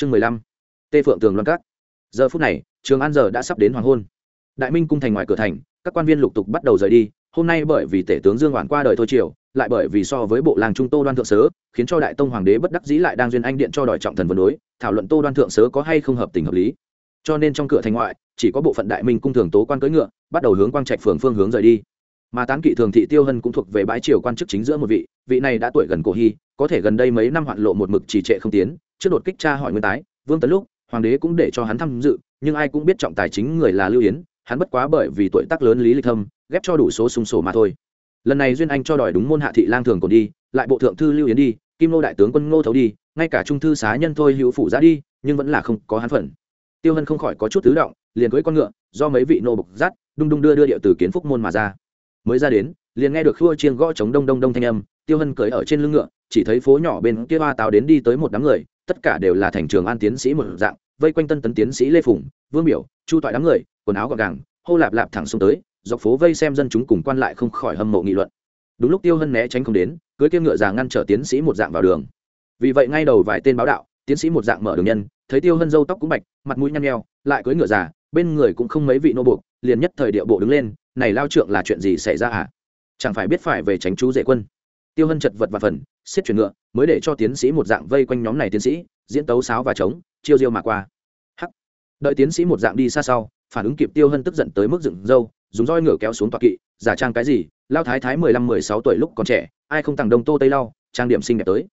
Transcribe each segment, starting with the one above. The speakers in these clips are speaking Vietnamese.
chương mười lăm. Tê phượng tường loan cát giờ phút này, trường an giờ đã sắp đến hoàng hôn. Đại minh cung thành ngoài cửa thành, các quan viên lục tục bắt đầu rời đi, hôm nay bởi vì tể tướng dương hoàn qua đời thôi triều, lại bởi vì so với bộ làng trung tô đoan thượng sớ, khiến cho đại tông hoàng đế bất đắc dĩ lại đang duyên anh điện cho đòi trọng thần vân đối, thảo luận tô đoan thượng sớ có hay không hợp tình hợp lý. Cho nên trong cửa thành ngoại, chỉ có bộ phận đại minh cung thường tố quan cưỡi ngựa, bắt đầu hướng quang trạch phường phương hướng rời đi. Mà tán kỵ thường thị tiêu hân cũng thuộc về bãi triều quan chức chính giữa một vị vị này đã tuổi gần cổ hy, có thể gần đây mấy năm hoạn lộ một mực trì trệ không tiến trước đột kích tra hỏi nguyên tái, vương tấn lúc, hoàng đế cũng để cho hắn tham dự, nhưng ai cũng biết trọng tài chính người là lưu yến, hắn bất quá bởi vì tuổi tác lớn lý lịch thâm, ghép cho đủ số sung sổ mà thôi. Lần này duyên anh cho đòi đúng môn hạ thị lang thường còn đi, lại bộ thượng thư lưu yến đi, kim lô đại tướng quân ngô thấu đi, ngay cả trung thư xá nhân thôi hữu phủ ra đi, nhưng vẫn là không có hắn phận tiêu hân không khỏi có chút tứ động, liền cưới con ngựa, do mấy vị nô bục dắt, đung đung đưa đưa điệu từ kiến phúc môn mà ra. Mới ra đến, liền nghe được khua chiên gõ chống đông đông đông thanh âm, tiêu hân cưới ở trên lưng ngựa, chỉ thấy phố nhỏ bên kia ba tàu đến đi tới một đám người tất cả đều là thành trường an tiến sĩ một dạng, vây quanh tân tấn tiến sĩ lê phùng, vương biểu chu toại đám người, quần áo gọn gàng, hô lạp lạp thẳng xuống tới, dọc phố vây xem dân chúng cùng quan lại không khỏi hâm mộ nghị luận. Đúng lúc tiêu hân né tránh không đến, cưới kia ngựa già ngăn trở tiến sĩ một dạng vào đường. Vì vậy ngay đầu vài tên báo đạo, tiến sĩ một dạng mở đường nhân, thấy tiêu hân dâu tóc cũng bạch, mặt mũi nhăn nheo, lại cưới ngựa già, bên người cũng không mấy vị nô buộc, liền nhất thời điệu bộ đứng lên, này lao trượng là chuyện gì xảy ra à chẳng phải biết phải về tránh chú dễ quân tiêu hân chật vật và phần xiết chuyển ngựa mới để cho tiến sĩ một dạng vây quanh nhóm này tiến sĩ diễn tấu sáo và trống chiêu diêu mà qua. Hắc. Đợi tiến sĩ một dạng đi xa sau phản ứng kịp tiêu hân tức giận tới mức dựng râu dùng roi ngựa kéo xuống tọa kỵ giả trang cái gì lao thái thái mười lăm mười sáu tuổi lúc còn trẻ ai không tặng đông tô tây lau trang điểm xinh đẹp tới.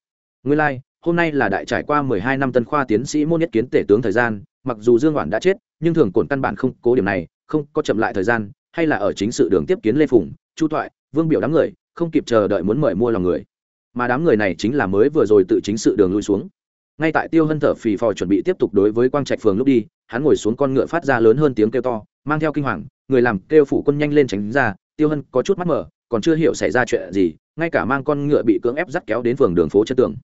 Nguyên lai、like, hôm nay là đại trải qua mười hai năm tân khoa tiến sĩ môn nhất kiến tể tướng thời gian mặc dù dương oản đã chết nhưng thường cổn căn bản không cố điểm này không có chậm lại thời gian hay là ở chính sự đường tiếp kiến lê phùng chu thoại vương biểu đám người không kịp chờ đợi muốn mời mua lòng người. Mà đám người này chính là mới vừa rồi tự chính sự đường lui xuống. Ngay tại tiêu hân thở phì phò chuẩn bị tiếp tục đối với quang trạch phường lúc đi, hắn ngồi xuống con ngựa phát ra lớn hơn tiếng kêu to, mang theo kinh hoàng, người làm kêu phủ quân nhanh lên tránh ra, tiêu hân có chút mắt mở, còn chưa hiểu xảy ra chuyện gì, ngay cả mang con ngựa bị cưỡng ép dắt kéo đến phường đường phố chân tường.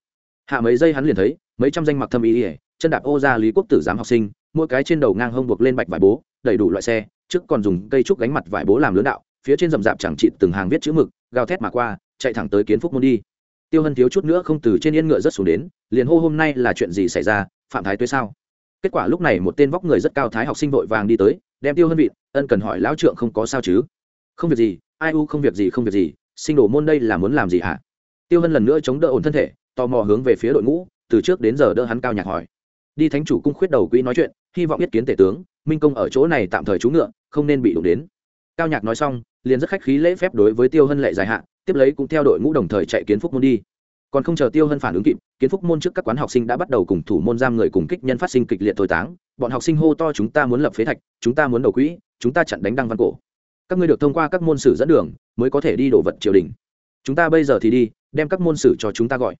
Hạ mấy giây hắn liền thấy, mấy trăm danh mặc thâm ý ỉa chân đạp ô ra lý quốc tử giám học sinh, mỗi cái trên đầu ngang hông buộc lên bạch vải bố, đầy đủ loại xe, trước còn dùng cây trúc gánh mặt vải bố làm lớn đạo phía trên rậm rạp chẳng trị từng hàng viết chữ mực, gào thét mà qua, chạy thẳng tới kiến phúc môn đi. Tiêu hân thiếu chút nữa không từ trên yên ngựa rất xuống đến, liền hô hôm nay là chuyện gì xảy ra, phạm thái tuế sao? Kết quả lúc này một tên vóc người rất cao thái học sinh vội vàng đi tới, đem tiêu hân vịt ân cần hỏi lão trượng không có sao chứ? Không việc gì, ai u không việc gì không việc gì, sinh đồ môn đây là muốn làm gì hả? Tiêu hân lần nữa chống đỡ ổn thân thể, tò mò hướng về phía đội ngũ, từ trước đến giờ đỡ hắn cao nhạc hỏi. Đi thánh chủ cung khuyết đầu quỹ nói chuyện, hy vọng biết kiến tể tướng, minh công ở chỗ này tạm thời trú ngựa, không nên bị đụng đến cao nhạc nói xong, liền rất khách khí lễ phép đối với tiêu hân lệ dài hạn tiếp lấy cũng theo đội ngũ đồng thời chạy kiến phúc môn đi. Còn không chờ tiêu hân phản ứng kịp, kiến phúc môn trước các quán học sinh đã bắt đầu cùng thủ môn giam người cùng kích nhân phát sinh kịch liệt thôi táng. Bọn học sinh hô to, chúng ta muốn lập phế thạch, chúng ta muốn đầu quỹ, chúng ta chặn đánh đăng văn cổ. Các ngươi được thông qua các môn sử dẫn đường, mới có thể đi đổ vật triều đình. Chúng ta bây giờ thì đi, đem các môn sử cho chúng ta gọi.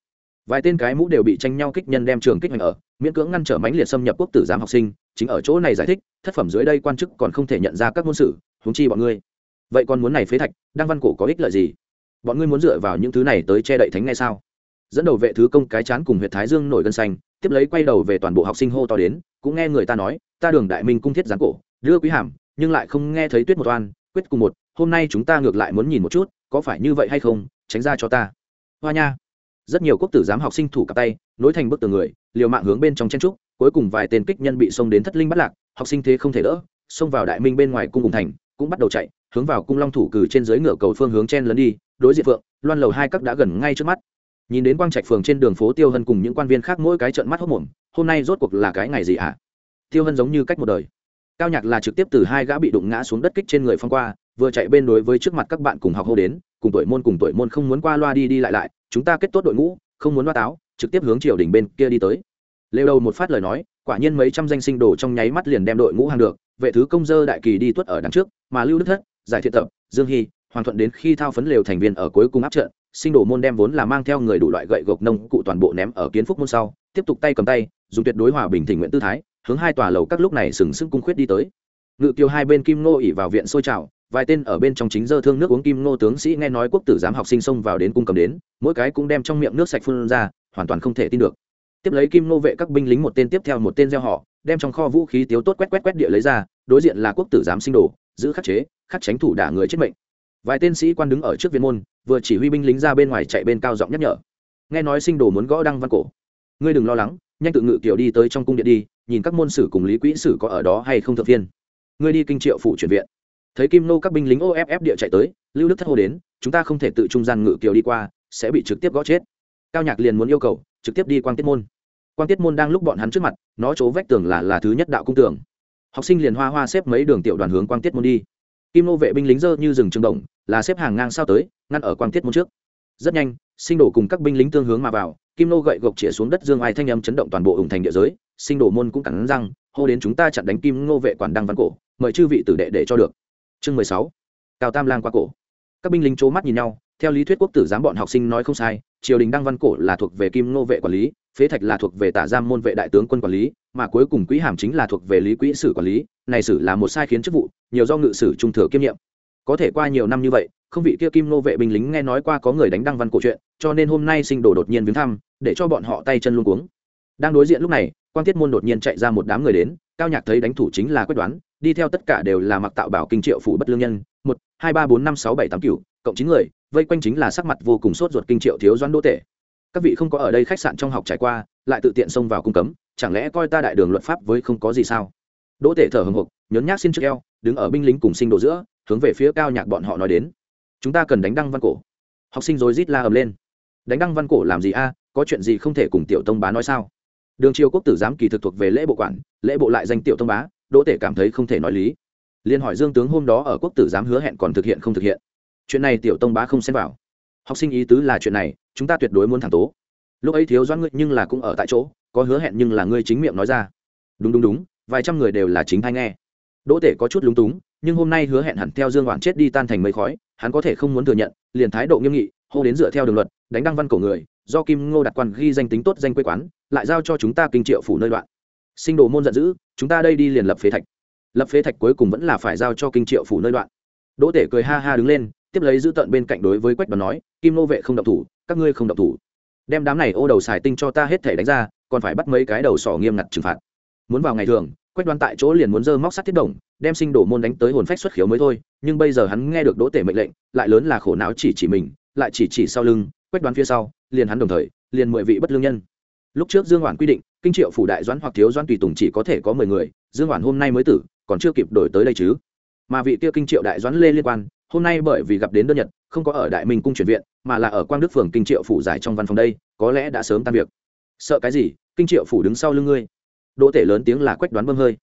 Vài tên cái mũ đều bị tranh nhau kích nhân đem trường kích hành ở, miễn cưỡng ngăn trở mãnh liệt xâm nhập quốc tử giám học sinh. Chính ở chỗ này giải thích, thất phẩm dưới đây quan chức còn không thể nhận ra các môn sử huống chi bọn ngươi. Vậy còn muốn này phế thạch, đăng văn cổ có ích lợi gì? Bọn ngươi muốn dựa vào những thứ này tới che đậy thánh ngay sao? Dẫn đầu vệ thứ công cái chán cùng Huyệt thái dương nổi gân xanh, tiếp lấy quay đầu về toàn bộ học sinh hô to đến, cũng nghe người ta nói, ta đường đại minh cung thiết gián cổ, đưa quý hàm, nhưng lại không nghe thấy tuyết một oan, quyết cùng một, hôm nay chúng ta ngược lại muốn nhìn một chút, có phải như vậy hay không, tránh ra cho ta. Hoa nha. Rất nhiều quốc tử giám học sinh thủ cặp tay, nối thành bức tường người, liều mạng hướng bên trong chen trúc, cuối cùng vài tên kích nhân bị xông đến thất linh bắt lạc, học sinh thế không thể đỡ, xông vào đại minh bên ngoài cung cùng thành cũng bắt đầu chạy, hướng vào cung long thủ cử trên dưới ngựa cầu phương hướng chen lấn đi, đối diện phượng, loan lầu hai các đã gần ngay trước mắt. Nhìn đến quang trạch phường trên đường phố tiêu hân cùng những quan viên khác mỗi cái trận mắt hốc mồm, hôm nay rốt cuộc là cái ngày gì ạ? À? tiêu hân giống như cách một đời. Cao nhạc là trực tiếp từ hai gã bị đụng ngã xuống đất kích trên người phong qua, vừa chạy bên đối với trước mặt các bạn cùng học hô đến, cùng tuổi môn cùng tuổi môn không muốn qua loa đi đi lại lại, chúng ta kết tốt đội ngũ, không muốn loa táo, trực tiếp hướng triều đình bên kia đi tới. Lêu đầu một phát lời nói quả nhiên mấy trăm danh sinh đồ trong nháy mắt liền đem đội ngũ hàng được, vệ thứ công dơ đại kỳ đi tuất ở đằng trước, mà lưu đức thất, giải thiện tập, dương hy, hoàng thuận đến khi thao phấn lều thành viên ở cuối cùng áp trận, sinh đồ môn đem vốn là mang theo người đủ loại gậy gộc nông cụ toàn bộ ném ở kiến phúc môn sau, tiếp tục tay cầm tay, dùng tuyệt đối hòa bình thỉnh nguyện tư thái, hướng hai tòa lầu các lúc này sừng sững cung khuyết đi tới. Ngự kiều hai bên kim ngô ỉ vào viện xôi trào, vài tên ở bên trong chính dơ thương nước uống kim ngô tướng sĩ nghe nói quốc tử giám học sinh xông vào đến cung cầm đến, mỗi cái cũng đem trong miệng nước sạch phun ra, hoàn toàn không thể tin được tiếp lấy kim nô vệ các binh lính một tên tiếp theo một tên gieo họ, đem trong kho vũ khí tiếu tốt quét quét quét địa lấy ra, đối diện là quốc tử giám sinh đồ, giữ khắc chế, khắc tránh thủ đả người chết mệnh. Vài tên sĩ quan đứng ở trước viên môn, vừa chỉ huy binh lính ra bên ngoài chạy bên cao giọng nhắc nhở. Nghe nói sinh đồ muốn gõ đăng văn cổ. Ngươi đừng lo lắng, nhanh tự ngự kiểu đi tới trong cung điện đi, nhìn các môn sử cùng lý quỹ sử có ở đó hay không thượng viên. Ngươi đi kinh triệu phủ chuyển viện. Thấy kim nô các binh lính off địa chạy tới, lưu đức thất hô đến, chúng ta không thể tự trung gian ngự kiều đi qua, sẽ bị trực tiếp gõ chết. Cao nhạc liền muốn yêu cầu trực tiếp đi quan tiết môn. Quan tiết môn đang lúc bọn hắn trước mặt, nó chỗ vách tường là là thứ nhất đạo cung tường. Học sinh liền hoa hoa xếp mấy đường tiểu đoàn hướng quan tiết môn đi. Kim nô vệ binh lính dơ như rừng trường động, là xếp hàng ngang sao tới, ngăn ở quan tiết môn trước. Rất nhanh, sinh đổ cùng các binh lính tương hướng mà vào, kim nô gậy gộc chĩa xuống đất dương ai thanh âm chấn động toàn bộ ủng thành địa giới, sinh đổ môn cũng cắn răng, hô đến chúng ta chặn đánh kim nô vệ quản đăng văn cổ, mời chư vị tử đệ để cho được. Chương mười sáu, cao tam lang qua cổ. Các binh lính c mắt nhìn nhau theo lý thuyết quốc tử giám bọn học sinh nói không sai, triều đình đăng văn cổ là thuộc về kim nô vệ quản lý, phế thạch là thuộc về tả giam môn vệ đại tướng quân quản lý, mà cuối cùng quỹ hàm chính là thuộc về lý quỹ sử quản lý, này sử là một sai khiến chức vụ, nhiều do ngự sử trung thừa kiêm nhiệm. Có thể qua nhiều năm như vậy, không vị kia kim nô vệ binh lính nghe nói qua có người đánh đăng văn cổ chuyện, cho nên hôm nay sinh đồ đột nhiên viếng thăm, để cho bọn họ tay chân luôn cuống. Đang đối diện lúc này quan tiết môn đột nhiên chạy ra một đám người đến, cao nhạc thấy đánh thủ chính là quyết đoán, đi theo tất cả đều là mặc tạo bảo kinh triệu phủ bất lương nhân, một, hai, ba, bốn, năm, sáu, bảy, tám cửu cộng chín người, vây quanh chính là sắc mặt vô cùng sốt ruột kinh triệu thiếu doãn đỗ tể. Các vị không có ở đây khách sạn trong học trải qua, lại tự tiện xông vào cung cấm, chẳng lẽ coi ta đại đường luật pháp với không có gì sao? Đỗ tể thở hồng hộc nhấn nhác xin trước eo, đứng ở binh lính cùng sinh đồ giữa, hướng về phía cao nhạc bọn họ nói đến. Chúng ta cần đánh đăng văn cổ. Học sinh rồi rít la ầm lên. Đánh đăng văn cổ làm gì a? Có chuyện gì không thể cùng tiểu tông bá nói sao? Đường triều quốc tử giám kỳ thực thuộc về lễ bộ quản, lễ bộ lại danh tiểu tông bá, đỗ tể cảm thấy không thể nói lý. Liên hỏi dương tướng hôm đó ở quốc tử giám hứa hẹn còn thực hiện không thực hiện chuyện này tiểu tông bá không xem vào. Học sinh ý tứ là chuyện này, chúng ta tuyệt đối muốn thẳng tố. Lúc ấy thiếu doãn ngươi nhưng là cũng ở tại chỗ, có hứa hẹn nhưng là ngươi chính miệng nói ra. Đúng đúng đúng, vài trăm người đều là chính thay nghe. Đỗ tể có chút lúng túng, nhưng hôm nay hứa hẹn hẳn theo dương hoàng chết đi tan thành mây khói, hắn có thể không muốn thừa nhận, liền thái độ nghiêm nghị, hô đến dựa theo đường luật, đánh đăng văn cổ người, do kim ngô đặt quan ghi danh tính tốt danh quê quán, lại giao cho chúng ta kinh triệu phủ nơi đoạn. Sinh đồ môn giận dữ, chúng ta đây đi liền lập phế thạch. Lập phế thạch cuối cùng vẫn là phải giao cho kinh triệu phủ nơi đoạn. Đỗ tể cười ha ha đứng lên tiếp lấy giữ tận bên cạnh đối với quách đoàn nói, kim nô vệ không động thủ, các ngươi không động thủ. Đem đám này ô đầu xài tinh cho ta hết thể đánh ra, còn phải bắt mấy cái đầu sỏ nghiêm ngặt trừng phạt. Muốn vào ngày thường, quách đoan tại chỗ liền muốn dơ móc sắt thiết đồng, đem sinh đổ môn đánh tới hồn phách xuất khiếu mới thôi, nhưng bây giờ hắn nghe được đỗ tể mệnh lệnh, lại lớn là khổ não chỉ chỉ mình, lại chỉ chỉ sau lưng, quách đoán phía sau, liền hắn đồng thời, liền mười vị bất lương nhân. Lúc trước dương hoàn quy định, kinh triệu phủ đại doãn hoặc thiếu doãn tùy tùng chỉ có thể có mười người, dương hoàn hôm nay mới tử, còn chưa kịp đổi tới đây chứ. Mà vị kia kinh triệu đại doãn lê liên quan hôm nay bởi vì gặp đến đơn nhật, không có ở đại minh cung chuyển viện, mà là ở quang đức phường kinh triệu phủ giải trong văn phòng đây, có lẽ đã sớm tan việc. Sợ cái gì? Kinh triệu phủ đứng sau lưng ngươi. Đỗ tể lớn tiếng là quách đoán bơm hơi.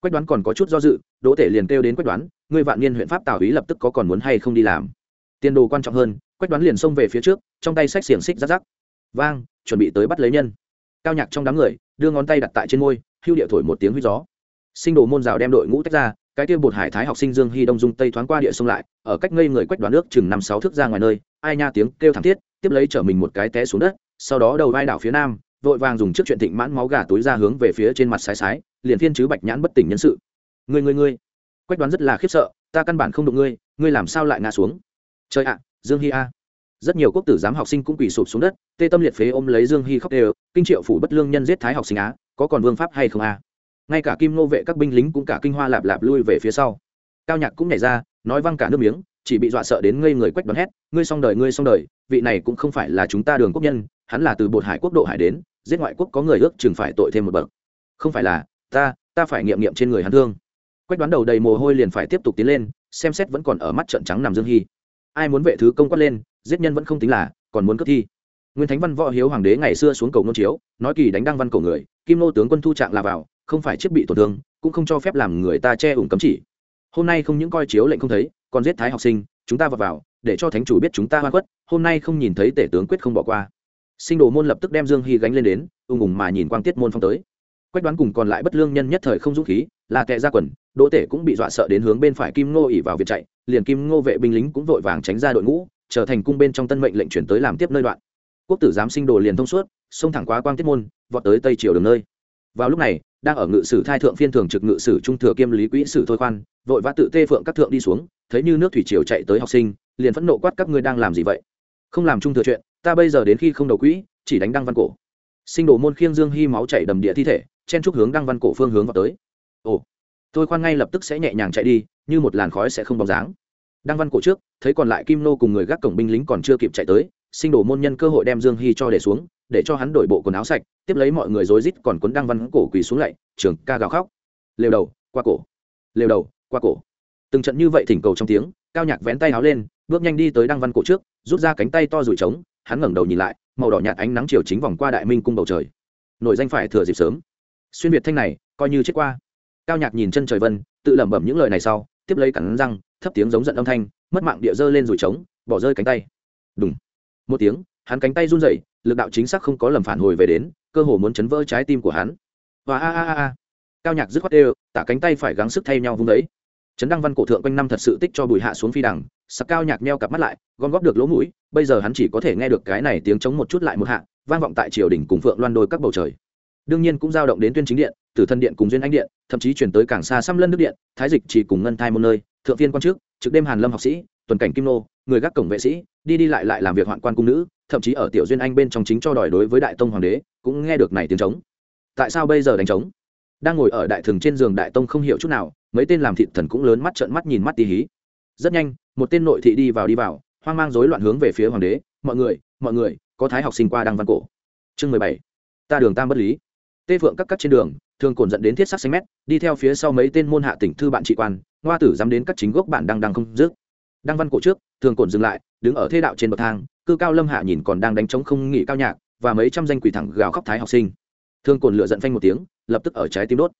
Quách đoán còn có chút do dự, đỗ tể liền kêu đến quách đoán, ngươi vạn niên huyện pháp tào ý lập tức có còn muốn hay không đi làm? Tiền đồ quan trọng hơn, quách đoán liền xông về phía trước, trong tay sách xiềng xích rắc rắc. Vang, chuẩn bị tới bắt lấy nhân. Cao nhạc trong đám người, đưa ngón tay đặt tại trên môi, hưu địa thổi một tiếng huy gió. Sinh đồ môn rào đem đội ngũ tách ra cái kia bột hải thái học sinh dương hy đông dung tây thoáng qua địa sông lại, ở cách ngây người quách đoán nước chừng năm sáu thước ra ngoài nơi, ai nha tiếng kêu thảm thiết, tiếp lấy chở mình một cái té xuống đất, sau đó đầu vai đảo phía nam, vội vàng dùng trước chuyện thịnh mãn máu gà túi ra hướng về phía trên mặt sái sái, liền thiên chứ bạch nhãn bất tỉnh nhân sự. Người người người quách đoán rất là khiếp sợ, ta căn bản không đụng ngươi ngươi làm sao lại ngã xuống? Trời ạ, dương hy a. Rất nhiều quốc tử giám học sinh cũng quỳ sụp xuống đất, tê tâm liệt phế ôm lấy dương hy khóc đều, kinh triệu phủ bất lương nhân giết thái học sinh á, có còn vương pháp hay không a? Ngay cả kim nô vệ các binh lính cũng cả kinh hoa lạp lạp lui về phía sau. Cao nhạc cũng nhảy ra, nói văng cả nước miếng, chỉ bị dọa sợ đến ngây người quách đoán hét, ngươi xong đời, ngươi xong đời, vị này cũng không phải là chúng ta đường quốc nhân, hắn là từ bột hải quốc độ hải đến, giết ngoại quốc có người ước chừng phải tội thêm một bậc. Không phải là, ta ta phải nghiệm nghiệm trên người hắn thương. Quách đoán đầu đầy mồ hôi liền phải tiếp tục tiến lên, xem xét vẫn còn ở mắt trận trắng nằm dương hy. Ai muốn vệ thứ công quát lên, giết nhân vẫn không tính là, còn muốn cướp thi. Nguyên thánh văn võ hiếu hoàng đế ngày xưa xuống cầu nôn chiếu, nói kỳ đánh đăng văn cổ người, kim nô tướng quân thu trạng là vào không phải chiếc bị tổn thương, cũng không cho phép làm người ta che ủng cấm chỉ. Hôm nay không những coi chiếu lệnh không thấy, còn giết thái học sinh, chúng ta vào vào, để cho thánh chủ biết chúng ta hoa khuất, hôm nay không nhìn thấy tể tướng quyết không bỏ qua. Sinh đồ môn lập tức đem dương hy gánh lên đến, ung ùng mà nhìn quang tiết môn phong tới. Quách đoán cùng còn lại bất lương nhân nhất thời không dũng khí, là kẻ ra quần, đỗ tể cũng bị dọa sợ đến hướng bên phải kim ngô ỉ vào việc chạy, liền kim ngô vệ binh lính cũng vội vàng tránh ra đội ngũ trở thành cung bên trong tân mệnh lệnh chuyển tới làm tiếp nơi đoạn. Quốc tử giám sinh đồ liền thông suốt, xông thẳng qua quang tiết môn, vọt tới tây triều đường nơi. Vào lúc này đang ở ngự sử thai thượng phiên thường trực ngự sử trung thừa kiêm lý quỹ sử thôi khoan, vội vã tự tê phượng các thượng đi xuống, thấy như nước thủy triều chạy tới học sinh, liền phẫn nộ quát, các ngươi đang làm gì vậy? Không làm trung thừa chuyện, ta bây giờ đến khi không đầu quỹ, chỉ đánh đăng văn cổ. Sinh đồ môn khiêng dương hy máu chảy đầm địa thi thể, chen chúc hướng đăng văn cổ phương hướng vào tới. Ồ, thôi khoan ngay lập tức sẽ nhẹ nhàng chạy đi, như một làn khói sẽ không bóng dáng. Đăng văn cổ trước, thấy còn lại kim nô cùng người gác cổng binh lính còn chưa kịp chạy tới, sinh đồ môn nhân cơ hội đem dương hy cho để xuống để cho hắn đổi bộ quần áo sạch, tiếp lấy mọi người rối rít còn quấn đăng văn cổ quỳ xuống lạy trường ca gào khóc. Lều đầu, qua cổ. Lều đầu, qua cổ. Từng trận như vậy thỉnh cầu trong tiếng, cao nhạc vén tay áo lên, bước nhanh đi tới đăng văn cổ trước, rút ra cánh tay to rủi trống, hắn ngẩng đầu nhìn lại, màu đỏ nhạt ánh nắng chiều chính vòng qua đại minh cung bầu trời. Nổi danh phải thừa dịp sớm. Xuyên việt thanh này, coi như chết qua. Cao nhạc nhìn chân trời vân, tự lẩm bẩm những lời này sau, tiếp lấy cắn răng, thấp tiếng giống giận âm thanh, mất mạng địa dơ lên rủi trống, bỏ rơi cánh tay. Đúng một tiếng hắn cánh tay run rẩy, lực đạo chính xác không có lầm phản hồi về đến, cơ hồ muốn chấn vỡ trái tim của hắn. Và a a a a. Cao nhạc dứt khoát đều, tả cánh tay phải gắng sức thay nhau vung đấy. Trấn đăng văn cổ thượng quanh năm thật sự tích cho bùi hạ xuống phi đằng sắc cao nhạc meo cặp mắt lại, gom góp được lỗ mũi, bây giờ hắn chỉ có thể nghe được cái này tiếng chống một chút lại một hạ, vang vọng tại triều đình cùng phượng loan đôi các bầu trời. Đương nhiên cũng giao động đến tuyên chính điện, tử thân điện cùng duyên anh điện, thậm chí chuyển tới cảng xa xăm lân nước điện, thái dịch chỉ cùng ngân thai một nơi, thượng viên quan chức trực đêm hàn lâm học sĩ tuần cảnh kim nô, người gác cổng vệ sĩ, đi đi lại lại làm việc hoạn quan cung nữ, thậm chí ở tiểu duyên anh bên trong chính cho đòi đối với đại tông hoàng đế, cũng nghe được này tiếng trống. Tại sao bây giờ đánh trống? Đang ngồi ở đại thường trên giường đại tông không hiểu chút nào, mấy tên làm thị thần cũng lớn mắt trợn mắt nhìn mắt tí hí. Rất nhanh, một tên nội thị đi vào đi vào, hoang mang rối loạn hướng về phía hoàng đế, mọi người mọi người, có thái học sinh qua đăng văn cổ. Chương mười bảy. Ta đường tam bất lý. Tê phượng các cắt trên đường, thường cồn dẫn đến thiết sắc xanh mét, đi theo phía sau mấy tên môn hạ tỉnh thư bạn trị quan, ngoa tử dám đến các chính gốc bạn đang đang không dứt đăng văn cổ trước, thường cổn dừng lại, đứng ở thế đạo trên bậc thang, cư cao lâm hạ nhìn còn đang đánh trống không nghỉ cao nhạc, và mấy trăm danh quỷ thẳng gào khóc thái học sinh. Thường cổn lựa giận phanh một tiếng, lập tức ở trái tim đốt.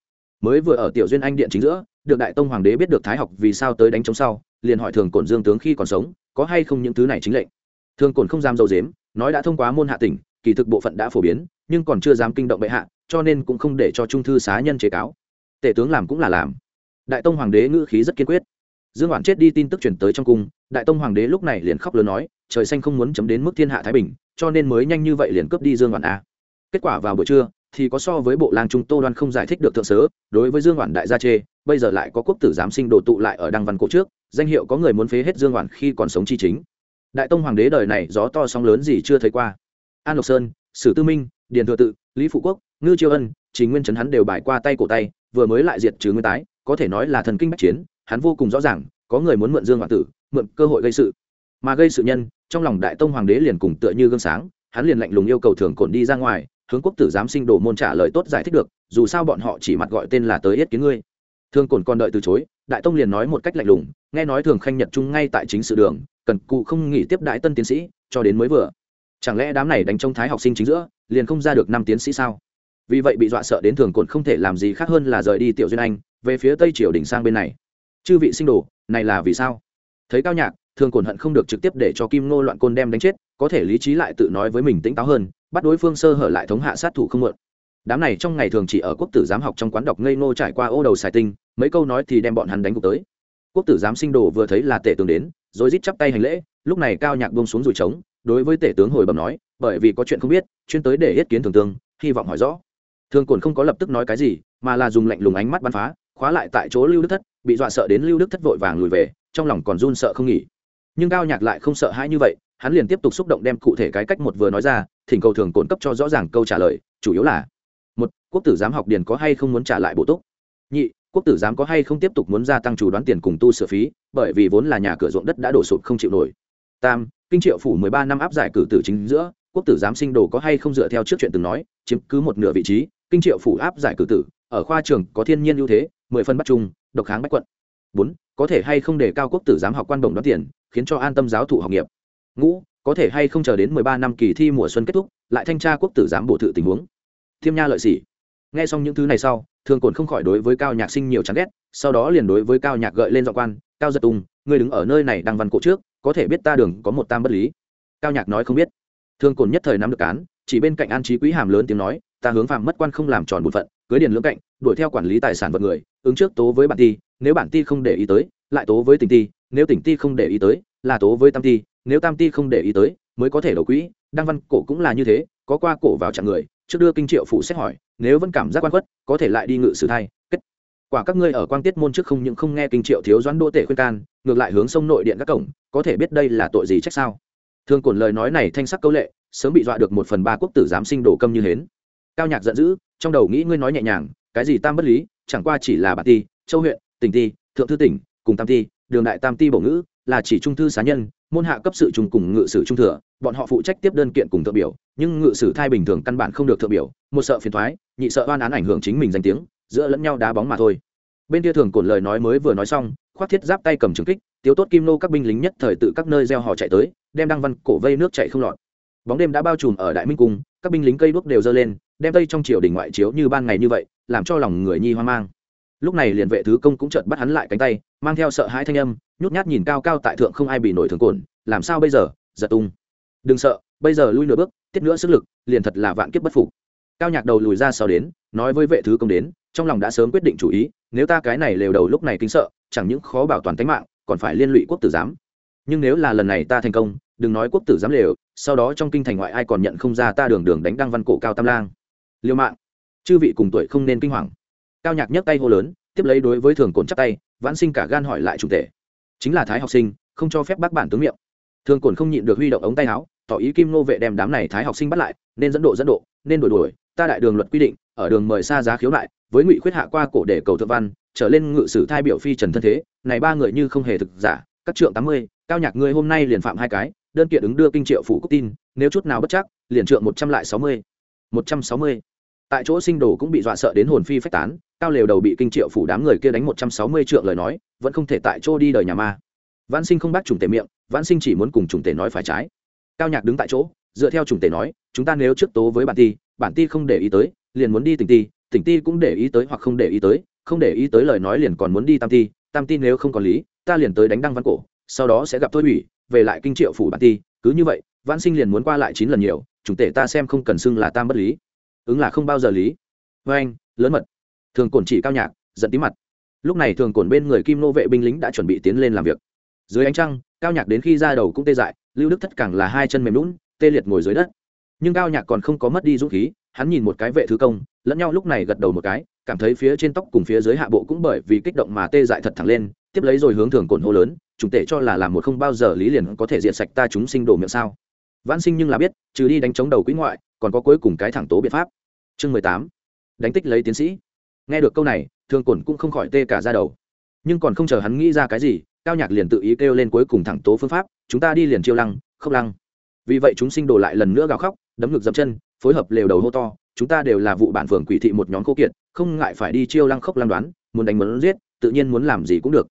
Mới vừa ở tiểu duyên anh điện chính giữa, được đại tông hoàng đế biết được thái học vì sao tới đánh trống sau, liền hỏi thường cổn dương tướng khi còn sống, có hay không những thứ này chính lệnh. Thường cổn không dám dâu dếm, nói đã thông qua môn hạ tỉnh, kỳ thực bộ phận đã phổ biến, nhưng còn chưa dám kinh động bệ hạ, cho nên cũng không để cho trung thư xá nhân chế cáo. Tể tướng làm cũng là làm. Đại tông hoàng đế ngữ khí rất kiên quyết dương hoàn chết đi tin tức chuyển tới trong cung, đại tông hoàng đế lúc này liền khóc lớn nói, trời xanh không muốn chấm đến mức thiên hạ thái bình, cho nên mới nhanh như vậy liền cướp đi dương hoàn a à. kết quả vào buổi trưa, thì có so với bộ lang trung tô đoan không giải thích được thượng sớ, đối với dương hoàn đại gia chê, bây giờ lại có quốc tử giám sinh đồ tụ lại ở đăng văn cổ trước, danh hiệu có người muốn phế hết dương hoàn khi còn sống chi chính. Đại tông hoàng đế đời này gió to sóng lớn gì chưa thấy qua. An lộc sơn, sử tư minh, điền thừa tự, lý phụ quốc, ngư chiêu ân chính nguyên trấn hắn đều bài qua tay cổ tay, vừa mới lại diệt trừ nguyên tái, có thể nói là thần kinh bách chiến hắn vô cùng rõ ràng, có người muốn mượn dương hoàng tử, mượn cơ hội gây sự. Mà gây sự nhân, trong lòng đại tông hoàng đế liền cùng tựa như gương sáng, hắn liền lạnh lùng yêu cầu thường cổn đi ra ngoài, hướng quốc tử giám sinh đồ môn trả lời tốt giải thích được, dù sao bọn họ chỉ mặt gọi tên là tới yết kiến ngươi. Thường cổn còn đợi từ chối, đại tông liền nói một cách lạnh lùng, nghe nói thường khanh nhật trung ngay tại chính sự đường, cần cụ không nghỉ tiếp đại tân tiến sĩ, cho đến mới vừa. Chẳng lẽ đám này đánh trông thái học sinh chính giữa, liền không ra được năm tiến sĩ sao? Vì vậy bị dọa sợ đến thường cồn không thể làm gì khác hơn là rời đi tiểu duyên anh, về phía tây triều đỉnh sang bên này chư vị sinh đồ, này là vì sao? Thấy cao nhạc, thường cổn hận không được trực tiếp để cho kim nô loạn côn đem đánh chết, có thể lý trí lại tự nói với mình tỉnh táo hơn, bắt đối phương sơ hở lại thống hạ sát thủ không mượn đám này trong ngày thường chỉ ở quốc tử giám học trong quán đọc ngây nô trải qua ô đầu xài tinh, mấy câu nói thì đem bọn hắn đánh gục tới. Quốc tử giám sinh đồ vừa thấy là tể tướng đến, rồi rít chắp tay hành lễ, lúc này cao nhạc bông xuống rủi trống, đối với tể tướng hồi bẩm nói, bởi vì có chuyện không biết, chuyên tới để yết kiến thường tương hy vọng hỏi rõ. Thương cổn không có lập tức nói cái gì, mà là dùng lạnh lùng ánh mắt bắn phá, khóa lại tại chỗ lưu đức thất bị dọa sợ đến lưu đức thất vội vàng lùi về, trong lòng còn run sợ không nghỉ. Nhưng cao nhạc lại không sợ hãi như vậy, hắn liền tiếp tục xúc động đem cụ thể cái cách một vừa nói ra, thỉnh cầu thường cồn cấp cho rõ ràng câu trả lời, chủ yếu là, một, quốc tử giám học điền có hay không muốn trả lại bổ túc? Nhị, quốc tử giám có hay không tiếp tục muốn gia tăng chủ đoán tiền cùng tu sửa phí, bởi vì vốn là nhà cửa ruộng đất đã đổ sụt không chịu nổi. Tam, kinh triệu phủ mười ba năm áp giải cử tử chính giữa, quốc tử giám sinh đồ có hay không dựa theo trước chuyện từng nói, chiếm cứ một nửa vị trí, kinh triệu phủ áp giải cử tử, ở khoa trường có thiên nhiên ưu thế, mười phân bắt chung độc kháng bách quận. Bốn, có thể hay không để cao quốc tử giám học quan đồng đoán tiền, khiến cho an tâm giáo thụ học nghiệp. Ngũ, có thể hay không chờ đến mười ba năm kỳ thi mùa xuân kết thúc, lại thanh tra quốc tử giám bổ thự tình huống. Thiêm nha lợi sĩ nghe xong những thứ này sau, thường cồn không khỏi đối với cao nhạc sinh nhiều chán ghét, sau đó liền đối với cao nhạc gợi lên dọ quan, cao giật tùng người đứng ở nơi này đang văn cổ trước, có thể biết ta đường có một tam bất lý. Cao nhạc nói không biết. Thương cồn nhất thời nắm được cán chỉ bên cạnh an trí quý hàm lớn tiếng nói, ta hướng phạm mất quan không làm tròn bụt phận cưới điền lưỡng cạnh, đuổi theo quản lý tài sản vật người, ứng trước tố với bản ti, nếu bản ti không để ý tới, lại tố với tỉnh ti, nếu tỉnh ti không để ý tới, là tố với tam ti, nếu tam ti không để ý tới, mới có thể đầu quỹ. Đăng văn cổ cũng là như thế, có qua cổ vào chặn người, trước đưa kinh triệu phụ xét hỏi, nếu vẫn cảm giác quan khuất, có thể lại đi ngự sử thay kết. Quả các ngươi ở quang tiết môn trước không những không nghe kinh triệu thiếu doãn đô tể khuyên can, ngược lại hướng sông nội điện các cổng, có thể biết đây là tội gì trách sao? Thương cổn lời nói này thanh sắc câu lệ, sớm bị dọa được một phần ba quốc tử giám sinh đổ câm như hến. Cao nhạc giận dữ trong đầu nghĩ ngươi nói nhẹ nhàng, cái gì tam bất lý, chẳng qua chỉ là bản ti, châu huyện, tỉnh ti, thượng thư tỉnh, cùng tam ti, đường đại tam ti bổ ngữ, là chỉ trung thư xá nhân, môn hạ cấp sự trùng cùng ngự sử trung thừa, bọn họ phụ trách tiếp đơn kiện cùng thượng biểu, nhưng ngự sử thai bình thường căn bản không được thượng biểu, một sợ phiền thoái, nhị sợ oan án ảnh hưởng chính mình danh tiếng, giữa lẫn nhau đá bóng mà thôi. Bên kia thường cổn lời nói mới vừa nói xong, khoác thiết giáp tay cầm trường kích, tiếu tốt kim nô các binh lính nhất thời tự các nơi gieo họ chạy tới, đem đăng văn cổ vây nước chạy không lọt. Bóng đêm đã bao trùm ở đại minh cung, các binh lính cây đuốc đều dơ lên đem tây trong triều đình ngoại chiếu như ban ngày như vậy, làm cho lòng người nhi hoang mang. Lúc này liền vệ thứ công cũng chợt bắt hắn lại cánh tay, mang theo sợ hãi thanh âm, nhút nhát nhìn cao cao tại thượng không ai bị nổi thường cồn làm sao bây giờ? Giật tung. Đừng sợ, bây giờ lui nửa bước, tiết nữa sức lực, liền thật là vạn kiếp bất phục. Cao nhạc đầu lùi ra sau đến, nói với vệ thứ công đến, trong lòng đã sớm quyết định chủ ý, nếu ta cái này lều đầu lúc này kính sợ, chẳng những khó bảo toàn tính mạng, còn phải liên lụy quốc tử giám. Nhưng nếu là lần này ta thành công, đừng nói quốc tử giám lều, sau đó trong kinh thành ngoại ai còn nhận không ra ta đường đường đánh đăng văn cổ cao tam lang liêu mạng. Chư vị cùng tuổi không nên kinh hoàng. Cao nhạc nhấc tay hô lớn, tiếp lấy đối với thường cồn chắp tay, vãn sinh cả gan hỏi lại chủ tể chính là thái học sinh, không cho phép bác bản tướng miệng. Thường cồn không nhịn được huy động ống tay áo, tỏ ý kim nô vệ đem đám này thái học sinh bắt lại, nên dẫn độ dẫn độ, nên đổi đuổi, ta đại đường luật quy định, ở đường mời xa giá khiếu lại với ngụy khuyết hạ qua cổ để cầu thượng văn, trở lên ngự sử thai biểu phi trần thân thế, này ba người như không hề thực giả, các trượng tám mươi, cao nhạc ngươi hôm nay liền phạm hai cái, đơn kiện ứng đưa kinh triệu phủ cúc tin, nếu chút nào bất chắc, liền trượng một trăm lại sáu mươi. Một trăm sáu mươi tại chỗ sinh đồ cũng bị dọa sợ đến hồn phi phách tán, cao lều đầu bị kinh triệu phủ đám người kia đánh một trăm sáu mươi triệu lời nói, vẫn không thể tại chỗ đi đời nhà ma. Vãn sinh không bắt trùng tề miệng, vãn sinh chỉ muốn cùng trùng tề nói phải trái. Cao nhạc đứng tại chỗ, dựa theo trùng tề nói, chúng ta nếu trước tố với bản ti bản ti không để ý tới, liền muốn đi tỉnh ti tỉnh ti cũng để ý tới hoặc không để ý tới, không để ý tới lời nói liền còn muốn đi tam ti tam ti nếu không có lý, ta liền tới đánh đăng văn cổ, sau đó sẽ gặp thôi ủy về lại kinh triệu phủ bản ti. Cứ như vậy, vãn sinh liền muốn qua lại chín lần nhiều, chủng tể ta xem không cần xưng là tam bất lý ứng là không bao giờ lý. Vê anh, lớn mật. Thường cổn chỉ cao nhạc, giận tí mặt. Lúc này thường cổn bên người kim nô vệ binh lính đã chuẩn bị tiến lên làm việc. Dưới ánh trăng, cao nhạc đến khi ra đầu cũng tê dại, lưu đức thất càng là hai chân mềm lún, tê liệt ngồi dưới đất. Nhưng cao nhạc còn không có mất đi dũng khí, hắn nhìn một cái vệ thứ công, lẫn nhau lúc này gật đầu một cái, cảm thấy phía trên tóc cùng phía dưới hạ bộ cũng bởi vì kích động mà tê dại thật thẳng lên, tiếp lấy rồi hướng thường cổn hô lớn chúng tể cho là làm một không bao giờ lý liền có thể diện sạch ta chúng sinh đổ miệng sao? Vãn sinh nhưng là biết, trừ đi đánh chống đầu quỹ ngoại còn có cuối cùng cái thẳng tố biện pháp. Chương mười tám, đánh tích lấy tiến sĩ. Nghe được câu này, thương cổn cũng không khỏi tê cả ra đầu. Nhưng còn không chờ hắn nghĩ ra cái gì, cao nhạc liền tự ý kêu lên cuối cùng thẳng tố phương pháp, chúng ta đi liền chiêu lăng, khốc lăng. Vì vậy chúng sinh đổ lại lần nữa gào khóc, đấm ngực dậm chân, phối hợp lều đầu hô to, chúng ta đều là vụ bản phường quỷ thị một nhóm khô kiệt, không ngại phải đi chiêu lăng khốc lăng đoán, muốn đánh muốn giết, tự nhiên muốn làm gì cũng được.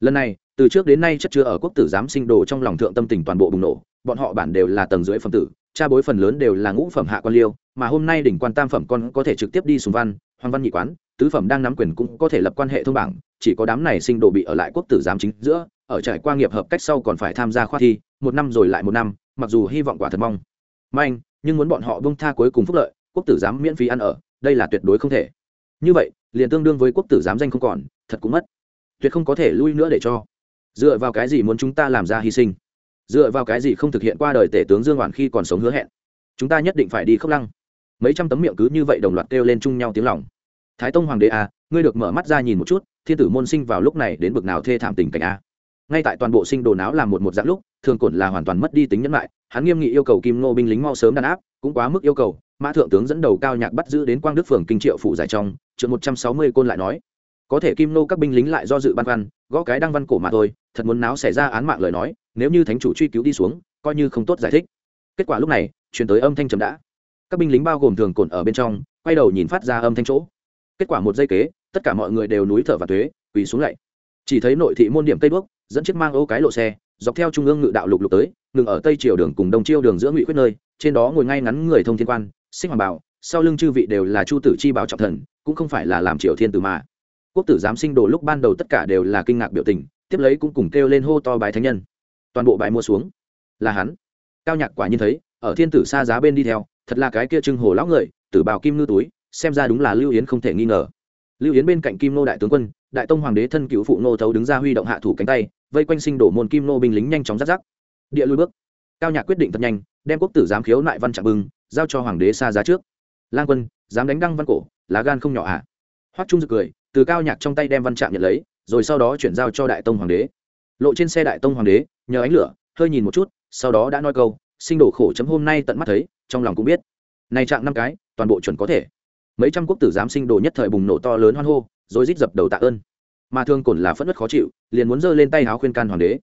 Lần này, từ trước đến nay chất chứa ở quốc tử giám sinh đồ trong lòng thượng tâm tình toàn bộ bùng nổ, bọn họ bản đều là tầng dưới phẩm tử cha bối phần lớn đều là ngũ phẩm hạ quan liêu, mà hôm nay đỉnh quan tam phẩm con có thể trực tiếp đi sùng văn, hoàng văn nhị quán, tứ phẩm đang nắm quyền cũng có thể lập quan hệ thông bảng, chỉ có đám này sinh đồ bị ở lại quốc tử giám chính giữa, ở trải qua nghiệp hợp cách sau còn phải tham gia khoa thi, một năm rồi lại một năm, mặc dù hy vọng quả thật mong. Manh, nhưng muốn bọn họ bông tha cuối cùng phúc lợi, quốc tử giám miễn phí ăn ở, đây là tuyệt đối không thể. Như vậy, liền tương đương với quốc tử giám danh không còn, thật cũng mất. Tuyệt không có thể lui nữa để cho. Dựa vào cái gì muốn chúng ta làm ra hy sinh? Dựa vào cái gì không thực hiện qua đời tể tướng dương hoàn khi còn sống hứa hẹn? Chúng ta nhất định phải đi khốc lăng. Mấy trăm tấm miệng cứ như vậy đồng loạt kêu lên chung nhau tiếng lòng. Thái tông hoàng đế a à, ngươi được mở mắt ra nhìn một chút thiên tử môn sinh vào lúc này đến bực nào thê thảm tình cảnh a ngay tại toàn bộ sinh đồ náo làm một một dạng lúc thường cổn là hoàn toàn mất đi tính nhẫn lại hắn nghiêm nghị yêu cầu kim ngô binh lính mau sớm đàn áp cũng quá mức yêu cầu mã thượng tướng dẫn đầu cao nhạc bắt giữ đến quang đức phường kinh triệu phủ giải trong chương một trăm sáu mươi côn lại nói. Có thể kim nô các binh lính lại do dự băn khoăn gõ cái đăng văn cổ mà thôi thật muốn náo xảy ra án mạng lời nói nếu như thánh chủ truy cứu đi xuống, coi như không tốt giải thích. Kết quả lúc này chuyển tới âm thanh chấm đã. Các binh lính bao gồm thường cồn ở bên trong, quay đầu nhìn phát ra âm thanh chỗ. Kết quả một giây kế, tất cả mọi người đều núi thở và thuế quỳ xuống lạy chỉ thấy nội thị môn điểm tây bước dẫn chiếc mang ô cái lộ xe, dọc theo trung ương ngự đạo lục lục tới, ngừng ở tây triều đường cùng đông chiêu đường giữa ngụy quyết nơi, trên đó ngồi ngay ngắn người thông thiên quan sinh hoàng bảo, sau lưng chư vị đều là chu tử chi báo trọng thần, cũng không phải là làm triều thiên tử mà. Quốc tử giám sinh đồ lúc ban đầu tất cả đều là kinh ngạc biểu tình, tiếp lấy cũng cùng kêu lên hô to bài thánh nhân toàn bộ bài mua xuống. Là hắn. Cao nhạc quả nhiên thấy, ở thiên tử xa giá bên đi theo, thật là cái kia trưng hồ lão người, tử bào kim ngư túi, xem ra đúng là lưu yến không thể nghi ngờ. Lưu yến bên cạnh kim nô đại tướng quân, đại tông hoàng đế thân cựu phụ nô thấu đứng ra huy động hạ thủ cánh tay, vây quanh sinh đổ môn kim nô binh lính nhanh chóng rát rắc. Địa lui bước. Cao nhạc quyết định thật nhanh, đem quốc tử giám khiếu nại văn trạng bưng giao cho hoàng đế xa giá trước. Lang quân, dám đánh đăng văn cổ, lá gan không nhỏ à? Hoắc trung rực cười, từ cao nhạc trong tay đem văn trạng nhận lấy, rồi sau đó chuyển giao cho đại tông hoàng đế lộ trên xe đại tông hoàng đế, nhờ ánh lửa, hơi nhìn một chút, sau đó đã nói câu, sinh đổ khổ chấm hôm nay tận mắt thấy, trong lòng cũng biết. Này trạng năm cái, toàn bộ chuẩn có thể. Mấy trăm quốc tử giám sinh đồ nhất thời bùng nổ to lớn hoan hô, rồi rít dập đầu tạ ơn. Mà thương cổn là phẫn nứt khó chịu, liền muốn giơ lên tay háo khuyên can hoàng đế.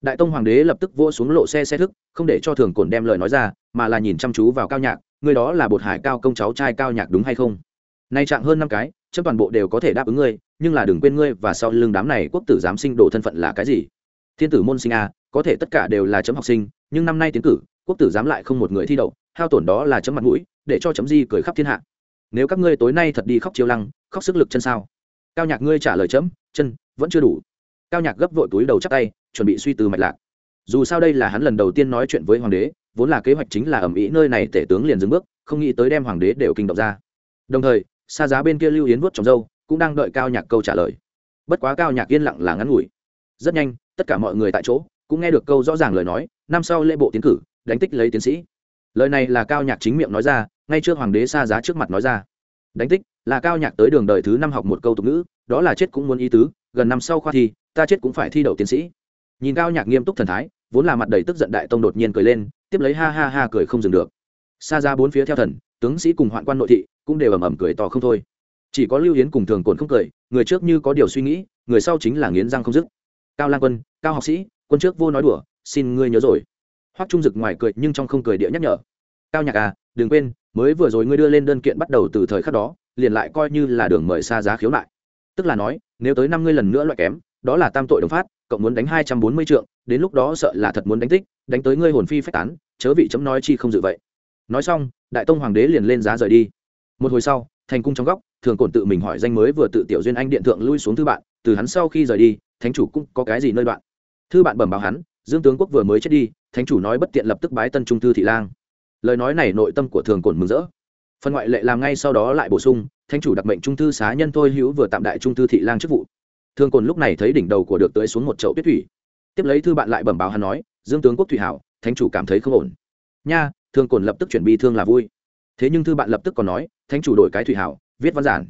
Đại tông hoàng đế lập tức vỗ xuống lộ xe xe thức, không để cho thường cổn đem lời nói ra, mà là nhìn chăm chú vào cao nhạc người đó là bột hải cao công cháu trai cao nhạc đúng hay không? Nay trạng hơn năm cái, chấm toàn bộ đều có thể đáp ứng ngươi, nhưng là đừng quên ngươi và sau lưng đám này quốc tử giám sinh đồ thân phận là cái gì? Thiên tử môn sinh a có thể tất cả đều là chấm học sinh, nhưng năm nay tiến cử, quốc tử giám lại không một người thi đậu, hao tổn đó là chấm mặt mũi, để cho chấm di cười khắp thiên hạ. Nếu các ngươi tối nay thật đi khóc chiêu lăng, khóc sức lực chân sao? Cao nhạc ngươi trả lời chấm, chân, vẫn chưa đủ. Cao nhạc gấp vội túi đầu chắc tay, chuẩn bị suy từ mạch lạc. Dù sao đây là hắn lần đầu tiên nói chuyện với hoàng đế, vốn là kế hoạch chính là ẩm ý nơi này tể tướng liền dừng bước, không nghĩ tới đem hoàng đế đều kinh động ra. Đồng thời, xa giá bên kia lưu yến vuốt trồng dâu cũng đang đợi cao nhạc câu trả lời. Bất quá cao nhạc yên lặng là ngắn ngủi. Rất nhanh tất cả mọi người tại chỗ, cũng nghe được câu rõ ràng lời nói, năm sau lễ bộ tiến cử, đánh tích lấy tiến sĩ. Lời này là cao nhạc chính miệng nói ra, ngay trước hoàng đế xa giá trước mặt nói ra. Đánh tích là cao nhạc tới đường đời thứ năm học một câu tục ngữ, đó là chết cũng muốn ý tứ, gần năm sau khoa thi, ta chết cũng phải thi đậu tiến sĩ. Nhìn cao nhạc nghiêm túc thần thái, vốn là mặt đầy tức giận đại tông đột nhiên cười lên, tiếp lấy ha ha ha cười không dừng được. Xa ra bốn phía theo thần, tướng sĩ cùng hoạn quan nội thị cũng đều ầm ầm cười to không thôi. Chỉ có lưu hiến cùng thường cồn không cười, người trước như có điều suy nghĩ, người sau chính là nghiến răng không dứt. Cao lan quân cao học sĩ, quân trước vô nói đùa, xin ngươi nhớ rồi. Hoắc trung dực ngoài cười nhưng trong không cười địa nhắc nhở. Cao nhạc à đừng quên, mới vừa rồi ngươi đưa lên đơn kiện bắt đầu từ thời khắc đó, liền lại coi như là đường mời xa giá khiếu nại. Tức là nói, nếu tới năm ngươi lần nữa loại kém, đó là tam tội đồng phát, cộng muốn đánh hai trăm bốn mươi trượng, đến lúc đó sợ là thật muốn đánh tích, đánh tới ngươi hồn phi phách tán, chớ vị chấm nói chi không dự vậy. Nói xong, đại tông hoàng đế liền lên giá rời đi. Một hồi sau, thành cung trong góc, thường cổn tự mình hỏi danh mới vừa tự tiểu duyên anh điện thượng lui xuống thư bạn, từ hắn sau khi rời đi, thánh chủ cũng có cái gì nơi đoạn? Thư bạn bẩm báo hắn, dương tướng quốc vừa mới chết đi, thánh chủ nói bất tiện lập tức bái tân trung thư thị lang. Lời nói này nội tâm của thường cổn mừng rỡ. Phần ngoại lệ làm ngay sau đó lại bổ sung, thánh chủ đặc mệnh trung thư xá nhân thôi hữu vừa tạm đại trung thư thị lang chức vụ. Thường cồn lúc này thấy đỉnh đầu của được tới xuống một chậu tuyết thủy. Tiếp lấy thư bạn lại bẩm báo hắn nói, dương tướng quốc thủy hảo, thánh chủ cảm thấy không ổn. Nha, thường cồn lập tức chuyển bi thương là vui. Thế nhưng thư bạn lập tức còn nói, thánh chủ đổi cái thủy hảo, viết văn giản.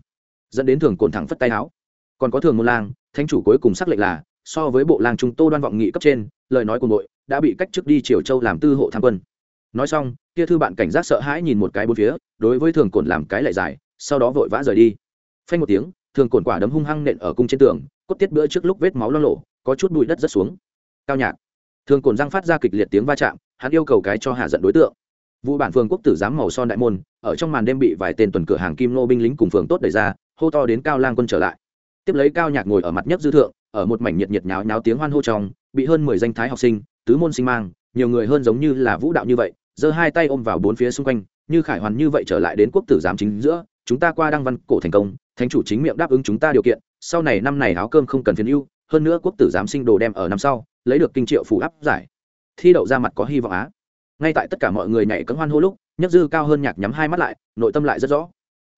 Dẫn đến thường cồn thẳng phất tay áo. Còn có thường môn lang, thánh chủ cuối cùng xác lệnh là so với bộ lang trung tô đoan vọng nghị cấp trên, lời nói của nội đã bị cách chức đi triều châu làm tư hộ tham quân. Nói xong, kia thư bạn cảnh giác sợ hãi nhìn một cái bốn phía, đối với thường cồn làm cái lại dài, sau đó vội vã rời đi. Phanh một tiếng, thường cồn quả đấm hung hăng nện ở cung trên tường, cốt tiết bữa trước lúc vết máu lo lộ có chút bụi đất rất xuống. Cao nhạc. Thường cồn răng phát ra kịch liệt tiếng va chạm, hắn yêu cầu cái cho hạ giận đối tượng. Vụ bản phường quốc tử giám màu son đại môn, ở trong màn đêm bị vài tên tuần cửa hàng kim nô binh lính cùng phường tốt đẩy ra, hô to đến cao lang quân trở lại. Tiếp lấy cao nhạc ngồi ở mặt nhất dư thượng ở một mảnh nhiệt nhiệt nháo nháo tiếng hoan hô trong, bị hơn mười danh thái học sinh, tứ môn sinh mang, nhiều người hơn giống như là vũ đạo như vậy, giơ hai tay ôm vào bốn phía xung quanh, như khải hoàn như vậy trở lại đến quốc tử giám chính giữa, chúng ta qua đăng văn cổ thành công, thánh chủ chính miệng đáp ứng chúng ta điều kiện, sau này năm này áo cơm không cần phiền ưu, hơn nữa quốc tử giám sinh đồ đem ở năm sau, lấy được kinh triệu phủ áp giải. Thi đậu ra mặt có hy vọng á. Ngay tại tất cả mọi người nhảy cấm hoan hô lúc, nhất dư cao hơn nhạc nhắm hai mắt lại, nội tâm lại rất rõ.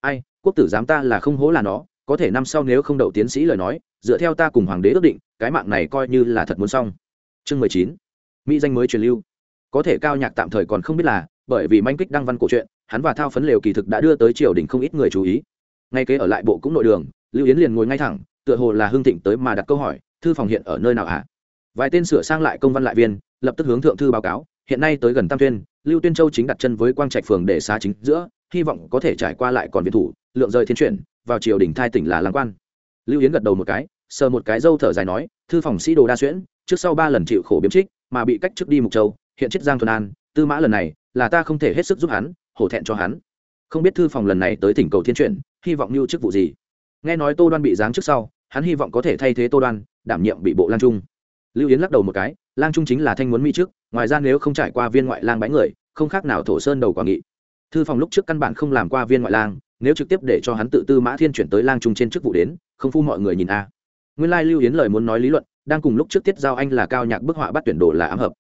Ai, quốc tử giám ta là không hố là nó, có thể năm sau nếu không đậu tiến sĩ lời nói dựa theo ta cùng hoàng đế ước định, cái mạng này coi như là thật muốn xong. Chương mười chín, mỹ danh mới truyền lưu. Có thể cao nhạc tạm thời còn không biết là, bởi vì manh kích đăng văn cổ truyện hắn và thao phấn lều kỳ thực đã đưa tới triều đình không ít người chú ý. Ngay kế ở lại bộ cũng nội đường, lưu yến liền ngồi ngay thẳng, tựa hồ là hương thịnh tới mà đặt câu hỏi, thư phòng hiện ở nơi nào ạ? À? vài tên sửa sang lại công văn lại viên, lập tức hướng thượng thư báo cáo, hiện nay tới gần tam tuyên, lưu tuyên châu chính đặt chân với quang trạch phường để xá chính giữa, hy vọng có thể trải qua lại còn viện thủ, lượng rơi thiên chuyển, vào triều đình thai tỉnh là lang quan. Lưu yến gật đầu một cái sờ một cái dâu thở dài nói, thư phòng sĩ đồ đa xuyễn, trước sau ba lần chịu khổ biếm trích, mà bị cách trước đi mục châu, hiện chết giang thuần an, tư mã lần này là ta không thể hết sức giúp hắn, hổ thẹn cho hắn. Không biết thư phòng lần này tới thỉnh cầu thiên chuyển, hy vọng như chức vụ gì? Nghe nói tô đoan bị giáng trước sau, hắn hy vọng có thể thay thế tô đoan, đảm nhiệm bị bộ lang trung. Lưu yến lắc đầu một cái, lang trung chính là thanh muốn mỹ trước ngoài ra nếu không trải qua viên ngoại lang bãi người, không khác nào thổ sơn đầu quả nghị. Thư phòng lúc trước căn bản không làm qua viên ngoại lang, nếu trực tiếp để cho hắn tự tư mã thiên chuyển tới lang trung trên chức vụ đến, không phu mọi người nhìn a nguyên lai lưu yến lời muốn nói lý luận, đang cùng lúc trước tiết giao anh là cao nhạc bức họa bắt tuyển đồ là ám hợp.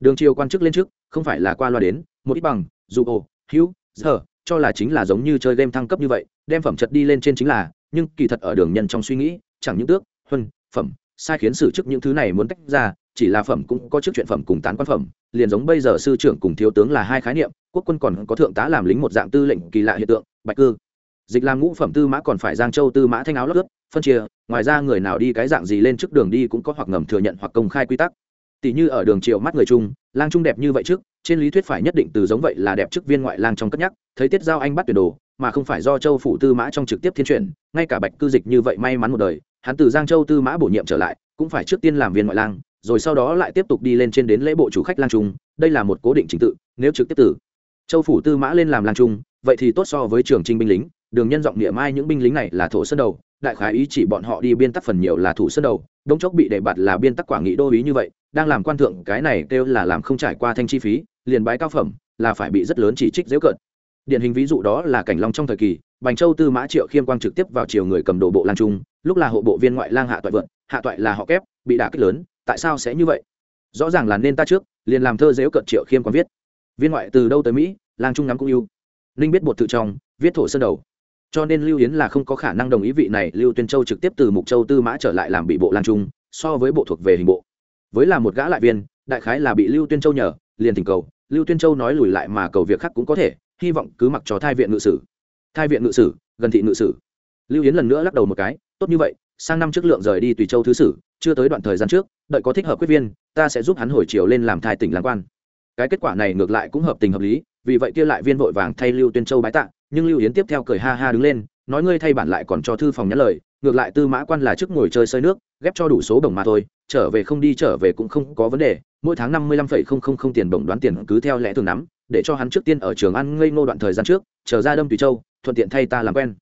Đường triều quan chức lên trước, không phải là qua loa đến, một ít bằng, dù ồ, hữu, giờ, cho là chính là giống như chơi game thăng cấp như vậy, đem phẩm chất đi lên trên chính là, nhưng kỳ thật ở đường nhân trong suy nghĩ, chẳng những tước, huân, phẩm, sai khiến xử chức những thứ này muốn tách ra, chỉ là phẩm cũng có chức chuyện phẩm cùng tán quan phẩm, liền giống bây giờ sư trưởng cùng thiếu tướng là hai khái niệm, quốc quân còn có thượng tá làm lính một dạng tư lệnh kỳ lạ hiện tượng, bạch cư. Dịch làm ngũ phẩm tư mã còn phải giang châu tư mã thanh áo lót ướp phân chia, ngoài ra người nào đi cái dạng gì lên trước đường đi cũng có hoặc ngầm thừa nhận hoặc công khai quy tắc. Tỷ như ở đường triệu mắt người trung lang trung đẹp như vậy trước, trên lý thuyết phải nhất định từ giống vậy là đẹp chức viên ngoại lang trong cất nhắc, thấy tiết giao anh bắt tuyển đồ, mà không phải do châu phủ tư mã trong trực tiếp thiên chuyển, ngay cả bạch cư dịch như vậy may mắn một đời, hắn từ giang châu tư mã bổ nhiệm trở lại, cũng phải trước tiên làm viên ngoại lang, rồi sau đó lại tiếp tục đi lên trên đến lễ bộ chủ khách lang trung, đây là một cố định trình tự, nếu trực tiếp tử châu phủ tư mã lên làm lang trung, vậy thì tốt so với trường trinh binh lính, đường nhân giọng địa mai những binh lính này là thổ sơn đầu đại khái ý chỉ bọn họ đi biên tắc phần nhiều là thủ sơn đầu, đông chốc bị đề bạt là biên tắc quả nghị đô ý như vậy, đang làm quan thượng cái này kêu là làm không trải qua thanh chi phí, liền bái cao phẩm, là phải bị rất lớn chỉ trích dễ cợt. Điển hình ví dụ đó là cảnh long trong thời kỳ, bành châu tư mã triệu khiêm quang trực tiếp vào chiều người cầm đồ bộ lan trung, lúc là hộ bộ viên ngoại lang hạ toại vượn hạ toại là họ kép, bị đả kích lớn, tại sao sẽ như vậy? Rõ ràng là nên ta trước, liền làm thơ dễu cận triệu khiêm quang viết. Viên ngoại từ đâu tới mỹ, lang trung ngắm cũng yêu. Ninh biết bột tự trong, viết thổ sơn đầu cho nên lưu yến là không có khả năng đồng ý vị này lưu tuyên châu trực tiếp từ mục châu tư mã trở lại làm bị bộ Lan trung, so với bộ thuộc về hình bộ. Với là một gã lại viên, đại khái là bị lưu tuyên châu nhờ, liền thỉnh cầu, lưu tuyên châu nói lùi lại mà cầu việc khác cũng có thể, hy vọng cứ mặc cho thai viện ngự sử. Thai viện ngự sử, gần thị ngự sử. Lưu yến lần nữa lắc đầu một cái, tốt như vậy, sang năm trước lượng rời đi tùy châu thứ sử, chưa tới đoạn thời gian trước, đợi có thích hợp quyết viên, ta sẽ giúp hắn hồi chiều lên làm thai tỉnh làm quan. Cái kết quả này ngược lại cũng hợp tình hợp lý, vì vậy kia lại viên vội vàng thay lưu tuyên châu bái tạ nhưng lưu yến tiếp theo cười ha ha đứng lên, nói ngươi thay bản lại còn cho thư phòng nhắn lời, ngược lại tư mã quan là trước ngồi chơi sơi nước, ghép cho đủ số bổng mà thôi, trở về không đi trở về cũng không có vấn đề, mỗi tháng năm mươi lăm phẩy không không không tiền bổng đoán tiền cứ theo lẽ thường nắm, để cho hắn trước tiên ở trường ăn ngây ngô đoạn thời gian trước, chờ ra đâm tùy châu, thuận tiện thay ta làm quen.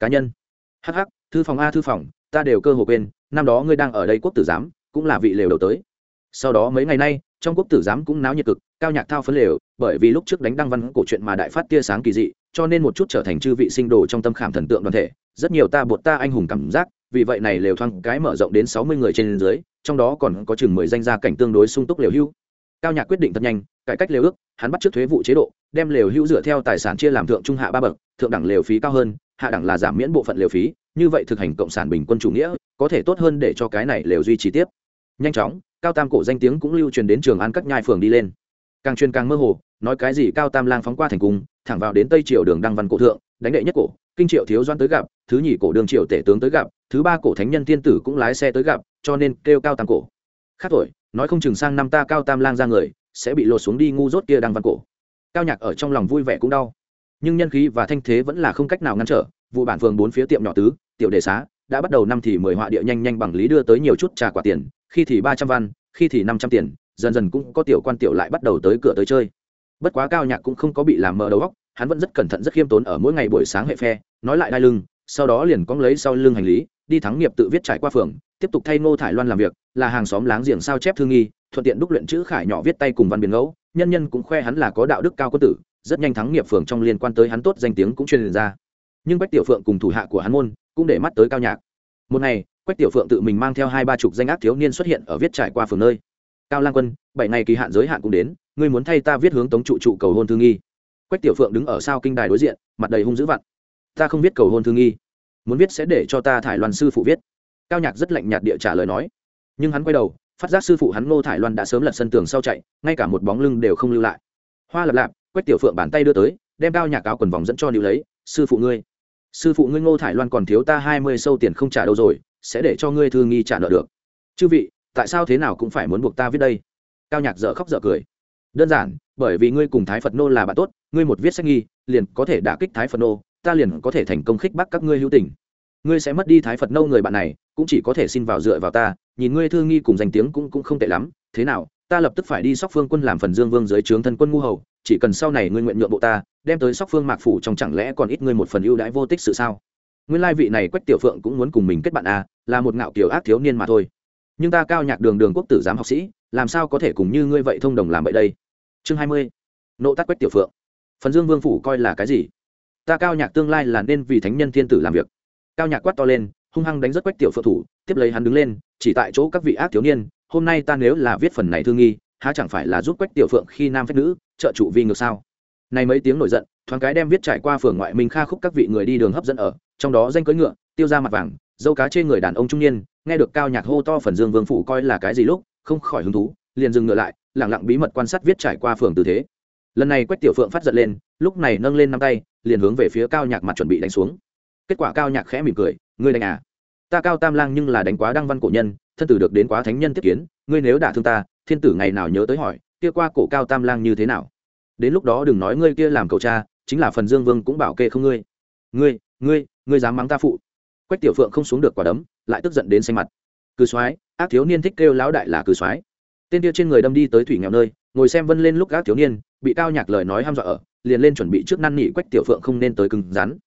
Cá nhân. Hh thư phòng a thư phòng, ta đều cơ hồ quên, năm đó ngươi đang ở đây quốc tử giám, cũng là vị lều đầu tới. Sau đó mấy ngày nay, trong quốc tử giám cũng náo nhiệt cực cao nhạc thao phấn lều, bởi vì lúc trước đánh đăng văn cổ chuyện mà đại phát tia sáng kỳ dị, cho nên một chút trở thành chư vị sinh đồ trong tâm khảm thần tượng đoàn thể. Rất nhiều ta bột ta anh hùng cảm giác, vì vậy này lều thoáng cái mở rộng đến sáu mươi người trên dưới, trong đó còn có chừng mười danh gia cảnh tương đối sung túc lều hưu. Cao nhạc quyết định thật nhanh, cải cách lều ước, hắn bắt trước thuế vụ chế độ, đem lều hưu dựa theo tài sản chia làm thượng trung hạ ba bậc, thượng đẳng lều phí cao hơn, hạ đẳng là giảm miễn bộ phận lều phí, như vậy thực hành cộng sản bình quân chủ nghĩa, có thể tốt hơn để cho cái này lều duy trì tiếp. Nhanh chóng, cao tam cổ danh tiếng cũng lưu truyền đến trường an các nhai phường đi lên càng truyền càng mơ hồ, nói cái gì cao tam lang phóng qua thành cung, thẳng vào đến tây triều đường đăng văn cổ thượng, đánh đệ nhất cổ, kinh triệu thiếu doan tới gặp, thứ nhì cổ đường triệu tể tướng tới gặp, thứ ba cổ thánh nhân tiên tử cũng lái xe tới gặp, cho nên kêu cao tam cổ. Khác tuổi, nói không chừng sang năm ta cao tam lang ra người, sẽ bị lột xuống đi ngu dốt kia đăng văn cổ. Cao nhạc ở trong lòng vui vẻ cũng đau. Nhưng nhân khí và thanh thế vẫn là không cách nào ngăn trở, vụ bản phường bốn phía tiệm nhỏ tứ, tiểu đề xá, đã bắt đầu năm thì mười họa địa nhanh nhanh bằng lý đưa tới nhiều chút trà quả tiền, khi thì ba trăm văn, khi thì năm trăm tiền dần dần cũng có tiểu quan tiểu lại bắt đầu tới cửa tới chơi. Bất quá cao nhạc cũng không có bị làm mờ đầu góc hắn vẫn rất cẩn thận rất khiêm tốn ở mỗi ngày buổi sáng hệ phe, nói lại đai lưng, sau đó liền cóng lấy sau lưng hành lý, đi thắng nghiệp tự viết trải qua phường, tiếp tục thay ngô thải loan làm việc, là hàng xóm láng giềng sao chép thư nghi, thuận tiện đúc luyện chữ khải nhỏ viết tay cùng văn biển ngẫu, nhân nhân cũng khoe hắn là có đạo đức cao quân tử, rất nhanh thắng nghiệp phường trong liên quan tới hắn tốt danh tiếng cũng truyền ra. Nhưng bách tiểu phượng cùng thủ hạ của hắn môn cũng để mắt tới cao nhạc. Một ngày, quách tiểu phượng tự mình mang theo hai ba chục danh ác thiếu niên xuất hiện ở viết trải qua phường nơi cao lang quân, bảy ngày kỳ hạn giới hạn cũng đến, ngươi muốn thay ta viết hướng tống trụ trụ cầu hôn thương nghi. Quách tiểu phượng đứng ở sau kinh đài đối diện, mặt đầy hung dữ vặn. Ta không viết cầu hôn thương nghi, muốn viết sẽ để cho ta thải loan sư phụ viết. Cao nhạc rất lạnh nhạt địa trả lời nói. Nhưng hắn quay đầu, phát giác sư phụ hắn ngô thải loan đã sớm lật sân tường sau chạy, ngay cả một bóng lưng đều không lưu lại. Hoa lập lạp, quách tiểu phượng bàn tay đưa tới, đem cao nhạc áo quần vòng dẫn cho níu lấy, sư phụ ngươi, sư phụ ngươi ngô thải loan còn thiếu ta hai mươi sâu tiền không trả đâu rồi, sẽ để cho ngươi thư nghi trả nợ được. Chư vị tại sao thế nào cũng phải muốn buộc ta viết đây? Cao nhạc dở khóc dở cười. Đơn giản, bởi vì ngươi cùng thái phật nô là bạn tốt, ngươi một viết sách nghi, liền có thể đả kích thái phật nô, ta liền có thể thành công khích bắt các ngươi hữu tình. Ngươi sẽ mất đi thái phật nô người bạn này, cũng chỉ có thể xin vào dựa vào ta, nhìn ngươi thương nghi cùng danh tiếng cũng cũng không tệ lắm. Thế nào, ta lập tức phải đi sóc phương quân làm phần dương vương dưới trướng thân quân ngu hầu, chỉ cần sau này ngươi nguyện nhượng bộ ta, đem tới sóc phương mạc phủ trong chẳng lẽ còn ít ngươi một phần ưu đãi vô tích sự sao? Nguyên lai vị này quách tiểu phượng cũng muốn cùng mình kết bạn à là một ngạo kiểu ác thiếu niên mà thôi nhưng ta cao nhạc đường đường quốc tử giám học sĩ, làm sao có thể cùng như ngươi vậy thông đồng làm vậy đây? Chương hai mươi, nộ tắc quách tiểu phượng. Phần dương vương phủ coi là cái gì? Ta cao nhạc tương lai là nên vì thánh nhân thiên tử làm việc. Cao nhạc quát to lên, hung hăng đánh rất quách tiểu phượng thủ, tiếp lấy hắn đứng lên, chỉ tại chỗ các vị ác thiếu niên, hôm nay ta nếu là viết phần này thương nghi, há chẳng phải là giúp quách tiểu phượng khi nam phép nữ, trợ trụ vi ngược sao? Này mấy tiếng nổi giận, thoáng cái đem viết trải qua phường ngoại minh kha khúc các vị người đi đường hấp dẫn ở, trong đó danh cưỡi ngựa, tiêu ra mặt vàng, dâu cá trên người đàn ông trung niên nghe được cao nhạc hô to phần dương vương phủ coi là cái gì lúc, không khỏi hứng thú, liền dừng ngựa lại lẳng lặng bí mật quan sát viết trải qua phường tư thế. Lần này quách tiểu phượng phát giận lên, lúc này nâng lên năm tay, liền hướng về phía cao nhạc mặt chuẩn bị đánh xuống. Kết quả cao nhạc khẽ mỉm cười, ngươi đánh à? Ta cao tam lang nhưng là đánh quá đăng văn cổ nhân, thân tử được đến quá thánh nhân tiếp kiến, ngươi nếu đả thương ta, thiên tử ngày nào nhớ tới hỏi, kia qua cổ cao tam lang như thế nào? Đến lúc đó đừng nói ngươi kia làm cầu cha, chính là phần dương vương cũng bảo kê không ngươi. Ngươi ngươi ngươi dám mắng ta phụ quách tiểu phượng không xuống được quả đấm, lại tức giận đến xanh mặt. Cứ soái ác thiếu niên thích kêu lão đại là cử soái tên kia trên người đâm đi tới thủy nghèo nơi, ngồi xem vân lên lúc ác thiếu niên, bị cao nhạc lời nói ham dọa ở, liền lên chuẩn bị trước năn nỉ quách tiểu phượng không nên tới cứng rắn.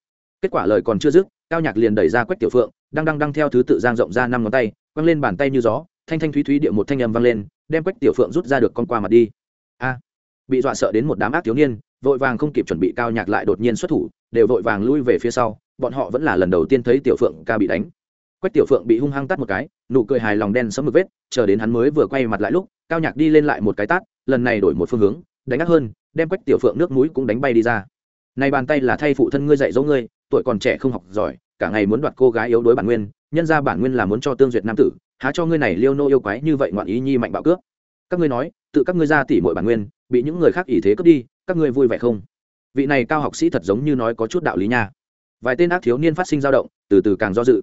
Kết quả lời còn chưa dứt, cao nhạc liền đẩy ra quách tiểu phượng, đang đang đang theo thứ tự giang rộng ra năm ngón tay, quăng lên bàn tay như gió, thanh thanh thúy thúy địa một thanh âm vang lên, đem quách tiểu phượng rút ra được con qua mặt đi. A! Bị dọa sợ đến một đám ác thiếu niên, vội vàng không kịp chuẩn bị cao nhạc lại đột nhiên xuất thủ, đều vội vàng lui về phía sau, bọn họ vẫn là lần đầu tiên thấy tiểu phượng ca bị đánh. Quách tiểu phượng bị hung hăng tắt một cái, nụ cười hài lòng đen sấm mực vết, chờ đến hắn mới vừa quay mặt lại lúc, cao nhạc đi lên lại một cái tát, lần này đổi một phương hướng, đánh ác hơn, đem quách tiểu phượng nước mũi cũng đánh bay đi ra. Này bàn tay là thay phụ thân ngươi dạy dỗ ngươi, tuổi còn trẻ không học giỏi, cả ngày muốn đoạt cô gái yếu đuối bản nguyên, nhân ra bản nguyên là muốn cho tương duyệt nam tử, há cho ngươi này liêu nô yêu quái như vậy ngoạn ý nhi mạnh bạo cướp. Các ngươi nói, tự các ngươi ra tỉ mọi bản nguyên bị những người khác ỷ thế cướp đi, các ngươi vui vẻ không? Vị này cao học sĩ thật giống như nói có chút đạo lý nha. Vài tên ác thiếu niên phát sinh dao động, từ từ càng do dự.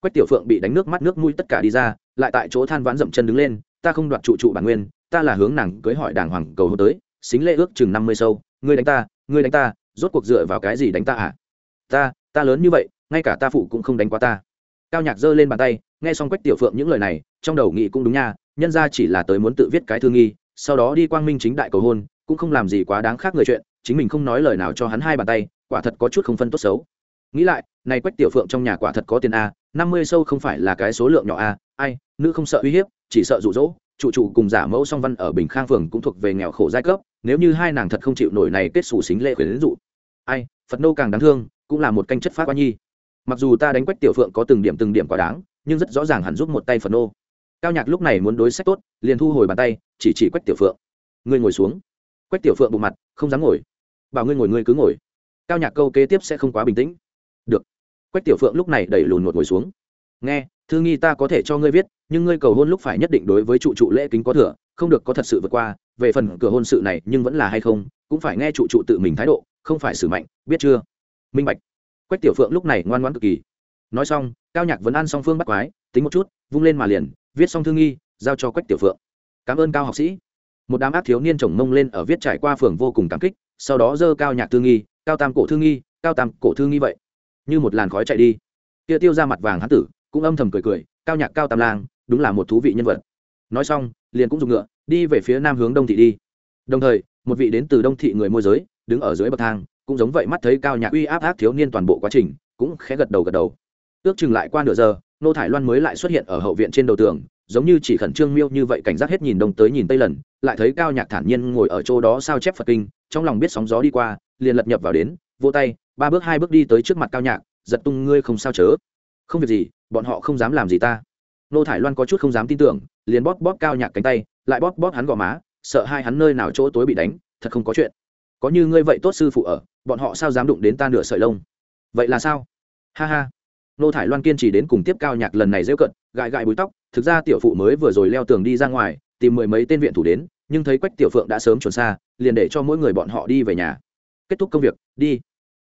Quách tiểu phượng bị đánh nước mắt nước mũi tất cả đi ra, lại tại chỗ than vãn dậm chân đứng lên, ta không đoạt trụ trụ bản nguyên, ta là hướng nàng cưới hỏi đàng hoàng cầu hôn tới, xính lễ ước chừng năm mươi sâu, ngươi đánh ta, ngươi đánh ta, rốt cuộc dựa vào cái gì đánh ta à? Ta ta lớn như vậy, ngay cả ta phụ cũng không đánh quá ta. Cao nhạc giơ lên bàn tay, nghe xong quách tiểu phượng những lời này, trong đầu nghĩ cũng đúng nha, nhân ra chỉ là tới muốn tự viết cái thư nghi sau đó đi quang minh chính đại cầu hôn, cũng không làm gì quá đáng khác người chuyện, chính mình không nói lời nào cho hắn hai bàn tay, quả thật có chút không phân tốt xấu. Nghĩ lại, này quách tiểu phượng trong nhà quả thật có tiền a, năm mươi sâu không phải là cái số lượng nhỏ a, ai, nữ không sợ uy hiếp, chỉ sợ rụ rỗ trụ trụ cùng giả mẫu song văn ở bình khang phường cũng thuộc về nghèo khổ giai cấp, nếu như hai nàng thật không chịu nổi này kết xù xính lệ khuyến dụ. Ai, phật nô càng đáng thương, cũng là một canh chất phát quá nhi. Mặc dù ta đánh quách tiểu phượng có từng điểm từng điểm quá đáng, nhưng rất rõ ràng hẳn giúp một tay phật nô. Cao nhạc lúc này muốn đối sách tốt, liền thu hồi bàn tay chỉ chỉ quách tiểu phượng. Ngươi ngồi xuống. Quách tiểu phượng bộ mặt, không dám ngồi. Bảo ngươi ngồi, ngươi cứ ngồi. Cao nhạc câu kế tiếp sẽ không quá bình tĩnh. Được. Quách tiểu phượng lúc này đẩy lùn một ngồi xuống. Nghe, thư nghi ta có thể cho ngươi viết, nhưng ngươi cầu hôn lúc phải nhất định đối với trụ trụ lễ kính có thừa, không được có thật sự vượt qua. Về phần cửa hôn sự này, nhưng vẫn là hay không, cũng phải nghe trụ trụ tự mình thái độ, không phải xử mạnh, biết chưa? Minh bạch. Quách tiểu phượng lúc này ngoan ngoãn cực kỳ. Nói xong, cao nhạc vẫn ăn xong phương bắt quái, tính một chút, vung lên mà liền, viết xong thương nghi, giao cho quách tiểu phượng cảm ơn cao học sĩ. Một đám ác thiếu niên chồng mông lên ở viết trải qua phường vô cùng cảm kích, sau đó dơ cao nhạc thương nghi, cao tam cổ thương nghi, cao tam cổ thương nghi vậy. Như một làn khói chạy đi. Tia tiêu ra mặt vàng hán tử, cũng âm thầm cười cười, cao nhạc cao tam lang, đúng là một thú vị nhân vật. Nói xong, liền cũng dùng ngựa, đi về phía nam hướng đông thị đi. Đồng thời, một vị đến từ đông thị người môi giới, đứng ở dưới bậc thang, cũng giống vậy mắt thấy cao nhạc uy áp ác thiếu niên toàn bộ quá trình, cũng khẽ gật đầu gật đầu. Ước chừng lại qua nửa giờ, nô thải loan mới lại xuất hiện ở hậu viện trên đầu tường giống như chỉ khẩn trương miêu như vậy cảnh giác hết nhìn đông tới nhìn tây lần, lại thấy cao nhạc thản nhiên ngồi ở chỗ đó sao chép phật kinh, trong lòng biết sóng gió đi qua, liền lật nhập vào đến vô tay, ba bước hai bước đi tới trước mặt cao nhạc, giật tung, ngươi không sao chớ? Không việc gì, bọn họ không dám làm gì ta. Nô thải loan có chút không dám tin tưởng, liền bóp bóp cao nhạc cánh tay, lại bóp bóp hắn gò má, sợ hai hắn nơi nào chỗ tối bị đánh, thật không có chuyện. Có như ngươi vậy tốt sư phụ ở, bọn họ sao dám đụng đến ta nửa sợi lông? Vậy là sao? Ha ha. Nô thải loan kiên trì đến cùng tiếp cao nhạc lần này rêu cận gãi gãi búi tóc, thực ra tiểu phụ mới vừa rồi leo tường đi ra ngoài, tìm mười mấy tên viện thủ đến, nhưng thấy quách tiểu phượng đã sớm trốn xa, liền để cho mỗi người bọn họ đi về nhà. Kết thúc công việc, đi.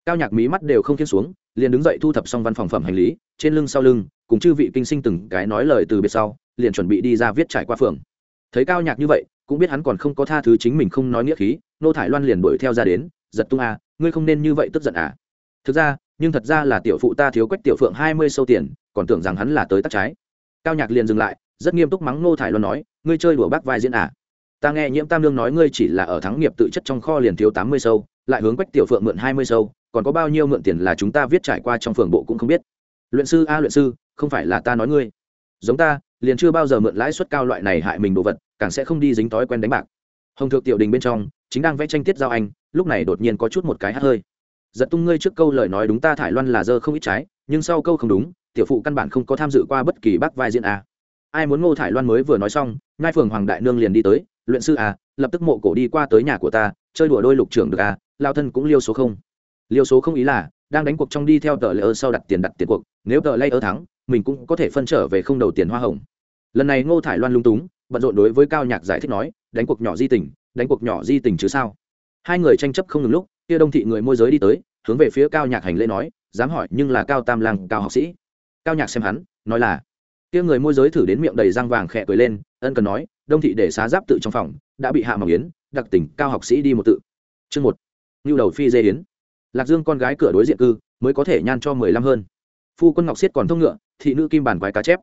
Cao nhạc mí mắt đều không khiến xuống, liền đứng dậy thu thập xong văn phòng phẩm hành lý, trên lưng sau lưng, cùng chư vị kinh sinh từng cái nói lời từ biệt sau, liền chuẩn bị đi ra viết trải qua phường. Thấy cao nhạc như vậy, cũng biết hắn còn không có tha thứ chính mình không nói nghĩa khí, nô thải loan liền đuổi theo ra đến, giật tung à ngươi không nên như vậy tức giận à. Thực ra, nhưng thật ra là tiểu phụ ta thiếu quách tiểu phượng hai mươi sâu tiền, còn tưởng rằng hắn là tới tắt trái cao nhạc liền dừng lại, rất nghiêm túc mắng nô thải loan nói, ngươi chơi đùa bác vai diễn à? Ta nghe nhiễm tam lương nói ngươi chỉ là ở thắng nghiệp tự chất trong kho liền thiếu tám mươi sâu, lại hướng quách tiểu phượng mượn hai mươi sâu, còn có bao nhiêu mượn tiền là chúng ta viết trải qua trong phường bộ cũng không biết. Luyện sư a, luyện sư, không phải là ta nói ngươi. Giống ta, liền chưa bao giờ mượn lãi suất cao loại này hại mình đồ vật, càng sẽ không đi dính thói quen đánh bạc. Hồng thượng tiểu đình bên trong, chính đang vẽ tranh tiết giao anh, lúc này đột nhiên có chút một cái hát hơi. Giật tung ngươi trước câu lời nói đúng ta thải loan là dơ không ít trái, nhưng sau câu không đúng tiểu phụ căn bản không có tham dự qua bất kỳ bác vai diễn a. Ai muốn ngô thải loan mới vừa nói xong ngai phường hoàng đại nương liền đi tới luyện sư à, lập tức mộ cổ đi qua tới nhà của ta chơi đùa đôi lục trưởng được à, lao thân cũng liêu số không. Liêu số không ý là đang đánh cuộc trong đi theo tờ lễ ơ sau đặt tiền đặt tiền cuộc nếu tờ lễ ơ thắng mình cũng có thể phân trở về không đầu tiền hoa hồng. Lần này ngô thải loan lung túng bận rộn đối với cao nhạc giải thích nói đánh cuộc nhỏ di tình đánh cuộc nhỏ di tình chứ sao? Hai người tranh chấp không ngừng lúc kia đông thị người môi giới đi tới hướng về phía cao nhạc hành lễ nói dám hỏi nhưng là cao tam Lang, cao học sĩ cao nhạc xem hắn, nói là, kia người môi giới thử đến miệng đầy răng vàng khẽ cười lên, ân cần nói, đông thị để xá giáp tự trong phòng, đã bị hạ mỏng yến, đặc tỉnh cao học sĩ đi một tự. Chương một ngưu đầu phi dê yến. Lạc dương con gái cửa đối diện cư, mới có thể nhan cho mười lăm hơn. Phu quân ngọc siết còn thông ngựa, thị nữ kim bàn quái cá chép.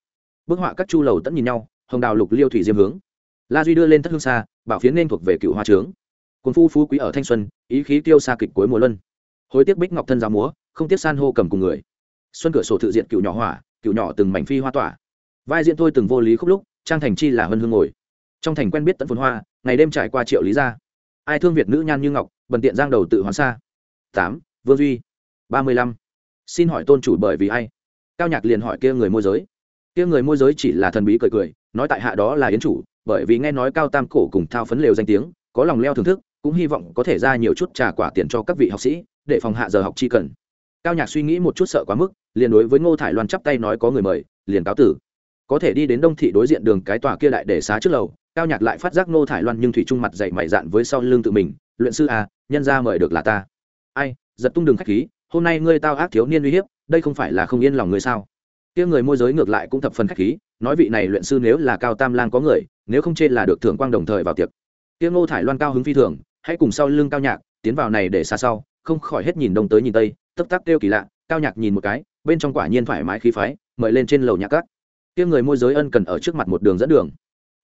Bức họa các chu lầu tẫn nhìn nhau, hồng đào lục liêu thủy diêm hướng. La duy đưa lên thất hương xa, bảo phiến nên thuộc về cựu hoa trướng. Quân phu phú quý ở thanh xuân, ý khí tiêu xa kịch cuối mùa luân. Hối tiếc bích ngọc thân giáo múa, không tiếc san hô cầm cùng người xuân cửa sổ tự diện cựu nhỏ hỏa, cựu nhỏ từng mảnh phi hoa tỏa. Vai diễn thôi từng vô lý khúc lúc, trang thành chi là hân hương ngồi. Trong thành quen biết tận phồn hoa, ngày đêm trải qua triệu lý gia. Ai thương việt nữ nhan như ngọc, bần tiện giang đầu tự hoán xa. Tám, vương duy. Ba mươi lăm. Xin hỏi tôn chủ bởi vì ai? Cao nhạc liền hỏi kia người môi giới. Kia người môi giới chỉ là thần bí cười cười, nói tại hạ đó là yến chủ, bởi vì nghe nói cao tam cổ cùng thao phấn lều danh tiếng, có lòng leo thưởng thức, cũng hy vọng có thể ra nhiều chút trà quả tiền cho các vị học sĩ, để phòng hạ giờ học chi cần. Cao nhạc suy nghĩ một chút sợ quá mức liền đối với ngô thải loan chắp tay nói có người mời, liền cáo tử. Có thể đi đến đông thị đối diện đường cái tòa kia đại để xá trước lầu, cao nhạc lại phát giác ngô thải loan nhưng thủy trung mặt dậy mày dạn với sau lưng tự mình, luyện sư à nhân ra mời được là ta. Ai, giật tung đường khách khí, hôm nay ngươi tao ác thiếu niên uy hiếp, đây không phải là không yên lòng ngươi sao? Kia người môi giới ngược lại cũng thập phần khách khí, nói vị này luyện sư nếu là cao tam lang có người, nếu không chê là được thưởng quang đồng thời vào tiệc. Kia ngô thải loan cao hứng phi thường, hãy cùng sau lưng cao nhạc, tiến vào này để xa sau, không khỏi hết nhìn đông tới nhìn tây tấp tắc kêu kỳ lạ, cao nhạc nhìn một cái bên trong quả nhiên thoải mái khí phái, mời lên trên lầu nhà cát kia người môi giới ân cần ở trước mặt một đường dẫn đường.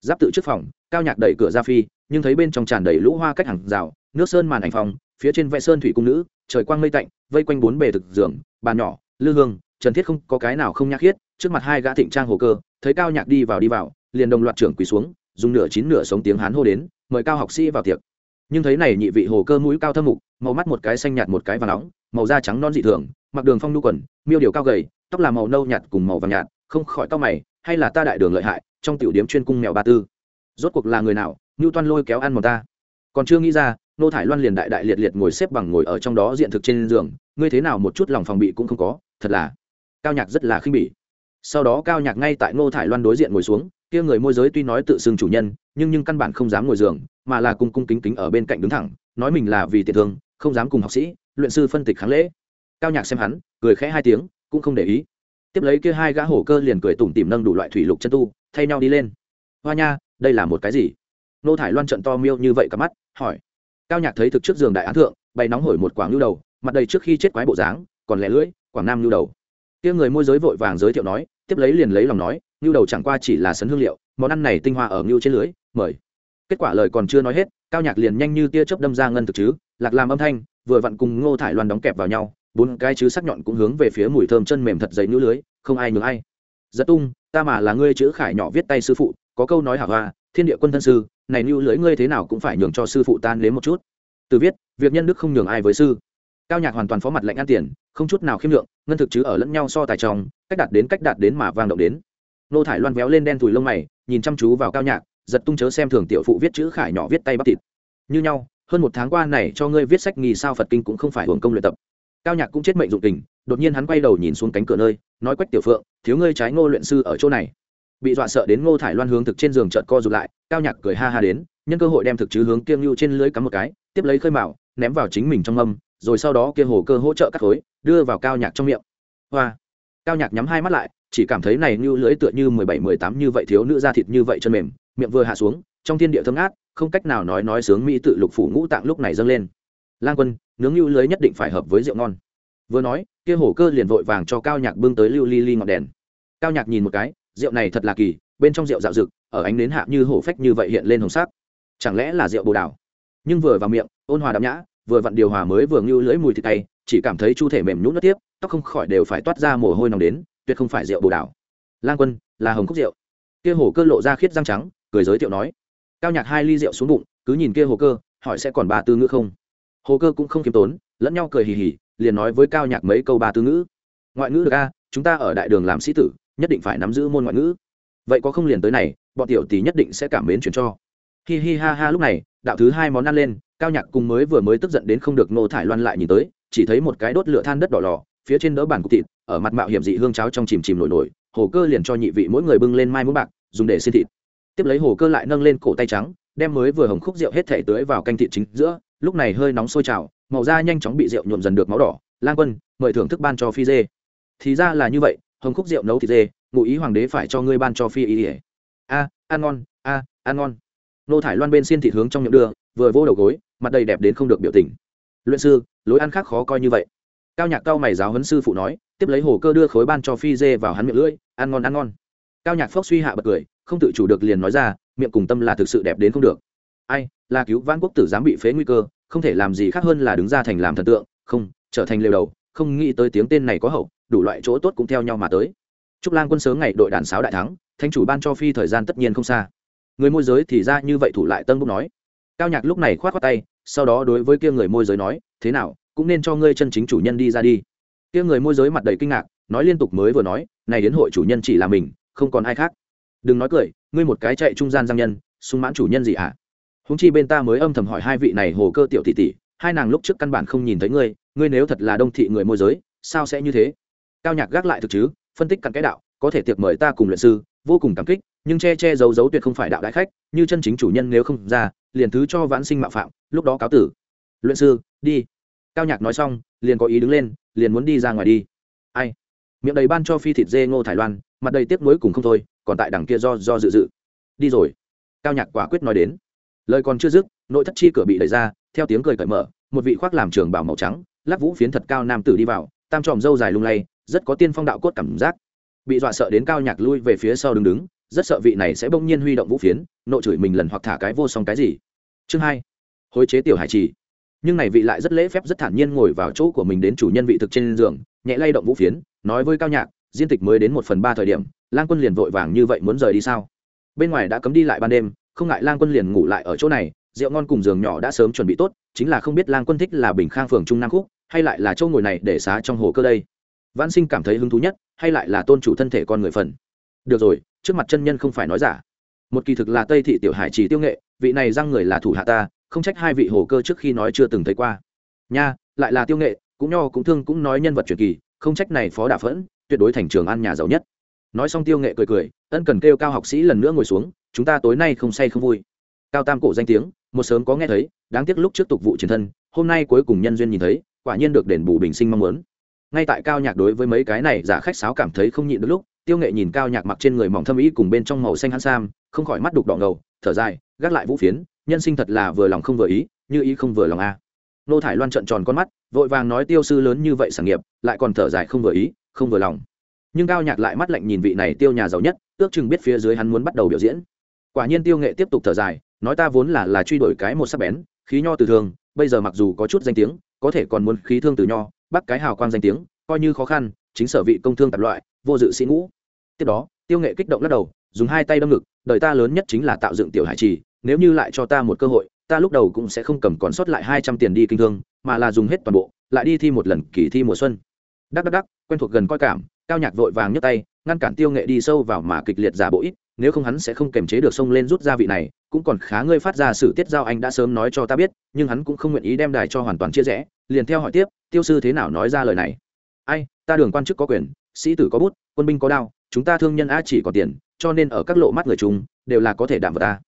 Giáp tự trước phòng, cao nhạc đẩy cửa ra phi, nhưng thấy bên trong tràn đầy lũ hoa cách hàng rào, nước sơn màn ảnh phòng, phía trên vẽ sơn thủy cung nữ, trời quang mây tạnh, vây quanh bốn bề thực giường, bàn nhỏ, lư hương, trần thiết không có cái nào không nhắc khiết, trước mặt hai gã thịnh trang hồ cơ, thấy cao nhạc đi vào đi vào, liền đồng loạt trưởng quỳ xuống, dùng nửa chín nửa sống tiếng hán hô đến, mời cao học sĩ vào tiệc. Nhưng thấy này nhị vị hồ cơ mũi cao thâm mục, màu mắt một cái xanh nhạt một cái và nóng, màu da trắng non dị thường mặc đường phong nu quần, miêu điều cao gầy, tóc là màu nâu nhạt cùng màu vàng nhạt, không khỏi tóc mày, hay là ta đại đường lợi hại, trong tiểu điếm chuyên cung mèo ba tư. Rốt cuộc là người nào ngưu toan lôi kéo ăn một ta? Còn chưa nghĩ ra, nô thải loan liền đại đại liệt liệt ngồi xếp bằng ngồi ở trong đó diện thực trên giường, ngươi thế nào một chút lòng phòng bị cũng không có, thật là cao nhạc rất là khinh bỉ. Sau đó cao nhạc ngay tại ngô thải loan đối diện ngồi xuống, kia người môi giới tuy nói tự xưng chủ nhân, nhưng nhưng căn bản không dám ngồi giường, mà là cung cung kính kính ở bên cạnh đứng thẳng, nói mình là vì tiện thương không dám cùng học sĩ, luyện sư phân tịch kháng lễ cao nhạc xem hắn, cười khẽ hai tiếng, cũng không để ý. Tiếp lấy kia hai gã hổ cơ liền cười tủm tỉm nâng đủ loại thủy lục chân tu, thay nhau đi lên. Hoa nha, đây là một cái gì? Nô thải loan trận to miêu như vậy cả mắt, hỏi. Cao nhạc thấy thực trước giường đại án thượng, bày nóng hổi một quảng lưu đầu, mặt đầy trước khi chết quái bộ dáng, còn lẻ lưỡi, quảng nam lưu đầu. Kia người môi giới vội vàng giới thiệu nói, tiếp lấy liền lấy lòng nói, lưu đầu chẳng qua chỉ là sấn hương liệu, món ăn này tinh hoa ở lưu trên lưới, mời. Kết quả lời còn chưa nói hết, cao nhạc liền nhanh như tia chớp đâm ra ngân thực chứ, lạc làm âm thanh, vừa vặn cùng ngô thải loan đóng kẹp vào nhau bốn cái chứ sắc nhọn cũng hướng về phía mùi thơm chân mềm thật dày nữ lưới không ai nhường ai. Giật tung ta mà là ngươi chữ khải nhỏ viết tay sư phụ có câu nói hả hoa thiên địa quân thân sư này nữ lưới ngươi thế nào cũng phải nhường cho sư phụ tan đến một chút. Từ viết việc nhân đức không nhường ai với sư. Cao nhạc hoàn toàn phó mặt lệnh ăn tiền không chút nào khiêm lượng ngân thực chứ ở lẫn nhau so tài tròng, cách đạt đến cách đạt đến mà vang động đến. Nô thải loan véo lên đen thùi lông mày nhìn chăm chú vào cao nhạc giật tung chớ xem thường tiểu phụ viết chữ khải nhỏ viết tay bắp thịt. Như nhau hơn một tháng qua này cho ngươi viết sách nghi sao phật kinh cũng không phải hưởng công luyện tập cao nhạc cũng chết mệnh dụng tình đột nhiên hắn quay đầu nhìn xuống cánh cửa nơi, nói quách tiểu phượng, thiếu ngươi trái ngô luyện sư ở chỗ này. Bị dọa sợ đến ngô thải loan hướng thực trên giường trợn co rụt lại, cao nhạc cười ha ha đến, nhân cơ hội đem thực chứ hướng kiêng lưu trên lưới cắm một cái, tiếp lấy khơi mạo ném vào chính mình trong âm rồi sau đó kia hồ cơ hỗ trợ cắt khối đưa vào cao nhạc trong miệng. Hoa! Cao nhạc nhắm hai mắt lại, chỉ cảm thấy này như lưới tựa như mười bảy, mười tám như vậy thiếu nữ da thịt như vậy chân mềm, miệng vừa hạ xuống, trong thiên địa thơm ngát, không cách nào nói nói sướng mỹ tự lục phủ ngũ tạng lúc này dâng lên lang quân, nướng như lưới nhất định phải hợp với rượu ngon. Vừa nói, kia hổ cơ liền vội vàng cho cao nhạc bưng tới lưu ly ly ngọn đèn. Cao nhạc nhìn một cái, rượu này thật là kỳ, bên trong rượu dạo rực ở ánh đến hạ như hổ phách như vậy hiện lên hồng sắc. Chẳng lẽ là rượu bồ đào? Nhưng vừa vào miệng, ôn hòa đạm nhã, vừa vặn điều hòa mới vừa ngưu lưỡi mùi thịt tay chỉ cảm thấy chu thể mềm nhũn nước tiếp, tóc không khỏi đều phải toát ra mồ hôi nồng đến, tuyệt không phải rượu bồ đào. Lang quân, là hồng cúc rượu. Kia hồ cơ lộ ra khiết răng trắng, cười giới thiệu nói. Cao nhạc hai ly rượu xuống bụng, cứ nhìn kia hồ cơ, hỏi sẽ còn ba tư ngữ không? Hồ cơ cũng không kiêm tốn, lẫn nhau cười hì hì, liền nói với cao nhạc mấy câu ba tư ngữ. Ngoại ngữ được a, chúng ta ở đại đường làm sĩ tử, nhất định phải nắm giữ môn ngoại ngữ. Vậy có không liền tới này, bọn tiểu tỷ nhất định sẽ cảm mến chuyển cho. Hi hi ha ha lúc này, đạo thứ hai món ăn lên, cao nhạc cùng mới vừa mới tức giận đến không được nô thải loan lại nhìn tới, chỉ thấy một cái đốt lửa than đất đỏ lò, phía trên đỡ bàn cục thịt, ở mặt mạo hiểm dị hương cháo trong chìm chìm nổi nổi, hồ cơ liền cho nhị vị mỗi người bưng lên mai muỗng bạc, dùng để xin thịt. Tiếp lấy hồ cơ lại nâng lên cổ tay trắng, đem mới vừa hồng khúc rượu hết thể tưới vào canh thịt chính giữa lúc này hơi nóng sôi trào, màu da nhanh chóng bị rượu nhuộm dần được máu đỏ. Lang quân, mời thưởng thức ban cho phi dê. Thì ra là như vậy, hồng khúc rượu nấu thịt dê, ngụ ý hoàng đế phải cho ngươi ban cho phi ý ỉa a, ăn ngon, a, ăn ngon. Nô thải loan bên xiên thịt hướng trong nhậm đưa, vừa vô đầu gối, mặt đầy đẹp đến không được biểu tình. Luyện sư, lối ăn khác khó coi như vậy. Cao nhạc cao mày giáo huấn sư phụ nói, tiếp lấy hồ cơ đưa khối ban cho phi dê vào hắn miệng lưỡi, ăn ngon ăn ngon. Cao nhạc phốc suy hạ bật cười, không tự chủ được liền nói ra, miệng cùng tâm là thực sự đẹp đến không được. Ai là cứu vãn quốc tử dám bị phế nguy cơ, không thể làm gì khác hơn là đứng ra thành làm thần tượng, không, trở thành lều đầu, không nghĩ tới tiếng tên này có hậu, đủ loại chỗ tốt cũng theo nhau mà tới. Trúc lang quân sớm ngày đội đàn sáo đại thắng, thanh chủ ban cho phi thời gian tất nhiên không xa. Người môi giới thì ra như vậy thủ lại tân bốc nói. Cao nhạc lúc này khoát khoát tay, sau đó đối với kia người môi giới nói, thế nào, cũng nên cho ngươi chân chính chủ nhân đi ra đi. Kia người môi giới mặt đầy kinh ngạc, nói liên tục mới vừa nói, này đến hội chủ nhân chỉ là mình, không còn ai khác. Đừng nói cười, ngươi một cái chạy trung gian giang nhân, sung mãn chủ nhân gì ạ à? Húng chi bên ta mới âm thầm hỏi hai vị này hồ cơ tiểu tỷ tỷ, hai nàng lúc trước căn bản không nhìn thấy ngươi ngươi nếu thật là đông thị người môi giới, sao sẽ như thế? Cao nhạc gác lại thực chứ, phân tích cặn cái đạo, có thể tiệc mời ta cùng luyện sư, vô cùng cảm kích, nhưng che che giấu giấu tuyệt không phải đạo đại khách, như chân chính chủ nhân nếu không ra, liền thứ cho vãn sinh mạo phạm, lúc đó cáo tử. Luyện sư, đi. Cao nhạc nói xong, liền có ý đứng lên, liền muốn đi ra ngoài đi. Ai? Miệng đầy ban cho phi thịt dê ngô thải loan, mặt đầy tiếc nuối cùng không thôi, còn tại đằng kia do do dự dự. Đi rồi. Cao nhạc quả quyết nói đến lời còn chưa dứt, nội thất chi cửa bị đẩy ra, theo tiếng cười cởi mở, một vị khoác làm trường bảo màu trắng, lắc vũ phiến thật cao nam tử đi vào, tam tròm râu dài lung lay, rất có tiên phong đạo cốt cảm giác. Bị dọa sợ đến cao nhạc lui về phía sau đứng đứng, rất sợ vị này sẽ bỗng nhiên huy động vũ phiến nội chửi mình lần hoặc thả cái vô song cái gì. Chương hai, hối chế tiểu hải trì. Nhưng này vị lại rất lễ phép, rất thản nhiên ngồi vào chỗ của mình đến chủ nhân vị thực trên giường, nhẹ lay động vũ phiến, nói với cao nhạc, diên tịch mới đến một phần ba thời điểm, lang quân liền vội vàng như vậy muốn rời đi sao? Bên ngoài đã cấm đi lại ban đêm không ngại lang quân liền ngủ lại ở chỗ này, rượu ngon cùng giường nhỏ đã sớm chuẩn bị tốt, chính là không biết lang quân thích là bình khang phường trung nam khúc, hay lại là châu ngồi này để xá trong hồ cơ đây. Văn sinh cảm thấy hứng thú nhất, hay lại là tôn chủ thân thể con người phần. Được rồi, trước mặt chân nhân không phải nói giả. Một kỳ thực là tây thị tiểu hải chỉ tiêu nghệ, vị này răng người là thủ hạ ta, không trách hai vị hồ cơ trước khi nói chưa từng thấy qua. Nha, lại là tiêu nghệ, cũng nho cũng thương cũng nói nhân vật truyền kỳ, không trách này phó đà phẫn, tuyệt đối thành trường ăn nhà giàu nhất nói xong tiêu nghệ cười cười, ân cần kêu cao học sĩ lần nữa ngồi xuống, chúng ta tối nay không say không vui. Cao tam cổ danh tiếng, một sớm có nghe thấy, đáng tiếc lúc trước tục vụ chiến thân, hôm nay cuối cùng nhân duyên nhìn thấy, quả nhiên được đền bù bình sinh mong muốn. Ngay tại cao nhạc đối với mấy cái này giả khách sáo cảm thấy không nhịn được lúc, tiêu nghệ nhìn cao nhạc mặc trên người mỏng thâm ý cùng bên trong màu xanh hắn sam, không khỏi mắt đục đỏ ngầu, thở dài, gác lại vũ phiến, nhân sinh thật là vừa lòng không vừa ý, như ý không vừa lòng a. Nô thải loan trợn tròn con mắt, vội vàng nói, tiêu sư lớn như vậy sản nghiệp, lại còn thở dài không vừa ý, không vừa lòng nhưng cao nhạc lại mắt lạnh nhìn vị này tiêu nhà giàu nhất, ước chừng biết phía dưới hắn muốn bắt đầu biểu diễn. Quả nhiên tiêu nghệ tiếp tục thở dài, nói ta vốn là là truy đuổi cái một sắc bén, khí nho từ thường, bây giờ mặc dù có chút danh tiếng, có thể còn muốn khí thương từ nho, bắt cái hào quang danh tiếng, coi như khó khăn, chính sở vị công thương tạp loại, vô dự sĩ ngũ. Tiếp đó, tiêu nghệ kích động lắc đầu, dùng hai tay đâm ngực, đời ta lớn nhất chính là tạo dựng tiểu hải trì, nếu như lại cho ta một cơ hội, ta lúc đầu cũng sẽ không cầm còn sót lại hai trăm tiền đi kinh thương, mà là dùng hết toàn bộ, lại đi thi một lần kỳ thi mùa xuân. Đắc đắc đắc, quen thuộc gần coi cảm cao nhạc vội vàng nhấc tay, ngăn cản tiêu nghệ đi sâu vào mà kịch liệt giả bộ ít, nếu không hắn sẽ không kềm chế được xông lên rút ra vị này, cũng còn khá ngươi phát ra sự tiết giao anh đã sớm nói cho ta biết, nhưng hắn cũng không nguyện ý đem đài cho hoàn toàn chia rẽ, liền theo hỏi tiếp, tiêu sư thế nào nói ra lời này? Ai, ta đường quan chức có quyền, sĩ tử có bút, quân binh có đao, chúng ta thương nhân a chỉ có tiền, cho nên ở các lộ mắt người chúng đều là có thể đảm vào ta.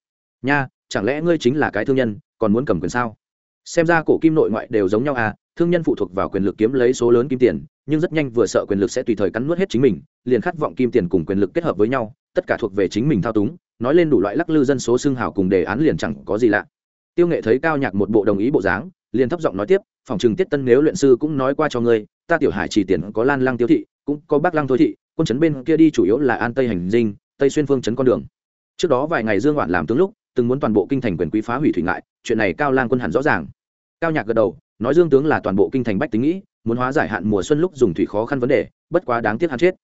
Nha, chẳng lẽ ngươi chính là cái thương nhân, còn muốn cầm quyền sao? Xem ra cổ kim nội ngoại đều giống nhau à thương nhân phụ thuộc vào quyền lực kiếm lấy số lớn kim tiền, nhưng rất nhanh vừa sợ quyền lực sẽ tùy thời cắn nuốt hết chính mình, liền khát vọng kim tiền cùng quyền lực kết hợp với nhau, tất cả thuộc về chính mình thao túng, nói lên đủ loại lắc lư dân số xương hào cùng đề án liền chẳng có gì lạ. Tiêu nghệ thấy cao nhạc một bộ đồng ý bộ dáng, liền thấp giọng nói tiếp, phòng trừng tiết tân nếu luyện sư cũng nói qua cho ngươi, ta tiểu hải chỉ tiền có lan lăng tiêu thị, cũng có bác lăng thôi thị, quân chấn bên kia đi chủ yếu là an tây hành dinh, tây xuyên phương chấn con đường. Trước đó vài ngày dương hoạn làm tướng lúc, từng muốn toàn bộ kinh thành quyền quý phá hủy thủy ngại, chuyện này cao lang quân hẳn rõ ràng. Cao nhạc gật đầu nói dương tướng là toàn bộ kinh thành bách tính nghĩ, muốn hóa giải hạn mùa xuân lúc dùng thủy khó khăn vấn đề, bất quá đáng tiếc hắn chết.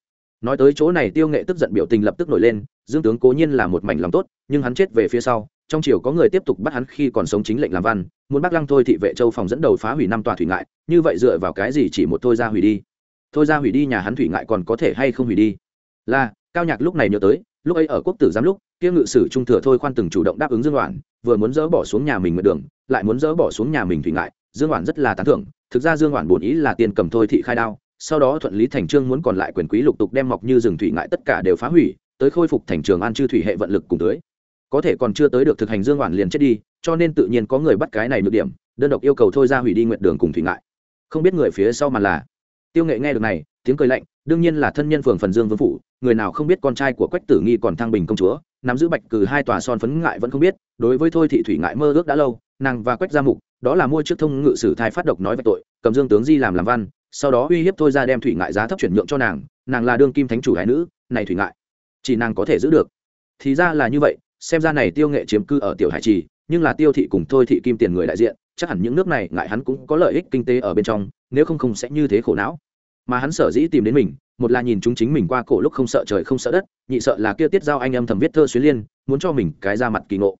Nói tới chỗ này tiêu nghệ tức giận biểu tình lập tức nổi lên, dương tướng cố nhiên là một mảnh lòng tốt, nhưng hắn chết về phía sau, trong chiều có người tiếp tục bắt hắn khi còn sống chính lệnh làm văn, muốn bác lăng thôi thị vệ châu phòng dẫn đầu phá hủy năm tòa thủy ngại, như vậy dựa vào cái gì chỉ một thôi ra hủy đi? Thôi ra hủy đi nhà hắn thủy ngại còn có thể hay không hủy đi? Là, cao nhạc lúc này nhớ tới, lúc ấy ở quốc tử giám lúc, kia ngự sử trung thừa thôi khoan từng chủ động đáp ứng dương đoạn vừa muốn dỡ bỏ xuống nhà mình mượn đường, lại muốn dỡ bỏ xuống nhà mình thủy ngại dương đoạn rất là tán thưởng, thực ra dương đoạn bổn ý là tiền cầm thôi thị khai đao, sau đó thuận lý thành trương muốn còn lại quyền quý lục tục đem mọc như rừng thủy ngại tất cả đều phá hủy, tới khôi phục thành trường an chư thủy hệ vận lực cùng tưới. Có thể còn chưa tới được thực hành dương hoàn liền chết đi, cho nên tự nhiên có người bắt cái này được điểm, đơn độc yêu cầu thôi ra hủy đi nguyện đường cùng thủy ngại. Không biết người phía sau màn là. Tiêu nghệ nghe được này, tiếng cười lạnh, đương nhiên là thân nhân phường phần dương vương phủ, người nào không biết con trai của quách tử nghi còn thăng bình công chúa, nắm giữ bạch cử hai tòa son phấn ngại vẫn không biết, đối với thôi thị thủy ngại mơ ước đã lâu, nàng và quách gia mục đó là mua trước thông ngự sử thai phát độc nói về tội, cầm dương tướng di làm làm văn, sau đó uy hiếp thôi ra đem thủy ngại giá thấp chuyển nhượng cho nàng nàng là đương kim thánh chủ hải nữ, này thủy ngại, chỉ nàng có thể giữ được. Thì ra là như vậy, xem ra này tiêu nghệ chiếm cư ở tiểu hải trì, nhưng là tiêu thị cùng thôi thị kim tiền người đại diện, chắc hẳn những nước này ngại hắn cũng có lợi ích kinh tế ở bên trong, nếu không không sẽ như thế khổ não. Mà hắn sở dĩ tìm đến mình, một là nhìn chúng chính mình qua cổ lúc không sợ trời không sợ đất, nhị sợ là kia tiết giao anh âm thầm viết thơ xuyến liên, muốn cho mình cái ra mặt kỳ ngộ.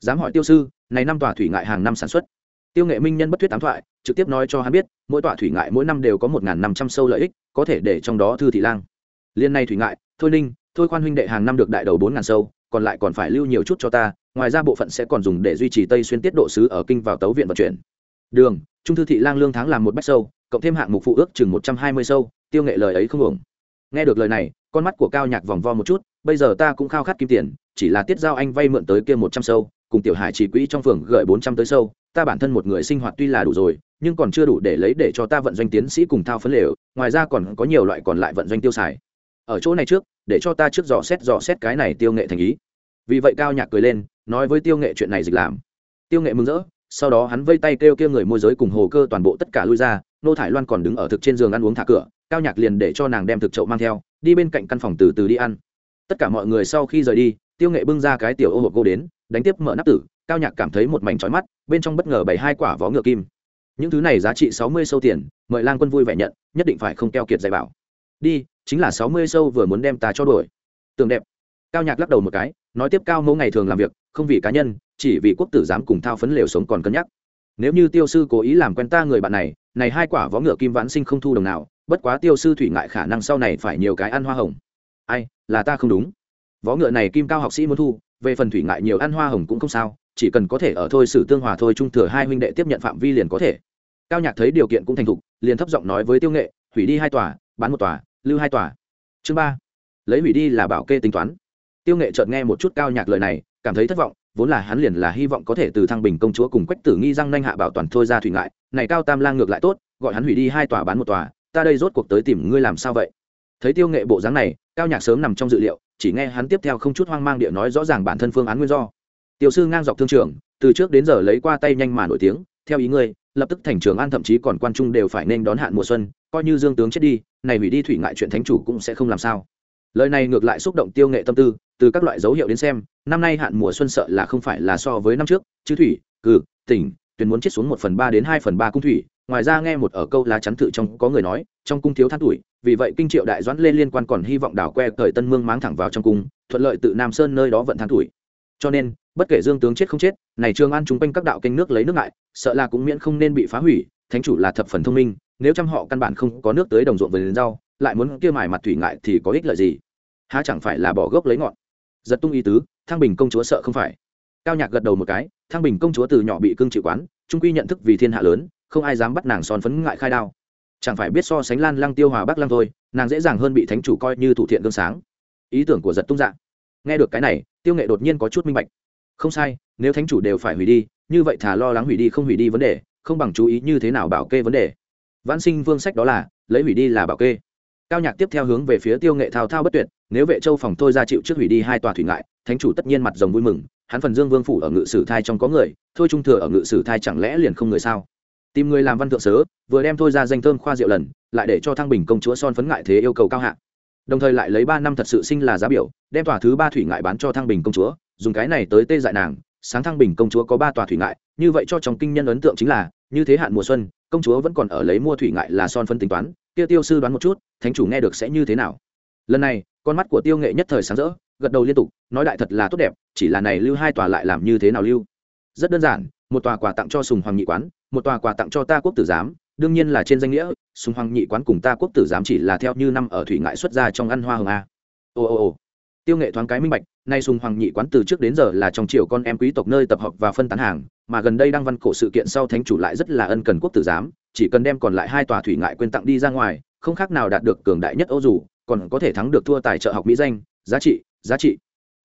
Dám hỏi tiêu sư, này năm tòa thủy ngại hàng năm sản xuất tiêu nghệ minh nhân bất thuyết tám thoại, trực tiếp nói cho hắn biết, mỗi tọa thủy ngại mỗi năm đều có một năm trăm sâu lợi ích, có thể để trong đó thư thị lang. Liên này thủy ngại, thôi ninh, thôi khoan huynh đệ hàng năm được đại đầu bốn ngàn sâu, còn lại còn phải lưu nhiều chút cho ta, ngoài ra bộ phận sẽ còn dùng để duy trì tây xuyên tiết độ sứ ở kinh vào tấu viện vận chuyển. Đường, trung thư thị lang lương tháng làm một bách sâu, cộng thêm hạng mục phụ ước chừng một trăm hai mươi sâu, tiêu nghệ lời ấy không ổng nghe được lời này, con mắt của cao nhạc vòng vo một chút, bây giờ ta cũng khao khát kim tiền, chỉ là tiết giao anh vay mượn tới kia một trăm sâu cùng tiểu hải chỉ quỹ trong phường gửi bốn trăm tới sâu, ta bản thân một người sinh hoạt tuy là đủ rồi, nhưng còn chưa đủ để lấy để cho ta vận doanh tiến sĩ cùng thao phấn lều, ngoài ra còn có nhiều loại còn lại vận doanh tiêu xài. Ở chỗ này trước, để cho ta trước dò xét dò xét cái này tiêu nghệ thành ý. Vì vậy cao nhạc cười lên, nói với tiêu nghệ chuyện này dịch làm. Tiêu nghệ mừng rỡ, sau đó hắn vây tay kêu kêu người môi giới cùng hồ cơ toàn bộ tất cả lui ra, nô thải loan còn đứng ở thực trên giường ăn uống thả cửa, cao nhạc liền để cho nàng đem thực chậu mang theo, đi bên cạnh căn phòng từ từ đi ăn. Tất cả mọi người sau khi rời đi tiêu nghệ bưng ra cái tiểu ô hộp gỗ đến, đánh tiếp mở nắp tử, cao nhạc cảm thấy một mảnh trói mắt, bên trong bất ngờ bảy hai quả vó ngựa kim. Những thứ này giá trị sáu mươi sâu tiền, mời lang quân vui vẻ nhận, nhất định phải không keo kiệt dạy bảo. Đi, chính là sáu mươi sâu vừa muốn đem ta cho đổi tường đẹp. Cao nhạc lắc đầu một cái, nói tiếp cao mẫu ngày thường làm việc, không vì cá nhân, chỉ vì quốc tử dám cùng thao phấn lều sống còn cân nhắc. Nếu như tiêu sư cố ý làm quen ta người bạn này này hai quả vó ngựa kim vãn sinh không thu đồng nào, bất quá tiêu sư thủy ngại khả năng sau này phải nhiều cái ăn hoa hồng. Ai, là ta không đúng vó ngựa này kim cao học sĩ muốn thu, về phần thủy ngại nhiều ăn hoa hồng cũng không sao, chỉ cần có thể ở thôi xử tương hòa thôi, trung thừa hai huynh đệ tiếp nhận phạm vi liền có thể. Cao nhạc thấy điều kiện cũng thành thục, liền thấp giọng nói với tiêu nghệ, hủy đi hai tòa, bán một tòa, lưu hai tòa. Chương ba. Lấy hủy đi là bảo kê tính toán. Tiêu nghệ chợt nghe một chút cao nhạc lời này, cảm thấy thất vọng, vốn là hắn liền là hy vọng có thể từ thăng bình công chúa cùng quách tử nghi răng nanh hạ bảo toàn thôi ra thủy ngại, này cao tam lang ngược lại tốt, gọi hắn hủy đi hai tòa bán một tòa, ta đây rốt cuộc tới tìm ngươi làm sao vậy? Thấy tiêu nghệ bộ dáng này, cao nhạc sớm nằm trong dự liệu chỉ nghe hắn tiếp theo không chút hoang mang địa nói rõ ràng bản thân phương án nguyên do. Tiểu sư ngang dọc thương trường, từ trước đến giờ lấy qua tay nhanh mà nổi tiếng, theo ý ngươi, lập tức thành trường an thậm chí còn quan trung đều phải nên đón hạn mùa xuân, coi như dương tướng chết đi, này hủy đi thủy ngại chuyện thánh chủ cũng sẽ không làm sao. Lời này ngược lại xúc động tiêu nghệ tâm tư, từ các loại dấu hiệu đến xem, năm nay hạn mùa xuân sợ là không phải là so với năm trước chứ thủy, cử, tỉnh, tuyển muốn chết xuống một phần ba đến hai phần ba cung thủy ngoài ra nghe một ở câu lá chắn tự trong có người nói, trong cung thiếu than tuổi, vì vậy kinh triệu đại doãn lên liên quan còn hy vọng đảo que cởi tân mương máng thẳng vào trong cung, thuận lợi tự nam sơn nơi đó vận than tuổi. Cho nên, bất kể dương tướng chết không chết, này trương an chúng quanh các đạo kênh nước lấy nước ngại, sợ là cũng miễn không nên bị phá hủy, thánh chủ là thập phần thông minh, nếu trăm họ căn bản không có nước tới đồng ruộng vườn rau, lại muốn kia mài mặt thủy ngại thì có ích lợi gì? Há chẳng phải là bỏ gốc lấy ngọn? Giật tung ý tứ, thăng bình công chúa sợ không phải. Cao nhạc gật đầu một cái, thăng bình công chúa từ nhỏ bị cưng chịu quán, trung quy nhận thức vì thiên hạ lớn không ai dám bắt nàng son phấn ngại khai đao. Chẳng phải biết so sánh lan lăng tiêu hòa bắc lăng thôi, nàng dễ dàng hơn bị thánh chủ coi như thủ thiện gương sáng. Ý tưởng của giật tung dạng nghe được cái này, tiêu nghệ đột nhiên có chút minh bạch. Không sai, nếu thánh chủ đều phải hủy đi, như vậy thà lo lắng hủy đi không hủy đi vấn đề, không bằng chú ý như thế nào bảo kê vấn đề. Vãn sinh vương sách đó là, lấy hủy đi là bảo kê. Cao nhạc tiếp theo hướng về phía tiêu nghệ thao thao bất tuyệt, nếu vệ châu phòng thôi ra chịu trước hủy đi hai tòa thủy ngại, thánh chủ tất nhiên mặt rồng vui mừng, hắn phần dương vương phủ ở ngự sử thai trong có người, thôi trung thừa ở ngự sử thai chẳng lẽ liền không người sao? Tìm người làm văn thượng sớ, vừa đem thôi ra danh thơm khoa diệu lần, lại để cho thăng bình công chúa son phấn ngại thế yêu cầu cao hạ. Đồng thời lại lấy ba năm thật sự sinh là giá biểu, đem tòa thứ ba thủy ngại bán cho thăng bình công chúa, dùng cái này tới tê dại nàng. Sáng thăng bình công chúa có ba tòa thủy ngại, như vậy cho trong kinh nhân ấn tượng chính là, như thế hạn mùa xuân, công chúa vẫn còn ở lấy mua thủy ngại là son phân tính toán, kia tiêu sư đoán một chút, thánh chủ nghe được sẽ như thế nào. Lần này, con mắt của tiêu nghệ nhất thời sáng rỡ, gật đầu liên tục, nói đại thật là tốt đẹp, chỉ là này lưu hai tòa lại làm như thế nào lưu? Rất đơn giản, một tòa quà tặng cho sùng hoàng nhị quán một tòa quà tặng cho ta quốc tử giám, đương nhiên là trên danh nghĩa sùng hoàng nhị quán cùng ta quốc tử giám chỉ là theo như năm ở thủy ngại xuất ra trong ăn hoa hồng a. Ồ ồ ồ tiêu nghệ thoáng cái minh bạch, nay sùng hoàng nhị quán từ trước đến giờ là trong triều con em quý tộc nơi tập hợp và phân tán hàng, mà gần đây đăng văn cổ sự kiện sau thánh chủ lại rất là ân cần quốc tử giám, chỉ cần đem còn lại hai tòa thủy ngại quên tặng đi ra ngoài, không khác nào đạt được cường đại nhất ô dù, còn có thể thắng được thua tài trợ học mỹ danh, giá trị giá trị.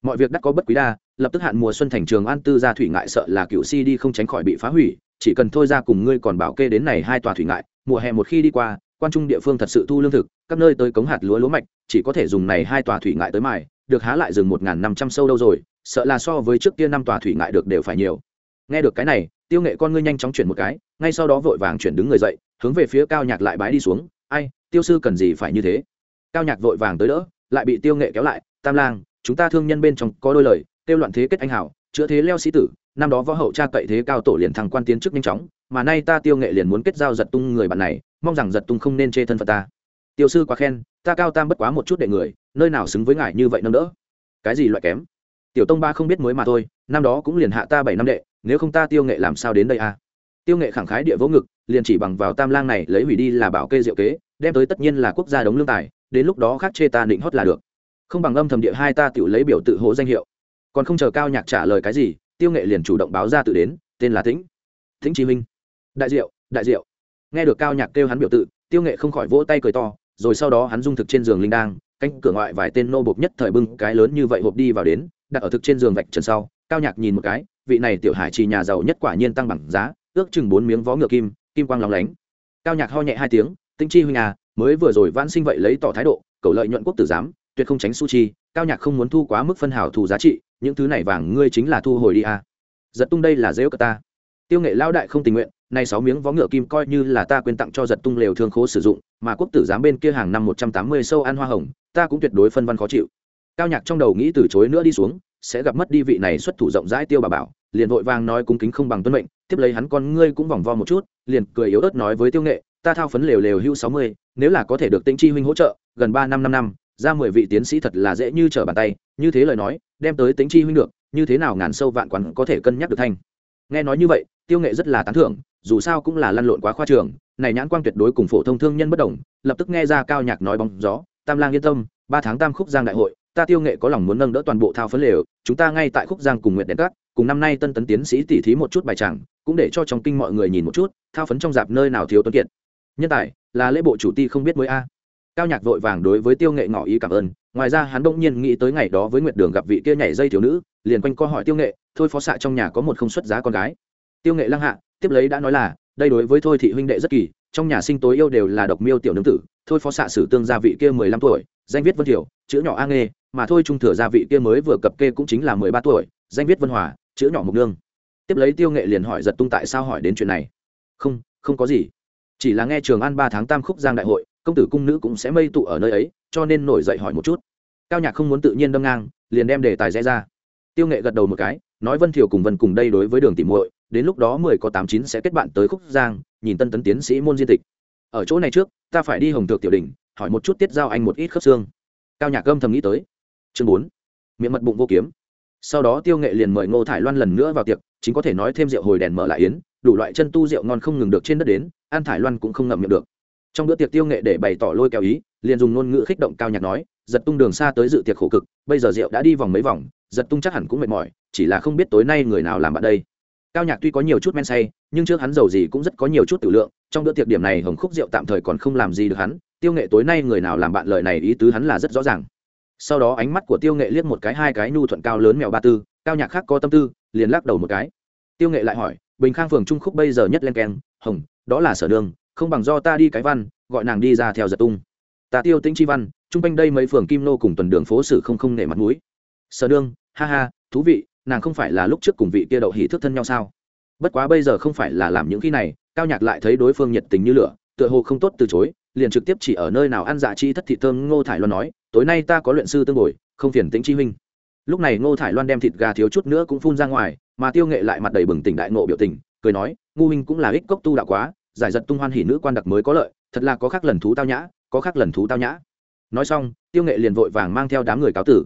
Mọi việc đắt có bất quý đa lập tức hạn mùa xuân thành trường an tư gia thủy ngại sợ là cựu si đi không tránh khỏi bị phá hủy, chỉ cần thôi ra cùng ngươi còn bảo kê đến này hai tòa thủy ngại, mùa hè một khi đi qua, quan trung địa phương thật sự thu lương thực, các nơi tới cống hạt lúa lúa mạch, chỉ có thể dùng này hai tòa thủy ngại tới mài, được há lại rừng một năm trăm sâu đâu rồi, sợ là so với trước kia năm tòa thủy ngại được đều phải nhiều. Nghe được cái này, tiêu nghệ con ngươi nhanh chóng chuyển một cái, ngay sau đó vội vàng chuyển đứng người dậy, hướng về phía cao nhạc lại bái đi xuống, ai, tiêu sư cần gì phải như thế? Cao nhạc vội vàng tới đỡ, lại bị tiêu nghệ kéo lại, tam lang, chúng ta thương nhân bên trong có đôi lời kêu loạn thế kết anh hảo, chữa thế leo sĩ tử, năm đó võ hậu cha cậy thế cao tổ liền thăng quan tiến chức nhanh chóng, mà nay ta tiêu nghệ liền muốn kết giao giật tung người bạn này, mong rằng giật tung không nên chê thân phận ta. Tiêu sư quá khen, ta cao tam bất quá một chút đệ người, nơi nào xứng với ngài như vậy nâng đỡ? Cái gì loại kém? Tiểu tông ba không biết mới mà thôi, năm đó cũng liền hạ ta bảy năm đệ, nếu không ta tiêu nghệ làm sao đến đây a à? tiêu nghệ khẳng khái địa vỗ ngực, liền chỉ bằng vào tam lang này lấy hủy đi là bảo kê diệu kế, đem tới tất nhiên là quốc gia đống lương tài, đến lúc đó khác chê ta định hót là được. Không bằng âm thầm địa hai ta tự lấy biểu tự hố danh hiệu còn không chờ cao nhạc trả lời cái gì, tiêu nghệ liền chủ động báo ra tự đến, tên là tĩnh. Tĩnh chí minh. Đại diệu đại diệu. Nghe được cao nhạc kêu hắn biểu tự, tiêu nghệ không khỏi vỗ tay cười to, rồi sau đó hắn dung thực trên giường linh đang cánh cửa ngoại vài tên nô bộc nhất thời bưng cái lớn như vậy hộp đi vào đến, đặt ở thực trên giường vạch trần sau, cao nhạc nhìn một cái, vị này tiểu hải trì nhà giàu nhất quả nhiên tăng bằng giá, ước chừng bốn miếng vó ngựa kim kim quang lóng lánh. Cao nhạc ho nhẹ hai tiếng tinh chi huynh à mới vừa rồi vãn sinh vậy lấy tỏ thái độ, cầu lợi nhuận quốc tử giám, tuyệt không tránh su chi cao nhạc không muốn thu quá mức phân hảo thù giá trị, những thứ này vàng ngươi chính là thu hồi đi à. giật tung đây là dễ của ta tiêu nghệ lao đại không tình nguyện, nay sáu miếng vó ngựa kim coi như là ta quên tặng cho giật tung lều thương khố sử dụng, mà quốc tử giám bên kia hàng năm một trăm tám mươi sâu ăn hoa hồng, ta cũng tuyệt đối phân văn khó chịu cao nhạc trong đầu nghĩ từ chối nữa đi xuống, sẽ gặp mất đi vị này xuất thủ rộng rãi tiêu bà bảo, liền vội vàng nói cung kính không bằng tuân mệnh, tiếp lấy hắn con ngươi cũng vòng vo một chút, liền cười yếu ớt nói với tiêu nghệ, ta thao phấn lều lều hưu sáu mươi, nếu là có thể được tĩnh chi huynh hỗ trợ, gần ba năm năm năm ra mười vị tiến sĩ thật là dễ như trở bàn tay, như thế lời nói, đem tới tính chi huynh được, như thế nào ngàn sâu vạn quán có thể cân nhắc được thanh? Nghe nói như vậy, tiêu nghệ rất là tán thưởng, dù sao cũng là lăn lộn quá khoa trường, này nhãn quang tuyệt đối cùng phổ thông thương nhân bất đồng, lập tức nghe ra cao nhạc nói bóng gió, tam lang yên tâm, ba tháng tam khúc giang đại hội, ta tiêu nghệ có lòng muốn nâng đỡ toàn bộ thao phấn lều, chúng ta ngay tại khúc giang cùng nguyện đèn cát cùng năm nay tân tấn tiến sĩ tỉ thí một chút bài chẳng cũng để cho trong kinh mọi người nhìn một chút, thao phấn trong dạp nơi nào thiếu tuấn kiệt. Nhân tài, là lễ bộ chủ ti không biết mới a cao nhạc vội vàng đối với tiêu nghệ ngỏ ý cảm ơn, ngoài ra hắn đông nhiên nghĩ tới ngày đó với nguyệt đường gặp vị kia nhảy dây thiếu nữ, liền quanh co hỏi tiêu nghệ, thôi phó xạ trong nhà có một không xuất giá con gái? Tiêu nghệ lăng hạ, tiếp lấy đã nói là, đây đối với thôi thị huynh đệ rất kỳ, trong nhà sinh tối yêu đều là độc miêu tiểu nương tử, thôi phó xạ sử tương gia vị kia mười lăm tuổi, danh viết vân thiểu, chữ nhỏ a nghê, mà thôi trung thừa gia vị kia mới vừa cập kê cũng chính là mười ba tuổi, danh viết vân hòa, chữ nhỏ mục nương. Tiếp lấy tiêu nghệ liền hỏi giật tung tại sao hỏi đến chuyện này. Không không có gì. Chỉ là nghe trường an ba tháng tam khúc giang đại hội công tử cung nữ cũng sẽ mây tụ ở nơi ấy, cho nên nổi dậy hỏi một chút. Cao nhạc không muốn tự nhiên đâm ngang, liền đem đề tài rẽ ra. Tiêu nghệ gật đầu một cái, nói vân thiều cùng vân cùng đây đối với đường tìm muội, đến lúc đó mười có tám chín sẽ kết bạn tới khúc giang, nhìn tân tấn tiến sĩ môn diên tịch. Ở chỗ này trước, ta phải đi hồng thượng tiểu đình, hỏi một chút tiết giao anh một ít khớp xương. Cao nhạc âm thầm nghĩ tới. Chương bốn, miệng mật bụng vô kiếm. Sau đó tiêu nghệ liền mời ngô thải loan lần nữa vào tiệc, chính có thể nói thêm rượu hồi đèn mở lại yến, đủ loại chân tu rượu ngon không ngừng được trên đất đến, an thải loan cũng không ngậm miệng được trong bữa tiệc tiêu nghệ để bày tỏ lôi kéo ý, liền dùng ngôn ngữ khích động cao nhạc nói, giật tung đường xa tới dự tiệc khổ cực, bây giờ rượu đã đi vòng mấy vòng, giật tung chắc hẳn cũng mệt mỏi, chỉ là không biết tối nay người nào làm bạn đây. Cao nhạc tuy có nhiều chút men say, nhưng trước hắn giàu gì cũng rất có nhiều chút tử lượng, trong bữa tiệc điểm này hồng khúc rượu tạm thời còn không làm gì được hắn, tiêu nghệ tối nay người nào làm bạn lời này ý tứ hắn là rất rõ ràng. Sau đó ánh mắt của tiêu nghệ liếc một cái hai cái nhu thuận cao lớn mèo ba tư, cao nhạc khác có tâm tư, liền lắc đầu một cái. Tiêu nghệ lại hỏi, bình khang phường trung khúc bây giờ nhất len keng, hồng, đó là sở đường không bằng do ta đi cái văn, gọi nàng đi ra theo giật tung. Ta tiêu tĩnh chi văn, chung quanh đây mấy phường kim nô cùng tuần đường phố sử không không nể mặt mũi. Sở đương, ha ha, thú vị, nàng không phải là lúc trước cùng vị kia đậu hỉ thức thân nhau sao? Bất quá bây giờ không phải là làm những khi này, cao nhạc lại thấy đối phương nhiệt tình như lửa, tựa hồ không tốt từ chối, liền trực tiếp chỉ ở nơi nào ăn dạ chi thất thị thơm ngô thải loan nói, tối nay ta có luyện sư tương bồi, không phiền tĩnh chi huynh. Lúc này ngô thải loan đem thịt gà thiếu chút nữa cũng phun ra ngoài, mà tiêu nghệ lại mặt đầy bừng tỉnh đại ngộ biểu tình, cười nói, ngu huynh cũng là ích cốc tu đạo quá giải giật tung hoan hỉ nữ quan đặc mới có lợi, thật là có khác lần thú tao nhã, có khác lần thú tao nhã. Nói xong, tiêu nghệ liền vội vàng mang theo đám người cáo tử.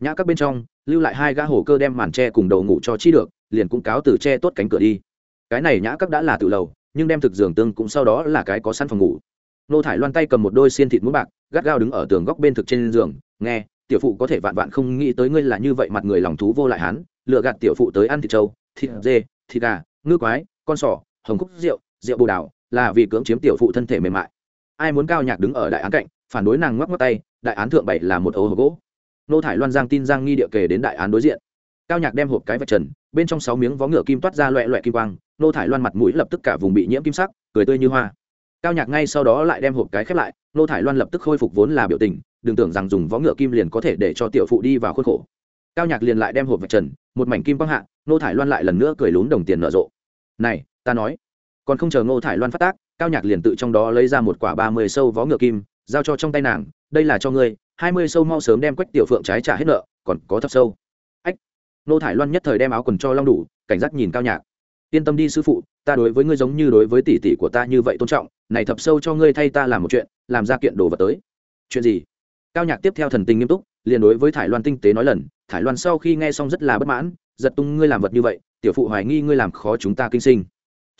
Nhã các bên trong, lưu lại hai gã hồ cơ đem màn tre cùng đầu ngủ cho chi được, liền cũng cáo tử tre tốt cánh cửa đi. Cái này nhã các đã là tự lầu, nhưng đem thực giường tương cũng sau đó là cái có săn phòng ngủ. Nô thải loan tay cầm một đôi xiên thịt mũ bạc, gắt gao đứng ở tường góc bên thực trên giường, nghe, tiểu phụ có thể vạn vạn không nghĩ tới ngươi là như vậy mặt người lòng thú vô lại hán lựa gạt tiểu phụ tới ăn thịt trâu, thịt dê, thịt gà, ngư quái, con sò, hồng cúc rượu rượu bồ đào là vì cưỡng chiếm tiểu phụ thân thể mềm mại. Ai muốn cao nhạc đứng ở đại án cạnh, phản đối nàng ngoắc ngoắc tay, đại án thượng bảy là một ấu hộp gỗ. Nô thải loan giang tin giang nghi địa kề đến đại án đối diện. Cao nhạc đem hộp cái vạch trần, bên trong sáu miếng vó ngựa kim toát ra loẹ loẹ kim quang, nô thải loan mặt mũi lập tức cả vùng bị nhiễm kim sắc, cười tươi như hoa. Cao nhạc ngay sau đó lại đem hộp cái khép lại, nô thải loan lập tức khôi phục vốn là biểu tình, đừng tưởng rằng dùng vó ngựa kim liền có thể để cho tiểu phụ đi vào khuôn khổ. Cao nhạc liền lại đem hộp vạch trần, một mảnh kim quang hạ, nô thải loan lại lần nữa cười lún đồng tiền nở rộ. Này, ta nói còn không chờ ngô thải loan phát tác, cao nhạc liền tự trong đó lấy ra một quả ba mươi sâu vó ngựa kim, giao cho trong tay nàng, đây là cho ngươi, hai mươi sâu mau sớm đem quách tiểu phượng trái trả hết nợ, còn có thập sâu. Ách, Ngô thải loan nhất thời đem áo quần cho long đủ, cảnh giác nhìn cao nhạc. Yên tâm đi sư phụ, ta đối với ngươi giống như đối với tỷ tỷ của ta như vậy tôn trọng, này thập sâu cho ngươi thay ta làm một chuyện, làm ra kiện đồ vật tới. Chuyện gì? Cao nhạc tiếp theo thần tình nghiêm túc, liền đối với thải loan tinh tế nói lần, thải loan sau khi nghe xong rất là bất mãn, giật tung ngươi làm vật như vậy, tiểu phụ hoài nghi ngươi làm khó chúng ta kinh sinh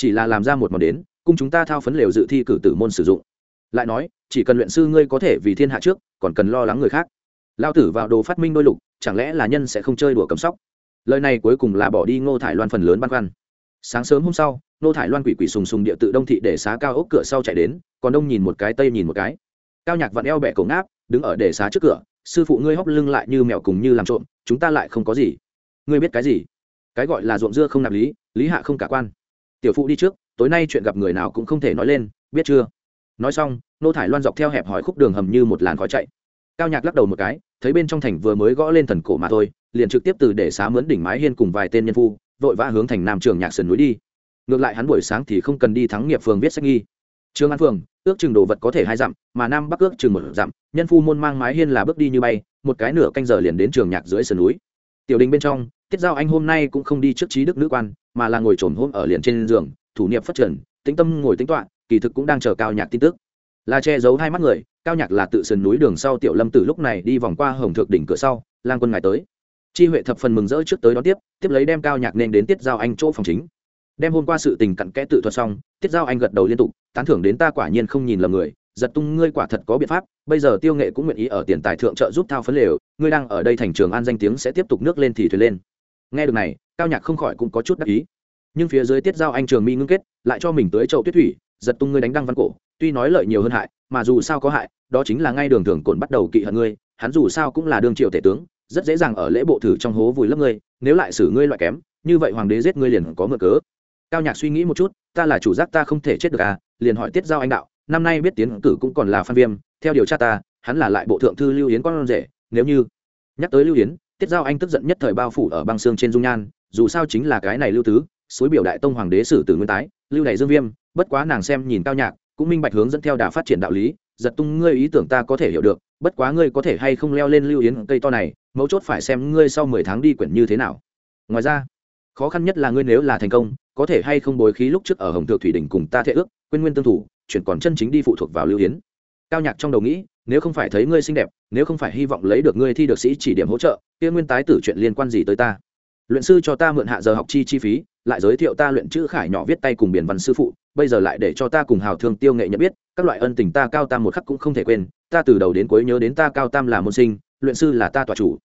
chỉ là làm ra một món đến, cùng chúng ta thao phấn lều dự thi cử tử môn sử dụng. Lại nói, chỉ cần luyện sư ngươi có thể vì thiên hạ trước, còn cần lo lắng người khác. Lao tử vào đồ phát minh đôi lục, chẳng lẽ là nhân sẽ không chơi đùa cầm sóc? Lời này cuối cùng là bỏ đi ngô thải loan phần lớn băn khoăn. Sáng sớm hôm sau, ngô thải loan quỷ quỷ sùng sùng địa tự đông thị để xá cao ốc cửa sau chạy đến, còn đông nhìn một cái, tây nhìn một cái. Cao nhạc vặn eo bẹ cổ ngáp, đứng ở để xá trước cửa, sư phụ ngươi hóc lưng lại như mèo cùng như làm trộm, chúng ta lại không có gì. Ngươi biết cái gì? Cái gọi là ruộng dưa không nạp lý lý hạ không cả quan tiểu phụ đi trước, tối nay chuyện gặp người nào cũng không thể nói lên, biết chưa? Nói xong, nô thải loan dọc theo hẹp hỏi khúc đường hầm như một làn khói chạy. Cao nhạc lắc đầu một cái, thấy bên trong thành vừa mới gõ lên thần cổ mà thôi, liền trực tiếp từ để xá mướn đỉnh mái hiên cùng vài tên nhân phu, vội vã hướng thành nam trường nhạc sườn núi đi. Ngược lại hắn buổi sáng thì không cần đi thắng nghiệp phường viết sách nghi. Trương an phường, ước chừng đồ vật có thể hai dặm, mà nam bắc ước chừng một dặm, nhân phu môn mang mái hiên là bước đi như bay, một cái nửa canh giờ liền đến trường nhạc dưới sườn núi tiểu đình bên trong, tiết giao anh hôm nay cũng không đi trước trí đức nữ quan, mà là ngồi trồn hôm ở liền trên giường, thủ niệm phát triển, tĩnh tâm ngồi tính toạ kỳ thực cũng đang chờ cao nhạc tin tức. Là che giấu hai mắt người, cao nhạc là tự sườn núi đường sau tiểu lâm từ lúc này đi vòng qua hồng thượng đỉnh cửa sau, lang quân ngài tới. Chi huệ thập phần mừng rỡ trước tới đón tiếp tiếp lấy đem cao nhạc nên đến tiết giao anh chỗ phòng chính. Đem hôm qua sự tình cặn kẽ tự thuật xong, tiết giao anh gật đầu liên tục, tán thưởng đến ta quả nhiên không nhìn lầm người giật tung ngươi quả thật có biện pháp, bây giờ tiêu nghệ cũng nguyện ý ở tiền tài thượng trợ giúp thao phấn lều, ngươi đang ở đây thành trường an danh tiếng sẽ tiếp tục nước lên thì thuyền lên. Nghe được này, cao nhạc không khỏi cũng có chút đắc ý. Nhưng phía dưới tiết giao anh trường mi ngưng kết, lại cho mình tới chậu tuyết thủy, giật tung ngươi đánh đăng văn cổ, tuy nói lợi nhiều hơn hại, mà dù sao có hại, đó chính là ngay đường thường cồn bắt đầu kỵ hận ngươi, hắn dù sao cũng là đương triệu tể tướng, rất dễ dàng ở lễ bộ thử trong hố vùi lấp ngươi, nếu lại xử ngươi loại kém, như vậy hoàng đế giết ngươi liền có mượn cớ. Cao nhạc suy nghĩ một chút, ta là chủ giác ta không thể chết được à liền hỏi tiết giao anh đạo năm nay biết tiến cử cũng còn là phan viêm, theo điều tra ta, hắn là lại bộ thượng thư lưu yến con rể, nếu như nhắc tới lưu yến, tiết giao anh tức giận nhất thời bao phủ ở băng xương trên dung nhan, dù sao chính là cái này lưu tứ, suối biểu đại tông hoàng đế sử tử nguyên tái, lưu này dương viêm, bất quá nàng xem nhìn cao nhạc, cũng minh bạch hướng dẫn theo đà phát triển đạo lý, giật tung ngươi ý tưởng ta có thể hiểu được, bất quá ngươi có thể hay không leo lên lưu yến cây to này, mấu chốt phải xem ngươi sau mười tháng đi quyển như thế nào. Ngoài ra, khó khăn nhất là ngươi nếu là thành công có thể hay không bồi khí lúc trước ở hồng thượng thủy đình cùng ta thệ ước, quên nguyên tương thủ, chuyển còn chân chính đi phụ thuộc vào lưu yến cao nhạc trong đầu nghĩ, nếu không phải thấy ngươi xinh đẹp, nếu không phải hy vọng lấy được ngươi thi được sĩ chỉ điểm hỗ trợ, kia nguyên tái tử chuyện liên quan gì tới ta? Luyện sư cho ta mượn hạ giờ học chi chi phí, lại giới thiệu ta luyện chữ khải nhỏ viết tay cùng biển văn sư phụ, bây giờ lại để cho ta cùng hào thương tiêu nghệ nhận biết, các loại ân tình ta cao tam một khắc cũng không thể quên, ta từ đầu đến cuối nhớ đến ta cao tam là môn sinh, luyện sư là ta tòa chủ.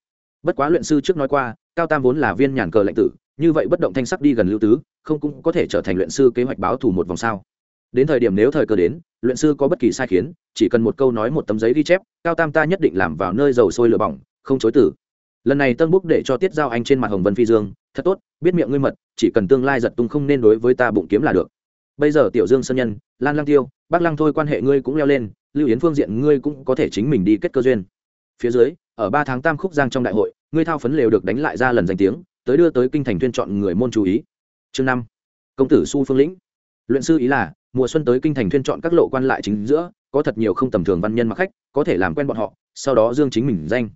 Bất quá luyện sư trước nói qua cao tam vốn là viên nhàn cờ lệnh tử, như vậy bất động thanh sắc đi gần lưu tứ, không cũng có thể trở thành luyện sư kế hoạch báo thủ một vòng sao? Đến thời điểm nếu thời cơ đến, luyện sư có bất kỳ sai khiến, chỉ cần một câu nói một tấm giấy ghi chép, cao tam ta nhất định làm vào nơi dầu sôi lửa bỏng, không chối tử. Lần này tân búc để cho tiết giao anh trên mặt hồng vân phi dương, thật tốt, biết miệng ngươi mật, chỉ cần tương lai giật tung không nên đối với ta bụng kiếm là được. Bây giờ tiểu dương sơn nhân, lan Lang tiêu bác lăng thôi quan hệ ngươi cũng leo lên, lưu yến phương diện ngươi cũng có thể chính mình đi kết cơ duyên. Phía dưới, ở ba tháng tam khúc giang trong đại hội ngươi thao phấn lều được đánh lại ra lần danh tiếng, tới đưa tới kinh thành tuyên chọn người môn chú ý. Chương năm, công tử su phương lĩnh. Luyện sư ý là, mùa xuân tới kinh thành tuyên chọn các lộ quan lại chính giữa, có thật nhiều không tầm thường văn nhân mặc khách, có thể làm quen bọn họ, sau đó dương chính mình danh.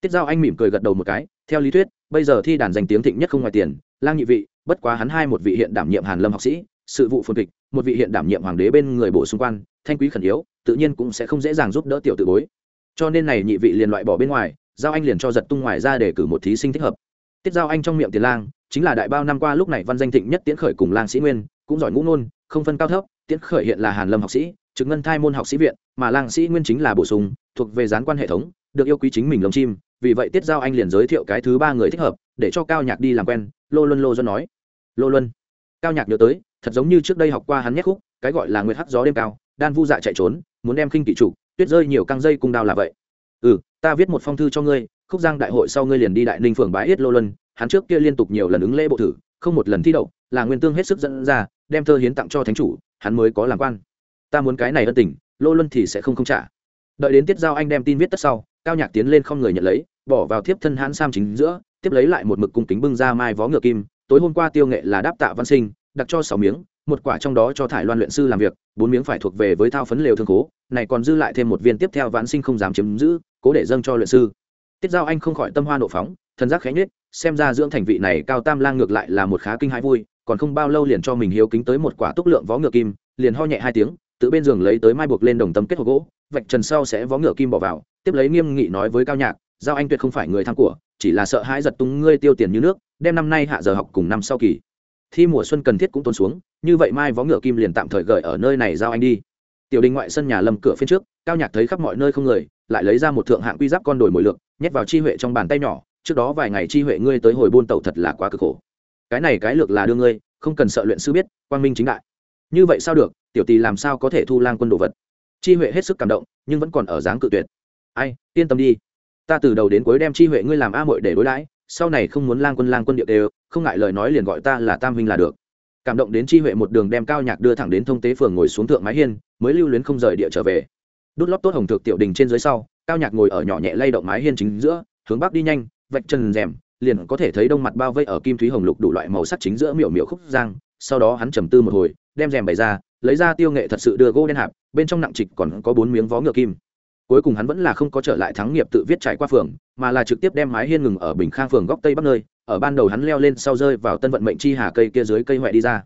Tiết giao anh mỉm cười gật đầu một cái, theo lý thuyết, bây giờ thi đàn danh tiếng thịnh nhất không ngoài tiền, lang nhị vị, bất quá hắn hai một vị hiện đảm nhiệm hàn lâm học sĩ, sự vụ phồn kịch, một vị hiện đảm nhiệm hoàng đế bên người bổ xung quan, thanh quý khẩn yếu, tự nhiên cũng sẽ không dễ dàng giúp đỡ tiểu tự bối. Cho nên này nhị vị liền loại bỏ bên ngoài giao anh liền cho giật tung ngoài ra để cử một thí sinh thích hợp. Tiết giao anh trong miệng tiền lang, chính là đại bao năm qua lúc này văn danh thịnh nhất tiễn khởi cùng lang sĩ nguyên, cũng giỏi ngũ ngôn, không phân cao thấp, tiễn khởi hiện là hàn lâm học sĩ, trực ngân thai môn học sĩ viện, mà lang sĩ nguyên chính là bổ sung, thuộc về gián quan hệ thống, được yêu quý chính mình lồng chim, vì vậy tiết giao anh liền giới thiệu cái thứ ba người thích hợp, để cho cao nhạc đi làm quen, lô luân lô do nói. Lô luân. Cao nhạc nhớ tới, thật giống như trước đây học qua hắn nhét khúc, cái gọi là nguyệt hắc gió đêm cao, đan vu dạ chạy trốn, muốn đem khinh kỵ chủ, tuyết rơi nhiều căng dây cung đao là vậy ừ ta viết một phong thư cho ngươi, khúc giang đại hội sau ngươi liền đi đại ninh phường bái yết lô luân, hắn trước kia liên tục nhiều lần ứng lễ bộ thử, không một lần thi đậu, là nguyên tương hết sức dẫn ra, đem thơ hiến tặng cho thánh chủ, hắn mới có làm quan. Ta muốn cái này ân tình, lô luân thì sẽ không không trả. Đợi đến tiết giao anh đem tin viết tất sau, cao nhạc tiến lên không người nhận lấy, bỏ vào thiếp thân hãn sam chính giữa, tiếp lấy lại một mực cung kính bưng ra mai vó ngựa kim, tối hôm qua tiêu nghệ là đáp tạ văn sinh, đặt cho sáu miếng một quả trong đó cho thải loan luyện sư làm việc, bốn miếng phải thuộc về với thao phấn lều thương cố, này còn dư lại thêm một viên tiếp theo vãn sinh không dám chiếm giữ, cố để dâng cho luyện sư. Tiết giao anh không khỏi tâm hoa nộ phóng thân giác khẽ nhết xem ra dưỡng thành vị này cao tam lang ngược lại là một khá kinh hãi vui, còn không bao lâu liền cho mình hiếu kính tới một quả túc lượng vó ngựa kim, liền ho nhẹ hai tiếng tự bên giường lấy tới mai buộc lên đồng tâm kết hộp gỗ, vạch trần sau sẽ vó ngựa kim bỏ vào, tiếp lấy nghiêm nghị nói với cao nhạc, giao anh tuyệt không phải người tham của, chỉ là sợ hãi giật tung ngươi tiêu tiền như nước, đem năm nay hạ giờ học cùng năm sau kỳ. Thi mùa xuân cần thiết cũng tuôn xuống như vậy mai vó ngựa kim liền tạm thời gửi ở nơi này giao anh đi. Tiểu đình ngoại sân nhà lâm cửa phía trước, cao nhạc thấy khắp mọi nơi không người, lại lấy ra một thượng hạng quy giáp con đổi mồi lượng nhét vào chi huệ trong bàn tay nhỏ, trước đó vài ngày chi huệ ngươi tới hồi buôn tàu thật là quá cực khổ. Cái này cái lược là đưa ngươi, không cần sợ luyện sư biết, quang minh chính đại. Như vậy sao được, tiểu tỳ làm sao có thể thu lang quân đồ vật? Chi huệ hết sức cảm động, nhưng vẫn còn ở dáng cự tuyệt. Ai, yên tâm đi. Ta từ đầu đến cuối đem chi huệ ngươi làm a muội để đối đãi, sau này không muốn lang quân lang quân điệu đều, không ngại lời nói liền gọi ta là tam huynh là được cảm động đến chi huệ một đường đem cao nhạc đưa thẳng đến thông tế phường ngồi xuống thượng mái hiên, mới lưu luyến không rời địa trở về. Đút lót tốt hồng thực tiểu đình trên dưới sau, cao nhạc ngồi ở nhỏ nhẹ lay động mái hiên chính giữa, hướng bắc đi nhanh, vạch chân rèm, liền có thể thấy đông mặt bao vây ở kim thúy hồng lục đủ loại màu sắc chính giữa miểu miểu khúc giang, sau đó hắn trầm tư một hồi, đem rèm bày ra, lấy ra tiêu nghệ thật sự đưa gỗ đen hạp, bên trong nặng trịch còn có bốn miếng vó ngựa kim. Cuối cùng hắn vẫn là không có trở lại thắng nghiệp tự viết trải qua phường, mà là trực tiếp đem mái hiên ngừng ở bình khang phường góc tây bắc nơi ở ban đầu hắn leo lên sau rơi vào tân vận mệnh chi hà cây kia dưới cây huệ đi ra.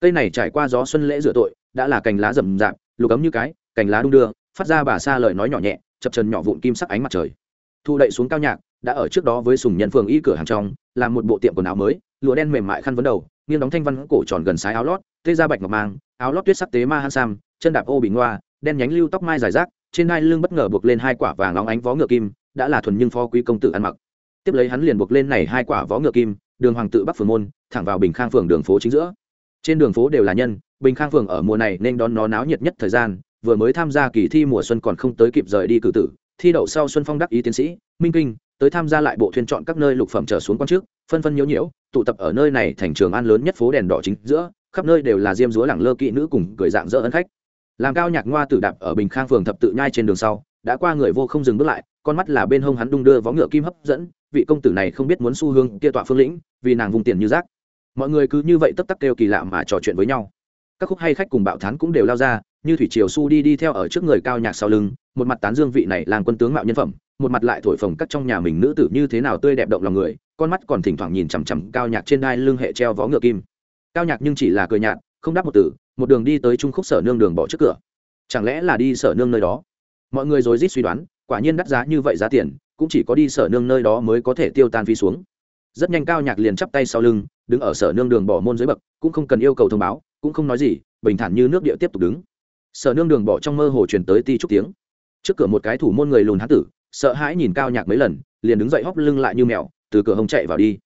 Cây này trải qua gió xuân lễ rửa tội, đã là cành lá rậm rạp, lục ấm như cái, cành lá đung đưa, phát ra bà xa lời nói nhỏ nhẹ, chập trần nhỏ vụn kim sắc ánh mặt trời. Thu đậy xuống cao nhạc, đã ở trước đó với sùng nhân phường y cửa hàng trong, làm một bộ tiệm quần áo mới, lụa đen mềm mại khăn vấn đầu, nghiêng đóng thanh văn cổ tròn gần sái áo lót, tê ra bạch ngọc mang, áo lót tuyết sắc tế ma han sam, chân đạp ô bị ngoa, đen nhánh lưu tóc mai dài rác, trên hai lưng bất ngờ buộc lên hai quả vàng óng ánh vó ngựa kim, đã là thuần nhưng phó quý công tử ăn mặc tiếp lấy hắn liền buộc lên này hai quả vó ngựa kim, đường hoàng tự bắc phường môn, thẳng vào bình khang phường đường phố chính giữa. Trên đường phố đều là nhân, bình khang phường ở mùa này nên đón nó náo nhiệt nhất thời gian, vừa mới tham gia kỳ thi mùa xuân còn không tới kịp rời đi cử tử, thi đậu sau xuân phong đắc ý tiến sĩ, minh kinh, tới tham gia lại bộ thuyền chọn các nơi lục phẩm trở xuống quan trước, phân phân nhiễu nhiễu, tụ tập ở nơi này thành trường an lớn nhất phố đèn đỏ chính giữa, khắp nơi đều là diêm dúa lẳng lơ kỹ nữ cùng cười dạng dỡ ân khách. Làm cao nhạc ngoa tử đạp ở bình khang phường thập tự nhai trên đường sau, đã qua người vô không dừng bước lại con mắt là bên hông hắn đung đưa vó ngựa kim hấp dẫn, vị công tử này không biết muốn xu hương kia tọa phương lĩnh, vì nàng vùng tiền như rác. Mọi người cứ như vậy tấp tắc kêu kỳ lạ mà trò chuyện với nhau. Các khúc hay khách cùng bạo thán cũng đều lao ra, như thủy triều su đi đi theo ở trước người cao nhạc sau lưng, một mặt tán dương vị này làng quân tướng mạo nhân phẩm, một mặt lại thổi phồng các trong nhà mình nữ tử như thế nào tươi đẹp động lòng người, con mắt còn thỉnh thoảng nhìn chằm chằm cao nhạc trên đai lưng hệ treo vó ngựa kim. Cao nhạc nhưng chỉ là cười nhạt, không đáp một từ, một đường đi tới trung khúc sở nương đường bỏ trước cửa. Chẳng lẽ là đi sở nương nơi đó? Mọi người rồi rít suy đoán quả nhiên đắt giá như vậy giá tiền, cũng chỉ có đi sở nương nơi đó mới có thể tiêu tan phí xuống. Rất nhanh cao nhạc liền chắp tay sau lưng, đứng ở sở nương đường bỏ môn dưới bậc, cũng không cần yêu cầu thông báo, cũng không nói gì, bình thản như nước địa tiếp tục đứng. Sở nương đường bỏ trong mơ hồ truyền tới ti trúc tiếng. Trước cửa một cái thủ môn người lùn hán tử, sợ hãi nhìn cao nhạc mấy lần, liền đứng dậy hóc lưng lại như mèo, từ cửa hông chạy vào đi.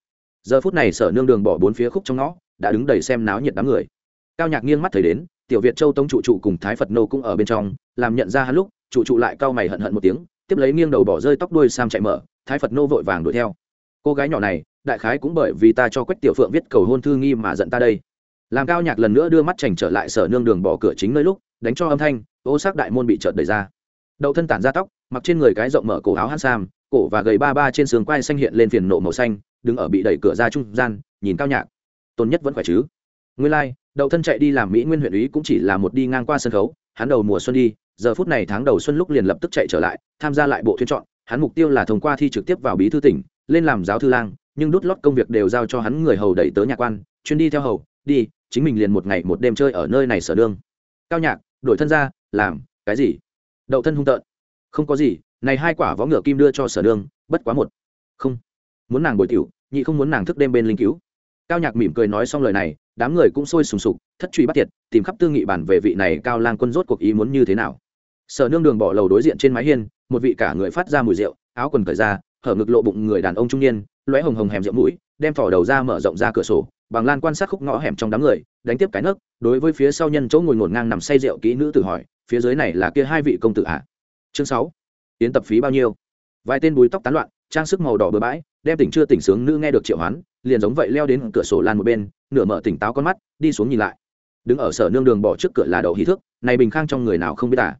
Giờ phút này sở nương đường bỏ bốn phía khúc trong ngõ, đã đứng đầy xem náo nhiệt đám người. Cao nhạc nghiêng mắt thấy đến, tiểu việt châu tông trụ trụ cùng thái phật nô cũng ở bên trong, làm nhận ra hắn lúc, trụ trụ lại cao mày hận hận một tiếng tiếp lấy nghiêng đầu bỏ rơi tóc đuôi sam chạy mở thái phật nô vội vàng đuổi theo. Cô gái nhỏ này đại khái cũng bởi vì ta cho quách tiểu phượng viết cầu hôn thư nghi mà giận ta đây. Làm cao nhạc lần nữa đưa mắt chành trở lại sở nương đường bỏ cửa chính nơi lúc đánh cho âm thanh ô sắc đại môn bị trợt đẩy ra. Đậu thân tản ra tóc mặc trên người cái rộng mở cổ áo hát sam cổ và gầy ba ba trên sườn quai xanh hiện lên phiền nộ màu xanh đứng ở bị đẩy cửa ra trung gian nhìn cao nhạc. Tôn nhất vẫn khỏe chứ? Nguyên lai、like, đậu thân chạy đi làm mỹ nguyên huyện ý cũng chỉ là một đi ngang qua sân khấu hắn đầu mùa xuân đi giờ phút này tháng đầu xuân lúc liền lập tức chạy trở lại, tham gia lại bộ thuyên chọn. Hắn mục tiêu là thông qua thi trực tiếp vào bí thư tỉnh, lên làm giáo thư lang, nhưng đút lót công việc đều giao cho hắn người hầu đẩy tới nhà quan, chuyên đi theo hầu, đi, chính mình liền một ngày một đêm chơi ở nơi này sở đương cao nhạc, đổi thân ra, làm, cái gì? Đậu thân hung tợn. Không có gì, này hai quả vó ngựa kim đưa cho sở đương bất quá một. Không. Muốn nàng bồi tiểu, nhị không muốn nàng thức đêm bên linh cứu. Cao nhạc mỉm cười nói xong lời này, đám người cũng sôi sùng sục, thất truy bắt tiệt, tìm khắp tư nghị bản về vị này cao lang quân rốt cuộc ý muốn như thế nào sở nương đường bỏ lầu đối diện trên mái hiên, một vị cả người phát ra mùi rượu, áo quần cởi ra, hở ngực lộ bụng người đàn ông trung niên, lóe hồng hồng hẻm rượu mũi, đem thỏ đầu ra mở rộng ra cửa sổ, bằng lan quan sát khúc ngõ hẻm trong đám người, đánh tiếp cái nấc, đối với phía sau nhân chỗ ngồi ngổn ngang nằm say rượu kỹ nữ tự hỏi, phía dưới này là kia hai vị công tử ạ? À? chương sáu, tiến tập phí bao nhiêu? Vài tên búi tóc tán loạn, trang sức màu đỏ bừa bãi, đem tỉnh chưa tỉnh sướng nữ nghe được triệu hoán, liền giống vậy leo đến cửa sổ lan một bên, nửa mở tỉnh táo con mắt, đi xuống nhìn lại. Đứng ở sở nương đường bỏ trước cửa là đậu hí thước, này bình khang trong người nào không biết à?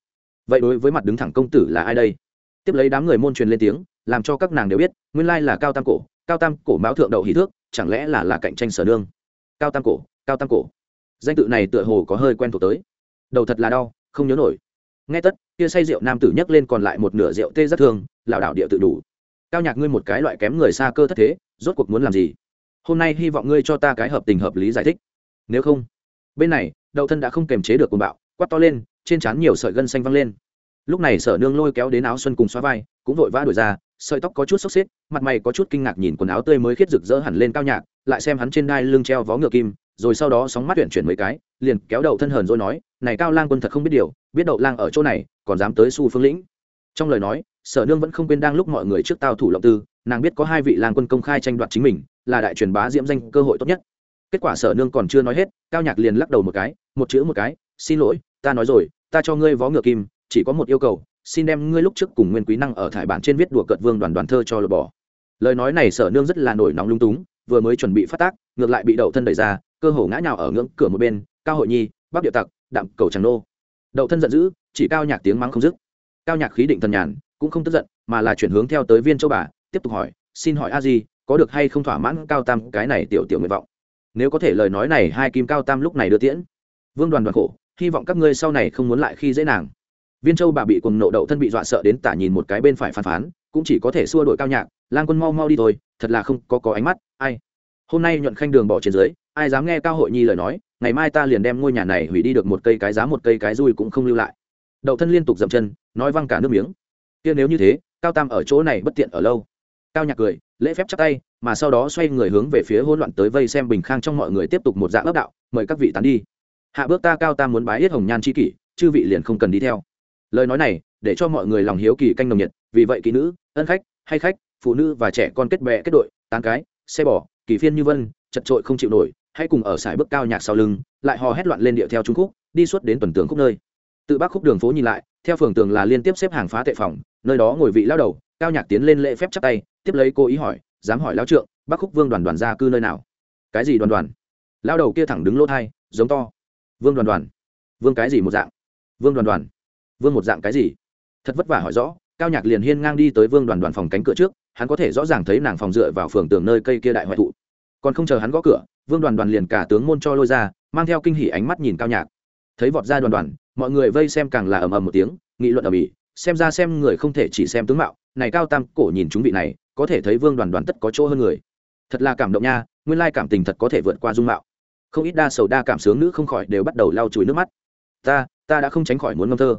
Vậy đối với mặt đứng thẳng công tử là ai đây? Tiếp lấy đám người môn truyền lên tiếng, làm cho các nàng đều biết, nguyên lai là cao tam cổ, cao tam cổ mão thượng đậu hí thước, chẳng lẽ là là cạnh tranh sở nương? Cao tam cổ, cao tam cổ. Danh tự này tựa hồ có hơi quen thuộc tới. Đầu thật là đau, không nhớ nổi. Nghe tất, kia say rượu nam tử nhấc lên còn lại một nửa rượu tê rất thương, lảo đảo địa tự đủ. Cao nhạc ngươi một cái loại kém người xa cơ thất thế, rốt cuộc muốn làm gì? Hôm nay hy vọng ngươi cho ta cái hợp tình hợp lý giải thích. Nếu không, bên này, đậu thân đã không kềm chế được cuồng bạo, quát to lên trên trán nhiều sợi gân xanh văng lên. Lúc này sở nương lôi kéo đến áo xuân cùng xóa vai, cũng vội vã đuổi ra, sợi tóc có chút xốc xếp, mặt mày có chút kinh ngạc nhìn quần áo tươi mới khiết rực rỡ hẳn lên cao nhạc, lại xem hắn trên đai lưng treo vó ngựa kim, rồi sau đó sóng mắt tuyển chuyển mấy cái, liền kéo đầu thân hờn rồi nói, này cao lang quân thật không biết điều, biết đậu lang ở chỗ này, còn dám tới su phương lĩnh. Trong lời nói, sở nương vẫn không quên đang lúc mọi người trước tao thủ lộng tư, nàng biết có hai vị lang quân công khai tranh đoạt chính mình, là đại truyền bá diễm danh cơ hội tốt nhất. Kết quả sở nương còn chưa nói hết, cao nhạc liền lắc đầu một cái, một chữ một cái, xin lỗi, ta nói rồi ta cho ngươi vó ngựa kim, chỉ có một yêu cầu, xin đem ngươi lúc trước cùng nguyên quý năng ở thải bản trên viết đùa cợt vương đoàn đoàn thơ cho lột bỏ. Lời nói này sở nương rất là nổi nóng lung túng, vừa mới chuẩn bị phát tác, ngược lại bị đậu thân đẩy ra, cơ hồ ngã nhào ở ngưỡng cửa một bên, cao hội nhi, bắc địa tặc, đạm cầu tràng nô. Đậu thân giận dữ, chỉ cao nhạc tiếng mắng không dứt. Cao nhạc khí định thần nhàn, cũng không tức giận, mà là chuyển hướng theo tới viên châu bà, tiếp tục hỏi, xin hỏi a di, có được hay không thỏa mãn cao tam cái này tiểu tiểu nguyện vọng? Nếu có thể lời nói này, hai kim cao tam lúc này đưa tiễn. Vương đoàn đoàn khổ hy vọng các ngươi sau này không muốn lại khi dễ nàng. Viên châu bà bị cùng nộ đậu thân bị dọa sợ đến tả nhìn một cái bên phải phán phán, cũng chỉ có thể xua đội cao nhạc, lang quân mau mau đi thôi, thật là không có có ánh mắt, ai? Hôm nay nhuận khanh đường bỏ trên dưới, ai dám nghe cao hội nhi lời nói, ngày mai ta liền đem ngôi nhà này hủy đi được một cây cái giá một cây cái rui cũng không lưu lại. Đậu thân liên tục dậm chân, nói văng cả nước miếng. Kia nếu như thế, cao tam ở chỗ này bất tiện ở lâu. Cao nhạc cười, lễ phép chắc tay, mà sau đó xoay người hướng về phía hỗn loạn tới vây xem bình khang trong mọi người tiếp tục một dạng ấp đạo, mời các vị tán đi hạ bước ta cao ta muốn bái yết hồng nhan c h i kỷ, chư vị liền không cần đi theo. Lời nói này, để cho mọi người lòng hiếu kỳ canh nồng nhiệt, vì vậy kỹ nữ, ân khách, hay khách, phụ nữ và trẻ con kết bè kết đội, tán cái, xe bỏ kỳ phiên như vân, chật trội không chịu nổi, hãy cùng ở sải bước cao nhạc sau lưng, lại hò hét loạn lên điệu theo trung khúc, đi suốt đến tuần tường khúc nơi. Tự bắc khúc đường phố nhìn lại, theo phường tường là liên tiếp xếp hàng phá tệ phòng, nơi đó ngồi vị lao đầu, cao nhạc tiến lên lễ phép chắp tay, tiếp lấy cô ý hỏi, dám hỏi lao trượng, bắc khúc vương đoàn đoàn gia cư nơi nào? Cái gì đoàn đoàn? Lao đầu kia thẳng đứng lỗ thai, giống to vương đoàn đoàn. Vương cái gì một dạng? Vương đoàn đoàn. Vương một dạng cái gì? Thật vất vả hỏi rõ, cao nhạc liền hiên ngang đi tới vương đoàn đoàn phòng cánh cửa trước, hắn có thể rõ ràng thấy nàng phòng dựa vào phường tường nơi cây kia đại hoại thụ. Còn không chờ hắn gõ cửa, vương đoàn đoàn liền cả tướng môn cho lôi ra, mang theo kinh hỉ ánh mắt nhìn cao nhạc. Thấy vọt ra đoàn đoàn, mọi người vây xem càng là ầm ầm một tiếng, nghị luận ở ĩ, xem ra xem người không thể chỉ xem tướng mạo. Này cao tam cổ nhìn chúng vị này, có thể thấy vương đoàn đoàn tất có chỗ hơn người. Thật là cảm động nha, nguyên lai cảm tình thật có thể vượt qua dung mạo không ít đa sầu đa cảm sướng nữ không khỏi đều bắt đầu lau chùi nước mắt. Ta ta đã không tránh khỏi muốn ngâm thơ.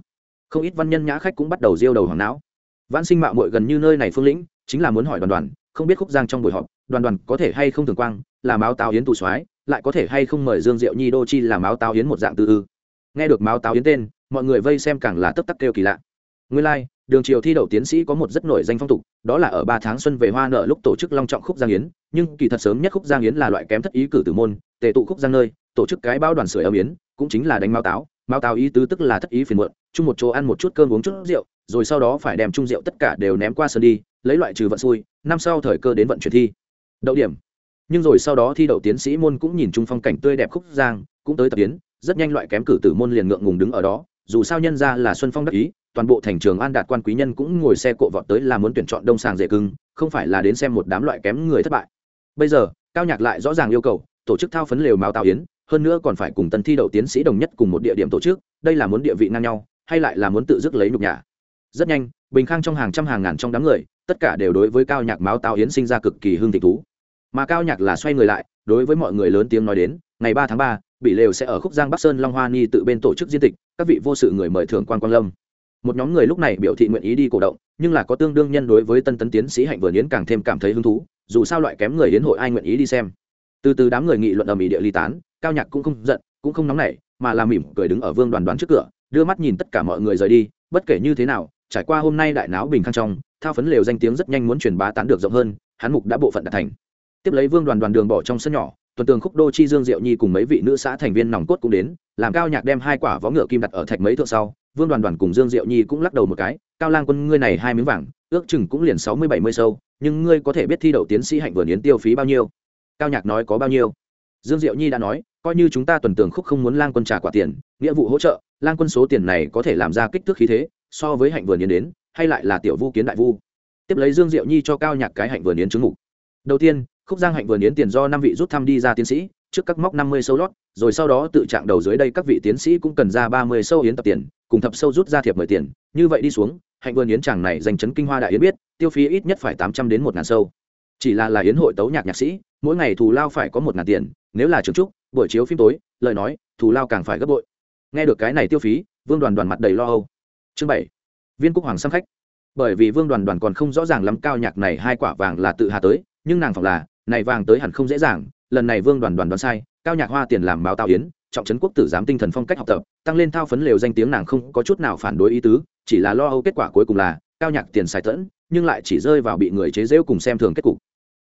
Không ít văn nhân nhã khách cũng bắt đầu diêu đầu hoàng não. Văn sinh mạo muội gần như nơi này phương lĩnh chính là muốn hỏi đoàn đoàn không biết khúc giang trong buổi họp đoàn đoàn có thể hay không thường quang là máu táo yến tù soái lại có thể hay không mời dương diệu nhi đô chi là máu táo yến một dạng tư ư? Nghe được máu táo yến tên mọi người vây xem càng là tấp tắc kêu kỳ lạ. Nguyên lai、like, đường triều thi đậu tiến sĩ có một rất nổi danh phong tục đó là ở ba tháng xuân về hoa nợ lúc tổ chức long trọng khúc giang yến nhưng kỳ thật sớm nhất khúc giang yến là loại kém thất ý cử tử môn tề tụ khúc giang nơi, tổ chức cái bao đoàn sưởi ấm yến, cũng chính là đánh mao táo. Mao táo ý tứ tức là thất ý phiền muộn, chung một chỗ ăn một chút cơm uống chút rượu, rồi sau đó phải đem chung rượu tất cả đều ném qua sân đi, lấy loại trừ vận xui, năm sau thời cơ đến vận chuyển thi. Đậu điểm. Nhưng rồi sau đó thi đậu tiến sĩ môn cũng nhìn chung phong cảnh tươi đẹp khúc giang, cũng tới tập tiến rất nhanh loại kém cử tử môn liền ngượng ngùng đứng ở đó. Dù sao nhân ra là xuân phong đắc ý, toàn bộ thành trường an đạt quan quý nhân cũng ngồi xe cộ vọt tới là muốn tuyển chọn đông sàng dễ cưng, không phải là đến xem một đám loại kém người thất bại. Bây giờ, cao nhạc lại rõ ràng yêu cầu tổ chức thao phấn lều mao tào yến, hơn nữa còn phải cùng tân thi đậu tiến sĩ đồng nhất cùng một địa điểm tổ chức, đây là muốn địa vị ngang nhau, hay lại là muốn tự dứt lấy nhục nhã. Rất nhanh, bình khang trong hàng trăm hàng ngàn trong đám người, tất cả đều đối với cao nhạc máu tào yến sinh ra cực kỳ hương thị thú. Mà cao nhạc là xoay người lại, đối với mọi người lớn tiếng nói đến, ngày ba tháng ba bị lều sẽ ở khúc giang bắc sơn long hoa ni tự bên tổ chức diên tịch, các vị vô sự người mời thưởng quan quan lâm. Một nhóm người lúc này biểu thị nguyện ý đi cổ động, nhưng là có tương đương nhân đối với tân tấn tiến sĩ hạnh vừa yến càng thêm cảm thấy hứng thú, dù sao loại kém người yến hội ai nguyện ý đi xem từ từ đám người nghị luận ở mỹ địa ly tán, cao nhạc cũng không giận, cũng không nóng nảy, mà là mỉm cười đứng ở vương đoàn đoàn trước cửa, đưa mắt nhìn tất cả mọi người rời đi, bất kể như thế nào, trải qua hôm nay đại náo bình khang trong, thao phấn lều danh tiếng rất nhanh muốn truyền bá tán được rộng hơn, hắn mục đã bộ phận đạt thành. Tiếp lấy vương đoàn đoàn đường bỏ trong sân nhỏ, tuần tường khúc đô chi dương diệu nhi cùng mấy vị nữ xã thành viên nòng cốt cũng đến, làm cao nhạc đem hai quả võ ngựa kim đặt ở thạch mấy thượng sau, vương đoàn đoàn cùng dương diệu nhi cũng lắc đầu một cái, cao lang quân ngươi này hai miếng vàng, ước chừng cũng liền sáu mươi bảy mươi sâu, nhưng ngươi có thể biết thi đậu tiến sĩ hạnh vừa yến tiêu phí bao nhiêu cao nhạc nói có bao nhiêu? Dương diệu nhi đã nói, coi như chúng ta tuần tưởng khúc không muốn lang quân trả quả tiền, nghĩa vụ hỗ trợ, lang quân số tiền này có thể làm ra kích thước khí thế, so với hạnh vườn yến đến, hay lại là tiểu vu kiến đại vu. Tiếp lấy dương diệu nhi cho cao nhạc cái hạnh vườn yến chứng mục đầu tiên, khúc giang hạnh vườn yến tiền do năm vị rút thăm đi ra tiến sĩ, trước các móc năm mươi sâu lót, rồi sau đó tự trạng đầu dưới đây các vị tiến sĩ cũng cần ra ba mươi sâu yến tập tiền, cùng thập sâu rút ra thiệp mười tiền. Như vậy đi xuống, hạnh vườn yến chàng này dành chấn kinh hoa đại yến biết, tiêu phí ít nhất phải tám trăm đến một ngàn sâu chỉ là là yến hội tấu nhạc nhạc sĩ, mỗi ngày thù lao phải có một ngàn tiền, nếu là trường trúc, buổi chiếu phim tối, lời nói, thù lao càng phải gấp bội. Nghe được cái này tiêu phí, vương đoàn đoàn mặt đầy lo âu. Chương bảy, viên cúc hoàng xăm khách. Bởi vì vương đoàn đoàn còn không rõ ràng lắm cao nhạc này hai quả vàng là tự hà tới, nhưng nàng phỏng là, này vàng tới hẳn không dễ dàng, lần này vương đoàn đoàn đoán sai, cao nhạc hoa tiền làm báo tao yến, trọng trấn quốc tử giám tinh thần phong cách học tập, tăng lên thao phấn lều danh tiếng nàng không có chút nào phản đối ý tứ, chỉ là lo âu kết quả cuối cùng là, cao nhạc tiền xài tẫn, nhưng lại chỉ rơi vào bị người chế rễu cùng xem thường kết cục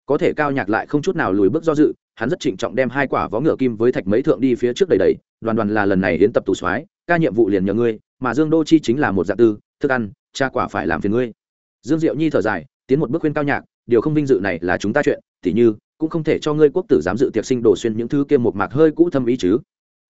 có thể cao nhạc lại không chút nào lùi bước do dự, hắn rất trịnh trọng đem hai quả vó ngựa kim với thạch mấy thượng đi phía trước đầy đầy, đoàn đoàn là lần này đến tập tù soái, ca nhiệm vụ liền nhờ ngươi, mà dương đô chi chính là một dạng tư, thức ăn, cha quả phải làm phiền ngươi. Dương diệu nhi thở dài, tiến một bước khuyên cao nhạc, điều không vinh dự này là chúng ta chuyện thì như, cũng không thể cho ngươi quốc tử dám dự tiệc sinh đồ xuyên những thứ kia một mạc hơi cũ thâm ý chứ.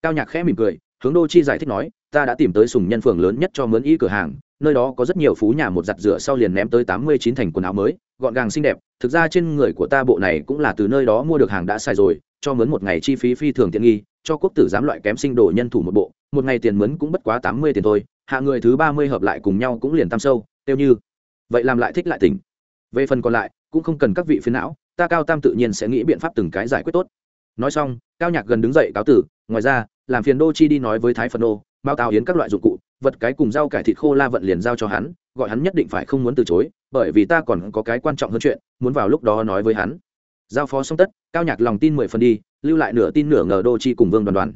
Cao nhạc khẽ mỉm cười, hướng đô chi giải thích nói, ta đã tìm tới sùng nhân phường lớn nhất cho mướn y cửa hàng, nơi đó có rất nhiều phú nhà một giặt rửa sau liền ném tới tám mươi chín thành quần áo mới gọn gàng xinh đẹp, thực ra trên người của ta bộ này cũng là từ nơi đó mua được hàng đã xài rồi, cho mướn một ngày chi phí phi thường tiện nghi, cho quốc tử giám loại kém sinh đồ nhân thủ một bộ, một ngày tiền mướn cũng bất quá tám mươi tiền thôi, hạ người thứ ba mươi hợp lại cùng nhau cũng liền tam sâu, tiêu như. Vậy làm lại thích lại tỉnh. Về phần còn lại, cũng không cần các vị phiến não, ta cao tam tự nhiên sẽ nghĩ biện pháp từng cái giải quyết tốt. Nói xong, cao nhạc gần đứng dậy cáo tử, ngoài ra, làm phiền đô chi đi nói với thái phật đô bao tào hiến các loại dụng cụ, vật cái cùng rau cải thịt khô la vận liền giao cho hắn gọi hắn nhất định phải không muốn từ chối, bởi vì ta còn có cái quan trọng hơn chuyện, muốn vào lúc đó nói với hắn. Giao phó xong tất, cao nhạc lòng tin mười phần đi, lưu lại nửa tin nửa ngờ đô chi cùng vương đoàn đoàn.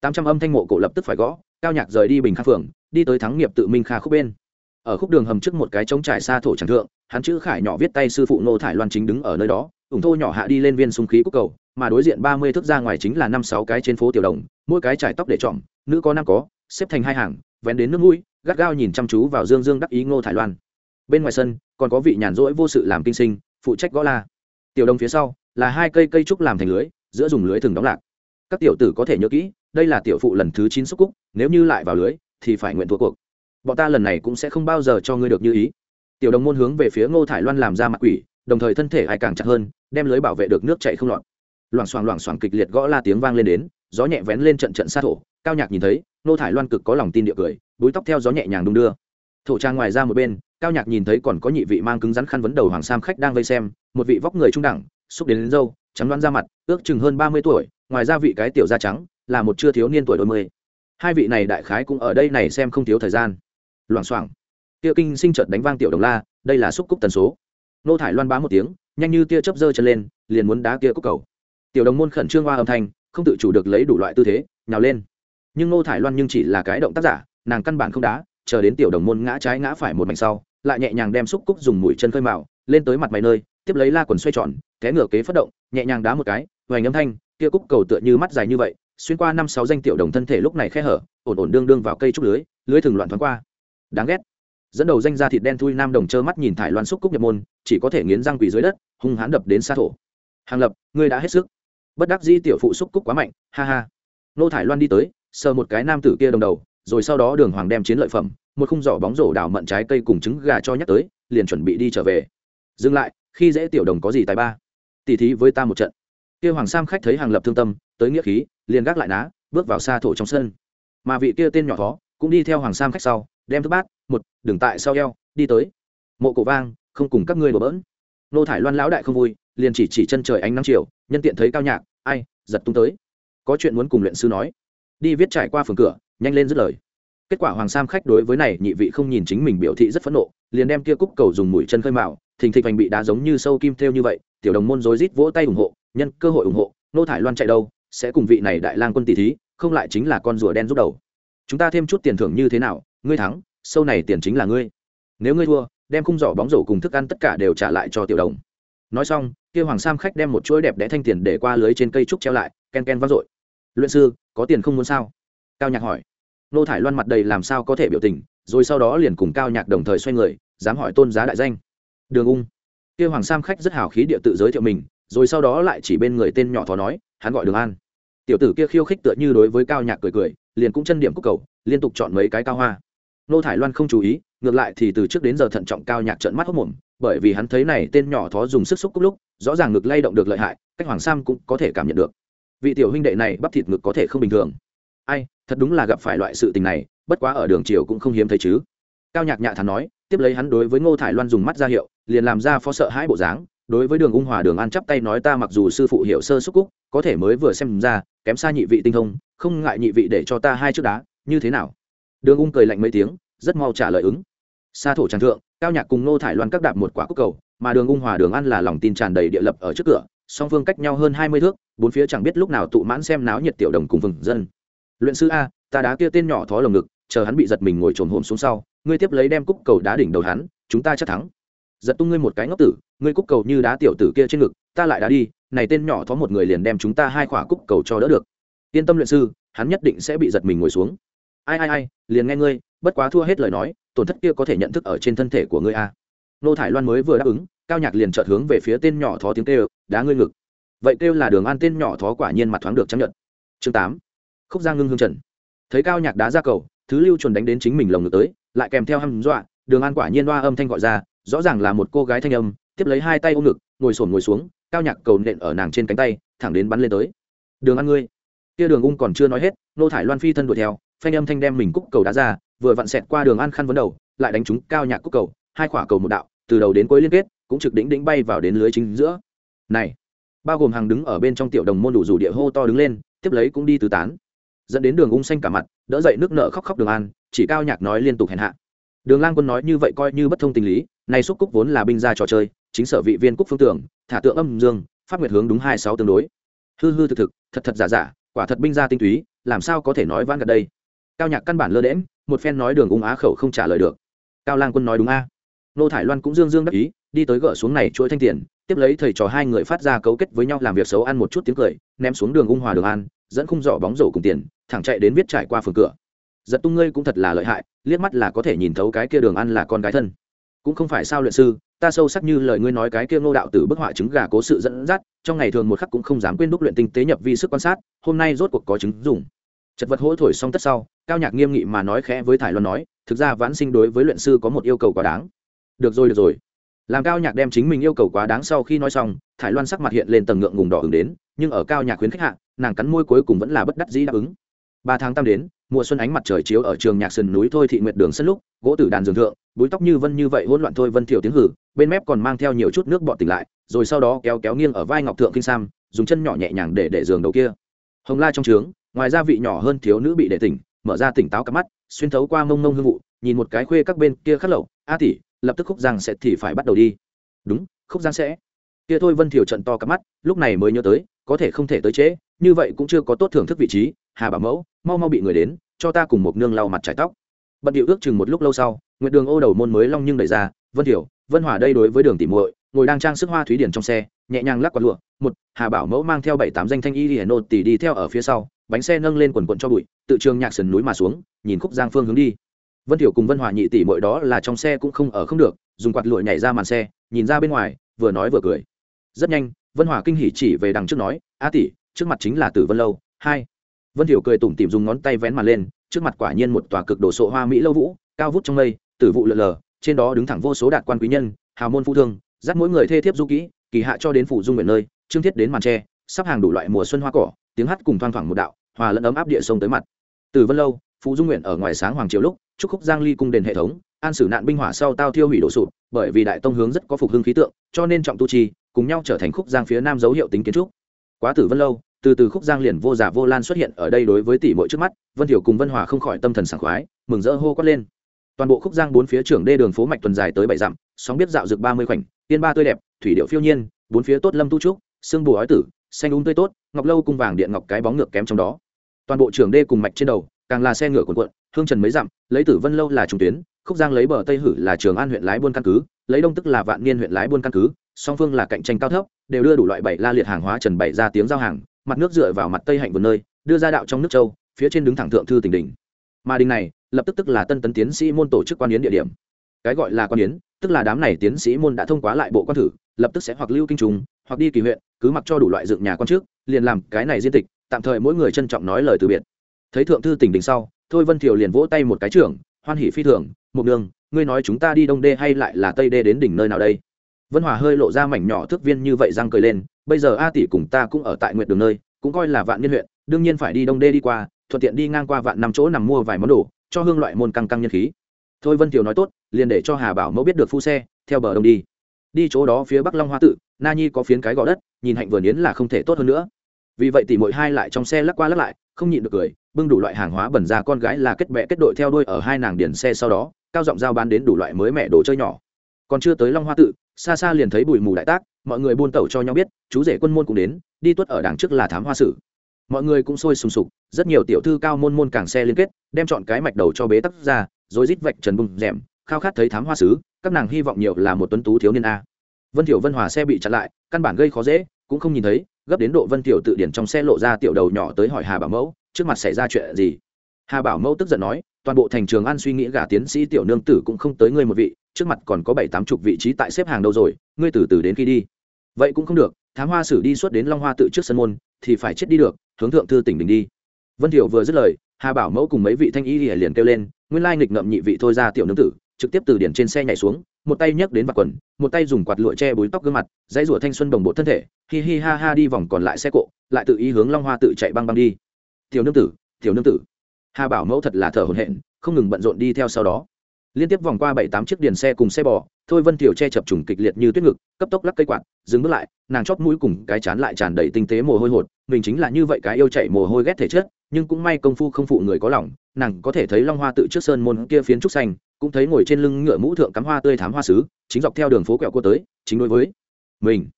Tám trăm âm thanh mộ cổ lập tức phải gõ, cao nhạc rời đi bình khang phường, đi tới thắng nghiệp tự minh kha khúc bên. Ở khúc đường hầm trước một cái trống trải xa thổ tràng thượng, hắn chữ khải nhỏ viết tay sư phụ nô thải loan chính đứng ở nơi đó, ủng thô nhỏ hạ đi lên viên súng khí cúc cầu, mà đối diện ba mươi thước ra ngoài chính là năm sáu cái trên phố tiểu đồng, mỗi cái trải tóc để trọm nữ có năm có, xếp thành hai hàng, vén đến nước mũi gắt gao nhìn chăm chú vào dương dương đắc ý ngô thải loan. Bên ngoài sân, còn có vị nhàn rỗi vô sự làm kinh sinh, phụ trách gõ la. Tiểu đồng phía sau, là hai cây cây trúc làm thành lưới, giữa dùng lưới thường đóng lạc. Các tiểu tử có thể nhớ kỹ, đây là tiểu phụ lần thứ chín xúc cúc, nếu như lại vào lưới, thì phải nguyện thua cuộc. Bọn ta lần này cũng sẽ không bao giờ cho ngươi được như ý. Tiểu đồng môn hướng về phía ngô thải loan làm ra mặt quỷ, đồng thời thân thể ai càng chặt hơn, đem lưới bảo vệ được nước chạy không lọt. Loảng xoảng loảng xoảng kịch liệt gõ la tiếng vang lên đến, gió nhẹ vén lên trận trận xa thổ, cao nhạc nhìn thấy, ngô thải loan cực có lòng tin địa cười búi tóc theo gió nhẹ nhàng đung đưa. Thổ trang ngoài ra một bên cao nhạc nhìn thấy còn có nhị vị mang cứng rắn khăn vấn đầu hoàng sam khách đang vây xem một vị vóc người trung đẳng xúc đến, đến dâu trắng đoán ra mặt ước chừng hơn ba mươi tuổi ngoài ra vị cái tiểu da trắng là một chưa thiếu niên tuổi đôi mươi. Hai vị này đại khái cũng ở đây này xem không thiếu thời gian. Loảng xoảng. Tiêu kinh sinh chợt đánh vang tiểu đồng la đây là xúc cúc tần số. Nô thải loan bá một tiếng nhanh như tia chớp giơ chân lên liền muốn đá kia cúc cầu. Tiểu đồng môn khẩn trương hoa âm thanh không tự chủ được lấy đủ loại tư thế nhào lên. Nhưng nô thải loan nhưng chỉ là cái động tác giả nàng căn bản không đá, chờ đến tiểu đồng môn ngã trái ngã phải một mảnh sau, lại nhẹ nhàng đem xúc cúc dùng mũi chân khơi mạo lên tới mặt mày nơi, tiếp lấy la quần xoay tròn, té ngửa kế phát động, nhẹ nhàng đá một cái, hoành âm thanh, kia cúc cầu tựa như mắt dài như vậy, xuyên qua năm sáu danh tiểu đồng thân thể lúc này khe hở, ổn ổn đương đương vào cây trúc lưới lưới thường loạn thoáng qua. Đáng ghét. Dẫn đầu danh gia thịt đen thui nam đồng trơ mắt nhìn thải loan xúc cúc nhập môn, chỉ có thể nghiến răng quỳ dưới đất, hung hãn đập đến xa thổ. Hàng lập, ngươi đã hết sức. Bất đắc dĩ tiểu phụ xúc cúc quá mạnh, ha ha. Nô thải loan đi tới, sờ một cái nam tử kia đồng đầu rồi sau đó đường hoàng đem chiến lợi phẩm, một khung giỏ bóng rổ đào mận trái cây cùng trứng gà cho nhắc tới, liền chuẩn bị đi trở về. Dừng lại, khi dễ tiểu đồng có gì tài ba? Tỉ thí với ta một trận. Kia hoàng sam khách thấy hàng lập thương tâm, tới nghĩa khí, liền gác lại ná, bước vào xa thổ trong sân. Mà vị kia tên nhỏ khó cũng đi theo hoàng sam khách sau, đem thức bát, một đường tại sau eo, đi tới. Mộ cổ vang, không cùng các ngươi đổ bỡn. Nô thải loan lão đại không vui, liền chỉ chỉ chân trời ánh nắng chiều, nhân tiện thấy cao nhạc, ai, giật tung tới. Có chuyện muốn cùng luyện sư nói. Đi viết trải qua phường cửa nhanh lên dứt lời. Kết quả hoàng sam khách đối với này nhị vị không nhìn chính mình biểu thị rất phẫn nộ, liền đem kia cúc cầu dùng mũi chân khơi mạo thình thịch thành bị đá giống như sâu kim thêu như vậy, tiểu đồng môn rối rít vỗ tay ủng hộ, nhân cơ hội ủng hộ, nô thải loan chạy đâu, sẽ cùng vị này đại lang quân tỷ thí, không lại chính là con rùa đen giúp đầu. Chúng ta thêm chút tiền thưởng như thế nào, ngươi thắng, sâu này tiền chính là ngươi. Nếu ngươi thua, đem khung giỏ bóng rổ cùng thức ăn tất cả đều trả lại cho tiểu đồng. Nói xong, kia hoàng sam khách đem một chuỗi đẹp đẽ thanh tiền để qua lưới trên cây trúc treo lại, ken ken vang dội. Luyện sư, có tiền không muốn sao? Cao nhạc hỏi nô thải loan mặt đầy làm sao có thể biểu tình, rồi sau đó liền cùng cao nhạc đồng thời xoay người, dám hỏi tôn giá đại danh. Đường ung. Kia hoàng sam khách rất hào khí địa tự giới thiệu mình, rồi sau đó lại chỉ bên người tên nhỏ thó nói, hắn gọi đường an. Tiểu tử kia khiêu khích tựa như đối với cao nhạc cười cười, liền cũng chân điểm cúc cầu, liên tục chọn mấy cái cao hoa. Nô thải loan không chú ý, ngược lại thì từ trước đến giờ thận trọng cao nhạc trợn mắt hốc mồm, bởi vì hắn thấy này tên nhỏ thó dùng sức xúc cúc lúc, rõ ràng ngực lay động được lợi hại, cách hoàng sam cũng có thể cảm nhận được. Vị tiểu huynh đệ này bắp thịt ngực có thể không bình thường ai, thật đúng là gặp phải loại sự tình này, bất quá ở đường triều cũng không hiếm thấy chứ. Cao nhạc nhạ thắn nói, tiếp lấy hắn đối với ngô thải loan dùng mắt ra hiệu, liền làm ra phó sợ hãi bộ dáng, đối với đường ung hòa đường an chắp tay nói, ta mặc dù sư phụ hiểu sơ xúc cúc, có thể mới vừa xem ra, kém xa nhị vị tinh thông, không ngại nhị vị để cho ta hai chiếc đá, như thế nào? Đường ung cười lạnh mấy tiếng, rất mau trả lời ứng. Xa thổ tràng thượng, cao nhạc cùng Ngô thải loan các đạp một quả cúc cầu, mà đường ung hòa đường ăn là lòng tin tràn đầy địa lập ở trước cửa, song phương cách nhau hơn hai mươi thước, bốn phía chẳng biết lúc nào tụ mãn xem náo nhiệt tiểu đồng cùng vừng dân luyện sư a, ta đá kia tên nhỏ thó lồng ngực, chờ hắn bị giật mình ngồi trồn hồn xuống sau, ngươi tiếp lấy đem cúc cầu đá đỉnh đầu hắn, chúng ta chắc thắng. Giật tung ngươi một cái ngốc tử, ngươi cúc cầu như đá tiểu tử kia trên ngực, ta lại đá đi, này tên nhỏ thó một người liền đem chúng ta hai khỏa cúc cầu cho đỡ được. Yên tâm luyện sư, hắn nhất định sẽ bị giật mình ngồi xuống. Ai ai ai, liền nghe ngươi, bất quá thua hết lời nói, tổn thất kia có thể nhận thức ở trên thân thể của ngươi a. Nô thải loan mới vừa đáp ứng, cao nhạc liền chợt hướng về phía tên nhỏ thó tiếng kêu, đá ngươi ngực. Vậy kêu là đường an tên nhỏ thó quả nhiên mặt thoáng được chấp nhận. Chương tám khúc giang ngưng hương trần. Thấy cao nhạc đá ra cầu, thứ lưu chuẩn đánh đến chính mình lồng ngực tới, lại kèm theo hăm dọa, đường an quả nhiên đoa âm thanh gọi ra, rõ ràng là một cô gái thanh âm, tiếp lấy hai tay ôm ngực, ngồi sổn ngồi xuống, cao nhạc cầu nện ở nàng trên cánh tay, thẳng đến bắn lên tới. Đường ăn ngươi. Kia đường ung còn chưa nói hết, nô thải loan phi thân đuổi theo, phanh âm thanh đem mình cúc cầu đá ra, vừa vặn xẹt qua đường ăn khăn vấn đầu, lại đánh trúng cao nhạc cúc cầu, hai quả cầu một đạo, từ đầu đến cuối liên kết, cũng trực đỉnh đỉnh bay vào đến lưới chính giữa. Này, bao gồm hàng đứng ở bên trong tiểu đồng môn đủ rủ địa hô to đứng lên, tiếp lấy cũng đi tứ tán dẫn đến đường ung xanh cả mặt, đỡ dậy nước nợ khóc khóc đường an, chỉ cao nhạc nói liên tục hèn hạ. Đường lang quân nói như vậy coi như bất thông tình lý, nay xúc cúc vốn là binh gia trò chơi, chính sở vị viên cúc phương tưởng, thả tượng âm dương, phát nguyệt hướng đúng hai sáu tương đối. Hư hư thực thực, thật thật giả giả, quả thật binh gia tinh túy, làm sao có thể nói vãn gần đây? Cao nhạc căn bản lơ đễm một phen nói đường ung á khẩu không trả lời được. Cao lang quân nói đúng a. Nô thải loan cũng dương dương đắc ý, đi tới gỡ xuống này chuỗi thanh tiền tiếp lấy thầy trò hai người phát ra cấu kết với nhau làm việc xấu ăn một chút tiếng cười, ném xuống đường ung hòa đường an, dẫn khung giỏ bóng rổ cùng tiền, thẳng chạy đến viết trải qua phường cửa. Giật tung ngươi cũng thật là lợi hại, liếc mắt là có thể nhìn thấu cái kia đường ăn là con gái thân. Cũng không phải sao luyện sư, ta sâu sắc như lời ngươi nói cái kia ngô đạo tử bức họa trứng gà cố sự dẫn dắt, trong ngày thường một khắc cũng không dám quên đúc luyện tinh tế nhập vi sức quan sát, hôm nay rốt cuộc có chứng dùng chật vật hỗ thổi xong tất sau, cao nhạc nghiêm nghị mà nói khẽ với thải loan nói, thực ra vãn sinh đối với luyện sư có một yêu cầu quá đáng. Được rồi được rồi làm cao nhạc đem chính mình yêu cầu quá đáng sau khi nói xong, thải loan sắc mặt hiện lên tầng ngượng ngùng đỏ ứng đến, nhưng ở cao nhạc khuyến khách hạ, nàng cắn môi cuối cùng vẫn là bất đắc dĩ đáp ứng. Ba tháng tam đến, mùa xuân ánh mặt trời chiếu ở trường nhạc sườn núi thôi thị nguyệt đường sân lúc, gỗ tử đàn giường thượng, búi tóc như vân như vậy hỗn loạn thôi vân thiểu tiếng hử, bên mép còn mang theo nhiều chút nước bọt tỉnh lại, rồi sau đó kéo kéo nghiêng ở vai ngọc thượng kinh sam, dùng chân nhỏ nhẹ nhàng để để giường đầu kia. Hồng la trong trướng, ngoài ra vị nhỏ hơn thiếu nữ bị để tỉnh, mở ra tỉnh táo cắp mắt, xuyên thấu qua mông mông hương vụ, nhìn một cái khuê các bên kia khắc lậu, a tỷ lập tức khúc giang sẽ thì phải bắt đầu đi. Đúng, khúc giang sẽ. Kia thôi vân thiều trận to cắp mắt, lúc này mới nhớ tới, có thể không thể tới trễ, như vậy cũng chưa có tốt thưởng thức vị trí, hà bảo mẫu, mau mau bị người đến, cho ta cùng một nương lau mặt trải tóc. Bận điệu ước chừng một lúc lâu sau, nguyệt đường ô đầu môn mới long nhưng đẩy ra, vân thiểu vân hỏa đây đối với đường tỉ muội, ngồi đang trang sức hoa thúy điển trong xe, nhẹ nhàng lắc quạt lụa, một, hà bảo mẫu mang theo bảy tám danh thanh y hiển nô tỉ đi theo ở phía sau, bánh xe nâng lên quần quận cho bụi, tự trường nhạc sườn núi mà xuống, nhìn khúc giang phương hướng đi vân thiểu cùng vân hòa nhị tỷ mỗi đó là trong xe cũng không ở không được, dùng quạt lụi nhảy ra màn xe, nhìn ra bên ngoài, vừa nói vừa cười. Rất nhanh, vân hòa kinh hỉ chỉ về đằng trước nói, a tỷ, trước mặt chính là tử vân lâu, hai. Vân thiểu cười tủm tỉm dùng ngón tay vén màn lên, trước mặt quả nhiên một tòa cực đồ sộ hoa mỹ lâu vũ, cao vút trong mây, tử vụ lờ lờ, trên đó đứng thẳng vô số đạt quan quý nhân, hào môn phu thương, dắt mỗi người thê thiếp du kỹ, kỳ hạ cho đến phủ dung nguyện nơi trương thiết đến màn tre, sắp hàng đủ loại mùa xuân hoa cỏ, tiếng hát cùng thoang thoảng một đạo, hòa lẫn ấm áp địa sông tới mặt. Từ vân lâu phú dung nguyện ở ngoài sáng hoàng triều lúc, chúc khúc giang ly cung đền hệ thống, an xử nạn binh hỏa sau tao thiêu hủy đổ sụp, bởi vì đại tông hướng rất có phục hưng khí tượng, cho nên trọng tu trì cùng nhau trở thành khúc giang phía nam dấu hiệu tính kiến trúc. Quá tử vân lâu, từ từ khúc giang liền vô giả vô lan xuất hiện ở đây đối với tỷ muội trước mắt, vân thiểu cùng vân hòa không khỏi tâm thần sảng khoái, mừng rỡ hô quát lên. Toàn bộ khúc giang bốn phía trưởng đê đường phố mạch tuần dài tới bảy dặm, sóng biết dạo rực ba mươi khoảnh, tiên ba tươi đẹp, thủy điệu phiêu nhiên, bốn phía tốt lâm tu trúc, sương bù ói tử, xanh úng tươi tốt, ngọc lâu cung vàng điện ngọc cái bóng ngược kém trong đó. Toàn bộ trưởng đê cùng mạch trên đầu càng là xe ngựa quần quận hương trần mấy dặm, lấy tử vân lâu là trung tuyến, khúc giang lấy bờ tây hử là trường an huyện lái buôn căn cứ, lấy đông tức là vạn niên huyện lái buôn căn cứ, song phương là cạnh tranh cao thấp, đều đưa đủ loại bảy la liệt hàng hóa trần bảy ra tiếng giao hàng, mặt nước dựa vào mặt tây hạnh vườn nơi, đưa ra đạo trong nước châu, phía trên đứng thẳng thượng thư tỉnh đỉnh. Mà đình này, lập tức tức là tân tấn tiến sĩ môn tổ chức quan yến địa điểm. Cái gọi là quan yến, tức là đám này tiến sĩ môn đã thông qua lại bộ quan thử, lập tức sẽ hoặc lưu kinh trùng hoặc đi kỳ huyện, cứ mặc cho đủ loại dựng nhà quan trước, liền làm cái này diên tịch, tạm thời mỗi người trân trọng nói lời từ biệt thấy thượng thư tỉnh đình sau, thôi vân thiều liền vỗ tay một cái trưởng, hoan hỉ phi thường một đường ngươi nói chúng ta đi đông đê hay lại là tây đê đến đỉnh nơi nào đây? Vân hòa hơi lộ ra mảnh nhỏ thước viên như vậy răng cười lên, bây giờ a tỷ cùng ta cũng ở tại nguyệt đường nơi, cũng coi là vạn niên huyện, đương nhiên phải đi đông đê đi qua, thuận tiện đi ngang qua vạn năm chỗ nằm mua vài món đồ, cho hương loại môn căng căng nhân khí. Thôi vân Thiều nói tốt, liền để cho hà bảo mẫu biết được phu xe, theo bờ đông đi. Đi chỗ đó phía bắc long hoa tự, na nhi có phiến cái gò đất, nhìn hạnh vườn yến là không thể tốt hơn nữa. Vì vậy tỷ mỗi hai lại trong xe lắc qua lắc lại, không nhịn được cười bưng đủ loại hàng hóa bẩn ra con gái là kết bệ kết đội theo đuôi ở hai nàng điển xe sau đó, cao giọng giao bán đến đủ loại mới mẹ đồ chơi nhỏ. Còn chưa tới long hoa tự, xa xa liền thấy bụi mù đại tác, mọi người buôn tẩu cho nhau biết, chú rể quân môn cũng đến, đi tuất ở đằng trước là thám hoa sử. Mọi người cũng sôi sùng sục, rất nhiều tiểu thư cao môn môn càng xe liên kết, đem chọn cái mạch đầu cho bế tắc ra, rồi rít vạch trần bùng rèm khao khát thấy thám hoa sứ, các nàng hy vọng nhiều là một tuấn tú thiếu niên a. Vân tiểu vân hòa xe bị chặn lại, căn bản gây khó dễ, cũng không nhìn thấy, gấp đến độ vân tiểu tự điển trong xe lộ ra tiểu đầu nhỏ tới hỏi hà bảo mẫu trước mặt xảy ra chuyện gì? Hà bảo mẫu tức giận nói, toàn bộ thành trường an suy nghĩ gả tiến sĩ tiểu nương tử cũng không tới ngươi một vị, trước mặt còn có bảy tám chục vị trí tại xếp hàng đâu rồi, ngươi từ từ đến khi đi. Vậy cũng không được, thám hoa sử đi suốt đến long hoa tự trước sân môn, thì phải chết đi được, hướng thượng thư tỉnh đình đi. Vân thiểu vừa dứt lời, hà bảo mẫu cùng mấy vị thanh y liền kêu lên, nguyên lai nghịch ngậm nhị vị thôi ra tiểu nương tử, trực tiếp từ điển trên xe nhảy xuống, một tay nhấc đến vạt quần, một tay dùng quạt lụa che búi tóc gương mặt, dãy rủa thanh xuân đồng bộ thân thể, hi hi ha ha đi vòng còn lại xe cộ, lại tự ý hướng long hoa tự chạy băng băng đi tiểu nương tử, tiểu nương tử. Hà bảo mẫu thật là thở hổn hển, không ngừng bận rộn đi theo sau đó. Liên tiếp vòng qua bảy tám chiếc điền xe cùng xe bò, thôi vân tiểu che chập trùng kịch liệt như tuyết ngực, cấp tốc lắc cây quạt, dừng bước lại, nàng chót mũi cùng cái chán lại tràn đầy tinh tế mồ hôi hột, mình chính là như vậy cái yêu chạy mồ hôi ghét thể chất, nhưng cũng may công phu không phụ người có lòng, nàng có thể thấy long hoa tự trước sơn môn kia phiến trúc xanh, cũng thấy ngồi trên lưng ngựa mũ thượng cắm hoa tươi thám hoa sứ, chính dọc theo đường phố quẹo qua tới, chính đối với mình.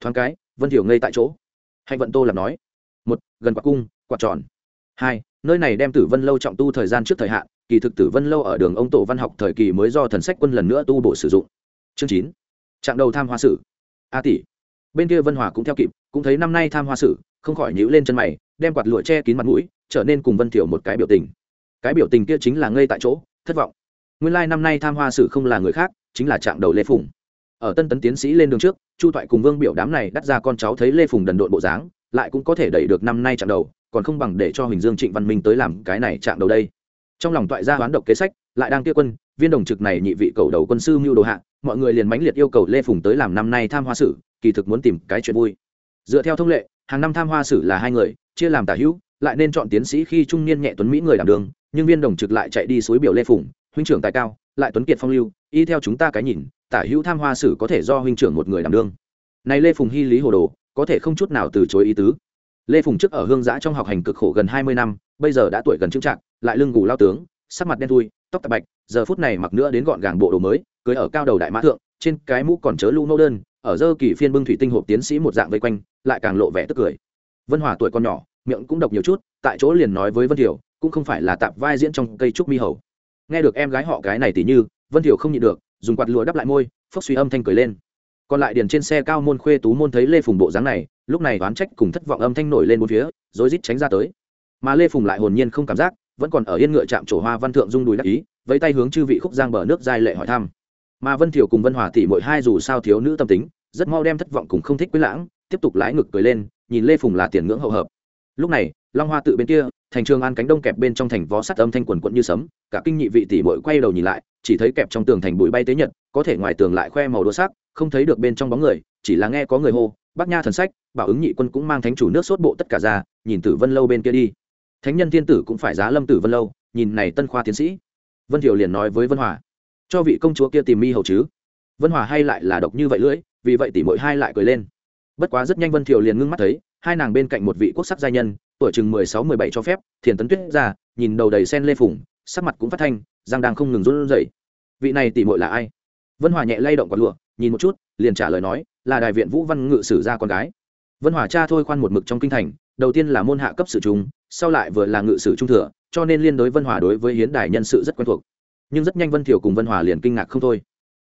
Thoáng cái, vân thiểu ngây tại chỗ. Hạnh vận tô làm nói, một, gần quạt cung, quạt tròn hai, nơi này đem tử vân lâu trọng tu thời gian trước thời hạn, kỳ thực tử vân lâu ở đường ông tổ văn học thời kỳ mới do thần sách quân lần nữa tu bổ sử dụng. Chương chín, trạng đầu tham hoa sử. A tỷ. Bên kia vân hòa cũng theo kịp, cũng thấy năm nay tham hoa sử, không khỏi nhíu lên chân mày, đem quạt lụa che kín mặt mũi, trở nên cùng vân thiểu một cái biểu tình. Cái biểu tình kia chính là ngây tại chỗ, thất vọng. Nguyên lai năm nay tham hoa sử không là người khác, chính là trạng đầu lê phùng. Ở tân tấn tiến sĩ lên đường trước, chu toại cùng vương biểu đám này đắt ra con cháu thấy lê phùng đần độn bộ dáng, lại cũng có thể đẩy được năm nay trạng đầu còn không bằng để cho huỳnh dương trịnh văn minh tới làm cái này trạng đầu đây. Trong lòng toại gia hoán độc kế sách, lại đang kia quân, viên đồng trực này nhị vị cầu đầu quân sư mưu đồ hạ, mọi người liền mãnh liệt yêu cầu lê phùng tới làm năm nay tham hoa sử, kỳ thực muốn tìm cái chuyện vui. Dựa theo thông lệ, hàng năm tham hoa sử là hai người, chia làm tả hữu, lại nên chọn tiến sĩ khi trung niên nhẹ tuấn mỹ người đảm đường nhưng viên đồng trực lại chạy đi suối biểu lê phùng, huynh trưởng tài cao, lại tuấn kiệt phong lưu, y theo chúng ta cái nhìn, tả hữu tham hoa sử có thể do huynh trưởng một người đảm đương. Này lê phùng hy lý hồ đồ, có thể không chút nào từ chối ý tứ lê phùng trước ở hương giã trong học hành cực khổ gần hai mươi năm, bây giờ đã tuổi gần trưng trạng lại lưng gù lao tướng, sắc mặt đen thui, tóc tạp bạch, giờ phút này mặc nữa đến gọn gàng bộ đồ mới, cưới ở cao đầu đại mã thượng, trên cái mũ còn chớ lũ nô đơn, ở dơ kỳ phiên bưng thủy tinh hộp tiến sĩ một dạng vây quanh, lại càng lộ vẻ tức cười. Vân hòa tuổi con nhỏ, miệng cũng độc nhiều chút, tại chỗ liền nói với vân thiểu, cũng không phải là tạp vai diễn trong cây trúc mi hầu. Nghe được em gái họ cái này tỉ như, vân thiểu không nhịn được, dùng quạt lụa đắp lại môi, phốc suy âm thanh cười lên còn lại điền trên xe cao môn khuê tú môn thấy lê phùng bộ dáng này, lúc này đoán trách cùng thất vọng âm thanh nổi lên bốn phía, rối rít tránh ra tới. Mà lê phùng lại hồn nhiên không cảm giác, vẫn còn ở yên ngựa chạm trổ hoa văn thượng dung đùi đắc ý với tay hướng chư vị khúc giang bờ nước giai lệ hỏi thăm. Mà vân thiểu cùng vân hòa tỷ mỗi hai dù sao thiếu nữ tâm tính, rất mau đem thất vọng cùng không thích quý lãng, tiếp tục lái ngực cười lên, nhìn lê phùng là tiền ngưỡng hậu hợp. Lúc này, long hoa tự bên kia thành trường an cánh đông kẹp bên trong thành vó sắt âm thanh quần quận như sấm, cả kinh nhị vị tỷ mội quay đầu nhìn lại, chỉ thấy kẹp trong tường thành bụi bay tế nhật, có thể ngoài tường lại khoe màu đỗ sắc, không thấy được bên trong bóng người, chỉ là nghe có người hô, bác nha thần sách, bảo ứng nhị quân cũng mang thánh chủ nước sốt bộ tất cả ra, nhìn tử vân lâu bên kia đi. Thánh nhân thiên tử cũng phải giá lâm tử vân lâu, nhìn này tân khoa tiến sĩ. Vân thiều liền nói với vân hòa, cho vị công chúa kia tìm mi hầu chứ. Vân hòa hay lại là độc như vậy lưỡi, vì vậy tỷ mỗi hai lại cười lên. Bất quá rất nhanh vân thiều liền ngưng mắt thấy hai nàng bên cạnh một vị quốc sắc giai nhân, tuổi chừng mười sáu, mười bảy cho phép, thiền tấn tuyết ra, nhìn đầu đầy sen lê phủng sắc mặt cũng phát thanh giang đang không ngừng run rẩy. Vị này tỷ muội là ai? Vân hòa nhẹ lay động quả lụa, nhìn một chút, liền trả lời nói, là đại viện vũ văn ngự sử gia con gái. Vân hòa cha thôi khoan một mực trong kinh thành, đầu tiên là môn hạ cấp sử trung, sau lại vừa là ngự sử trung thừa, cho nên liên đối vân hòa đối với hiến đài nhân sự rất quen thuộc. Nhưng rất nhanh vân thiểu cùng vân hòa liền kinh ngạc không thôi.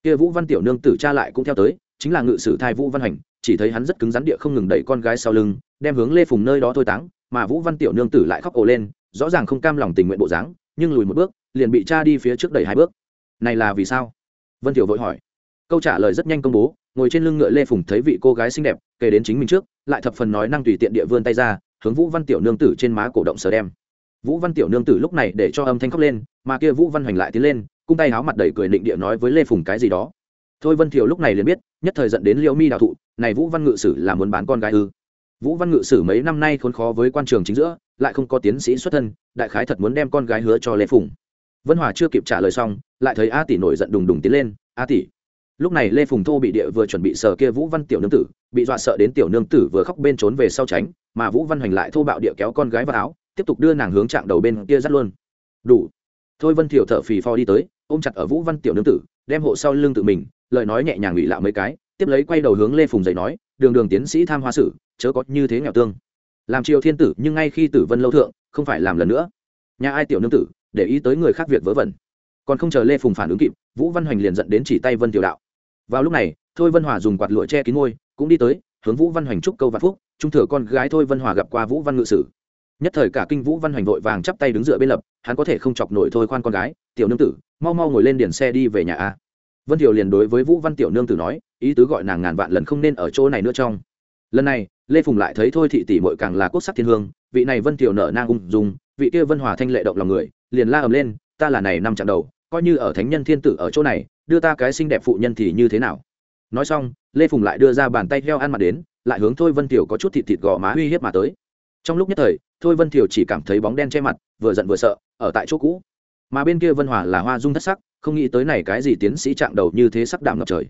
Kia vũ văn tiểu nương tử cha lại cũng theo tới, chính là ngự sử thai vũ văn hành chỉ thấy hắn rất cứng rắn địa không ngừng đẩy con gái sau lưng, đem hướng lê phùng nơi đó thôi táng, mà vũ văn tiểu nương tử lại khóc ồ lên, rõ ràng không cam lòng tình nguyện bộ dáng, nhưng lùi một bước, liền bị cha đi phía trước đẩy hai bước. Này là vì sao? Vân tiểu vội hỏi. Câu trả lời rất nhanh công bố, ngồi trên lưng ngựa lê phùng thấy vị cô gái xinh đẹp, kể đến chính mình trước, lại thập phần nói năng tùy tiện địa vươn tay ra, hướng vũ văn tiểu nương tử trên má cổ động sờ đem. Vũ văn tiểu nương tử lúc này để cho âm thanh khóc lên, mà kia vũ văn hoành lại tiến lên, cung tay háo mặt đầy cười định địa nói với lê phùng cái gì đó thôi vân thiều lúc này liền biết, nhất thời dẫn đến liễu mi đạo thụ, này vũ văn ngự sử là muốn bán con gái ư. Vũ văn ngự sử mấy năm nay khốn khó với quan trường chính giữa, lại không có tiến sĩ xuất thân, đại khái thật muốn đem con gái hứa cho lê phùng. Vân hòa chưa kịp trả lời xong, lại thấy a tỷ nổi giận đùng đùng tiến lên, a tỷ. Lúc này lê phùng thô bị địa vừa chuẩn bị sờ kia vũ văn tiểu nương tử, bị dọa sợ đến tiểu nương tử vừa khóc bên trốn về sau tránh, mà vũ văn hoành lại thô bạo địa kéo con gái vào áo, tiếp tục đưa nàng hướng trạng đầu bên kia dắt luôn. Đủ. Thôi vân thiểu thở phì phò đi tới, ôm chặt ở vũ văn tiểu nương tử, đem hộ sau lưng tự mình lời nói nhẹ nhàng ủy lạo mấy cái, tiếp lấy quay đầu hướng lê phùng dậy nói, đường đường tiến sĩ tham hoa sử, chớ có như thế nghèo tương. Làm triều thiên tử, nhưng ngay khi tử vân lâu thượng, không phải làm lần nữa. Nhà ai tiểu nương tử, để ý tới người khác việc vớ vẩn. Còn không chờ lê phùng phản ứng kịp, vũ văn hoành liền dẫn đến chỉ tay vân tiểu đạo. Vào lúc này, thôi vân hòa dùng quạt lụa che kín ngôi cũng đi tới, hướng vũ văn hoành chúc câu vạn phúc, trung thừa con gái thôi vân hòa gặp qua vũ văn ngự sử. Nhất thời cả kinh vũ văn hoành vội vàng chắp tay đứng dựa bên lập, hắn có thể không chọc nổi thôi khoan con gái, tiểu nương tử, mau mau ngồi lên điển xe đi về nhà a vân thiều liền đối với vũ văn tiểu nương tử nói ý tứ gọi nàng ngàn vạn lần không nên ở chỗ này nữa trong. Lần này lê phùng lại thấy thôi thị tỷ mội càng là cốt sắc thiên hương vị này vân thiều nở nang ung dung, vị kia vân hòa thanh lệ động lòng người liền la ầm lên ta là này năm chặng đầu coi như ở thánh nhân thiên tử ở chỗ này đưa ta cái xinh đẹp phụ nhân thì như thế nào? Nói xong lê phùng lại đưa ra bàn tay heo ăn mặt đến lại hướng thôi vân thiều có chút thịt thịt gò má uy hiếp mà tới. Trong lúc nhất thời thôi vân thiều chỉ cảm thấy bóng đen che mặt vừa giận vừa sợ ở tại chỗ cũ. Mà bên kia vân hòa là hoa dung thất sắc không nghĩ tới này cái gì tiến sĩ trạng đầu như thế sắc đảm ngập trời.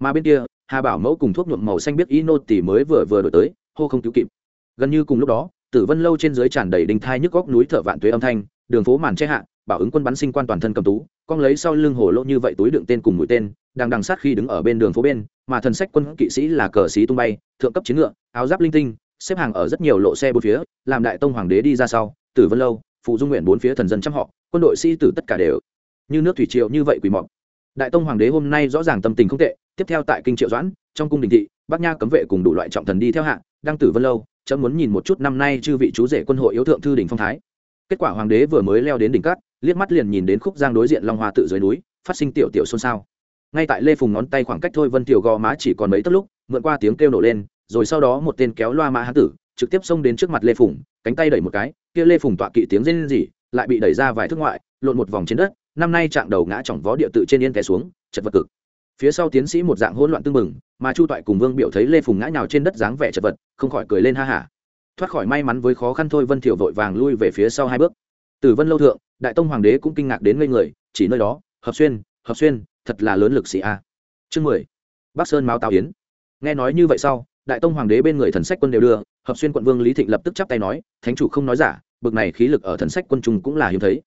Mà bên kia, hà bảo mẫu cùng thuốc nhuộm màu xanh biết y nô tỷ mới vừa vừa đổi tới, hô không cứu kịp. Gần như cùng lúc đó, tử vân lâu trên dưới tràn đầy đinh thai nhức góc núi thợ vạn tuế âm thanh, đường phố màn che hạ, bảo ứng quân bắn sinh quan toàn thân cầm tú, con lấy sau lưng hồ lô như vậy túi đựng tên cùng mũi tên đang đằng sát khi đứng ở bên đường phố bên, mà thần sách quân kỵ sĩ là cờ sĩ tung bay, thượng cấp chiến ngựa, áo giáp linh tinh, xếp hàng ở rất nhiều lộ xe bốn phía, làm đại tông hoàng đế đi ra sau, tử vân lâu, phụ dung nguyện bốn phía thần dân trăm họ, quân đội sĩ tử tất cả đều như nước thủy triều như vậy quỳ mọc. Đại tông hoàng đế hôm nay rõ ràng tâm tình không tệ, tiếp theo tại kinh triệu doãn, trong cung đình thị, bắc nha cấm vệ cùng đủ loại trọng thần đi theo hạng đăng tử vân lâu, chấm muốn nhìn một chút năm nay chư vị chú rể quân hội yếu thượng thư đỉnh phong thái. Kết quả hoàng đế vừa mới leo đến đỉnh cát, liếc mắt liền nhìn đến khúc giang đối diện long hoa tự dưới núi, phát sinh tiểu tiểu xôn xao. Ngay tại lê phùng ngón tay khoảng cách thôi vân tiểu gò má chỉ còn mấy tấc lúc, mượn qua tiếng kêu nổ lên, rồi sau đó một tên kéo loa mã hán tử, trực tiếp xông đến trước mặt lê phùng, cánh tay đẩy một cái, kia lê phùng tọa kỵ tiếng rên rỉ, lại bị đẩy ra vài thước ngoại, lộn một vòng trên đất năm nay chạm đầu ngã chỏng vó địa tự trên yên té xuống, chật vật cực. Phía sau tiến sĩ một dạng hỗn loạn tương mừng mà chu toại cùng vương biểu thấy lê phùng ngã nhào trên đất dáng vẻ chật vật, không khỏi cười lên ha hả. Thoát khỏi may mắn với khó khăn thôi, vân thiểu vội vàng lui về phía sau hai bước. Từ vân lâu thượng, đại tông hoàng đế cũng kinh ngạc đến ngây người, chỉ nơi đó, hợp xuyên hợp xuyên, thật là lớn lực sĩ a. Chương mười. Bắc sơn mao tào yến. Nghe nói như vậy sau, đại tông hoàng đế bên người thần sách quân đều đưa, hợp xuyên quận vương lý thịnh lập tức chắp tay nói, thánh chủ không nói giả, bực này khí lực ở thần sách quân trung cũng là hiếm thấy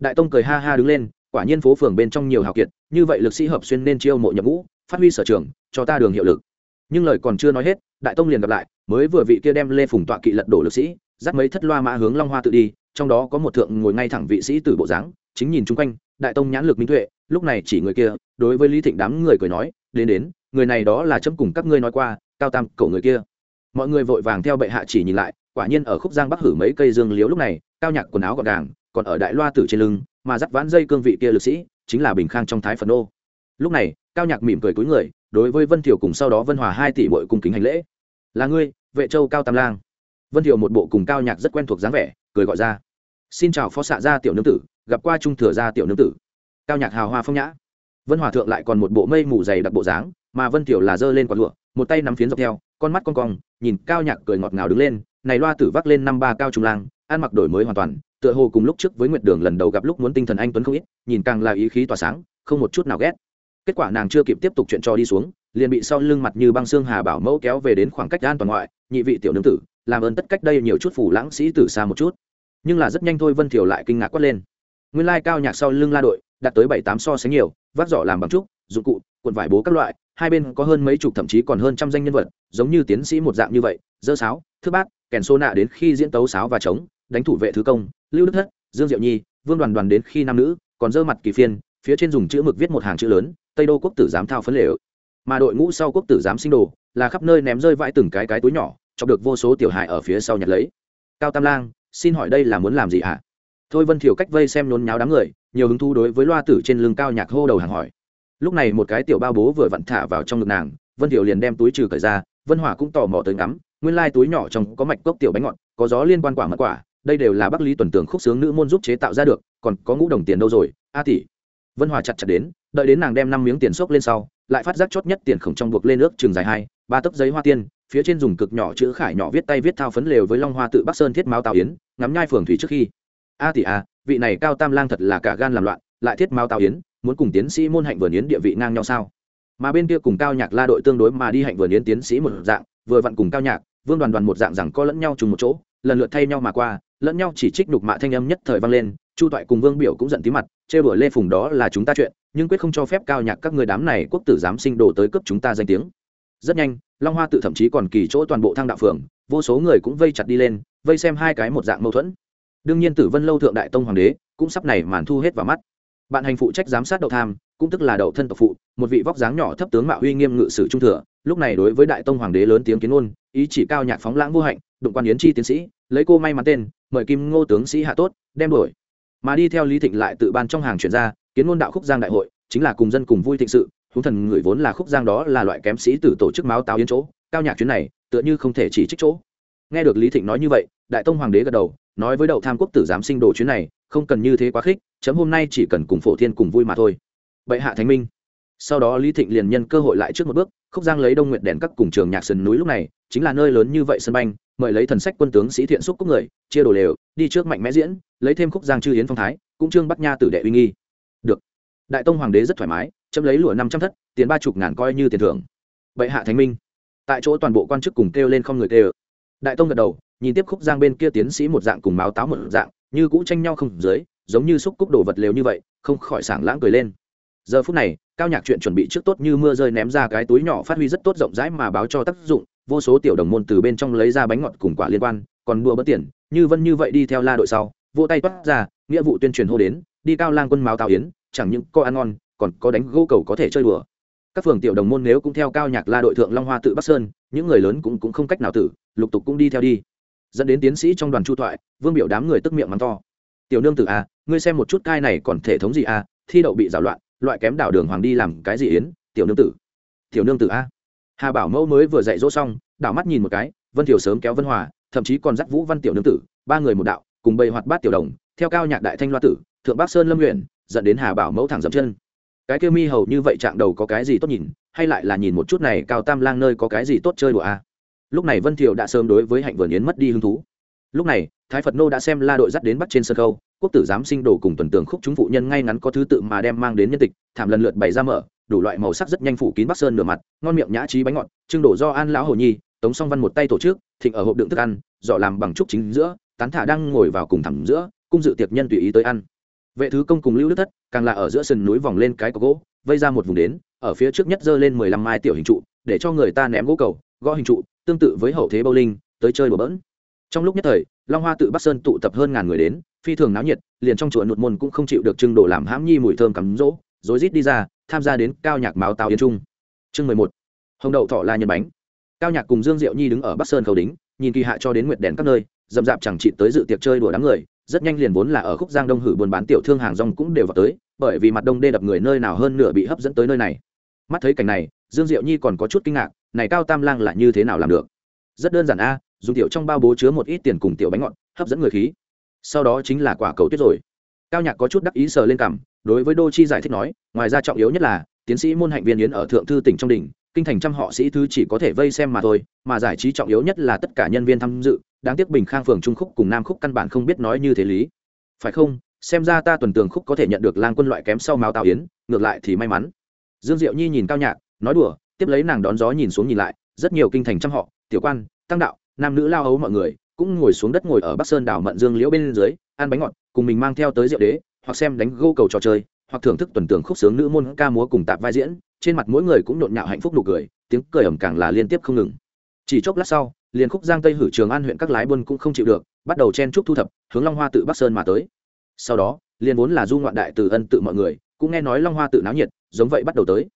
đại tông cười ha ha đứng lên, quả nhiên phố phường bên trong nhiều hào kiệt, như vậy lực sĩ hợp xuyên nên chiêu mộ nhập ngũ, phát huy sở trường, cho ta đường hiệu lực. Nhưng lời còn chưa nói hết, đại tông liền gặp lại, mới vừa vị kia đem lê phùng tọa kỵ lật đổ lực sĩ, dắt mấy thất loa mã hướng long hoa tự đi, trong đó có một thượng ngồi ngay thẳng vị sĩ từ bộ dáng, chính nhìn chung quanh, đại tông nhãn lực minh tuệ, lúc này chỉ người kia, đối với lý thịnh đám người cười nói, đến đến, người này đó là chấm cùng các ngươi nói qua, cao tam cậu người kia. Mọi người vội vàng theo bệ hạ chỉ nhìn lại, quả nhiên ở khúc giang bắc hử mấy cây dương liếu lúc này, cao nhạc quần áo gọn gàng còn ở đại loa tử trên lưng, mà dắt vãn dây cương vị kia lực sĩ, chính là bình khang trong thái phần ô lúc này, cao nhạc mỉm cười cúi người, đối với vân thiều cùng sau đó vân hòa hai tỷ bội cung kính hành lễ. Là ngươi, vệ châu cao tam lang. Vân thiều một bộ cùng cao nhạc rất quen thuộc dáng vẻ, cười gọi ra. Xin chào phó xạ gia tiểu nương tử, gặp qua trung thừa gia tiểu nương tử. Cao nhạc hào hoa phong nhã. Vân hòa thượng lại còn một bộ mây mù dày đặc bộ dáng, mà vân tiểu là giơ lên quạt lụa, một tay nắm phiến dọc theo, con mắt con cong, nhìn cao nhạc cười ngọt ngào đứng lên, này loa tử vác lên năm ba cao trung lang, ăn mặc đổi mới hoàn toàn tựa hồ cùng lúc trước với nguyệt đường lần đầu gặp lúc muốn tinh thần anh tuấn không ít, nhìn càng là ý khí tỏa sáng, không một chút nào ghét. Kết quả nàng chưa kịp tiếp tục chuyện cho đi xuống, liền bị sau lưng mặt như băng xương hà bảo mẫu kéo về đến khoảng cách an toàn ngoại, nhị vị tiểu nương tử, làm ơn tất cách đây nhiều chút phủ lãng sĩ tử xa một chút. Nhưng là rất nhanh thôi vân thiểu lại kinh ngạc quát lên. Nguyên lai cao nhạc sau lưng la đội, đạt tới bảy tám so sánh nhiều, vác giỏ làm bằng trúc, dụng cụ, cuộn vải bố các loại, hai bên có hơn mấy chục thậm chí còn hơn trăm danh nhân vật, giống như tiến sĩ một dạng như vậy, dơ sáo thứ bát, kèn xô nạ đến khi diễn tấu sáo và trống, đánh thủ vệ thứ công lưu đức thất, dương diệu nhi, vương đoàn đoàn đến khi nam nữ, còn dơ mặt kỳ phiên, phía trên dùng chữ mực viết một hàng chữ lớn, tây đô quốc tử giám thao phấn lệ mà đội ngũ sau quốc tử giám sinh đồ, là khắp nơi ném rơi vãi từng cái cái túi nhỏ, chọc được vô số tiểu hại ở phía sau nhặt lấy. Cao tam lang, xin hỏi đây là muốn làm gì à thôi vân thiểu cách vây xem nhốn nháo đám người, nhiều hứng thú đối với loa tử trên lưng cao nhạc hô đầu hàng hỏi. Lúc này một cái tiểu bao bố vừa vặn thả vào trong ngực nàng, vân thiểu liền đem túi trừ cởi ra, vân hỏa cũng tò mò tới ngắm, nguyên lai túi nhỏ trong có mạch cốc tiểu bánh ngọt, có gió liên quan quả mật quả đây đều là bắc lý tuần tưởng khúc sướng nữ môn giúp chế tạo ra được, còn có ngũ đồng tiền đâu rồi, a tỷ. Vân hòa chặt chặt đến, đợi đến nàng đem năm miếng tiền xốc lên sau, lại phát giác chót nhất tiền khổng trong buộc lên nước chừng dài hai, ba tấc giấy hoa tiên, phía trên dùng cực nhỏ chữ khải nhỏ viết tay viết thao phấn lều với long hoa tự bắc sơn thiết mao tào yến, ngắm nhai phường thủy trước khi. A tỷ a vị này cao tam lang thật là cả gan làm loạn, lại thiết mao tào yến, muốn cùng tiến sĩ môn hạnh vườn yến địa vị ngang nhau sao? Mà bên kia cùng cao nhạc la đội tương đối mà đi hạnh vườn yến tiến sĩ một dạng, vừa vặn cùng cao nhạc, vương đoàn đoàn một dạng rằng có lẫn nhau trùng một chỗ, lần lượt thay nhau mà qua lẫn nhau chỉ trích đục mạ thanh âm nhất thời vang lên chu toại cùng vương biểu cũng giận tí mặt chê bửa lê phùng đó là chúng ta chuyện nhưng quyết không cho phép cao nhạc các người đám này quốc tử giám sinh đồ tới cấp chúng ta danh tiếng. Rất nhanh long hoa tự thậm chí còn kỳ chỗ toàn bộ thang đạo phường vô số người cũng vây chặt đi lên vây xem hai cái một dạng mâu thuẫn. Đương nhiên tử vân lâu thượng đại tông hoàng đế cũng sắp này màn thu hết vào mắt. Bạn hành phụ trách giám sát đậu tham cũng tức là đậu thân tộc phụ một vị vóc dáng nhỏ thấp tướng mạo uy nghiêm ngự sử trung thừa lúc này đối với đại tông hoàng đế lớn tiếng kiến ngôn, ý chỉ cao nhạc phóng lãng vô hạnh đụng quan yến chi tiến sĩ lấy cô may mắn tên mời kim ngô tướng sĩ hạ tốt, đem đổi mà đi theo lý thịnh lại tự ban trong hàng chuyển ra, kiến ngôn đạo khúc giang đại hội, chính là cùng dân cùng vui thịnh sự, húng thần người vốn là khúc giang đó là loại kém sĩ từ tổ chức máu táo yến chỗ, cao nhạc chuyến này, tựa như không thể chỉ trích chỗ. Nghe được lý thịnh nói như vậy, đại tông hoàng đế gật đầu, nói với đậu tham quốc tử giám sinh đồ chuyến này, không cần như thế quá khích, chấm hôm nay chỉ cần cùng phổ thiên cùng vui mà thôi. Bệ hạ thánh minh. Sau đó lý thịnh liền nhân cơ hội lại trước một bước khúc giang lấy đông nguyện đèn các cùng trường nhạc sườn núi lúc này, chính là nơi lớn như vậy sân banh, mời lấy thần sách quân tướng sĩ thiện xúc cúc người, chia đồ lều, đi trước mạnh mẽ diễn, lấy thêm khúc giang chư hiến phong thái, cũng trương bắc nha tử đệ uy nghi. Được. Đại tông hoàng đế rất thoải mái, chấm lấy lụa năm trăm thất, tiền ba chục ngàn coi như tiền thưởng. Bệ hạ thánh minh. Tại chỗ toàn bộ quan chức cùng kêu lên không người kêu. Đại tông gật đầu, nhìn tiếp khúc giang bên kia tiến sĩ một dạng cùng máu táo một dạng, như cũ tranh nhau không dưới, giống như xúc cúc đồ vật lều như vậy, không khỏi sảng lãng cười lên. Giờ phút này cao nhạc chuyện chuẩn bị trước tốt như mưa rơi ném ra cái túi nhỏ phát huy rất tốt rộng rãi mà báo cho tác dụng vô số tiểu đồng môn từ bên trong lấy ra bánh ngọt cùng quả liên quan còn đua bất tiền như vân như vậy đi theo la đội sau vỗ tay toát ra nghĩa vụ tuyên truyền hô đến đi cao lang quân máu tào yến chẳng những có ăn ngon còn có đánh gỗ cầu có thể chơi đùa. Các phường tiểu đồng môn nếu cũng theo cao nhạc la đội thượng long hoa tự bắc sơn những người lớn cũng cũng không cách nào tử lục tục cũng đi theo đi. Dẫn đến tiến sĩ trong đoàn chu thoại vương biểu đám người tức miệng mắng to. Tiểu nương tử a à, ngươi xem một chút cai này còn thể thống gì a à, thi đậu bị giảo loạn loại kém đảo đường hoàng đi làm cái gì yến, tiểu nương tử? Tiểu nương tử a. Hà bảo mẫu mới vừa dạy dỗ xong, đảo mắt nhìn một cái, vân thiểu sớm kéo vân hòa, thậm chí còn dắt vũ văn tiểu nương tử, ba người một đạo, cùng bầy hoạt bát tiểu đồng, theo cao nhạc đại thanh loa tử, thượng bắc sơn lâm nguyện dẫn đến hà bảo mẫu thẳng dậm chân. Cái kêu mi hầu như vậy trạng đầu có cái gì tốt nhìn, hay lại là nhìn một chút này cao tam lang nơi có cái gì tốt chơi đùa a? Lúc này vân thiều đã sớm đối với hạnh vườn yến mất đi hứng thú. Lúc này, thái phật nô đã xem la đội dắt đến bắt trên sân khâu quốc tử giám sinh đồ cùng tuần tường khúc chúng phụ nhân ngay ngắn có thứ tự mà đem mang đến nhân tịch, thảm lần lượt bày ra mở, đủ loại màu sắc rất nhanh phủ kín bắc sơn nửa mặt, ngon miệng nhã trí bánh ngọt, trưng đổ do an lão hồ nhi, tống song văn một tay tổ chức, thịnh ở hộp đựng thức ăn, dọ làm bằng trúc chính giữa, tán thả đang ngồi vào cùng thẳm giữa, cung dự tiệc nhân tùy ý tới ăn. Vệ thứ công cùng lưu đức thất, càng là ở giữa sườn núi vòng lên cái có gỗ, vây ra một vùng đến, ở phía trước nhất giơ lên mười lăm mai tiểu hình trụ, để cho người ta ném gỗ cầu, gõ hình trụ, tương tự với hậu thế bowling, tới chơi đùa bỡn. Trong lúc nhất thời, long hoa tự bắc sơn tụ tập hơn ngàn người đến phi thường náo nhiệt, liền trong chùa nụt môn cũng không chịu được trưng đồ làm hãm nhi mùi thơm cắm rỗ rối rít đi ra, tham gia đến cao nhạc máu tàu yên trung. Chương mười một, hồng đậu thọ la nhân bánh. Cao nhạc cùng dương diệu nhi đứng ở bắc sơn khẩu đính nhìn kỳ hạ cho đến nguyệt đèn các nơi, dậm dạp chẳng trị tới dự tiệc chơi đùa đám người, rất nhanh liền vốn là ở khúc giang đông hử buôn bán tiểu thương hàng rong cũng đều vào tới, bởi vì mặt đông đê đập người nơi nào hơn nửa bị hấp dẫn tới nơi này. Mắt thấy cảnh này, dương diệu nhi còn có chút kinh ngạc, này cao tam lang là như thế nào làm được? Rất đơn giản a, dùng tiểu trong bao bố chứa một ít tiền cùng tiểu bánh ngọt, hấp dẫn người khí sau đó chính là quả cầu tuyết rồi. Cao nhạc có chút đắc ý sờ lên cảm đối với đô chi giải thích nói, ngoài ra trọng yếu nhất là, tiến sĩ môn hạnh viên yến ở thượng thư tỉnh trong đỉnh, kinh thành trăm họ sĩ thư chỉ có thể vây xem mà thôi, mà giải trí trọng yếu nhất là tất cả nhân viên tham dự, đáng tiếc bình khang phường trung khúc cùng nam khúc căn bản không biết nói như thế lý. Phải không? Xem ra ta tuần tường khúc có thể nhận được lang quân loại kém sau máu tào yến, ngược lại thì may mắn. Dương diệu nhi nhìn cao nhạc, nói đùa, tiếp lấy nàng đón gió nhìn xuống nhìn lại, rất nhiều kinh thành trăm họ, tiểu quan, tăng đạo, nam nữ lao ấu mọi người cũng ngồi xuống đất ngồi ở bắc sơn đảo mận dương liễu bên dưới, ăn bánh ngọt, cùng mình mang theo tới rượu đế, hoặc xem đánh gô cầu trò chơi, hoặc thưởng thức tuần tưởng khúc sướng nữ môn ca múa cùng tạp vai diễn, trên mặt mỗi người cũng nhộn nhạo hạnh phúc nụ cười, tiếng cười ẩm càng là liên tiếp không ngừng. Chỉ chốc lát sau, liền khúc giang tây hử trường an huyện các lái buôn cũng không chịu được, bắt đầu chen trúc thu thập, hướng long hoa tự bắc sơn mà tới. Sau đó, liền vốn là du ngoạn đại từ ân tự mọi người, cũng nghe nói long hoa tự náo nhiệt, giống vậy bắt đầu tới.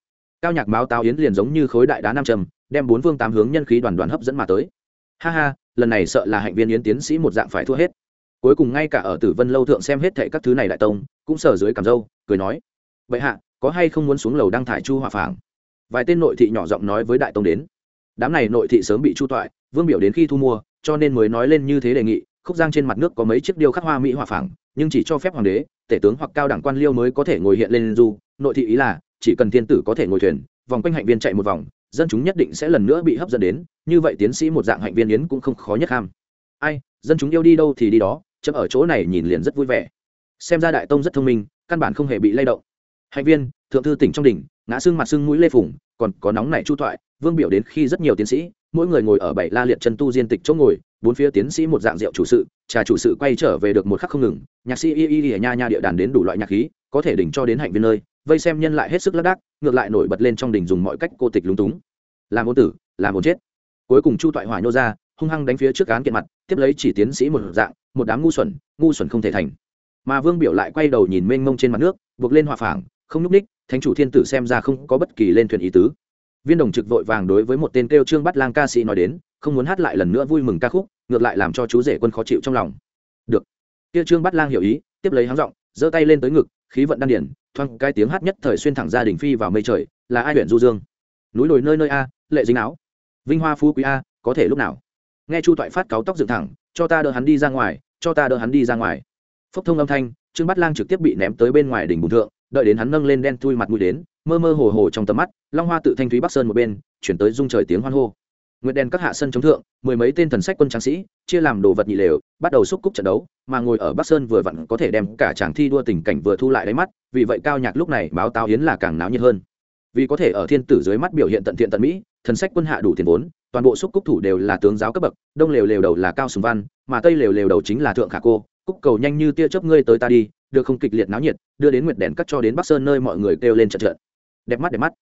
Cao nhạc báo táo yến liền giống như khối đại đá nam trầm, đem bốn vương tám hướng nhân khí đoàn đoàn hấp dẫn mà tới. Ha ha lần này sợ là hạnh viên yến tiến sĩ một dạng phải thua hết. Cuối cùng ngay cả ở tử vân lâu thượng xem hết thệ các thứ này đại tông, cũng sở dưới cảm dâu, cười nói vậy hạ, có hay không muốn xuống lầu đăng thải chu hòa phảng vài tên nội thị nhỏ giọng nói với đại tông đến. Đám này nội thị sớm bị chu toại, vương biểu đến khi thu mua, cho nên mới nói lên như thế đề nghị, khúc giang trên mặt nước có mấy chiếc điêu khắc hoa mỹ hòa phảng nhưng chỉ cho phép hoàng đế, tể tướng hoặc cao đẳng quan liêu mới có thể ngồi hiện lên du. Nội thị ý là, chỉ cần thiên tử có thể ngồi thuyền, vòng quanh hạnh viên chạy một vòng dân chúng nhất định sẽ lần nữa bị hấp dẫn đến, như vậy tiến sĩ một dạng hạnh viên yến cũng không khó nhất ham. Ai, dân chúng yêu đi đâu thì đi đó, chấm ở chỗ này nhìn liền rất vui vẻ. Xem ra đại tông rất thông minh, căn bản không hề bị lay động. Hạnh viên, thượng thư tỉnh trong đỉnh, ngã xương mặt xương mũi lê phùng, còn có nóng này chu thoại, vương biểu đến khi rất nhiều tiến sĩ, mỗi người ngồi ở bảy la liệt chân tu diên tịch chỗ ngồi, bốn phía tiến sĩ một dạng rượu chủ sự, trà chủ sự quay trở về được một khắc không ngừng, nhạc sĩ y y y nha nha địa đàn đến đủ loại nhạc khí, có thể đỉnh cho đến hạnh viên nơi, vây xem nhân lại hết sức lác đác ngược lại nổi bật lên trong đình dùng mọi cách cô tịch lúng túng. Làm ôn tử, làm ôn chết. Cuối cùng chu toại hỏa nhô ra, hung hăng đánh phía trước án kiện mặt, tiếp lấy chỉ tiến sĩ một dạng, một đám ngu xuẩn ngu xuẩn không thể thành. Mà vương biểu lại quay đầu nhìn mênh mông trên mặt nước, buộc lên hòa phảng, không nhúc ních thánh chủ thiên tử xem ra không có bất kỳ lên thuyền ý tứ. Viên đồng trực vội vàng đối với một tên kêu trương bắt lang ca sĩ nói đến, không muốn hát lại lần nữa vui mừng ca khúc, ngược lại làm cho chú rể quân khó chịu trong lòng. Được. Kia trương bắt lang hiểu ý, tiếp lấy háng giọng, giơ tay lên tới ngực, khí vận đan điển thoang cái tiếng hát nhất thời xuyên thẳng gia đình phi vào mây trời, là ai huyện du dương? Núi đồi nơi nơi a, lệ dính áo. Vinh hoa phú quý a, có thể lúc nào? Nghe chu toại phát cáo tóc dựng thẳng, cho ta đỡ hắn đi ra ngoài, cho ta đỡ hắn đi ra ngoài. Phốc thông âm thanh, trương bát lang trực tiếp bị ném tới bên ngoài đỉnh bùn thượng, đợi đến hắn nâng lên đen thui mặt mũi đến, mơ mơ hồ hồ trong tầm mắt, long hoa tự thanh thúy bắc sơn một bên, chuyển tới dung trời tiếng hoan hô nguyệt đen các hạ sân chống thượng, mười mấy tên thần sách quân tráng sĩ, chia làm đồ vật nhị lều, bắt đầu xúc cúc trận đấu, mà ngồi ở bắc sơn vừa vặn có thể đem cả chàng thi đua tình cảnh vừa thu lại đáy mắt, vì vậy cao nhạc lúc này báo táo hiến là càng náo nhiệt hơn. Vì có thể ở thiên tử dưới mắt biểu hiện tận thiện tận mỹ, thần sách quân hạ đủ tiền vốn, toàn bộ xúc cúc thủ đều là tướng giáo cấp bậc, đông lều lều đầu là cao sùng văn, mà tây lều lều đầu chính là thượng khả cô, cúc cầu nhanh như tia chớp ngươi tới ta đi, được không kịch liệt náo nhiệt, đưa đến nguyệt đèn cắt cho đến bắc sơn nơi mọi người kêu lên trận trận. Đẹp mắt đẹp mắt.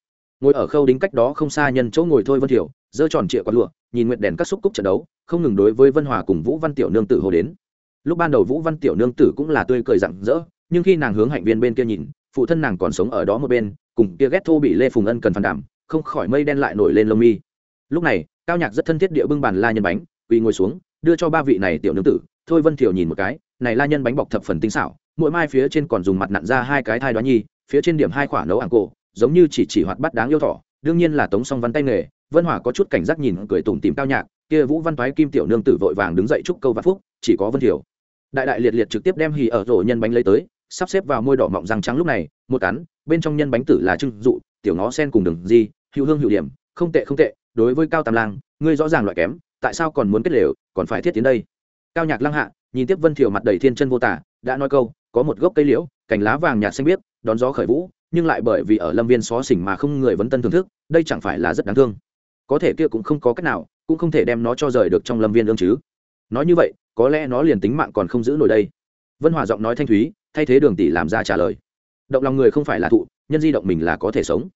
Ngồi ở khâu đính cách đó không xa nhân chỗ ngồi thôi vân thiểu dơ tròn trịa quạt lụa, nhìn nguyệt đèn các xúc cúc trận đấu, không ngừng đối với vân hòa cùng vũ văn tiểu nương tử hồ đến. Lúc ban đầu vũ văn tiểu nương tử cũng là tươi cười rặng rỡ, nhưng khi nàng hướng hạnh viên bên kia nhìn, phụ thân nàng còn sống ở đó một bên, cùng kia ghét thô bị lê phùng ân cần phản đảm không khỏi mây đen lại nổi lên lông mi. Lúc này, cao nhạc rất thân thiết địa bưng bàn la nhân bánh, quỳ ngồi xuống, đưa cho ba vị này tiểu nương tử. Thôi vân thiểu nhìn một cái, này la nhân bánh bọc thập phần tinh xảo, mỗi mai phía trên còn dùng mặt nặn ra hai cái thai đoá nhi, phía trên điểm hai khoả nấu ảng cổ, giống như chỉ chỉ hoạt bắt đáng yêu thỏ, đương nhiên là tống song văn tay nghề vân hỏa có chút cảnh giác nhìn cười tủm tìm cao nhạc, kia vũ văn thoái kim tiểu nương tử vội vàng đứng dậy chúc câu vạn phúc, chỉ có vân thiểu đại đại liệt liệt trực tiếp đem hì ở rổ nhân bánh lấy tới, sắp xếp vào môi đỏ mọng răng trắng lúc này, một cắn, bên trong nhân bánh tử là trưng dụ, tiểu ngó sen cùng đường di, hữu hương hữu điểm, không tệ không tệ, đối với cao tam lang, ngươi rõ ràng loại kém, tại sao còn muốn kết lều, còn phải thiết tiến đây? Cao nhạc lăng hạ, nhìn tiếp vân thiểu mặt đầy thiên chân vô tả, đã nói câu, có một gốc cây liễu, cành lá vàng nhạt xanh biếc, đón gió khởi vũ, nhưng lại bởi vì ở lâm viên xó xỉnh mà không người vấn tân thưởng thức, đây chẳng phải là rất đáng thương có thể kia cũng không có cách nào, cũng không thể đem nó cho rời được trong lâm viên ương chứ. Nói như vậy, có lẽ nó liền tính mạng còn không giữ nổi đây. Vân hòa giọng nói thanh thúy, thay thế đường tỷ làm ra trả lời. Động lòng người không phải là thụ, nhân di động mình là có thể sống.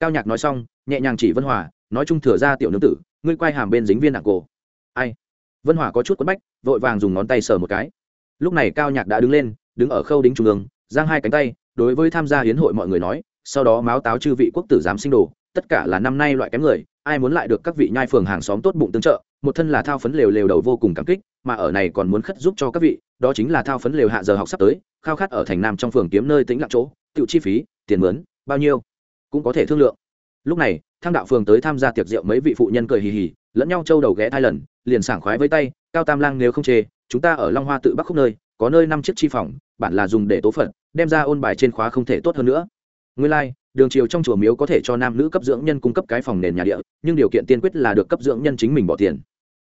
Cao nhạc nói xong, nhẹ nhàng chỉ vân hòa, nói chung thừa ra tiểu nương tử, ngươi quay hàm bên dính viên nặng cổ. Ai? Vân hòa có chút quất bách, vội vàng dùng ngón tay sờ một cái. Lúc này cao nhạc đã đứng lên, đứng ở khâu đính trung ương, giang hai cánh tay, đối với tham gia hiến hội mọi người nói, sau đó máu táo chư vị quốc tử giám sinh đồ, tất cả là năm nay loại kém người ai muốn lại được các vị nhai phường hàng xóm tốt bụng tương trợ một thân là thao phấn lều lều đầu vô cùng cảm kích mà ở này còn muốn khất giúp cho các vị đó chính là thao phấn lều hạ giờ học sắp tới khao khát ở thành nam trong phường kiếm nơi tính lặng chỗ tự chi phí tiền mướn bao nhiêu cũng có thể thương lượng. Lúc này thang đạo phường tới tham gia tiệc rượu mấy vị phụ nhân cười hì hì lẫn nhau trâu đầu ghé hai lần liền sảng khoái với tay cao tam lang nếu không chê chúng ta ở long hoa tự bắc khúc nơi có nơi năm chiếc chi phòng bản là dùng để tố phận đem ra ôn bài trên khóa không thể tốt hơn nữa. Nguyên lai、like, đường chiều trong chùa miếu có thể cho nam nữ cấp dưỡng nhân cung cấp cái phòng nền nhà địa, nhưng điều kiện tiên quyết là được cấp dưỡng nhân chính mình bỏ tiền.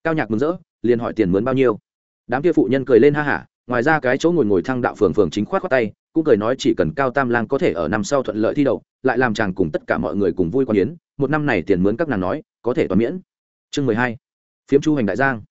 Cao nhạc mừng rỡ, liền hỏi tiền mướn bao nhiêu. Đám kia phụ nhân cười lên ha hả, ngoài ra cái chỗ ngồi ngồi thăng đạo phường phường chính khoát khoát tay, cũng cười nói chỉ cần cao tam lang có thể ở năm sau thuận lợi thi đậu, lại làm chàng cùng tất cả mọi người cùng vui quan yến, một năm này tiền mướn các nàng nói, có thể toàn miễn. Chương mười hai, phiếm chu hành đại giang.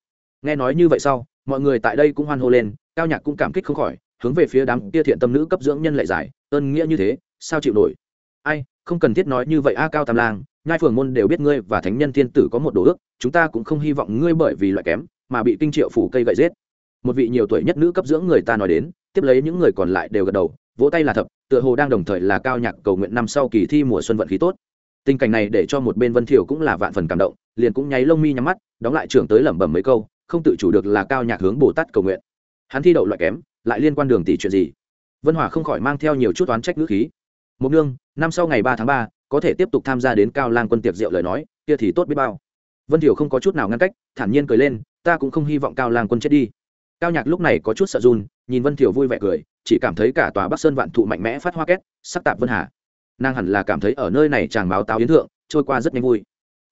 Nghe nói như vậy sau, mọi người tại đây cũng hoan hô lên, cao nhạc cũng cảm kích không khỏi, hướng về phía đám kia thiện tâm nữ cấp dưỡng nhân lệ giải, ơn nghĩa như thế, sao chịu nổi? Ai, không cần thiết nói như vậy a, cao tam lang, nhai phường môn đều biết ngươi và thánh nhân thiên tử có một đồ ước, chúng ta cũng không hy vọng ngươi bởi vì loại kém mà bị kinh triệu phủ cây gậy giết. Một vị nhiều tuổi nhất nữ cấp dưỡng người ta nói đến, tiếp lấy những người còn lại đều gật đầu, vỗ tay là thập, tựa hồ đang đồng thời là cao nhạc cầu nguyện năm sau kỳ thi mùa xuân vận khí tốt. Tình cảnh này để cho một bên vân thiểu cũng là vạn phần cảm động, liền cũng nháy lông mi nhắm mắt, đóng lại trưởng tới lẩm bẩm mấy câu, không tự chủ được là cao nhạc hướng bồ tát cầu nguyện. Hắn thi đậu loại kém, lại liên quan đường tỷ chuyện gì? Vân hòa không khỏi mang theo nhiều chút oán trách ngữ khí một nương, năm sau ngày ba tháng ba, có thể tiếp tục tham gia đến cao lang quân tiệc rượu lời nói, kia thì tốt biết bao. Vân thiểu không có chút nào ngăn cách, thản nhiên cười lên, ta cũng không hy vọng cao lang quân chết đi. Cao nhạc lúc này có chút sợ run, nhìn vân thiểu vui vẻ cười, chỉ cảm thấy cả tòa bắc sơn vạn thụ mạnh mẽ phát hoa két sắc tạp vân hà. Nàng hẳn là cảm thấy ở nơi này chàng báo táo yến thượng, trôi qua rất nhanh vui.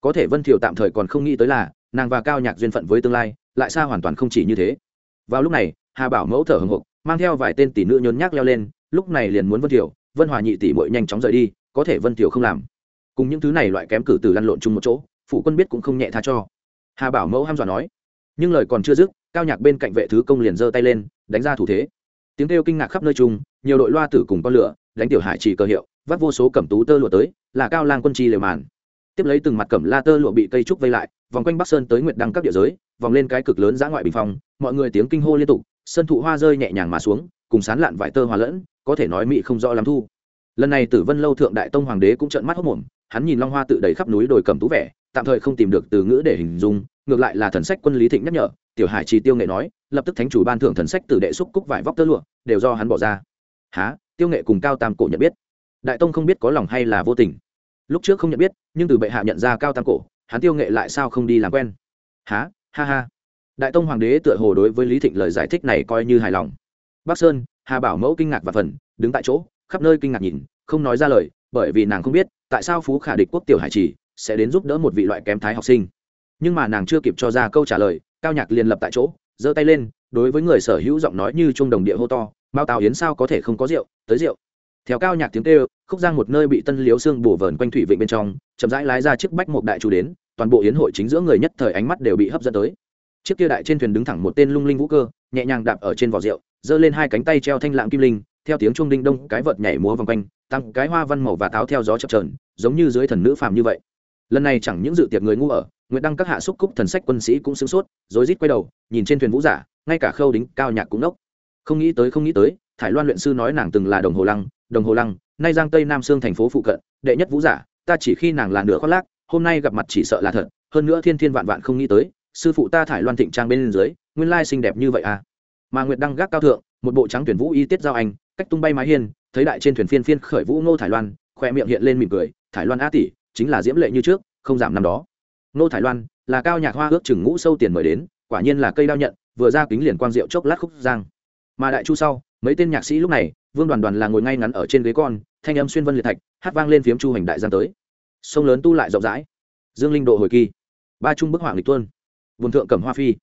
Có thể vân thiểu tạm thời còn không nghĩ tới là, nàng và cao nhạc duyên phận với tương lai, lại xa hoàn toàn không chỉ như thế. Vào lúc này, hà bảo mẫu thở hồng hộc, mang theo vài tên tỷ nữ nhốn nhác leo lên, lúc này liền muốn vân thiểu vân hòa nhị tỷ bội nhanh chóng rời đi, có thể vân thiểu không làm. Cùng những thứ này loại kém cử từ lăn lộn chung một chỗ phụ quân biết cũng không nhẹ tha cho. Hà bảo mẫu ham dọa nói. Nhưng lời còn chưa dứt, cao nhạc bên cạnh vệ thứ công liền giơ tay lên, đánh ra thủ thế. Tiếng kêu kinh ngạc khắp nơi chung, nhiều đội loa tử cùng con lửa, đánh tiểu hải chỉ cơ hiệu, vắt vô số cẩm tú tơ lụa tới, là cao lang quân chi lều màn. Tiếp lấy từng mặt cẩm la tơ lụa bị cây trúc vây lại, vòng quanh bắc sơn tới nguyệt đăng các địa giới, vòng lên cái cực lớn giã ngoại bình phong, mọi người tiếng kinh hô liên tục sân thụ hoa rơi nhẹ nhàng mà xuống cùng sán lạn vải tơ hòa lẫn, có thể nói mị không rõ lắm thu. Lần này tử vân lâu thượng đại tông hoàng đế cũng trợn mắt hốc mồm, hắn nhìn long hoa tự đầy khắp núi đồi cầm tú vẻ, tạm thời không tìm được từ ngữ để hình dung, ngược lại là thần sách quân lý thịnh nhắc nhở, tiểu hải trì tiêu nghệ nói, lập tức thánh chủ ban thưởng thần sách từ đệ xúc cúc vải vóc tơ lụa, đều do hắn bỏ ra. Há tiêu nghệ cùng cao tam cổ nhận biết? Đại tông không biết có lòng hay là vô tình. Lúc trước không nhận biết, nhưng từ bệ hạ nhận ra cao tam cổ, hắn tiêu nghệ lại sao không đi làm quen? Há ha ha. Đại tông hoàng đế tựa hồ đối với lý thịnh lời giải thích này coi như hài lòng bắc sơn, hà bảo mẫu kinh ngạc và phần, đứng tại chỗ, khắp nơi kinh ngạc nhìn, không nói ra lời, bởi vì nàng không biết, tại sao phú khả địch quốc tiểu hải trì sẽ đến giúp đỡ một vị loại kém thái học sinh. Nhưng mà nàng chưa kịp cho ra câu trả lời, cao nhạc liền lập tại chỗ, giơ tay lên, đối với người sở hữu giọng nói như trung đồng địa hô to, mao tào yến sao có thể không có rượu? Tới rượu. Theo cao nhạc tiếng kêu, khúc giang một nơi bị tân liếu xương bổ vờn quanh thủy vịnh bên trong, chậm rãi lái ra chiếc bách một đại chủ đến, toàn bộ yến hội chính giữa người nhất thời ánh mắt đều bị hấp dẫn tới. Chiếc kia đại trên thuyền đứng thẳng một tên lung linh vũ cơ, nhẹ nhàng đạp ở trên vỏ rượu giơ lên hai cánh tay treo thanh lạng kim linh, theo tiếng chuông đinh đông, cái vợt nhảy múa vòng quanh, tăng cái hoa văn màu và táo theo gió chập trờn giống như dưới thần nữ phàm như vậy. Lần này chẳng những dự tiệc người ngu ở nguyễn đăng các hạ xúc cúc thần sách quân sĩ cũng sửng sốt, rối rít quay đầu, nhìn trên thuyền vũ giả, ngay cả khâu đính, cao nhạc cũng nốc. Không nghĩ tới, không nghĩ tới, thải loan luyện sư nói nàng từng là đồng hồ lăng, đồng hồ lăng, nay giang tây nam sương thành phố phụ cận, đệ nhất vũ giả, ta chỉ khi nàng là nửa khoác lác, hôm nay gặp mặt chỉ sợ là thật, hơn nữa thiên thiên vạn vạn không nghĩ tới, sư phụ ta thải loan thịnh trang bên dưới, nguyên lai xinh đẹp như vậy à mà nguyệt đăng gác cao thượng, một bộ trắng tuyển vũ y tiết giao anh, cách tung bay mái hiên, thấy đại trên thuyền phiên phiên khởi vũ ngô thải loan, khoe miệng hiện lên mỉm cười, thải loan a tỷ, chính là diễm lệ như trước, không giảm năm đó. Ngô thải loan là cao nhạc hoa ước chừng ngũ sâu tiền mời đến, quả nhiên là cây đao nhận, vừa ra kính liền quang rượu chốc lát khúc giang. Mà đại chu sau, mấy tên nhạc sĩ lúc này, vương đoàn đoàn là ngồi ngay ngắn ở trên ghế con, thanh âm xuyên vân liệt thạch, hát vang lên phiếm chu hành đại giang tới. Sông lớn tu lại rộng rãi. Dương linh độ hồi kỳ. Ba trung bức hoàng lịch tuân vườn thượng cẩm hoa phi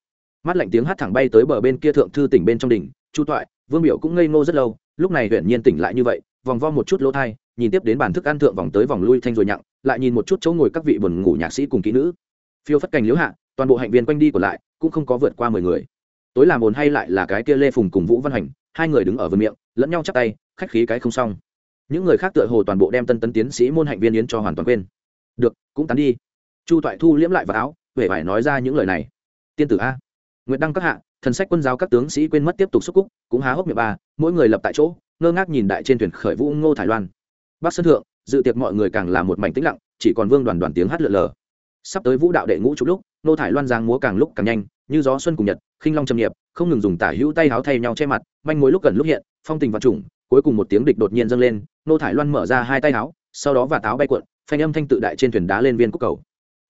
mắt lạnh tiếng hát thẳng bay tới bờ bên kia thượng thư tỉnh bên trong đỉnh, chu toại, vương biểu cũng ngây ngô rất lâu, lúc này huyện nhiên tỉnh lại như vậy, vòng vo một chút lỗ thai, nhìn tiếp đến bàn thức ăn thượng vòng tới vòng lui thanh rồi nhặng, lại nhìn một chút chỗ ngồi các vị buồn ngủ nhạc sĩ cùng kỹ nữ. Phiêu phất cành liễu hạ, toàn bộ hạnh viên quanh đi còn lại, cũng không có vượt qua mười người. Tối làm ồn hay lại là cái kia lê phùng cùng vũ văn hành hai người đứng ở vườn miệng, lẫn nhau chắp tay, khách khí cái không xong. Những người khác tựa hồ toàn bộ đem tân tấn tiến sĩ môn hạnh viên yến cho hoàn toàn quên. Được, cũng tán đi. Chu toại thu liễm lại vào áo huệ phải nói ra những lời này. Tiên tử a nguyễn đăng các hạ, thần sách quân giáo các tướng sĩ quên mất tiếp tục xúc cúc, cũng há hốc miệng ba, mỗi người lập tại chỗ, ngơ ngác nhìn đại trên thuyền khởi vũ ngô thải loan. Bắc sơn thượng, dự tiệc mọi người càng là một mảnh tĩnh lặng, chỉ còn vương đoàn đoàn tiếng hát lượn lờ. Sắp tới vũ đạo đệ ngũ chục lúc, Ngô thải loan giang múa càng lúc càng nhanh, như gió xuân cùng nhật, khinh long trầm nghiệp không ngừng dùng tả hữu tay háo thay nhau che mặt, manh mối lúc gần lúc hiện, phong tình và trùng, cuối cùng một tiếng địch đột nhiên dâng lên, Ngô thải loan mở ra hai tay háo, sau đó và táo bay cuộn, phanh âm thanh tự đại trên thuyền đá lên viên cúc cầu.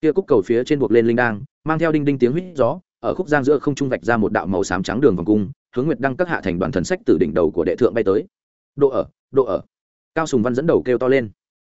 Kia cúc cầu phía trên buộc lên linh đang mang theo đinh đinh tiếng huýt gió ở khúc giang giữa không trung vạch ra một đạo màu xám trắng đường vòng cung, hướng nguyệt đăng các hạ thành đoàn thần sách từ đỉnh đầu của đệ thượng bay tới. Độ ở độ ở. Cao sùng văn dẫn đầu kêu to lên.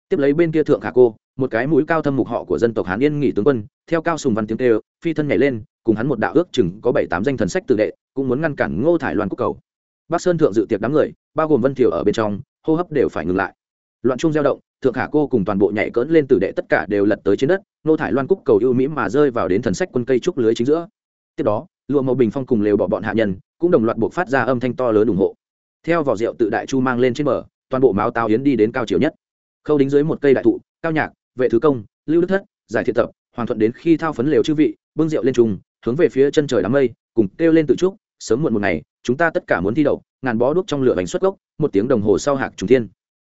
Tiếp lấy bên kia thượng khả cô, một cái mũi cao thâm mục họ của dân tộc hán yên nghỉ tướng quân, theo cao sùng văn tiếng kêu, phi thân nhảy lên, cùng hắn một đạo ước chừng có bảy tám danh thần sách từ đệ, cũng muốn ngăn cản ngô thải loan quốc cầu. Bắc sơn thượng dự tiệc đám người, bao gồm vân thiều ở bên trong, hô hấp đều phải ngừng lại. Loạn trung gieo động, thượng khả cô cùng toàn bộ nhảy cỡn lên tử đệ tất cả đều lật tới trên đất, ngô thải loan cúc cầu ưu mỹ mà rơi vào đến thần sách quân cây trúc lưới chính giữa tiếp đó, lụa màu bình phong cùng lều bỏ bọn hạ nhân cũng đồng loạt buộc phát ra âm thanh to lớn ủng hộ. Theo vỏ rượu tự đại chu mang lên trên bờ, toàn bộ máu tao yến đi đến cao chiều nhất. Khâu đính dưới một cây đại thụ, cao nhạc, vệ thứ công, lưu đức thất, giải thiện tập, hoàng thuận đến khi thao phấn lều chư vị, bưng rượu lên trùng, hướng về phía chân trời đám mây, cùng kêu lên tự trúc sớm muộn một ngày, chúng ta tất cả muốn thi đậu, ngàn bó đuốc trong lửa bánh xuất gốc, một tiếng đồng hồ sau hạc trùng thiên.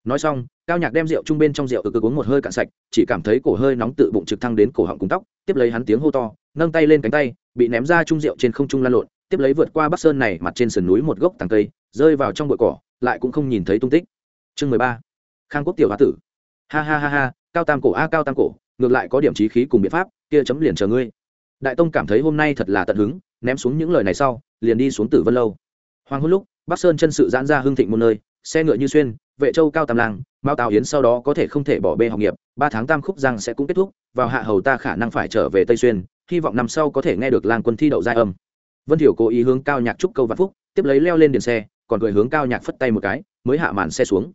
Nói xong, cao nhạc đem rượu chung bên trong rượu cực cực uống một hơi cạn sạch, chỉ cảm thấy cổ hơi nóng tự bụng trực thăng đến cổ họng cùng tóc, tiếp lấy hắn tiếng hô to nâng tay lên cánh tay, bị ném ra trung rượu trên không trung lan lộn, tiếp lấy vượt qua bắc sơn này mặt trên sườn núi một gốc tàng cây, rơi vào trong bụi cỏ, lại cũng không nhìn thấy tung tích. Chương mười ba. Khang quốc tiểu hóa tử. Ha ha ha ha, cao tam cổ a, cao tam cổ, ngược lại có điểm trí khí cùng biện pháp, kia chấm liền chờ ngươi. Đại tông cảm thấy hôm nay thật là tận hứng, ném xuống những lời này sau, liền đi xuống tử vân lâu. Hoàng hôn lúc, bắc sơn chân sự giãn ra hương thịnh một nơi, xe ngựa như xuyên, vệ châu cao tam lang mao tào yến sau đó có thể không thể bỏ bê học nghiệp, ba tháng tam khúc giang sẽ cũng kết thúc, vào hạ hầu ta khả năng phải trở về tây xuyên hy vọng năm sau có thể nghe được lang quân thi đậu giai âm. Vân thiểu cố ý hướng cao nhạc trúc câu vạn phúc, tiếp lấy leo lên điện xe, còn cười hướng cao nhạc phất tay một cái, mới hạ màn xe xuống.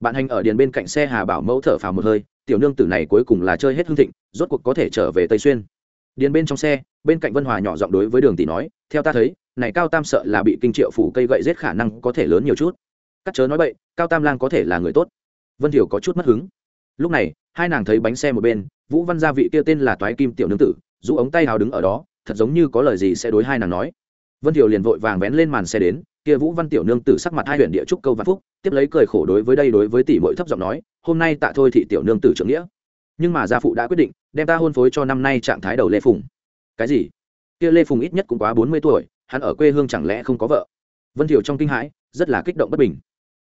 Bạn hành ở điền bên cạnh xe hà bảo mẫu thở phào một hơi, tiểu nương tử này cuối cùng là chơi hết hương thịnh, rốt cuộc có thể trở về tây xuyên. Điền bên trong xe, bên cạnh vân hòa nhỏ giọng đối với đường tỷ nói, theo ta thấy, này cao tam sợ là bị kinh triệu phủ cây gậy giết khả năng có thể lớn nhiều chút. Cắt chớ nói bậy, cao tam lang có thể là người tốt. Vân thiểu có chút mất hứng. Lúc này, hai nàng thấy bánh xe một bên, vũ văn gia vị kia tên là toái kim tiểu nương tử rũ ống tay hào đứng ở đó, thật giống như có lời gì sẽ đối hai nàng nói. Vân Thiều liền vội vàng vén lên màn xe đến, kia vũ văn tiểu nương tử sắc mặt hai huyện địa trúc câu văn phúc, tiếp lấy cười khổ đối với đây đối với tỷ mội thấp giọng nói, hôm nay tạ thôi thị tiểu nương tử trưởng nghĩa. Nhưng mà gia phụ đã quyết định, đem ta hôn phối cho năm nay trạng thái đầu lê phùng. Cái gì? Kia lê phùng ít nhất cũng quá bốn mươi tuổi, hắn ở quê hương chẳng lẽ không có vợ? Vân Thiều trong kinh hãi, rất là kích động bất bình.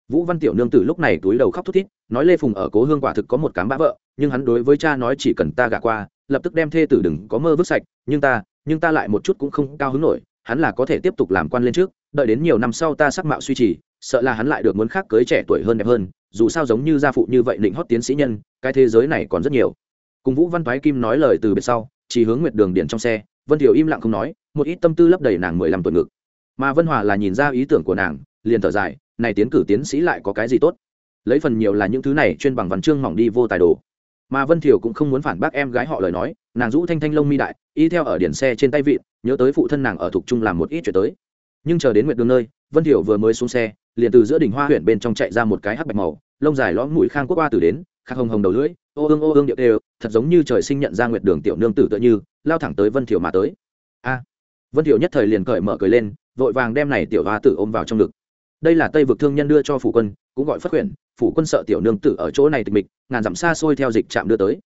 Vũ văn tiểu nương tử lúc này túi đầu khóc thút thít, nói lê phùng ở cố hương quả thực có một cám bã vợ, nhưng hắn đối với cha nói chỉ cần ta gả qua lập tức đem thê tử đừng có mơ vứt sạch, nhưng ta nhưng ta lại một chút cũng không cao hứng nổi, hắn là có thể tiếp tục làm quan lên trước, đợi đến nhiều năm sau ta sắc mạo suy trì, sợ là hắn lại được muốn khác cưới trẻ tuổi hơn đẹp hơn, dù sao giống như gia phụ như vậy định hót tiến sĩ nhân, cái thế giới này còn rất nhiều. Cùng vũ văn thoái kim nói lời từ biệt sau, chỉ hướng nguyệt đường điện trong xe, vân thiều im lặng không nói, một ít tâm tư lấp đầy nàng mười lăm tuổi ngực. Mà vân hòa là nhìn ra ý tưởng của nàng, liền thở dài, này tiến cử tiến sĩ lại có cái gì tốt? Lấy phần nhiều là những thứ này chuyên bằng văn chương mỏng đi vô tài đồ mà vân Thiều cũng không muốn phản bác em gái họ lời nói nàng rũ thanh thanh lông mi đại y theo ở điển xe trên tay vịn nhớ tới phụ thân nàng ở thục trung làm một ít chuyện tới nhưng chờ đến nguyệt đường nơi vân Thiều vừa mới xuống xe liền từ giữa đỉnh hoa huyện bên trong chạy ra một cái hắc bạch màu lông dài lõm mũi khang quốc qua từ đến khắc hồng hồng đầu lưỡi, ô ương ô ương điệu đều, thật giống như trời sinh nhận ra nguyệt đường tiểu nương tử tựa như, lao thẳng tới vân Thiều mà tới. A, vân Thiều nhất thời liền cởi mở cười lên, vội vàng đem này tiểu hoa tử ôm vào trong ngực. Đây là tây vực thương nhân đưa cho phủ quân, cũng gọi phất quyển phủ quân sợ tiểu nương tử ở chỗ này tịch mịch, ngàn dặm xa xôi theo dịch trạm đưa tới.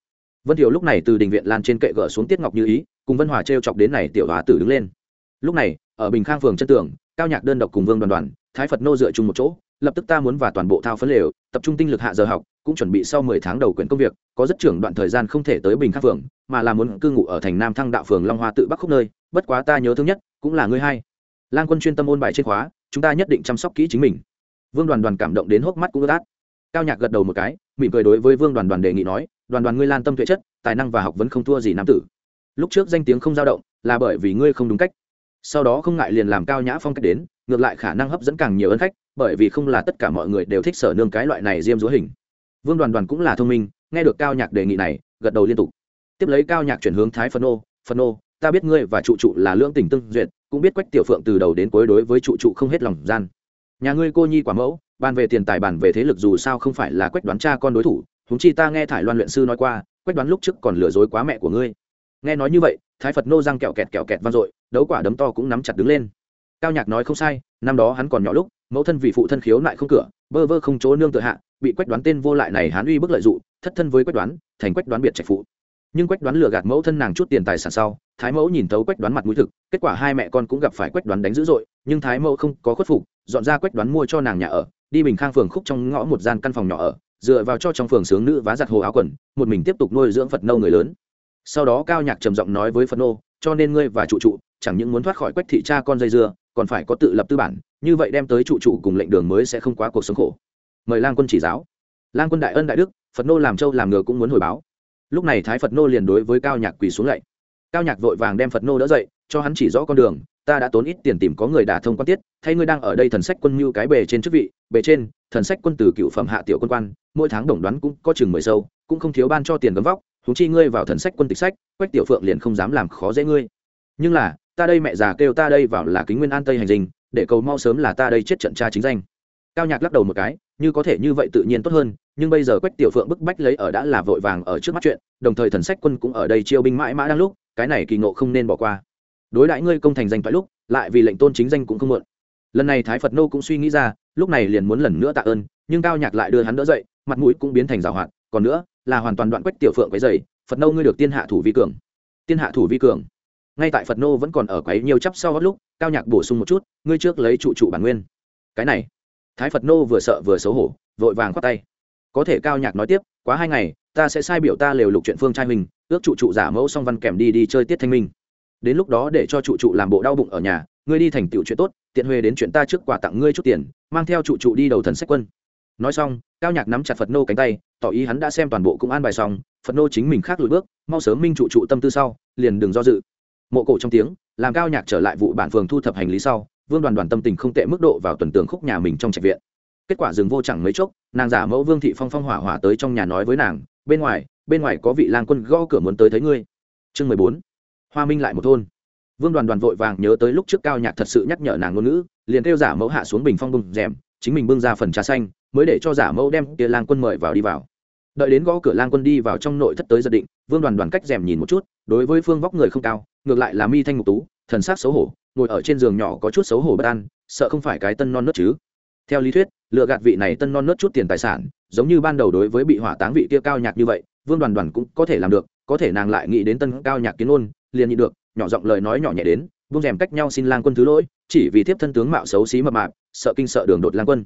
Vân thiều lúc này từ đình viện lan trên kệ gỡ xuống tiết ngọc như ý, cùng vân hòa t chọc đến này tiểu hòa tử đứng lên. Lúc này, ở bình khang phường chân tường, cao nhạc đơn độc cùng vương đoàn đoàn, thái phật nô dựa chung một chỗ, lập tức ta muốn và toàn bộ thao phấn lều, tập trung tinh lực hạ giờ học, cũng chuẩn bị sau mười tháng đầu quyển công việc, có rất trưởng đoạn thời gian không thể tới bình khang phường, mà là muốn cư ngụ ở thành nam thăng đạo phường long hoa tự bắc khúc nơi, bất quá ta nhớ thương nhất, cũng là ngươi hay. Lan quân chuyên tâm ôn bài trên khóa, chúng ta nhất định chăm sóc kỹ chính mình. Vương đoàn đoàn cảm động đến hốc mắt cũng ướt át cao nhạc gật đầu một cái, mỉm cười đối với vương đoàn đoàn đề nghị nói, đoàn đoàn ngươi lan tâm tuệ chất, tài năng và học vấn không thua gì nam tử. Lúc trước danh tiếng không dao động, là bởi vì ngươi không đúng cách. Sau đó không ngại liền làm cao nhã phong cách đến, ngược lại khả năng hấp dẫn càng nhiều ân khách, bởi vì không là tất cả mọi người đều thích sở nương cái loại này diêm dúa hình. Vương đoàn đoàn cũng là thông minh, nghe được cao nhạc đề nghị này, gật đầu liên tục. Tiếp lấy cao nhạc chuyển hướng thái phân ô phân ô ta biết ngươi và trụ trụ là lưỡng tình tương duyệt, cũng biết quách tiểu phượng từ đầu đến cuối đối với trụ trụ không hết lòng gian. Nhà ngươi cô nhi quả mẫu bàn về tiền tài bàn về thế lực dù sao không phải là quách đoán cha con đối thủ húng chi ta nghe thải loan luyện sư nói qua, quách đoán lúc trước còn lừa dối quá mẹ của ngươi. Nghe nói như vậy, thái phật nô răng kẹo kẹt kẹo kẹt vang dội, đấu quả đấm to cũng nắm chặt đứng lên. Cao nhạc nói không sai, năm đó hắn còn nhỏ lúc, mẫu thân vì phụ thân khiếu lại không cửa, bơ vơ không chỗ nương tự hạ, bị quách đoán tên vô lại này hắn uy bức lợi dụng thất thân với quách đoán, thành quách đoán biệt trạch phụ. Nhưng quách đoán lừa gạt mẫu thân nàng chút tiền tài sản sau, thái mẫu nhìn thấu quách đoán mặt mũi thực, kết quả hai mẹ con cũng gặp phải quách đoán đánh dữ dội, nhưng thái mẫu không có khuất phục, dọn ra quách đoán mua cho nàng nhà ở đi bình khang phường khúc trong ngõ một gian căn phòng nhỏ ở, dựa vào cho trong phường sướng nữ vá giặt hồ áo quần, một mình tiếp tục nuôi dưỡng phật nâu người lớn. Sau đó cao nhạc trầm giọng nói với phật nô, cho nên ngươi và trụ trụ, chẳng những muốn thoát khỏi quách thị cha con dây dưa, còn phải có tự lập tư bản, như vậy đem tới trụ trụ cùng lệnh đường mới sẽ không quá cuộc sống khổ. Mời lang quân chỉ giáo. Lang quân đại ân đại đức, phật nô làm châu làm ngựa cũng muốn hồi báo. Lúc này thái phật nô liền đối với cao nhạc quỳ xuống lạy. Cao nhạc vội vàng đem phật nô đỡ dậy, cho hắn chỉ rõ con đường ta đã tốn ít tiền tìm có người đả thông quan tiết, thay ngươi đang ở đây thần sách quân mưu cái bề trên chức vị, bề trên, thần sách quân từ cựu phẩm hạ tiểu quân quan, mỗi tháng đồng đoán cũng có chừng mười sâu, cũng không thiếu ban cho tiền gấm vóc thú chi ngươi vào thần sách quân tịch sách, quách tiểu phượng liền không dám làm khó dễ ngươi. Nhưng là, ta đây mẹ già kêu ta đây vào là kính nguyên an tây hành dinh, để cầu mau sớm là ta đây chết trận cha chính danh. Cao nhạc lắc đầu một cái, như có thể như vậy tự nhiên tốt hơn, nhưng bây giờ quách tiểu phượng bức bách lấy ở đã là vội vàng ở trước mắt chuyện, đồng thời thần sách quân cũng ở đây chiêu binh mãi mã đang lúc, cái này kỳ ngộ không nên bỏ qua đối đãi ngươi công thành danh toại lúc, lại vì lệnh tôn chính danh cũng không muộn. Lần này thái phật nô cũng suy nghĩ ra, lúc này liền muốn lần nữa tạ ơn, nhưng cao nhạc lại đưa hắn đỡ dậy, mặt mũi cũng biến thành rào hoạt. Còn nữa, là hoàn toàn đoạn quách tiểu phượng cái dày phật nô ngươi được tiên hạ thủ vi cường. Tiên hạ thủ vi cường. Ngay tại phật nô vẫn còn ở quấy nhiều chắp sau gót lúc, cao nhạc bổ sung một chút, ngươi trước lấy trụ trụ bản nguyên. Cái này, thái phật nô vừa sợ vừa xấu hổ, vội vàng khoát tay. Có thể cao nhạc nói tiếp, quá hai ngày, ta sẽ sai biểu ta lều lục chuyện phương trai mình ước trụ trụ giả mẫu song văn kèm đi đi chơi tiết thanh minh đến lúc đó để cho trụ trụ làm bộ đau bụng ở nhà, ngươi đi thành tựu chuyện tốt, tiện huê đến chuyện ta trước quà tặng ngươi chút tiền, mang theo trụ trụ đi đầu thần sách quân. Nói xong, cao nhạc nắm chặt phật nô cánh tay, tỏ ý hắn đã xem toàn bộ cũng an bài xong, phật nô chính mình khác lùi bước, mau sớm minh trụ trụ tâm tư sau, liền đừng do dự. Mộ cổ trong tiếng, làm cao nhạc trở lại vụ bản phường thu thập hành lý sau, vương đoàn đoàn tâm tình không tệ mức độ vào tuần tường khúc nhà mình trong trạch viện. Kết quả dừng vô chẳng mấy chốc, nàng giả mẫu vương thị phong phong hỏa hỏa tới trong nhà nói với nàng, bên ngoài bên ngoài có vị lang quân gõ cửa muốn tới thấy ngươi. Chương mười bốn hoa minh lại một thôn. Vương đoàn đoàn vội vàng nhớ tới lúc trước cao nhạc thật sự nhắc nhở nàng ngôn ngữ, liền kêu giả mẫu hạ xuống bình phong bưng rèm, chính mình bưng ra phần trà xanh, mới để cho giả mẫu đem kia lang quân mời vào đi vào. Đợi đến gõ cửa lang quân đi vào trong nội thất tới giật định, vương đoàn đoàn cách rèm nhìn một chút, đối với phương vóc người không cao, ngược lại là mi thanh ngục tú, thần sắc xấu hổ, ngồi ở trên giường nhỏ có chút xấu hổ bất an, sợ không phải cái tân non nớt chứ. Theo lý thuyết, lựa gạt vị này tân non nớt chút tiền tài sản, giống như ban đầu đối với bị hỏa táng vị kia cao nhạc như vậy, vương đoàn đoàn cũng có thể làm được, có thể nàng lại nghĩ đến tân cao nhạc kiến ôn liền nhịn được, nhỏ giọng lời nói nhỏ nhẹ đến buông rèm cách nhau xin lang quân thứ lỗi, chỉ vì tiếp thân tướng mạo xấu xí mập mạp, sợ kinh sợ đường đột lang quân.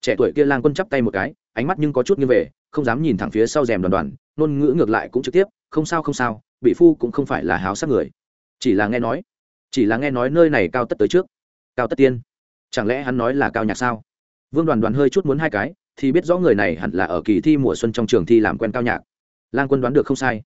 Trẻ tuổi kia lang quân chắp tay một cái, ánh mắt nhưng có chút như về, không dám nhìn thẳng phía sau rèm đoàn đoàn, ngôn ngữ ngược lại cũng trực tiếp, không sao không sao, bị phu cũng không phải là háo sắc người. Chỉ là nghe nói, chỉ là nghe nói nơi này cao tất tới trước. Cao tất tiên, chẳng lẽ hắn nói là cao nhạc sao? Vương đoàn đoàn hơi chút muốn hai cái, thì biết rõ người này hẳn là ở kỳ thi mùa xuân trong trường thi làm quen cao nhạc. Lang quân đoán được không sai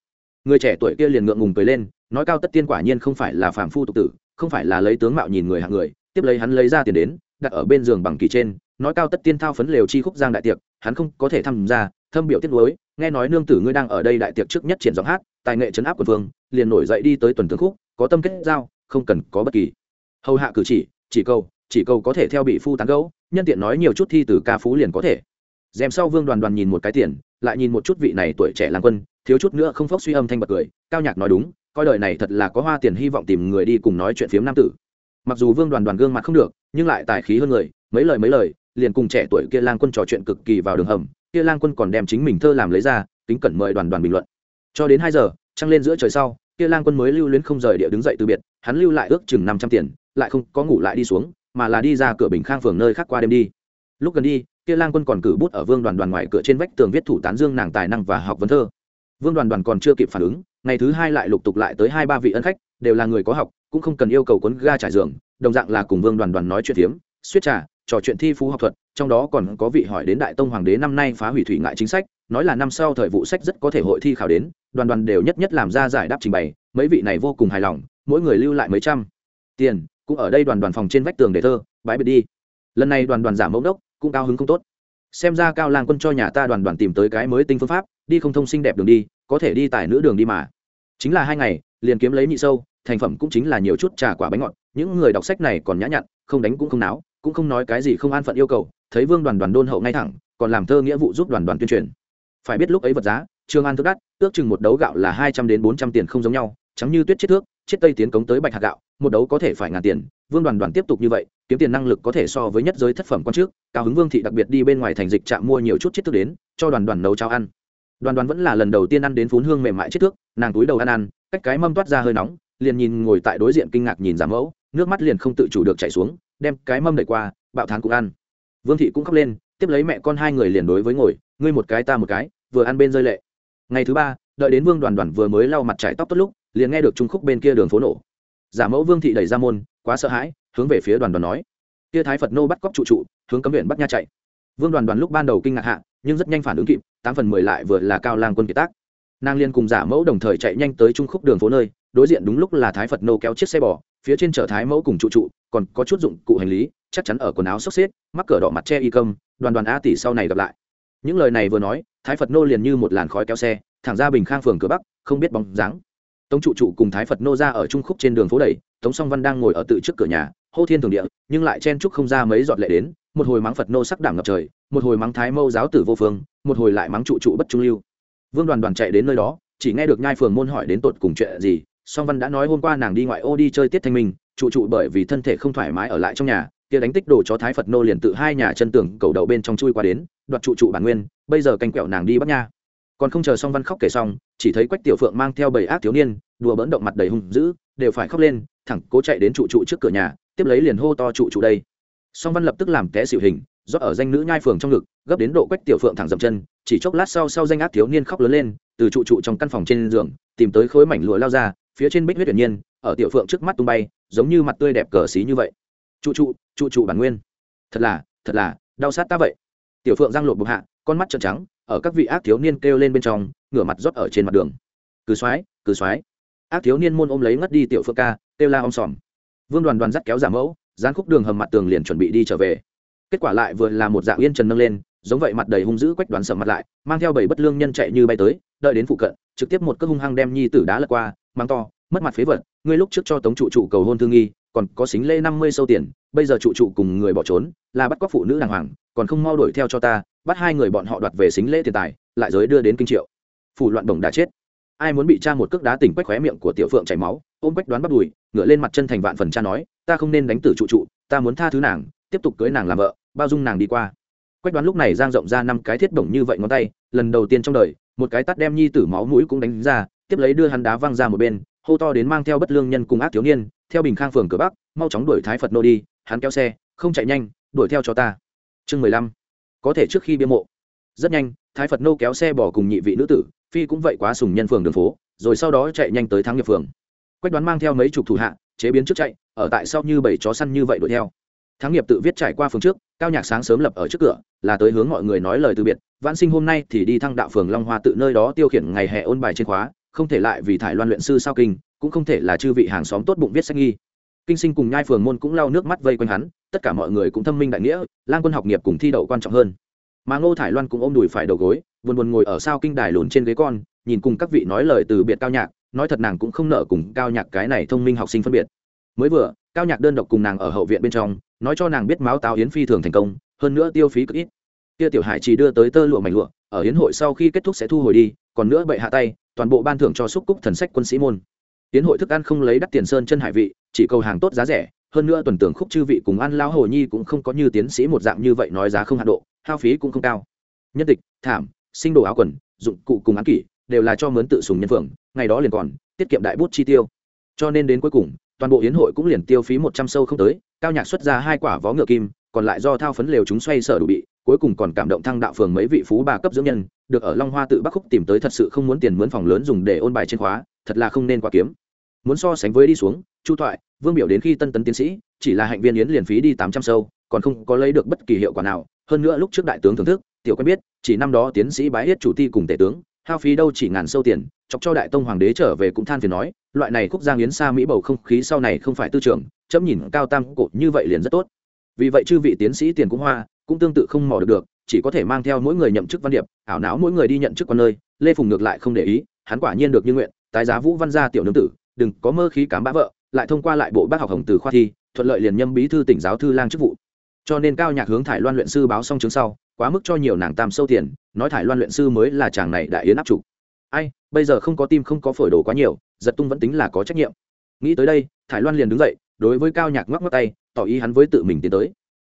người trẻ tuổi kia liền ngượng ngùng cười lên, nói cao tất tiên quả nhiên không phải là phàm phu tục tử, không phải là lấy tướng mạo nhìn người hạng người, tiếp lấy hắn lấy ra tiền đến, đặt ở bên giường bằng kỳ trên, nói cao tất tiên thao phấn lều chi khúc giang đại tiệc, hắn không có thể tham gia, thâm biểu tiết lối nghe nói nương tử ngươi đang ở đây đại tiệc trước nhất triển giọng hát, tài nghệ trấn áp quần vương, liền nổi dậy đi tới tuần tướng khúc, có tâm kết giao, không cần có bất kỳ. Hầu hạ cử chỉ chỉ câu chỉ câu có thể theo bị phu tán gẫu, nhân tiện nói nhiều chút thi từ ca phú liền có thể. Dèm sau vương đoàn đoàn nhìn một cái tiền, lại nhìn một chút vị này tuổi trẻ lang quân thiếu chút nữa không phốc suy âm thanh bật cười, cao nhạc nói đúng, coi đời này thật là có hoa tiền hy vọng tìm người đi cùng nói chuyện phiếm nam tử. Mặc dù vương đoàn đoàn gương mặt không được, nhưng lại tài khí hơn người, mấy lời mấy lời, liền cùng trẻ tuổi kia lang quân trò chuyện cực kỳ vào đường hầm, kia lang quân còn đem chính mình thơ làm lấy ra, kính cẩn mời đoàn đoàn bình luận. Cho đến hai giờ, trăng lên giữa trời sau, kia lang quân mới lưu luyến không rời địa đứng dậy từ biệt, hắn lưu lại ước chừng năm trăm tiền, lại không có ngủ lại đi xuống, mà là đi ra cửa bình khang phường nơi khác qua đêm đi. Lúc gần đi, kia lang quân còn cử bút ở vương đoàn đoàn ngoài cửa trên vách tường viết thủ tán dương nàng tài năng và học vấn thơ vương đoàn đoàn còn chưa kịp phản ứng, ngày thứ hai lại lục tục lại tới hai ba vị ân khách, đều là người có học, cũng không cần yêu cầu cuốn ga trải giường, đồng dạng là cùng vương đoàn đoàn nói chuyện phiếm, suýt trà, trò chuyện thi phú học thuật, trong đó còn có vị hỏi đến đại tông hoàng đế năm nay phá hủy thủy ngại chính sách, nói là năm sau thời vụ sách rất có thể hội thi khảo đến, đoàn đoàn đều nhất nhất làm ra giải đáp trình bày, mấy vị này vô cùng hài lòng, mỗi người lưu lại mấy trăm tiền, cũng ở đây đoàn đoàn phòng trên vách tường để thơ, bãi biệt đi. Lần này đoàn đoàn giảm mẫu đốc, cũng cao hứng không tốt xem ra cao lang quân cho nhà ta đoàn đoàn tìm tới cái mới tinh phương pháp, đi không thông xinh đẹp đường đi, có thể đi tại nữ đường đi mà. Chính là hai ngày, liền kiếm lấy nhị sâu, thành phẩm cũng chính là nhiều chút trà quả bánh ngọt, những người đọc sách này còn nhã nhặn, không đánh cũng không náo, cũng không nói cái gì không an phận yêu cầu, thấy vương đoàn đoàn đôn hậu ngay thẳng, còn làm thơ nghĩa vụ giúp đoàn đoàn tuyên truyền. Phải biết lúc ấy vật giá trường an thức đắt, ước chừng một đấu gạo là hai trăm đến bốn trăm tiền không giống nhau, trắng như tuyết chết thước, chết tây tiến cống tới bạch hạt gạo, một đấu có thể phải ngàn tiền, vương đoàn đoàn tiếp tục như vậy kiếm tiền năng lực có thể so với nhất giới thất phẩm quan trước, cao hứng vương thị đặc biệt đi bên ngoài thành dịch trạm mua nhiều chút chiết thức đến, cho đoàn đoàn nấu cháo ăn. Đoàn đoàn vẫn là lần đầu tiên ăn đến phún hương mềm mại chiết thước nàng túi đầu ăn ăn, cách cái mâm toát ra hơi nóng, liền nhìn ngồi tại đối diện kinh ngạc nhìn giảm mẫu, nước mắt liền không tự chủ được chảy xuống, đem cái mâm đẩy qua, bạo thán cũng ăn. Vương thị cũng khóc lên, tiếp lấy mẹ con hai người liền đối với ngồi, ngươi một cái ta một cái, vừa ăn bên rơi lệ. Ngày thứ ba, đợi đến vương đoàn đoàn vừa mới lau mặt trải tóc tốt lúc, liền nghe được trung khúc bên kia đường phố nổ. Giả mẫu vương thị đẩy ra môn, quá sợ hãi hướng về phía đoàn đoàn nói. Kia thái phật nô bắt cóc trụ trụ, hướng cấm viện bắt nha chạy. Vương đoàn đoàn lúc ban đầu kinh ngạc hạ, nhưng rất nhanh phản ứng kịp, tám phần mười lại vừa là cao lang quân kiệt tác. Nàng liên cùng giả mẫu đồng thời chạy nhanh tới trung khúc đường phố nơi, đối diện đúng lúc là thái phật nô kéo chiếc xe bò, phía trên chở thái mẫu cùng trụ trụ, còn có chút dụng cụ hành lý, chắc chắn ở quần áo xốc xếp, mắc cỡ đỏ mặt che y công đoàn đoàn a tỷ sau này gặp lại. Những lời này vừa nói, thái phật nô liền như một làn khói kéo xe, thẳng ra bình khang phường cửa bắc, không biết bóng dáng. Tống trụ trụ cùng thái phật nô ra ở trung khúc trên đường phố đầy tống song văn đang ngồi ở tự trước cửa nhà hô thiên thường địa, nhưng lại chen chúc không ra mấy giọt lệ đến, một hồi mắng phật nô sắc đảm ngập trời, một hồi mắng thái mâu giáo tử vô phương, một hồi lại mắng trụ trụ bất trung lưu. Vương đoàn đoàn chạy đến nơi đó, chỉ nghe được nhai phường môn hỏi đến tột cùng chuyện gì, song văn đã nói hôm qua nàng đi ngoại ô đi chơi tiết thanh minh, trụ trụ bởi vì thân thể không thoải mái ở lại trong nhà, kia đánh tích đồ cho thái phật nô liền tự hai nhà chân tường cầu đầu bên trong chui qua đến, đoạt trụ trụ bản nguyên, bây giờ canh quẹo nàng đi bắt nha. Còn không chờ song văn khóc kể xong, chỉ thấy quách tiểu phượng mang theo bầy ác thiếu niên, đùa bỡn động mặt đầy hung dữ, đều phải khóc lên, thẳng cố chạy đến trụ trụ trước cửa nhà tiếp lấy liền hô to trụ trụ đây. Song văn lập tức làm té xịu hình do ở danh nữ nhai phường trong ngực, gấp đến độ quách tiểu phượng thẳng dậm chân, chỉ chốc lát sau sau danh ác thiếu niên khóc lớn lên, từ trụ trụ trong căn phòng trên giường, tìm tới khối mảnh lụa lao ra, phía trên bích huyết tuyển nhiên, ở tiểu phượng trước mắt tung bay, giống như mặt tươi đẹp cờ xí như vậy. Trụ trụ trụ trụ bản nguyên. Thật là thật là, đau sát ta vậy. Tiểu phượng giang lột bục hạ, con mắt trợn trắng, ở các vị ác thiếu niên kêu lên bên trong, ngửa mặt rót ở trên mặt đường. Cứ xoái cứ xoái. Ác thiếu niên môn ôm lấy ngất đi tiểu phượng ca, kêu la om sòm vương đoàn đoàn dắt kéo giả mẫu, dán khúc đường hầm mặt tường liền chuẩn bị đi trở về. Kết quả lại vừa là một dạng yên trần nâng lên, giống vậy mặt đầy hung dữ quách đoán sầm mặt lại, mang theo bảy bất lương nhân chạy như bay tới, đợi đến phụ cận, trực tiếp một cước hung hăng đem nhi tử đá lật qua, mang to, mất mặt phế vật, ngươi lúc trước cho tống trụ trụ cầu hôn thương nghi, còn có xính lễ năm mươi sâu tiền, bây giờ trụ trụ cùng người bỏ trốn, là bắt cóc phụ nữ đàng hoàng, còn không mau đuổi theo cho ta, bắt hai người bọn họ đoạt về xính lễ tiền tài, lại giới đưa đến kinh triệu. Phủ loạn đồng đã chết. Ai muốn bị cha một cước đá tỉnh quách khóe miệng của tiểu phượng chảy máu ôm quách đoán bắt đùi, ngửa lên mặt chân thành vạn phần cha nói, ta không nên đánh tử trụ trụ, ta muốn tha thứ nàng, tiếp tục cưới nàng làm vợ, bao dung nàng đi qua. Quách đoán lúc này giang rộng ra năm cái thiết bổng như vậy ngón tay, lần đầu tiên trong đời, một cái tắt đem nhi tử máu mũi cũng đánh ra, tiếp lấy đưa hắn đá văng ra một bên, hô to đến mang theo bất lương nhân cùng ác thiếu niên, theo bình khang phường cửa bắc, mau chóng đuổi thái phật nô đi, hắn kéo xe, không chạy nhanh, đuổi theo cho ta. Chương mười lăm. Có thể trước khi bia mộ. Rất nhanh, thái phật nô kéo xe bỏ cùng nhị vị nữ tử, phi cũng vậy quá sùng nhân phường đường phố, rồi sau đó chạy nhanh tới thắng nghiệp phường quách đoán mang theo mấy chục thủ hạ, chế biến trước chạy, ở tại sau như bảy chó săn như vậy đuổi theo. Thắng nghiệp tự viết trải qua phường trước, cao nhạc sáng sớm lập ở trước cửa, là tới hướng mọi người nói lời từ biệt, vãn sinh hôm nay thì đi thăng đạo phường long hoa tự nơi đó tiêu khiển ngày hè ôn bài trên khóa, không thể lại vì thải loan luyện sư sao kinh, cũng không thể là chư vị hàng xóm tốt bụng viết sách nghi. Kinh sinh cùng nhai phường môn cũng lau nước mắt vây quanh hắn, tất cả mọi người cũng thâm minh đại nghĩa, lang quân học nghiệp cùng thi đậu quan trọng hơn. Mà ngô thải loan cũng ôm đùi phải đầu gối, buồn buồn ngồi ở sao kinh đài lùn trên ghế con, nhìn cùng các vị nói lời từ biệt cao nhạc nói thật nàng cũng không nợ cùng cao nhạc cái này thông minh học sinh phân biệt. Mới vừa, cao nhạc đơn độc cùng nàng ở hậu viện bên trong, nói cho nàng biết máu táo yến phi thường thành công, hơn nữa tiêu phí cực ít. Kia tiểu hải chỉ đưa tới tơ lụa mảnh lụa, ở hiến hội sau khi kết thúc sẽ thu hồi đi, còn nữa bệ hạ tay, toàn bộ ban thưởng cho xúc cúc thần sách quân sĩ môn. Hiến hội thức ăn không lấy đắt tiền sơn chân hải vị, chỉ cầu hàng tốt giá rẻ, hơn nữa tuần tưởng khúc chư vị cùng ăn lão hồ nhi cũng không có như tiến sĩ một dạng như vậy nói giá không hạ độ, hao phí cũng không cao. Nhân tịch, thảm, sinh đồ áo quần, dụng cụ cùng án kỷ, đều là cho mướn tự sùng nhân phượng ngày đó liền còn, tiết kiệm đại bút chi tiêu. Cho nên đến cuối cùng, toàn bộ hiến hội cũng liền tiêu phí một trăm sâu không tới, cao nhạc xuất ra hai quả vó ngựa kim, còn lại do thao phấn lều chúng xoay sở đủ bị, cuối cùng còn cảm động thăng đạo phường mấy vị phú bà cấp dưỡng nhân, được ở long hoa tự bắc khúc tìm tới thật sự không muốn tiền mướn phòng lớn dùng để ôn bài trên khóa, thật là không nên quá kiếm. Muốn so sánh với đi xuống, chu thoại, vương biểu đến khi tân tấn tiến sĩ, chỉ là hạnh viên yến liền phí đi tám trăm sâu, còn không có lấy được bất kỳ hiệu quả nào. Hơn nữa lúc trước đại tướng thưởng thức, tiểu quen biết, chỉ năm đó tiến sĩ bái yết chủ ti cùng tể tướng, hao phí đâu chỉ ngàn sâu tiền chọc cho đại tông hoàng đế trở về cũng than phiền nói, loại này khúc giang yến xa mỹ bầu không khí sau này không phải tư trưởng chấm nhìn cao tam cột như vậy liền rất tốt. Vì vậy chư vị tiến sĩ tiền cũng hoa, cũng tương tự không mò được được, chỉ có thể mang theo mỗi người nhậm chức văn điệp, ảo não mỗi người đi nhận chức quan nơi, lê phùng ngược lại không để ý, hắn quả nhiên được như nguyện, tái giá vũ văn gia tiểu nương tử, đừng có mơ khí cám bã vợ, lại thông qua lại bộ bác học hồng từ khoa thi, thuận lợi liền nhâm bí thư tỉnh giáo thư lang chức vụ. Cho nên cao nhạc hướng thải loan luyện sư báo xong chứng sau, quá mức cho nhiều nàng tam sâu tiền, nói thải loan luyện sư mới là chàng này đại yến áp trục ai, bây giờ không có tim không có phổi đồ quá nhiều, giật tung vẫn tính là có trách nhiệm. Nghĩ tới đây, thải loan liền đứng dậy, đối với cao nhạc ngoắc ngoắc tay, tỏ ý hắn với tự mình tiến tới.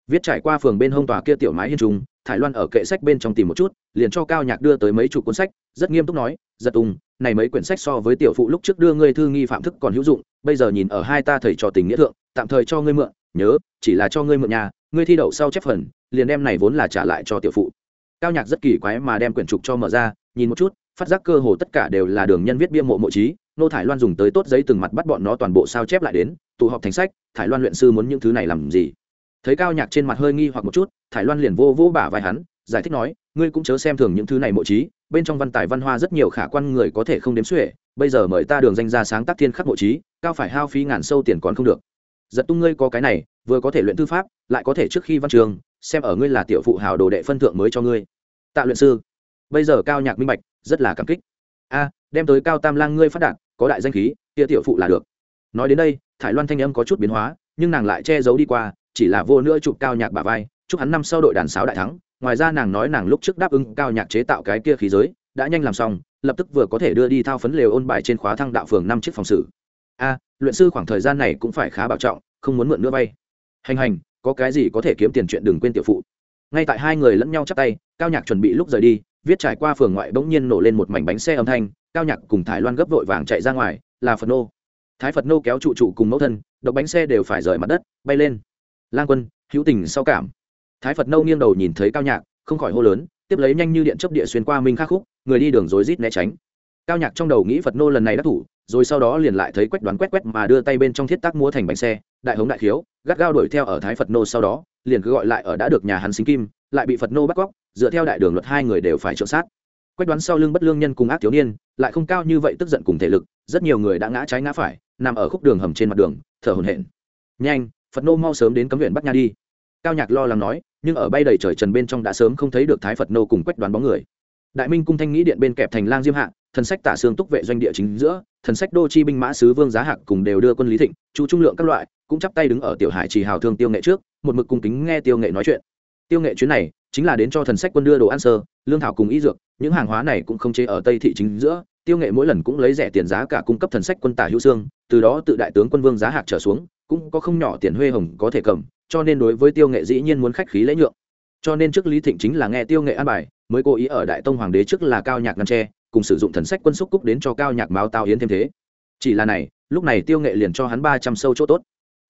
Viết trải qua phường bên hông tòa kia tiểu mái hiên trung, thải loan ở kệ sách bên trong tìm một chút, liền cho cao nhạc đưa tới mấy chục cuốn sách, rất nghiêm túc nói, giật tung, này mấy quyển sách so với tiểu phụ lúc trước đưa ngươi thư nghi phạm thức còn hữu dụng, bây giờ nhìn ở hai ta thầy trò tình nghĩa thượng, tạm thời cho ngươi mượn, nhớ, chỉ là cho ngươi mượn nhà, ngươi thi đậu sau chép phần, liền đem này vốn là trả lại cho tiểu phụ. Cao nhạc rất kỳ quái mà đem quyển trục cho mở ra, nhìn một chút phát giác cơ hồ tất cả đều là đường nhân viết bia mộ mộ trí, nô thải loan dùng tới tốt giấy từng mặt bắt bọn nó toàn bộ sao chép lại đến, tụ họp thành sách, thải loan luyện sư muốn những thứ này làm gì? Thấy cao nhạc trên mặt hơi nghi hoặc một chút, thải loan liền vô vô bả vai hắn, giải thích nói, ngươi cũng chớ xem thường những thứ này mộ trí, bên trong văn tài văn hoa rất nhiều khả quan người có thể không đếm xuể, bây giờ mời ta đường danh ra sáng tác thiên khắc mộ trí, cao phải hao phí ngàn sâu tiền còn không được. Giật tung ngươi có cái này, vừa có thể luyện thư pháp, lại có thể trước khi văn trường, xem ở ngươi là tiểu phụ hào đồ đệ phân thượng mới cho ngươi. Tạ luyện sư. Bây giờ cao nhạc minh bạch rất là cảm kích. A, đem tới cao tam lang ngươi phát đạt, có đại danh khí, kia tiểu phụ là được. Nói đến đây, thải loan thanh âm có chút biến hóa, nhưng nàng lại che giấu đi qua, chỉ là vô nữa chụp cao nhạc bà vai, chúc hắn năm sau đội đàn sáo đại thắng. Ngoài ra nàng nói nàng lúc trước đáp ứng cao nhạc chế tạo cái kia khí giới, đã nhanh làm xong, lập tức vừa có thể đưa đi thao phấn lều ôn bài trên khóa thăng đạo phường năm chiếc phòng xử. A, luyện sư khoảng thời gian này cũng phải khá bảo trọng, không muốn mượn nữa vay. Hành hành, có cái gì có thể kiếm tiền chuyện đừng quên tiểu phụ. Ngay tại hai người lẫn nhau chắp tay, cao nhạc chuẩn bị lúc rời đi viết trải qua phường ngoại bỗng nhiên nổ lên một mảnh bánh xe âm thanh, cao nhạc cùng thái loan gấp vội vàng chạy ra ngoài, là phật nô. Thái phật nô kéo trụ trụ cùng mẫu thân, độc bánh xe đều phải rời mặt đất, bay lên. Lang quân, hữu tình sau cảm. Thái phật nô nghiêng đầu nhìn thấy cao nhạc, không khỏi hô lớn, tiếp lấy nhanh như điện chấp địa xuyên qua minh khắc khúc, người đi đường rối rít né tránh. Cao nhạc trong đầu nghĩ phật nô lần này đã thủ, rồi sau đó liền lại thấy quách đoán quét quét mà đưa tay bên trong thiết tác múa thành bánh xe, đại hống đại khiếu, gắt gao đuổi theo ở thái phật nô sau đó liền cứ gọi lại ở đã được nhà hắn xính kim, lại bị phật nô bắt cóc, dựa theo đại đường luật hai người đều phải trợ sát. Quách đoán sau lưng bất lương nhân cùng ác thiếu niên, lại không cao như vậy tức giận cùng thể lực, rất nhiều người đã ngã trái ngã phải, nằm ở khúc đường hầm trên mặt đường, thở hổn hển. Nhanh, phật nô mau sớm đến cấm huyện bắc nha đi. Cao nhạc lo lắng nói, nhưng ở bay đầy trời trần bên trong đã sớm không thấy được thái phật nô cùng quách đoán bóng người. Đại minh cung thanh nghĩ điện bên kẹp thành lang diêm hạ thần sách tả xương túc vệ doanh địa chính giữa, thần sách đô chi binh mã sứ vương giá hạc cùng đều đưa quân lý thịnh, chu trung lượng các loại, cũng chắp tay đứng ở tiểu hải trì hào thương tiêu nghệ trước, một mực cung kính nghe tiêu nghệ nói chuyện. Tiêu nghệ chuyến này, chính là đến cho thần sách quân đưa đồ ăn sơ, lương thảo cùng y dược, những hàng hóa này cũng không chế ở tây thị chính giữa, tiêu nghệ mỗi lần cũng lấy rẻ tiền giá cả cung cấp thần sách quân tả hữu xương, từ đó tự đại tướng quân vương giá hạc trở xuống, cũng có không nhỏ tiền huê hồng có thể cầm, cho nên đối với tiêu nghệ dĩ nhiên muốn khách khí lễ nhượng. Cho nên trước lý thịnh chính là nghe tiêu nghệ an bài, mới cố ý ở đại tông hoàng đế trước là cao nhạc ngăn tre cùng sử dụng thần sách quân xúc cúc đến cho cao nhạc máu tao hiến thêm thế. Chỉ là này, lúc này tiêu nghệ liền cho hắn ba trăm sâu chỗ tốt.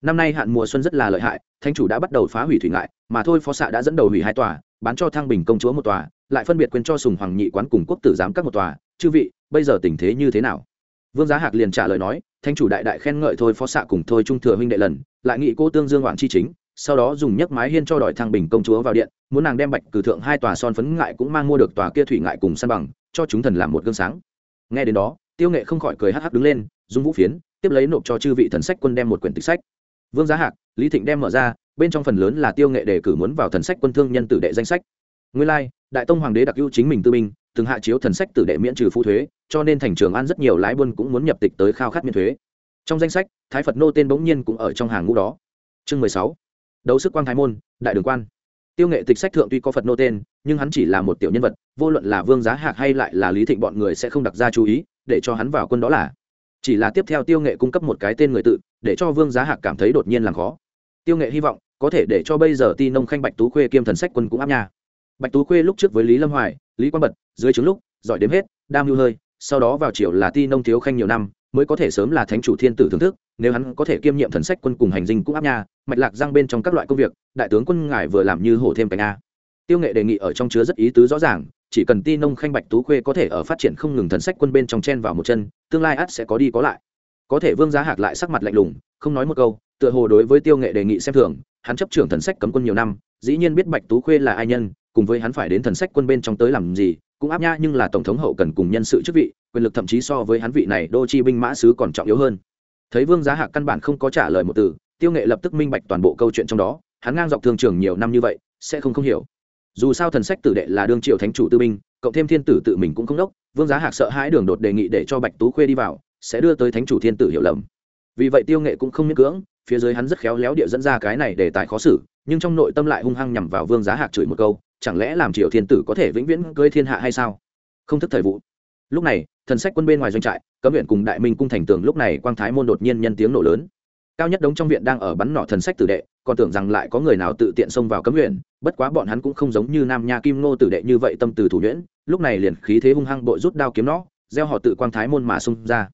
Năm nay hạn mùa xuân rất là lợi hại thanh chủ đã bắt đầu phá hủy thủy ngại, mà thôi phó xạ đã dẫn đầu hủy hai tòa, bán cho thăng bình công chúa một tòa, lại phân biệt quyền cho sùng hoàng nhị quán cùng quốc tử giám các một tòa. Chư vị, bây giờ tình thế như thế nào? Vương giá hạc liền trả lời nói thanh chủ đại đại khen ngợi thôi phó xạ cùng thôi trung thừa huynh đệ lần, lại nghị cô tương dương hoàng chi chính, sau đó dùng nhấc mái hiên cho đòi thăng bình công chúa vào điện, muốn nàng đem bạch cử thượng hai tòa son phấn ngại cũng mang mua được tòa kia thủy ngại cùng săn bằng cho chúng thần làm một gương sáng. Nghe đến đó, tiêu nghệ không khỏi cười hắc hắc đứng lên dung vũ phiến, tiếp lấy nộp cho chư vị thần sách quân đem một quyển tịch sách. Vương giá hạc, lý thịnh đem mở ra, bên trong phần lớn là tiêu nghệ đề cử muốn vào thần sách quân thương nhân tử đệ danh sách. Nguyên lai, đại tông hoàng đế đặc ưu chính mình tư binh, từng hạ chiếu thần sách tử đệ miễn trừ phụ thuế, cho nên thành trường an rất nhiều lái buôn cũng muốn nhập tịch tới khao khát miễn thuế. Trong danh sách, thái phật nô tên bỗng nhiên cũng ở trong hàng ngũ đó. Chương mười sáu. Đấu sức quang thái môn, đại đường quan tiêu nghệ tịch sách thượng tuy có phật nô tên, nhưng hắn chỉ là một tiểu nhân vật, vô luận là vương giá hạc hay lại là lý thịnh bọn người sẽ không đặt ra chú ý, để cho hắn vào quân đó là. Chỉ là tiếp theo tiêu nghệ cung cấp một cái tên người tự, để cho vương giá hạc cảm thấy đột nhiên làm khó. Tiêu nghệ hy vọng, có thể để cho bây giờ ti nông khanh bạch tú khuê kiêm thần sách quân cũng áp nhà bạch tú khuê lúc trước với lý lâm hoài, lý quang bật, dưới trứng lúc, giỏi đếm hết, đam hưu hơi, sau đó vào triều là ti nông thiếu khanh nhiều năm mới có thể sớm là thánh chủ thiên tử thưởng thức, nếu hắn có thể kiêm nhiệm thần sách quân cùng hành dinh cũng áp nha, mạch lạc giang bên trong các loại công việc, đại tướng quân ngài vừa làm như hổ thêm cánh a. Tiêu nghệ đề nghị ở trong chứa rất ý tứ rõ ràng, chỉ cần ti nông khanh bạch tú khuê có thể ở phát triển không ngừng thần sách quân bên trong chen vào một chân, tương lai ắt sẽ có đi có lại. Có thể vương giá hạc lại sắc mặt lạnh lùng, không nói một câu, tựa hồ đối với tiêu nghệ đề nghị xem thường, hắn chấp trưởng thần sách cấm quân nhiều năm, dĩ nhiên biết bạch tú khuê là ai nhân, cùng với hắn phải đến thần sách quân bên trong tới làm gì cũng áp nha nhưng là tổng thống hậu cần cùng nhân sự chức vị, quyền lực thậm chí so với hắn vị này đô chi binh mã sứ còn trọng yếu hơn. Thấy vương giá hạc căn bản không có trả lời một từ, tiêu nghệ lập tức minh bạch toàn bộ câu chuyện trong đó, hắn ngang dọc thương trường nhiều năm như vậy, sẽ không không hiểu. Dù sao thần sách tử đệ là đương triệu thánh chủ tư binh, cộng thêm thiên tử tự mình cũng không đốc, vương giá hạc sợ hãi đường đột đề nghị để cho bạch tú khuê đi vào, sẽ đưa tới thánh chủ thiên tử hiểu lầm. Vì vậy tiêu nghệ cũng không miễn cưỡng, phía dưới hắn rất khéo léo địa dẫn ra cái này để tài khó xử nhưng trong nội tâm lại hung hăng nhằm vào vương giá hạc chửi một câu, chẳng lẽ làm triệu thiên tử có thể vĩnh viễn cưới thiên hạ hay sao? Không thức thời vụ. Lúc này, thần sách quân bên ngoài doanh trại, cấm viện cùng đại minh cung thành tường lúc này quang thái môn đột nhiên nhân tiếng nổ lớn. Cao nhất đống trong viện đang ở bắn nỏ thần sách tử đệ, còn tưởng rằng lại có người nào tự tiện xông vào cấm viện, bất quá bọn hắn cũng không giống như nam nha kim ngô tử đệ như vậy tâm từ thủ nhuyễn, lúc này liền khí thế hung hăng bội rút đao kiếm nó, gieo họ tự quang thái môn mà xung ra.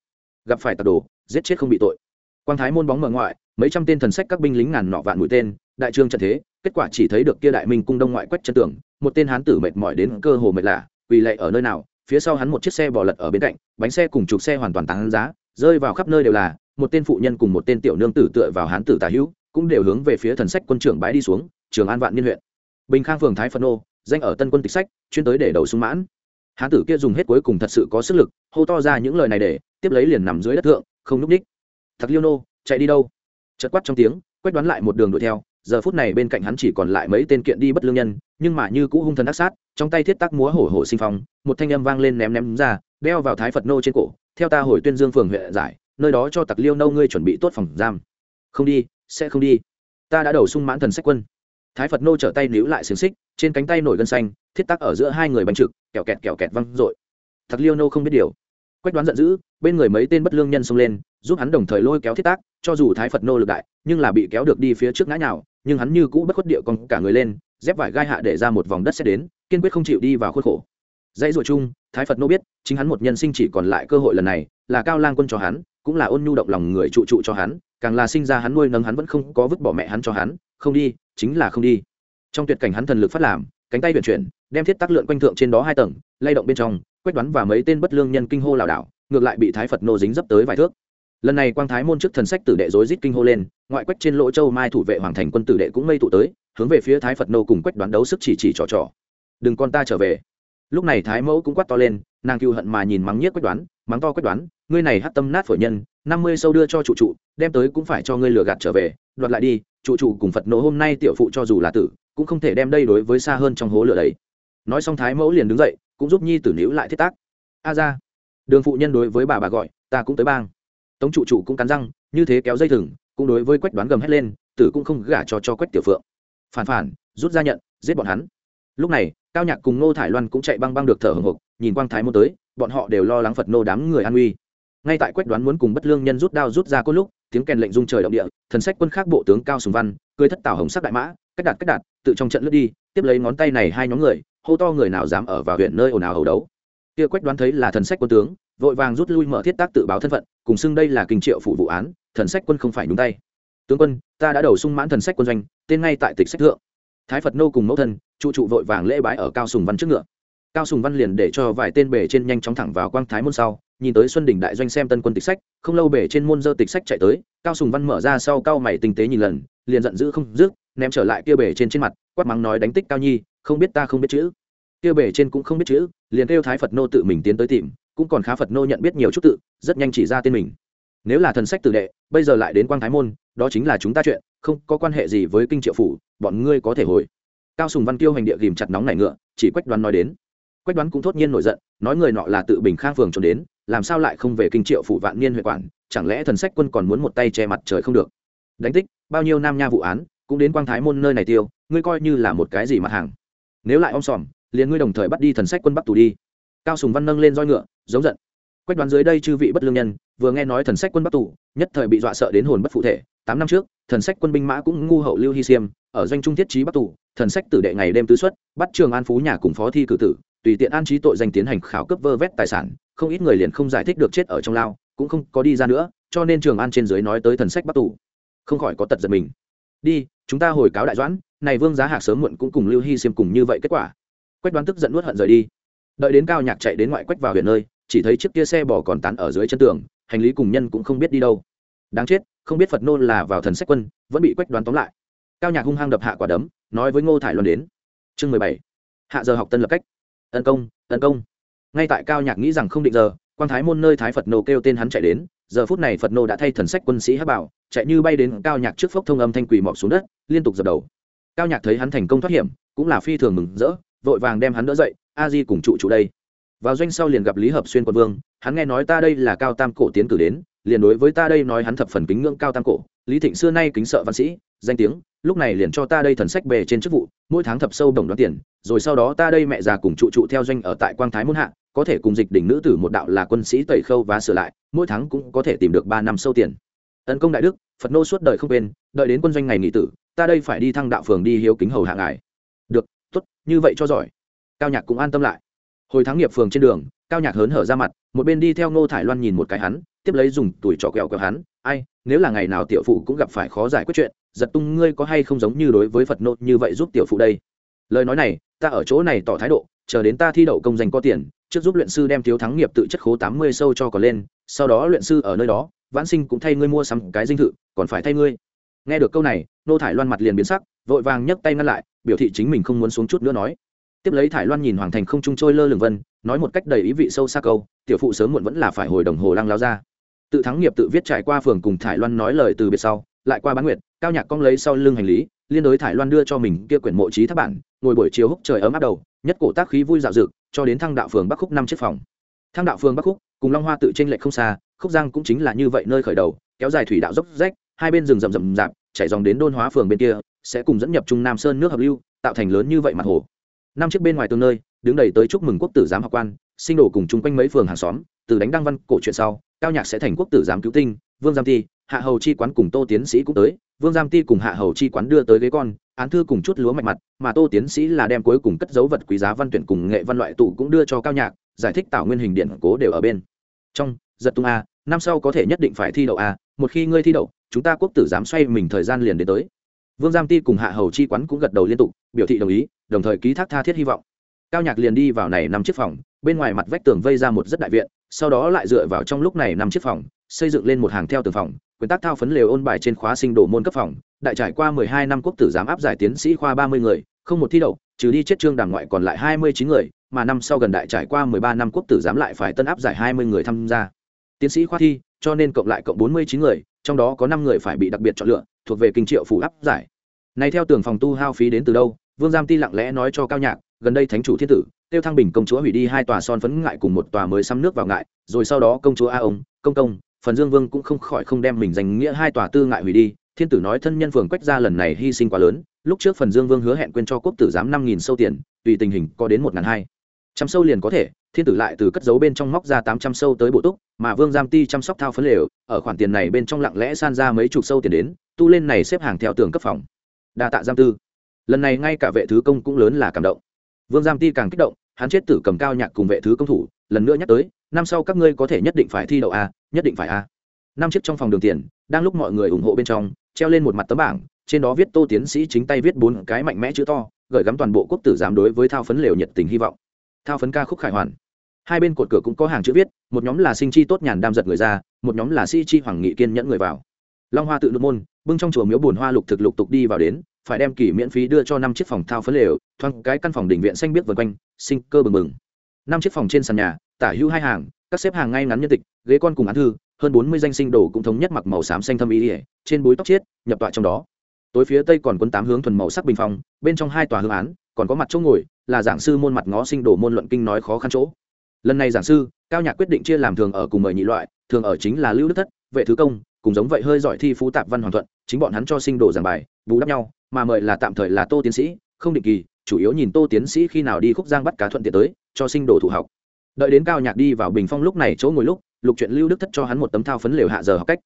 Gặp phải tặc đồ, giết chết không bị tội. Quang thái môn bóng mở ngoại, mấy trăm tên thần sách các binh lính ngàn nọ vạn mũi tên đại trương trận thế, kết quả chỉ thấy được kia đại minh cung đông ngoại quách chân tường, một tên hán tử mệt mỏi đến cơ hồ mệt lạ quỳ lệ ở nơi nào, phía sau hắn một chiếc xe bỏ lật ở bên cạnh, bánh xe cùng trục xe hoàn toàn tán giá, rơi vào khắp nơi đều là, một tên phụ nhân cùng một tên tiểu nương tử tựa vào hán tử tà hữu, cũng đều hướng về phía thần sách quân trưởng bãi đi xuống, trường an vạn niên huyện. Bình khang phường thái phân ô danh ở tân quân tịch sách, chuyên tới để đầu sung mãn. Hán tử kia dùng hết cuối cùng thật sự có sức lực, hô to ra những lời này để, tiếp lấy liền nằm dưới đất thượng, không núp ních. Thật liêu nô, chạy đi đâu? Chật quát trong tiếng quét đoán lại một đường đuổi theo giờ phút này bên cạnh hắn chỉ còn lại mấy tên kiện đi bất lương nhân, nhưng mà như cũ hung thần ác sát, trong tay thiết tác múa hổ hổ sinh phong, một thanh âm vang lên ném ném ra, đeo vào thái phật nô trên cổ, theo ta hồi tuyên dương phường huyện giải, nơi đó cho tặc liêu nâu ngươi chuẩn bị tốt phòng giam. Không đi, sẽ không đi. Ta đã đầu sung mãn thần sách quân. Thái phật nô trở tay níu lại xiềng xích, trên cánh tay nổi gân xanh, thiết tắc ở giữa hai người bánh trực, kẹo kẹt kẹo kẹt văng r ộ i thật liêu nô không biết điều. Quách đoán giận dữ, bên người mấy tên bất lương nhân xông lên, giúp hắn đồng thời lôi kéo thiết tác cho dù thái phật nô lực đại, nhưng là bị kéo được đi phía trước ngã nhào nhưng hắn như cũ bất khuất địa còn cả người lên, dép vải gai hạ để ra một vòng đất sẽ đến, kiên quyết không chịu đi vào khuất khổ. Dãy ruột chung, thái phật nô biết, chính hắn một nhân sinh chỉ còn lại cơ hội lần này, là cao lang quân cho hắn, cũng là ôn nhu động lòng người trụ trụ cho hắn, càng là sinh ra hắn nuôi nấng hắn vẫn không có vứt bỏ mẹ hắn cho hắn, không đi, chính là không đi. Trong tuyệt cảnh hắn thần lực phát làm, cánh tay vận chuyển, đem thiết tác lượn quanh thượng trên đó hai tầng, lay động bên trong quét đoán và mấy tên bất lương nhân kinh hô lảo đảo, ngược lại bị thái phật nô dính dấp tới vài thước lần này quang thái môn trước thần sách tử đệ rối rít kinh hô lên, ngoại quách trên lỗ châu mai thủ vệ hoàng thành quân tử đệ cũng mây tụ tới, hướng về phía thái phật nô cùng quách đoán đấu sức chỉ chỉ trò trò. Đừng con ta trở về. Lúc này thái mẫu cũng quát to lên, nàng cựu hận mà nhìn mắng nhiếc quách đoán, mắng to quách đoán, ngươi này hát tâm nát phổi nhân, năm mươi sâu đưa cho trụ trụ, đem tới cũng phải cho ngươi lừa gạt trở về, đoạt lại đi, trụ trụ cùng phật nộ hôm nay tiểu phụ cho dù là tử, cũng không thể đem đây đối với xa hơn trong hố lửa đấy. Nói xong thái mẫu liền đứng dậy, cũng giúp nhi tử níu lại thiết tác. A ra, đường phụ nhân đối với bà bà gọi, ta cũng tới bang tống trụ trụ cũng cắn răng, như thế kéo dây thừng, cũng đối với quách đoán gầm hét lên, tử cũng không gả cho cho quách tiểu phượng. Phản phản, rút ra nhận, giết bọn hắn. Lúc này, cao nhạc cùng ngô thải loan cũng chạy băng băng được thở hồng hộc, nhìn quang thái môn tới, bọn họ đều lo lắng phật nô đám người an uy ngay tại quách đoán muốn cùng bất lương nhân rút đao rút ra cốt lúc, tiếng kèn lệnh dung trời động địa, thần sách quân khác bộ tướng cao sùng văn cưới thất tảo hồng sắc đại mã, cách đạt cách đạt, tự trong trận lướt đi, tiếp lấy ngón tay này hai nhóm người, hô to người nào dám ở vào huyện nơi ồn ào hầu đấu. Kia quách đoán thấy là thần sách quân tướng vội vàng rút lui mở thiết tác tự báo thân phận, cùng xưng đây là kinh triệu phụ vụ án, thần sách quân không phải nhúng tay. Tướng quân, ta đã đầu sung mãn thần sách quân doanh, tên ngay tại tịch sách thượng. Thái phật nô cùng mẫu thân, trụ trụ vội vàng lễ bái ở cao sùng văn trước ngựa. Cao sùng văn liền để cho vài tên bể trên nhanh chóng thẳng vào quang thái môn sau, nhìn tới xuân đỉnh đại doanh xem tân quân tịch sách, không lâu bể trên môn dơ tịch sách chạy tới, cao sùng văn mở ra sau cao mày tinh tế nhìn lần, liền giận dữ không dứt, ném trở lại kia bể trên trên mặt, quát mắng nói đánh tích cao nhi, không biết ta không biết chữ. Kia bể trên cũng không biết chữ, liền kêu thái phật nô tự mình tiến tới tìm cũng còn khá phật nô nhận biết nhiều chút tự, rất nhanh chỉ ra tên mình. Nếu là thần sách tử đệ, bây giờ lại đến quang thái môn, đó chính là chúng ta chuyện, không có quan hệ gì với kinh triệu phủ, bọn ngươi có thể hồi. Cao sùng văn kiêu hành địa ghìm chặt nóng nảy ngựa, chỉ quách đoán nói đến. Quách đoán cũng thốt nhiên nổi giận, nói người nọ là tự bình khang phường trốn đến, làm sao lại không về kinh triệu phủ vạn niên huệ quản, chẳng lẽ thần sách quân còn muốn một tay che mặt trời không được? Đánh tích, bao nhiêu nam nha vụ án, cũng đến quang thái môn nơi này tiêu, ngươi coi như là một cái gì mặt hàng. Nếu lại om sòm, liền ngươi đồng thời bắt đi thần sách quân bắc tù đi. Cao sùng văn nâng lên roi ngựa giống giận. Quách đoán dưới đây chư vị bất lương nhân, vừa nghe nói thần sách quân bắc tù, nhất thời bị dọa sợ đến hồn bất phụ thể. Tám năm trước, thần sách quân binh mã cũng ngu hậu lưu hy xiêm ở doanh trung thiết trí bắc tù, thần sách tử đệ ngày đêm tứ xuất, bắt trường an phú nhà cùng phó thi cử tử, tùy tiện an trí tội danh tiến hành khảo cấp vơ vét tài sản, không ít người liền không giải thích được chết ở trong lao, cũng không có đi ra nữa, cho nên trường an trên dưới nói tới thần sách bắc tù. Không khỏi có tật giật mình. Đi, chúng ta hồi cáo đại doãn, này vương giá hạc sớm muộn cũng cùng lưu hy xiêm cùng như vậy kết quả. Quách đoán tức giận nuốt hận rời đi. Đợi đến cao nhạc chạy đến ngoại quách vào huyện nơi chỉ thấy chiếc kia xe bò còn tán ở dưới chân tường, hành lý cùng nhân cũng không biết đi đâu. Đáng chết, không biết phật nôn là vào thần sách quân, vẫn bị quách đoán tóm lại. Cao nhạc hung hăng đập hạ quả đấm, nói với ngô thải luân đến. Chương mười bảy. Hạ giờ học tân lập cách. Tấn công tấn công. Ngay tại cao nhạc nghĩ rằng không định giờ quan thái môn nơi thái phật nô kêu tên hắn chạy đến, giờ phút này phật nô đã thay thần sách quân sĩ hắc bảo, chạy như bay đến cao nhạc trước phốc thông âm thanh quỳ mọc xuống đất, liên tục dập đầu. Cao nhạc thấy hắn thành công thoát hiểm, cũng là phi thường mừng rỡ, vội vàng đem hắn đỡ dậy, a di cùng trụ trụ đây vào doanh sau liền gặp lý hợp xuyên quân vương, hắn nghe nói ta đây là cao tam cổ tiến cử đến, liền đối với ta đây nói hắn thập phần kính ngưỡng cao tam cổ, lý thịnh xưa nay kính sợ văn sĩ, danh tiếng, lúc này liền cho ta đây thần sách bề trên chức vụ, mỗi tháng thập sâu đồng đoán tiền, rồi sau đó ta đây mẹ già cùng trụ trụ theo doanh ở tại quang thái muôn hạ, có thể cùng dịch đỉnh nữ tử một đạo là quân sĩ tẩy khâu và sửa lại, mỗi tháng cũng có thể tìm được ba năm sâu tiền. Tấn công đại đức, phật nô suốt đời không quên, đợi đến quân doanh ngày nghỉ tử, ta đây phải đi thăng đạo phường đi hiếu kính hầu hạ ngài. Được, tốt, như vậy cho giỏi. Cao nhạc cũng an tâm lại hồi thắng nghiệp phường trên đường, cao nhạc hớn hở ra mặt, một bên đi theo ngô thải loan nhìn một cái hắn, tiếp lấy dùng tuổi trọ kẹo kẹo hắn, ai, nếu là ngày nào tiểu phụ cũng gặp phải khó giải quyết chuyện, giật tung ngươi có hay không giống như đối với phật nộ như vậy giúp tiểu phụ đây? Lời nói này, ta ở chỗ này tỏ thái độ, chờ đến ta thi đậu công danh có tiền, trước giúp luyện sư đem thiếu thắng nghiệp tự chất khố tám mươi sâu cho còn lên, sau đó luyện sư ở nơi đó, vãn sinh cũng thay ngươi mua sắm cái dinh thự, còn phải thay ngươi. Nghe được câu này nô thải loan mặt liền biến sắc, vội vàng nhấc tay ngăn lại, biểu thị chính mình không muốn xuống chút nữa nói tiếp lấy thải loan nhìn hoàng thành không trung trôi lơ lửng vân, nói một cách đầy ý vị sâu xa câu, tiểu phụ sớm muộn vẫn là phải hồi đồng hồ lăng lao ra. Tự thắng nghiệp tự viết trải qua phường cùng thải loan nói lời từ biệt sau, lại qua bán nguyệt, cao nhạc cong lấy sau lưng hành lý, liên đối thải loan đưa cho mình kia quyển mộ trí tháp bản, ngồi buổi chiều húc trời ấm áp đầu, nhất cổ tác khí vui dạo dực, cho đến thăng đạo phường bắc khúc năm chiếc phòng. Thăng đạo phường bắc khúc, cùng long hoa tự tranh lệch không xa, khúc giang cũng chính là như vậy nơi khởi đầu, kéo dài thủy đạo dốc rách, hai bên rừng rậm rậm rạp, chảy dòng đến đôn hóa phường bên kia, sẽ cùng dẫn nhập trung nam sơn nước hợp lưu, tạo thành lớn như vậy mặt hồ năm chiếc bên ngoài tương nơi, đứng đầy tới chúc mừng quốc tử giám học quan, sinh đồ cùng chung quanh mấy phường hàng xóm, từ đánh đăng văn cổ chuyện sau, cao nhạc sẽ thành quốc tử giám cứu tinh, vương giam ti hạ hầu chi quán cùng tô tiến sĩ cũng tới, vương giam ti cùng hạ hầu chi quán đưa tới ghế con, án thư cùng chút lúa mạch mặt, mà tô tiến sĩ là đem cuối cùng cất dấu vật quý giá văn tuyển cùng nghệ văn loại tụ cũng đưa cho cao nhạc, giải thích tạo nguyên hình điện cố đều ở bên. Trong, giật tung a, năm sau có thể nhất định phải thi đậu a, một khi ngươi thi đậu, chúng ta quốc tử giám xoay mình thời gian liền đến tới vương giam ti cùng hạ hầu chi quán cũng gật đầu liên tục, biểu thị đồng ý, đồng thời ký thác tha thiết hy vọng. Cao nhạc liền đi vào này năm chiếc phòng, bên ngoài mặt vách tường vây ra một rất đại viện, sau đó lại dựa vào trong lúc này năm chiếc phòng, xây dựng lên một hàng theo tường phòng quyền tác thao phấn lều ôn bài trên khóa sinh đồ môn cấp phòng, đại trải qua mười hai năm quốc tử giám áp giải tiến sĩ khoa ba mươi người, không một thi đậu, trừ đi chết trương đảng ngoại còn lại hai mươi chín người, mà năm sau gần đại trải qua mười ba năm quốc tử giám lại phải tân áp giải hai mươi người tham gia. Tiến sĩ khoa thi, cho nên cộng lại cộng bốn mươi chín người trong đó có năm người phải bị đặc biệt chọn lựa, thuộc về kinh triệu phủ áp giải. Này theo tường phòng tu hao phí đến từ đâu, vương giam ti lặng lẽ nói cho cao nhạc, gần đây thánh chủ thiên tử, tiêu thăng bình công chúa hủy đi hai tòa son phấn ngại cùng một tòa mới xăm nước vào ngại, rồi sau đó công chúa a ông, công công, phần dương vương cũng không khỏi không đem mình dành nghĩa hai tòa tư ngại hủy đi. Thiên tử nói thân nhân phường quách ra lần này hy sinh quá lớn, lúc trước phần dương vương hứa hẹn quên cho quốc tử giám năm nghìn sâu tiền, tùy tình hình có đến một ngàn hai trăm sâu liền có thể, thiên tử lại từ cất giấu bên trong móc ra tám trăm sâu tới bộ túc mà vương giam ti chăm sóc thao phấn lều, ở khoản tiền này bên trong lặng lẽ san ra mấy chục sâu tiền đến, tu lên này xếp hàng theo tường cấp phòng. Đa tạ giam tư. Lần này ngay cả vệ thứ công cũng lớn là cảm động. Vương giam ti càng kích động, hắn chết tử cầm cao nhạc cùng vệ thứ công thủ, lần nữa nhắc tới, năm sau các ngươi có thể nhất định phải thi đậu a, nhất định phải a. Năm chiếc trong phòng đường tiền, đang lúc mọi người ủng hộ bên trong, treo lên một mặt tấm bảng, trên đó viết tô tiến sĩ chính tay viết bốn cái mạnh mẽ chữ to, gửi gắm toàn bộ quốc tử giám đối với thao phấn lều nhiệt tình hy vọng. Thao phấn ca khúc khải hoàn hai bên cột cửa cũng có hàng chữ viết, một nhóm là sinh chi tốt nhàn đam giật người ra, một nhóm là sĩ chi hoàng nghị kiên nhẫn người vào. Long hoa tự nước môn, bưng trong chùa miếu bùn hoa lục thực lục tục đi vào đến, phải đem kỷ miễn phí đưa cho năm chiếc phòng thao phấn lều, thoáng cái căn phòng đình viện xanh biết vần quanh, sinh cơ bừng bừng. Năm chiếc phòng trên sàn nhà, tả hữu hai hàng, các xếp hàng ngay ngắn nhân tịch, ghế con cùng án thư, hơn bốn mươi danh sinh đồ cũng thống nhất mặc màu xám xanh thâm ý ỉa trên búi tóc chiết, nhập tọa trong đó. Tối phía tây còn quân tám hướng thuần màu sắc bình phong, bên trong hai tòa hương án, còn có mặt chỗ ngồi, là giảng sư môn mặt ngó sinh đồ môn luận kinh nói khó khăn chỗ lần này giảng sư, cao nhạc quyết định chia làm thường ở cùng mời nhị loại, thường ở chính là lưu đức thất, vệ thứ công, cùng giống vậy hơi giỏi thi phú tạp văn hoàng thuận, chính bọn hắn cho sinh đồ giảng bài, bù đắp nhau, mà mời là tạm thời là tô tiến sĩ, không định kỳ, chủ yếu nhìn tô tiến sĩ khi nào đi khúc giang bắt cá thuận tiện tới, cho sinh đồ thủ học. Đợi đến cao nhạc đi vào bình phong lúc này chỗ ngồi lúc, lục chuyện lưu đức thất cho hắn một tấm thao phấn lều hạ giờ học cách.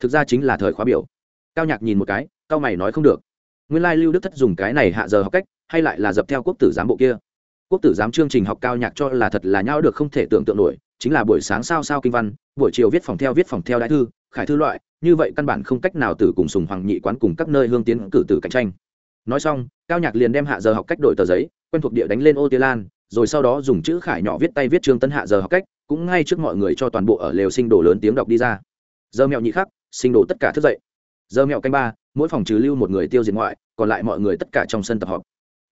Thực ra chính là thời khóa biểu. Cao nhạc nhìn một cái cao mày nói không được. Nguyên lai lưu đức thất dùng cái này hạ giờ học cách, hay lại là dập theo quốc tử giám bộ kia quốc tử giám chương trình học cao nhạc cho là thật là nhau được không thể tưởng tượng nổi, chính là buổi sáng sao sao kinh văn, buổi chiều viết phòng theo viết phòng theo đại thư, khải thư loại, như vậy căn bản không cách nào tử cùng sùng hoàng nhị quán cùng các nơi hương tiến cử tử cạnh tranh. Nói xong, cao nhạc liền đem hạ giờ học cách đổi tờ giấy, quen thuộc địa đánh lên ô tia lan, rồi sau đó dùng chữ khải nhỏ viết tay viết trương tân hạ giờ học cách, cũng ngay trước mọi người cho toàn bộ ở lều sinh đồ lớn tiếng đọc đi ra. Giờ mẹo nhị khắc, sinh đồ tất cả thức dậy. Giờ mẹo canh ba, mỗi phòng trừ lưu một người tiêu diệt ngoại, còn lại mọi người tất cả trong sân tập họp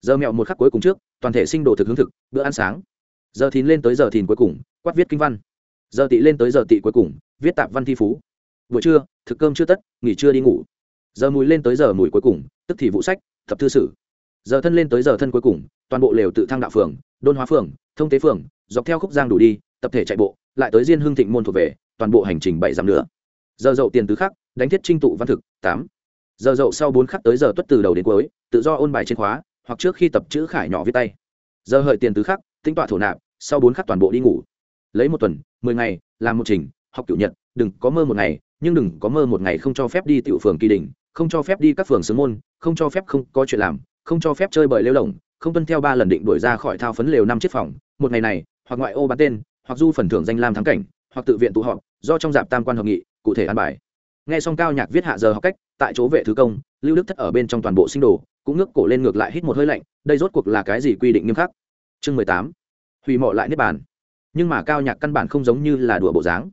giờ mẹo một khắc cuối cùng trước, toàn thể sinh đồ thực hướng thực, bữa ăn sáng. Giờ thìn lên tới giờ thìn cuối cùng, quát viết kinh văn. Giờ tị lên tới giờ tị cuối cùng, viết tạp văn thi phú. Buổi trưa, thực cơm chưa tất, nghỉ trưa đi ngủ. Giờ mùi lên tới giờ mùi cuối cùng, tức thì vụ sách, thập thư sử. Giờ thân lên tới giờ thân cuối cùng, toàn bộ lều tự thăng đạo phường, đôn hóa phường, thông tế phường, dọc theo khúc giang đủ đi, tập thể chạy bộ, lại tới diên hương thịnh môn thuộc về, toàn bộ hành trình bảy dặm nữa. Giờ dậu tiền tứ khắc, đánh thiết trinh tụ văn thực, tám. Giờ dậu sau bốn khắc tới giờ tuất từ đầu đến cuối, tự do ôn bài trên khóa hoặc trước khi tập chữ khải nhỏ viết tay. Giờ hợi tiền tứ khắc tính tọa thổ nạp, sau bốn khắc toàn bộ đi ngủ. Lấy một tuần, mười ngày, làm một trình, học cửu nhật, đừng có mơ một ngày, nhưng đừng có mơ một ngày không cho phép đi tiểu phường kỳ đình, không cho phép đi các phường sướng môn, không cho phép không có chuyện làm, không cho phép chơi bời lêu lỏng, không tuân theo ba lần định đuổi ra khỏi thao phấn lều năm chiếc phòng, một ngày này, hoặc ngoại ô bán tên, hoặc du phần thưởng danh lam thắng cảnh, hoặc tự viện tụ họp, do trong dạp tam quan hợp nghị, cụ thể an bài. Nghe xong cao nhạc viết hạ giờ học cách, tại chỗ vệ thứ công, lưu đức thất ở bên trong toàn bộ sinh đồ cũng ngước cổ lên ngược lại hít một hơi lạnh, đây rốt cuộc là cái gì quy định nghiêm khắc? Chương mười tám, hủy mọ lại nếp bàn. Nhưng mà cao nhạc căn bản không giống như là đùa bộ dáng.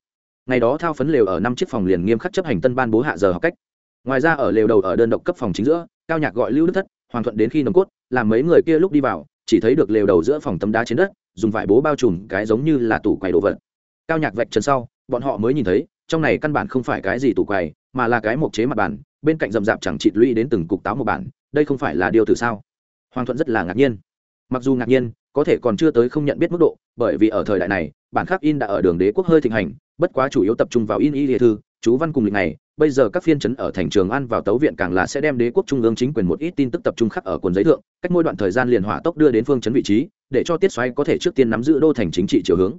Ngày đó thao phấn lều ở năm chiếc phòng liền nghiêm khắc chấp hành tân ban bố hạ giờ học cách. Ngoài ra ở lều đầu ở đơn độc cấp phòng chính giữa, cao nhạc gọi lưu đức thất, hoàng thuận đến khi nồng cốt, làm mấy người kia lúc đi vào, chỉ thấy được lều đầu giữa phòng tấm đá trên đất, dùng vải bố bao trùm cái giống như là tủ quầy đồ vật. Cao nhạc vạch trần sau, bọn họ mới nhìn thấy, trong này căn bản không phải cái gì tủ quầy, mà là cái mộc chế mặt bàn, bên cạnh rậm rạp chẳng chịt lũy đến từng cục táo một bản đây không phải là điều từ sao? Hoàng thuận rất là ngạc nhiên. Mặc dù ngạc nhiên, có thể còn chưa tới không nhận biết mức độ, bởi vì ở thời đại này, bản khắc in đã ở đường đế quốc hơi thịnh hành, bất quá chủ yếu tập trung vào in y địa thư, chú văn cùng lịch này. Bây giờ các phiên trấn ở thành trường an vào tấu viện càng là sẽ đem đế quốc trung ương chính quyền một ít tin tức tập trung khắc ở quần giấy thượng, cách mỗi đoạn thời gian liền hỏa tốc đưa đến phương trấn vị trí, để cho tiết xoáy có thể trước tiên nắm giữ đô thành chính trị chiều hướng.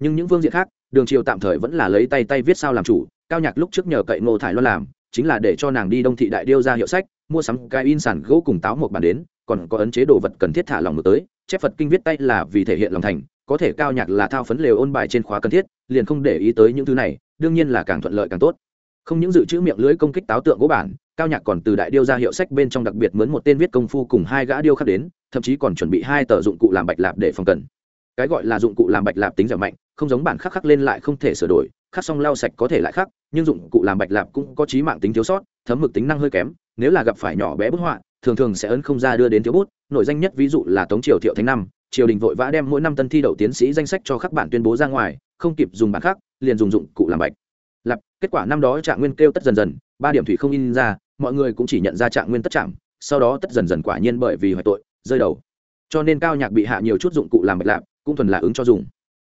Nhưng những phương diện khác, đường triều tạm thời vẫn là lấy tay tay viết sao làm chủ, cao nhạc lúc trước nhờ cậy ngô thải loan làm chính là để cho nàng đi đông thị đại điêu ra hiệu sách, mua sắm cái in sản gỗ cùng táo một bản đến, còn có ấn chế đồ vật cần thiết thả lòng ngược tới, chép phật kinh viết tay là vì thể hiện lòng thành, có thể cao nhạc là thao phấn lều ôn bài trên khóa cần thiết, liền không để ý tới những thứ này, đương nhiên là càng thuận lợi càng tốt. Không những dự trữ miệng lưới công kích táo tượng gỗ bản, cao nhạc còn từ đại điêu ra hiệu sách bên trong đặc biệt mướn một tên viết công phu cùng hai gã điêu khắc đến, thậm chí còn chuẩn bị hai tờ dụng cụ làm bạch lạp để phòng cần. Cái gọi là dụng cụ làm bạch lạp tính dẻo mạnh, không giống bản khắc khắc lên lại không thể sửa đổi khắc xong lau sạch có thể lại khắc, nhưng dụng cụ làm bạch lạp cũng có trí mạng tính thiếu sót, thấm mực tính năng hơi kém, nếu là gặp phải nhỏ bé bức họa, thường thường sẽ ấn không ra đưa đến thiếu bút. Nội danh nhất ví dụ là tống triều thiệu thánh năm, triều đình vội vã đem mỗi năm tân thi đậu tiến sĩ danh sách cho các bạn tuyên bố ra ngoài, không kịp dùng bản khắc, liền dùng dụng cụ làm bạch lạp. Kết quả năm đó trạng nguyên kêu tất dần dần, ba điểm thủy không in ra, mọi người cũng chỉ nhận ra trạng nguyên tất trạng. sau đó tất dần dần quả nhiên bởi vì hoại tội, rơi đầu. Cho nên cao nhạc bị hạ nhiều chút dụng cụ làm bạch lạp, cũng thuần là ứng cho dùng.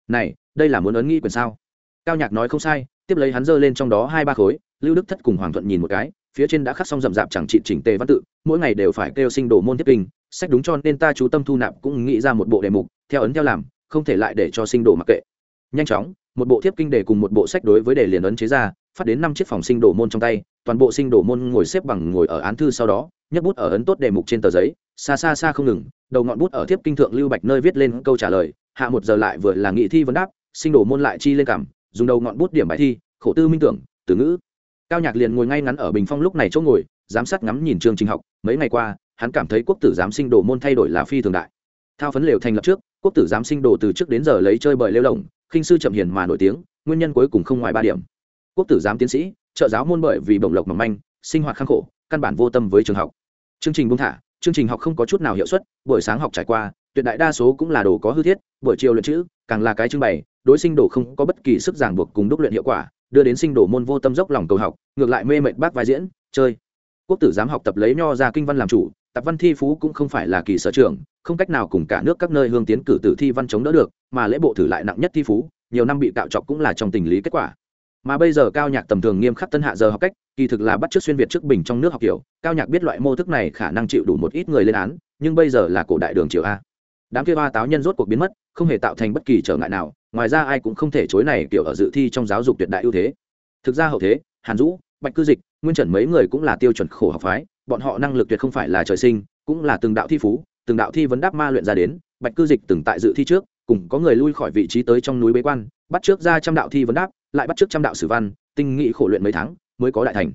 Này, đây là muốn ấn nghĩ quyền sao? Cao nhạc nói không sai, tiếp lấy hắn giơ lên trong đó hai ba khối, lưu đức thất cùng hoàng thuận nhìn một cái, phía trên đã khắc xong rậm rạp chẳng trị chỉnh tề văn tự, mỗi ngày đều phải kêu sinh đồ môn tiếp kinh, sách đúng cho nên ta chú tâm thu nạp cũng nghĩ ra một bộ đề mục, theo ấn theo làm, không thể lại để cho sinh đồ mặc kệ. Nhanh chóng, một bộ thiếp kinh đề cùng một bộ sách đối với đề liền ấn chế ra, phát đến năm chiếc phòng sinh đồ môn trong tay, toàn bộ sinh đồ môn ngồi xếp bằng ngồi ở án thư sau đó, nhấc bút ở ấn tốt đề mục trên tờ giấy, xa xa xa không ngừng, đầu ngọn bút ở thiếp kinh thượng lưu bạch nơi viết lên câu trả lời, hạ một giờ lại vừa là nghị thi vấn đáp, sinh đồ môn lại chi lên cảm dùng đầu ngọn bút điểm bài thi, khổ tư minh tưởng, từ ngữ. Cao nhạc liền ngồi ngay ngắn ở bình phong lúc này chỗ ngồi, giám sát ngắm nhìn chương trình học. Mấy ngày qua, hắn cảm thấy quốc tử giám sinh đồ môn thay đổi là phi thường đại. Thao phấn lều thành lập trước, quốc tử giám sinh đồ từ trước đến giờ lấy chơi bời lêu lồng khinh sư chậm hiền mà nổi tiếng, nguyên nhân cuối cùng không ngoài ba điểm. Quốc tử giám tiến sĩ, trợ giáo môn bởi vì bổng lộc mỏng manh, sinh hoạt khang khổ, căn bản vô tâm với trường học. Chương trình buông thả, chương trình học không có chút nào hiệu suất, buổi sáng học trải qua, tuyệt đại đa số cũng là đồ có hư thiết, buổi chiều luyện chữ, càng là cái trưng bày đối sinh đồ không có bất kỳ sức giảng buộc cùng đúc luyện hiệu quả, đưa đến sinh đồ môn vô tâm dốc lòng cầu học, ngược lại mê mệt bác vai diễn, chơi. Quốc tử giám học tập lấy nho ra kinh văn làm chủ, tập văn thi phú cũng không phải là kỳ sở trường, không cách nào cùng cả nước các nơi hương tiến cử tử thi văn chống đỡ được, mà lễ bộ thử lại nặng nhất thi phú, nhiều năm bị cạo trọc cũng là trong tình lý kết quả. Mà bây giờ cao nhạc tầm thường nghiêm khắc tân hạ giờ học cách, kỳ thực là bắt chước xuyên việt trước bình trong nước học kiểu, cao nhạc biết loại mô thức này khả năng chịu đủ một ít người lên án, nhưng bây giờ là cổ đại đường triều a đám kia ba táo nhân rốt cuộc biến mất, không hề tạo thành bất kỳ trở ngại nào, ngoài ra ai cũng không thể chối này kiểu ở dự thi trong giáo dục tuyệt đại ưu thế. Thực ra hậu thế, hàn dũ, bạch cư dịch, nguyên trần mấy người cũng là tiêu chuẩn khổ học phái, bọn họ năng lực tuyệt không phải là trời sinh, cũng là từng đạo thi phú, từng đạo thi vấn đáp ma luyện ra đến, bạch cư dịch từng tại dự thi trước, cùng có người lui khỏi vị trí tới trong núi bế quan, bắt trước ra trăm đạo thi vấn đáp, lại bắt trước trăm đạo sử văn, tinh nghị khổ luyện mấy tháng, mới có đại thành.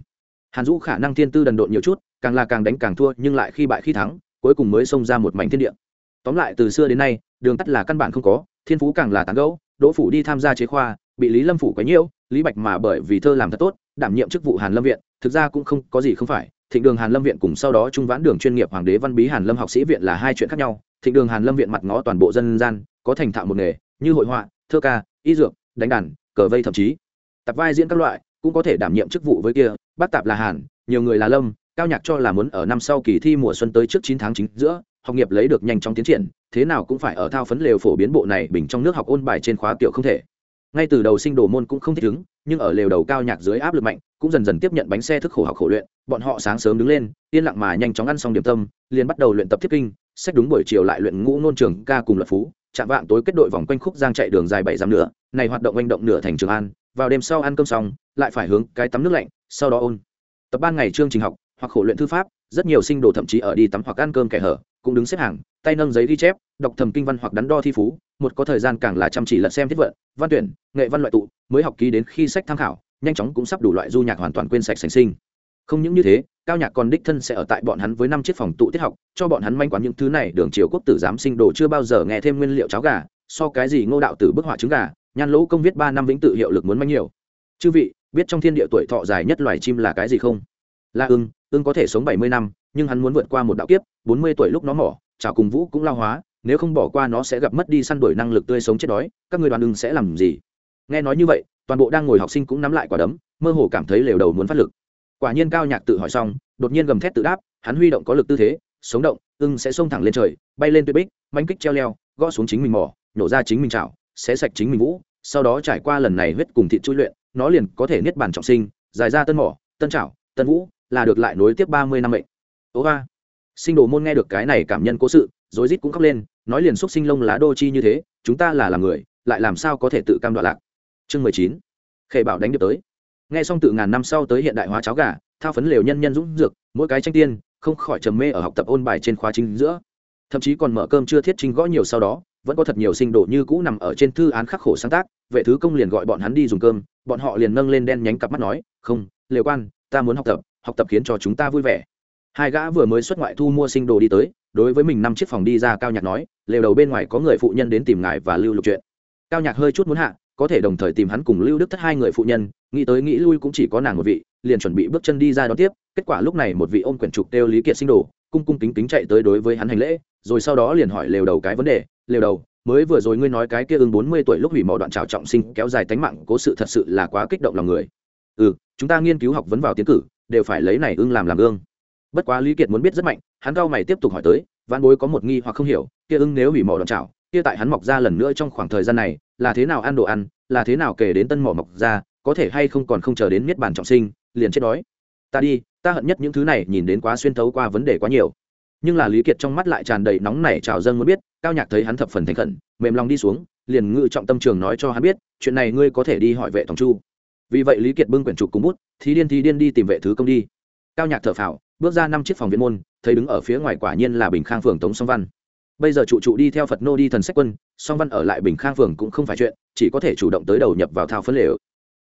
Hàn dũ khả năng thiên tư đần độn nhiều chút, càng là càng đánh càng thua, nhưng lại khi bại khi thắng, cuối cùng mới xông ra một mảnh thiên địa tóm lại, từ xưa đến nay, đường tắt là căn bản không có, thiên phú càng là tán gẫu, đỗ phủ đi tham gia chế khoa, bị lý lâm phủ quấy nhiễu, lý bạch mà bởi vì thơ làm thật tốt, đảm nhiệm chức vụ hàn lâm viện, thực ra cũng không có gì không phải, thịnh đường hàn lâm viện cùng sau đó trung vãn đường chuyên nghiệp hoàng đế văn bí hàn lâm học sĩ viện là hai chuyện khác nhau, thịnh đường hàn lâm viện mặt ngó toàn bộ dân gian, có thành thạo một nghề, như hội họa, thơ ca, y dược, đánh đàn, cờ vây thậm chí. Tập vai diễn các loại, cũng có thể đảm nhiệm chức vụ với kia, bác tạp là hàn, nhiều người là lâm, cao nhạc cho là muốn ở năm sau kỳ thi mùa xuân tới trước chín tháng chính giữa học nghiệp lấy được nhanh chóng tiến triển, thế nào cũng phải ở thao phấn lều phổ biến bộ này bình trong nước học ôn bài trên khóa kiểu không thể. Ngay từ đầu sinh đồ môn cũng không thích ứng, nhưng ở lều đầu cao nhạc dưới áp lực mạnh, cũng dần dần tiếp nhận bánh xe thức khổ học khổ luyện, bọn họ sáng sớm đứng lên, yên lặng mà nhanh chóng ăn xong điểm tâm, liền bắt đầu luyện tập thiết kinh sách đúng buổi chiều lại luyện ngũ nôn trường ca cùng luật phú, chạm vạng tối kết đội vòng quanh khúc giang chạy đường dài bảy dặm nữa này hoạt động manh động nửa thành trường an, vào đêm sau ăn cơm xong, lại phải hướng cái tắm nước lạnh, sau đó ôn. Tập ban ngày chương trình học, hoặc khổ luyện thư pháp, rất nhiều sinh đồ thậm chí ở đi tắm hoặc ăn cơm kẻ hở cũng đứng xếp hàng, tay nâng giấy ghi chép, đọc thầm kinh văn hoặc đắn đo thi phú, một có thời gian càng là chăm chỉ lật xem thiết vận, văn tuyển, nghệ văn loại tụ, mới học ký đến khi sách tham khảo, nhanh chóng cũng sắp đủ loại du nhạc hoàn toàn quên sạch sành sinh. Không những như thế, cao nhạc còn đích thân sẽ ở tại bọn hắn với năm chiếc phòng tụ tiết học, cho bọn hắn manh quán những thứ này, đường triều quốc tử giám sinh đồ chưa bao giờ nghe thêm nguyên liệu cháo gà, so cái gì ngô đạo tử bức họa trứng gà, nhan lỗ công viết ba năm vĩnh tự hiệu lực muốn manh nhiều. Chư vị, biết trong thiên địa tuổi thọ dài nhất loài chim là cái gì không? Là ưng ưng có thể sống bảy mươi năm, nhưng hắn muốn vượt qua một đạo kiếp, bốn mươi tuổi lúc nó mỏ chào cùng vũ cũng lao hóa, nếu không bỏ qua nó sẽ gặp mất đi săn đuổi năng lực tươi sống chết đói, các người đoàn ưng sẽ làm gì? Nghe nói như vậy, toàn bộ đang ngồi học sinh cũng nắm lại quả đấm, mơ hồ cảm thấy lều đầu muốn phát lực. Quả nhiên cao nhạc tự hỏi xong, đột nhiên gầm thét tự đáp, hắn huy động có lực tư thế, sống động, ưng sẽ xông thẳng lên trời, bay lên tuyết bích, manh kích treo leo, gõ xuống chính mình mỏ, nhổ ra chính mình chảo sẽ sạch chính mình vũ, sau đó trải qua lần này huyết cùng thịt chui luyện, nó liền có thể niết bàn trọng sinh, dài ra tân mỏ, tân chảo, tân vũ là được lại nối tiếp ba mươi năm mệnh. Ố ba. Sinh đồ môn nghe được cái này cảm nhân cố sự, rối rít cũng khóc lên, nói liền xúc sinh lông lá đô chi như thế, chúng ta là làm người, lại làm sao có thể tự cam đoạn lạc? Chương mười chín. Khệ bảo đánh điệp tới. Nghe xong tự ngàn năm sau tới hiện đại hóa cháo gà, thao phấn lều nhân nhân dũng dược, mỗi cái tranh tiên, không khỏi trầm mê ở học tập ôn bài trên khóa chính giữa. Thậm chí còn mở cơm chưa thiết trình gõ nhiều sau đó, vẫn có thật nhiều sinh đồ như cũ nằm ở trên thư án khắc khổ sáng tác, vệ thứ công liền gọi bọn hắn đi dùng cơm, bọn họ liền nâng lên đen nhánh cặp mắt nói, không, lều quan, ta muốn học tập học tập khiến cho chúng ta vui vẻ. Hai gã vừa mới xuất ngoại thu mua sinh đồ đi tới, đối với mình năm chiếc phòng đi ra cao nhạc nói, lều đầu bên ngoài có người phụ nhân đến tìm ngài và lưu lục chuyện. Cao nhạc hơi chút muốn hạ, có thể đồng thời tìm hắn cùng lưu đức thất hai người phụ nhân, nghĩ tới nghĩ lui cũng chỉ có nàng một vị, liền chuẩn bị bước chân đi ra đón tiếp, kết quả lúc này một vị ôm quyển trục têu lý kiệt sinh đồ, cung cung kính kính chạy tới đối với hắn hành lễ, rồi sau đó liền hỏi lều đầu cái vấn đề, lều đầu, mới vừa rồi ngươi nói cái kia ưng bốn mươi tuổi lúc hủy mỏ đoạn trào trọng sinh kéo dài tánh mạng cố sự thật sự là quá kích động lòng người. Ừ chúng ta nghiên cứu học vấn vào tiến cử đều phải lấy này ưng làm làm ương bất quá lý kiệt muốn biết rất mạnh, hắn cao mày tiếp tục hỏi tới văn bối có một nghi hoặc không hiểu, kia ưng nếu hủy mỏ đòn chảo kia tại hắn mọc ra lần nữa trong khoảng thời gian này, là thế nào ăn đồ ăn, là thế nào kể đến tân mỏ mọc ra, có thể hay không còn không chờ đến miết bản trọng sinh, liền chết đói. Ta đi, ta hận nhất những thứ này nhìn đến quá xuyên thấu qua vấn đề quá nhiều. Nhưng là lý kiệt trong mắt lại tràn đầy nóng nảy trào dâng muốn biết, cao nhạc thấy hắn thập phần thành khẩn, mềm lòng đi xuống, liền ngự trọng tâm trường nói cho hắn biết, chuyện này ngươi có thể đi hỏi vệ thòng chu vì vậy lý kiệt bưng quyển trục cùng bút thì điên thì điên đi tìm vệ thứ công đi. Cao nhạc thở phào, bước ra năm chiếc phòng viện môn, thấy đứng ở phía ngoài quả nhiên là bình khang phường tống song văn. Bây giờ trụ trụ đi theo phật nô đi thần sách quân, song văn ở lại bình khang phường cũng không phải chuyện, chỉ có thể chủ động tới đầu nhập vào thao phấn lều.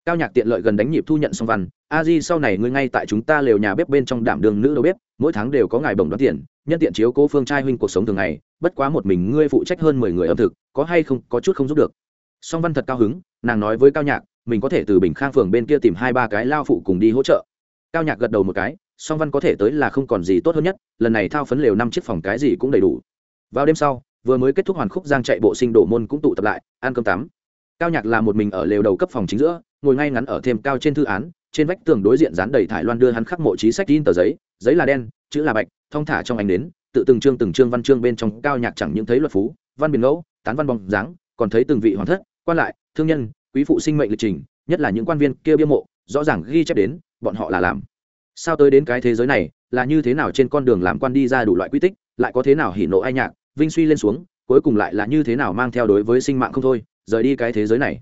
Cao nhạc tiện lợi gần đánh nhịp thu nhận song văn, a di, sau này ngươi ngay tại chúng ta lều nhà bếp bên trong đảm đường nữ đầu bếp, mỗi tháng đều có ngài bổng đón tiền, nhân tiện chiếu cố phương trai huynh cuộc sống thường ngày, bất quá một mình ngươi phụ trách hơn mười người ẩm thực, có hay không, có chút không giúp được. Song văn thật cao hứng, nàng nói với cao nhạc mình có thể từ bình khang phường bên kia tìm hai ba cái lao phụ cùng đi hỗ trợ. Cao nhạc gật đầu một cái, song văn có thể tới là không còn gì tốt hơn nhất, lần này thao phấn lều năm chiếc phòng cái gì cũng đầy đủ. Vào đêm sau, vừa mới kết thúc hoàn khúc giang chạy bộ sinh đổ môn cũng tụ tập lại, ăn cơm tắm. Cao nhạc là một mình ở lều đầu cấp phòng chính giữa, ngồi ngay ngắn ở thêm cao trên thư án, trên vách tường đối diện dán đầy thải loan đưa hắn khắc mộ trí sách in tờ giấy giấy là đen, chữ là bạch, thong thả trong ánh đến tự từng chương từng chương văn chương bên trong cao nhạc chẳng những thấy luật phú, văn biển ngẫu, tán văn bóng dáng, còn thấy từng vị hoàng thất, quan lại, thương nhân quý phụ sinh mệnh lịch trình, nhất là những quan viên kia bia mộ, rõ ràng ghi chép đến, bọn họ là làm. Sao tới đến cái thế giới này, là như thế nào trên con đường làm quan đi ra đủ loại quy tích, lại có thế nào hỉ nộ ai nhạc, vinh suy lên xuống, cuối cùng lại là như thế nào mang theo đối với sinh mạng không thôi, rời đi cái thế giới này.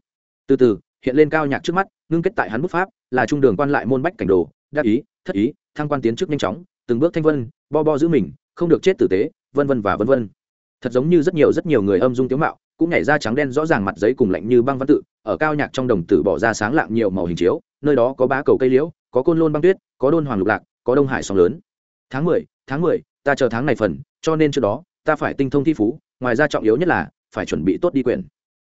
Từ từ, hiện lên cao nhạc trước mắt, ngưng kết tại hắn bút pháp, là trung đường quan lại môn bách cảnh đồ, đắc ý, thất ý, thăng quan tiến chức nhanh chóng, từng bước thanh vân, bo bo giữ mình, không được chết tử tế, vân vân và vân vân. Thật giống như rất nhiều rất nhiều người âm dung tiếu mạo cũng nhảy ra trắng đen rõ ràng mặt giấy cùng lạnh như băng văn tự, ở cao nhạc trong đồng tử bỏ ra sáng lạng nhiều màu hình chiếu, nơi đó có bá cầu cây liễu, có côn lôn băng tuyết, có đôn hoàng lục lạc, có đông hải sóng lớn. Tháng mười tháng mười, ta chờ tháng này phần, cho nên trước đó, ta phải tinh thông thi phú, ngoài ra trọng yếu nhất là, phải chuẩn bị tốt đi quyển.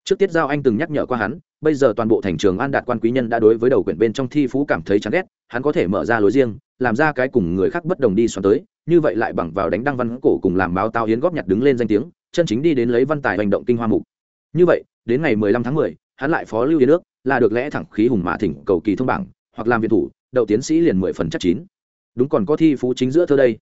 Trước tiết giao anh từng nhắc nhở qua hắn, bây giờ toàn bộ thành trường an đạt quan quý nhân đã đối với đầu quyển bên trong thi phú cảm thấy chán ghét, hắn có thể mở ra lối riêng, làm ra cái cùng người khác bất đồng đi xoắn tới, như vậy lại bằng vào đánh đăng văn cổ cùng làm báo tao hiến góp nhặt đứng lên danh tiếng chân chính đi đến lấy văn tài hành động kinh hoa mục. Như vậy, đến ngày mười lăm tháng mười, hắn lại phó lưu yên nước, là được lẽ thẳng khí hùng mã thỉnh cầu kỳ thông bảng, hoặc làm viện thủ, đậu tiến sĩ liền mười phần chắc chín. Đúng còn có thi phú chính giữa thơ đây.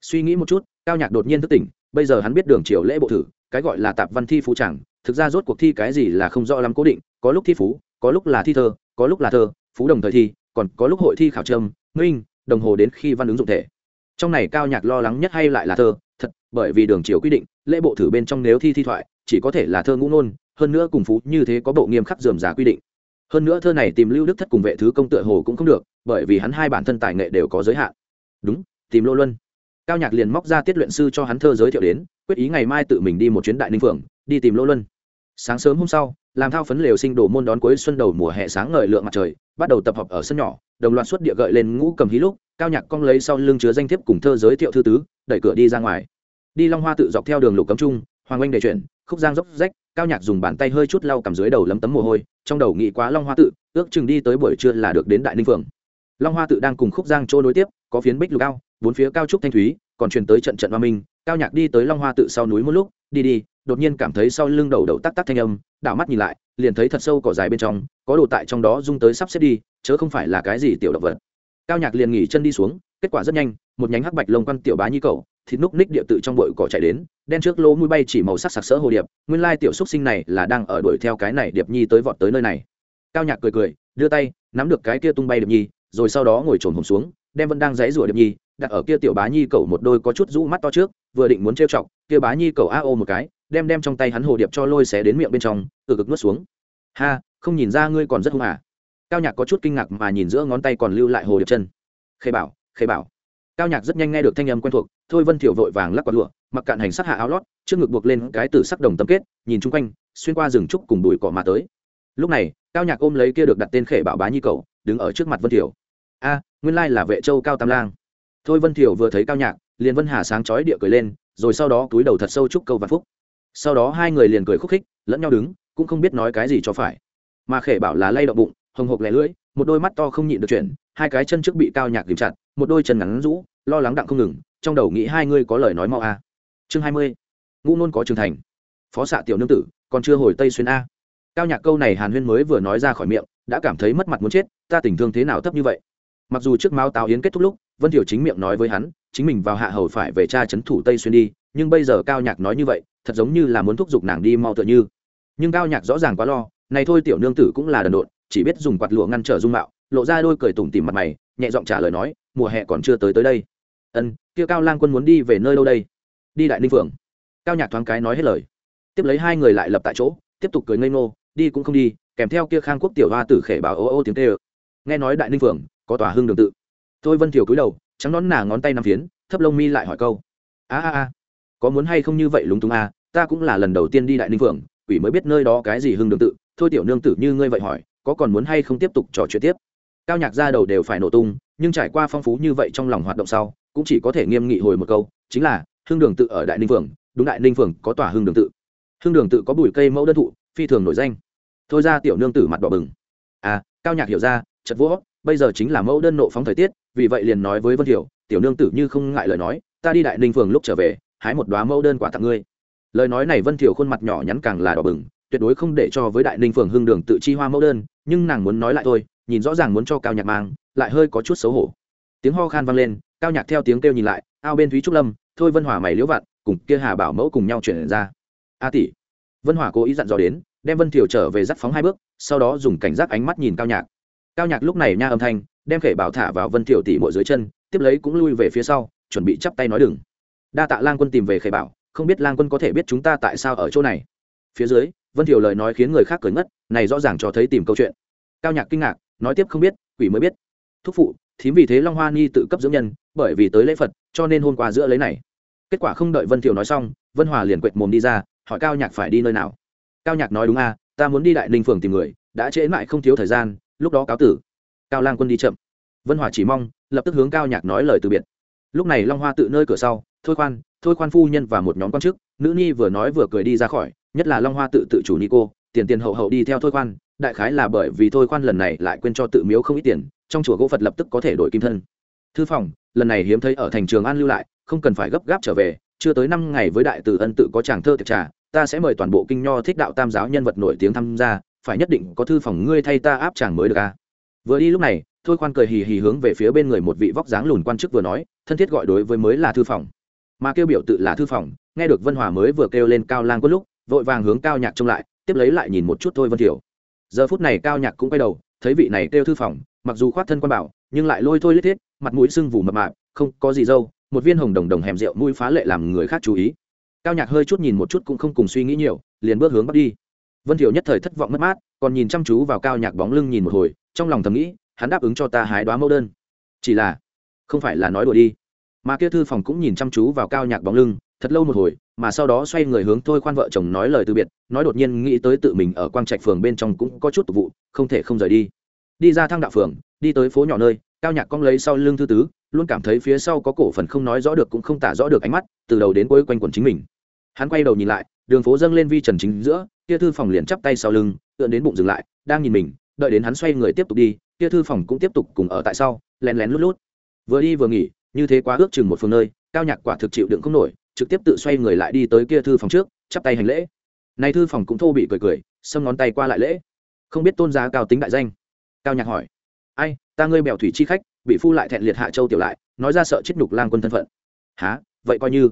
Suy nghĩ một chút, cao nhạc đột nhiên thức tỉnh, bây giờ hắn biết đường triều lễ bộ thử, cái gọi là tạp văn thi phú chẳng, thực ra rốt cuộc thi cái gì là không rõ lắm cố định, có lúc thi phú, có lúc là thi thơ, có lúc là thơ, phú đồng thời thi, còn có lúc hội thi khảo trâm, minh, đồng hồ đến khi văn ứng dụng thể. Trong này cao nhạc lo lắng nhất hay lại là thơ bởi vì đường triều quy định, lễ bộ thử bên trong nếu thi thi thoại, chỉ có thể là thơ ngũ nôn hơn nữa cùng phú như thế có bộ nghiêm khắc dườm giá quy định. Hơn nữa thơ này tìm lưu đức thất cùng vệ thứ công tựa hồ cũng không được, bởi vì hắn hai bản thân tài nghệ đều có giới hạn. Đúng, tìm lô luân. Cao nhạc liền móc ra tiết luyện sư cho hắn thơ giới thiệu đến, quyết ý ngày mai tự mình đi một chuyến đại ninh phượng, đi tìm lô luân. Sáng sớm hôm sau, làm thao phấn lều sinh đổ môn đón cuối xuân đầu mùa hè sáng ngời lượng mặt trời, bắt đầu tập hợp ở sân nhỏ, đồng loạt xuất địa gợi lên ngũ cầm hí lúc, cao nhạc cong lấy sau lưng chứa danh thiếp cùng thơ giới thiệu thư tứ, đẩy cửa đi ra ngoài đi long hoa tự dọc theo đường lục cấm trung, hoàng oanh đề chuyển, khúc giang dốc rách, cao nhạc dùng bàn tay hơi chút lau cầm dưới đầu lấm tấm mồ hôi, trong đầu nghĩ quá long hoa tự, ước chừng đi tới buổi trưa là được đến đại ninh phường. Long hoa tự đang cùng khúc giang chỗ nối tiếp, có phiến bích lục cao bốn phía cao trúc thanh thúy, còn truyền tới trận trận hoa minh, cao nhạc đi tới long hoa tự sau núi một lúc, đi đi, đột nhiên cảm thấy sau lưng đầu đầu tắc tắc thanh âm, đảo mắt nhìn lại, liền thấy thật sâu cỏ dài bên trong, có đồ tại trong đó rung tới sắp xếp đi, chớ không phải là cái gì tiểu động vật. Cao nhạc liền nghỉ chân đi xuống, kết quả rất nhanh, một nhánh hắc bạch lông quan tiểu bá nhi cầu thịt núc ních địa tự trong bụi cỏ chạy đến, đen trước lỗ mũi bay chỉ màu sắc sặc sỡ hồ điệp, nguyên lai tiểu xúc sinh này là đang ở đuổi theo cái này điệp nhi tới vọt tới nơi này. Cao nhạc cười cười, đưa tay, nắm được cái kia tung bay điệp nhi, rồi sau đó ngồi trồn hồn xuống, đem vẫn đang dãy rủa điệp nhi, đặt ở kia tiểu bá nhi cẩu một đôi có chút rũ mắt to trước, vừa định muốn trêu chọc, kia bá nhi cẩu a ô một cái, đem đem trong tay hắn hồ điệp cho lôi xé đến miệng bên trong, từ cực nuốt xuống. Ha, không nhìn ra ngươi còn rất hung à? Cao nhạc có chút kinh ngạc mà nhìn giữa ngón tay còn lưu lại hồ điệp chân. Khê bảo khê bảo cao nhạc rất nhanh nghe được thanh âm quen thuộc, thôi vân thiểu vội vàng lắc quạt lụa, mặc cạn hành sát hạ áo lót, trước ngực buộc lên cái tử sắc đồng tâm kết, nhìn chung quanh, xuyên qua rừng trúc cùng bụi cỏ mà tới. Lúc này, cao nhạc ôm lấy kia được đặt tên khể bảo bá nhi cầu, đứng ở trước mặt vân thiểu. A, nguyên lai là vệ châu cao tam lang. Thôi vân thiểu vừa thấy cao nhạc, liền vân hà sáng chói địa cười lên, rồi sau đó túi đầu thật sâu chúc câu vạn phúc. Sau đó hai người liền cười khúc khích, lẫn nhau đứng, cũng không biết nói cái gì cho phải. Mà khể bảo là lay động bụng hồng hộc lẻ lưỡi, một đôi mắt to không nhịn được chuyển, hai cái chân trước bị cao nhạc kìm chặt, một đôi chân ngắn rũ, lo lắng đặng không ngừng, trong đầu nghĩ hai ngươi có lời nói mau a. Chương hai mươi ngũ nôn có trường thành. Phó xạ tiểu nương tử, còn chưa hồi tây xuyên a. Cao nhạc câu này hàn huyên mới vừa nói ra khỏi miệng, đã cảm thấy mất mặt muốn chết, ta tình thương thế nào thấp như vậy? Mặc dù trước mao tào yến kết thúc lúc, vân thiểu chính miệng nói với hắn, chính mình vào hạ hầu phải về cha trấn thủ tây xuyên đi, nhưng bây giờ cao nhạc nói như vậy, thật giống như là muốn thúc giục nàng đi mau tựa như. Nhưng cao nhạc rõ ràng quá lo, này thôi tiểu nương tử cũng là đần độn chỉ biết dùng quạt lụa ngăn trở dung mạo, lộ ra đôi cười tủm tỉm mặt mày, nhẹ giọng trả lời nói, mùa hè còn chưa tới tới đây. Ân, kia cao lang quân muốn đi về nơi đâu đây? Đi đại ninh phượng. Cao nhạc thoáng cái nói hết lời. Tiếp lấy hai người lại lập tại chỗ, tiếp tục cười ngây ngô, đi cũng không đi, kèm theo kia khang quốc tiểu hoa tử khể bảo ô ô tiếng tê ơ nghe nói đại ninh phượng, có tòa hưng đường tự. Thôi vân thiều cúi đầu, trắng nón nà ngón tay nằm phiến, thấp lông mi lại hỏi câu, a a a, có muốn hay không như vậy lúng túng a ta cũng là lần đầu tiên đi đại ninh phượng, quỷ mới biết nơi đó cái gì hưng đường tự, thôi tiểu nương tử như ngươi vậy hỏi có còn muốn hay không tiếp tục trò chuyện tiếp. Cao nhạc ra đầu đều phải nổ tung, nhưng trải qua phong phú như vậy trong lòng hoạt động sau, cũng chỉ có thể nghiêm nghị hồi một câu, chính là, hương đường tự ở đại ninh phượng đúng đại ninh phượng có tòa hương đường tự. Hương đường tự có bụi cây mẫu đơn thụ, phi thường nổi danh. Thôi ra tiểu nương tử mặt đỏ bừng. À cao nhạc hiểu ra, chật vỗ, bây giờ chính là mẫu đơn nộ phóng thời tiết, vì vậy liền nói với vân hiểu tiểu nương tử như không ngại lời nói, ta đi đại ninh phường lúc trở về, hái một đoá mẫu đơn quả tặng ngươi. Lời nói này vân thiểu khuôn mặt nhỏ nhắn càng là đỏ bừng tuyệt đối không để cho với đại ninh phường hưng đường tự chi hoa mẫu đơn, nhưng nàng muốn nói lại thôi, nhìn rõ ràng muốn cho cao nhạc mang, lại hơi có chút xấu hổ. Tiếng ho khan vang lên, cao nhạc theo tiếng kêu nhìn lại, ao bên thúy trúc lâm, thôi vân hòa mày liễu vạn cùng kia hà bảo mẫu cùng nhau chuyển ra. A tỷ. Vân hòa cố ý dặn dò đến, đem vân thiều trở về dắt phóng hai bước, sau đó dùng cảnh giác ánh mắt nhìn cao nhạc. Cao nhạc lúc này nha âm thanh, đem khể bảo thả vào vân thiều tỷ mội dưới chân, tiếp lấy cũng lui về phía sau, chuẩn bị chắp tay nói đừng. Đa tạ lang quân tìm về khể bảo, không biết lang quân có thể biết chúng ta tại sao ở chỗ này phía dưới, vân thiều lời nói khiến người khác cười ngất, này rõ ràng cho thấy tìm câu chuyện. Cao nhạc kinh ngạc, nói tiếp không biết, quỷ mới biết. Thúc phụ, thím vì thế long hoa nhi tự cấp dưỡng nhân, bởi vì tới lễ phật, cho nên hôm qua giữa lấy này. Kết quả không đợi vân thiều nói xong, vân hòa liền quệt mồm đi ra, hỏi cao nhạc phải đi nơi nào. Cao nhạc nói đúng a ta muốn đi đại ninh phường tìm người, đã trễ mãi không thiếu thời gian, lúc đó cáo tử. Cao lang quân đi chậm. Vân hòa chỉ mong, lập tức hướng cao nhạc nói lời từ biệt. Lúc này long hoa tự nơi cửa sau, thôi khoan thôi khoan phu nhân và một nhóm quan chức. Nữ nhi vừa nói vừa cười đi ra khỏi nhất là long hoa tự tự chủ ni cô tiền tiền hậu hậu đi theo thôi khoan, đại khái là bởi vì thôi khoan lần này lại quên cho tự miếu không ít tiền, trong chùa gỗ phật lập tức có thể đổi kim thân. Thư phòng, lần này hiếm thấy ở thành trường an lưu lại, không cần phải gấp gáp trở về, chưa tới năm ngày với đại từ ân tự có chàng thơ tiệc trà, ta sẽ mời toàn bộ kinh nho thích đạo tam giáo nhân vật nổi tiếng tham gia, phải nhất định có thư phòng ngươi thay ta áp chàng mới được a vừa đi lúc này, thôi khoan cười hì hì hướng về phía bên người một vị vóc dáng lùn quan chức vừa nói, thân thiết gọi đối với mới là thư phòng. Mà kêu biểu tự là thư phòng, nghe được vân hòa mới vừa kêu lên cao lang có lúc vội vàng hướng cao nhạc trông lại, tiếp lấy lại nhìn một chút thôi vân thiểu. Giờ phút này cao nhạc cũng quay đầu, thấy vị này kêu thư phòng, mặc dù khoát thân quan bảo, nhưng lại lôi thôi lết thiết, mặt mũi sưng vù mập mạp, không có gì dâu, một viên hồng đồng đồng hèm rượu mũi phá lệ làm người khác chú ý. Cao nhạc hơi chút nhìn một chút cũng không cùng suy nghĩ nhiều, liền bước hướng bắt đi. Vân thiểu nhất thời thất vọng mất mát, còn nhìn chăm chú vào cao nhạc bóng lưng nhìn một hồi, trong lòng thầm nghĩ, hắn đáp ứng cho ta hái đoá mẫu đơn. Chỉ là, không phải là nói đùa đi. Mà kia thư phòng cũng nhìn chăm chú vào cao nhạc bóng lưng, thật lâu một hồi mà sau đó xoay người hướng thôi khoan vợ chồng nói lời từ biệt, nói đột nhiên nghĩ tới tự mình ở quang trạch phường bên trong cũng có chút tục vụ, không thể không rời đi. Đi ra thang đạo phường, đi tới phố nhỏ nơi, cao nhạc cong lấy sau lưng thư tứ, luôn cảm thấy phía sau có cổ phần không nói rõ được cũng không tả rõ được ánh mắt, từ đầu đến cuối quanh quẩn chính mình. Hắn quay đầu nhìn lại, đường phố dâng lên vi trần chính giữa tia thư phòng liền chắp tay sau lưng, tựa đến bụng dừng lại, đang nhìn mình, đợi đến hắn xoay người tiếp tục đi tia thư phòng cũng tiếp tục cùng ở tại sau, lén lén lút lút. Vừa đi vừa nghỉ, như thế quá ước chừng một phương nơi, cao nhạc quả thực chịu đựng không nổi trực tiếp tự xoay người lại đi tới kia thư phòng trước, chắp tay hành lễ. Nay thư phòng cũng thô bị cười cười, xâm ngón tay qua lại lễ. Không biết tôn giá cao tính đại danh. Cao nhạc hỏi, ai, ta ngươi bèo thủy chi khách, bị phu lại thẹn liệt hạ châu tiểu lại, nói ra sợ chết nhục lang quân thân phận. Há vậy coi như.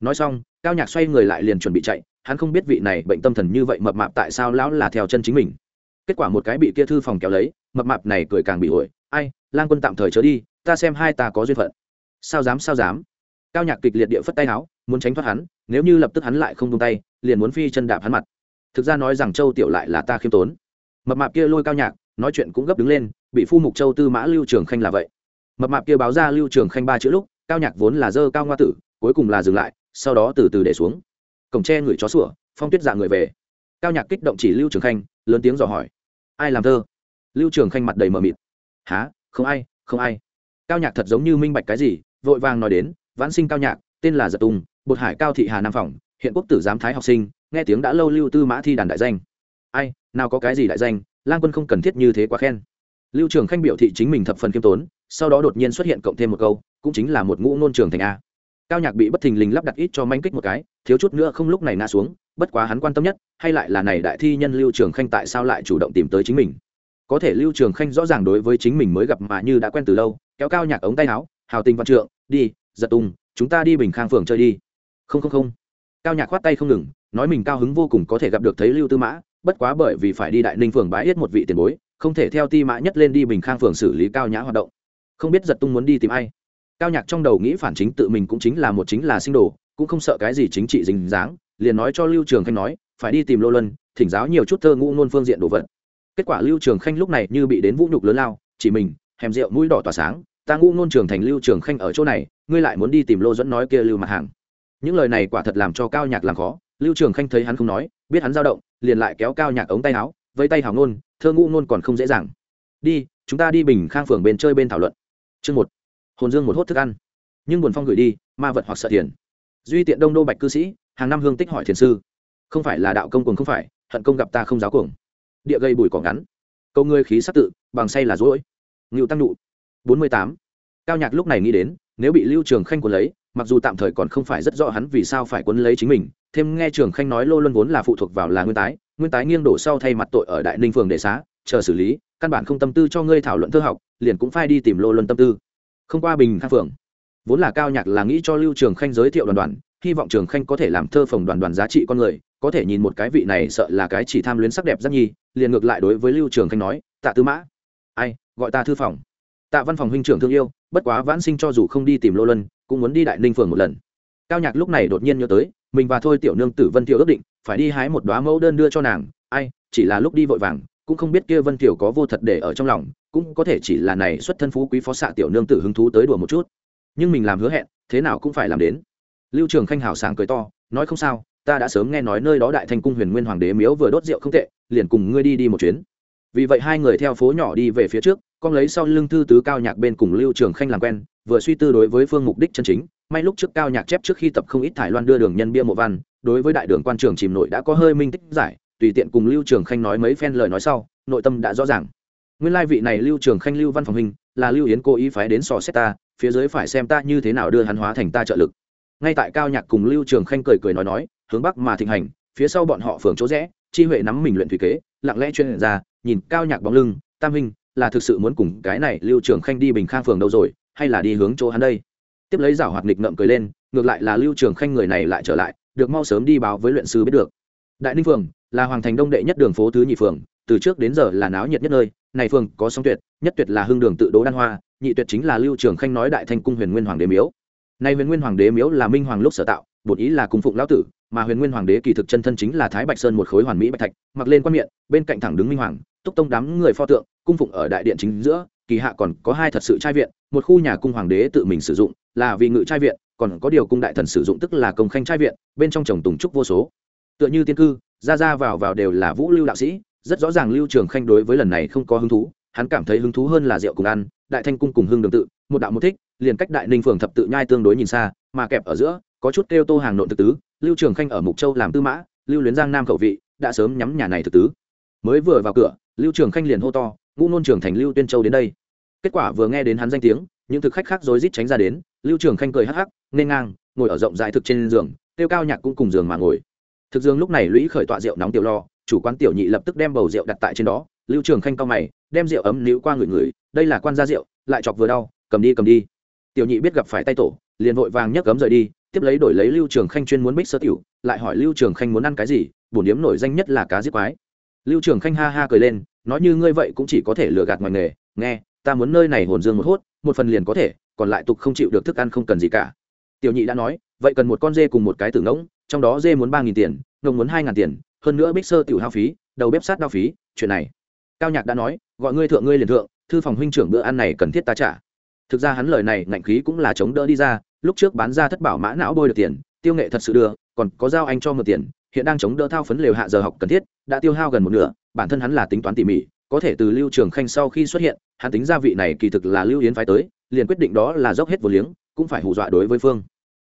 Nói xong, cao nhạc xoay người lại liền chuẩn bị chạy, hắn không biết vị này bệnh tâm thần như vậy mập mạp tại sao lão là theo chân chính mình. Kết quả một cái bị kia thư phòng kéo lấy, mập mạp này cười càng bị ổi, ai, lang quân tạm thời chớ đi, ta xem hai ta có duyên phận. Sao dám sao dám? Cao nhạc kịch liệt địa phất tay áo muốn tránh thoát hắn, nếu như lập tức hắn lại không tung tay, liền muốn phi chân đạp hắn mặt. Thực ra nói rằng châu tiểu lại là ta khiêm tốn. Mập mạp kia lôi cao nhạc, nói chuyện cũng gấp đứng lên, bị phu mục châu tư mã lưu trường khanh là vậy. Mập mạp kia báo ra lưu trường khanh ba chữ lúc, cao nhạc vốn là dơ cao ngoa tử, cuối cùng là dừng lại, sau đó từ từ để xuống. Cổng tre người chó sủa, phong tuyết dạ người về. Cao nhạc kích động chỉ lưu trường khanh, lớn tiếng dò hỏi. Ai làm thơ? Lưu trường khanh mặt đầy mờ mịt. Há không ai không ai. Cao nhạc thật giống như minh bạch cái gì, vội vàng nói đến, vãn sinh cao nhạc, tên là giật tùng bột hải cao thị hà nam phòng, hiện quốc tử giám thái học sinh, nghe tiếng đã lâu lưu tư mã thi đàn đại danh. Ai, nào có cái gì đại danh, lang quân không cần thiết như thế quá khen. Lưu trường khanh biểu thị chính mình thập phần khiêm tốn, sau đó đột nhiên xuất hiện cộng thêm một câu, cũng chính là một ngũ nôn trường thành a. Cao nhạc bị bất thình lình lắp đặt ít cho manh kích một cái, thiếu chút nữa không lúc này ngã xuống, bất quá hắn quan tâm nhất, hay lại là này đại thi nhân lưu trường khanh tại sao lại chủ động tìm tới chính mình? Có thể lưu trường khanh rõ ràng đối với chính mình mới gặp mà như đã quen từ lâu, kéo cao nhạc ống tay áo, hào tình văn trượng, đi, giật tung, chúng ta đi bình khang phường chơi đi không không không. Cao nhạc khoát tay không ngừng, nói mình cao hứng vô cùng có thể gặp được thấy lưu tư mã, bất quá bởi vì phải đi đại ninh phường bái yết một vị tiền bối, không thể theo ti mã nhất lên đi bình khang phường xử lý cao nhã hoạt động. Không biết giật tung muốn đi tìm ai. Cao nhạc trong đầu nghĩ phản chính tự mình cũng chính là một chính là sinh đồ, cũng không sợ cái gì chính trị dính dáng, liền nói cho lưu trường khanh nói, phải đi tìm lô luân, thỉnh giáo nhiều chút thơ ngũ ngôn phương diện đồ vật. Kết quả lưu trường khanh lúc này như bị đến vũ nhục lớn lao, chỉ mình, hèm rượu mũi đỏ tỏa sáng, ta ngũ ngôn trường thành lưu trường khanh ở chỗ này, ngươi lại muốn đi tìm lô dẫn nói kia lưu mặt hàng những lời này quả thật làm cho cao nhạc làm khó. Lưu trường khanh thấy hắn không nói, biết hắn dao động, liền lại kéo cao nhạc ống tay áo vây tay hào ngôn, thơ ngũ ngôn còn không dễ dàng. Đi, chúng ta đi bình khang phường bên chơi bên thảo luận. Chương một. Hồn dương một hốt thức ăn. Nhưng buồn phong gửi đi, ma vật hoặc sợ thiền. Duy tiện đông đô bạch cư sĩ, hàng năm hương tích hỏi thiền sư. Không phải là đạo công cùng không phải, hận công gặp ta không giáo cuồng. Địa gây bùi cỏ ngắn. Câu ngươi khí sắc tự, bằng say là dỗi ngự tăng nụ. Bốn mươi tám. Cao nhạc lúc này nghĩ đến nếu bị lưu trường khanh quấn lấy, mặc dù tạm thời còn không phải rất rõ hắn vì sao phải quấn lấy chính mình, thêm nghe trường khanh nói lô luân vốn là phụ thuộc vào là nguyên tái nguyên tái nghiêng đổ sau thay mặt tội ở đại ninh phường để xá, chờ xử lý, căn bản không tâm tư cho ngươi thảo luận thơ học, liền cũng phai đi tìm lô luân tâm tư. Không qua bình khang phường, vốn là cao nhạc là nghĩ cho lưu trường khanh giới thiệu đoàn đoàn, hy vọng trường khanh có thể làm thơ phồng đoàn đoàn giá trị con người, có thể nhìn một cái vị này sợ là cái chỉ tham luyến sắc đẹp rất nhi, liền ngược lại đối với lưu trường khanh nói, tạ tư mã. Ai, gọi ta thư phòng tạ văn phòng huynh trưởng thương yêu, bất quá vãn sinh cho dù không đi tìm lô lân cũng muốn đi đại ninh phường một lần. Cao nhạc lúc này đột nhiên nhớ tới, mình và thôi tiểu nương tử vân thiệu ước định, phải đi hái một đoá mẫu đơn đưa cho nàng. Ai, chỉ là lúc đi vội vàng, cũng không biết kia vân thiệu có vô thật để ở trong lòng, cũng có thể chỉ là này xuất thân phú quý phó xạ tiểu nương tử hứng thú tới đùa một chút. Nhưng mình làm hứa hẹn, thế nào cũng phải làm đến. Lưu trường khanh hào sảng cười to, nói không sao, ta đã sớm nghe nói nơi đó đại thanh cung huyền nguyên hoàng đế miếu vừa đốt rượu không tệ, liền cùng ngươi đi đi một chuyến. Vì vậy hai người theo phố nhỏ đi về phía trước con lấy sau lưng thư tứ cao nhạc bên cùng lưu trường khanh làm quen, vừa suy tư đối với phương mục đích chân chính, may lúc trước cao nhạc chép trước khi tập không ít thải loan đưa đường nhân bia mộ văn, đối với đại đường quan trường chìm nội đã có hơi minh tích giải, tùy tiện cùng lưu trường khanh nói mấy phen lời nói sau, nội tâm đã rõ ràng. Nguyên lai vị này lưu trường khanh lưu văn phòng hình, là lưu yến cố ý phái đến sò xét ta, phía dưới phải xem ta như thế nào đưa hắn hóa thành ta trợ lực. Ngay tại cao nhạc cùng lưu trường khanh cười cười nói nói, hướng bắc mà thịnh hành, phía sau bọn họ phường chỗ rẽ, chi huệ nắm mình luyện thủy kế, lặng lẽ chuyên ra, nhìn cao nhạc bóng lưng, tam hình là thực sự muốn cùng cái này lưu trường khanh đi bình khang phường đâu rồi, hay là đi hướng chỗ hắn đây? Tiếp lấy rảo hoạt nghịch ngậm cười lên, ngược lại là lưu trường khanh người này lại trở lại, được mau sớm đi báo với luyện sư biết được. Đại ninh phường là hoàng thành đông đệ nhất đường phố thứ nhị phường, từ trước đến giờ là náo nhiệt nhất nơi, này phường có song tuyệt, nhất tuyệt là hương đường tự đố đan hoa, nhị tuyệt chính là lưu trường khanh nói đại thanh cung huyền nguyên hoàng đế miếu. Nay huyền nguyên hoàng đế miếu là minh hoàng lúc sở tạo bột ý là cung phụng lão tử mà huyền nguyên hoàng đế kỳ thực chân thân chính là thái bạch sơn một khối hoàn mỹ bạch thạch, mặc lên quan miệng, bên cạnh thẳng đứng minh hoàng, túc tông đám người pho tượng, cung phụng ở đại điện chính giữa, kỳ hạ còn có hai thật sự trai viện, một khu nhà cung hoàng đế tự mình sử dụng, là vì ngự trai viện, còn có điều cung đại thần sử dụng tức là công khanh trai viện, bên trong trồng tùng trúc vô số. Tựa như tiên cư ra ra vào vào đều là vũ lưu đạo sĩ, rất rõ ràng lưu trường khanh đối với lần này không có hứng thú, hắn cảm thấy hứng thú hơn là rượu cùng ăn, đại thanh cung cùng hương đường tự, một đạo một thích, liền cách đại ninh phường thập tự nhai tương đối nhìn xa, mà kẹp ở giữa, có chút kêu tô hàng nộn thực tứ lưu trường khanh ở mục châu làm tư mã, lưu luyến giang nam khẩu vị, đã sớm nhắm nhà này thực tứ. Mới vừa vào cửa, lưu trường khanh liền hô to, ngũ nôn trường thành lưu tuyên châu đến đây. Kết quả vừa nghe đến hắn danh tiếng, những thực khách khác rối rít tránh ra đến, lưu trường khanh cười hắc hắc nên ngang, ngồi ở rộng rãi thực trên giường, tiêu cao nhạc cũng cùng giường mà ngồi. Thực dương lúc này lũy khởi tọa rượu nóng tiểu lo, chủ quán tiểu nhị lập tức đem bầu rượu đặt tại trên đó, lưu trường khanh cao mày, đem rượu ấm níu qua người người, đây là quan gia rượu, lại chọc vừa đau, cầm đi cầm đi. Tiểu nhị biết gặp phải tay tổ, liền vội vàng nhấc cấm rời đi tiếp lấy đổi lấy lưu trường khanh chuyên muốn bích sơ tiểu, lại hỏi lưu trường khanh muốn ăn cái gì bổn điếm nổi danh nhất là cá diếp quái. Lưu trường khanh ha ha cười lên, nói như ngươi vậy cũng chỉ có thể lừa gạt ngoài nghề, nghe, ta muốn nơi này hồn dương một hốt, một phần liền có thể, còn lại tục không chịu được thức ăn không cần gì cả. Tiểu nhị đã nói, vậy cần một con dê cùng một cái tử ngỗng, trong đó dê muốn ba nghìn tiền, ngỗng muốn hai ngàn tiền, hơn nữa bích sơ tiểu hao phí, đầu bếp sát đao phí, chuyện này. Cao nhạc đã nói, gọi ngươi thượng ngươi liền thượng, thư phòng huynh trưởng bữa ăn này cần thiết ta trả thực ra hắn lời này ngạnh khí cũng là chống đỡ đi ra, lúc trước bán ra thất bảo mã não bôi được tiền, tiêu nghệ thật sự đưa, còn có giao anh cho một tiền, hiện đang chống đỡ thao phấn lều hạ giờ học cần thiết, đã tiêu hao gần một nửa, bản thân hắn là tính toán tỉ mỉ, có thể từ lưu trường khanh sau khi xuất hiện, hắn tính ra vị này kỳ thực là lưu yến phái tới, liền quyết định đó là dốc hết vô liếng, cũng phải hù dọa đối với phương.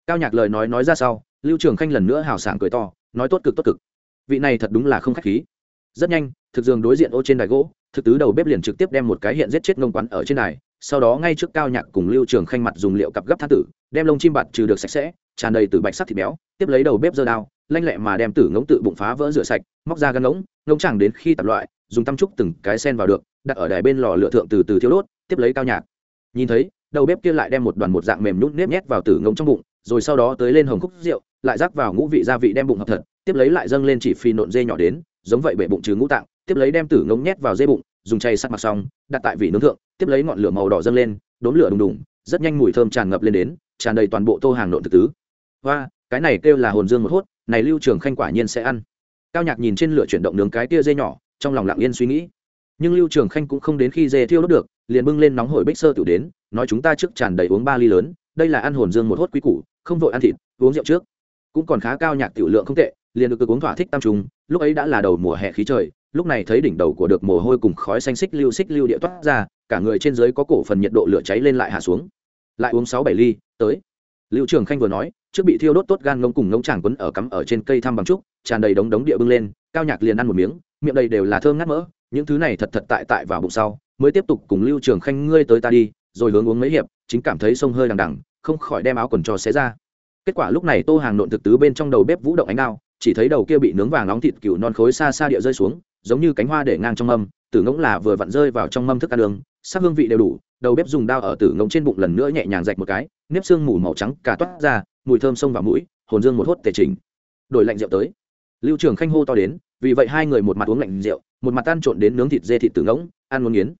Cao nhạc lời nói nói ra sau, lưu trường khanh lần nữa hào sảng cười to, nói tốt cực tốt cực. Vị này thật đúng là không khách khí rất nhanh, thực dường đối diện ô trên đài gỗ, thực tứ đầu bếp liền trực tiếp đem một cái hiện giết chết ngông quán ở trên đài, sau đó ngay trước cao nhạc cùng lưu trường khanh mặt dùng liệu cặp gấp than tử, đem lông chim bạt trừ được sạch sẽ, tràn đầy từ bạch sắc thịt béo, tiếp lấy đầu bếp dơ đao, lanh lẹ mà đem tử ngỗng tự bụng phá vỡ rửa sạch, móc ra gân ngỗng ngỗng chẳng đến khi tạp loại, dùng tăm trúc từng cái sen vào được, đặt ở đài bên lò lửa thượng từ từ thiếu đốt, tiếp lấy cao nhạc. Nhìn thấy, đầu bếp kia lại đem một đoàn một dạng mềm nhút nếp nhét vào tử ngỗng trong bụng, rồi sau đó tới lên hồng khúc rượu, lại rắc vào ngũ vị gia vị đem bụng hợp thật, tiếp lấy lại dâng lên chỉ phi nộn dê nhỏ đến giống vậy bể bụng trừ ngũ tạng, tiếp lấy đem tử ngống nhét vào dây bụng, dùng chay sắc mặt xong, đặt tại vị nướng thượng, tiếp lấy ngọn lửa màu đỏ dâng lên đốn lửa đùng đùng, rất nhanh mùi thơm tràn ngập lên đến, tràn đầy toàn bộ tô hàng nộn thực tứ. Và cái này kêu là hồn dương một hốt, này lưu trường khanh quả nhiên sẽ ăn. Cao nhạc nhìn trên lửa chuyển động nướng cái tia dê nhỏ, trong lòng lặng yên suy nghĩ. Nhưng lưu trường khanh cũng không đến khi dê thiêu đốt được, liền bưng lên nóng hổi bích sơ tiểu đến, nói chúng ta trước tràn đầy uống ba ly lớn, đây là ăn hồn dương một hốt quý củ, không vội ăn thịt, uống rượu trước. Cũng còn khá cao nhạc tiểu lượng không tệ liền được cực uống thỏa thích tam trùng, lúc ấy đã là đầu mùa hè khí trời, lúc này thấy đỉnh đầu của được mồ hôi cùng khói xanh xích lưu xích lưu địa toát ra, cả người trên dưới có cổ phần nhiệt độ lửa cháy lên lại hạ xuống. Lại uống sáu bảy ly, tới. Lưu trường khanh vừa nói, trước bị thiêu đốt tốt gan ngông cùng ngông tràng quấn ở cắm ở trên cây thăm bằng trúc, tràn đầy đống đống địa bưng lên, cao nhạc liền ăn một miếng, miệng đầy đều là thơm ngát mỡ, những thứ này thật thật tại tại vào bụng sau, mới tiếp tục cùng lưu trường khanh ngươi tới ta đi, rồi hướng uống mấy hiệp, chính cảm thấy sông hơi đằng đằng, không khỏi đem áo quần cho xé ra. Kết quả lúc này tô hàng nộn thực tứ bên trong đầu bếp vũ động ánh đao chỉ thấy đầu kia bị nướng vàng nóng thịt cừu non khối xa xa địa rơi xuống, giống như cánh hoa để ngang trong mâm, tử ngỗng là vừa vặn rơi vào trong mâm thức ăn đường, sắc hương vị đều đủ, đầu bếp dùng đao ở tử ngỗng trên bụng lần nữa nhẹ nhàng rạch một cái, nếp xương mù màu trắng cả toát ra, mùi thơm sông vào mũi, hồn dương một hốt tề chỉnh. Đổi lạnh rượu tới. Lưu trường khanh hô to đến, vì vậy hai người một mặt uống lạnh rượu, một mặt tan trộn đến nướng thịt dê thịt tử ngỗng, ăn muốn nghiến.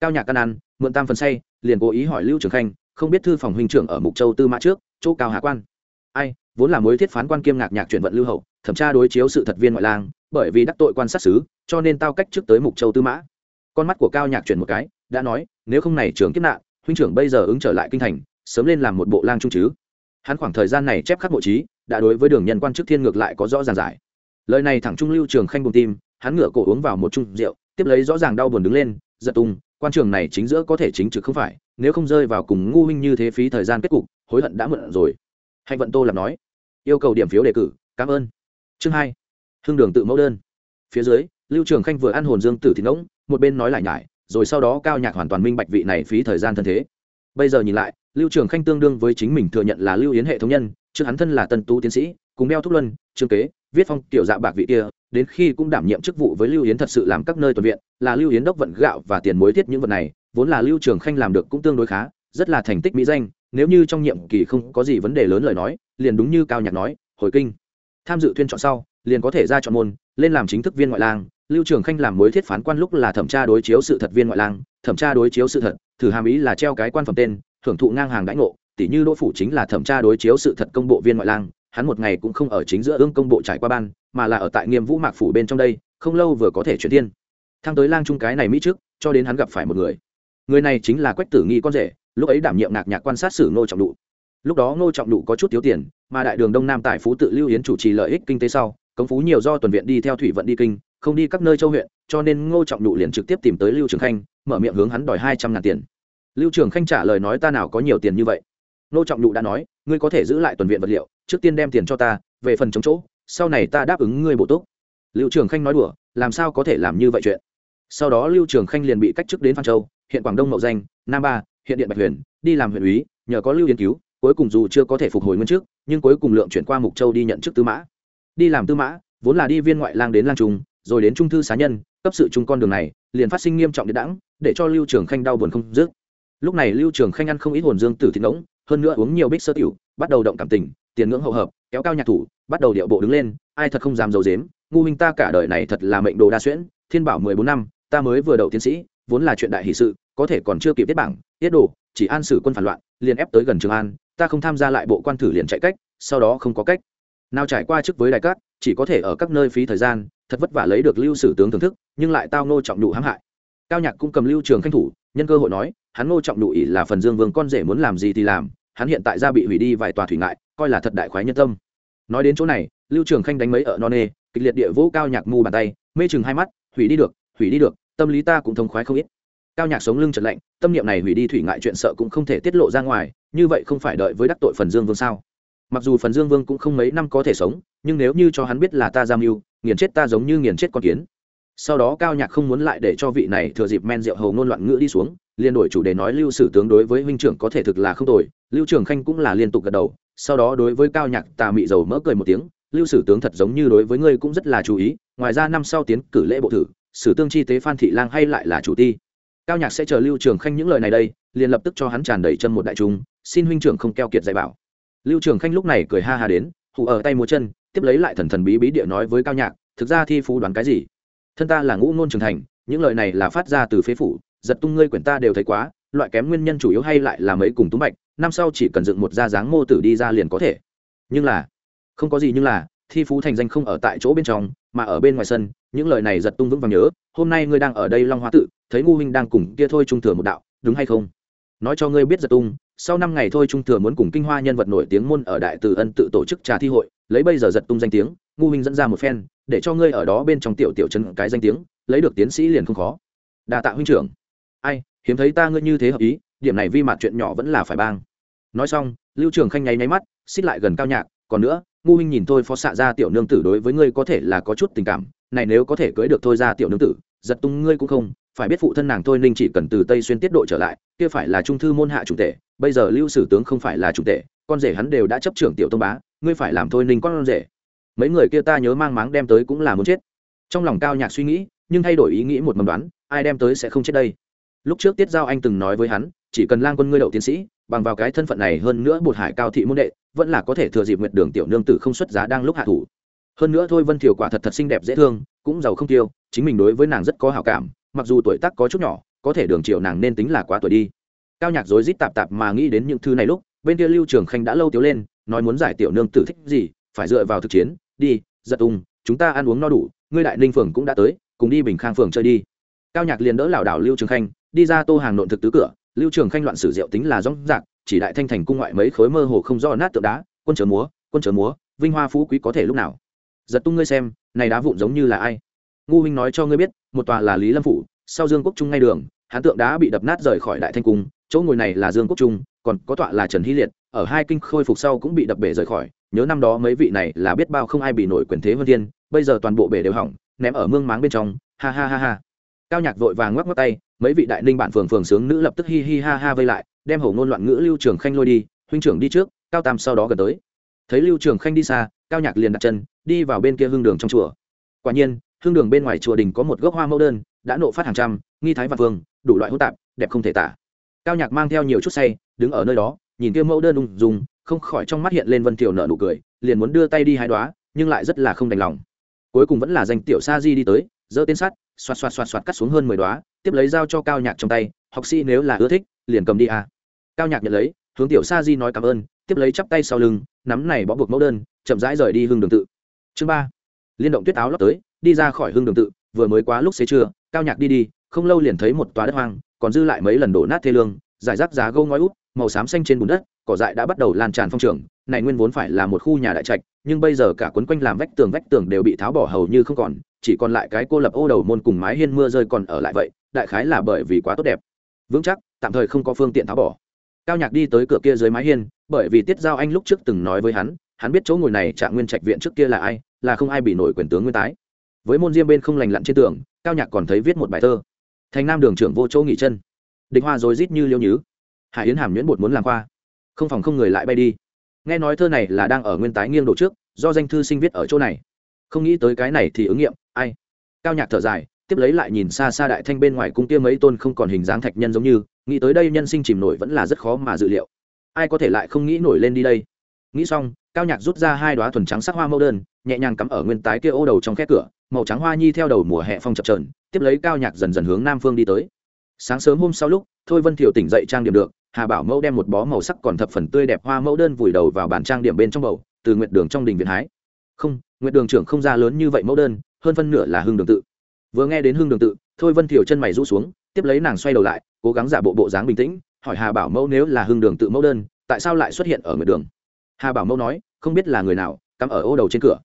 Cao nhạc ăn ăn, mượn tam phần say, liền cố ý hỏi lưu trường khanh, không biết thư phòng huynh trưởng ở mục châu tư mã trước, chỗ cao hạ quan. Ai vốn là mối thiết phán quan kiêm ngạc nhạc chuyển vận lưu hậu, thẩm tra đối chiếu sự thật viên ngoại lang, bởi vì đắc tội quan sát xứ, cho nên tao cách trước tới mục châu tư mã. Con mắt của cao nhạc chuyển một cái, đã nói, nếu không này trưởng kiếp nạn, huynh trưởng bây giờ ứng trở lại kinh thành, sớm lên làm một bộ lang trung chứ. Hắn khoảng thời gian này chép khắc bộ trí, đã đối với đường nhân quan chức thiên ngược lại có rõ ràng giải. Lời này thẳng trung lưu trường khanh bùng tim, hắn ngửa cổ uống vào một chung rượu, tiếp lấy rõ ràng đau buồn đứng lên, giật tung, quan trường này chính giữa có thể chính trực không phải, nếu không rơi vào cùng ngu huynh như thế phí thời gian kết cục, hối hận đã mượn rồi. Hạnh vận tô làm nói yêu cầu điểm phiếu đề cử, cảm ơn. Chương hai, hưng đường tự mẫu đơn. Phía dưới, lưu trường khanh vừa ăn hồn dương tử thịt ngỗng, một bên nói lại nhải, rồi sau đó cao nhạc hoàn toàn minh bạch vị này phí thời gian thân thế. Bây giờ nhìn lại, lưu trường khanh tương đương với chính mình thừa nhận là lưu yến hệ thống nhân trước hắn thân là tân tú tiến sĩ, cùng đeo thúc luân, trương kế, viết phong, tiểu dạ bạc vị kia, đến khi cũng đảm nhiệm chức vụ với lưu yến thật sự làm các nơi tuần viện, là lưu yến đốc vận gạo và tiền mối tiết những vật này, vốn là lưu trường khanh làm được cũng tương đối khá, rất là thành tích mỹ danh, nếu như trong nhiệm kỳ không có gì vấn đề lớn lời nói liền đúng như cao nhạc nói, hồi kinh. Tham dự tuyên chọn sau, liền có thể ra chọn môn, lên làm chính thức viên ngoại lang. Lưu trường khanh làm mối thiết phán quan lúc là thẩm tra đối chiếu sự thật viên ngoại lang, thẩm tra đối chiếu sự thật, thử hàm ý là treo cái quan phẩm tên, hưởng thụ ngang hàng đãi ngộ tỷ như đỗ phủ chính là thẩm tra đối chiếu sự thật công bộ viên ngoại lang, hắn một ngày cũng không ở chính giữa ương công bộ trải qua ban, mà là ở tại nghiêm vũ mạc phủ bên trong đây, không lâu vừa có thể chuyển tiên thăng tới lang trung cái này mỹ trước, cho đến hắn gặp phải một người. Người này chính là quách tử nghi con rể, lúc ấy đảm nhiệm ngạc nhạc quan sát sử ngô trọng đụ lúc đó ngô trọng Đủ có chút thiếu tiền, mà đại đường đông nam tại phú tự lưu yến chủ trì lợi ích kinh tế sau công phú nhiều do tuần viện đi theo thủy vận đi kinh, không đi các nơi châu huyện, cho nên ngô trọng Đủ liền trực tiếp tìm tới lưu trường khanh, mở miệng hướng hắn đòi hai trăm ngàn tiền. Lưu trường khanh trả lời nói ta nào có nhiều tiền như vậy? Ngô trọng Đủ đã nói, ngươi có thể giữ lại tuần viện vật liệu, trước tiên đem tiền cho ta, về phần chống chỗ, sau này ta đáp ứng ngươi bổ túc. Lưu trường khanh nói đùa, làm sao có thể làm như vậy chuyện? Sau đó lưu trường khanh liền bị cách chức đến phan châu, hiện quảng đông mậu danh, nam ba, hiện điện bạch huyền, đi làm huyện úy nhờ có lưu nghiên cứu cuối cùng dù chưa có thể phục hồi nguyên chức nhưng cuối cùng lượng chuyển qua mục châu đi nhận chức tư mã. Đi làm tư mã, vốn là đi viên ngoại lang đến lang trung, rồi đến trung thư xá nhân, cấp sự trung con đường này, liền phát sinh nghiêm trọng địa đẳng để cho lưu trường khanh đau buồn không dứt. Lúc này lưu trường khanh ăn không ít hồn dương tử thịt ngỗng, hơn nữa uống nhiều bích sơ tiểu, bắt đầu động cảm tình, tiền ngưỡng hậu hợp, kéo cao nhạc thủ, bắt đầu điệu bộ đứng lên, ai thật không dám dầu dếm ngu minh ta cả đời này thật là mệnh đồ đa xuyễn, thiên bảo mười bốn năm, ta mới vừa đậu tiến sĩ, vốn là chuyện đại hỷ sự, có thể còn chưa kịp tiết bảng, tiết đồ, chỉ an xử quân phản loạn, liền ép tới gần trường an ta không tham gia lại bộ quan thử liền chạy cách, sau đó không có cách. Nào trải qua chức với đại cát, chỉ có thể ở các nơi phí thời gian, thật vất vả lấy được lưu sử tướng thưởng thức, nhưng lại tao nô trọng đủ hãm hại. Cao nhạc cũng cầm lưu trường khanh thủ, nhân cơ hội nói, hắn nô trọng đủ ỷ là phần dương vương con rể muốn làm gì thì làm, hắn hiện tại ra bị hủy đi vài tòa thủy ngại, coi là thật đại khoái nhân tâm. Nói đến chỗ này, lưu trường khanh đánh mấy ở non nê, kịch liệt địa vũ cao nhạc mu bàn tay, mê chừng hai mắt, hủy đi được, hủy đi được, tâm lý ta cũng thông khoái không ít cao nhạc sống lưng trật lạnh, tâm niệm này hủy đi thủy ngại chuyện sợ cũng không thể tiết lộ ra ngoài, như vậy không phải đợi với đắc tội phần dương vương sao? Mặc dù phần dương vương cũng không mấy năm có thể sống, nhưng nếu như cho hắn biết là ta giam mưu, nghiền chết ta giống như nghiền chết con kiến. Sau đó cao nhạc không muốn lại để cho vị này thừa dịp men rượu hầu ngôn loạn ngữ đi xuống, liền đổi chủ đề nói lưu sử tướng đối với huynh trưởng có thể thực là không tồi, lưu trường khanh cũng là liên tục gật đầu, sau đó đối với cao nhạc tà mị dầu mỡ cười một tiếng, lưu sử tướng thật giống như đối với ngươi cũng rất là chú ý, ngoài ra năm sau tiến cử lễ bộ thử, sử tương chi tế phan thị lang hay lại là chủ ti cao nhạc sẽ chờ lưu trường khanh những lời này đây, liền lập tức cho hắn tràn đầy chân một đại trung xin huynh trưởng không keo kiệt dạy bảo. Lưu trường khanh lúc này cười ha ha đến hụ ở tay múa chân, tiếp lấy lại thần thần bí bí địa nói với cao nhạc, thực ra thi phú đoán cái gì? Thân ta là ngũ ngôn trưởng thành, những lời này là phát ra từ phế phủ, giật tung ngươi quyển ta đều thấy quá, loại kém nguyên nhân chủ yếu hay lại là mấy cùng túng bạch năm sau chỉ cần dựng một da dáng mô tử đi ra liền có thể. Nhưng là, không có gì nhưng là, thi phú thành danh không ở tại chỗ bên trong, mà ở bên ngoài sân, những lời này giật tung vững vàng nhớ, hôm nay ngươi đang ở đây long hoa tự thấy ngu huynh đang cùng kia thôi trung thừa một đạo, đúng hay không? Nói cho ngươi biết giật tung, sau năm ngày thôi trung thừa muốn cùng kinh hoa nhân vật nổi tiếng môn ở đại từ ân tự tổ chức trà thi hội, lấy bây giờ giật tung danh tiếng, ngu huynh dẫn ra một phen, để cho ngươi ở đó bên trong tiểu tiểu chân cái danh tiếng, lấy được tiến sĩ liền không khó. Đà tạ huynh trưởng. Ai, hiếm thấy ta ngươi như thế hợp ý, điểm này vi mặt chuyện nhỏ vẫn là phải bang. Nói xong, lưu trường khanh nháy nháy mắt xích lại gần cao nhạc, còn nữa, ngu huynh nhìn thôi phó xạ ra tiểu nương tử đối với ngươi có thể là có chút tình cảm, này nếu có thể cưới được thôi ra tiểu nương tử, giật tung ngươi cũng không phải biết phụ thân nàng thôi ninh chỉ cần từ tây xuyên tiết độ trở lại, kia phải là trung thư môn hạ chủ tể, bây giờ lưu sử tướng không phải là chủ tể, con rể hắn đều đã chấp trưởng tiểu tông bá, ngươi phải làm thôi ninh con rể. Mấy người kia ta nhớ mang máng đem tới cũng là muốn chết. Trong lòng cao nhạc suy nghĩ, nhưng thay đổi ý nghĩ một mầm đoán, ai đem tới sẽ không chết đây. Lúc trước tiết giao anh từng nói với hắn, chỉ cần lang quân ngươi đậu tiến sĩ, bằng vào cái thân phận này hơn nữa bột hải cao thị môn đệ, vẫn là có thể thừa dịp nguyệt đường tiểu nương tử không xuất giá đang lúc hạ thủ. Hơn nữa thôi vân thiều quả thật thật xinh đẹp dễ thương, cũng giàu không tiêu, chính mình đối với nàng rất có hảo cảm mặc dù tuổi tác có chút nhỏ, có thể đường triệu nàng nên tính là quá tuổi đi. Cao nhạc rối rít tạp tạp mà nghĩ đến những thứ này lúc, bên kia lưu trường khanh đã lâu tiếu lên, nói muốn giải tiểu nương tử thích gì, phải dựa vào thực chiến, đi, giật ung chúng ta ăn uống no đủ, ngươi đại ninh phường cũng đã tới, cùng đi bình khang phường chơi đi. Cao nhạc liền đỡ lảo đảo lưu trường khanh, đi ra tô hàng nộn thực tứ cửa, lưu trường khanh loạn sử rượu tính là rong rạc, chỉ đại thanh thành cung ngoại mấy khối mơ hồ không do nát tượng đá, quân chớ múa, quân chớ múa, vinh hoa phú quý có thể lúc nào. Giật tung ngươi xem, này đá vụn giống như là ai? Ngu huynh nói cho ngươi biết, một tòa là lý lâm phủ, sau dương quốc trung ngay đường, hán tượng đã bị đập nát rời khỏi đại thanh cung, chỗ ngồi này là dương quốc trung, còn có tọa là trần hy liệt, ở hai kinh khôi phục sau cũng bị đập bể rời khỏi. Nhớ năm đó mấy vị này là biết bao không ai bị nổi quyền thế vân thiên, bây giờ toàn bộ bể đều hỏng, ném ở mương máng bên trong, ha ha ha ha. Cao nhạc vội vàng ngoắc ngoắc tay, mấy vị đại ninh bạn phường phường sướng nữ lập tức hi hi ha ha vây lại, đem hầu ngôn loạn ngữ lưu trường khanh lôi đi, huynh trưởng đi trước, cao tam sau đó gần tới. Thấy lưu trường khanh đi xa, cao nhạc liền đặt chân, đi vào bên kia hương đường trong chùa. Quả nhiên thương đường bên ngoài chùa đình có một gốc hoa mẫu đơn đã nộ phát hàng trăm nghi thái và vương đủ loại hỗn tạp đẹp không thể tả. Cao nhạc mang theo nhiều chút say đứng ở nơi đó nhìn kia mẫu đơn ung dung, không khỏi trong mắt hiện lên vân tiểu nở nụ cười liền muốn đưa tay đi hai đoá nhưng lại rất là không đành lòng. Cuối cùng vẫn là danh tiểu sa di đi tới giơ tên sắt xoạt xoạt xoạt xoạt cắt xuống hơn mười đoá tiếp lấy dao cho cao nhạc trong tay học sĩ nếu là ưa thích liền cầm đi à. cao nhạc nhận lấy hướng tiểu sa di nói cảm ơn tiếp lấy chắp tay sau lưng nắm này bó buộc mẫu đơn chậm rãi rời đi hương đường tự. Chương ba liên động tuyết áo lót tới, đi ra khỏi hương đường tự, vừa mới quá lúc xế trưa, cao nhạc đi đi, không lâu liền thấy một tòa đất hoang, còn dư lại mấy lần đổ nát thê lương giải rác giá gâu ngói út màu xám xanh trên bùn đất, cỏ dại đã bắt đầu lan tràn phong trường. Này nguyên vốn phải là một khu nhà đại trạch, nhưng bây giờ cả quấn quanh làm vách tường vách tường đều bị tháo bỏ hầu như không còn, chỉ còn lại cái cô lập ô đầu môn cùng mái hiên mưa rơi còn ở lại vậy, đại khái là bởi vì quá tốt đẹp. Vững chắc, tạm thời không có phương tiện tháo bỏ. Cao nhạc đi tới cửa kia dưới mái hiên, bởi vì tiết giao anh lúc trước từng nói với hắn hắn biết chỗ ngồi này trạng nguyên trạch viện trước kia là ai là không ai bị nổi quyền tướng nguyên tái. Với môn diêm bên không lành lặn trên tường, cao nhạc còn thấy viết một bài thơ. Thành nam đường trưởng vô chỗ nghỉ chân. Địch hoa rồi rít như liêu nhứ. Hải yến hàm nhuyễn bột muốn làm khoa. Không phòng không người lại bay đi. Nghe nói thơ này là đang ở nguyên tái nghiêng độ trước, do danh thư sinh viết ở chỗ này. Không nghĩ tới cái này thì ứng nghiệm, ai? Cao nhạc thở dài, tiếp lấy lại nhìn xa xa đại thanh bên ngoài cung kia mấy tôn không còn hình dáng thạch nhân giống như, nghĩ tới đây nhân sinh chìm nổi vẫn là rất khó mà dự liệu. Ai có thể lại không nghĩ nổi lên đi đây? Nghĩ xong, cao nhạc rút ra hai đoá thuần trắng sắc hoa mẫu đơn nhẹ nhàng cắm ở nguyên tái kia ô đầu trong khe cửa, màu trắng hoa nhi theo đầu mùa hè phong chập trờn tiếp lấy cao nhạc dần dần hướng nam phương đi tới. Sáng sớm hôm sau lúc, thôi vân thiệu tỉnh dậy trang điểm được, hà bảo mẫu đem một bó màu sắc còn thập phần tươi đẹp hoa mẫu đơn vùi đầu vào bàn trang điểm bên trong bầu, từ nguyện đường trong đình viện hái. Không nguyện đường trưởng không ra lớn như vậy mẫu đơn, hơn phân nửa là hương đường tự. Vừa nghe đến hương đường tự, thôi vân Thiều chân mày rũ xuống, tiếp lấy nàng xoay đầu lại, cố gắng giả bộ bộ dáng bình tĩnh, hỏi hà bảo mẫu nếu là hương đường tự mẫu đơn, tại sao lại xuất hiện ở nguyện đường? Hà bảo mẫu nói, không biết là người nào, cắm ở ô đầu trên cửa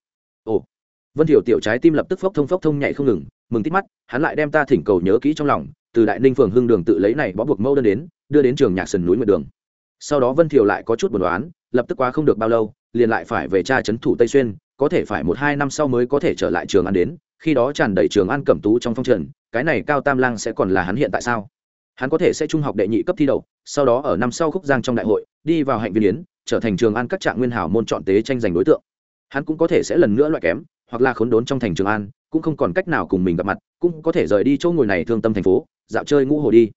ồ. Vân thiểu tiểu trái tim lập tức phốc thông phốc thông nhảy không ngừng, mừng tít mắt, hắn lại đem ta thỉnh cầu nhớ kỹ trong lòng, từ đại ninh phường hưng đường tự lấy này bó buộc mẫu đơn đến, đưa đến trường nhạc sườn núi nguyệt đường. Sau đó vân thiểu lại có chút buồn đoán lập tức quá không được bao lâu, liền lại phải về cha trấn thủ tây xuyên, có thể phải một hai năm sau mới có thể trở lại trường an đến, khi đó tràn đầy trường an cẩm tú trong phong trần, cái này cao tam lang sẽ còn là hắn hiện tại sao? Hắn có thể sẽ trung học đệ nhị cấp thi đậu, sau đó ở năm sau khúc giang trong đại hội, đi vào hạnh viên yến, trở thành trường an các trạng nguyên hảo môn chọn tế tranh giành đối tượng hắn cũng có thể sẽ lần nữa loại kém, hoặc là khốn đốn trong thành trường an, cũng không còn cách nào cùng mình gặp mặt, cũng có thể rời đi chỗ ngồi này thương tâm thành phố, dạo chơi ngũ hồ đi.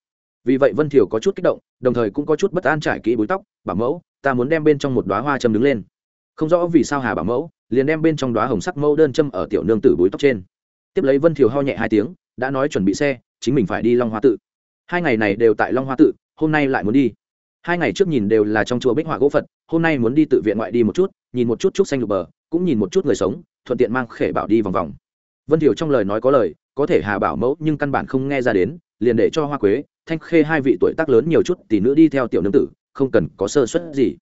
Vì vậy vân thiều có chút kích động, đồng thời cũng có chút bất an trải kỹ búi tóc, bảo mẫu, ta muốn đem bên trong một đoá hoa châm đứng lên. Không rõ vì sao hà bảo mẫu, liền đem bên trong đoá hồng sắc mẫu đơn châm ở tiểu nương tử búi tóc trên. Tiếp lấy vân thiều ho nhẹ hai tiếng, đã nói chuẩn bị xe, chính mình phải đi long hoa tự. Hai ngày này đều tại long hoa tự, hôm nay lại muốn đi hai ngày trước nhìn đều là trong chùa bích họa gỗ phật, hôm nay muốn đi tự viện ngoại đi một chút, nhìn một chút trúc xanh lục bờ, cũng nhìn một chút người sống, thuận tiện mang khể bảo đi vòng vòng. Vân thiều trong lời nói có lời, có thể hà bảo mẫu nhưng căn bản không nghe ra đến, liền để cho hoa quế, thanh khê hai vị tuổi tác lớn nhiều chút tỷ nữ đi theo tiểu nương tử, không cần có sơ suất gì.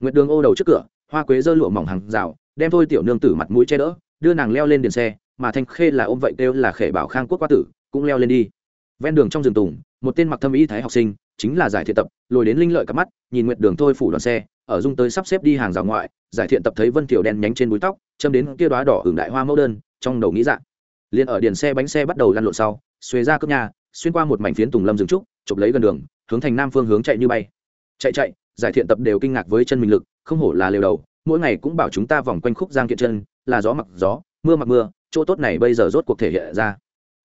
Nguyệt đường ô đầu trước cửa, hoa quế dơ lụa mỏng hàng rào, đem thôi tiểu nương tử mặt mũi che đỡ, đưa nàng leo lên điện xe, mà thanh khê là ôm vậy kêu là khể bảo khang quốc qua tử, cũng leo lên đi. Ven đường trong rừng tùng, một tên mặc thâm y thái học sinh chính là giải thiện tập lồi đến linh lợi cặp mắt, nhìn nguyệt đường thôi phủ đoàn xe, ở dung tới sắp xếp đi hàng rào ngoại, giải thiện tập thấy vân tiểu đen nhánh trên búi tóc, châm đến kia đoá đỏ hưởng đại hoa mẫu đơn, trong đầu nghĩ dạng. Liền ở điền xe bánh xe bắt đầu lăn lộn sau, xuề ra cướp nhà, xuyên qua một mảnh phiến tùng lâm rừng trúc, chụp lấy gần đường, hướng thành nam phương hướng chạy như bay. Chạy chạy, giải thiện tập đều kinh ngạc với chân mình lực, không hổ là lều đầu, mỗi ngày cũng bảo chúng ta vòng quanh khúc giang kiện chân, là gió mặc gió, mưa mặc mưa, chỗ tốt này bây giờ rốt cuộc thể hiện ra.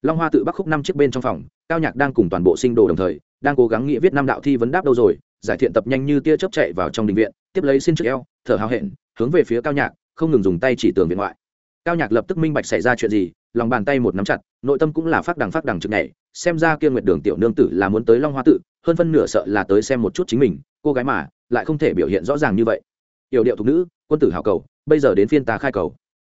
Long hoa tự bắc khúc năm chiếc bên trong phòng, cao nhạc đang cùng toàn bộ sinh đồ đồng thời đang cố gắng nghĩ viết năm đạo thi vấn đáp đâu rồi, giải thiện tập nhanh như tia chớp chạy vào trong đình viện, tiếp lấy xin trước eo, thở hào hẹn, hướng về phía cao nhạc, không ngừng dùng tay chỉ tường viện ngoại. Cao nhạc lập tức minh bạch xảy ra chuyện gì, lòng bàn tay một nắm chặt, nội tâm cũng là phát đằng phát đằng trực này xem ra kia nguyệt đường tiểu nương tử là muốn tới long hoa tự, hơn phân nửa sợ là tới xem một chút chính mình, cô gái mà, lại không thể biểu hiện rõ ràng như vậy. Yểu điệu thục nữ, quân tử hào cầu, bây giờ đến phiên ta khai cầu.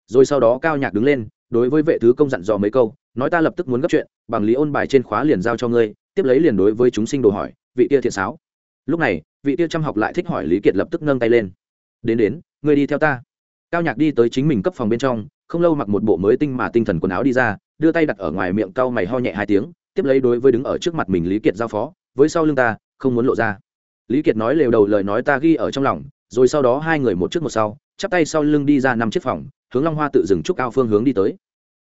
Rồi sau đó cao nhạc đứng lên, đối với vệ thứ công dặn dò mấy câu, nói ta lập tức muốn gấp chuyện, bằng lý ôn bài trên khóa liền giao cho ngươi tiếp lấy liền đối với chúng sinh đồ hỏi, vị tia thiện sáo. Lúc này, vị tia chăm học lại thích hỏi lý kiệt lập tức nâng tay lên. Đến đến, người đi theo ta. Cao nhạc đi tới chính mình cấp phòng bên trong, không lâu mặc một bộ mới tinh mà tinh thần quần áo đi ra, đưa tay đặt ở ngoài miệng cau mày ho nhẹ hai tiếng, tiếp lấy đối với đứng ở trước mặt mình lý kiệt giao phó, với sau lưng ta, không muốn lộ ra. Lý kiệt nói lều đầu lời nói ta ghi ở trong lòng, rồi sau đó hai người một trước một sau, chắp tay sau lưng đi ra năm chiếc phòng, hướng long hoa tự dừng trúc cao phương hướng đi tới.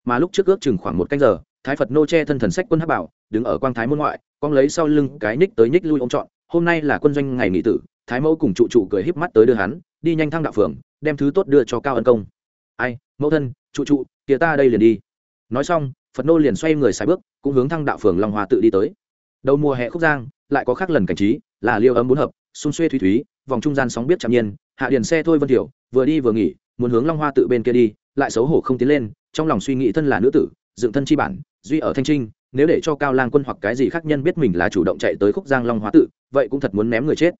Mà lúc trước ước chừng khoảng một canh giờ thái phật nô che thân thần sách quân hắc bảo, đứng ở quang thái môn ngoại con lấy sau lưng cái ních tới ních lui ông chọn hôm nay là quân doanh ngày nghỉ tử, thái mẫu cùng trụ trụ cười híp mắt tới đưa hắn, đi nhanh thăng đạo phường, đem thứ tốt đưa cho cao ân công. Ai, mẫu thân, trụ trụ tía ta đây liền đi. Nói xong, phật nô liền xoay người xài bước, cũng hướng thăng đạo phường long hoa tự đi tới. Đầu mùa hè khúc giang, lại có khác lần cảnh trí, là liêu ấm bốn hợp, xung xuê thủy thúy, vòng trung gian sóng biết chạm nhiên, hạ điền xe thôi vân thiểu vừa đi vừa nghỉ, muốn hướng long hoa tự bên kia đi, lại xấu hổ không tiến lên, trong lòng suy nghĩ thân là nữ tử dựng thân chi bản, duy ở thanh trinh, nếu để cho cao lang quân hoặc cái gì khác nhân biết mình là chủ động chạy tới khúc giang long hoa tự, vậy cũng thật muốn ném người chết.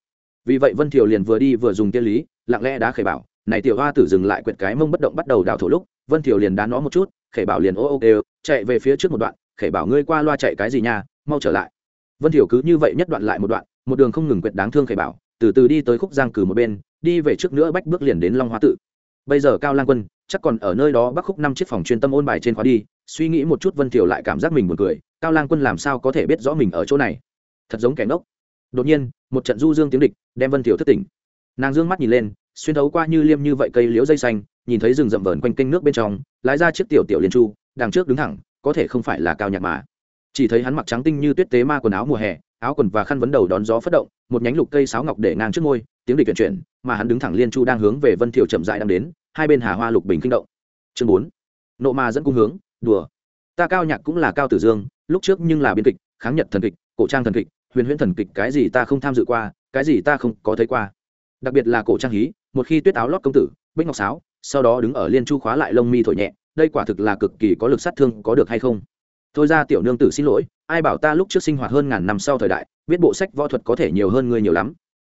Vì vậy vân thiều liền vừa đi vừa dùng tiên lý, lặng lẽ đá khởi bảo, này tiểu hoa tử dừng lại quyệt cái mông bất động bắt đầu đào thổ lúc, vân thiều liền đá nó một chút khể bảo liền ô ô đều chạy về phía trước một đoạn khể bảo ngươi qua loa chạy cái gì nha, mau trở lại. Vân thiều cứ như vậy nhất đoạn lại một đoạn, một đường không ngừng quyệt đáng thương khể bảo, từ từ đi tới khúc giang cử một bên, đi về trước nữa bách bước liền đến long hoa tự. Bây giờ cao lang quân chắc còn ở nơi đó bắc khúc năm chiếc phòng chuyên tâm ôn bài trên khóa đi suy nghĩ một chút vân thiều lại cảm giác mình buồn cười, cao lang quân làm sao có thể biết rõ mình ở chỗ này? Thật giống kẻ ngốc. Đột nhiên, một trận du dương tiếng địch đem vân thiều thất tỉnh. Nàng dương mắt nhìn lên, xuyên thấu qua như liêm như vậy cây liễu dây xanh, nhìn thấy rừng rậm vờn quanh kênh nước bên trong, lái ra chiếc tiểu tiểu liên chu, đằng trước đứng thẳng, có thể không phải là cao nhạc mà. Chỉ thấy hắn mặc trắng tinh như tuyết tế ma quần áo mùa hè, áo quần và khăn vấn đầu đón gió phất động, một nhánh lục cây sáo ngọc để ngang trước môi tiếng địch chuyển chuyển, mà hắn đứng thẳng liên chu đang hướng về vân thiều chậm dại đang đến, hai bên hà hoa lục bình kinh động. Chương bốn, nộ ma dẫn cung hướng đùa. Ta cao nhạc cũng là cao tử dương, lúc trước nhưng là biên kịch, kháng nhật thần kịch, cổ trang thần kịch, huyền huyễn thần kịch, cái gì ta không tham dự qua, cái gì ta không có thấy qua. Đặc biệt là cổ trang hí, một khi tuyết áo lót công tử, bích ngọc sáo, sau đó đứng ở liên chu khóa lại lông mi thổi nhẹ, đây quả thực là cực kỳ có lực sát thương, có được hay không? Thôi ra tiểu nương tử xin lỗi, ai bảo ta lúc trước sinh hoạt hơn ngàn năm sau thời đại viết bộ sách võ thuật có thể nhiều hơn ngươi nhiều lắm.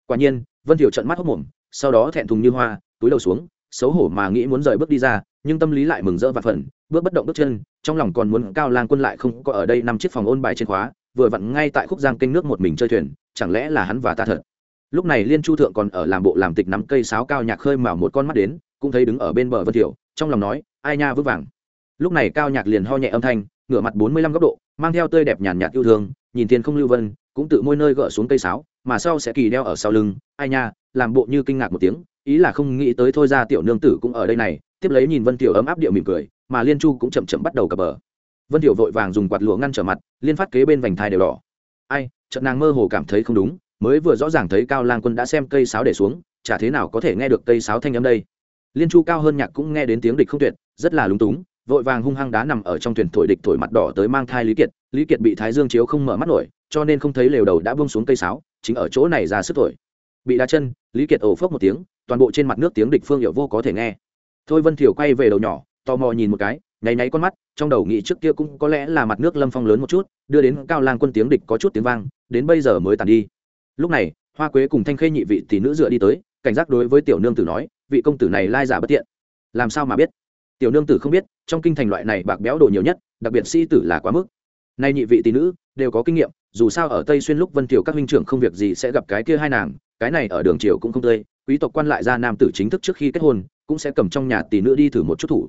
Quả nhiên, vân thiểu trận mắt hốc mồm, sau đó thẹn thùng như hoa, túi đầu xuống, xấu hổ mà nghĩ muốn rời bước đi ra nhưng tâm lý lại mừng rỡ và phần bước bất động bước chân, trong lòng còn muốn cao lang quân lại không có ở đây năm chiếc phòng ôn bài trên khóa, vừa vặn ngay tại khúc giang kênh nước một mình chơi thuyền, chẳng lẽ là hắn và ta thật? Lúc này liên chu thượng còn ở làm bộ làm tịch nắm cây sáo cao nhạc khơi mào một con mắt đến, cũng thấy đứng ở bên bờ vân thiểu trong lòng nói, ai nha, vững vàng. Lúc này cao nhạc liền ho nhẹ âm thanh, ngửa mặt bốn mươi lăm góc độ, mang theo tươi đẹp nhàn nhạt yêu thương, nhìn thiên không lưu vân, cũng tự môi nơi gỡ xuống cây sáo, mà sau sẽ kỳ đeo ở sau lưng, ai nha, làm bộ như kinh ngạc một tiếng, ý là không nghĩ tới thôi ra tiểu nương tử cũng ở đây này tiếp lấy nhìn vân tiểu ấm áp điệu mỉm cười, mà liên chu cũng chậm chậm bắt đầu cập bờ. Vân tiểu vội vàng dùng quạt lụa ngăn trở mặt, liên phát kế bên vành thai đều đỏ. Ai trận nàng mơ hồ cảm thấy không đúng, mới vừa rõ ràng thấy cao lang quân đã xem cây sáo để xuống, chả thế nào có thể nghe được cây sáo thanh âm đây. Liên chu cao hơn nhạc cũng nghe đến tiếng địch không tuyệt, rất là lúng túng, vội vàng hung hăng đá nằm ở trong thuyền thổi địch thổi mặt đỏ tới mang thai lý kiệt. Lý kiệt bị thái dương chiếu không mở mắt nổi, cho nên không thấy lều đầu đã bông xuống cây sáo, chính ở chỗ này ra sức thổi. Bị đá chân, lý kiệt ổ phốc một tiếng, toàn bộ trên mặt nước tiếng địch phương hiệu vô có thể nghe thôi vân thiểu quay về đầu nhỏ, tò mò nhìn một cái, nháy nháy con mắt, trong đầu nghĩ trước kia cũng có lẽ là mặt nước lâm phong lớn một chút, đưa đến cao lang quân tiếng địch có chút tiếng vang, đến bây giờ mới tàn đi. Lúc này, hoa quế cùng thanh khê nhị vị tỷ nữ dựa đi tới, cảnh giác đối với tiểu nương tử nói, vị công tử này lai giả bất tiện. Làm sao mà biết? Tiểu nương tử không biết, trong kinh thành loại này bạc béo đồ nhiều nhất, đặc biệt sĩ tử là quá mức. Nay nhị vị tỷ nữ, đều có kinh nghiệm, dù sao ở tây xuyên lúc vân Tiểu các huynh trưởng không việc gì sẽ gặp cái kia hai nàng, cái này ở đường triều cũng không tươi quý tộc quan lại ra nam tử chính thức trước khi kết hôn, cũng sẽ cầm trong nhà tỷ nữ đi thử một chút thủ.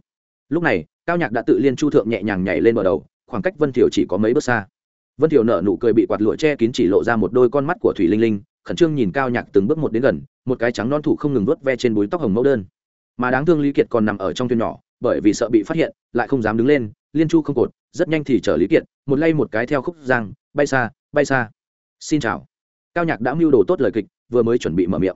Lúc này, cao nhạc đã tự liên chu thượng nhẹ nhàng nhảy lên bờ đầu, khoảng cách vân thiểu chỉ có mấy bước xa. Vân thiểu nở nụ cười bị quạt lụa che kín chỉ lộ ra một đôi con mắt của thủy linh linh, khẩn trương nhìn cao nhạc từng bước một đến gần, một cái trắng non thủ không ngừng vớt ve trên búi tóc hồng mẫu đơn. Mà đáng thương lý kiệt còn nằm ở trong thuyền nhỏ, bởi vì sợ bị phát hiện, lại không dám đứng lên, liên chu không cột, rất nhanh thì chở lý kiệt, một lay một cái theo khúc giang, bay xa bay xa. Xin chào. Cao nhạc đã mưu đồ tốt lời kịch, vừa mới chuẩn bị mở miệng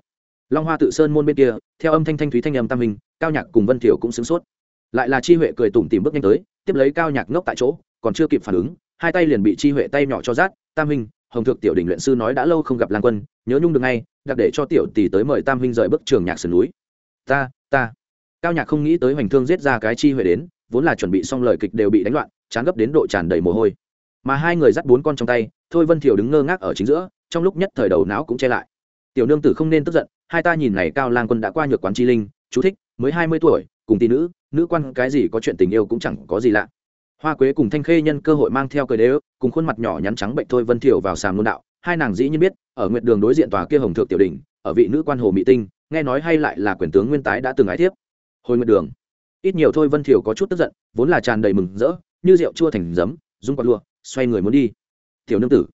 long hoa tự sơn môn bên kia, theo âm thanh thanh thúy thanh âm tam minh cao nhạc cùng vân thiểu cũng sửng sốt. Lại là chi huệ cười tủm tìm bước nhanh tới, tiếp lấy cao nhạc ngốc tại chỗ, còn chưa kịp phản ứng, hai tay liền bị chi huệ tay nhỏ cho rát, tam minh hồng thượng tiểu đình luyện sư nói đã lâu không gặp lang quân, nhớ nhung được ngay, đặc để cho tiểu tỷ tới mời tam minh rời bước trường nhạc sườn núi. Ta ta. Cao nhạc không nghĩ tới hoành thương giết ra cái chi huệ đến, vốn là chuẩn bị xong lời kịch đều bị đánh loạn, chán gấp đến độ tràn đầy mồ hôi. Mà hai người dắt bốn con trong tay, thôi vân thiều đứng ngơ ngác ở chính giữa, trong lúc nhất thời đầu não cũng che lại. Tiểu nương tử không nên tức giận hai ta nhìn này cao lang quân đã qua nhược quán chi linh, chú thích, mới hai mươi tuổi, cùng tỷ nữ nữ quan cái gì có chuyện tình yêu cũng chẳng có gì lạ. Hoa quế cùng thanh khê nhân cơ hội mang theo cười đế ức cùng khuôn mặt nhỏ nhắn trắng bệnh thôi vân thiểu vào sàm luân đạo. Hai nàng dĩ nhiên biết, ở nguyệt đường đối diện tòa kia hồng thượng tiểu đình, ở vị nữ quan hồ mỹ tinh, nghe nói hay lại là quyền tướng nguyên tái đã từng ái thiếp. Hồi nguyệt đường, ít nhiều thôi vân thiểu có chút tức giận, vốn là tràn đầy mừng rỡ, như rượu chua thành giấm dung quạt lụa, xoay người muốn đi. Tiểu nương tử.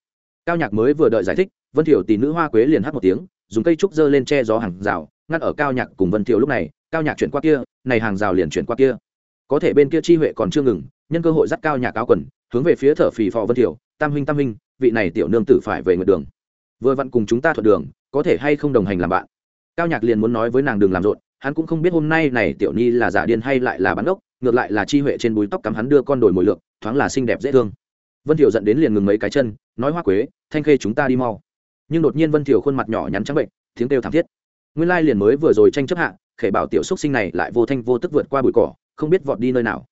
Cao nhạc mới vừa đợi giải thích, vân thiểu tỷ nữ hoa quế liền hát một tiếng dùng cây trúc dơ lên che gió hàng rào, ngắt ở cao nhạc cùng vân thiểu lúc này, cao nhạc chuyển qua kia, này hàng rào liền chuyển qua kia. Có thể bên kia chi huệ còn chưa ngừng, nhân cơ hội dắt cao nhạc áo quần, hướng về phía thở phì phò vân thiểu tam huynh tam huynh, vị này tiểu nương tử phải về ngược đường. Vừa vặn cùng chúng ta thuận đường, có thể hay không đồng hành làm bạn? Cao nhạc liền muốn nói với nàng đường làm rộn hắn cũng không biết hôm nay này tiểu nhi là giả điên hay lại là bán ốc, ngược lại là chi huệ trên búi tóc cắm hắn đưa con đồi mồi lượng thoáng là xinh đẹp dễ thương. Vân thiểu dẫn đến liền ngừng mấy cái chân, nói hoa quế, thanh khê chúng ta đi mau nhưng đột nhiên vân thiều khuôn mặt nhỏ nhắn trắng bệnh, tiếng kêu thảm thiết. Nguyên lai liền mới vừa rồi tranh chấp hạ, khể bảo tiểu xúc sinh này lại vô thanh vô tức vượt qua bụi cỏ, không biết vọt đi nơi nào.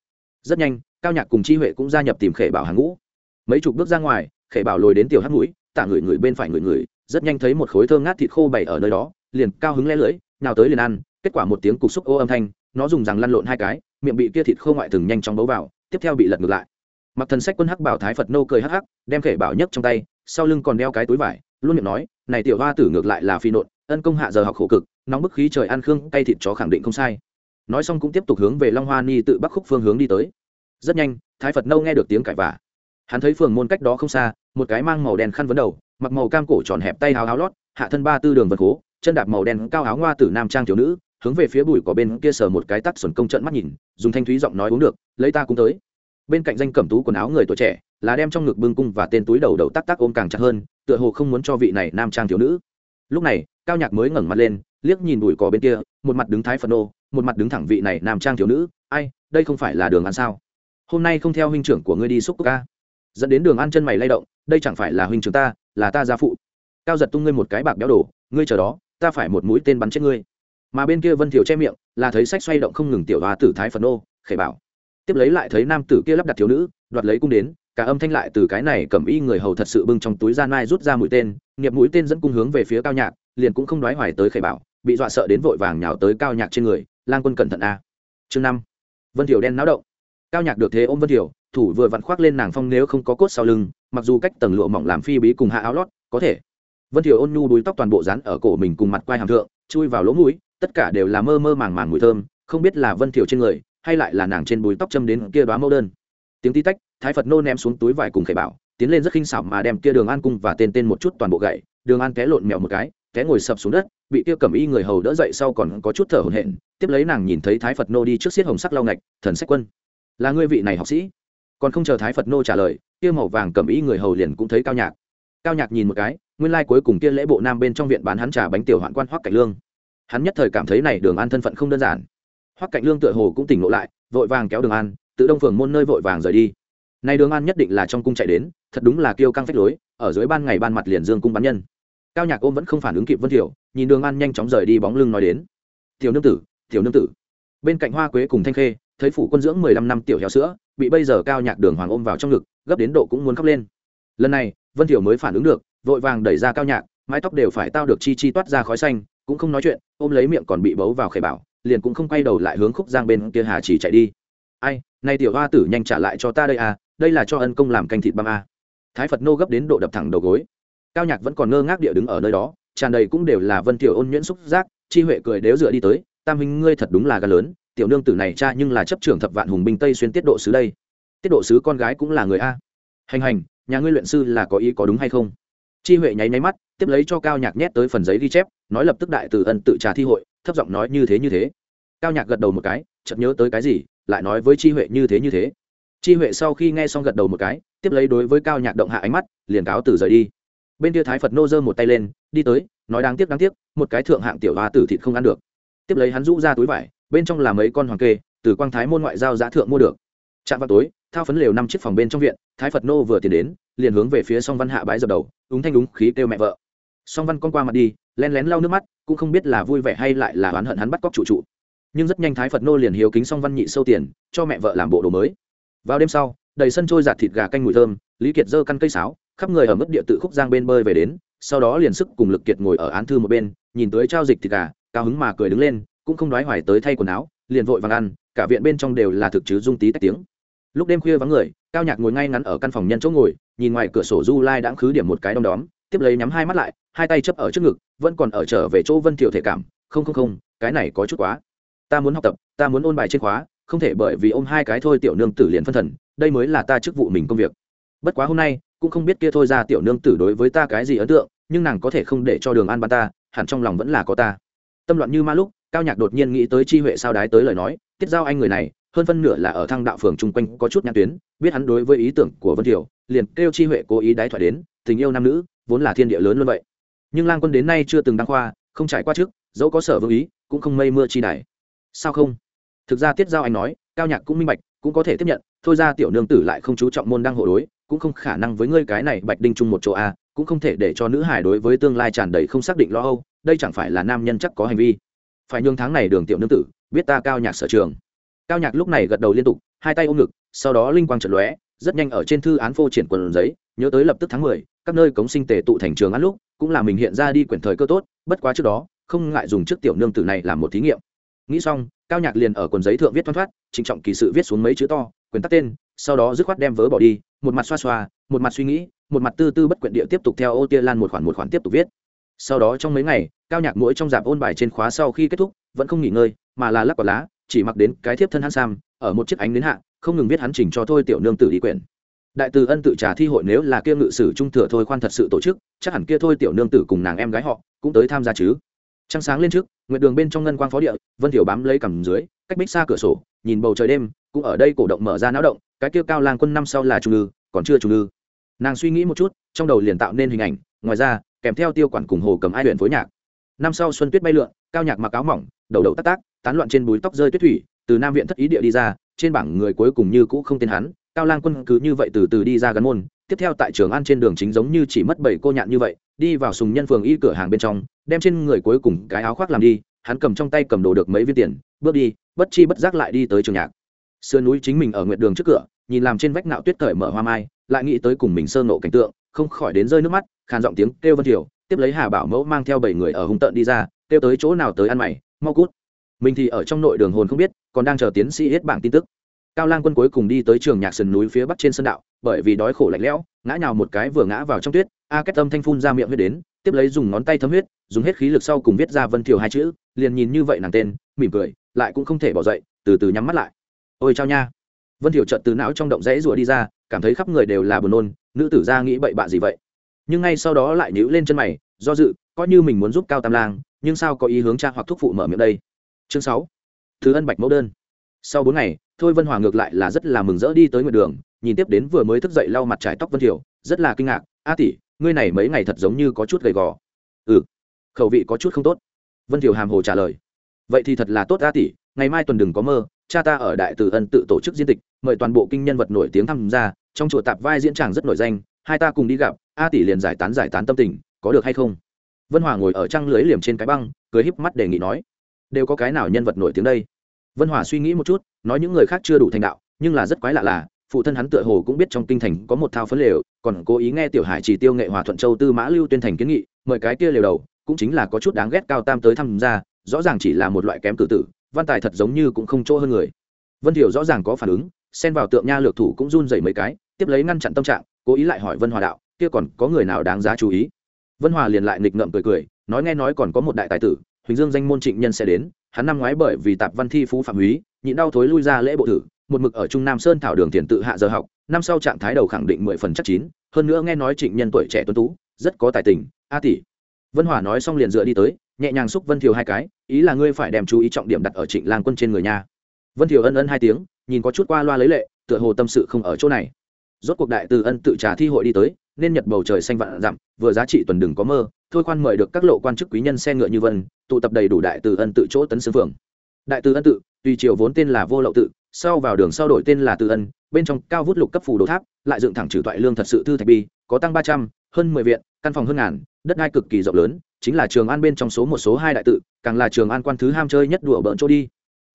Rất nhanh, cao nhạc cùng chi huệ cũng gia nhập tìm khể bảo hàng ngũ. Mấy chục bước ra ngoài, khể bảo lồi đến tiểu hát mũi, tả người người bên phải người người rất nhanh thấy một khối thơ ngát thịt khô bày ở nơi đó, liền cao hứng lẽ lưỡi nào tới liền ăn, kết quả một tiếng cục xúc ô âm thanh, nó dùng rằng lăn lộn hai cái, miệng bị kia thịt khô ngoại thường nhanh chóng bấu vào, tiếp theo bị lật ngược lại. Mặc thần sách quân hắc bảo thái phật nô cười hắc hắc, đem khể bảo nhấc trong tay, sau lưng còn đeo cái túi vải luôn miệng nói, này tiểu hoa tử ngược lại là phi nộn, ân công hạ giờ học khổ cực, nóng bức khí trời ăn khương, cay thịt chó khẳng định không sai. Nói xong cũng tiếp tục hướng về long hoa ni tự bắc khúc phương hướng đi tới. Rất nhanh, thái phật nâu nghe được tiếng cãi vả hắn thấy phường môn cách đó không xa, một cái mang màu đen khăn vấn đầu, mặc màu cam cổ tròn hẹp tay áo áo lót, hạ thân ba tư đường vật khố chân đạp màu đen cao áo hoa tử nam trang thiếu nữ, hướng về phía bụi có bên kia sờ một cái tắt xuẩn công trận mắt nhìn, dùng thanh thúy giọng nói uống được, lấy ta cũng tới. Bên cạnh danh cẩm tú quần áo người tuổi trẻ, là đem trong ngực bưng cung và tên túi đầu đầu tắc tắc ôm càng chặt hơn tựa hồ không muốn cho vị này nam trang thiếu nữ. Lúc này, cao nhạc mới ngẩng mặt lên, liếc nhìn bụi cỏ bên kia, một mặt đứng thái phật nô, một mặt đứng thẳng vị này nam trang thiếu nữ. Ai, đây không phải là đường ăn sao? Hôm nay không theo huynh trưởng của ngươi đi xúc ca à? dẫn đến đường ăn chân mày lay động, đây chẳng phải là huynh trưởng ta, là ta gia phụ. Cao giật tung ngươi một cái bạc béo đổ ngươi chờ đó, ta phải một mũi tên bắn chết ngươi. Mà bên kia vân thiểu che miệng, là thấy sách xoay động không ngừng tiểu hòa tử thái phật nô, khể bảo. Tiếp lấy lại thấy nam tử kia lắp đặt thiếu nữ, đoạt lấy cung đến cả âm thanh lại từ cái này cầm y người hầu thật sự bưng trong túi gian mai rút ra mũi tên, nghiệp mũi tên dẫn cung hướng về phía cao nhạc, liền cũng không đoái hoài tới khải bảo, bị dọa sợ đến vội vàng nhào tới cao nhạc trên người, lang quân cẩn thận a. Chương năm. Vân thiểu đen náo động. Cao nhạc được thế ôm vân thiểu thủ vừa vặn khoác lên nàng phong nếu không có cốt sau lưng, mặc dù cách tầng lụa mỏng làm phi bí cùng hạ áo lót, có thể. Vân thiểu ôn nhu đuôi tóc toàn bộ rán ở cổ mình cùng mặt quai hàm thượng, chui vào lỗ mũi, tất cả đều là mơ mơ màng màng mùi thơm, không biết là vân thiểu trên người, hay lại là nàng trên bùi tóc châm đến kia đoá mẫu đơn tiếng tí tách, thái phật nô ném xuống túi vải cùng khải bảo, tiến lên rất khinh xảo mà đem kia đường an cung và tên tên một chút toàn bộ gậy. Đường an té lộn mèo một cái, té ngồi sập xuống đất, bị kia cầm y người hầu đỡ dậy sau còn có chút thở hổn hển. Tiếp lấy nàng nhìn thấy thái phật nô đi trước xiết hồng sắc lau ngạch, thần sách quân, là ngươi vị này học sĩ? Còn không chờ thái phật nô trả lời, kia màu vàng cầm y người hầu liền cũng thấy cao nhạc. Cao nhạc nhìn một cái, nguyên lai cuối cùng kia lễ bộ nam bên trong viện bán hắn trà bánh tiểu hoạn quan hoắc cảnh lương. Hắn nhất thời cảm thấy này đường an thân phận không đơn giản. Hoắc cảnh lương tựa hồ cũng tỉnh ngộ lại, vội vàng kéo đường an tự đông phường môn nơi vội vàng rời đi. Nay đường an nhất định là trong cung chạy đến, thật đúng là kêu căng phách lối, ở dưới ban ngày ban mặt liền dương cung bắn nhân. Cao nhạc ôm vẫn không phản ứng kịp vân thiểu, nhìn đường an nhanh chóng rời đi bóng lưng nói đến. Tiểu nương tử, tiểu nương tử. Bên cạnh hoa quế cùng thanh khê, thấy phủ quân dưỡng mười lăm năm tiểu heo sữa, bị bây giờ cao nhạc đường hoàng ôm vào trong ngực, gấp đến độ cũng muốn khóc lên. Lần này, vân thiểu mới phản ứng được, vội vàng đẩy ra cao nhạc, mái tóc đều phải tao được chi chi toát ra khói xanh, cũng không nói chuyện, ôm lấy miệng còn bị bấu vào khẩy bảo, liền cũng không quay đầu lại hướng khúc giang bên kia hà chỉ chạy đi ai, nay tiểu hoa tử nhanh trả lại cho ta đây à đây là cho ân công làm canh thịt băm à. thái phật nô gấp đến độ đập thẳng đầu gối. Cao nhạc vẫn còn ngơ ngác địa đứng ở nơi đó, tràn đầy cũng đều là vân tiểu ôn nhuyễn xúc giác, chi huệ cười đếu dựa đi tới, tam huynh, ngươi thật đúng là gà lớn, tiểu nương tử này cha nhưng là chấp trưởng thập vạn hùng binh tây xuyên tiết độ sứ đây. Tiết độ sứ con gái cũng là người a. Hành hành, nhà ngươi luyện sư là có ý có đúng hay không? Chi huệ nháy nháy mắt, tiếp lấy cho cao nhạc nhét tới phần giấy ghi chép, nói lập tức đại từ ân tự trà thi hội, thấp giọng nói như thế như thế. Cao nhạc gật đầu một cái, chợt nhớ tới cái gì lại nói với chi huệ như thế như thế. Chi huệ sau khi nghe xong gật đầu một cái, tiếp lấy đối với cao nhạc động hạ ánh mắt, liền cáo từ rời đi. Bên kia thái phật nô giơ một tay lên, đi tới, nói đáng tiếc đáng tiếc, một cái thượng hạng tiểu hoa tử thịt không ăn được. Tiếp lấy hắn rũ ra túi vải, bên trong là mấy con hoàng kê, từ quang thái môn ngoại giao giá thượng mua được. Chạm vào tối, thao phấn lều năm chiếc phòng bên trong viện, thái phật nô vừa tiến đến, liền hướng về phía song văn hạ bái dập đầu, úng thanh đúng khí kêu mẹ vợ. Song văn con qua mặt đi, len lén lau nước mắt, cũng không biết là vui vẻ hay lại là oán hận hắn bắt cóc trụ trụ nhưng rất nhanh thái phật nô liền hiếu kính xong văn nhị sâu tiền, cho mẹ vợ làm bộ đồ mới. Vào đêm sau, đầy sân trôi giạt thịt gà canh mùi thơm, lý kiệt giơ căn cây sáo, khắp người ở mức địa tự khúc giang bên bơi về đến, sau đó liền sức cùng lực kiệt ngồi ở án thư một bên, nhìn tới trao dịch thịt gà, cao hứng mà cười đứng lên, cũng không đoái hoài tới thay quần áo, liền vội vàng ăn, cả viện bên trong đều là thực chứ dung tí tách tiếng. Lúc đêm khuya vắng người, cao nhạc ngồi ngay ngắn ở căn phòng nhân chỗ ngồi, nhìn ngoài cửa sổ du lai đãng khứ điểm một cái đom đóm, tiếp lấy nhắm hai mắt lại, hai tay chấp ở trước ngực, vẫn còn ở trở về chỗ vân thiệu thể cảm, không không không, cái này có chút quá ta muốn học tập, ta muốn ôn bài trên khóa, không thể bởi vì ôm hai cái thôi tiểu nương tử liền phân thần, đây mới là ta chức vụ mình công việc. Bất quá hôm nay, cũng không biết kia thôi ra tiểu nương tử đối với ta cái gì ấn tượng, nhưng nàng có thể không để cho đường an ban ta, hẳn trong lòng vẫn là có ta. Tâm loạn như ma lúc, cao nhạc đột nhiên nghĩ tới chi huệ sao đái tới lời nói, tiết giao anh người này, hơn phân nửa là ở thăng đạo phường chung quanh, có chút nhãn tuyến, biết hắn đối với ý tưởng của vân thiều, liền kêu chi huệ cố ý đái thoại đến, tình yêu nam nữ, vốn là thiên địa lớn luôn vậy. Nhưng lang quân đến nay chưa từng đăng khoa, không trải qua trước, dẫu có sở vương ý, cũng không mây mưa chi đài sao không? Thực ra tiết giao anh nói, cao nhạc cũng minh bạch, cũng có thể tiếp nhận, thôi ra tiểu nương tử lại không chú trọng môn đăng hộ đối, cũng không khả năng với ngươi cái này bạch đinh chung một chỗ a, cũng không thể để cho nữ hải đối với tương lai tràn đầy không xác định lo âu, đây chẳng phải là nam nhân chắc có hành vi. Phải nhường tháng này đường tiểu nương tử, biết ta cao nhạc sở trường. Cao nhạc lúc này gật đầu liên tục, hai tay ôm ngực, sau đó linh quang trận lóe, rất nhanh ở trên thư án phô triển quần giấy, nhớ tới lập tức tháng mười, các nơi cống sinh tề tụ thành trường án lúc, cũng là mình hiện ra đi quyển thời cơ tốt, bất quá trước đó, không ngại dùng trước tiểu nương tử này làm một thí nghiệm nghĩ xong, cao nhạc liền ở quần giấy thượng viết thoăn thoát trịnh trọng kỳ sự viết xuống mấy chữ to quyền tắt tên, sau đó dứt khoát đem vớ bỏ đi, một mặt xoa xoa, một mặt suy nghĩ, một mặt tư tư bất quyện địa tiếp tục theo ô tia lan một khoản một khoản tiếp tục viết. Sau đó trong mấy ngày, cao nhạc mỗi trong dạp ôn bài trên khóa sau khi kết thúc, vẫn không nghỉ ngơi, mà là lắc quả lá, chỉ mặc đến cái thiếp thân hắn sam, ở một chiếc ánh đến hạ, không ngừng viết hắn trình cho thôi tiểu nương tử đi quyển. Đại từ ân tự trả thi hội nếu là kia ngự sử trung thừa thôi khoan thật sự tổ chức, chắc hẳn kia thôi tiểu nương tử cùng nàng em gái họ cũng tới tham gia chứ trăng sáng lên trước, nguyệt đường bên trong ngân quang phó địa, vân tiểu bám lấy cằm dưới, cách bích xa cửa sổ, nhìn bầu trời đêm, cũng ở đây cổ động mở ra não động, cái kia cao lang quân năm sau là trung ư còn chưa trung ư nàng suy nghĩ một chút, trong đầu liền tạo nên hình ảnh, ngoài ra, kèm theo tiêu quản cùng hồ cầm ai huyện phối nhạc. Năm sau xuân tuyết bay lượn, cao nhạc mặc áo mỏng, đầu đầu tắc tác tán loạn trên búi tóc rơi tuyết thủy, từ nam viện thất ý địa đi ra, trên bảng người cuối cùng như cũ không tên hắn, cao lang quân cứ như vậy từ từ đi ra gắn môn, tiếp theo tại trường ăn trên đường chính giống như chỉ mất bảy cô nhạn như vậy, đi vào sùng nhân phường y cửa hàng bên trong đem trên người cuối cùng cái áo khoác làm đi, hắn cầm trong tay cầm đồ được mấy viên tiền, bước đi, bất chi bất giác lại đi tới trường nhạc. Sườn núi chính mình ở nguyệt đường trước cửa, nhìn làm trên vách nạo tuyết cởi mở hoa mai, lại nghĩ tới cùng mình sơ nộ cảnh tượng, không khỏi đến rơi nước mắt, khàn giọng tiếng kêu vân thiểu tiếp lấy hà bảo mẫu mang theo bảy người ở hung tợn đi ra, kêu tới chỗ nào tới ăn mày, mau cút. Mình thì ở trong nội đường hồn không biết, còn đang chờ tiến sĩ hết bảng tin tức cao lang quân cuối cùng đi tới trường nhạc sườn núi phía bắc trên sân đạo, bởi vì đói khổ lạnh lẽo, ngã nhào một cái vừa ngã vào trong tuyết, a kết tâm thanh phun ra miệng huyết đến, tiếp lấy dùng ngón tay thấm huyết, dùng hết khí lực sau cùng viết ra vân thiều hai chữ, liền nhìn như vậy nàng tên, mỉm cười, lại cũng không thể bỏ dậy, từ từ nhắm mắt lại. Ôi chao nha. Vân thiều trợt từ não trong động rẫy rủa đi ra, cảm thấy khắp người đều là buồn nôn, nữ tử ra nghĩ bậy bạ gì vậy? Nhưng ngay sau đó lại nhíu lên chân mày, do dự, coi như mình muốn giúp cao tam lang, nhưng sao có ý hướng cha hoặc thúc phụ mở miệng đây? Chương sáu. Thứ ân bạch mẫu đơn. Sau bốn ngày thôi vân hòa ngược lại là rất là mừng rỡ đi tới nguyệt đường, nhìn tiếp đến vừa mới thức dậy lau mặt trái tóc vân thiểu rất là kinh ngạc. A tỷ, ngươi này mấy ngày thật giống như có chút gầy gò. Ừ khẩu vị có chút không tốt. Vân thiểu hàm hồ trả lời. Vậy thì thật là tốt, a tỷ, ngày mai tuần đừng có mơ, cha ta ở đại tử ân tự tổ chức diễn tịch, mời toàn bộ kinh nhân vật nổi tiếng tham gia, trong chùa tạp vai diễn tràng rất nổi danh, hai ta cùng đi gặp, a tỷ liền giải tán giải tán tâm tình, có được hay không? Vân hòa ngồi ở trăng lưới liềm trên cái băng, cười híp mắt đề nghị nói. Đều có cái nào nhân vật nổi tiếng đây? Vân hòa suy nghĩ một chút, nói những người khác chưa đủ thành đạo, nhưng là rất quái lạ là, phụ thân hắn tựa hồ cũng biết trong kinh thành có một thao phấn lều, còn cố ý nghe tiểu hải chỉ tiêu nghệ hòa thuận châu tư mã lưu tuyên thành kiến nghị, mời cái kia lều đầu, cũng chính là có chút đáng ghét cao tam tới tham gia, rõ ràng chỉ là một loại kém cử tử, văn tài thật giống như cũng không chỗ hơn người. Vân thiểu rõ ràng có phản ứng, xen vào tượng nha lược thủ cũng run dậy mấy cái, tiếp lấy ngăn chặn tâm trạng, cố ý lại hỏi vân hòa đạo, kia còn có người nào đáng giá chú ý? Vân hòa liền lại nghịch ngợm cười cười, nói nghe nói còn có một đại tài tử huỳnh dương danh môn trịnh nhân sẽ đến, hắn năm ngoái bởi vì tạp văn thi phú phạm húy, nhịn đau thối lui ra lễ bộ thử, một mực ở trung nam sơn thảo đường tiền tự hạ giờ học, năm sau trạng thái đầu khẳng định mười phần chắc chín, hơn nữa nghe nói trịnh nhân tuổi trẻ tuấn tú, rất có tài tình, a tỷ. Vân hòa nói xong liền dựa đi tới, nhẹ nhàng xúc vân thiều hai cái, ý là ngươi phải đem chú ý trọng điểm đặt ở trịnh lang quân trên người nha. Vân thiều ân ân hai tiếng, nhìn có chút qua loa lấy lệ, tựa hồ tâm sự không ở chỗ này. Rốt cuộc đại từ ân tự trà thi hội đi tới, nên nhật bầu trời xanh vạn dặm, vừa giá trị tuần đừng có mơ thôi quan mời được các lộ quan chức quý nhân xe ngựa như vân, tụ tập đầy đủ đại từ ân tự chỗ tấn xương phường. Đại từ ân tự, tùy triều vốn tên là vô lậu tự, sau vào đường sau đổi tên là từ ân, bên trong cao vút lục cấp phù đồ tháp, lại dựng thẳng trừ toại lương thật sự thư thạch bi, có tăng ba trăm, hơn mười viện, căn phòng hơn ngàn, đất đai cực kỳ rộng lớn, chính là trường an bên trong số một số hai đại tự, càng là trường an quan thứ ham chơi nhất đùa bỡn chỗ đi.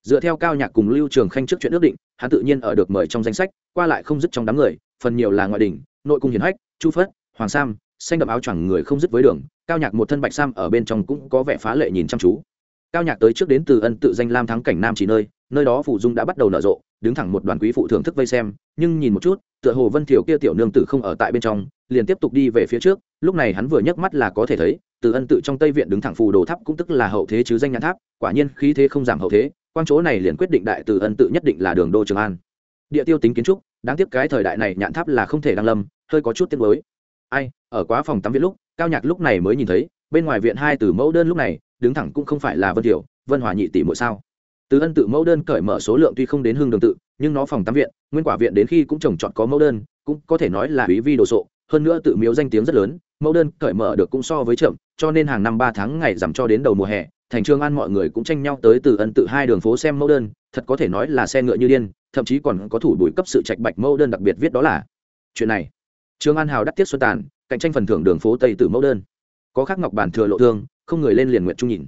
Dựa theo cao nhạc cùng lưu trường khanh trước chuyện ước định, hắn tự nhiên ở được mời trong danh sách, qua lại không dứt trong đám người, phần nhiều là ngoại đình nội cung hiền hách, chu phất, hoàng sam, xanh đậm áo choàng người không dứt với đường cao nhạc một thân bạch sam ở bên trong cũng có vẻ phá lệ nhìn chăm chú. Cao nhạc tới trước đến từ ân tự danh lam thắng cảnh nam chỉ nơi nơi đó phụ dung đã bắt đầu nở rộ, đứng thẳng một đoàn quý phụ thưởng thức vây xem, nhưng nhìn một chút, tựa hồ vân thiều kia tiểu nương tử không ở tại bên trong, liền tiếp tục đi về phía trước, lúc này hắn vừa nhấc mắt là có thể thấy, từ ân tự trong tây viện đứng thẳng phù đồ tháp cũng tức là hậu thế chứ danh nhãn tháp, quả nhiên khí thế không giảm hậu thế, quan chỗ này liền quyết định đại từ ân tự nhất định là đường đô trường an. Địa tiêu tính kiến trúc, đáng tiếc cái thời đại này nhãn tháp là không thể đăng lâm, hơi có chút tiếc mới ai, ở quá phòng tắm viện lúc cao nhạc lúc này mới nhìn thấy, bên ngoài viện hai từ mẫu đơn lúc này, đứng thẳng cũng không phải là vân thiểu vân hòa nhị tỷ mỗi sao? Từ ân tự mẫu đơn cởi mở số lượng tuy không đến hương đường tự, nhưng nó phòng tắm viện, nguyên quả viện đến khi cũng trồng trọt có mẫu đơn, cũng có thể nói là quý vi đồ sộ, hơn nữa tự miếu danh tiếng rất lớn, mẫu đơn cởi mở được cũng so với chậm, cho nên hàng năm ba tháng ngày giảm cho đến đầu mùa hè, thành trường an mọi người cũng tranh nhau tới từ ân tự hai đường phố xem mẫu đơn, thật có thể nói là xe ngựa như điên, thậm chí còn có thủ đuổi cấp sự trạch bạch mẫu đơn đặc biệt viết đó là, chuyện này. Trường an hào đắc tiết xuân tàn cạnh tranh phần thưởng đường phố tây tử mẫu đơn. Có khắc ngọc bản thừa lộ thương, không người lên liền nguyện trung nhìn.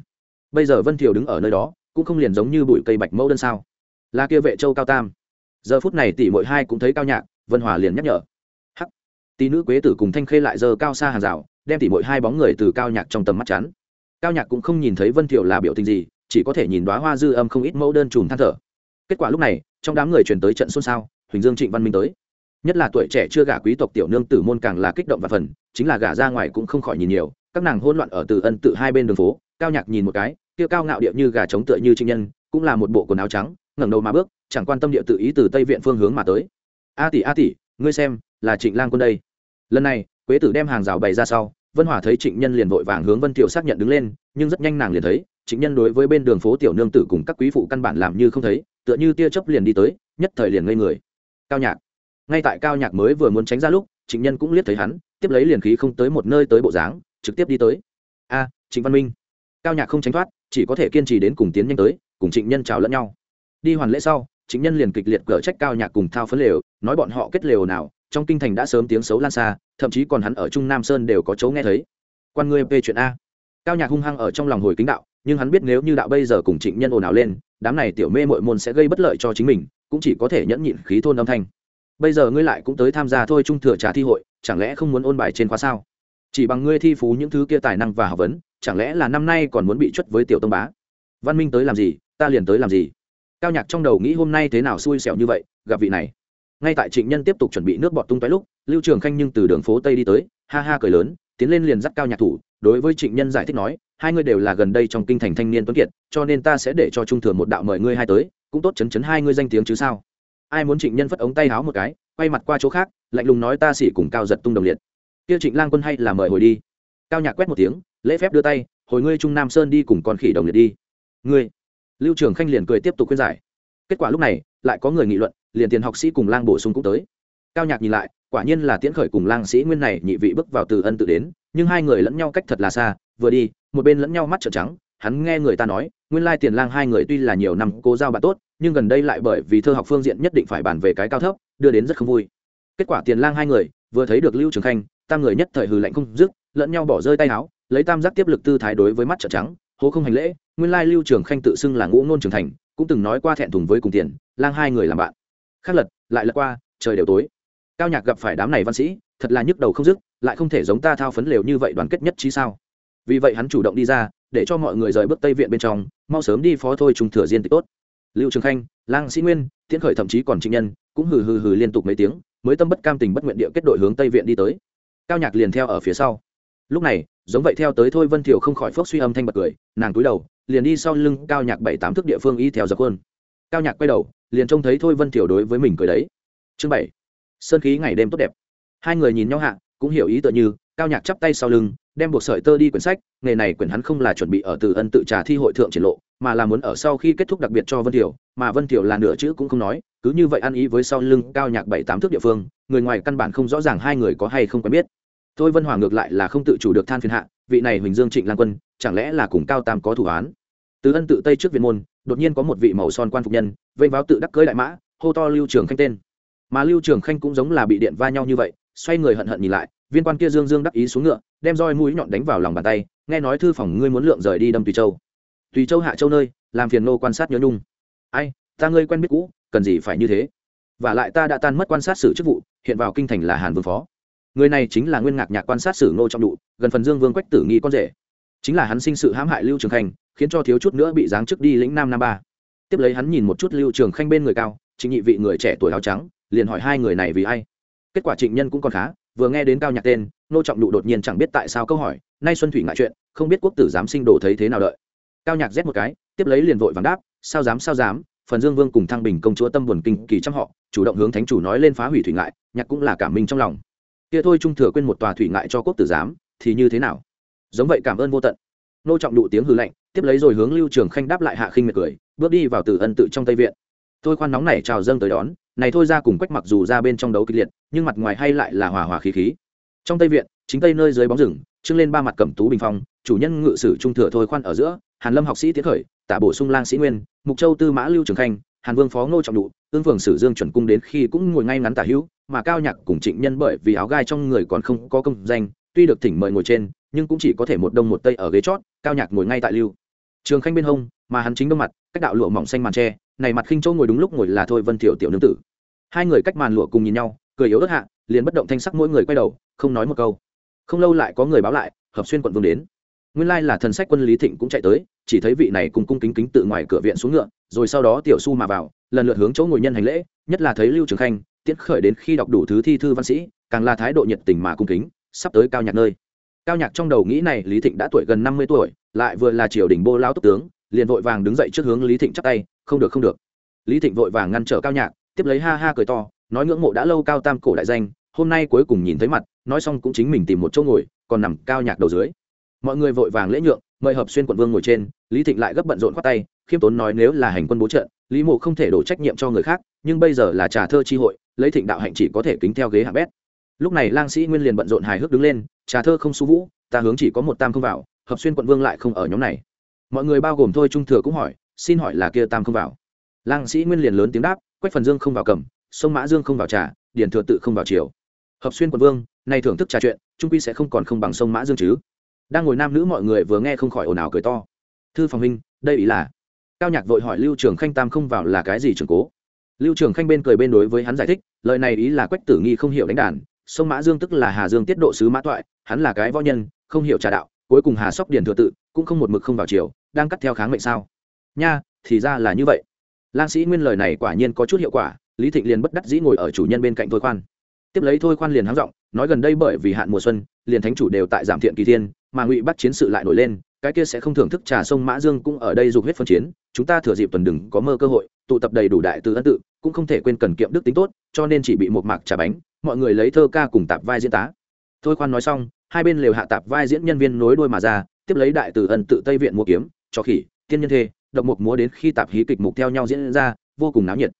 Bây giờ vân thiều đứng ở nơi đó, cũng không liền giống như bụi cây bạch mẫu đơn sao? Là kia vệ châu cao tam. Giờ phút này tỷ mỗi hai cũng thấy cao nhạc, vân hòa liền nhắc nhở. Hắc. Tỷ nữ quế tử cùng thanh khê lại giờ cao xa hàng rào, đem tỷ mỗi hai bóng người từ cao nhạc trong tầm mắt chắn. Cao nhạc cũng không nhìn thấy vân thiều là biểu tình gì, chỉ có thể nhìn đoá hoa dư âm không ít mẫu đơn chùm than thở. Kết quả lúc này, trong đám người chuyển tới trận xôn xao, huỳnh dương trịnh văn minh tới nhất là tuổi trẻ chưa gả quý tộc tiểu nương tử môn càng là kích động và phần, chính là gả ra ngoài cũng không khỏi nhìn nhiều, các nàng hôn loạn ở từ ân tự hai bên đường phố, cao nhạc nhìn một cái, kia cao ngạo địa như gà trống tựa như trinh nhân, cũng là một bộ quần áo trắng, ngẩng đầu mà bước, chẳng quan tâm địa tự ý từ tây viện phương hướng mà tới. A tỷ a tỷ, ngươi xem, là trịnh lang quân đây. Lần này, quế tử đem hàng rào bày ra sau, vân hòa thấy trịnh nhân liền vội vàng hướng vân tiểu xác nhận đứng lên, nhưng rất nhanh nàng liền thấy, trịnh nhân đối với bên đường phố tiểu nương tử cùng các quý phụ căn bản làm như không thấy, tựa như tia chớp liền đi tới, nhất thời liền ngây người. Cao nhạc ngay tại cao nhạc mới vừa muốn tránh ra lúc, trịnh nhân cũng liếc thấy hắn, tiếp lấy liền khí không tới một nơi tới bộ dáng, trực tiếp đi tới. A, trịnh văn minh. Cao nhạc không tránh thoát, chỉ có thể kiên trì đến cùng tiến nhanh tới, cùng trịnh nhân chào lẫn nhau. Đi hoàn lễ sau, trịnh nhân liền kịch liệt cở trách cao nhạc cùng thao phấn lều, nói bọn họ kết lều nào, trong kinh thành đã sớm tiếng xấu lan xa, thậm chí còn hắn ở trung nam sơn đều có chỗ nghe thấy. Quan ngươi về chuyện a. Cao nhạc hung hăng ở trong lòng hồi kính đạo, nhưng hắn biết nếu như đạo bây giờ cùng trịnh nhân ồn ào lên, đám này tiểu mê mội môn sẽ gây bất lợi cho chính mình, cũng chỉ có thể nhẫn nhịn khí thôn âm thanh bây giờ ngươi lại cũng tới tham gia thôi trung thừa trà thi hội, chẳng lẽ không muốn ôn bài trên khóa sao? Chỉ bằng ngươi thi phú những thứ kia tài năng và học vấn, chẳng lẽ là năm nay còn muốn bị chuất với tiểu tông bá? Văn minh tới làm gì, ta liền tới làm gì? Cao nhạc trong đầu nghĩ hôm nay thế nào xui xẻo như vậy, gặp vị này. Ngay tại trịnh nhân tiếp tục chuẩn bị nước bọt tung tói lúc, lưu trường khanh nhưng từ đường phố tây đi tới, ha ha cười lớn, tiến lên liền dắt cao nhạc thủ, đối với trịnh nhân giải thích nói, hai ngươi đều là gần đây trong kinh thành thanh niên tuấn kiệt, cho nên ta sẽ để cho trung thừa một đạo mời ngươi hai tới, cũng tốt chấn chấn hai ngươi danh tiếng chứ sao? Ai muốn trịnh nhân phất ống tay háo một cái, quay mặt qua chỗ khác, lạnh lùng nói ta xỉ cùng cao giật tung đồng liệt. Kia trịnh lang quân hay là mời hồi đi. Cao nhạc quét một tiếng, lễ phép đưa tay, hồi ngươi trung nam sơn đi cùng con khỉ đồng liệt đi. Ngươi. Lưu trường khanh liền cười tiếp tục khuyên giải. Kết quả lúc này, lại có người nghị luận, liền tiền học sĩ cùng lang bổ sung cũng tới. Cao nhạc nhìn lại, quả nhiên là tiễn khởi cùng lang sĩ nguyên này nhị vị bước vào từ ân tự đến, nhưng hai người lẫn nhau cách thật là xa, vừa đi, một bên lẫn nhau mắt trợn trắng, hắn nghe người ta nói, nguyên lai tiền lang hai người tuy là nhiều năm cố giao bạn tốt nhưng gần đây lại bởi vì thơ học phương diện nhất định phải bàn về cái cao thấp, đưa đến rất không vui. Kết quả tiền lang hai người, vừa thấy được lưu trường khanh, tam người nhất thời hừ lạnh không dứt, lẫn nhau bỏ rơi tay áo, lấy tam giác tiếp lực tư thái đối với mắt trợ trắng, hố không hành lễ, nguyên lai lưu trường khanh tự xưng là ngũ nôn trường thành, cũng từng nói qua thẹn thùng với cùng tiền lang hai người làm bạn. Khác lật, lại lật qua, trời đều tối. Cao nhạc gặp phải đám này văn sĩ, thật là nhức đầu không dứt, lại không thể giống ta thao phấn lều như vậy đoàn kết nhất trí sao? Vì vậy hắn chủ động đi ra, để cho mọi người rời bước tây viện bên trong, mau sớm đi phó thôi trùng thừa diên tịch tốt lưu trường khanh, lang sĩ nguyên, tiễn khởi thậm chí còn trịnh nhân, cũng hừ hừ hừ liên tục mấy tiếng, mới tâm bất cam tình bất nguyện địa kết đội hướng tây viện đi tới. Cao nhạc liền theo ở phía sau. Lúc này, giống vậy theo tới thôi vân thiều không khỏi phốc suy âm thanh bật cười, nàng cúi đầu, liền đi sau lưng cao nhạc bảy tám thước địa phương y theo dập hơn. Cao nhạc quay đầu, liền trông thấy thôi vân thiều đối với mình cười đấy. Chương bảy, sơn khí ngày đêm tốt đẹp. Hai người nhìn nhau hạ, cũng hiểu ý tựa như, cao nhạc chắp tay sau lưng, đem buộc sợi tơ đi quyển sách, nghề này quyển hắn không là chuẩn bị ở từ ân tự trà thi hội thượng triển lộ mà là muốn ở sau khi kết thúc đặc biệt cho vân Tiểu, mà vân Tiểu là nửa chữ cũng không nói cứ như vậy ăn ý với sau lưng cao nhạc bảy tám thước địa phương người ngoài căn bản không rõ ràng hai người có hay không quen biết. Thôi vân hòa ngược lại là không tự chủ được than phiền hạ vị này huỳnh dương trịnh lang quân chẳng lẽ là cùng cao tam có thủ án? Từ ân tự tây trước viện môn đột nhiên có một vị màu son quan phục nhân vênh váo tự đắc cưới đại mã hô to lưu trường khanh tên. Mà lưu trường khanh cũng giống là bị điện va nhau như vậy xoay người hận hận nhìn lại viên quan kia dương dương đắc ý xuống ngựa đem roi mũi nhọn đánh vào lòng bàn tay nghe nói thư phòng ngươi muốn lượng rời đi đâm tùy châu tùy châu hạ châu nơi, làm phiền nô quan sát nhớ nhung. Ai, ta ngươi quen biết cũ, cần gì phải như thế? Và lại ta đã tan mất quan sát sử chức vụ, hiện vào kinh thành là hàn vương phó. Người này chính là nguyên ngạc nhạc quan sát sử ngô trọng đụ, gần phần dương vương quách tử nghi con rể. Chính là hắn sinh sự hãm hại lưu trường khanh, khiến cho thiếu chút nữa bị giáng chức đi lĩnh nam nam ba. Tiếp lấy hắn nhìn một chút lưu trường khanh bên người cao, chính nhị vị người trẻ tuổi áo trắng, liền hỏi hai người này vì ai. Kết quả trịnh nhân cũng còn khá, vừa nghe đến cao nhạc tên nô trọng đụ đột nhiên chẳng biết tại sao câu hỏi, nay xuân thủy ngại chuyện, không biết quốc tử giám sinh đồ thấy thế nào đợi cao nhạc rét một cái, tiếp lấy liền vội vàng đáp, sao dám sao dám, phần dương vương cùng thăng bình công chúa tâm buồn kinh kỳ trăm họ, chủ động hướng thánh chủ nói lên phá hủy thủy ngại, nhạc cũng là cảm minh trong lòng. Kia thôi trung thừa quên một tòa thủy ngại cho quốc tử giám, thì như thế nào? Giống vậy cảm ơn vô tận. Nô trọng đụ tiếng hư lạnh, tiếp lấy rồi hướng lưu trường khanh đáp lại hạ khinh miệt cười, bước đi vào tử ân tự trong tây viện. Thôi khoan nóng này chào dâng tới đón, này thôi ra cùng quách mặc dù ra bên trong đấu kịch liệt, nhưng mặt ngoài hay lại là hòa hòa khí khí. Trong tây viện, chính tây nơi dưới bóng rừng, trưng lên ba mặt cẩm tú bình phong, chủ nhân ngự sử trung thừa thôi khoan ở giữa hàn lâm học sĩ tiến khởi, tả bổ sung lang sĩ nguyên, mục châu tư mã lưu trường khanh, hàn vương phó ngô trọng đụ, ương phường sử dương chuẩn cung đến khi cũng ngồi ngay ngắn tả hữu, mà cao nhạc cùng trịnh nhân bởi vì áo gai trong người còn không có công danh, tuy được thỉnh mời ngồi trên, nhưng cũng chỉ có thể một đông một tây ở ghế chót, cao nhạc ngồi ngay tại lưu. Trường khanh bên hông, mà hắn chính đông mặt, cách đạo lụa mỏng xanh màn tre, này mặt khinh châu ngồi đúng lúc ngồi là thôi vân thiểu tiểu nương tử. Hai người cách màn lụa cùng nhìn nhau, cười yếu ớt hạ, liền bất động thanh sắc mỗi người quay đầu, không nói một câu. Không lâu lại có người báo lại, hợp xuyên quận vương đến nguyên lai là thần sách quân lý thịnh cũng chạy tới, chỉ thấy vị này cùng cung kính kính tự ngoài cửa viện xuống ngựa, rồi sau đó tiểu su mà vào, lần lượt hướng chỗ ngồi nhân hành lễ, nhất là thấy lưu trường khanh tiết khởi đến khi đọc đủ thứ thi thư văn sĩ, càng là thái độ nhiệt tình mà cung kính, sắp tới cao nhạc nơi. Cao nhạc trong đầu nghĩ này, lý thịnh đã tuổi gần năm mươi tuổi, lại vừa là triều đình bô lao tốc tướng, liền vội vàng đứng dậy trước hướng lý thịnh chắp tay, không được không được. Lý thịnh vội vàng ngăn trở cao nhạc, tiếp lấy ha ha cười to, nói ngưỡng mộ đã lâu cao tam cổ đại danh, hôm nay cuối cùng nhìn thấy mặt, nói xong cũng chính mình tìm một chỗ ngồi, còn nằm cao nhạc đầu dưới mọi người vội vàng lễ nhượng, mời hợp xuyên quận vương ngồi trên, lý thịnh lại gấp bận rộn khoát tay, khiêm tốn nói nếu là hành quân bố trận lý mộ không thể đổ trách nhiệm cho người khác, nhưng bây giờ là trà thơ chi hội, lấy thịnh đạo hạnh chỉ có thể kính theo ghế hạ bét. Lúc này lang sĩ nguyên liền bận rộn hài hước đứng lên, trà thơ không su vũ, ta hướng chỉ có một tam không vào, hợp xuyên quận vương lại không ở nhóm này. Mọi người bao gồm thôi trung thừa cũng hỏi, xin hỏi là kia tam không vào. Lang sĩ nguyên liền lớn tiếng đáp, quách phần dương không vào cầm, sông mã dương không vào trà, điền thừa tự không vào chiều hợp xuyên quận vương này thưởng thức trà chuyện, trung quy sẽ không còn không bằng sông mã dương chứ đang ngồi nam nữ mọi người vừa nghe không khỏi ồn ào cười to. Thư phòng huynh, đây ý là, cao nhạc vội hỏi lưu trường khanh tam không vào là cái gì trường cố? Lưu trường khanh bên cười bên đối với hắn giải thích, lời này ý là quách tử nghi không hiểu đánh đàn, sông mã dương tức là hà dương tiết độ sứ mã toại, hắn là cái võ nhân, không hiểu trà đạo, cuối cùng hà sóc điền thừa tự, cũng không một mực không vào chiều đang cắt theo kháng mệnh sao? Nha, thì ra là như vậy. Lang sĩ nguyên lời này quả nhiên có chút hiệu quả, lý thịnh liền bất đắc dĩ ngồi ở chủ nhân bên cạnh thôi khoan. Tiếp lấy thôi khoan liền hắng giọng, nói gần đây bởi vì hạn mùa xuân, liền thánh chủ đều tại giảm thiện kỳ thiên mà ngụy bắt chiến sự lại nổi lên cái kia sẽ không thưởng thức trà sông mã dương cũng ở đây dục huyết phân chiến chúng ta thừa dịp tuần đừng có mơ cơ hội tụ tập đầy đủ đại từ ân tự cũng không thể quên cần kiệm đức tính tốt cho nên chỉ bị một mạc trà bánh mọi người lấy thơ ca cùng tạp vai diễn tá thôi khoan nói xong hai bên lều hạ tạp vai diễn nhân viên nối đuôi mà ra tiếp lấy đại từ ân tự tây viện mua kiếm cho khỉ tiên nhân thê động mục múa đến khi tạp hí kịch mục theo nhau diễn ra vô cùng náo nhiệt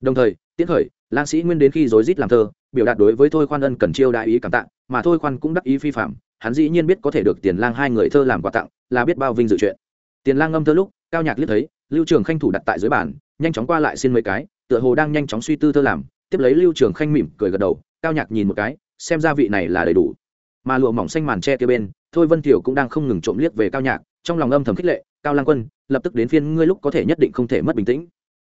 đồng thời tiết khởi lang sĩ nguyên đến khi rối rít làm thơ biểu đạt đối với thôi khoan ân cần chiêu đại ý cảm tạ mà thôi khoan cũng đắc ý phi phạm hắn dĩ nhiên biết có thể được tiền lang hai người thơ làm quà tặng, là biết bao vinh dự chuyện. Tiền lang ngâm thơ lúc, cao nhạc liếc thấy, lưu trường khanh thủ đặt tại dưới bàn, nhanh chóng qua lại xin mấy cái, tựa hồ đang nhanh chóng suy tư thơ làm, tiếp lấy lưu trường khanh mỉm cười gật đầu, cao nhạc nhìn một cái, xem ra vị này là đầy đủ. Mà lụa mỏng xanh màn tre kia bên, thôi vân thiểu cũng đang không ngừng trộm liếc về cao nhạc, trong lòng âm thầm khích lệ, cao lang quân, lập tức đến phiên ngươi lúc có thể nhất định không thể mất bình tĩnh.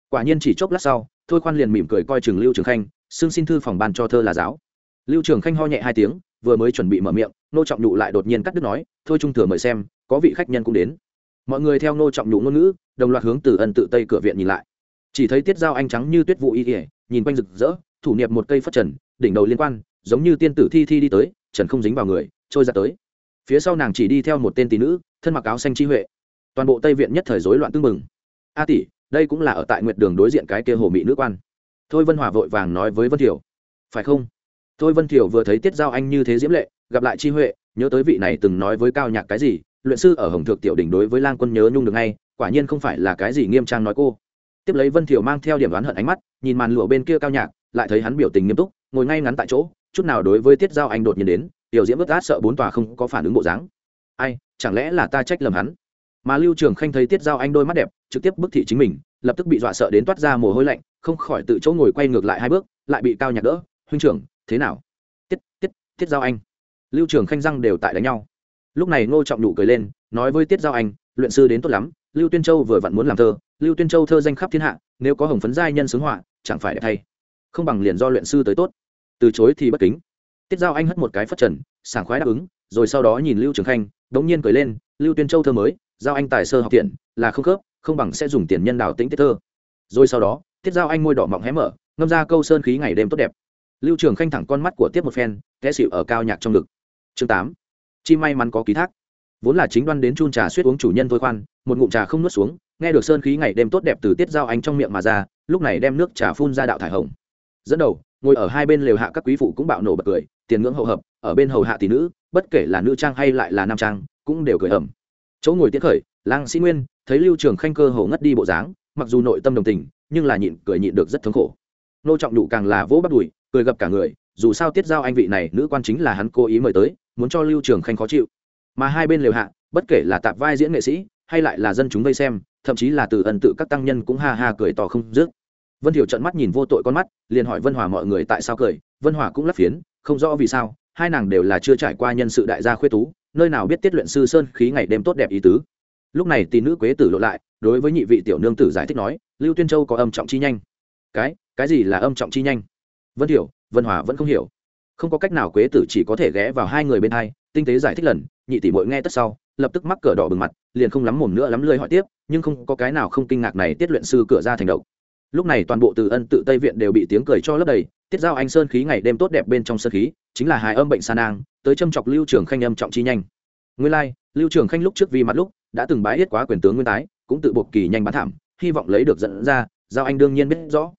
Quả nhiên chỉ chốc lát sau, thôi khoan liền mỉm cười coi chừng lưu trường khanh, xưng xin thư phòng ban cho thơ là giáo. Lưu trường khanh ho nhẹ hai tiếng, vừa mới chuẩn bị mở miệng nô trọng nhụ lại đột nhiên cắt đứt nói, thôi trung thừa mời xem, có vị khách nhân cũng đến. Mọi người theo nô trọng nhụ ngôn ngữ, đồng loạt hướng từ ân tự tây cửa viện nhìn lại. Chỉ thấy tiết dao anh trắng như tuyết vụ y kỉa nhìn quanh rực rỡ, thủ niệm một cây phất trần, đỉnh đầu liên quan, giống như tiên tử thi thi đi tới, trần không dính vào người, trôi ra tới. Phía sau nàng chỉ đi theo một tên tỷ nữ, thân mặc áo xanh chi huệ. Toàn bộ tây viện nhất thời rối loạn tưng mừng a tỷ, đây cũng là ở tại nguyệt đường đối diện cái kia hồ mỹ nữ quan. Thôi vân hòa vội vàng nói với vân thiểu phải không? Thôi vân thiểu vừa thấy tiết giao anh như thế diễm lệ gặp lại chi huệ, nhớ tới vị này từng nói với cao nhạc cái gì, luyện sư ở hồng thượng tiểu đỉnh đối với lang quân nhớ nhung được ngay, quả nhiên không phải là cái gì nghiêm trang nói cô. Tiếp lấy vân thiểu mang theo điểm đoán hận ánh mắt, nhìn màn lụa bên kia cao nhạc, lại thấy hắn biểu tình nghiêm túc, ngồi ngay ngắn tại chỗ, chút nào đối với tiết giao anh đột nhiên đến, tiểu diễm ướt át sợ bốn tòa không có phản ứng bộ dáng. Ai, chẳng lẽ là ta trách lầm hắn? Mà lưu trường khanh thấy tiết giao anh đôi mắt đẹp, trực tiếp bức thị chính mình, lập tức bị dọa sợ đến toát ra mồ hôi lạnh, không khỏi tự chỗ ngồi quay ngược lại hai bước, lại bị cao nhạc đỡ. Huynh trưởng, thế nào? Tiết tiết tiết giao anh lưu trường khanh răng đều tại đánh nhau. Lúc này ngô trọng nụ cười lên, nói với tiết giao anh, luyện sư đến tốt lắm, lưu tuyên châu vừa vặn muốn làm thơ, lưu tuyên châu thơ danh khắp thiên hạ, nếu có hồng phấn giai nhân xướng họa, chẳng phải đẹp thay. Không bằng liền do luyện sư tới tốt. Từ chối thì bất kính. Tiết giao anh hất một cái phất trần, sảng khoái đáp ứng, rồi sau đó nhìn lưu trường khanh đống nhiên cười lên, lưu tuyên châu thơ mới, giao anh tài sơ học tiện, là không khớp, không bằng sẽ dùng tiền nhân đào tĩnh tiết thơ. Rồi sau đó, tiết giao anh môi đỏ mọng hé mở, ngâm ra câu sơn khí ngày đêm tốt đẹp. Lưu trường khanh thẳng con mắt của tiếp một phen, té xịu ở cao nhạc trong ngực chương tám. Chi may mắn có ký thác. Vốn là chính đoan đến chun trà suýt uống chủ nhân thôi khoan, một ngụm trà không nuốt xuống, nghe được sơn khí ngày đêm tốt đẹp từ tiết giao anh trong miệng mà ra, lúc này đem nước trà phun ra đạo thải hồng. Dẫn đầu, ngồi ở hai bên lều hạ các quý phụ cũng bạo nổ bật cười, tiền ngưỡng hậu hợp, ở bên hầu hạ tỷ nữ, bất kể là nữ trang hay lại là nam trang, cũng đều cười ẩm. Chỗ ngồi tiết khởi, lang sĩ nguyên, thấy lưu trường khanh cơ hồ ngất đi bộ dáng, mặc dù nội tâm đồng tình, nhưng là nhịn cười nhịn được rất thống khổ. Nô trọng đủ càng là vỗ bắt đùi, cười gặp cả người dù sao tiết giao anh vị này nữ quan chính là hắn cố ý mời tới, muốn cho lưu trường khanh khó chịu. Mà hai bên lều hạ, bất kể là tạp vai diễn nghệ sĩ, hay lại là dân chúng vây xem, thậm chí là từ ẩn tự các tăng nhân cũng ha ha cười tỏ không dứt. Vân thiểu trận mắt nhìn vô tội con mắt, liền hỏi vân hòa mọi người tại sao cười, vân hòa cũng lắp phiến, không rõ vì sao, hai nàng đều là chưa trải qua nhân sự đại gia khuyết tú, nơi nào biết tiết luyện sư sơn khí ngày đêm tốt đẹp ý tứ. Lúc này tỷ nữ quế tử lộ lại, đối với nhị vị tiểu nương tử giải thích nói, lưu tuyên châu có âm trọng chi nhanh. Cái cái gì là âm trọng chi nhanh? Vân hiểu vân hòa vẫn không hiểu. Không có cách nào quế tử chỉ có thể ghé vào hai người bên hai tinh tế giải thích lần nhị tỷ mội nghe tất sau lập tức mắc cửa đỏ bừng mặt liền không lắm mồm nữa lắm lơi hỏi tiếp nhưng không có cái nào không kinh ngạc này tiết luyện sư cửa ra thành độc. Lúc này toàn bộ từ ân tự tây viện đều bị tiếng cười cho lấp đầy tiết giao anh sơn khí ngày đêm tốt đẹp bên trong sơn khí chính là hài âm bệnh sa nang tới châm chọc lưu trường khanh âm trọng chi nhanh. Nguyên lai、like, lưu trường khanh lúc trước vì mặt lúc đã từng bái yết quá quyền tướng nguyên tái cũng tự buộc kỳ nhanh bán thảm hy vọng lấy được dẫn ra giao anh đương nhiên biết rõ.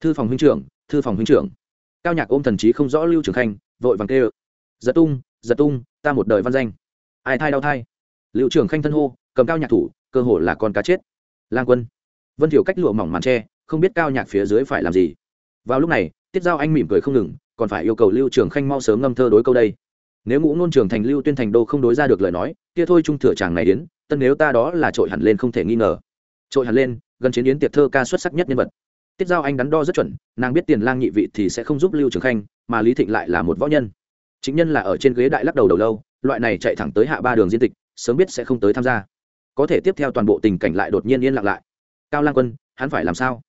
Thư phòng huynh trưởng thư phòng huynh trưởng cao nhạc ôm thần trí không rõ lưu trường khanh, vội vàng kêu, giật tung giật tung, ta một đời văn danh. Ai thai đau thai? Lưu trường khanh thân hô, cầm cao nhạc thủ, cơ hồ là con cá chết. Lang quân. Vân thiểu cách lụa mỏng màn tre, không biết cao nhạc phía dưới phải làm gì. Vào lúc này, tiết giao anh mỉm cười không ngừng, còn phải yêu cầu lưu trường khanh mau sớm ngâm thơ đối câu đây. Nếu ngũ nôn trường thành lưu tuyên thành đô không đối ra được lời nói, kia thôi trung thừa chàng này đến, tân nếu ta đó là trội hẳn lên không thể nghi ngờ. Trội hẳn lên, gần chiến yến tiệc thơ ca xuất sắc nhất nhân vật tiết giao anh đắn đo rất chuẩn, nàng biết tiền lang nhị vị thì sẽ không giúp lưu trường khanh, mà lý thịnh lại là một võ nhân. Chính nhân là ở trên ghế đại lắc đầu đầu lâu, loại này chạy thẳng tới hạ ba đường diên tịch, sớm biết sẽ không tới tham gia. Có thể tiếp theo toàn bộ tình cảnh lại đột nhiên yên lặng lại. Cao lang quân, hắn phải làm sao?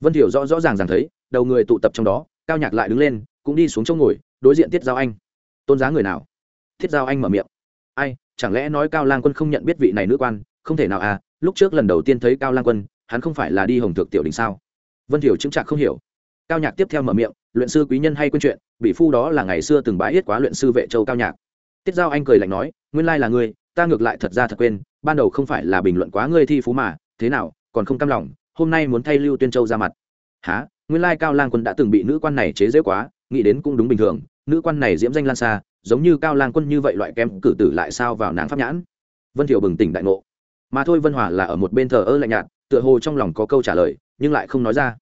Vân thiểu rõ rõ ràng ràng thấy, đầu người tụ tập trong đó, cao nhạc lại đứng lên, cũng đi xuống chỗ ngồi, đối diện tiết giao anh. Tôn giá người nào? Thiết giao anh mở miệng. Ai, chẳng lẽ nói cao lang quân không nhận biết vị này nữ quan? Không thể nào à lúc trước lần đầu tiên thấy cao lang quân, hắn không phải là đi hồng thượng tiểu đình sao? Vân thiểu chứng trạc không hiểu. Cao nhạc tiếp theo mở miệng, luyện sư quý nhân hay quên chuyện, bị phu đó là ngày xưa từng bãi yết quá luyện sư vệ châu cao nhạc. Tiết giao anh cười lạnh nói, nguyên lai là ngươi, ta ngược lại thật ra thật quên, ban đầu không phải là bình luận quá ngươi thi phú mà, thế nào, còn không cam lòng, hôm nay muốn thay lưu tuyên châu ra mặt. Há nguyên lai cao lang quân đã từng bị nữ quan này chế dễ quá, nghĩ đến cũng đúng bình thường, nữ quan này diễm danh lan xa, giống như cao lang quân như vậy loại kém cử tử lại sao vào nàng pháp nhãn? Vân thiểu bừng tỉnh đại ngộ. Mà thôi vân hòa là ở một bên thờ ơ lạnh nhạt, tựa hồ trong lòng có câu trả lời nhưng lại không nói ra.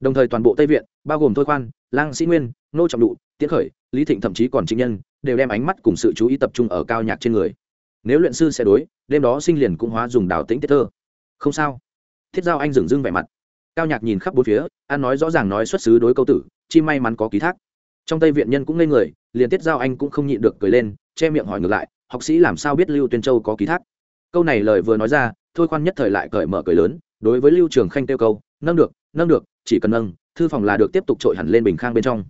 Đồng thời toàn bộ tây viện, bao gồm thôi khoan, lang sĩ nguyên, nô trọng đụ tiến khởi, lý thịnh thậm chí còn chính nhân, đều đem ánh mắt cùng sự chú ý tập trung ở cao nhạc trên người. Nếu luyện sư sẽ đối, đêm đó sinh liền cũng hóa dùng đào tĩnh tiết thơ. Không sao. Thiết giao anh dừng dưng vẻ mặt. Cao nhạc nhìn khắp bốn phía, an nói rõ ràng nói xuất xứ đối câu tử, chi may mắn có ký thác. Trong tây viện nhân cũng ngây người, liền tiết giao anh cũng không nhịn được cười lên, che miệng hỏi ngược lại, học sĩ làm sao biết lưu tuyên châu có ký thác? Câu này lời vừa nói ra, thôi khoan nhất thời lại cởi mở cười lớn, đối với lưu trường khanh tiêu câu nâng được nâng được, chỉ cần nâng, thư phòng là được tiếp tục trội hẳn lên bình khang bên trong.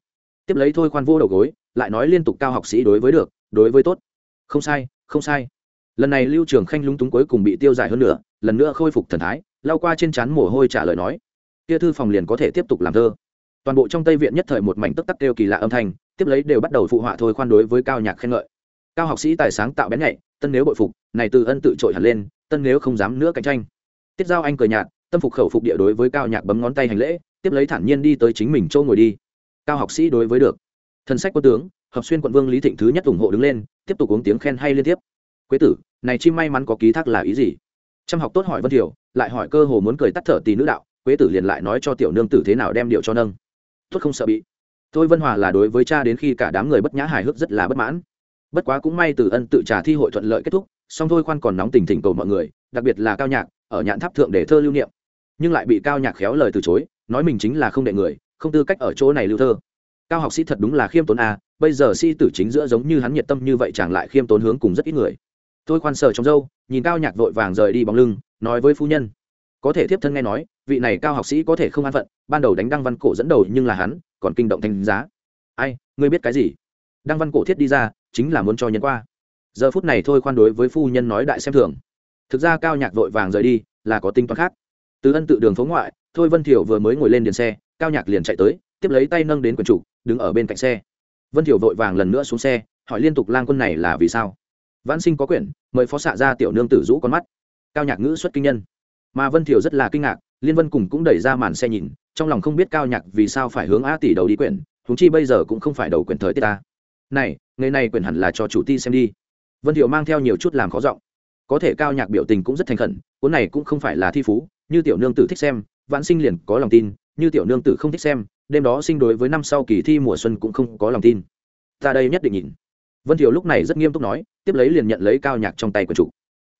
Tiếp lấy thôi khoan vô đầu gối, lại nói liên tục cao học sĩ đối với được, đối với tốt. Không sai không sai. Lần này lưu trường khanh lúng túng cuối cùng bị tiêu giải hơn nữa, lần nữa khôi phục thần thái, lao qua trên trán mồ hôi trả lời nói, kia thư phòng liền có thể tiếp tục làm thơ. Toàn bộ trong tây viện nhất thời một mảnh tức tắc kêu kỳ lạ âm thanh, tiếp lấy đều bắt đầu phụ họa thôi khoan đối với cao nhạc khen ngợi. Cao học sĩ tài sáng tạo bén nhạy, tân nếu bội phục, này từ ân tự trội hẳn lên, tân nếu không dám nữa cạnh tranh. Tiết giao anh cười nhạt tâm phục khẩu phục địa đối với cao nhạc bấm ngón tay hành lễ, tiếp lấy thản nhiên đi tới chính mình châu ngồi đi. Cao học sĩ đối với được. Thần sách quân tướng, hợp xuyên quận vương lý thịnh thứ nhất ủng hộ đứng lên, tiếp tục uống tiếng khen hay liên tiếp. Quế tử, này chi may mắn có ký thác là ý gì? Trăm học tốt hỏi vân thiểu lại hỏi cơ hồ muốn cười tắt thở tì nữ đạo, quế tử liền lại nói cho tiểu nương tử thế nào đem điệu cho nâng. Tốt không sợ bị. Thôi vân hòa là đối với cha đến khi cả đám người bất nhã hài hước rất là bất mãn. Bất quá cũng may từ ân tự trả thi hội thuận lợi kết thúc, song thôi khoan còn nóng tình thỉnh cầu mọi người, đặc biệt là cao nhạc, ở nhạn tháp thượng để thơ lưu niệm nhưng lại bị cao nhạc khéo lời từ chối, nói mình chính là không đệ người, không tư cách ở chỗ này lưu thơ. Cao học sĩ thật đúng là khiêm tốn a bây giờ sĩ tử chính giữa giống như hắn nhiệt tâm như vậy chẳng lại khiêm tốn hướng cùng rất ít người. Tôi khoan sờ trong dâu, nhìn cao nhạc vội vàng rời đi bóng lưng, nói với phu nhân. Có thể tiếp thân nghe nói, vị này cao học sĩ có thể không an phận, ban đầu đánh đăng văn cổ dẫn đầu nhưng là hắn, còn kinh động thành giá. Ai, ngươi biết cái gì? Đăng văn cổ thiết đi ra, chính là muốn cho nhân qua. Giờ phút này thôi khoan đối với phu nhân nói đại xem thường. Thực ra cao nhạc vội vàng rời đi, là có tính toán khác từ ân tự đường phố ngoại, thôi vân thiểu vừa mới ngồi lên điền xe, cao nhạc liền chạy tới, tiếp lấy tay nâng đến quần chủ, đứng ở bên cạnh xe. Vân thiểu vội vàng lần nữa xuống xe, hỏi liên tục lang quân này là vì sao? Vãn sinh có quyển, mời phó xạ ra tiểu nương tử rũ con mắt. Cao nhạc ngữ xuất kinh nhân. Mà vân thiểu rất là kinh ngạc, liên vân cùng cũng đẩy ra màn xe nhìn, trong lòng không biết cao nhạc vì sao phải hướng a tỷ đầu đi quyển thúng chi bây giờ cũng không phải đầu quyển thời tiết ta. Này, ngày này quyển hẳn là cho chủ ti xem đi. Vân thiểu mang theo nhiều chút làm khó giọng. Có thể cao nhạc biểu tình cũng rất thành khẩn, cuốn này cũng không phải là thi phú như tiểu nương tử thích xem, vãn sinh liền có lòng tin, như tiểu nương tử không thích xem, đêm đó sinh đối với năm sau kỳ thi mùa xuân cũng không có lòng tin. Ta đây nhất định nhìn. Vân Thiều lúc này rất nghiêm túc nói, tiếp lấy liền nhận lấy cao nhạc trong tay quyển trục.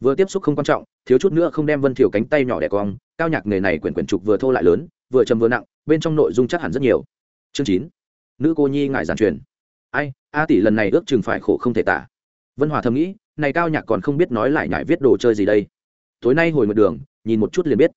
Vừa tiếp xúc không quan trọng, thiếu chút nữa không đem vân Thiều cánh tay nhỏ đẻ cong, cao nhạc nghề này quyển quyển trục vừa thô lại lớn, vừa trầm vừa nặng, bên trong nội dung chắc hẳn rất nhiều. Chương chín. Nữ cô nhi ngại giản truyền. Ai, a tỷ lần này ước chừng phải khổ không thể tả. Vân hòa thầm nghĩ, này cao nhạc còn không biết nói lại nhải viết đồ chơi gì đây. Tối nay hồi một đường nhìn một chút liền biết.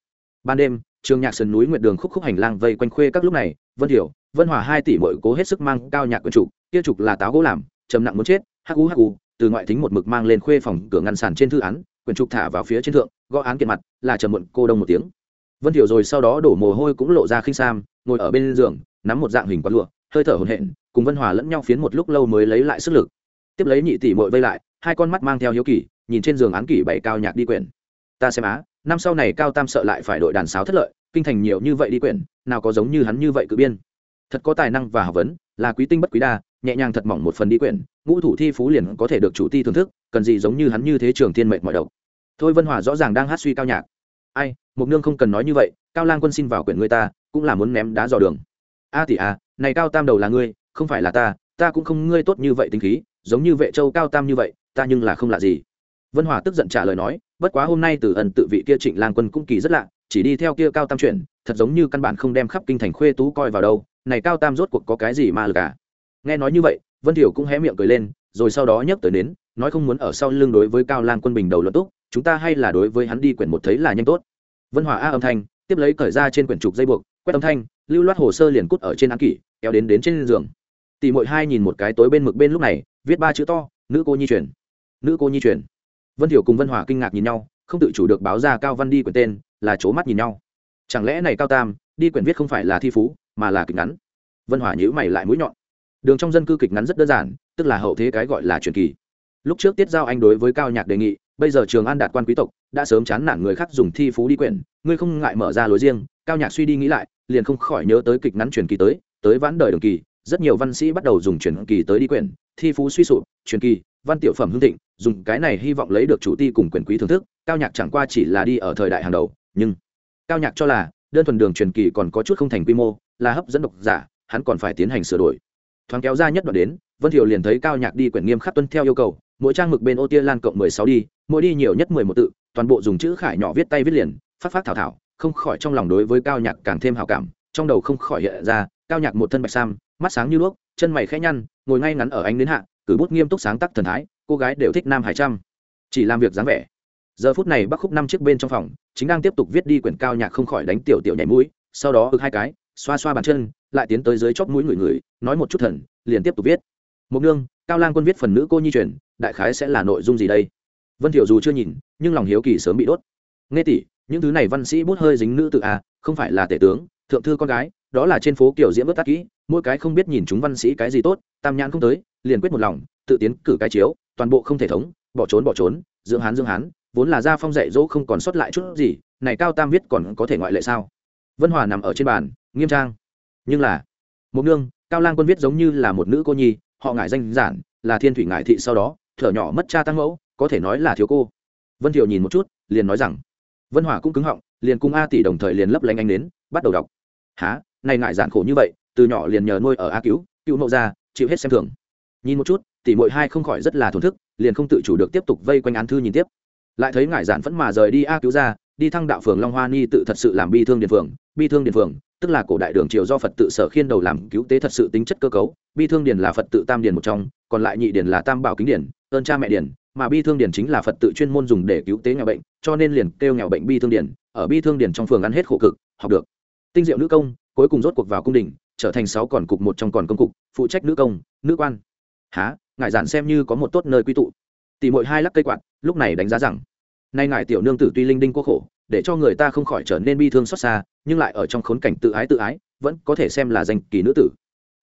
Ban đêm, trường nhạc sườn núi nguyệt đường khúc khúc hành lang vây quanh khuê các lúc này, vân hiểu, vân hòa hai tỷ mội cố hết sức mang cao nhạc quyển trục, kia trục là táo gỗ làm, trầm nặng muốn chết, hắc u hắc u từ ngoại thính một mực mang lên khuê phòng cửa ngăn sàn trên thư án, quyển trục thả vào phía trên thượng, gõ án kiện mặt, là trầm muộn cô đông một tiếng. Vân hiểu rồi sau đó đổ mồ hôi cũng lộ ra khinh sam, ngồi ở bên giường, nắm một dạng hình quạt lụa, hơi thở hồn hện cùng vân hòa lẫn nhau phiến một lúc lâu mới lấy lại sức lực. Tiếp lấy nhị tỷ mội vây lại, hai con mắt mang theo hiếu kỳ, nhìn trên giường án kỷ bảy cao nhạc đi quyển. Ta xem á năm sau này cao tam sợ lại phải đội đàn sáo thất lợi, kinh thành nhiều như vậy đi quyển, nào có giống như hắn như vậy cự biên. Thật có tài năng và học vấn, là quý tinh bất quý đa, nhẹ nhàng thật mỏng một phần đi quyển, ngũ thủ thi phú liền có thể được chủ ti thưởng thức, cần gì giống như hắn như thế trường thiên mệnh mọi đầu thôi vân hòa rõ ràng đang hát suy cao nhạc. Ai mục nương không cần nói như vậy, cao lang quân xin vào quyển người ta, cũng là muốn ném đá dò đường. A tỷ a này cao tam đầu là ngươi, không phải là ta ta cũng không ngươi tốt như vậy tính khí, giống như vệ châu cao tam như vậy, ta nhưng là không là gì. Vân hòa tức giận trả lời nói bất quá hôm nay từ ẩn tự vị kia trịnh lang quân cũng kỳ rất lạ, chỉ đi theo kia cao tam chuyển, thật giống như căn bản không đem khắp kinh thành khuê tú coi vào đâu, này cao tam rốt cuộc có cái gì mà lực cả nghe nói như vậy, vân thiểu cũng hé miệng cười lên, rồi sau đó nhấc tới đến nói không muốn ở sau lưng đối với cao lang quân bình đầu luận túc, chúng ta hay là đối với hắn đi quyển một thấy là nhanh tốt. Vân hòa a âm thanh, tiếp lấy cởi ra trên quyển trục dây buộc, quét âm thanh, lưu loát hồ sơ liền cút ở trên án kỷ, kéo đến đến trên giường. Tỷ mội hai nhìn một cái tối bên mực bên lúc này, viết ba chữ to, nữ cô nhi truyền. Nữ cô nhi truyền vân thiểu cùng vân hòa kinh ngạc nhìn nhau, không tự chủ được báo ra cao văn đi quyển tên, là c mắt nhìn nhau. Chẳng lẽ này cao tam, đi quyển viết không phải là thi phú, mà là kịch ngắn? Vân hòa nhữ mày lại mũi nhọn. Đường trong dân cư kịch ngắn rất đơn giản, tức là hậu thế cái gọi là truyền kỳ. Lúc trước tiết giao anh đối với cao nhạc đề nghị, bây giờ trường an đạt quan quý tộc, đã sớm chán nản người khác dùng thi phú đi quyển, ngươi không ngại mở ra lối riêng, cao nhạc suy đi nghĩ lại, liền không khỏi nhớ tới kịch ngắn truyền kỳ tới tới vãn đời đường kỳ, rất nhiều văn sĩ bắt đầu dùng truyền kỳ tới đi quyển, thi phú suy sụp, truyền kỳ văn tiểu phẩm hưng thịnh, dùng cái này hy vọng lấy được chủ ti cùng quyền quý thưởng thức, cao nhạc chẳng qua chỉ là đi ở thời đại hàng đầu, nhưng cao nhạc cho là, đơn thuần đường truyền kỳ còn có chút không thành quy mô, là hấp dẫn độc giả, hắn còn phải tiến hành sửa đổi. Thoáng kéo ra nhất đoạn đến, vân thiệu liền thấy cao nhạc đi quyển nghiêm khắc tuân theo yêu cầu, mỗi trang mực bên ô tia lan cộng mười sáu đi, mỗi đi nhiều nhất mười một tự, toàn bộ dùng chữ khải nhỏ viết tay viết liền, phát phát thảo thảo, không khỏi trong lòng đối với cao nhạc càng thêm hào cảm, trong đầu không khỏi hiện ra, cao nhạc một thân bạch sam, mắt sáng như đuốc, chân mày khẽ nhăn, ngồi ngay ngắn ở ánh đến hạ cử bút nghiêm túc sáng tác thần thái, cô gái đều thích nam hải trăm. Chỉ làm việc dáng vẻ. Giờ phút này bắc khúc năm chiếc bên trong phòng, chính đang tiếp tục viết đi quyển cao nhạc không khỏi đánh tiểu tiểu nhảy mũi, sau đó ực hai cái, xoa xoa bàn chân, lại tiến tới dưới chóp mũi người người, nói một chút thần, liền tiếp tục viết. Một nương, cao lang quân viết phần nữ cô nhi truyền, đại khái sẽ là nội dung gì đây? Vân thiểu dù chưa nhìn, nhưng lòng hiếu kỳ sớm bị đốt. Nghe tỷ, những thứ này văn sĩ bút hơi dính nữ tự a không phải là tể tướng, thượng thư con gái đó là trên phố kiểu diễn bớt tác kỹ, mỗi cái không biết nhìn chúng văn sĩ cái gì tốt, tam nhãn không tới, liền quyết một lòng, tự tiến cử cái chiếu, toàn bộ không thể thống, bỏ trốn bỏ trốn, dưỡng hán dưỡng hán, vốn là gia phong dạy dỗ không còn sót lại chút gì, này cao tam viết còn có thể ngoại lệ sao? Vân hòa nằm ở trên bàn, nghiêm trang. Nhưng là một nương, cao lang quân viết giống như là một nữ cô nhi, họ ngại danh giản, là thiên thủy ngại thị sau đó, thở nhỏ mất cha tăng mẫu, có thể nói là thiếu cô. Vân thiệu nhìn một chút, liền nói rằng, vân hòa cũng cứng họng, liền cùng a tỷ đồng thời liền lấp lánh anh đến bắt đầu đọc. Há này ngại giản khổ như vậy, từ nhỏ liền nhờ nuôi ở a cứu cứu mẫu ra chịu hết xem thường. Nhìn một chút, tỉ mội hai không khỏi rất là thổn thức, liền không tự chủ được tiếp tục vây quanh án thư nhìn tiếp. Lại thấy ngại giản vẫn mà rời đi a cứu ra, đi thăng đạo phường long hoa ni tự thật sự làm bi thương điện phường, bi thương điện phường, tức là cổ đại đường triều do phật tự sở khiên đầu làm cứu tế thật sự tính chất cơ cấu, bi thương điền là phật tự tam điền một trong, còn lại nhị điền là tam bảo kính điền, ơn cha mẹ điền, mà bi thương điền chính là phật tự chuyên môn dùng để cứu tế nghèo bệnh, cho nên liền kêu nghèo bệnh bi thương điền, ở bi thương điền trong phường ăn hết khổ cực, học được. Tinh diệu nữ công cuối cùng rốt cuộc vào cung đình, trở thành sáu còn cục một trong còn công cục, phụ trách nữ công, nữ quan. Há ngài giản xem như có một tốt nơi quy tụ. Tỷ mỗi hai lắc cây quạt, lúc này đánh giá rằng, nay ngài tiểu nương tử tuy linh đinh quốc khổ, để cho người ta không khỏi trở nên bi thương xót xa, nhưng lại ở trong khốn cảnh tự ái tự ái, vẫn có thể xem là danh kỳ nữ tử.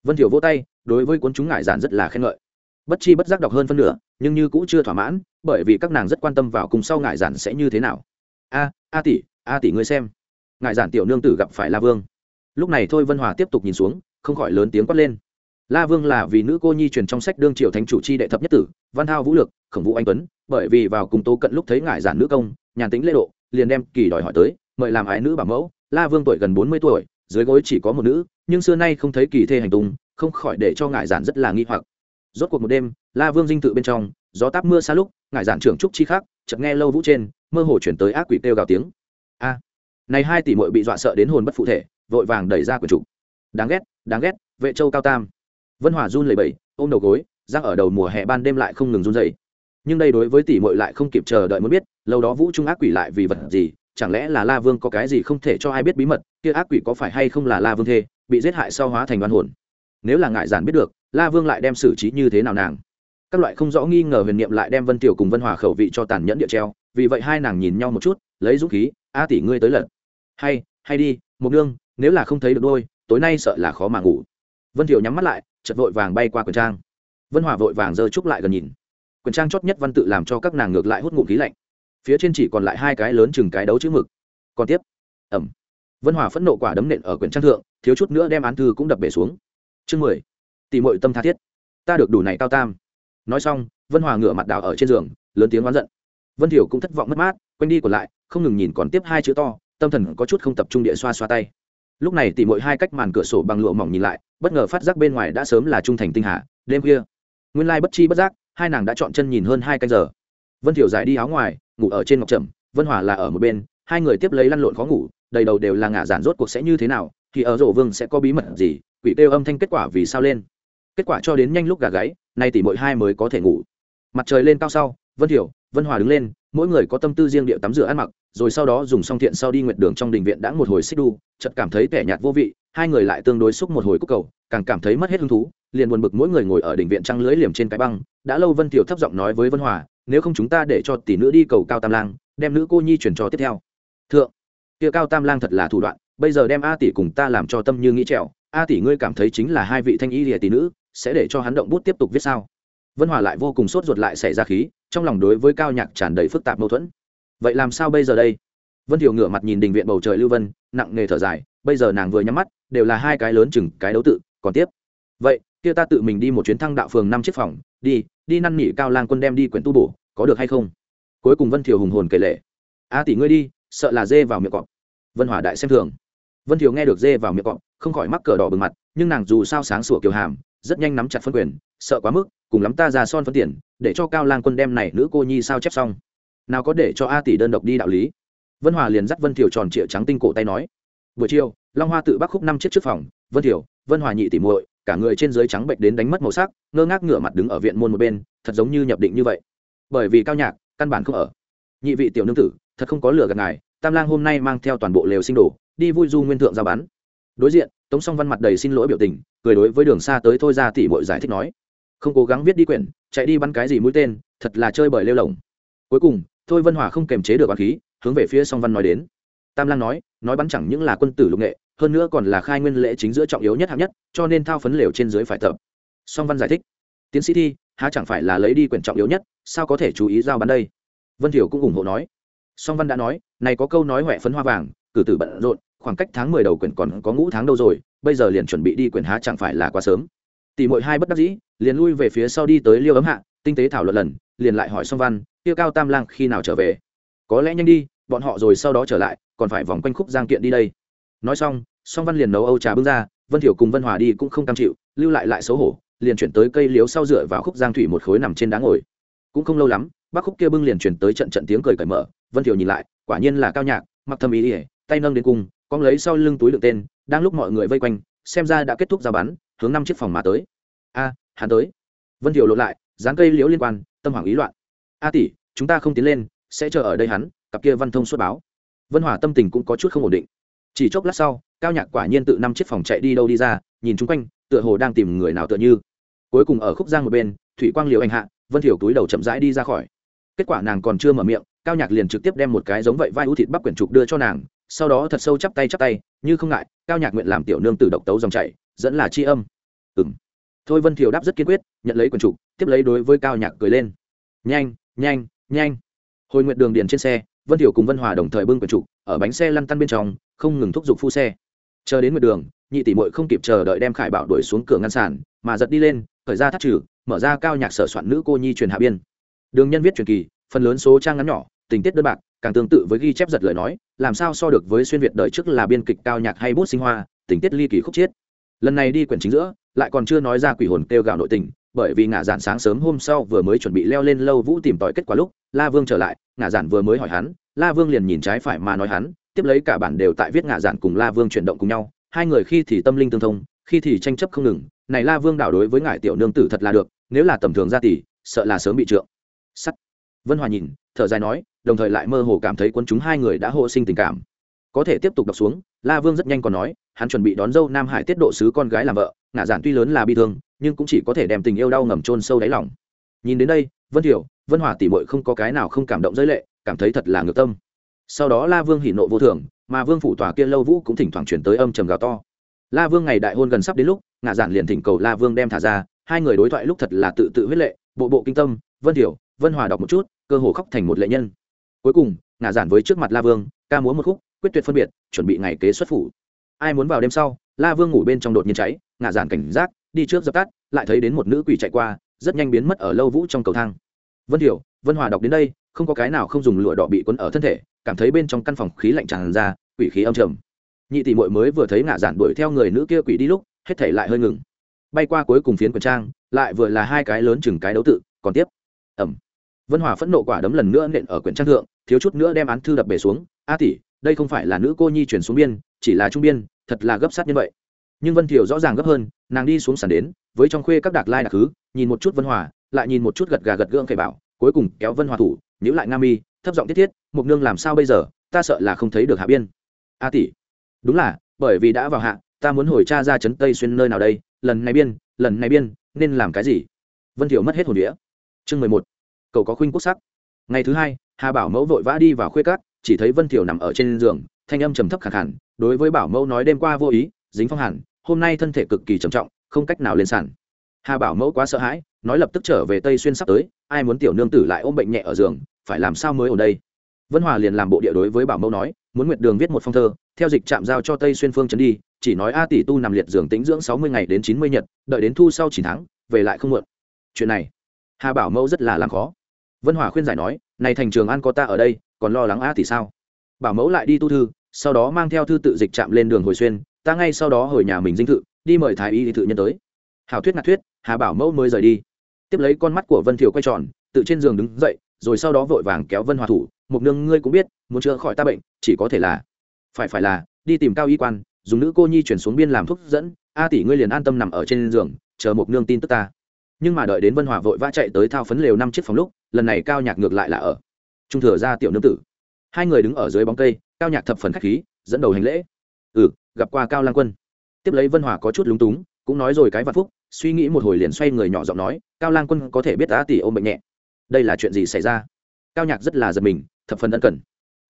Vân thiểu vỗ tay, đối với cuốn chúng ngại giản rất là khen ngợi. Bất chi bất giác đọc hơn phân nửa, nhưng như cũng chưa thỏa mãn, bởi vì các nàng rất quan tâm vào cùng sau ngại giản sẽ như thế nào. A a tỷ a tỷ ngươi xem. Ngại giản tiểu nương tử gặp phải la vương lúc này thôi vân hòa tiếp tục nhìn xuống, không khỏi lớn tiếng quát lên. La vương là vì nữ cô nhi truyền trong sách đương triều thánh chủ chi đệ thập nhất tử, văn thao vũ lược, khổng vũ anh tuấn, bởi vì vào cùng tố cận lúc thấy ngại giản nữ công, nhàn tính lễ độ, liền đem kỳ đòi hỏi tới, mời làm ái nữ bảo mẫu. La vương tuổi gần bốn mươi tuổi, dưới gối chỉ có một nữ, nhưng xưa nay không thấy kỳ thê hành tung không khỏi để cho ngại giản rất là nghi hoặc. Rốt cuộc một đêm, la vương dinh tự bên trong, gió táp mưa xa lúc ngại giản trưởng trúc chi khác chợt nghe lâu vũ trên, mơ hồ chuyển tới ác quỷ kêu gào tiếng. A, này hai tỷ muội bị dọa sợ đến hồn bất phụ thể vội vàng đẩy ra quyển chủ đáng ghét đáng ghét, vệ châu cao tam. Vân hòa run lẩy bẩy, ôm đầu gối giang ở đầu mùa hè ban đêm lại không ngừng run dậy nhưng đây đối với tỷ muội lại không kịp chờ đợi muốn biết, lâu đó vũ trung ác quỷ lại vì vật gì, chẳng lẽ là la vương có cái gì không thể cho ai biết bí mật, kia ác quỷ có phải hay không là la vương thê, bị giết hại sau hóa thành đoan hồn. Nếu là ngại giản biết được, la vương lại đem xử trí như thế nào nàng? Các loại không rõ nghi ngờ huyền niệm lại đem vân tiểu cùng vân hòa khẩu vị cho tàn nhẫn địa treo, vì vậy hai nàng nhìn nhau một chút, lấy dũng khí, a tỷ ngươi tới lật. Hay hay đi một nương nếu là không thấy được đôi, tối nay sợ là khó mà ngủ. Vân thiệu nhắm mắt lại chật vội vàng bay qua quyển trang. Vân hòa vội vàng giơ trúc lại gần nhìn. Quyển trang chót nhất văn tự làm cho các nàng ngược lại hút ngụm khí lạnh. Phía trên chỉ còn lại hai cái lớn chừng cái đấu chữ mực. Còn tiếp. Ẩm. Vân hòa phẫn nộ quả đấm nện ở quyển trang thượng, thiếu chút nữa đem án thư cũng đập bể xuống. Chương mười. Tỷ mội tâm tha thiết. Ta được đủ này cao tam. Nói xong, vân hòa ngửa mặt đảo ở trên giường, lớn tiếng oán giận. Vân thiểu cũng thất vọng mất mát, quanh đi còn lại, không ngừng nhìn còn tiếp hai chữ to, tâm thần có chút không tập trung địa xoa xoa tay lúc này tỷ mỗi hai cách màn cửa sổ bằng lụa mỏng nhìn lại, bất ngờ phát giác bên ngoài đã sớm là trung thành tinh hà, đêm khuya. Nguyên lai bất chi bất giác, hai nàng đã chọn chân nhìn hơn hai canh giờ. Vân thiểu giải đi áo ngoài, ngủ ở trên ngọc trầm, vân hòa là ở một bên, hai người tiếp lấy lăn lộn khó ngủ, đầy đầu đều là ngả giản rốt cuộc sẽ như thế nào, thì ở rổ vương sẽ có bí mật gì, quỷ kêu âm thanh kết quả vì sao lên. Kết quả cho đến nhanh lúc gà gáy, nay tỷ mỗi hai mới có thể ngủ. Mặt trời lên cao sau, vân thiểu, vân hòa đứng lên mỗi người có tâm tư riêng điệu tắm rửa ăn mặc rồi sau đó dùng xong thiện sau đi nguyệt đường trong đình viện đã một hồi xích đu chợt cảm thấy tẻ nhạt vô vị hai người lại tương đối xúc một hồi cúc cầu càng cảm thấy mất hết hứng thú liền buồn bực mỗi người ngồi ở đình viện trăng lưới liềm trên cái băng đã lâu vân tiểu thấp giọng nói với vân hòa nếu không chúng ta để cho tỷ nữ đi cầu cao tam lang đem nữ cô nhi chuyển cho tiếp theo. Thượng kia cao tam lang thật là thủ đoạn bây giờ đem a tỷ cùng ta làm cho tâm như nghĩ trèo, a tỷ ngươi cảm thấy chính là hai vị thanh y lìa tỷ nữ sẽ để cho hắn động bút tiếp tục viết sao? Vân hòa lại vô cùng sốt ruột lại xảy ra khí trong lòng đối với cao nhạc tràn đầy phức tạp mâu thuẫn. Vậy làm sao bây giờ đây? Vân thiều ngửa mặt nhìn đình viện bầu trời lưu vân, nặng nề thở dài, bây giờ nàng vừa nhắm mắt, đều là hai cái lớn chừng cái đấu tự, còn tiếp. Vậy, kia ta tự mình đi một chuyến thăng đạo phường năm chiếc phòng, đi đi năn nỉ cao lang quân đem đi quyển tu bổ, có được hay không? Cuối cùng vân thiều hùng hồn kể lệ. A tỷ ngươi đi, sợ là dê vào miệng cọp. Vân hỏa đại xem thường. Vân thiều nghe được dê vào miệng cọp, không khỏi mắc cờ đỏ bừng mặt, nhưng nàng dù sao sáng sủa kiều hàm, rất nhanh nắm chặt phân quyền, sợ quá mức cùng lắm ta ra son phân tiền, để cho cao lang quân đem này nữ cô nhi sao chép xong. Nào có để cho a tỷ đơn độc đi đạo lý? Vân hòa liền dắt vân thiều tròn trịa trắng tinh cổ tay nói. Buổi chiều, long hoa tự bắc khúc năm chiếc trước phòng, vân thiều, vân hòa nhị tỷ muội, cả người trên dưới trắng bệnh đến đánh mất màu sắc, ngơ ngác ngửa mặt đứng ở viện môn một bên, thật giống như nhập định như vậy. Bởi vì cao nhạc, căn bản không ở. Nhị vị tiểu nương tử, thật không có lửa gạt ngài, tam lang hôm nay mang theo toàn bộ lều sinh đồ, đi vui du nguyên thượng ra bán. đối diện, tống song văn mặt đầy xin lỗi biểu tình, cười đối với đường xa tới thôi ra tỷ muội giải thích nói không cố gắng viết đi quyển, chạy đi bắn cái gì mũi tên, thật là chơi bời lêu lỏng cuối cùng, thôi vân hòa không kềm chế được bắn khí, hướng về phía song văn nói đến. Tam lang nói nói bắn chẳng những là quân tử lục nghệ, hơn nữa còn là khai nguyên lễ chính giữa trọng yếu nhất hạng nhất, cho nên thao phấn lều trên dưới phải tập. Song văn giải thích, tiến sĩ thi, há chẳng phải là lấy đi quyển trọng yếu nhất, sao có thể chú ý giao bắn đây? Vân thiểu cũng ủng hộ nói. Song văn đã nói, này có câu nói huệ phấn hoa vàng, cử tử bận rộn, khoảng cách tháng mười đầu quyển còn có ngũ tháng đâu rồi, bây giờ liền chuẩn bị đi quyển há chẳng phải là quá sớm tỷ mội hai bất đắc dĩ liền lui về phía sau đi tới liêu ấm hạ tinh tế thảo luận lần liền lại hỏi song văn tiêu cao tam lang khi nào trở về? Có lẽ nhanh đi bọn họ rồi sau đó trở lại còn phải vòng quanh khúc giang kiện đi đây. Nói xong song văn liền nấu âu trà bưng ra vân thiểu cùng vân hòa đi cũng không cam chịu lưu lại lại xấu hổ liền chuyển tới cây liếu sau dựa vào khúc giang thủy một khối nằm trên đá ngồi. Cũng không lâu lắm bác khúc kia bưng liền chuyển tới trận trận tiếng cười cởi mở vân thiểu nhìn lại quả nhiên là cao nhạc mặc thâm ý ỉa tay nâng đến cùng, cong lấy sau lưng túi đựng tên đang lúc mọi người vây quanh xem ra đã kết thúc giao bắn hướng năm chiếc phòng mà tới. A, hắn tới. Vân thiều lộn lại dán cây liễu liên quan, tâm hoảng ý loạn. A tỷ, chúng ta không tiến lên, sẽ chờ ở đây hắn, cặp kia văn thông xuất báo. Vân hòa tâm tình cũng có chút không ổn định. Chỉ chốc lát sau, cao nhạc quả nhiên tự năm chiếc phòng chạy đi đâu đi ra, nhìn chung quanh, tựa hồ đang tìm người nào tựa như. Cuối cùng ở khúc giang một bên, thủy quang liều anh hạ, vân thiểu túi đầu chậm rãi đi ra khỏi. Kết quả nàng còn chưa mở miệng, cao nhạc liền trực tiếp đem một cái giống vậy vai ưu thịt bắp quyển trục đưa cho nàng sau đó thật sâu chắp tay chắp tay, như không ngại, cao nhạc nguyện làm tiểu nương tử độc tấu dòng chảy, dẫn là c h i âm. Ừng thôi vân thiều đáp rất kiên quyết, nhận lấy quyển trục tiếp lấy đối với cao nhạc cười lên. Nhanh nhanh nhanh. Hồi nguyện đường điền trên xe, vân thiều cùng vân hòa đồng thời bưng quyển trục ở bánh xe lăn tăn bên trong, không ngừng thúc giục phu xe. Chờ đến nguyện đường, nhị tỷ mội không kịp chờ đợi đem khải bảo đuổi xuống cửa ngăn sản mà giật đi lên, khởi ra thắt trừ, mở ra cao nhạc sở soạn nữ cô nhi truyền hạ biên. Đường nhân viết truyền kỳ, phần lớn số trang ngắn nhỏ, tình tiết đơn bạc càng tương tự với ghi chép giật lời nói, làm sao so được với xuyên việt đời trước là biên kịch cao nhạc hay bút sinh hoa, tình tiết ly kỳ khúc chiết. Lần này đi quyển chính giữa, lại còn chưa nói ra quỷ hồn kêu gào nội tình, bởi vì ngả giản sáng sớm hôm sau vừa mới chuẩn bị leo lên lâu vũ tìm tòi kết quả lúc, la vương trở lại ngả giản vừa mới hỏi hắn, la vương liền nhìn trái phải mà nói hắn, tiếp lấy cả bản đều tại viết ngả giản cùng la vương chuyển động cùng nhau, hai người khi thì tâm linh tương thông, khi thì tranh chấp không ngừng, này la vương đảo đối với ngải tiểu nương tử thật là được, nếu là tầm thường gia tỷ sợ là sớm bị trượng. Sắt. Vân hòa nhìn, thở dài nói đồng thời lại mơ hồ cảm thấy quân chúng hai người đã hộ sinh tình cảm. Có thể tiếp tục đọc xuống, la vương rất nhanh còn nói, hắn chuẩn bị đón dâu nam hải tiết độ sứ con gái làm vợ, ngả giản tuy lớn là bi thương, nhưng cũng chỉ có thể đem tình yêu đau ngầm trôn sâu đáy lòng. Nhìn đến đây, vân thiểu, vân hòa tỷ muội không có cái nào không cảm động giới lệ, cảm thấy thật là ngược tâm. Sau đó la vương hỉ nộ vô thường, mà vương phủ tòa kia lâu vũ cũng thỉnh thoảng chuyển tới âm trầm gào to. La vương ngày đại hôn gần sắp đến lúc, ngả giản liền thỉnh cầu la vương đem thả ra, hai người đối thoại lúc thật là tự tự huyết lệ, bộ bộ kinh tâm, vân thiểu, vân hòa đọc một chút, cơ hồ khóc thành một lệ nhân cuối cùng, ngả giản với trước mặt la vương, ca múa một khúc, quyết tuyệt phân biệt, chuẩn bị ngày kế xuất phủ. Ai muốn vào đêm sau, la vương ngủ bên trong đột nhiên cháy, ngả giản cảnh giác, đi trước dập tắt, lại thấy đến một nữ quỷ chạy qua, rất nhanh biến mất ở lâu vũ trong cầu thang. Vân thiểu, vân hòa đọc đến đây, không có cái nào không dùng lụa đỏ bị quấn ở thân thể, cảm thấy bên trong căn phòng khí lạnh tràn ra, quỷ khí âm trầm. Nhị tỷ muội mới vừa thấy ngả giản đuổi theo người nữ kia quỷ đi lúc, hết thể lại hơi ngừng. Bay qua cuối cùng phiến quần trang, lại vừa là hai cái lớn chừng cái đấu tự, còn tiếp. Ẩm. Vân hòa phẫn nộ quả đấm lần nữa nện ở quyển trang thượng thiếu chút nữa đem án thư đập bể xuống. A tỷ đây không phải là nữ cô nhi chuyển xuống biên chỉ là trung biên thật là gấp sát như vậy. Nhưng vân thiều rõ ràng gấp hơn nàng đi xuống sàn đến với trong khuê các đạc lai đặc khứ, nhìn một chút vân hòa lại nhìn một chút gật gà gật gượng khải bảo cuối cùng kéo vân hòa thủ nhữ lại nga mi thấp giọng tiết thiết mục nương làm sao bây giờ? Ta sợ là không thấy được hạ biên. A tỷ. Đúng là bởi vì đã vào hạ ta muốn hồi cha ra trấn tây xuyên nơi nào đây lần này biên lần này biên nên làm cái gì? Vân thiểu mất hết hồn đĩa chương mười một cậu có khuynh quốc sắc. Ngày thứ hai hà bảo mẫu vội vã đi vào khuê cát chỉ thấy vân thiều nằm ở trên giường, thanh âm trầm thấp khẳng hẳn đối với bảo mẫu nói đêm qua vô ý, dính phong hẳn hôm nay thân thể cực kỳ trầm trọng, không cách nào lên sàn. Hà bảo mẫu quá sợ hãi, nói lập tức trở về tây xuyên sắp tới, ai muốn tiểu nương tử lại ôm bệnh nhẹ ở giường, phải làm sao mới ở đây? Vân hòa liền làm bộ địa đối với bảo mẫu nói, muốn nguyệt đường viết một phong thơ, theo dịch chạm giao cho tây xuyên phương trấn đi, chỉ nói a tỷ tu nằm liệt giường tĩnh dưỡng sáu mươi ngày đến chín mươi nhật, đợi đến thu sau chín tháng, về lại không muộn. Chuyện này, hà bảo mẫu rất là làm khó. Vân hòa khuyên giải nói này thành trường an có ta ở đây, còn lo lắng a tỷ sao? Bảo mẫu lại đi tu thư, sau đó mang theo thư tự dịch chạm lên đường hồi xuyên, ta ngay sau đó hồi nhà mình dinh thự, đi mời thái y tự nhân tới. Hảo thuyết ngạt thuyết, hà bảo mẫu mới rời đi. Tiếp lấy con mắt của vân thiều quay tròn, tự trên giường đứng dậy, rồi sau đó vội vàng kéo vân hòa thủ một nương, ngươi cũng biết, muốn chữa khỏi ta bệnh, chỉ có thể là phải phải là, đi tìm cao y quan, dùng nữ cô nhi chuyển xuống biên làm thuốc dẫn, a tỷ ngươi liền an tâm nằm ở trên giường, chờ một nương tin tức ta nhưng mà đợi đến vân hòa vội vã chạy tới thao phấn lều năm chiếc phòng lúc, lần này cao nhạc ngược lại là ở. Trung thừa ra tiểu nương tử. Hai người đứng ở dưới bóng cây, cao nhạc thập phần khách khí, dẫn đầu hành lễ. Ừ gặp qua cao lang quân. Tiếp lấy vân hòa có chút lúng túng, cũng nói rồi cái vạn phúc, suy nghĩ một hồi liền xoay người nhỏ giọng nói, cao lang quân có thể biết a tỷ ôm bệnh nhẹ. Đây là chuyện gì xảy ra? Cao nhạc rất là giật mình, thập phần ân cần.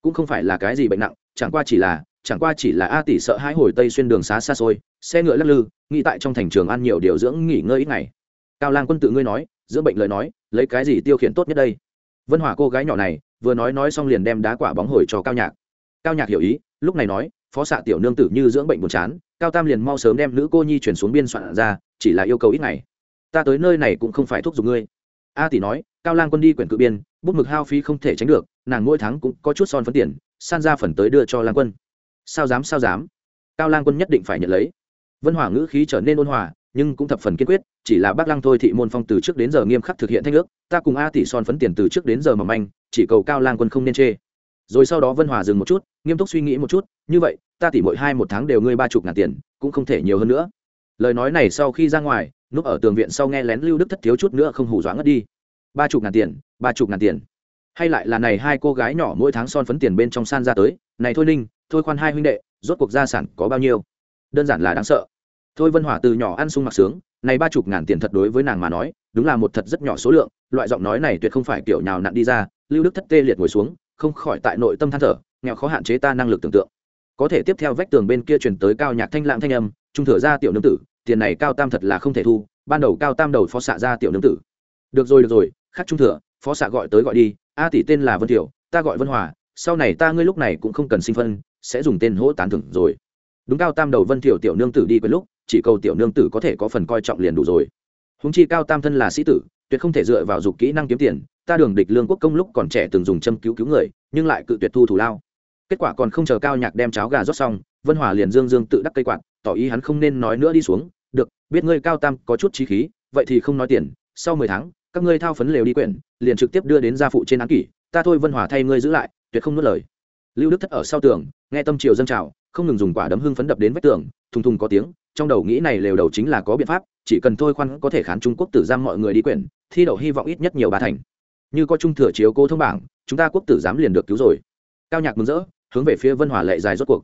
Cũng không phải là cái gì bệnh nặng, chẳng qua chỉ là, chẳng qua chỉ là a tỷ sợ hãi hồi tây xuyên đường xá xa xôi, xe ngựa lắc lư, nghĩ tại trong thành trường ăn nhiều điều dưỡng nghỉ ngơi ít ngày cao lang quân tự ngươi nói dưỡng bệnh lời nói, lấy cái gì tiêu khiển tốt nhất đây? Vân hỏa cô gái nhỏ này, vừa nói nói xong liền đem đá quả bóng hồi cho cao nhạc. Cao nhạc hiểu ý, lúc này nói, phó xạ tiểu nương tử như dưỡng bệnh buồn chán, cao tam liền mau sớm đem nữ cô nhi chuyển xuống biên soạn ra, chỉ là yêu cầu ít ngày. Ta tới nơi này cũng không phải thúc giục ngươi. A tỷ nói, cao lang quân đi quyển cự biên, bút mực hao phí không thể tránh được, nàng mỗi tháng cũng có chút son phấn tiền, san ra phần tới đưa cho lang quân. Sao dám sao dám? Cao lang quân nhất định phải nhận lấy. Vân hỏa ngữ khí trở nên ôn hòa, nhưng cũng thập phần kiên quyết chỉ là bác lăng thôi thị môn phong từ trước đến giờ nghiêm khắc thực hiện thanh ước, ta cùng a tỷ son phấn tiền từ trước đến giờ mầm anh chỉ cầu cao lang quân không nên chê. Rồi sau đó vân hòa dừng một chút, nghiêm túc suy nghĩ một chút, như vậy, ta tỷ mỗi hai một tháng đều ngươi ba chục ngàn tiền, cũng không thể nhiều hơn nữa. Lời nói này sau khi ra ngoài, núp ở tường viện sau nghe lén lưu đức thất thiếu chút nữa không hủ doãn ngất đi. Ba chục ngàn tiền, ba chục ngàn tiền. Hay lại là này hai cô gái nhỏ mỗi tháng son phấn tiền bên trong san ra tới, này thôi ninh, thôi khoan hai huynh đệ, rốt cuộc gia sản có bao nhiêu? Đơn giản là đáng sợ thôi vân hỏa từ nhỏ ăn sung mặc sướng, này ba chục ngàn tiền thật đối với nàng mà nói, đúng là một thật rất nhỏ số lượng, loại giọng nói này tuyệt không phải kiểu nhào nặn đi ra, lưu đức thất tê liệt ngồi xuống, không khỏi tại nội tâm than thở, nghèo khó hạn chế ta năng lực tưởng tượng. Có thể tiếp theo vách tường bên kia truyền tới cao nhạc thanh lãng thanh âm, trung thừa ra tiểu nương tử, tiền này cao tam thật là không thể thu, ban đầu cao tam đầu phó xạ ra tiểu nương tử. Được rồi được rồi, khắc trung thừa, phó xạ gọi tới gọi đi, a tỷ tên là vân tiểu, ta gọi vân hòa sau này ta ngươi lúc này cũng không cần sinh phân, sẽ dùng tên hỗ tán thưởng rồi đúng cao tam đầu vân tiểu tiểu nương tử đi quên lúc, chỉ cầu tiểu nương tử có thể có phần coi trọng liền đủ rồi. Húng chi cao tam thân là sĩ tử, tuyệt không thể dựa vào dục kỹ năng kiếm tiền, ta đường địch lương quốc công lúc còn trẻ từng dùng châm cứu cứu người, nhưng lại cự tuyệt thu thủ lao. Kết quả còn không chờ cao nhạc đem cháo gà rót xong, vân hòa liền dương dương tự đắc cây quạt, tỏ ý hắn không nên nói nữa đi xuống, được, biết ngươi cao tam có chút trí khí, vậy thì không nói tiền, sau mười tháng, các ngươi thao phấn lều đi quyển, liền trực tiếp đưa đến gia phụ trên án kỷ, ta thôi vân hòa thay ngươi giữ lại, tuyệt không nuốt lời lưu đức thất ở sau tường, nghe tâm triều dân trào, không ngừng dùng quả đấm hưng phấn đập đến vách tường, thùng thùng có tiếng, trong đầu nghĩ này lều đầu chính là có biện pháp, chỉ cần thôi khoan có thể khán trung quốc tử giam mọi người đi quyển, thi đậu hy vọng ít nhất nhiều ba thành. Như có trung thừa chiếu cố thông bảng, chúng ta quốc tử giám liền được cứu rồi. Cao nhạc mừng rỡ, hướng về phía vân hòa lệ dài rốt cuộc.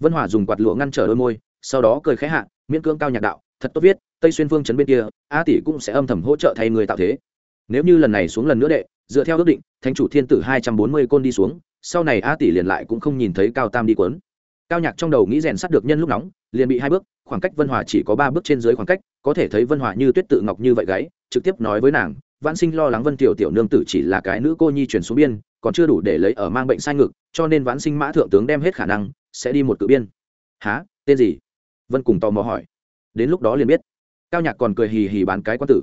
Vân hòa dùng quạt lụa ngăn trở đôi môi, sau đó cười khẽ hạ, miễn cưỡng cao nhạc đạo, thật tốt viết, tây xuyên phương chấn bên kia, a tỷ cũng sẽ âm thầm hỗ trợ thay người tạo thế. Nếu như lần này xuống lần nữa đệ, dựa theo ước định, thánh chủ thiên tử hai trăm bốn mươi côn đi xuống sau này a tỷ liền lại cũng không nhìn thấy cao tam đi quấn cao nhạc trong đầu nghĩ rèn sắt được nhân lúc nóng, liền bị hai bước, khoảng cách vân hòa chỉ có ba bước trên dưới khoảng cách, có thể thấy vân hòa như tuyết tự ngọc như vậy gáy, trực tiếp nói với nàng, vãn sinh lo lắng vân tiểu tiểu nương tử chỉ là cái nữ cô nhi chuyển xuống biên, còn chưa đủ để lấy ở mang bệnh sai ngực cho nên vãn sinh mã thượng tướng đem hết khả năng, sẽ đi một cự biên. Há tên gì? Vân cùng tò mò hỏi. Đến lúc đó liền biết. Cao nhạc còn cười hì hì bán cái quan tử.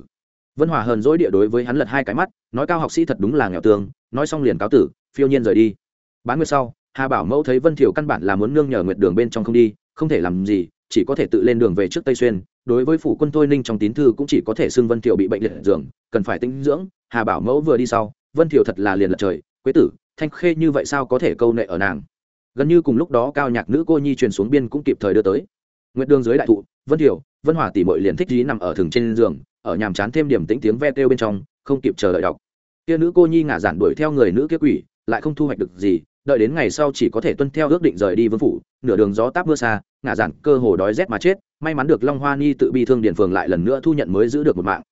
Vân hòa hờn dỗi địa đối với hắn lật hai cái mắt, nói cao học sĩ thật đúng là nghèo tường, nói xong liền cáo tử, phiêu nhiên rời đi bán nguyệt sau hà bảo mẫu thấy vân Thiều căn bản là muốn nương nhờ nguyệt đường bên trong không đi không thể làm gì chỉ có thể tự lên đường về trước tây xuyên. Đối với phủ quân thôi ninh trong tín thư cũng chỉ có thể xưng vân Thiều bị bệnh liệt giường cần phải tinh dưỡng. Hà bảo mẫu vừa đi sau vân Thiều thật là liền lật trời. Quế tử thanh khê như vậy sao có thể câu nệ ở nàng? Gần như cùng lúc đó cao nhạc nữ cô nhi truyền xuống biên cũng kịp thời đưa tới. Nguyệt đường dưới đại thụ vân Thiều, vân hòa tỷ mội liền thích dí nằm ở thường trên giường ở nhàm chán thêm điểm tĩnh tiếng ve kêu bên trong không kịp chờ đợi đọc. Kia nữ cô nhi ngả giản đuổi theo người nữ kia quỷ lại không thu hoạch được gì đợi đến ngày sau chỉ có thể tuân theo ước định rời đi vương phủ, nửa đường gió táp mưa xa, ngả giản cơ hồ đói rét mà chết, may mắn được long hoa ni tự bi thương điển phường lại lần nữa thu nhận mới giữ được một mạng.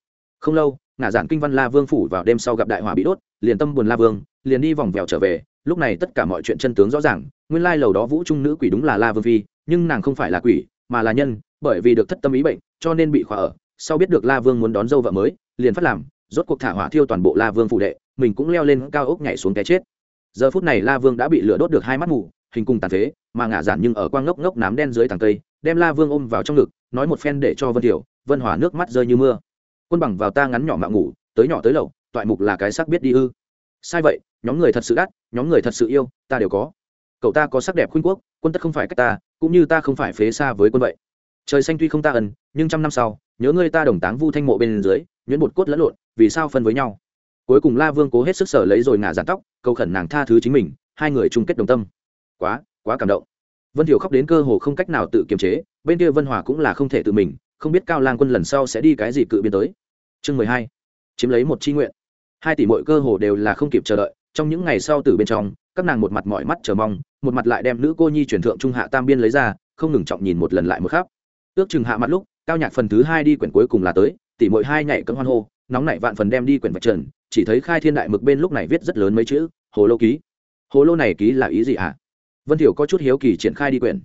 Không lâu, ngả giản kinh văn la vương phủ vào đêm sau gặp đại hỏa bị đốt, liền tâm buồn la vương, liền đi vòng vèo trở về, lúc này tất cả mọi chuyện chân tướng rõ ràng, nguyên lai lầu đó vũ trung nữ quỷ đúng là la vương phi, nhưng nàng không phải là quỷ, mà là nhân, bởi vì được thất tâm ý bệnh, cho nên bị khóa ở, sau biết được la vương muốn đón dâu vợ mới, liền phát làm, rốt cuộc thả hỏa thiêu toàn bộ la vương phủ đệ, mình cũng leo lên cao ốc nhảy xuống cái chết giờ phút này la vương đã bị lửa đốt được hai mắt mù, hình cùng tàn phế, mà ngả giản nhưng ở quang ngốc ngốc nám đen dưới tàng cây, đem la vương ôm vào trong ngực, nói một phen để cho vân tiểu, vân hỏa nước mắt rơi như mưa. Quân bằng vào ta ngắn nhỏ mạo ngủ, tới nhỏ tới lậu, toại mục là cái sắc biết đi ư. Sai vậy, nhóm người thật sự đắt, nhóm người thật sự yêu, ta đều có. Cậu ta có sắc đẹp khuynh quốc, quân tất không phải cách ta, cũng như ta không phải phế xa với quân vậy. Trời xanh tuy không ta ẩn, nhưng trăm năm sau, nhớ ngươi ta đồng táng vu thanh mộ bên dưới, nhuyễn bột cốt lẫn lộn, vì sao phân với nhau? Cuối cùng la vương cố hết sức sở lấy rồi ngả giàn tóc câu khẩn nàng tha thứ chính mình, hai người chung kết đồng tâm. Quá quá cảm động. Vân Thiều khóc đến cơ hồ không cách nào tự kiềm chế, bên kia vân hòa cũng là không thể tự mình, không biết cao lang quân lần sau sẽ đi cái gì cự biên tới. Chương mười hai, chiếm lấy một chi nguyện. Hai tỷ mọi cơ hồ đều là không kịp chờ đợi, trong những ngày sau từ bên trong, các nàng một mặt mọi mắt chờ mong, một mặt lại đem nữ cô nhi truyền thượng trung hạ tam biên lấy ra, không ngừng trọng nhìn một lần lại một khắp. Ước chừng hạ mặt lúc, cao nhạc phần thứ hai đi quyển cuối cùng là tới, tỷ mỗi hai nhảy cấm hoan hô, nóng nảy vạn phần đem đi quyển vạch trần chỉ thấy khai thiên đại mực bên lúc này viết rất lớn mấy chữ, hồ lô ký. Hồ lô này ký là ý gì à vân thiểu có chút hiếu kỳ triển khai đi quyển.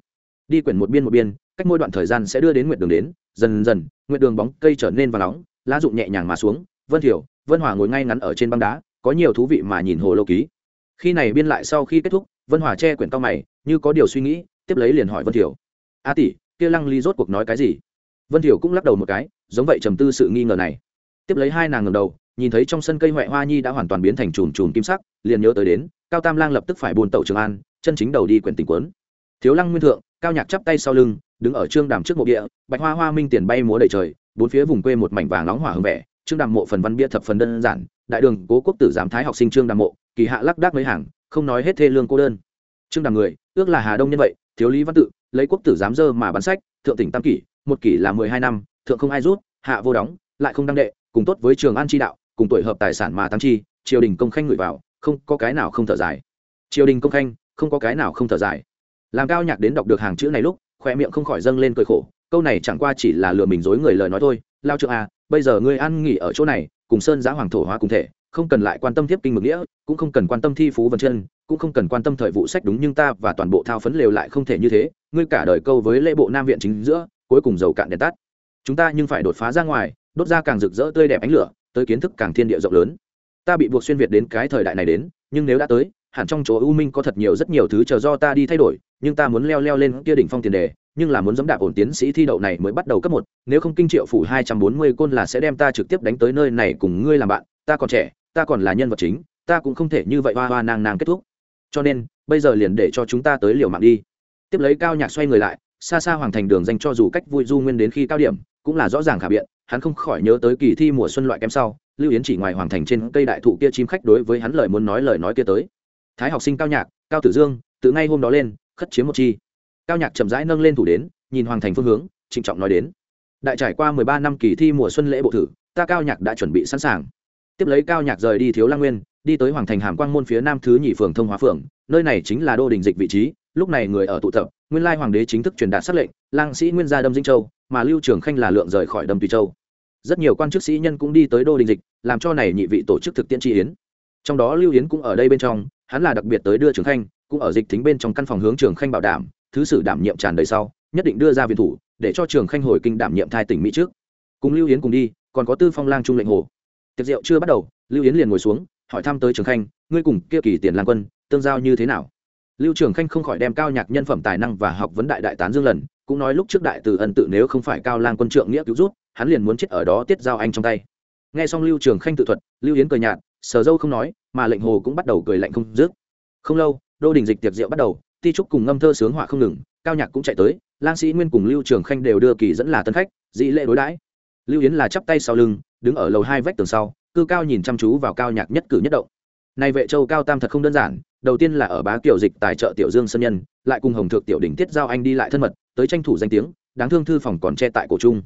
Đi quyển một biên một biên, cách mỗi đoạn thời gian sẽ đưa đến nguyện đường đến, dần dần nguyện đường bóng cây trở nên và nóng, lá rụng nhẹ nhàng mà xuống. Vân thiểu, vân hòa ngồi ngay ngắn ở trên băng đá, có nhiều thú vị mà nhìn hồ lô ký. Khi này biên lại sau khi kết thúc, vân hòa che quyển cao mày, như có điều suy nghĩ, tiếp lấy liền hỏi vân thiểu. A tỷ, kia lăng ly rốt cuộc nói cái gì? Vân thiểu cũng lắc đầu một cái, giống vậy trầm tư sự nghi ngờ này. Tiếp lấy hai nàng ngầm đầu nhìn thấy trong sân cây huệ hoa nhi đã hoàn toàn biến thành chùm chùm kim sắc, liền nhớ tới đến, cao tam lang lập tức phải buồn tẩu trường an, chân chính đầu đi quyển tình quấn. Thiếu lăng nguyên thượng, cao nhạc chắp tay sau lưng, đứng ở trương đàm trước mộ địa bạch hoa hoa minh tiền bay múa đầy trời, bốn phía vùng quê một mảnh vàng nóng hỏa hưng vẻ, trương đàm mộ phần văn bia thập phần đơn giản, đại đường cố quốc tử giám thái học sinh trương đàm mộ, kỳ hạ lắc đác mấy hàng, không nói hết thê lương cô đơn. Trương đàm người, ước là hà đông nhân vậy, thiếu lý văn tự, lấy quốc tử giám dơ mà bán sách, thượng tỉnh tam kỷ, một kỷ là mười hai năm, thượng không ai rút, hạ vô đóng, lại không đăng đệ, cùng tốt với trường an tri đạo cùng tuổi hợp tài sản mà tăng chi, triều đình công khanh ngửi vào, không có cái nào không thở dài. Triều đình công khanh, không có cái nào không thở dài. Làm cao nhạc đến đọc được hàng chữ này lúc khoe miệng không khỏi dâng lên cười khổ, câu này chẳng qua chỉ là lừa mình dối người lời nói thôi. Lao trượng à bây giờ ngươi ăn nghỉ ở chỗ này, cùng sơn giá hoàng thổ hóa cùng thể, không cần lại quan tâm tiếp kinh mực nghĩa, cũng không cần quan tâm thi phú vân chân, cũng không cần quan tâm thời vụ sách đúng nhưng ta và toàn bộ thao phấn lều lại không thể như thế, ngươi cả đời câu với lễ bộ nam viện chính giữa, cuối cùng dầu cạn đèn tắt. Chúng ta nhưng phải đột phá ra ngoài, đốt ra càng rực rỡ tươi đẹp ánh lửa tới kiến thức càng thiên địa rộng lớn. Ta bị buộc xuyên việt đến cái thời đại này đến, nhưng nếu đã tới, hẳn trong chỗ u minh có thật nhiều rất nhiều thứ chờ do ta đi thay đổi, nhưng ta muốn leo leo lên kia đỉnh phong tiền đề, nhưng là muốn dẫm đạp ổn tiến sĩ thi đậu này mới bắt đầu cấp một, nếu không kinh triệu phủ hai trăm bốn mươi côn là sẽ đem ta trực tiếp đánh tới nơi này cùng ngươi làm bạn, ta còn trẻ, ta còn là nhân vật chính, ta cũng không thể như vậy hoa hoa nàng nàng kết thúc. Cho nên, bây giờ liền để cho chúng ta tới liều mạng đi. Tiếp lấy cao nhạc xoay người lại, xa xa hoàng thành đường dành cho dù cách vui du nguyên đến khi cao điểm, cũng là rõ ràng khả biện hắn không khỏi nhớ tới kỳ thi mùa xuân loại kém sau, lưu yến chỉ ngoài hoàng thành trên cây đại thụ kia chim khách đối với hắn lời muốn nói lời nói kia tới. Thái học sinh cao nhạc, cao tử dương từ ngay hôm đó lên, khất chiếm một chi. Cao nhạc chậm rãi nâng lên thủ đến, nhìn hoàng thành phương hướng, trịnh trọng nói đến. Đại trải qua mười ba năm kỳ thi mùa xuân lễ bộ thử, ta cao nhạc đã chuẩn bị sẵn sàng. Tiếp lấy cao nhạc rời đi thiếu lang nguyên, đi tới hoàng thành hàm quang môn phía nam thứ nhị phường thông hóa phường, nơi này chính là đô đình dịch vị trí, lúc này người ở tụ tập nguyên lai hoàng đế chính thức truyền đạt sắc lệnh, lang sĩ nguyên gia đâm dinh châu, mà lưu trường khanh là lượng rời khỏi đâm tùy châu. Rất nhiều quan chức sĩ nhân cũng đi tới đô đình dịch, làm cho này nhị vị tổ chức thực tiễn tri yến. Trong đó lưu yến cũng ở đây bên trong, hắn là đặc biệt tới đưa trường khanh, cũng ở dịch tính bên trong căn phòng hướng trường khanh bảo đảm, thứ sử đảm nhiệm tràn đời sau, nhất định đưa ra viện thủ, để cho trường khanh hồi kinh đảm nhiệm thai tỉnh mỹ trước. Cùng lưu yến cùng đi, còn có tư phong lang trung lệnh hồ. Tiệc rượu chưa bắt đầu, lưu yến liền ngồi xuống, hỏi thăm tới trường khanh, ngươi cùng kia kỳ tiền lang quân, tương giao như thế nào? Lưu trường khanh không khỏi đem cao nhạc nhân phẩm tài năng và học vấn đại đại tán dương lần, cũng nói lúc trước đại từ ân tự nếu không phải cao lang quân trượng nghĩa cứu rút hắn liền muốn chết ở đó tiết giao anh trong tay. Nghe xong lưu trường khanh tự thuật, lưu yến cười nhạt, sờ dâu không nói, mà lệnh hồ cũng bắt đầu cười lạnh không dứt. Không lâu, đô đình dịch tiệc rượu bắt đầu, ti trúc cùng ngâm thơ sướng họa không ngừng, cao nhạc cũng chạy tới, lang sĩ nguyên cùng lưu trường khanh đều đưa kỳ dẫn là tân khách, dị lễ đối đãi. Lưu yến là chắp tay sau lưng, đứng ở lầu hai vách tường sau, cư cao nhìn chăm chú vào cao nhạc nhất cử nhất động này vệ châu cao tam thật không đơn giản, đầu tiên là ở bá kiểu dịch tài trợ tiểu dương sơn nhân, lại cùng hồng thượng tiểu đỉnh tiết giao anh đi lại thân mật, tới tranh thủ danh tiếng, đáng thương thư phòng còn che tại cổ trung.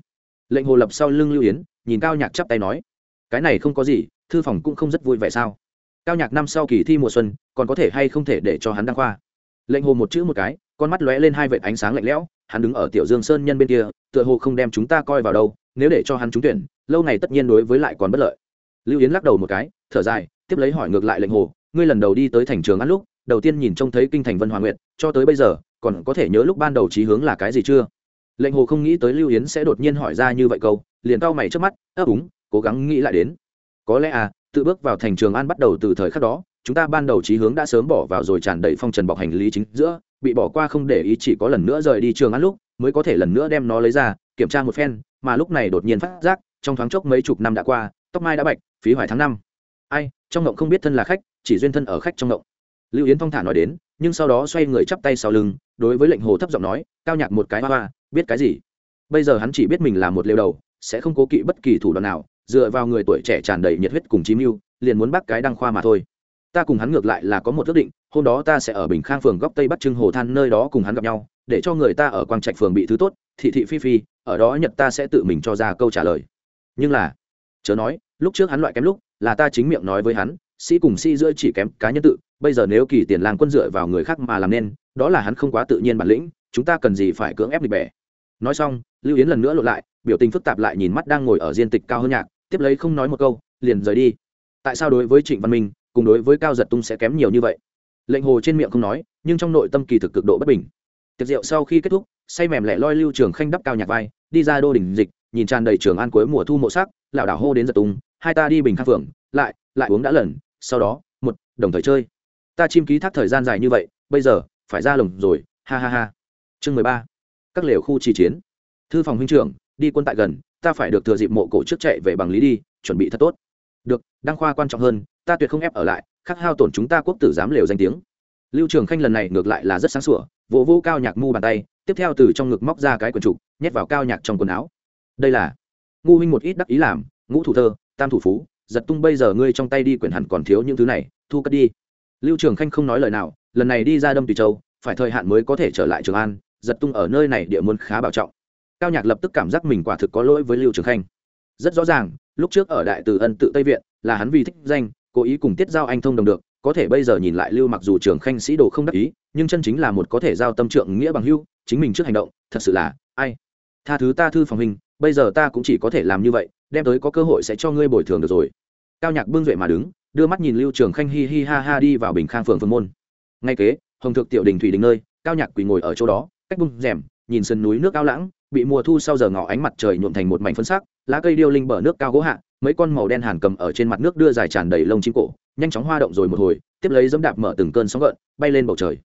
Lệnh hồ lập sau lưng lưu yến, nhìn cao nhạc chắp tay nói, cái này không có gì, thư phòng cũng không rất vui vẻ sao? Cao nhạc năm sau kỳ thi mùa xuân, còn có thể hay không thể để cho hắn đăng khoa? Lệnh hồ một chữ một cái, con mắt lóe lên hai vệt ánh sáng lạnh lẽo, hắn đứng ở tiểu dương sơn nhân bên kia, tựa hồ không đem chúng ta coi vào đâu, nếu để cho hắn trúng tuyển, lâu này tất nhiên đối với lại còn bất lợi. Lưu yến lắc đầu một cái, thở dài tiếp lấy hỏi ngược lại lệnh hồ, ngươi lần đầu đi tới thành trường ăn lúc, đầu tiên nhìn trông thấy kinh thành vân hòa nguyện cho tới bây giờ, còn có thể nhớ lúc ban đầu trí hướng là cái gì chưa? Lệnh hồ không nghĩ tới lưu yến sẽ đột nhiên hỏi ra như vậy câu, liền cau mày trước mắt ấp úng cố gắng nghĩ lại đến. Có lẽ à tự bước vào thành trường an bắt đầu từ thời khắc đó, chúng ta ban đầu trí hướng đã sớm bỏ vào rồi tràn đầy phong trần bọc hành lý chính giữa, bị bỏ qua không để ý chỉ có lần nữa rời đi trường ăn lúc, mới có thể lần nữa đem nó lấy ra, kiểm tra một phen, mà lúc này đột nhiên phát giác, trong thoáng chốc mấy chục năm đã qua, tóc mai đã bạch, phí hoài tháng năm ai, trong ngộng không biết thân là khách, chỉ duyên thân ở khách trong ngộng. Lưu yến phong thả nói đến, nhưng sau đó xoay người chắp tay sau lưng, đối với lệnh hồ thấp giọng nói, cao nhạc một cái hoa hoa, biết cái gì? Bây giờ hắn chỉ biết mình là một liều đầu, sẽ không cố kỵ bất kỳ thủ đoạn nào, dựa vào người tuổi trẻ tràn đầy nhiệt huyết cùng chí mưu, liền muốn bắt cái đăng khoa mà thôi. Ta cùng hắn ngược lại là có một ước định, hôm đó ta sẽ ở bình khang phường góc tây bắc trưng hồ than nơi đó cùng hắn gặp nhau, để cho người ta ở quang trạch phường bị thứ tốt, thị thị phi phi, ở đó nhật ta sẽ tự mình cho ra câu trả lời. Nhưng là, chớ nói, lúc trước hắn loại kém lúc là ta chính miệng nói với hắn, sĩ cùng sĩ giữa chỉ kém cá nhân tự, bây giờ nếu kỳ tiền làng quân dựa vào người khác mà làm nên, đó là hắn không quá tự nhiên bản lĩnh, chúng ta cần gì phải cưỡng ép địch bẻ nói xong, lưu yến lần nữa lộ lại, biểu tình phức tạp lại nhìn mắt đang ngồi ở diên tịch cao hơn nhạc, tiếp lấy không nói một câu, liền rời đi. Tại sao đối với trịnh văn minh, cùng đối với cao giật tung sẽ kém nhiều như vậy? Lệnh hồ trên miệng không nói, nhưng trong nội tâm kỳ thực cực độ bất bình. Tiệc rượu sau khi kết thúc, say mềm lẻ loi lưu trường khanh đắp cao nhạc vai, đi ra đô đỉnh dịch, nhìn tràn đầy trường an cuối mùa thu mộ sắc, lảo đảo hô đến giật tung hai ta đi bình khang phượng, lại lại uống đã lần, sau đó, một, đồng thời chơi. Ta chim ký thác thời gian dài như vậy, bây giờ, phải ra lồng rồi, ha ha ha. Chương mười ba. Các lều khu trì chiến. Thư phòng huynh trưởng, đi quân tại gần, ta phải được thừa dịp mộ cổ trước chạy về bằng lý đi, chuẩn bị thật tốt. Được, đăng khoa quan trọng hơn, ta tuyệt không ép ở lại, khắc hao tổn chúng ta quốc tử giám lều danh tiếng. Lưu trường khanh lần này ngược lại là rất sáng sủa, vỗ vô cao nhạc mu bàn tay, tiếp theo từ trong ngực móc ra cái quần trục, nhét vào cao nhạc trong quần áo. Đây là ngu huynh một ít đắc ý làm, ngũ thủ thơ tam thủ phú, giật tung bây giờ ngươi trong tay đi quyển hẳn còn thiếu những thứ này, thu cất đi. Lưu trường khanh không nói lời nào, lần này đi ra đâm tùy châu, phải thời hạn mới có thể trở lại trường an, giật tung ở nơi này địa môn khá bảo trọng. Cao nhạc lập tức cảm giác mình quả thực có lỗi với lưu trường khanh. Rất rõ ràng, lúc trước ở đại từ ân tự tây viện, là hắn vì thích danh, cố ý cùng tiết giao anh thông đồng được, có thể bây giờ nhìn lại lưu mặc dù trường khanh sĩ đồ không đắc ý, nhưng chân chính là một có thể giao tâm trượng nghĩa bằng hưu chính mình trước hành động, thật sự là, ai? Tha thứ ta thư phòng hình, bây giờ ta cũng chỉ có thể làm như vậy đem tới có cơ hội sẽ cho ngươi bồi thường được rồi. Cao nhạc bưng duệ mà đứng, đưa mắt nhìn lưu trường khanh hi hi ha ha đi vào bình khang phường phương môn. Ngay kế, hồng thượng tiểu đình thủy đình nơi, cao nhạc quỳ ngồi ở chỗ đó, cách bung rèm, nhìn sân núi nước cao lãng, bị mùa thu sau giờ ngỏ ánh mặt trời nhuộm thành một mảnh phân sắc, lá cây điêu linh bờ nước cao gỗ hạ, mấy con màu đen hàn cầm ở trên mặt nước đưa dài tràn đầy lông chim cổ, nhanh chóng hoa động rồi một hồi, tiếp lấy dẫm đạp mở từng cơn sóng gợn, bay lên bầu trời.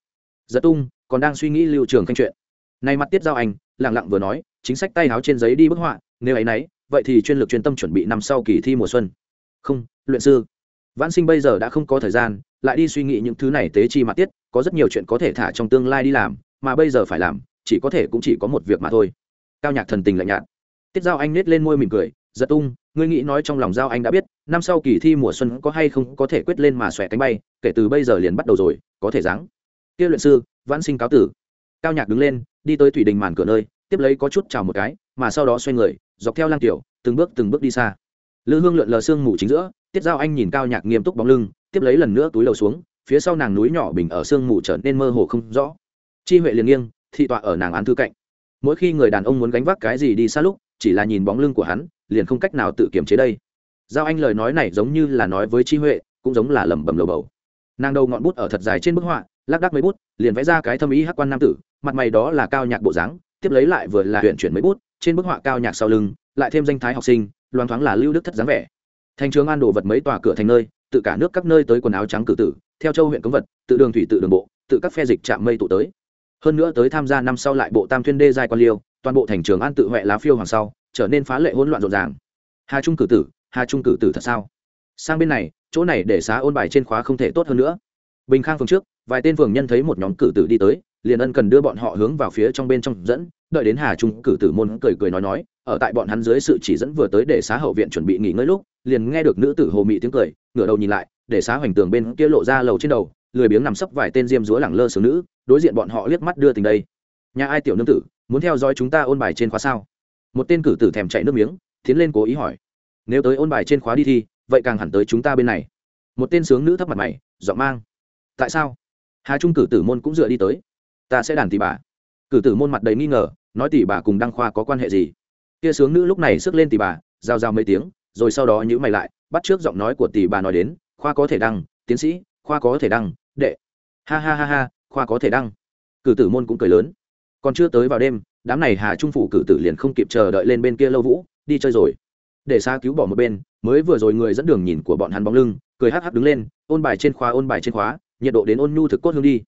Giật tung, còn đang suy nghĩ lưu trường khanh chuyện. Nay mặt tiết giao anh lặng lặng vừa nói, chính sách tay háo trên giấy đi bức họa, nếu ấy nấy vậy thì chuyên lực chuyên tâm chuẩn bị năm sau kỳ thi mùa xuân. Không, luyện sư. Vãn sinh bây giờ đã không có thời gian, lại đi suy nghĩ những thứ này tế chi mặt tiết, có rất nhiều chuyện có thể thả trong tương lai đi làm, mà bây giờ phải làm, chỉ có thể cũng chỉ có một việc mà thôi. Cao nhạc thần tình lạnh nhạt. Tiết giao anh nết lên môi mỉm cười, giật tung, ngươi nghĩ nói trong lòng giao anh đã biết, năm sau kỳ thi mùa xuân có hay không có thể quyết lên mà xòe cánh bay, kể từ bây giờ liền bắt đầu rồi, có thể dáng. Kia luyện sư, vãn sinh cáo tử. Cao nhạc đứng lên, đi tới thủy đình màn cửa nơi tiếp lấy có chút chào một cái, mà sau đó xoay người, dọc theo lang tiểu, từng bước từng bước đi xa. Lư hương lượn lờ sương mù chính giữa, tiết giao anh nhìn cao nhạc nghiêm túc bóng lưng, tiếp lấy lần nữa túi lầu xuống, phía sau nàng núi nhỏ bình ở sương mù trở nên mơ hồ không rõ. Chi huệ liền nghiêng, thị tọa ở nàng án thư cạnh. Mỗi khi người đàn ông muốn gánh vác cái gì đi xa lúc, chỉ là nhìn bóng lưng của hắn, liền không cách nào tự kiềm chế đây. Giao anh lời nói này giống như là nói với chi huệ, cũng giống là lẩm bẩm lầu bầu. Nàng đầu ngọn bút ở thật dài trên bức họa, lác đác mấy bút, liền vẽ ra cái thâm ý hắc quan nam tử, mặt mày đó là cao nhạc bộ dáng tiếp lấy lại vừa là huyện chuyển mấy bút, trên bức họa cao nhạc sau lưng, lại thêm danh thái học sinh, loan thoáng là lưu đức thất dáng vẻ. Thành trường an đồ vật mấy tòa cửa thành nơi, tự cả nước các nơi tới quần áo trắng cử tử, theo châu huyện cống vật, tự đường thủy tự đường bộ, tự các phe dịch chạm mây tụ tới. Hơn nữa tới tham gia năm sau lại bộ tam thuyên đê giai quan liêu, toàn bộ thành trường an tự huệ lá phiêu hoàng sau, trở nên phá lệ hỗn loạn rộn ràng. Hà trung cử tử, hà trung cử tử thật sao? Sang bên này, chỗ này để xá ôn bài trên khóa không thể tốt hơn nữa. Bình khang phường trước, vài tên phường nhân thấy một nhóm cử tử đi tới liền ân cần đưa bọn họ hướng vào phía trong bên trong dẫn, đợi đến hà trung cử tử môn cười cười nói nói, ở tại bọn hắn dưới sự chỉ dẫn vừa tới để xá hậu viện chuẩn bị nghỉ ngơi lúc, liền nghe được nữ tử hồ mị tiếng cười, ngửa đầu nhìn lại, để xá hoành tường bên kia lộ ra lầu trên đầu, lười biếng nằm sấp vài tên diêm dúa lẳng lơ sướng nữ, đối diện bọn họ liếc mắt đưa tình đây. Nhà ai tiểu nương tử, muốn theo dõi chúng ta ôn bài trên khóa sao? Một tên cử tử thèm chạy nước miếng, tiến lên cố ý hỏi. Nếu tới ôn bài trên khóa đi thi vậy càng hẳn tới chúng ta bên này. Một tên sướng nữ thấp mặt mày, giọng mang. Tại sao? Hà trung cử tử môn cũng dựa đi tới ta sẽ đàn tỷ bà. Cử tử môn mặt đầy nghi ngờ, nói tỷ bà cùng đăng khoa có quan hệ gì? Kia sướng nữ lúc này sức lên tỷ bà giao giao mấy tiếng, rồi sau đó nhữ mày lại, bắt trước giọng nói của tỷ bà nói đến, khoa có thể đăng, tiến sĩ, khoa có thể đăng, đệ. Ha ha ha ha, khoa có thể đăng. Cử tử môn cũng cười lớn. Còn chưa tới vào đêm, đám này hà trung phủ cử tử liền không kịp chờ đợi lên bên kia lâu vũ, đi chơi rồi. Để xa cứu bỏ một bên, mới vừa rồi người dẫn đường nhìn của bọn hắn bóng lưng, cười hắc hắc đứng lên, ôn bài trên khóa, ôn bài trên khóa, nhiệt độ đến ôn nhu thực cốt hương đi.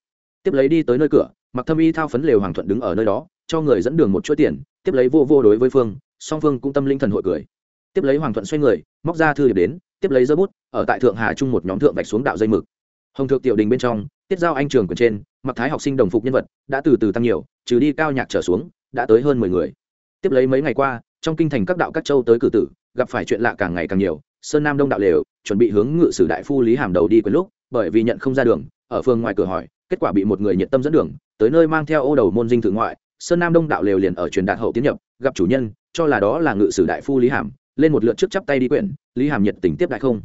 Tiếp lấy đi tới nơi cửa mặc thâm y thao phấn lều hoàng thuận đứng ở nơi đó, cho người dẫn đường một chuỗi tiền, tiếp lấy vô vô đối với phương, song phương cũng tâm linh thần hội cười. Tiếp lấy hoàng thuận xoay người, móc ra thư điệp đến, tiếp lấy dơ bút, ở tại thượng hà chung một nhóm thượng vạch xuống đạo dây mực. Hồng thượng tiểu đình bên trong, tiết giao anh trường quyền trên, mặc thái học sinh đồng phục nhân vật, đã từ từ tăng nhiều, trừ đi cao nhạc trở xuống, đã tới hơn mười người. Tiếp lấy mấy ngày qua, trong kinh thành các đạo các châu tới cử tử, gặp phải chuyện lạ càng ngày càng nhiều, sơn nam đông đạo lều, chuẩn bị hướng ngự sử đại phu lý hàm đầu đi quyền lúc, bởi vì nhận không ra đường, ở phương ngoài cửa hỏi, kết quả bị một người nhiệt tâm dẫn đường tới nơi mang theo ô đầu môn dinh thự ngoại, sơn nam đông đạo lều liền ở truyền đạt hậu tiến nhập, gặp chủ nhân, cho là đó là ngự sử đại phu lý hàm, lên một lượt trước chắp tay đi quyển, lý hàm nhiệt tình tiếp đại không.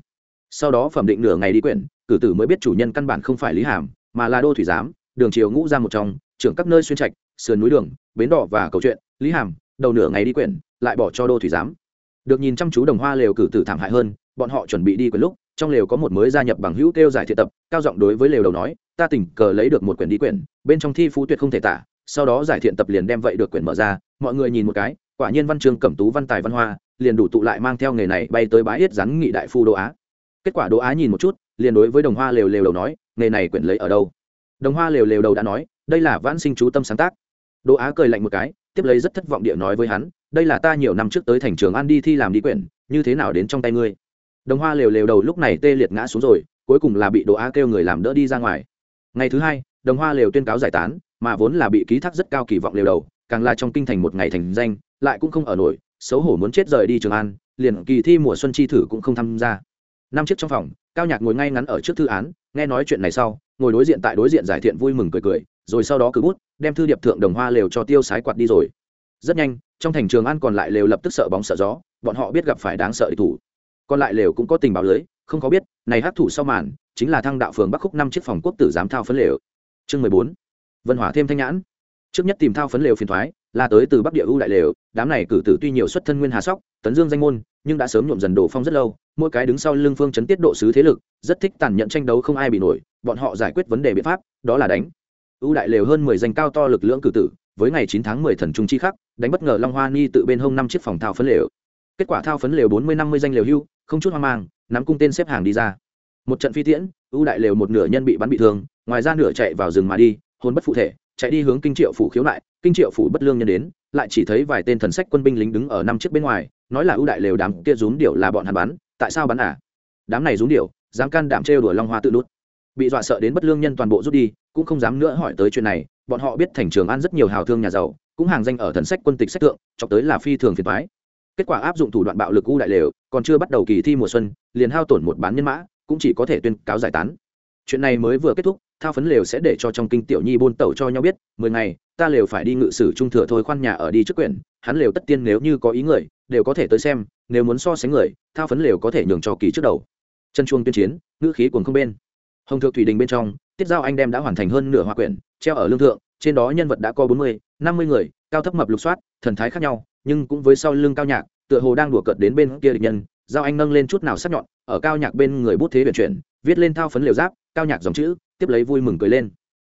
Sau đó phẩm định nửa ngày đi quyển, cử tử mới biết chủ nhân căn bản không phải lý hàm, mà là đô thủy giám, đường triều ngũ ra một trong, trưởng các nơi xuyên trạch, sườn núi đường, bến đỏ và câu chuyện, lý hàm, đầu nửa ngày đi quyển, lại bỏ cho đô thủy giám. Được nhìn chăm chú đồng hoa lều cử tử thảm hại hơn, bọn họ chuẩn bị đi quyển lúc trong lều có một mới gia nhập bằng hữu kêu giải thiện tập, cao giọng đối với lều đầu nói, ta tình cờ lấy được một quyển đi quyển, bên trong thi phú tuyệt không thể tả, sau đó giải thiện tập liền đem vậy được quyển mở ra, mọi người nhìn một cái, quả nhiên văn chương cẩm tú văn tài văn hoa, liền đủ tụ lại mang theo nghề này bay tới bãi yết rắn nghị đại phu đô á. Kết quả đô á nhìn một chút, liền đối với đồng hoa lều lều đầu nói, nghề này quyển lấy ở đâu? Đồng hoa lều lều đầu đã nói, đây là vãn sinh chú tâm sáng tác. Đô á cười lạnh một cái, tiếp lấy rất thất vọng địa nói với hắn, đây là ta nhiều năm trước tới thành trường ăn đi thi làm đi quyển, như thế nào đến trong tay ngươi? Đồng hoa lều lều đầu lúc này tê liệt ngã xuống rồi, cuối cùng là bị đồ á kêu người làm đỡ đi ra ngoài. Ngày thứ hai, đồng hoa lều tuyên cáo giải tán, mà vốn là bị ký thác rất cao kỳ vọng lều đầu, càng là trong kinh thành một ngày thành danh, lại cũng không ở nổi, xấu hổ muốn chết rời đi trường an, liền kỳ thi mùa xuân chi thử cũng không tham gia. Năm chiếc trong phòng, cao nhạc ngồi ngay ngắn ở trước thư án, nghe nói chuyện này sau, ngồi đối diện tại đối diện giải thiện vui mừng cười cười, rồi sau đó cứ bút, đem thư điệp thượng đồng hoa lều cho tiêu sái quạt đi rồi. Rất nhanh, trong thành trường an còn lại lều lập tức sợ bóng sợ gió, bọn họ biết gặp phải đáng sợ địch thủ còn lại lều cũng có tình báo lưới, không có biết, này hát thủ sau màn, chính là thăng đạo phường bắc khúc năm chiếc phòng quốc tử giám thao phấn lều. Chương mười bốn, vân hỏa thêm thanh nhãn. Trước nhất tìm thao phấn lều phiền thoái, là tới từ bắc địa ưu đại lều, đám này cử tử tuy nhiều xuất thân nguyên hà sóc, tấn dương danh môn, nhưng đã sớm nhuộm dần đổ phong rất lâu, mỗi cái đứng sau lưng phương chấn tiết độ sứ thế lực, rất thích tàn nhẫn tranh đấu không ai bị nổi, bọn họ giải quyết vấn đề biện pháp, đó là đánh. Ưu đại lều hơn mười danh cao to lực lượng cử tử, với ngày chín tháng mười thần trung chi khắc, đánh bất ngờ long hoa ni tự bên hông năm chiếc phòng thao phấn lều. Kết quả thao phấn lều bốn mươi năm mươi danh lều hưu không chút hoang mang, nắm cung tên xếp hàng đi ra. Một trận phi tiễn, ưu đại lều một nửa nhân bị bắn bị thương, ngoài ra nửa chạy vào rừng mà đi hôn bất phụ thể, chạy đi hướng kinh triệu phủ khiếu nại, kinh triệu phủ bất lương nhân đến, lại chỉ thấy vài tên thần sách quân binh lính đứng ở năm chiếc bên ngoài, nói là ưu đại lều đám kia rúm điệu là bọn hắn bắn, tại sao bắn à? Đám này rúm điệu dám can đảm trêu đuổi long hoa tự đút bị dọa sợ đến bất lương nhân toàn bộ rút đi, cũng không dám nữa hỏi tới chuyện này, bọn họ biết thành trường an rất nhiều hào thương nhà giàu, cũng hàng danh ở thần sách quân tịch sách thượng chọc tới là phi thường phiền thoái kết quả áp dụng thủ đoạn bạo lực u đại lều còn chưa bắt đầu kỳ thi mùa xuân, liền hao tổn một bán nhân mã, cũng chỉ có thể tuyên cáo giải tán. Chuyện này mới vừa kết thúc, thao phấn lều sẽ để cho trong kinh tiểu nhi buôn tẩu cho nhau biết, mười ngày, ta lều phải đi ngự sử trung thừa thôi khoan nhà ở đi trước quyển, hắn lều tất tiên nếu như có ý người, đều có thể tới xem, nếu muốn so sánh người, thao phấn lều có thể nhường cho kỳ trước đầu. Chân chuông tuyên chiến, ngữ khí cuồng không bên. Hồng thượng thủy đình bên trong, tiết giao anh đem đã hoàn thành hơn nửa hoa quyển, treo ở lương thượng, trên đó nhân vật đã có bốn mươi, năm mươi người, cao thấp mập lục soát, thần thái khác nhau, nhưng cũng với sau lưng cao nhạc tựa hồ đang đùa cợt đến bên kia địch nhân, giao anh nâng lên chút nào sắc nhọn, ở cao nhạc bên người bút thế vận chuyển, viết lên thao phấn liều giáp, cao nhạc dòng chữ, tiếp lấy vui mừng cười lên.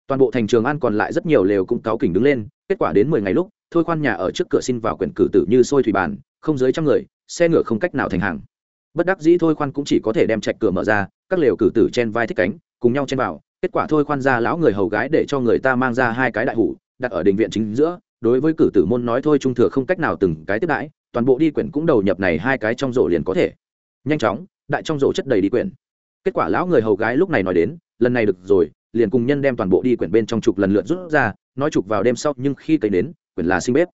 Toàn bộ thành trường an còn lại rất nhiều lều cũng cáo kỉnh đứng lên, kết quả đến mười ngày lúc, thôi khoan nhà ở trước cửa xin vào quyển cử tử như sôi thủy bàn không dưới trăm người, xe ngựa không cách nào thành hàng. Bất đắc dĩ thôi khoan cũng chỉ có thể đem chạch cửa mở ra, các lều cử tử chen vai thích cánh, cùng nhau chen vào, kết quả thôi khoan ra lão người hầu gái để cho người ta mang ra hai cái đại hủ, đặt ở đình viện chính giữa, đối với cử tử môn nói thôi trung thừa không cách nào từng cái tiếp đãi toàn bộ đi quyển cũng đầu nhập này hai cái trong rổ liền có thể. Nhanh chóng, đại trong rổ chất đầy đi quyển. Kết quả lão người hầu gái lúc này nói đến, lần này được rồi, liền cùng nhân đem toàn bộ đi quyển bên trong trục lần lượt rút ra, nói trục vào đêm sau, nhưng khi cấy đến, quyển là sinh bếp.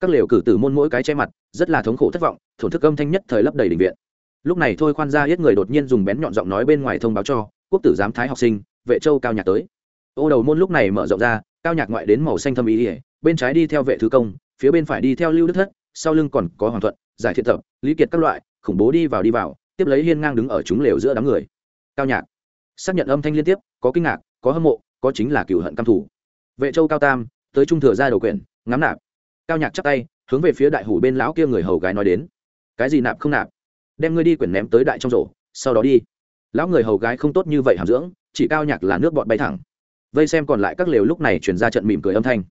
Các lều cử tử môn mỗi cái che mặt, rất là thống khổ thất vọng, thổn thức âm thanh nhất thời lấp đầy đình viện. Lúc này thôi khoan ra hết người đột nhiên dùng bén nhọn giọng nói bên ngoài thông báo cho, quốc tử giám thái học sinh, vệ châu cao nhạc tới. Ô đầu môn lúc này mở rộng ra, cao nhạc ngoại đến màu xanh thâm ý ỉa bên trái đi theo vệ thứ công, phía bên phải đi theo lưu đức thất sau lưng còn có hoàng thuận giải thiện thập, lý kiệt các loại khủng bố đi vào đi vào tiếp lấy hiên ngang đứng ở chúng lều giữa đám người. Cao nhạc. Xác nhận âm thanh liên tiếp có kinh ngạc có hâm mộ có chính là cựu hận căm thủ. Vệ châu cao tam tới trung thừa ra đầu quyển ngắm nạp. Cao nhạc chắp tay hướng về phía đại hủ bên lão kia người hầu gái nói đến. Cái gì nạp không nạp? Đem ngươi đi quyển ném tới đại trong rổ sau đó đi. Lão người hầu gái không tốt như vậy hàm dưỡng chỉ cao nhạc là nước bọt bay thẳng. Vây xem còn lại các lều lúc này chuyển ra trận mỉm cười âm thanh.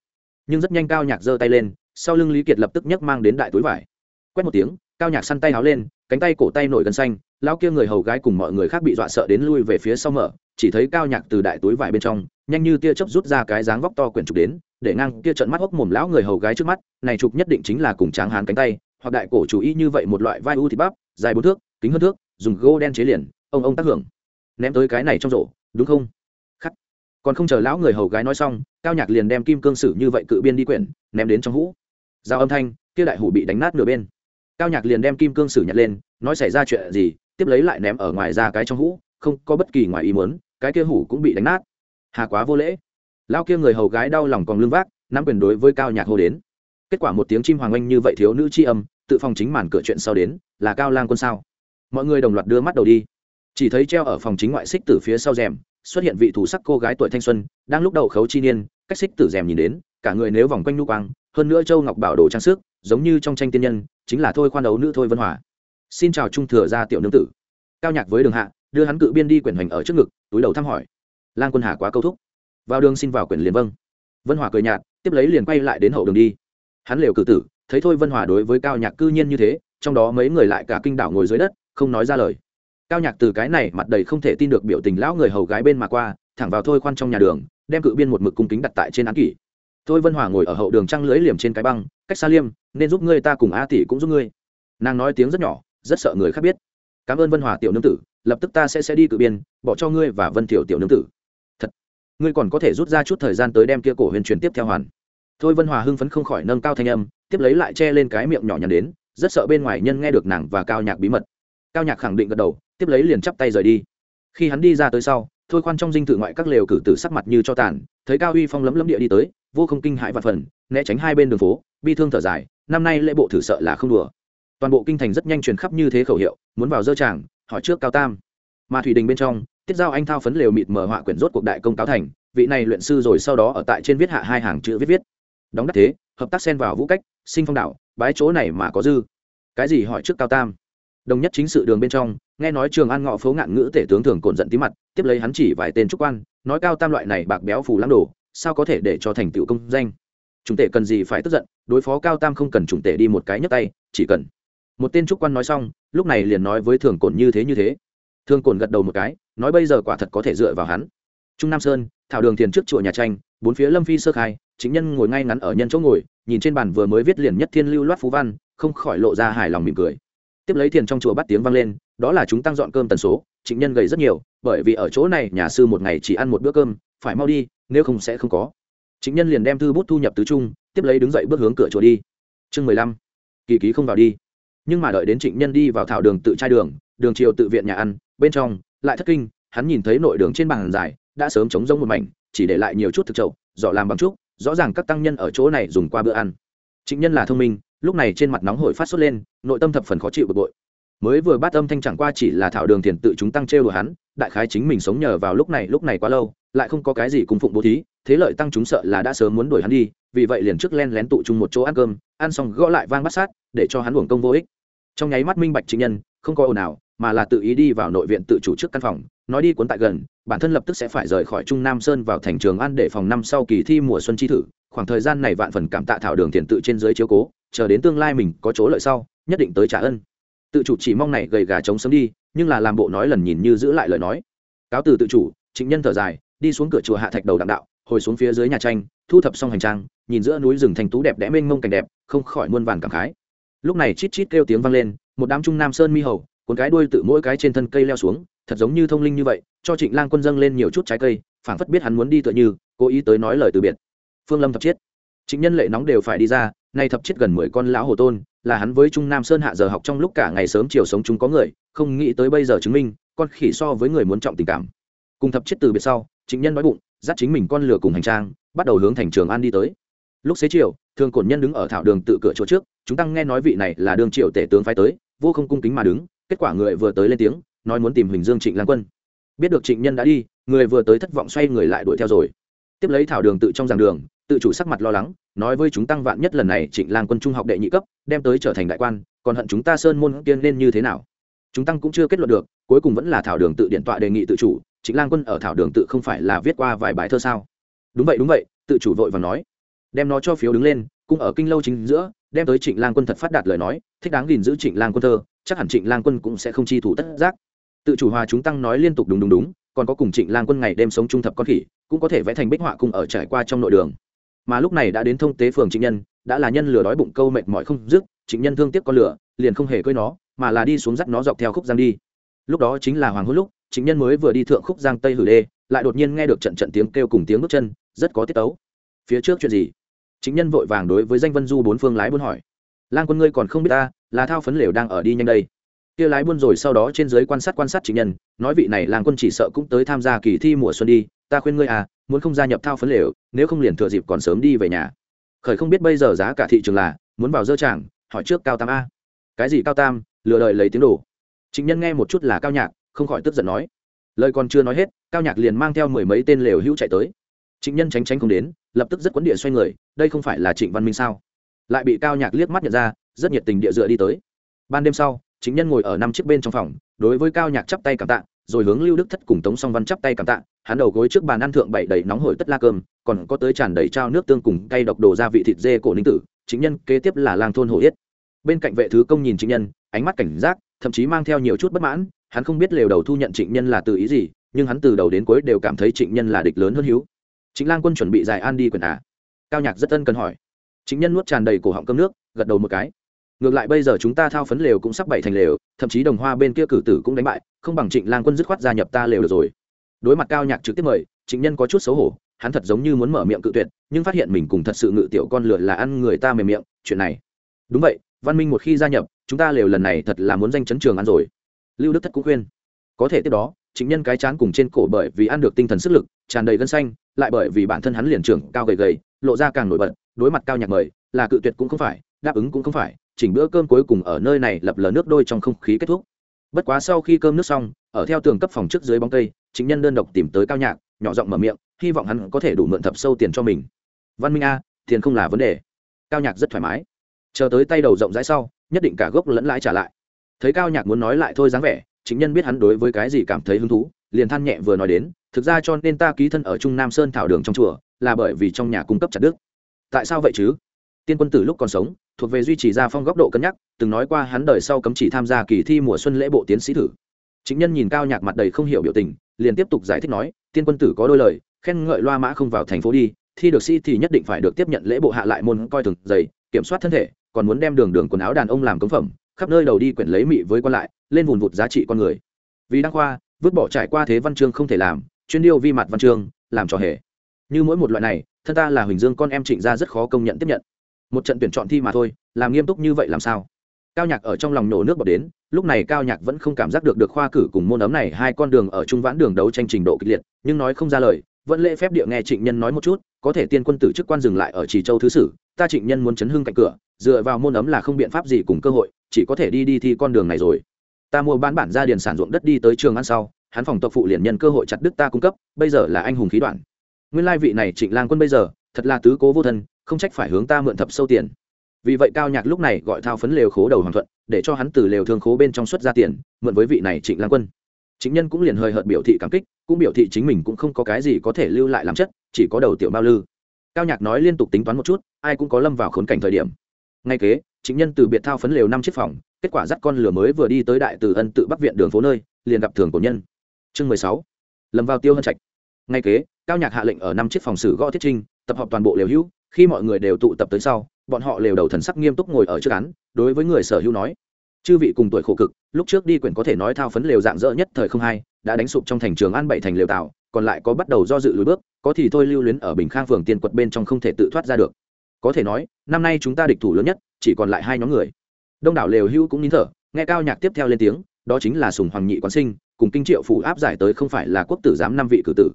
Nhưng rất nhanh cao nhạc giơ tay lên sau lưng lý kiệt lập tức nhấc mang đến đại túi vải quét một tiếng cao nhạc săn tay háo lên cánh tay cổ tay nổi gần xanh lão kia người hầu gái cùng mọi người khác bị dọa sợ đến lui về phía sau mở chỉ thấy cao nhạc từ đại túi vải bên trong nhanh như tia chớp rút ra cái dáng vóc to quyển trục đến để ngang kia trận mắt hốc mồm lão người hầu gái trước mắt này trục nhất định chính là cùng tráng hán cánh tay hoặc đại cổ chủ y như vậy một loại vai u thịt bắp dài bốn thước kính hơn thước dùng gô đen chế liền ông ông tác hưởng ném tới cái này trong rổ đúng không khắc còn không chờ lão người hầu gái nói xong cao nhạc liền đem kim cương sử như vậy cự biên đi quyển ném đến trong hũ giao âm thanh, kia đại hủ bị đánh nát nửa bên. Cao nhạc liền đem kim cương sử nhặt lên, nói xảy ra chuyện gì, tiếp lấy lại ném ở ngoài ra cái trong hũ, không có bất kỳ ngoài ý muốn, cái kia hủ cũng bị đánh nát. Hà quá vô lễ. Lao kia người hầu gái đau lòng còn lưng vác, nắm quyền đối với cao nhạc hô đến. Kết quả một tiếng chim hoàng oanh như vậy thiếu nữ c h i âm, tự phòng chính màn cửa chuyện sau đến, là cao lang quân sao? Mọi người đồng loạt đưa mắt đầu đi. Chỉ thấy treo ở phòng chính ngoại xích từ phía sau rèm, xuất hiện vị thủ sắc cô gái tuổi thanh xuân, đang lúc đầu khấu chi niên, cách xích tử rèm nhìn đến, cả người nếu vòng quanh nhu quang hơn nữa châu ngọc bảo đồ trang sức, giống như trong tranh tiên nhân, chính là thôi khoan đấu nữ thôi vân hòa. Xin chào trung thừa gia tiểu nương tử. Cao nhạc với đường hạ, đưa hắn cự biên đi quyển hoành ở trước ngực, túi đầu thăm hỏi. Lang quân hà quá câu thúc. Vào đường xin vào quyển liền vâng. Vân hòa cười nhạt, tiếp lấy liền quay lại đến hậu đường đi. Hắn liều cử tử, thấy thôi vân hòa đối với cao nhạc cư nhiên như thế, trong đó mấy người lại cả kinh đảo ngồi dưới đất, không nói ra lời. Cao nhạc từ cái này mặt đầy không thể tin được biểu tình lão người hầu gái bên mà qua, thẳng vào thôi khoan trong nhà đường, đem cự biên một mực cung kính đặt tại trên án kỷ thôi vân hòa ngồi ở hậu đường trăng lưới liềm trên cái băng, cách xa liêm, nên giúp ngươi ta cùng a tỷ cũng giúp ngươi. Nàng nói tiếng rất nhỏ, rất sợ người khác biết. Cảm ơn vân hòa tiểu nương tử, lập tức ta sẽ sẽ đi cự biên, bỏ cho ngươi và vân thiểu tiểu nương tử. Thật, ngươi còn có thể rút ra chút thời gian tới đem kia cổ huyền truyền tiếp theo hoàn. Thôi vân hòa hưng phấn không khỏi nâng cao thanh âm, tiếp lấy lại che lên cái miệng nhỏ nhắn đến, rất sợ bên ngoài nhân nghe được nàng và cao nhạc bí mật. Cao nhạc khẳng định gật đầu, tiếp lấy liền chắp tay rời đi. Khi hắn đi ra tới sau, thôi khoan trong dinh thự ngoại các lều cử tử sắc mặt như cho tàn, thấy cao uy phong lấm lấm địa đi tới vô không kinh hãi và phần, né tránh hai bên đường phố, bi thương thở dài, năm nay lễ bộ thử sợ là không đùa. Toàn bộ kinh thành rất nhanh truyền khắp như thế khẩu hiệu, muốn vào dơ tràng, hỏi trước cao tam. Mà thủy đình bên trong, tiết giao anh thao phấn lều mịt mở họa quyển rốt cuộc đại công cáo thành, vị này luyện sư rồi sau đó ở tại trên viết hạ hai hàng chữ viết viết. Đóng đắc thế, hợp tác xen vào vũ cách, sinh phong đạo, bái chỗ này mà có dư. Cái gì hỏi trước cao tam? Đồng nhất chính sự đường bên trong, nghe nói trường an ngọ phố ngạn ngữ tể tướng thường cồn giận tí mặt, tiếp lấy hắn chỉ vài tên trúc quan, nói cao tam loại này bạc béo phù lăng đồ sao có thể để cho thành tựu công danh? Chúng tể cần gì phải tức giận, đối phó cao tam không cần chúng tể đi một cái nhấc tay, chỉ cần. Một tên trúc quan nói xong, lúc này liền nói với thường cồn như thế như thế. Thường cồn gật đầu một cái, nói bây giờ quả thật có thể dựa vào hắn. Trung nam sơn, thảo đường thiền trước chùa nhà tranh, bốn phía lâm phi sơ khai, chính nhân ngồi ngay ngắn ở nhân chỗ ngồi, nhìn trên bàn vừa mới viết liền nhất thiên lưu loát phú văn, không khỏi lộ ra hài lòng mỉm cười. Tiếp lấy thiền trong chùa bắt tiếng vang lên, đó là chúng tăng dọn cơm tần số trịnh nhân gầy rất nhiều, bởi vì ở chỗ này nhà sư một ngày chỉ ăn một bữa cơm, phải mau đi nếu không sẽ không có. Trịnh nhân liền đem thư bút thu nhập tứ trung, tiếp lấy đứng dậy bước hướng cửa chùa đi. Chương mười lăm, kỳ ký không vào đi. Nhưng mà đợi đến trịnh nhân đi vào thảo đường tự trai đường đường triều tự viện nhà ăn, bên trong, lại thất kinh, hắn nhìn thấy nội đường trên bàn dài, đã sớm chống rông một mảnh, chỉ để lại nhiều chút thực trậu dọ làm bằng trúc, rõ ràng các tăng nhân ở chỗ này dùng qua bữa ăn. Trịnh nhân là thông minh, lúc này trên mặt nóng hổi phát sốt lên, nội tâm thập phần khó chịu bực bội mới vừa bắt âm thanh chẳng qua chỉ là thảo đường thiền tự chúng tăng trêu đùa hắn, đại khái chính mình sống nhờ vào lúc này lúc này quá lâu, lại không có cái gì cùng phụng bố thí, thế lợi tăng chúng sợ là đã sớm muốn đuổi hắn đi, vì vậy liền trước len lén tụ chung một chỗ ăn cơm, ăn xong gõ lại vang bắt sát, để cho hắn uổng công vô ích. Trong nháy mắt minh bạch chính nhân, không có ồn nào mà là tự ý đi vào nội viện tự chủ trước căn phòng, nói đi cuốn tại gần, bản thân lập tức sẽ phải rời khỏi trung nam sơn vào thành trường ăn để phòng năm sau kỳ thi mùa xuân chi thử, khoảng thời gian này vạn phần cảm tạ thảo đường thiền tự trên dưới chiếu cố, chờ đến tương lai mình có chỗ lợi sau, nhất định tới trả ân tự chủ chỉ mong này gầy gà chống sớm đi nhưng là làm bộ nói lần nhìn như giữ lại lời nói. Cáo từ tự chủ trịnh nhân thở dài đi xuống cửa chùa hạ thạch đầu đặng đạo hồi xuống phía dưới nhà tranh thu thập xong hành trang nhìn giữa núi rừng thành tú đẹp đẽ mênh mông cảnh đẹp không khỏi muôn vàn cảm khái. Lúc này chít chít kêu tiếng vang lên một đám trung nam sơn mi hầu cuốn cái đuôi tự mỗi cái trên thân cây leo xuống thật giống như thông linh như vậy cho trịnh lang quân dâng lên nhiều chút trái cây phảng phất biết hắn muốn đi tựa như cố ý tới nói lời từ biệt. Phương lâm thập chết, trịnh nhân lệ nóng đều phải đi ra nay thập chết gần mười con lão hồ tôn, là hắn với trung nam sơn hạ giờ học trong lúc cả ngày sớm chiều sống chúng có người, không nghĩ tới bây giờ chứng minh, con khỉ so với người muốn trọng tình cảm. Cùng thập chết từ biệt sau trịnh nhân nói bụng, dắt chính mình con lửa cùng hành trang, bắt đầu hướng thành trường an đi tới. Lúc xế chiều thường cổn nhân đứng ở thảo đường tự cửa chỗ trước, chúng tăng nghe nói vị này là đường triệu tể tướng phái tới, vô không cung kính mà đứng, kết quả người vừa tới lên tiếng, nói muốn tìm huỳnh dương trịnh lang quân. Biết được trịnh nhân đã đi, người vừa tới thất vọng xoay người lại đuổi theo rồi. Tiếp lấy thảo đường tự trong giảng đường tự chủ sắc mặt lo lắng, nói với chúng tăng vạn nhất lần này trịnh lang quân trung học đệ nhị cấp, đem tới trở thành đại quan, còn hận chúng ta sơn môn tiên nên như thế nào? Chúng tăng cũng chưa kết luận được, cuối cùng vẫn là thảo đường tự điện tọa đề nghị tự chủ, trịnh lang quân ở thảo đường tự không phải là viết qua vài bài thơ sao? Đúng vậy đúng vậy, tự chủ vội và nói. Đem nó cho phiếu đứng lên cung ở kinh lâu chính giữa, đem tới trịnh lang quân thật phát đạt lời nói, thích đáng gìn giữ trịnh lang quân thơ, chắc hẳn trịnh lang quân cũng sẽ không chi thủ tất giác. Tự chủ hòa chúng tăng nói liên tục đúng đúng đúng, còn có cùng trịnh lang quân ngày đêm sống trung thập con khỉ, cũng có thể vẽ thành bích họa cung ở trải qua trong nội đường mà lúc này đã đến thông tế phường trịnh nhân, đã là nhân lừa đói bụng câu mệt mỏi không dứt, trịnh nhân thương tiếc con lửa, liền không hề cưới nó, mà là đi xuống dắt nó dọc theo khúc giang đi. Lúc đó chính là hoàng hôn lúc, trịnh nhân mới vừa đi thượng khúc giang tây hử đê, lại đột nhiên nghe được trận trận tiếng kêu cùng tiếng bước chân, rất có tiết tấu. Phía trước chuyện gì? Chính nhân vội vàng đối với danh vân du bốn phương lái buôn hỏi. Lan quân ngươi còn không biết ta, là thao phấn lều đang ở đi nhanh đây kia lái buôn rồi sau đó trên dưới quan sát quan sát chính nhân, nói vị này làng quân chỉ sợ cũng tới tham gia kỳ thi mùa xuân đi, ta khuyên ngươi à muốn không gia nhập thao phấn lều, nếu không liền thừa dịp còn sớm đi về nhà. Khởi không biết bây giờ giá cả thị trường là, muốn vào dơ tràng hỏi trước cao tam a. Cái gì cao tam, lừa đời lấy tiếng đồ. Chính nhân nghe một chút là cao nhạc, không khỏi tức giận nói. Lời còn chưa nói hết, cao nhạc liền mang theo mười mấy tên lều hữu chạy tới. Trịnh nhân tránh tránh không đến, lập tức rất quấn địa xoay người, đây không phải là trịnh văn minh sao? Lại bị cao nhạc liếc mắt nhận ra, rất nhiệt tình địa dựa đi tới. Ban đêm sau chính nhân ngồi ở năm chiếc bên trong phòng, đối với cao nhạc chắp tay cảm tạ, rồi hướng lưu đức thất cùng tống song văn chắp tay cảm tạ, hắn đầu gối trước bàn ăn thượng bảy đầy nóng hổi tất la cơm, còn có tới tràn đầy trao nước tương cùng cay độc đồ gia vị thịt dê cổ ninh tử, chính nhân kế tiếp là lang thôn hổ yết. Bên cạnh vệ thứ công nhìn chính nhân, ánh mắt cảnh giác, thậm chí mang theo nhiều chút bất mãn, hắn không biết lều đầu thu nhận trịnh nhân là từ ý gì, nhưng hắn từ đầu đến cuối đều cảm thấy trịnh nhân là địch lớn hơn hiếu chính lang quân chuẩn bị giải an đi quyền à? Cao nhạc rất ân cần hỏi. Chính nhân nuốt tràn đầy cổ họng cơm nước, gật đầu một cái ngược lại bây giờ chúng ta thao phấn lều cũng sắp bảy thành lều, thậm chí đồng hoa bên kia cử tử cũng đánh bại, không bằng trịnh lang quân dứt khoát gia nhập ta lều được rồi. Đối mặt cao nhạc trực tiếp mời, trịnh nhân có chút xấu hổ, hắn thật giống như muốn mở miệng cự tuyệt, nhưng phát hiện mình cùng thật sự ngự tiểu con lửa là ăn người ta mềm miệng, chuyện này. Đúng vậy, văn minh một khi gia nhập, chúng ta lều lần này thật là muốn danh chấn trường ăn rồi. Lưu đức thất cũng khuyên. Có thể tiếp đó chính nhân cái chán cùng trên cổ bởi vì ăn được tinh thần sức lực, tràn đầy gân xanh, lại bởi vì bản thân hắn liền trưởng cao gầy gầy, lộ ra càng nổi bật, đối mặt cao nhạc mời, là cự tuyệt cũng không phải, đáp ứng cũng không phải chỉnh bữa cơm cuối cùng ở nơi này lập lờ nước đôi trong không khí kết thúc. Bất quá sau khi cơm nước xong, ở theo tường cấp phòng trước dưới bóng cây, chính nhân đơn độc tìm tới cao nhạc, nhỏ giọng mở miệng, hy vọng hắn có thể đủ mượn thập sâu tiền cho mình. Văn minh a, tiền không là vấn đề. Cao nhạc rất thoải mái. Chờ tới tay đầu rộng rãi sau, nhất định cả gốc lẫn lãi trả lại. Thấy cao nhạc muốn nói lại thôi dáng vẻ, chính nhân biết hắn đối với cái gì cảm thấy hứng thú, liền than nhẹ vừa nói đến, thực ra cho nên ta ký thân ở trung nam sơn thảo đường trong chùa, là bởi vì trong nhà cung cấp chặt đức. Tại sao vậy chứ? Tiên quân tử lúc còn sống, thuộc về duy trì gia phong góc độ cân nhắc, từng nói qua hắn đời sau cấm chỉ tham gia kỳ thi mùa xuân lễ bộ tiến sĩ thử. Chính nhân nhìn cao nhạc mặt đầy không hiểu biểu tình, liền tiếp tục giải thích nói, tiên quân tử có đôi lời, khen ngợi loa mã không vào thành phố đi, thi được sĩ thì nhất định phải được tiếp nhận lễ bộ hạ lại môn coi thường dày, kiểm soát thân thể, còn muốn đem đường đường quần áo đàn ông làm cống phẩm, khắp nơi đầu đi quyển lấy mị với con lại, lên vùn vụt giá trị con người. Vì đăng khoa, vứt bỏ trải qua thế văn chương không thể làm, chuyên điêu vi mặt văn chương, làm trò hề. Như mỗi một loại này, thân ta là huỳnh dương con em trịnh gia rất khó công nhận tiếp nhận một trận tuyển chọn thi mà thôi, làm nghiêm túc như vậy làm sao? Cao nhạc ở trong lòng nổ nước bọt đến, lúc này cao nhạc vẫn không cảm giác được được khoa cử cùng môn ấm này hai con đường ở trung vãn đường đấu tranh trình độ kịch liệt, nhưng nói không ra lời, vẫn lễ phép địa nghe trịnh nhân nói một chút, có thể tiên quân tử chức quan dừng lại ở trì châu thứ sử, ta trịnh nhân muốn chấn hưng cạnh cửa, dựa vào môn ấm là không biện pháp gì cùng cơ hội, chỉ có thể đi đi thi con đường này rồi. Ta mua bán bản ra điền sản ruộng đất đi tới trường ăn sau, hắn phòng tộc phụ liền nhân cơ hội chặt đức ta cung cấp, bây giờ là anh hùng khí đoạn. Nguyên lai vị này trịnh lang quân bây giờ, thật là tứ cố vô thân không trách phải hướng ta mượn thập sâu tiền. Vì vậy cao nhạc lúc này gọi thao phấn lều khố đầu hoàng thuận, để cho hắn từ lều thương khố bên trong xuất ra tiền, mượn với vị này trịnh lang quân. Chính nhân cũng liền hơi hợt biểu thị cảm kích, cũng biểu thị chính mình cũng không có cái gì có thể lưu lại làm chất, chỉ có đầu tiểu bao lư. Cao nhạc nói liên tục tính toán một chút, ai cũng có lâm vào khốn cảnh thời điểm. Ngay kế chính nhân từ biệt thao phấn lều năm chiếc phòng, kết quả dắt con lửa mới vừa đi tới đại từ ân tự bắc viện đường phố nơi, liền gặp thường cổ nhân. Chương mười sáu, lâm vào tiêu hân trạch. Ngay kế, cao nhạc hạ lệnh ở năm chiếc phòng xử gõ thiết trinh, tập hợp toàn bộ lều hữu khi mọi người đều tụ tập tới sau, bọn họ lều đầu thần sắc nghiêm túc ngồi ở trước án, đối với người sở hữu nói, chư vị cùng tuổi khổ cực, lúc trước đi quyển có thể nói thao phấn lều dạng dỡ nhất thời không hai đã đánh sụp trong thành trường an bảy thành lều tạo, còn lại có bắt đầu do dự lùi bước, có thì thôi lưu luyến ở bình khang phường tiền quật bên trong không thể tự thoát ra được. Có thể nói, năm nay chúng ta địch thủ lớn nhất, chỉ còn lại hai nhóm người. Đông đảo lều hữu cũng nín thở, nghe cao nhạc tiếp theo lên tiếng, đó chính là sùng hoàng nhị quán sinh, cùng kinh triệu phủ áp giải tới không phải là quốc tử giám năm vị cử tử.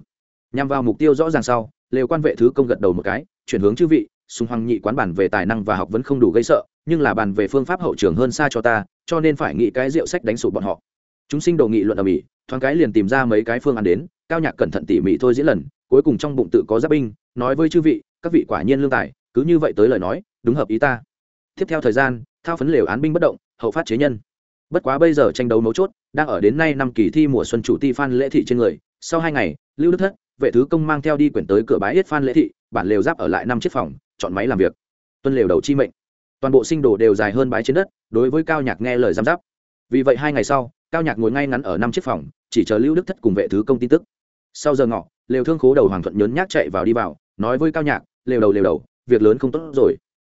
Nhằm vào mục tiêu rõ ràng sau lều quan vệ thứ công gật đầu một cái, chuyển hướng chư vị, sùng hoàng nhị quán bản về tài năng và học vẫn không đủ gây sợ, nhưng là bàn về phương pháp hậu trường hơn xa cho ta, cho nên phải nghĩ cái rượu sách đánh sụp bọn họ. Chúng sinh đồ nghị luận ở mỹ, thoáng cái liền tìm ra mấy cái phương án đến, cao nhạc cẩn thận tỉ mỉ thôi diễn lần, cuối cùng trong bụng tự có giáp binh, nói với chư vị, các vị quả nhiên lương tài, cứ như vậy tới lời nói, đúng hợp ý ta. Tiếp theo thời gian, thao phấn lều án binh bất động, hậu phát chế nhân. Bất quá bây giờ tranh đấu mấu chốt, đang ở đến nay năm kỳ thi mùa xuân chủ ti phan lễ thị trên người, sau hai ngày, lưu đức thất vệ thứ công mang theo đi quyển tới cửa bái yết phan lễ thị, bản lều giáp ở lại năm chiếc phòng, chọn máy làm việc. Tuân lều đầu chi mệnh. Toàn bộ sinh đồ đều dài hơn bái trên đất, đối với cao nhạc nghe lời giám giáp. Vì vậy hai ngày sau, cao nhạc ngồi ngay ngắn ở năm chiếc phòng, chỉ chờ lưu đức thất cùng vệ thứ công tin tức. Sau giờ ngọ, lều thương khố đầu hoàng thuận nhớn nhác chạy vào đi vào, nói với cao nhạc, lều đầu lều đầu, việc lớn không tốt rồi.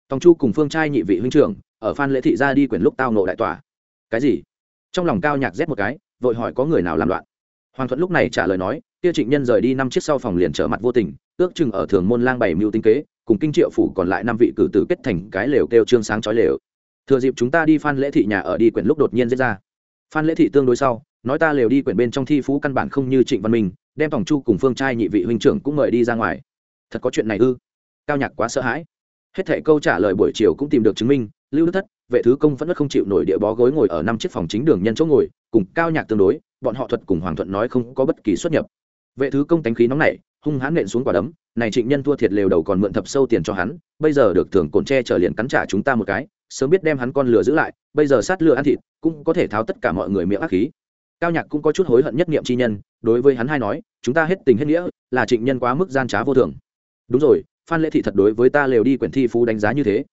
Tòng chu cùng phương trai nhị vị huynh trưởng, ở phan lễ thị ra đi quyển lúc tao nộ đại tòa. Cái gì? Trong lòng cao nhạc rét một cái, vội hỏi có người nào làm loạn hoàng thuận lúc này trả lời nói, kia trịnh nhân rời đi năm chiếc sau phòng liền trở mặt vô tình, ước chừng ở thường môn lang bảy mưu tinh kế, cùng kinh triệu phủ còn lại năm vị cử tử kết thành cái lều kêu trương sáng chói lều. Thừa dịp chúng ta đi phan lễ thị nhà ở đi quyển lúc đột nhiên diễn ra. Phan lễ thị tương đối sau, nói ta lều đi quyển bên trong thi phú căn bản không như trịnh văn minh, đem tổng chu cùng phương trai nhị vị huynh trưởng cũng mời đi ra ngoài. Thật có chuyện này ư? Cao nhạc quá sợ hãi. Hết thệ câu trả lời buổi chiều cũng tìm được chứng minh, lưu đức thất, vệ thứ công vẫn không chịu nổi địa bó gối ngồi ở năm chiếc phòng chính đường nhân chỗ ngồi, cùng cao nhạc tương đối bọn họ thuật cùng hoàng thuận nói không có bất kỳ xuất nhập. Vệ thứ công tánh khí nóng nảy, hung hãn nện xuống quả đấm, này trịnh nhân thua thiệt lều đầu còn mượn thập sâu tiền cho hắn, bây giờ được thưởng cồn tre trở liền cắn trả chúng ta một cái, sớm biết đem hắn con lừa giữ lại, bây giờ sát lừa ăn thịt, cũng có thể tháo tất cả mọi người miệng ác khí. Cao nhạc cũng có chút hối hận nhất niệm chi nhân, đối với hắn hai nói, chúng ta hết tình hết nghĩa, là trịnh nhân quá mức gian trá vô thường. Đúng rồi, phan lễ thị thật đối với ta lều đi quyển thi phú đánh giá như thế.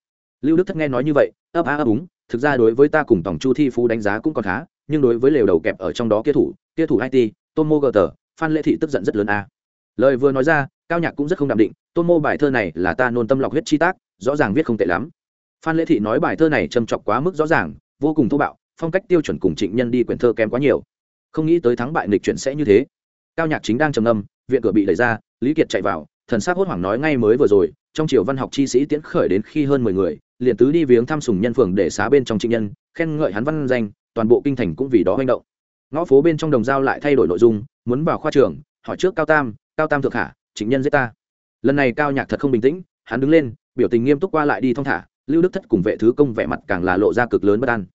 Lưu đức thất nghe nói như vậy, ấp á ấp úng, thực ra đối với ta cùng tổng chu thi phú đánh giá cũng còn khá nhưng đối với lều đầu kẹp ở trong đó kia thủ kia thủ it tomo gờ tờ phan lễ thị tức giận rất lớn a. Lời vừa nói ra, cao nhạc cũng rất không đạm định tôn mô bài thơ này là ta nôn tâm lọc huyết chi tác, rõ ràng viết không tệ lắm. Phan lễ thị nói bài thơ này trầm trọc quá mức rõ ràng, vô cùng thô bạo, phong cách tiêu chuẩn cùng trịnh nhân đi quyển thơ kém quá nhiều. Không nghĩ tới thắng bại nghịch chuyển sẽ như thế. Cao nhạc chính đang trầm âm viện cửa bị đẩy ra, lý kiệt chạy vào, thần s á c hốt hoảng nói ngay mới vừa rồi, trong triều văn học chi sĩ tiễn khởi đến khi hơn mười người, liền tứ đi viếng thăm sùng nhân phường để xá bên trong trịnh nhân, khen ngợi hắn văn danh toàn bộ kinh thành cũng vì đó manh động. Ngõ phố bên trong đồng giao lại thay đổi nội dung, muốn vào khoa trường, hỏi trước cao tam cao tam thượng hạ Chính nhân giết ta. Lần này cao nhạc thật không bình tĩnh, hắn đứng lên, biểu tình nghiêm túc qua lại đi thong thả, lưu đức thất cùng vệ thứ công vẻ mặt càng là lộ ra cực lớn bất an.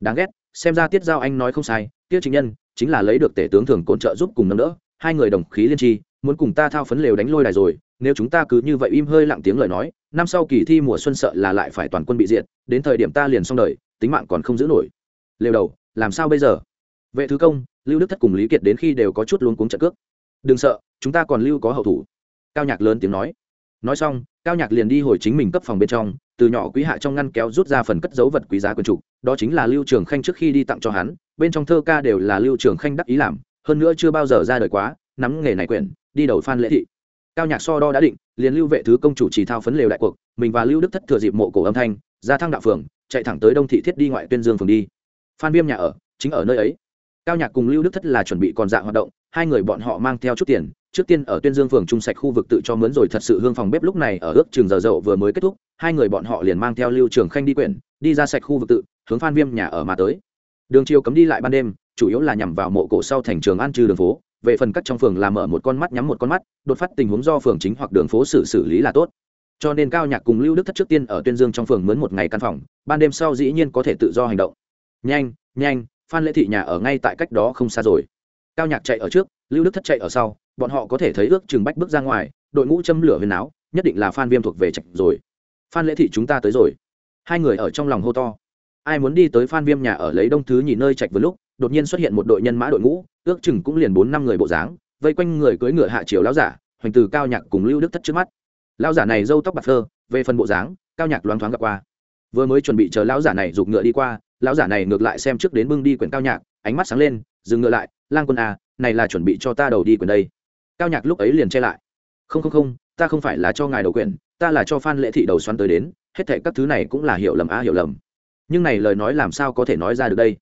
Đáng ghét, xem ra tiết giao anh nói không sai, tiết Chính nhân, chính là lấy được tể tướng thường côn trợ giúp cùng nâng đỡ, hai người đồng khí liên tri, muốn cùng ta thao phấn lều đánh lôi đài rồi, nếu chúng ta cứ như vậy im hơi lặng tiếng lời nói, năm sau kỳ thi mùa xuân sợ là lại phải toàn quân bị diệt, đến thời điểm ta liền xong đời, tính mạng còn không giữ nổi lều đầu, làm sao bây giờ? Vệ thứ công, lưu đức thất cùng lý kiệt đến khi đều có chút luống cuống trận cước. Đừng sợ, chúng ta còn lưu có hậu thủ. Cao nhạc lớn tiếng nói. Nói xong, cao nhạc liền đi hồi chính mình cấp phòng bên trong, từ nhỏ quý hạ trong ngăn kéo rút ra phần cất dấu vật quý giá quần trục đó chính là lưu trường khanh trước khi đi tặng cho hắn, bên trong thơ ca đều là lưu trường khanh đắc ý làm, hơn nữa chưa bao giờ ra đời quá, nắm nghề này quyển, đi đầu phan lễ thị. Cao nhạc so đo đã định, liền lưu vệ thứ công chủ chỉ thao phấn lều đại cuộc, mình và lưu đức thất thừa dịp mộ cổ âm thanh, ra thăng đạo phường, chạy thẳng tới đông thị thiết đi ngoại tuyên dương phường đi phan viêm nhà ở, chính ở nơi ấy. Cao nhạc cùng lưu đức thất là chuẩn bị còn dạng hoạt động, hai người bọn họ mang theo chút tiền, trước tiên ở tuyên dương phường trung sạch khu vực tự cho mướn rồi thật sự hương phòng bếp lúc này ở ước trường giờ dậu vừa mới kết thúc, hai người bọn họ liền mang theo lưu trường khanh đi quyển, đi ra sạch khu vực tự, hướng phan viêm nhà ở mà tới. Đường chiều cấm đi lại ban đêm, chủ yếu là nhằm vào mộ cổ sau thành trường an trừ đường phố, về phần các trong phường làm mở một con mắt nhắm một con mắt, đột phát tình huống do phường chính hoặc đường phố xử xử lý là tốt. Cho nên cao nhạc cùng lưu đức thất trước tiên ở tuyên dương trong phường mướn một ngày căn phòng, ban đêm sau dĩ nhiên có thể tự do hành động nhanh nhanh, phan lễ thị nhà ở ngay tại cách đó không xa rồi. Cao nhạc chạy ở trước, lưu đức thất chạy ở sau, bọn họ có thể thấy ước chừng bách bước ra ngoài, đội ngũ châm lửa huyền áo, nhất định là phan viêm thuộc về trạch rồi. Phan lễ thị chúng ta tới rồi. Hai người ở trong lòng hô to. Ai muốn đi tới phan viêm nhà ở lấy đông thứ nhìn nơi trạch vừa lúc, đột nhiên xuất hiện một đội nhân mã đội ngũ, ước chừng cũng liền bốn năm người bộ dáng, vây quanh người cưỡi ngựa hạ triều lão giả, hoành từ cao nhạc cùng lưu đức thất trước mắt. Lão giả này râu tóc bạc phơ, về phần bộ dáng, cao nhạc loáng thoáng gặp qua vừa mới chuẩn bị chờ lão giả này giục ngựa đi qua, lão giả này ngược lại xem trước đến bưng đi quyển cao nhạc, ánh mắt sáng lên, dừng ngựa lại, lang quân à này là chuẩn bị cho ta đầu đi quyển đây. Cao nhạc lúc ấy liền che lại. Không không không, ta không phải là cho ngài đầu quyển, ta là cho phan lễ thị đầu xoắn tới đến, hết thệ các thứ này cũng là hiểu lầm á hiểu lầm. Nhưng này lời nói làm sao có thể nói ra được đây?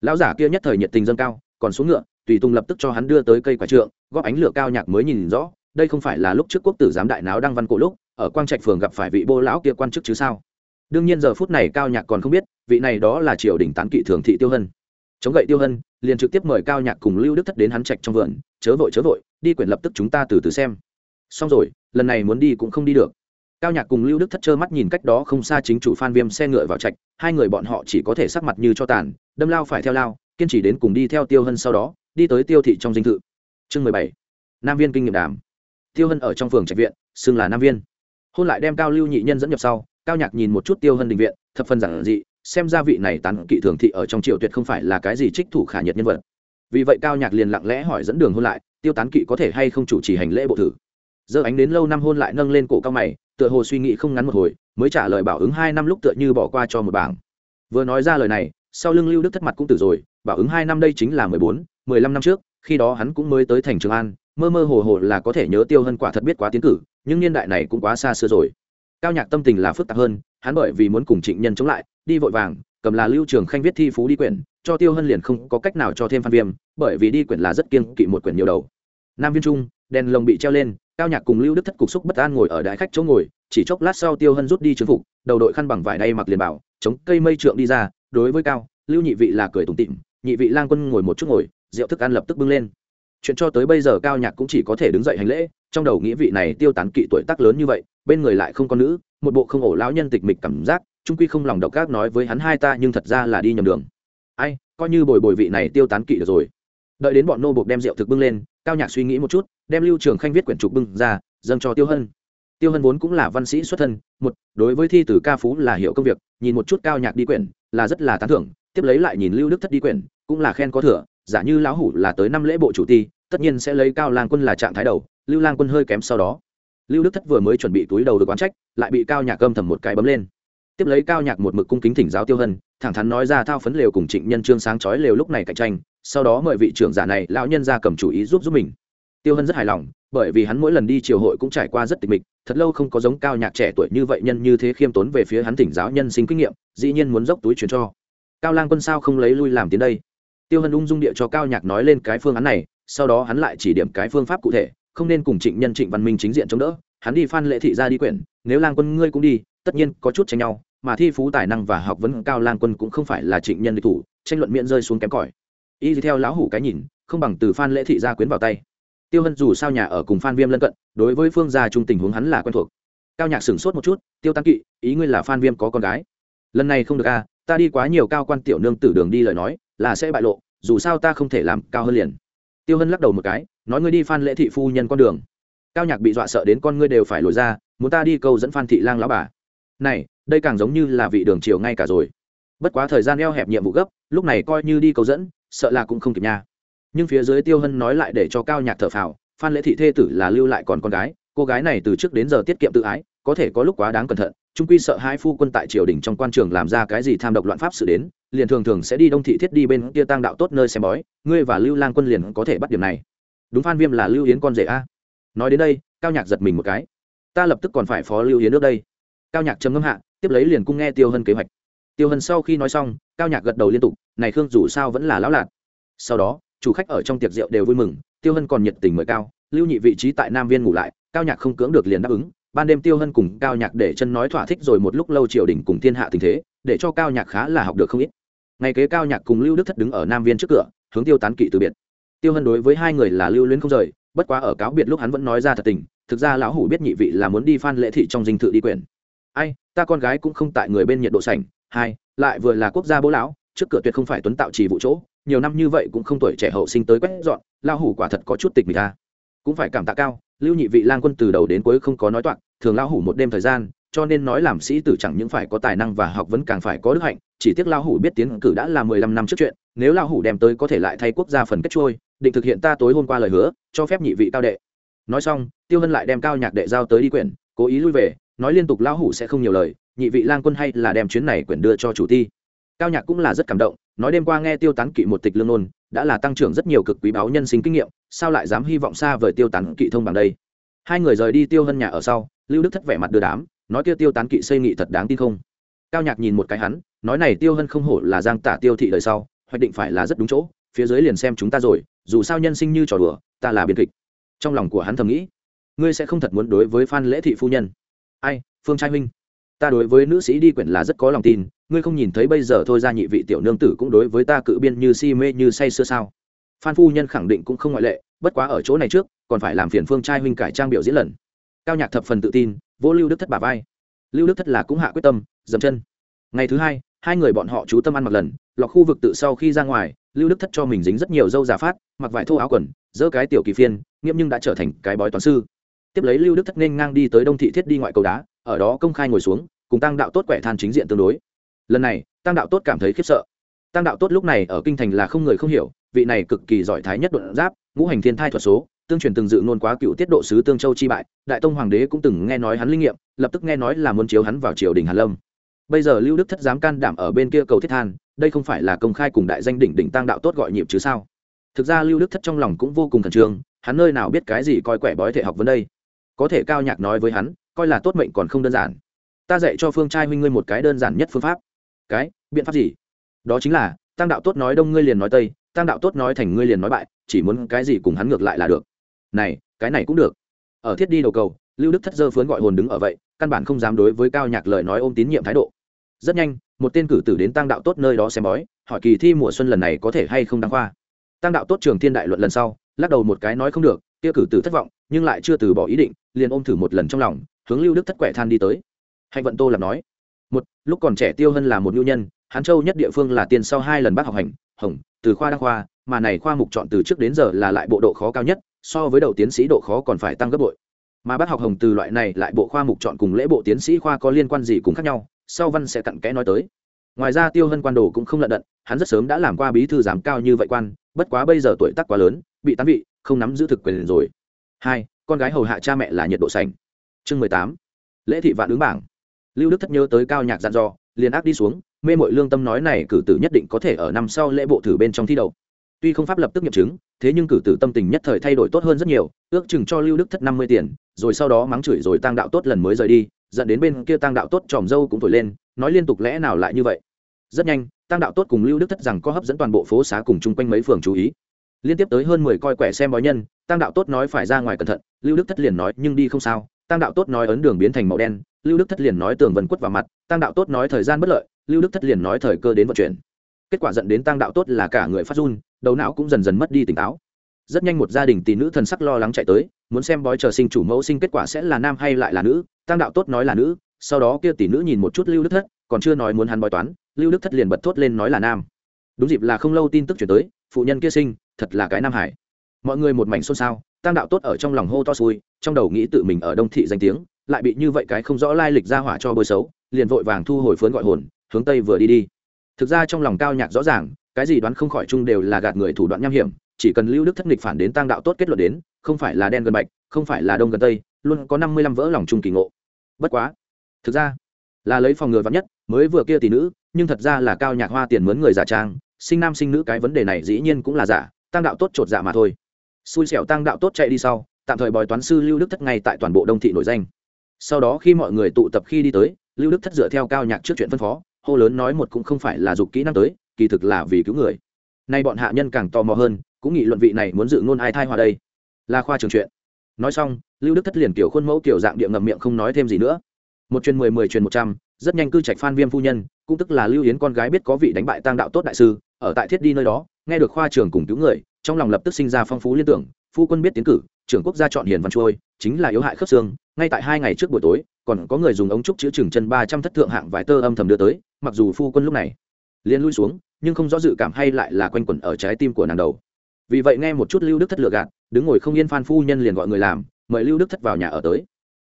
Lão giả kia nhất thời nhiệt tình dâng cao, còn xuống ngựa, tùy tùng lập tức cho hắn đưa tới cây quả trượng, góp ánh lửa cao nhạc mới nhìn rõ, đây không phải là lúc trước quốc tử giám đại náo đăng văn cổ lúc, ở quang trạch phường gặp phải vị bô lão kia quan chức chứ sao? Đương nhiên giờ phút này cao nhạc còn không biết, vị này đó là triều đình tán kỵ thường thị tiêu hân. Chống gậy tiêu hân, liền trực tiếp mời cao nhạc cùng lưu đức thất đến hắn trạch trong vườn, chớ vội chớ vội, đi quyển lập tức chúng ta từ từ xem. Xong rồi, lần này muốn đi cũng không đi được. Cao nhạc cùng lưu đức thất trơ mắt nhìn cách đó không xa chính chủ phan viêm xe ngựa vào trạch, hai người bọn họ chỉ có thể sắc mặt như cho tàn, đâm lao phải theo lao, kiên trì đến cùng đi theo tiêu hân sau đó, đi tới tiêu thị trong dinh thự. Chương mười bảy, nam viên kinh nghiệm đàm. Tiêu hân ở trong phường trạch viện, xưng là nam viên. Hôn lại đem cao lưu nhị nhân dẫn nhập sau cao nhạc nhìn một chút tiêu hân đình viện, thập phần giản dị, xem ra vị này tán kỵ thường thị ở trong triều tuyệt không phải là cái gì trích thủ khả nhiệt nhân vật. Vì vậy cao nhạc liền lặng lẽ hỏi dẫn đường hôn lại, tiêu tán kỵ có thể hay không chủ trì hành lễ bộ thử? Giờ ánh đến lâu năm hôn lại nâng lên cổ cao mày, tựa hồ suy nghĩ không ngắn một hồi, mới trả lời bảo ứng hai năm lúc tựa như bỏ qua cho một bảng. Vừa nói ra lời này, sau lưng lưu đức thất mặt cũng tử rồi, bảo ứng hai năm đây chính là mười bốn, mười lăm năm trước, khi đó hắn cũng mới tới thành trường an, mơ mơ hồ hồ là có thể nhớ tiêu hân quả thật biết quá tiến cử, nhưng niên đại này cũng quá xa xưa rồi cao nhạc tâm tình là phức tạp hơn, hắn bởi vì muốn cùng trịnh nhân chống lại, đi vội vàng, cầm là lưu trường khanh viết thi phú đi quyển, cho tiêu hân liền không có cách nào cho thêm phan viêm, bởi vì đi quyển là rất kiên kỵ một quyển nhiều đầu. Nam viên trung, đèn lồng bị treo lên, cao nhạc cùng lưu đức thất cục xúc bất an ngồi ở đại khách chỗ ngồi, chỉ chốc lát sau tiêu hân rút đi chứng phục, đầu đội khăn bằng vải đay mặc liền bảo, chống cây mây trượng đi ra, đối với cao, lưu nhị vị là cười tủm tịm nhị vị lang quân ngồi một chút ngồi, rượu thức ăn lập tức bưng lên chuyện cho tới bây giờ cao nhạc cũng chỉ có thể đứng dậy hành lễ, trong đầu nghĩa vị này tiêu tán kỵ tuổi tác lớn như vậy, bên người lại không có nữ, một bộ không ổ lão nhân tịch mịch cảm giác, trung quy không lòng độc ác nói với hắn hai ta nhưng thật ra là đi nhầm đường. Ai, coi như bồi bồi vị này tiêu tán kỵ được rồi. Đợi đến bọn nô buộc đem rượu thực bưng lên, cao nhạc suy nghĩ một chút, đem lưu trường khanh viết quyển trục bưng ra, dâng cho tiêu hân. Tiêu hân vốn cũng là văn sĩ xuất thân, một, đối với thi từ ca phú là hiệu công việc, nhìn một chút cao nhạc đi quyển, là rất là tán thưởng, tiếp lấy lại nhìn lưu đức thất đi quyển, cũng là khen có thừa, giả như lão hủ là tới năm lễ bộ chủ ti tất nhiên sẽ lấy cao lang quân là trạng thái đầu, lưu lang quân hơi kém sau đó. Lưu đức thất vừa mới chuẩn bị túi đầu được quán trách, lại bị cao nhạc âm thầm một cái bấm lên. Tiếp lấy cao nhạc một mực cung kính thỉnh giáo tiêu hân, thẳng thắn nói ra thao phấn lều cùng trịnh nhân trương sáng chói lều lúc này cạnh tranh, sau đó mời vị trưởng giả này, lão nhân ra cầm chủ ý giúp giúp mình. Tiêu hân rất hài lòng, bởi vì hắn mỗi lần đi triều hội cũng trải qua rất tịch mịch, thật lâu không có giống cao nhạc trẻ tuổi như vậy nhân như thế khiêm tốn về phía hắn thỉnh giáo nhân sinh kinh nghiệm, dĩ nhiên muốn dốc túi truyền cho. Cao lang quân sao không lấy lui làm tiến đây? Tiêu hân ung dung địa cho cao nhạc nói lên cái phương án này sau đó hắn lại chỉ điểm cái phương pháp cụ thể không nên cùng trịnh nhân trịnh văn minh chính diện chống đỡ hắn đi phan lệ thị ra đi quyển nếu lang quân ngươi cũng đi tất nhiên có chút tranh nhau mà thi phú tài năng và học vấn cao lang quân cũng không phải là trịnh nhân địch thủ tranh luận miệng rơi xuống kém cỏi. Y theo lão hủ cái nhìn không bằng từ phan lễ thị gia quyến vào tay. Tiêu hân dù sao nhà ở cùng phan viêm lân cận đối với phương gia trung tình huống hắn là quen thuộc. Cao nhạc sửng sốt một chút tiêu tăng kỵ ý ngươi là phan viêm có con gái? Lần này không được a à, ta đi quá nhiều cao quan tiểu nương tử đường đi lời nói là sẽ bại lộ dù sao ta không thể làm cao hơn liền tiêu hân lắc đầu một cái, nói ngươi đi phan lễ thị phu nhân con đường. Cao nhạc bị dọa sợ đến con ngươi đều phải lồi ra, muốn ta đi câu dẫn phan thị lang lão bà. Này, đây càng giống như là vị đường chiều ngay cả rồi. Bất quá thời gian eo hẹp nhiệm vụ gấp, lúc này coi như đi câu dẫn, sợ là cũng không kịp nha. Nhưng phía dưới tiêu hân nói lại để cho cao nhạc thở phào, phan lễ thị thê tử là lưu lại còn con gái, cô gái này từ trước đến giờ tiết kiệm tự ái, có thể có lúc quá đáng cẩn thận trung quy sợ hai phu quân tại triều đình trong quan trường làm ra cái gì tham độc loạn pháp sự đến liền thường thường sẽ đi đông thị thiết đi bên kia tăng đạo tốt nơi xem bói, ngươi và lưu lang quân liền có thể bắt điểm này. Đúng phan viêm là lưu yến con rể a. Nói đến đây, cao nhạc giật mình một cái. Ta lập tức còn phải phó lưu yến nước đây. Cao nhạc trầm ngâm hạ, tiếp lấy liền cung nghe tiêu hân kế hoạch. Tiêu hân sau khi nói xong, cao nhạc gật đầu liên tục, này khương, dù sao vẫn là lão lạc sau đó, chủ khách ở trong tiệc rượu đều vui mừng, tiêu hân còn nhiệt tình mời cao, lưu nhị vị trí tại nam viên ngủ lại, cao nhạc không cưỡng được liền đáp ứng. Ban đêm tiêu hân cùng cao nhạc để chân nói thỏa thích rồi một lúc lâu triều đình cùng thiên hạ tình thế, để cho cao nhạc khá là học được không ít ngày kế cao nhạc cùng lưu đức thất đứng ở nam viên trước cửa, hướng tiêu tán kỵ từ biệt. Tiêu hân đối với hai người là lưu luyến không rời, bất quá ở cáo biệt lúc hắn vẫn nói ra thật tình, thực ra lão hủ biết nhị vị là muốn đi phan lễ thị trong dinh thự đi quyền ai, ta con gái cũng không tại người bên nhiệt độ sảnh, hai, lại vừa là quốc gia bố lão, trước cửa tuyệt không phải tuấn tạo trì vụ chỗ, nhiều năm như vậy cũng không tuổi trẻ hậu sinh tới quét dọn, lão hủ quả thật có chút tịch mịch ta cũng phải cảm tạ cao, lưu nhị vị lang quân từ đầu đến cuối không có nói toạc, thường lão hủ một đêm thời gian, cho nên nói làm sĩ tử chẳng những phải có tài năng và học vẫn càng phải có đức hạnh chỉ tiếc lao hủ biết tiến cử đã là mười lăm năm trước chuyện, nếu lao hủ đem tới có thể lại thay quốc gia phần kết trôi, định thực hiện ta tối hôm qua lời hứa, cho phép nhị vị cao đệ. Nói xong, tiêu hân lại đem cao nhạc đệ giao tới đi quyển, cố ý lui về, nói liên tục lão hủ sẽ không nhiều lời, nhị vị lang quân hay là đem chuyến này quyển đưa cho chủ ti. Cao nhạc cũng là rất cảm động, nói đêm qua nghe tiêu tán kỵ một tịch lương nôn đã là tăng trưởng rất nhiều cực quý báu nhân sinh kinh nghiệm, sao lại dám hy vọng xa vời tiêu tán kỵ thông bằng đây? Hai người rời đi tiêu hân nhà ở sau, lưu đức thất vẻ mặt đưa đám, nói kia tiêu tán kỵ xây nghị thật đáng tin không? Cao nhạc nhìn một cái hắn nói này tiêu hân không hổ là giang tả tiêu thị đời sau, hoạch định phải là rất đúng chỗ, phía dưới liền xem chúng ta rồi, dù sao nhân sinh như trò đùa, ta là biên kịch. Trong lòng của hắn thầm nghĩ, ngươi sẽ không thật muốn đối với phan lễ thị phu nhân. Ai, phương trai huynh, ta đối với nữ sĩ đi quyển là rất có lòng tin, ngươi không nhìn thấy bây giờ thôi ra nhị vị tiểu nương tử cũng đối với ta cự biên như si mê như say xưa sao? Phan phu nhân khẳng định cũng không ngoại lệ, bất quá ở chỗ này trước, còn phải làm phiền phương trai huynh cải trang biểu diễn lần. Cao nhạc thập phần tự tin vô lưu đức thất bà vai. Lưu đức thất là cũng hạ quyết tâm dầm chân. Ngày thứ hai hai người bọn họ chú tâm ăn mặc lần, lọc khu vực tự sau khi ra ngoài, lưu đức thất cho mình dính rất nhiều dâu giả phát, mặc vải thô áo quần dỡ cái tiểu kỳ phiên nghiêm nhưng đã trở thành cái bói toán sư. Tiếp lấy lưu đức thất nên ngang đi tới đông thị thiết đi ngoại cầu đá, ở đó công khai ngồi xuống, cùng tăng đạo tốt quẻ than chính diện tương đối. Lần này, tăng đạo tốt cảm thấy khiếp sợ. Tăng đạo tốt lúc này ở kinh thành là không người không hiểu, vị này cực kỳ giỏi thái nhất đột giáp, ngũ hành thiên thai thuật số, tương truyền từng dự nôn quá cựu tiết độ sứ tương châu chi bại, đại tông hoàng đế cũng từng nghe nói hắn linh nghiệm, lập tức nghe nói là muốn chiếu hắn vào triều đình hàn lâm bây giờ lưu đức thất dám can đảm ở bên kia cầu thiết than, đây không phải là công khai cùng đại danh đỉnh đỉnh tăng đạo tốt gọi nhịp chứ sao? Thực ra lưu đức thất trong lòng cũng vô cùng khẩn trương, hắn nơi nào biết cái gì coi quẻ bói thể học vấn đây? Có thể cao nhạc nói với hắn, coi là tốt mệnh còn không đơn giản. Ta dạy cho phương trai huynh ngươi một cái đơn giản nhất phương pháp. Cái, biện pháp gì? Đó chính là tăng đạo tốt nói đông ngươi liền nói tây tăng đạo tốt nói thành ngươi liền nói bại, chỉ muốn cái gì cùng hắn ngược lại là được. Này, cái này cũng được. Ở thiết đi đầu cầu, lưu đức thất dơ phướn gọi hồn đứng ở vậy, căn bản không dám đối với cao nhạc lời nói ôm tín nhiệm thái độ rất nhanh, một tên cử tử đến tăng đạo tốt nơi đó xem bói, hỏi kỳ thi mùa xuân lần này có thể hay không đăng khoa. Tăng đạo tốt trường thiên đại luận lần sau, lắc đầu một cái nói không được, kia cử tử thất vọng, nhưng lại chưa từ bỏ ý định, liền ôm thử một lần trong lòng, hướng lưu đức thất quẻ than đi tới. Hạnh vận tô làm nói, một, lúc còn trẻ tiêu hân là một nhu nhân, hán châu nhất địa phương là tiền sau hai lần bác học hành, hồng, từ khoa đăng khoa, mà này khoa mục chọn từ trước đến giờ là lại bộ độ khó cao nhất, so với đầu tiến sĩ độ khó còn phải tăng gấp bội. Mà bác học hồng từ loại này lại bộ khoa mục chọn cùng lễ bộ tiến sĩ khoa có liên quan gì cũng khác nhau sau văn sẽ cặn kẽ nói tới. Ngoài ra tiêu hân quan đồ cũng không lận đận hắn rất sớm đã làm qua bí thư giám cao như vậy quan bất quá bây giờ tuổi tác quá lớn bị tán vị không nắm giữ thực quyền rồi. Hai con gái hầu hạ cha mẹ là nhiệt độ sành. Chương mười tám lễ thị vạn ứng bảng. Lưu đức thất nhớ tới cao nhạc dặn dò liền ác đi xuống mê mội lương tâm nói này cử tử nhất định có thể ở năm sau lễ bộ thử bên trong thi đấu, tuy không pháp lập tức nghiệm chứng thế nhưng cử tử tâm tình nhất thời thay đổi tốt hơn rất nhiều ước chừng cho lưu đức thất năm mươi tiền rồi sau đó mắng chửi rồi tăng đạo tốt lần mới rời đi dẫn đến bên kia tăng đạo tốt tròm dâu cũng thổi lên, nói liên tục lẽ nào lại như vậy? Rất nhanh tăng đạo tốt cùng lưu đức thất rằng có hấp dẫn toàn bộ phố xá cùng chung quanh mấy phường chú ý. Liên tiếp tới hơn mười coi quẻ xem bói nhân tăng đạo tốt nói phải ra ngoài cẩn thận, lưu đức thất liền nói, nhưng đi không sao. Tăng đạo tốt nói ấn đường biến thành màu đen, lưu đức thất liền nói tường vân quất vào mặt tăng đạo tốt nói thời gian bất lợi, lưu đức thất liền nói thời cơ đến vận chuyển. Kết quả dẫn đến tăng đạo tốt là cả người phát run, đầu não cũng dần dần mất đi tỉnh táo. Rất nhanh một gia đình tỷ nữ thần sắc lo lắng chạy tới muốn xem bói chờ sinh chủ mẫu sinh kết quả sẽ là nam hay lại là nữ tăng đạo tốt nói là nữ, sau đó kia tỷ nữ nhìn một chút lưu đức thất, còn chưa nói muốn hắn bói toán, lưu đức thất liền bật thốt lên nói là nam. Đúng dịp là không lâu tin tức chuyển tới, phụ nhân kia sinh, thật là cái nam hải. Mọi người một mảnh xôn xao tăng đạo tốt ở trong lòng hô to xui, trong đầu nghĩ tự mình ở đông thị danh tiếng, lại bị như vậy cái không rõ lai lịch ra hỏa cho bôi xấu, liền vội vàng thu hồi phớn gọi hồn, hướng tây vừa đi đi. Thực ra trong lòng cao nhạc rõ ràng, cái gì đoán không khỏi chung đều là gạt người thủ đoạn nham hiểm chỉ cần lưu đức thất nghịch phản đến tăng đạo tốt kết luận đến, không phải là đen gần bạch, không phải là đông gần tây, luôn có năm mươi lăm vỡ lòng chung kỳ ngộ. Bất quá, thực ra là lấy phòng ngừa vắn nhất, mới vừa kia tỷ nữ, nhưng thật ra là cao nhạc hoa tiền mướn người giả trang, sinh nam sinh nữ cái vấn đề này dĩ nhiên cũng là giả tăng đạo tốt chột dạ mà thôi. Xui xẻo tăng đạo tốt chạy đi sau, tạm thời bòi toán sư lưu đức thất ngay tại toàn bộ đông thị nổi danh. Sau đó khi mọi người tụ tập khi đi tới, lưu đức thất dựa theo cao nhạc trước chuyện phân phó, hô lớn nói một cũng không phải là dục kỹ năng tới, kỳ thực là vì cứu người nay bọn hạ nhân càng tò mò hơn, cũng nghị luận vị này muốn dự ngôn ai thai hòa đây. Là khoa trường chuyện. Nói xong, lưu đức thất liền kiểu khuôn mẫu kiểu dạng địa ngầm miệng không nói thêm gì nữa. Một truyền mười mười truyền một trăm, rất nhanh cư trạch phan viêm phu nhân, cũng tức là lưu yến con gái biết có vị đánh bại tăng đạo tốt đại sư, ở tại thiết đi nơi đó, nghe được khoa trường cùng cứu người, trong lòng lập tức sinh ra phong phú liên tưởng, phu quân biết tiến cử, trưởng quốc gia chọn hiền văn trôi, chính là yếu hại khớp xương, ngay tại hai ngày trước buổi tối, còn có người dùng ống trúc chữ chừng chân ba trăm thất thượng hạng vài tơ âm thầm đưa tới, mặc dù phu quân lúc này liền lui xuống nhưng không rõ dự cảm hay lại là quanh quẩn ở trái tim của nàng đầu. Vì vậy nghe một chút lưu đức thất lựa gạt, đứng ngồi không yên phan phu nhân liền gọi người làm, mời lưu đức thất vào nhà ở tới.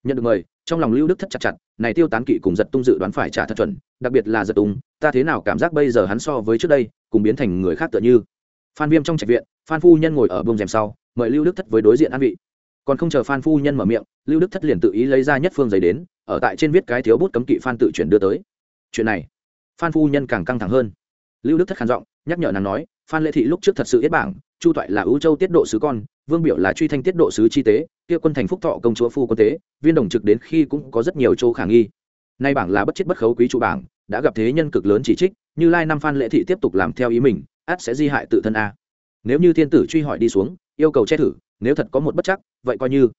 Nhận được mời, trong lòng lưu đức thất chặt chặt, này tiêu tán kỵ cùng giật tung dự đoán phải trả thật chuẩn, đặc biệt là giật tung, ta thế nào cảm giác bây giờ hắn so với trước đây, cùng biến thành người khác tựa như. Phan viêm trong trạch viện, phan phu nhân ngồi ở bông rèm sau, mời lưu đức thất với đối diện an vị. Còn không chờ phan phu nhân mở miệng, lưu đức thất liền tự ý lấy ra nhất phương giấy đến, ở tại trên viết cái thiếu bút cấm kỵ phan tự chuyển đưa tới. Chuyện này, phan phu nhân càng căng thẳng hơn lưu đức thất khán giọng, nhắc nhở nàng nói, phan lệ thị lúc trước thật sự yết bảng, chu toại là ưu châu tiết độ sứ con, vương biểu là truy thanh tiết độ sứ chi tế, kia quân thành phúc thọ công chúa phu quân tế, viên đồng trực đến khi cũng có rất nhiều châu khả nghi. Nay bảng là bất chết bất khấu quý trụ bảng, đã gặp thế nhân cực lớn chỉ trích, như lai năm phan lệ thị tiếp tục làm theo ý mình át sẽ di hại tự thân a. Nếu như thiên tử truy hỏi đi xuống, yêu cầu che thử, nếu thật có một bất chắc, vậy coi như.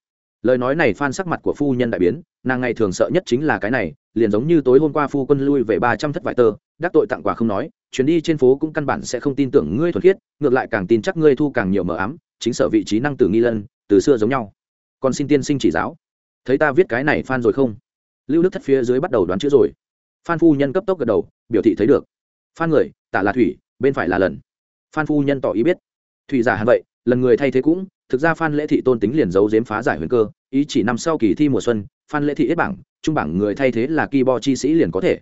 Lời nói này phan sắc mặt của phu nhân đại biến, nàng ngày thường sợ nhất chính là cái này, liền giống như tối hôm qua phu quân lui về ba trăm thất vải tơ đắc tội tặng quà không nói, chuyến đi trên phố cũng căn bản sẽ không tin tưởng ngươi thuần khiết, ngược lại càng tin chắc ngươi thu càng nhiều mờ ám, chính sở vị trí năng tử nghi lân, từ xưa giống nhau. Còn xin tiên sinh chỉ giáo. Thấy ta viết cái này phan rồi không? Lưu đức thất phía dưới bắt đầu đoán chữ rồi. Phan phu nhân cấp tốc gật đầu, biểu thị thấy được. Phan người, tả là thủy, bên phải là lần. Phan phu nhân tỏ ý biết. Thủy giả hẳn vậy, lần người thay thế cũng, thực ra phan lễ thị tôn tính liền giấu giếm phá giải huyền cơ, ý chỉ năm sau kỳ thi mùa xuân, phan lễ thị ít bảng, trung bảng người thay thế là kỳ bo chi sĩ liền có thể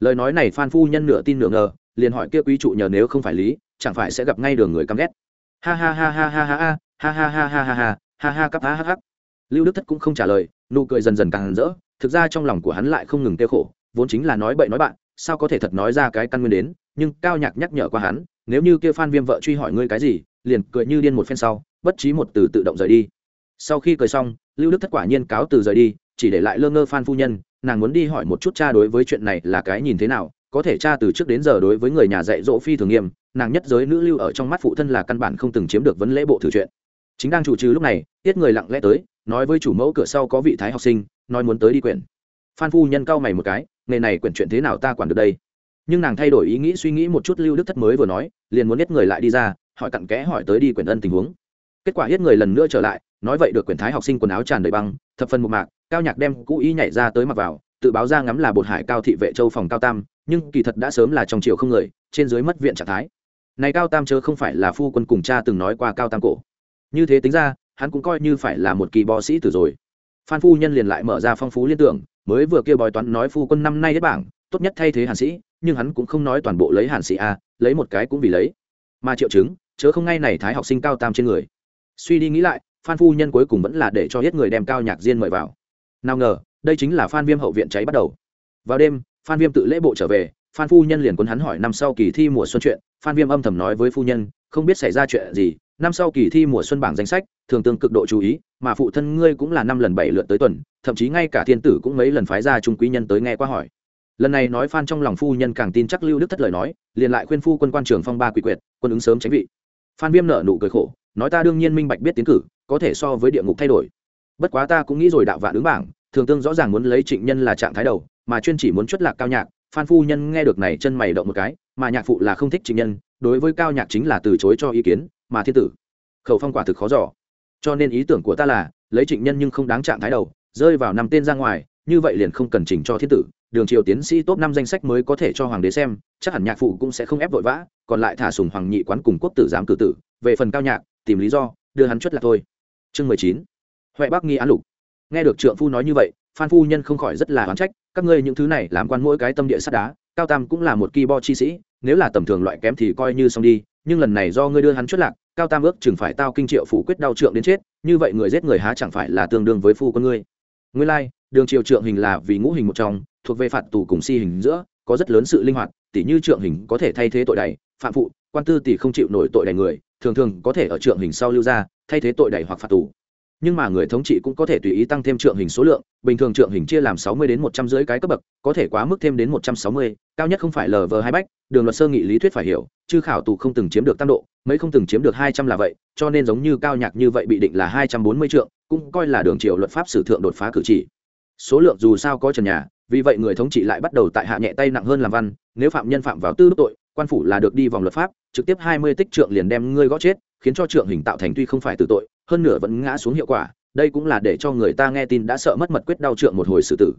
lời nói này phan phu nhân nửa tin nửa ngờ liền hỏi kia quý trụ nhờ nếu không phải lý chẳng phải sẽ gặp ngay đường người căm ghét ha ha ha ha ha ha ha ha ha ha ha ha ha ha ha cấp ha ha ha lưu đức thất cũng không trả lời nụ cười dần dần càng rỡ thực ra trong lòng của hắn lại không ngừng tiêu khổ vốn chính là nói bậy nói bạn sao có thể thật nói ra cái căn nguyên đến nhưng cao nhạc nhắc nhở qua hắn nếu như kia phan viêm vợ truy hỏi ngươi cái gì liền cười như điên một phen sau bất trí một từ tự động rời đi sau khi cười xong lưu đức thất quả nhiên cáo từ rời đi chỉ để lại lơ ngơ phan phu nhân, nàng muốn đi hỏi một chút cha đối với chuyện này là cái nhìn thế nào, có thể cha từ trước đến giờ đối với người nhà dạy dỗ phi thường nghiêm, nàng nhất giới nữ lưu ở trong mắt phụ thân là căn bản không từng chiếm được vấn lễ bộ thử chuyện. Chính đang chủ trừ lúc này, tiết người lặng lẽ tới, nói với chủ mẫu cửa sau có vị thái học sinh, nói muốn tới đi quyển. Phan phu nhân cau mày một cái nghề này quyển chuyện thế nào ta quản được đây? Nhưng nàng thay đổi ý nghĩ suy nghĩ một chút lưu đức thất mới vừa nói, liền muốn biết người lại đi ra, hỏi cặn kẽ hỏi tới đi quyển ân tình huống. Kết quả hết người lần nữa trở lại, nói vậy được quyển thái học sinh quần áo tràn đầy băng, thập phần một mạc cao nhạc đem cũ y nhảy ra tới mặc vào, tự báo ra ngắm là bột hải cao thị vệ châu phòng cao tam, nhưng kỳ thật đã sớm là trong chiều không người, trên dưới mất viện trạng thái. Này cao tam chớ không phải là phu quân cùng cha từng nói qua cao tam cổ. Như thế tính ra, hắn cũng coi như phải là một kỳ bò sĩ tử rồi. Phan phu nhân liền lại mở ra phong phú liên tưởng, mới vừa kêu bói toán nói phu quân năm nay hết bảng, tốt nhất thay thế hàn sĩ, nhưng hắn cũng không nói toàn bộ lấy hàn sĩ a, lấy một cái cũng vì lấy. Mà triệu chứng, chớ không ngay này thái học sinh cao tam trên người. Suy đi nghĩ lại, phan phu nhân cuối cùng vẫn là để cho hết người đem cao nhạc diên mời vào nào ngờ, đây chính là phan viêm hậu viện cháy bắt đầu. Vào đêm, phan viêm tự lễ bộ trở về, phan phu nhân liền quân hắn hỏi năm sau kỳ thi mùa xuân chuyện. Phan viêm âm thầm nói với phu nhân, không biết xảy ra chuyện gì, năm sau kỳ thi mùa xuân bảng danh sách, thường tương cực độ chú ý, mà phụ thân ngươi cũng là năm lần bảy lượt tới tuần, thậm chí ngay cả thiên tử cũng mấy lần phái ra trung quý nhân tới nghe qua hỏi. Lần này nói phan trong lòng phu nhân càng tin chắc lưu đức thất lời nói, liền lại khuyên phu quân quan trường phong ba quỷ quyệt, quân ứng sớm tránh vị. Phan viêm nợ nụ cười khổ, nói ta đương nhiên minh bạch biết tiến cử, có thể so với địa ngục thay đổi bất quá ta cũng nghĩ rồi đạo vạn ứng bảng, thường tương rõ ràng muốn lấy trịnh nhân là trạng thái đầu, mà chuyên chỉ muốn chuất lạc cao nhạc, phan phu nhân nghe được này chân mày động một cái, mà nhạc phụ là không thích trịnh nhân, đối với cao nhạc chính là từ chối cho ý kiến, mà thiên tử, khẩu phong quả thực khó giỏ cho nên ý tưởng của ta là, lấy trịnh nhân nhưng không đáng trạng thái đầu, rơi vào năm tên ra ngoài, như vậy liền không cần chỉnh cho thiên tử, đường triều tiến sĩ top năm danh sách mới có thể cho hoàng đế xem, chắc hẳn nhạc phụ cũng sẽ không ép vội vã, còn lại thả sùng hoàng nhị quán cùng quốc tử giám cử tử, về phần cao nhạc, tìm lý do, đưa hắn chuất là thôi. Chương mười chín huệ bác nghi án lục. Nghe được trượng phu nói như vậy phan phu nhân không khỏi rất là oán trách các ngươi những thứ này làm quan mỗi cái tâm địa sắt đá cao tam cũng là một kỳ bo chi sĩ nếu là tầm thường loại kém thì coi như xong đi nhưng lần này do ngươi đưa hắn chuất lạc cao tam ước chừng phải tao kinh triệu phủ quyết đau trượng đến chết như vậy người giết người há chẳng phải là tương đương với phu con ngươi. Ngươi lai、like, đường triều trượng hình là vì ngũ hình một trong thuộc về phạt tù cùng si hình giữa có rất lớn sự linh hoạt tỉ như trượng hình có thể thay thế tội đầy phạm phụ quan tư tỷ không chịu nổi tội đầy người thường thường có thể ở trượng hình sau lưu ra thay thế tội đầy hoặc phạt tù nhưng mà người thống trị cũng có thể tùy ý tăng thêm trượng hình số lượng, bình thường trượng hình chia làm sáu mươi đến một trăm dưới cái cấp bậc, có thể quá mức thêm đến một trăm sáu mươi, cao nhất không phải lv vờ hai bách, đường luật sơ nghị lý thuyết phải hiểu, chứ khảo tù không từng chiếm được tam độ, mấy không từng chiếm được hai trăm là vậy, cho nên giống như cao nhạc như vậy bị định là hai trăm bốn mươi trượng, cũng coi là đường triệu luật pháp sử thượng đột phá cử chỉ. Số lượng dù sao có trần nhà, vì vậy người thống trị lại bắt đầu tại hạ nhẹ tay nặng hơn làm văn, nếu phạm nhân phạm vào tư đức tội, quan phủ là được đi vòng luật pháp, trực tiếp hai mươi tích trượng liền đem ngươi gõ chết khiến cho trượng hình tạo thành tuy không phải tử tội, hơn nửa vẫn ngã xuống hiệu quả, đây cũng là để cho người ta nghe tin đã sợ mất mật quyết đau trượng một hồi xử tử.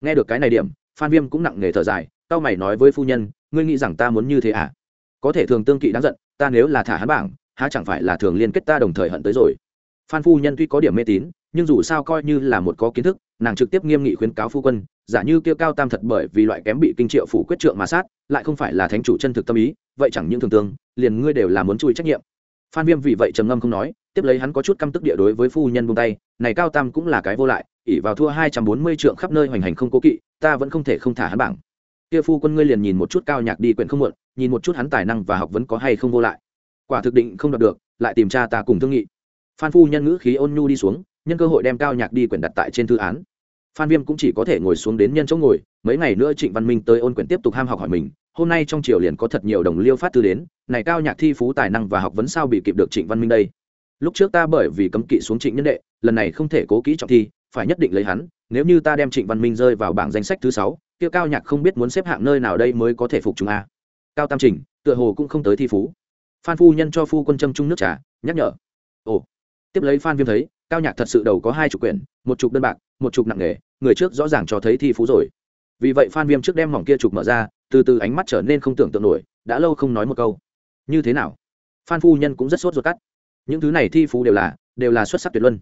Nghe được cái này điểm, phan viêm cũng nặng nề thở dài tao mày nói với phu nhân, ngươi nghĩ rằng ta muốn như thế à? Có thể thường tương kỵ đáng giận, ta nếu là thả hắn bảng, há chẳng phải là thường liên kết ta đồng thời hận tới rồi? Phan phu nhân tuy có điểm mê tín, nhưng dù sao coi như là một có kiến thức, nàng trực tiếp nghiêm nghị khuyến cáo phu quân, giả như kêu cao tam thật bởi vì loại kém bị kinh triệu phủ quyết trượng mà sát, lại không phải là thánh chủ chân thực tâm ý, vậy chẳng những thường tương, liền ngươi đều là muốn chui trách nhiệm phan viêm vì vậy trầm ngâm không nói, tiếp lấy hắn có chút căm tức địa đối với phu nhân buông tay, này cao tam cũng là cái vô lại ỉ vào thua hai trăm bốn mươi trượng khắp nơi hoành hành không cố kỵ, ta vẫn không thể không thả hắn bảng. Kia phu quân ngươi liền nhìn một chút cao nhạc đi quyển không muộn, nhìn một chút hắn tài năng và học vấn có hay không vô lại. Quả thực định không đạt được, lại tìm cha ta cùng thương nghị. Phan phu nhân ngữ khí ôn nhu đi xuống, nhân cơ hội đem cao nhạc đi quyển đặt tại trên thư án. Phan viêm cũng chỉ có thể ngồi xuống đến nhân chỗ ngồi, mấy ngày nữa trịnh văn minh tới ôn quyển tiếp tục ham học hỏi mình, hôm nay trong triều liền có thật nhiều đồng liêu phát thư đến này cao nhạc thi phú tài năng và học vấn sao bị kịp được trịnh văn minh đây? Lúc trước ta bởi vì cấm kỵ xuống trịnh nhân đệ, lần này không thể cố kỹ trọng thi, phải nhất định lấy hắn, nếu như ta đem trịnh văn minh rơi vào bảng danh sách thứ sáu, kia cao nhạc không biết muốn xếp hạng nơi nào đây mới có thể phục chúng a. Cao tam trình, tựa hồ cũng không tới thi phú. Phan phu nhân cho phu quân châm chung nước trà, nhắc nhở. Ồ. Tiếp lấy phan viêm thấy, cao nhạc thật sự đầu có hai chục quyển, một chục đơn bạc, một chục nặng nghề, người trước rõ ràng cho thấy thi phú rồi. Vì vậy phan viêm trước đem mỏng kia chụp mở ra, từ từ ánh mắt trở nên không tưởng tượng nổi, đã lâu không nói một câu như thế nào? Phan phu nhân cũng rất sốt ruột cắt. Những thứ này thi phú đều là đều là xuất sắc tuyệt luân.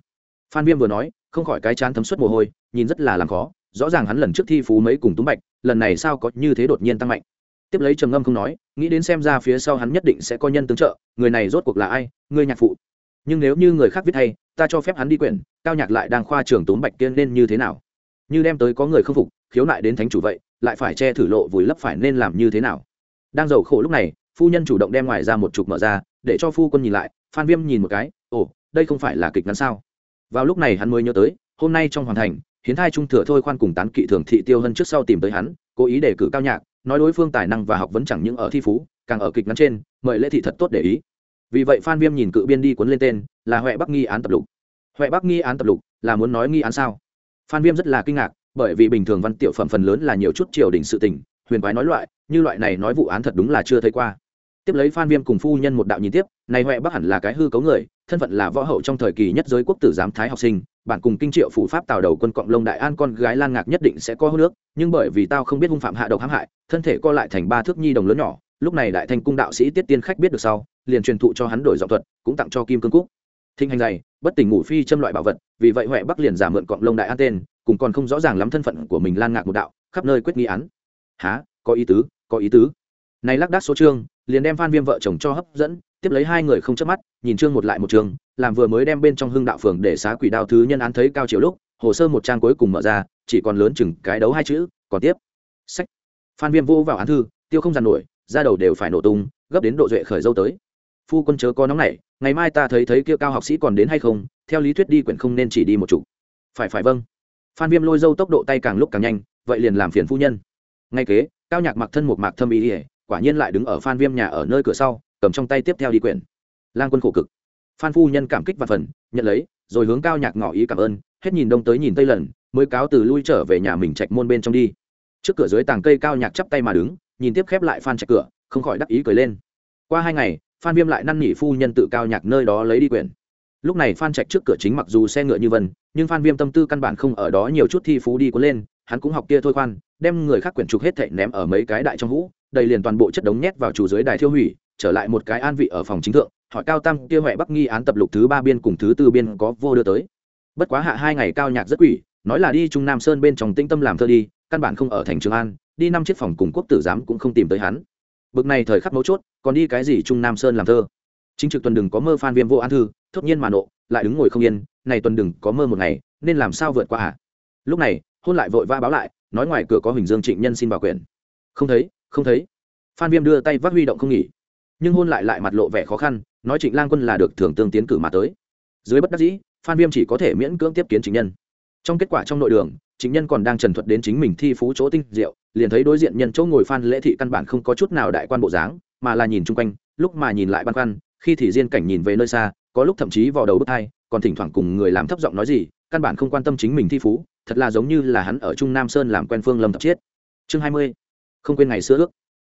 Phan viêm vừa nói, không khỏi cái chán thấm suất mồ hôi, nhìn rất là làm khó, rõ ràng hắn lần trước thi phú mấy cùng túng bạch, lần này sao có như thế đột nhiên tăng mạnh. Tiếp lấy trầm ngâm không nói, nghĩ đến xem ra phía sau hắn nhất định sẽ có nhân tương trợ, người này rốt cuộc là ai, người nhạc phụ. Nhưng nếu như người khác viết hay, ta cho phép hắn đi quyển, cao nhạc lại đang khoa trường tốn bạch kiên nên như thế nào? Như đem tới có người không phục, khiếu nại đến thánh chủ vậy, lại phải che thử lộ vùi lấp phải nên làm như thế nào? Đang giàu khổ lúc này phu nhân chủ động đem ngoài ra một chục mở ra, để cho phu quân nhìn lại, phan viêm nhìn một cái, ồ, đây không phải là kịch ngắn sao? Vào lúc này hắn mới nhớ tới, hôm nay trong hoàn thành, hiến thai trung thừa thôi khoan cùng tán kỵ thường thị tiêu hân trước sau tìm tới hắn, cố ý đề cử cao nhạc, nói đối phương tài năng và học vấn chẳng những ở thi phú, càng ở kịch ngắn trên, mời lễ thị thật tốt để ý. Vì vậy phan viêm nhìn cự biên đi cuốn lên tên, là huệ bắc nghi án tập lục. Huệ bắc nghi án tập lục là muốn nói nghi án sao? Phan viêm rất là kinh ngạc, bởi vì bình thường văn tiểu phẩm phần lớn là nhiều chút triều đình sự tình, huyền quái nói loại, như loại này nói vụ án thật đúng là chưa thấy qua tiếp lấy phan viêm cùng phu nhân một đạo nhìn tiếp, này huệ bắc hẳn là cái hư cấu người, thân phận là võ hậu trong thời kỳ nhất giới quốc tử giám thái học sinh, bản cùng kinh triệu phủ pháp tào đầu quân cộng lông đại an con gái lan ngạc nhất định sẽ có hô nước nhưng bởi vì tao không biết hung phạm hạ độc hãm hại, thân thể co lại thành ba thước nhi đồng lớn nhỏ, lúc này đại thanh cung đạo sĩ tiết tiên khách biết được sau, liền truyền thụ cho hắn đổi giọng thuật, cũng tặng cho kim cương cúc. Thinh hành dày, bất tỉnh ngủ phi châm loại bảo vật, vì vậy huệ bắc liền giả mượn cộng lông đại an tên, cùng còn không rõ ràng lắm thân phận của mình lan ngạc một đạo, khắp nơi quyết nghi án. Há có ý tứ, có ý tứ này lắc đắc số chương, liền đem phan viêm vợ chồng cho hấp dẫn, tiếp lấy hai người không chớp mắt, nhìn chương một lại một chương, làm vừa mới đem bên trong hưng đạo phường để xá quỷ đao thứ nhân án thấy cao chiều lúc, hồ sơ một trang cuối cùng mở ra, chỉ còn lớn chừng cái đấu hai chữ, còn tiếp. Sách. Phan viêm vô vào án thư, tiêu không giàn nổi ra đầu đều phải nổ tung, gấp đến độ duệ khởi dâu tới. Phu quân chớ có nóng này ngày mai ta thấy thấy kia cao học sĩ còn đến hay không, theo lý thuyết đi quyển không nên chỉ đi một chủ phải phải vâng. Phan viêm lôi dâu tốc độ tay càng lúc càng nhanh, vậy liền làm phiền phu nhân. Ngay kế, cao nhạc mặc thân một mạc thâm ý ỉa quả nhiên lại đứng ở phan viêm nhà ở nơi cửa sau, cầm trong tay tiếp theo đi quyển. Lang quân khổ cực. Phan phu nhân cảm kích và phần, nhận lấy, rồi hướng cao nhạc ngỏ ý cảm ơn, hết nhìn đông tới nhìn tây lần, mới cáo từ lui trở về nhà mình trạch môn bên trong đi. Trước cửa dưới tàng cây cao nhạc chắp tay mà đứng, nhìn tiếp khép lại phan trạch cửa, không khỏi đắc ý cười lên. Qua hai ngày, phan viêm lại năn nỉ phu nhân tự cao nhạc nơi đó lấy đi quyển. Lúc này phan trạch trước cửa chính mặc dù xe ngựa như vân, nhưng phan viêm tâm tư căn bản không ở đó nhiều chút thi phú đi cuốn lên, hắn cũng học kia thôi khoan, đem người khác quyển trục hết thệ ném ở mấy cái đại trong hũ đầy liền toàn bộ chất đống nhét vào chủ dưới đài thiêu hủy, trở lại một cái an vị ở phòng chính thượng, hỏi cao tam kia huệ bắc nghi án tập lục thứ ba biên cùng thứ tư biên có vô đưa tới. Bất quá hạ hai ngày cao nhạc rất quỷ, nói là đi trung nam sơn bên trong tĩnh tâm làm thơ đi, căn bản không ở thành trường an, đi năm chiếc phòng cùng quốc tử giám cũng không tìm tới hắn. Bực này thời khắc mấu chốt, còn đi cái gì trung nam sơn làm thơ? Chính trực tuần đừng có mơ phan viêm vô an thư, thốt nhiên mà nộ, lại đứng ngồi không yên, này tuần đừng có mơ một ngày, nên làm sao vượt qua hả lúc này, hôn lại vội va báo lại, nói ngoài cửa có huỳnh dương trịnh nhân xin vào quyền. Không thấy không thấy. Phan viêm đưa tay vác huy động không nghỉ. Nhưng hôn lại lại mặt lộ vẻ khó khăn, nói trịnh lang quân là được thường tương tiến cử mà tới. Dưới bất đắc dĩ, phan viêm chỉ có thể miễn cưỡng tiếp kiến chính nhân. Trong kết quả trong nội đường chính nhân còn đang trần thuật đến chính mình thi phú chỗ tinh diệu, liền thấy đối diện nhân chỗ ngồi phan lễ thị căn bản không có chút nào đại quan bộ dáng, mà là nhìn chung quanh, lúc mà nhìn lại băn khoăn, khi thì diên cảnh nhìn về nơi xa, có lúc thậm chí vào đầu bước hai, còn thỉnh thoảng cùng người làm thấp giọng nói gì, căn bản không quan tâm chính mình thi phú, thật là giống như là hắn ở trung nam sơn làm quen phương lâm thập chiết chương hai mươi không quên ngày xưa ước.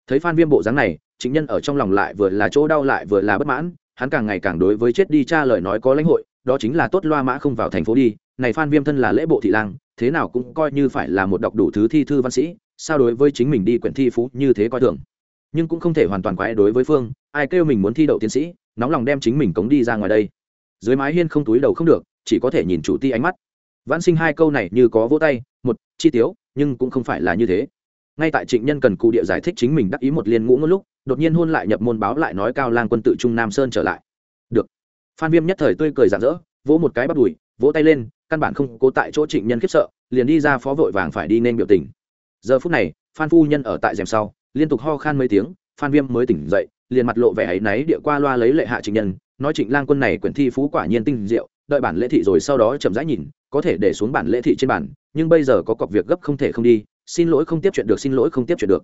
Thấy phan viêm bộ dáng này chính nhân ở trong lòng lại vừa là chỗ đau lại vừa là bất mãn, hắn càng ngày càng đối với chết đi cha lời nói có lãnh hội, đó chính là tốt loa mã không vào thành phố đi, này phan viêm thân là lễ bộ thị lang, thế nào cũng coi như phải là một đọc đủ thứ thi thư văn sĩ, sao đối với chính mình đi quyển thi phú như thế coi thường. Nhưng cũng không thể hoàn toàn quái đối với phương, ai kêu mình muốn thi đậu tiến sĩ, nóng lòng đem chính mình cống đi ra ngoài đây. Dưới mái hiên không túi đầu không được, chỉ có thể nhìn chủ ti ánh mắt. Vãn sinh hai câu này như có vỗ tay, một, chi tiếu, nhưng cũng không phải là như thế ngay tại trịnh nhân cần cụ địa giải thích chính mình đắc ý một liên ngũ ngôn lúc, đột nhiên hôn lại nhập môn báo lại nói cao lang quân tự trung nam sơn trở lại. Được. Phan viêm nhất thời tươi cười rạng rỡ, vỗ một cái bắt đùi, vỗ tay lên, căn bản không cố tại chỗ trịnh nhân khiếp sợ, liền đi ra phó vội vàng phải đi nên biểu tình. Giờ phút này, phan phu nhân ở tại rèm sau, liên tục ho khan mấy tiếng, phan viêm mới tỉnh dậy, liền mặt lộ vẻ ấy náy địa qua loa lấy lệ hạ trịnh nhân, nói trịnh lang quân này quyển thi phú quả nhiên tinh diệu, đợi bản lễ thị rồi sau đó chậm rãi nhìn, có thể để xuống bản lễ thị trên bản nhưng bây giờ có cọc việc gấp không thể không đi xin lỗi không tiếp chuyện được, xin lỗi không tiếp chuyện được.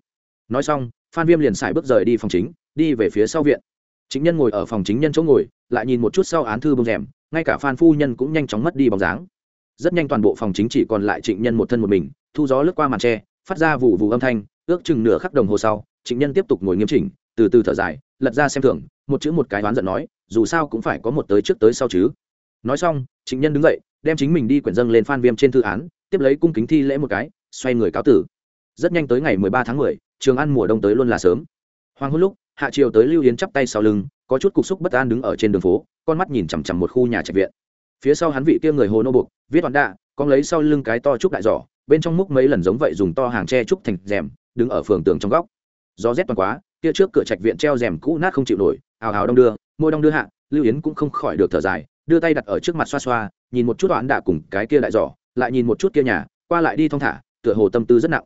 Nói xong, phan viêm liền xài bước rời đi phòng chính, đi về phía sau viện. Chính nhân ngồi ở phòng chính nhân chỗ ngồi, lại nhìn một chút sau án thư bông rèm, ngay cả phan phu nhân cũng nhanh chóng mất đi bóng dáng. Rất nhanh toàn bộ phòng chính chỉ còn lại trịnh nhân một thân một mình, thu gió lướt qua màn tre, phát ra vụ vụ âm thanh, ước chừng nửa khắc đồng hồ sau, trịnh nhân tiếp tục ngồi nghiêm chỉnh, từ từ thở dài, lật ra xem thưởng, một chữ một cái đoán giận nói, dù sao cũng phải có một tới trước tới sau chứ. Nói xong, trịnh nhân đứng dậy, đem chính mình đi quyển dâng lên phan viêm trên thư án, tiếp lấy cung kính thi lễ một cái xoay người cáo tử. Rất nhanh tới ngày mười ba tháng mười, trường ăn mùa đông tới luôn là sớm. Hoàng hôn lúc, hạ triều tới lưu yến chắp tay sau lưng, có chút cục xúc bất an đứng ở trên đường phố, con mắt nhìn chằm chằm một khu nhà trạch viện. Phía sau hắn vị kia người hồ nô buộc, viết toàn đạ, con lấy sau lưng cái to trúc đại giỏ, bên trong múc mấy lần giống vậy dùng to hàng tre trúc thành rèm, đứng ở phường tường trong góc. Gió rét toàn quá, kia trước cửa trạch viện treo rèm cũ nát không chịu nổi, ào ào đông đưa, môi đông đưa hạ, lưu yến cũng không khỏi được thở dài, đưa tay đặt ở trước mặt xoa xoa, nhìn một chút toán đạ cùng cái kia đại giỏ, lại nhìn một chút kia nhà, qua lại đi thong thả tựa hồ tâm tư rất nặng.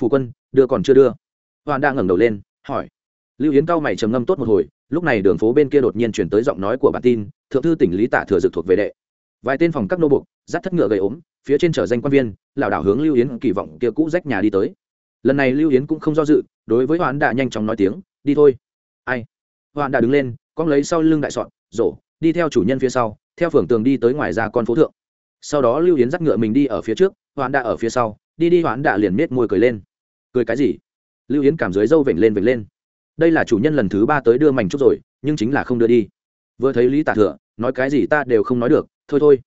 Phủ quân, đưa còn chưa đưa. Hoàn đang ngẩng đầu lên, hỏi. Lưu yến cao mày trầm ngâm tốt một hồi, lúc này đường phố bên kia đột nhiên chuyển tới giọng nói của bản tin, thượng thư tỉnh lý tả thừa dực thuộc về đệ. Vài tên phòng các nô bục dắt thất ngựa gầy ốm, phía trên trở danh quan viên, lảo đảo hướng lưu yến kỳ vọng kia cũ rách nhà đi tới. Lần này lưu yến cũng không do dự, đối với hoán đã nhanh chóng nói tiếng, đi thôi. Ai? Hoán đã đứng lên, con lấy sau lưng đại sọn rổ, đi theo chủ nhân phía sau, theo phường tường đi tới ngoài ra con phố thượng. Sau đó lưu yến dắt ngựa mình đi ở phía trước hoán đã ở phía sau đi đi hoán đạ liền nết môi cười lên. Cười cái gì? Lưu yến cảm dưới dâu vểnh lên vểnh lên. Đây là chủ nhân lần thứ ba tới đưa mảnh chút rồi nhưng chính là không đưa đi. Vừa thấy lý tả thừa nói cái gì ta đều không nói được thôi thôi.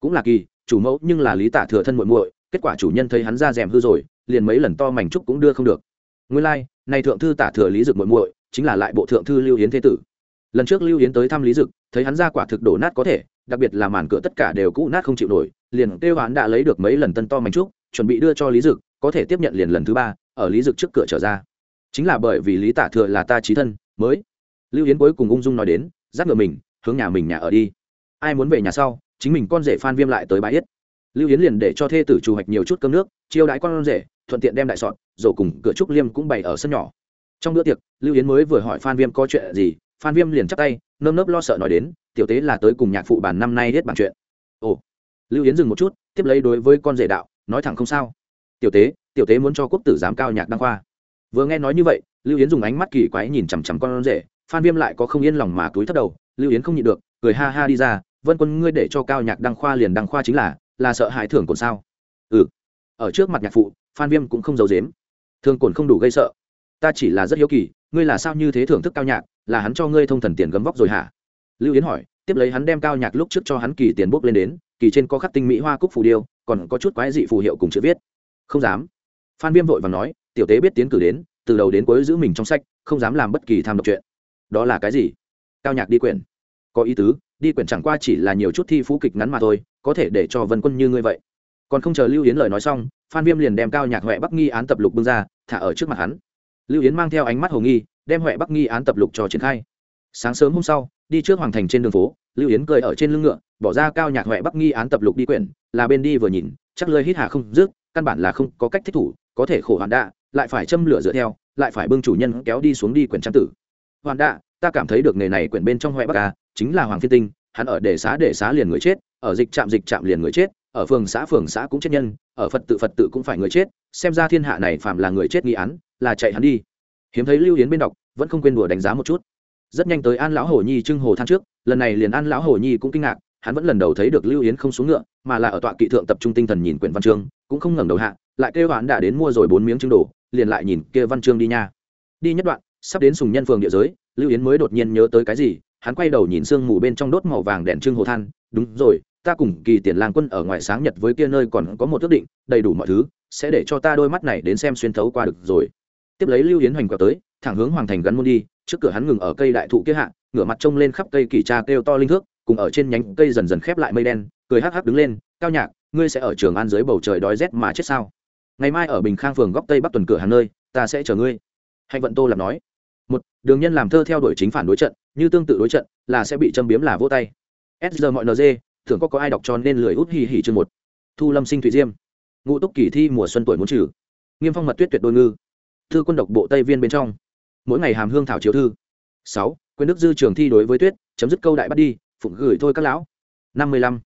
Cũng là kỳ chủ mẫu nhưng là lý tả thừa thân muội muội kết quả chủ nhân thấy hắn ra rèm hư rồi liền mấy lần to mảnh trúc cũng đưa không được. Nguyên lai、like, này thượng thư tả thừa lý dực muội muội chính là lại bộ thượng thư lưu yến thế tử. Lần trước lưu yến tới thăm lý dực thấy hắn ra quả thực đổ nát có thể đặc biệt là màn cửa tất cả đều cũ nát không chịu nổi liền kêu hắn đã lấy được mấy lần tân to mảnh trúc chuẩn bị đưa cho lý dực, có thể tiếp nhận liền lần thứ ba, ở lý dực trước cửa trở ra. Chính là bởi vì lý tả thừa là ta trí thân, mới. Lưu yến cuối cùng ung dung nói đến, dắt ngựa mình, hướng nhà mình nhà ở đi. Ai muốn về nhà sau, chính mình con rể phan viêm lại tới bãi yết. Lưu yến liền để cho thê tử trù hoạch nhiều chút cơm nước, chiêu đãi con rể, thuận tiện đem đại sọn rồi cùng cửa trúc liêm cũng bày ở sân nhỏ. Trong bữa tiệc, lưu yến mới vừa hỏi phan viêm có chuyện gì, phan viêm liền chắp tay, nơm nớp lo sợ nói đến, tiểu tế là tới cùng nhạc phụ bản năm nay hết bản chuyện. Ồ. Lưu yến dừng một chút, tiếp lấy đối với con rể đạo nói thẳng không sao. Tiểu tế tiểu tế muốn cho quốc tử giám cao nhạc đăng khoa. Vừa nghe nói như vậy, lưu yến dùng ánh mắt kỳ quái nhìn chằm chằm con rể, phan viêm lại có không yên lòng mà túi thất đầu, lưu yến không nhịn được, cười ha ha đi ra, vân quân, ngươi để cho cao nhạc đăng khoa liền đăng khoa chính là là sợ hãi thưởng cồn sao? Ừ. Ở trước mặt nhạc phụ, phan viêm cũng không giấu dếm thường cồn không đủ gây sợ. Ta chỉ là rất hiếu kỳ, ngươi là sao như thế thưởng thức cao nhạc, là hắn cho ngươi thông thần tiền gấm vóc rồi hả? Lưu yến hỏi, tiếp lấy hắn đem cao nhạc lúc trước cho hắn kỳ tiền bốc lên đến, kỳ trên có khắc tinh mỹ hoa cúc phù điêu còn có chút quái dị phù hiệu cùng chữ viết. Không dám. Phan viêm vội và nói, tiểu tế biết tiến cử đến, từ đầu đến cuối giữ mình trong sách, không dám làm bất kỳ tham độc chuyện. Đó là cái gì? Cao nhạc đi quyển. Có ý tứ, đi quyển chẳng qua chỉ là nhiều chút thi phú kịch ngắn mà thôi, có thể để cho vân quân như ngươi vậy. Còn không chờ lưu yến lời nói xong, phan viêm liền đem cao nhạc huệ bắc nghi án tập lục bưng ra, thả ở trước mặt hắn. Lưu yến mang theo ánh mắt hồ nghi, đem huệ bắc nghi án tập lục cho triển khai. Sáng sớm hôm sau, đi trước hoàng thành trên đường phố lưu yến cười ở trên lưng ngựa, bỏ ra cao nhạc huệ bắc nghi án tập lục đi quyển, là bên đi vừa nhìn, chắc lơi hít hà không dứt, căn bản là không có cách thích thủ, có thể khổ hoàn đạ, lại phải châm lửa dựa theo, lại phải bưng chủ nhân kéo đi xuống đi quyển trang tử. Hoàn đạ, ta cảm thấy được nghề này quyển bên trong huệ bắc ca chính là hoàng phi tinh, hắn ở để xá để xá liền người chết, ở dịch trạm dịch trạm liền người chết, ở phường xã phường xã cũng chết nhân, ở phật tự phật tự cũng phải người chết, xem ra thiên hạ này phạm là người chết nghi án, là chạy hắn đi. Hiếm thấy lưu yến bên đọc, vẫn không quên đùa đánh giá một chút rất nhanh tới an lão hồ nhi trưng hồ than trước, lần này liền an lão hồ nhi cũng kinh ngạc, hắn vẫn lần đầu thấy được lưu yến không xuống ngựa, mà là ở tọa kỵ thượng tập trung tinh thần nhìn quyển văn chương, cũng không ngẩng đầu hạ, lại kêu hắn đã đến mua rồi bốn miếng trứng đồ, liền lại nhìn kia văn chương đi nha. Đi nhất đoạn, sắp đến sùng nhân phường địa giới, lưu yến mới đột nhiên nhớ tới cái gì, hắn quay đầu nhìn sương mù bên trong đốt màu vàng đèn trưng hồ than, đúng rồi, ta cùng kỳ tiền lang quân ở ngoài sáng nhật với kia nơi còn có một ước định, đầy đủ mọi thứ, sẽ để cho ta đôi mắt này đến xem xuyên thấu qua được rồi. Tiếp lấy lưu yến hoành quẹo tới, thẳng hướng hoàng thành gắn môn đi trước cửa hắn ngừng ở cây đại thụ kia hạ, ngửa mặt trông lên khắp cây kỳ tra kêu to linh thước, cùng ở trên nhánh cây dần dần khép lại mây đen, cười hắc hắc đứng lên, cao nhạc, ngươi sẽ ở trường an dưới bầu trời đói rét mà chết sao? Ngày mai ở bình khang phường góc tây bắc tuần cửa hàng nơi, ta sẽ chờ ngươi. Hạnh vận tô làm nói. Một, đường nhân làm thơ theo đuổi chính phản đối trận, như tương tự đối trận, là sẽ bị châm biếm là vô tay. S giờ mọi nd thường có có ai đọc cho nên lười út hì hì chương một. Thu lâm sinh thụy diêm. Ngũ túc kỳ thi mùa xuân tuổi muốn trừ. Nghiêm phong mật tuyết tuyệt đôi ngư. Thư quân độc bộ tây viên bên trong mỗi ngày hàm hương thảo chiếu thư. Sáu quyền đức dư trường thi đối với tuyết, chấm dứt câu đại bắt đi, phụng gửi thôi các lão. Năm mươi lăm,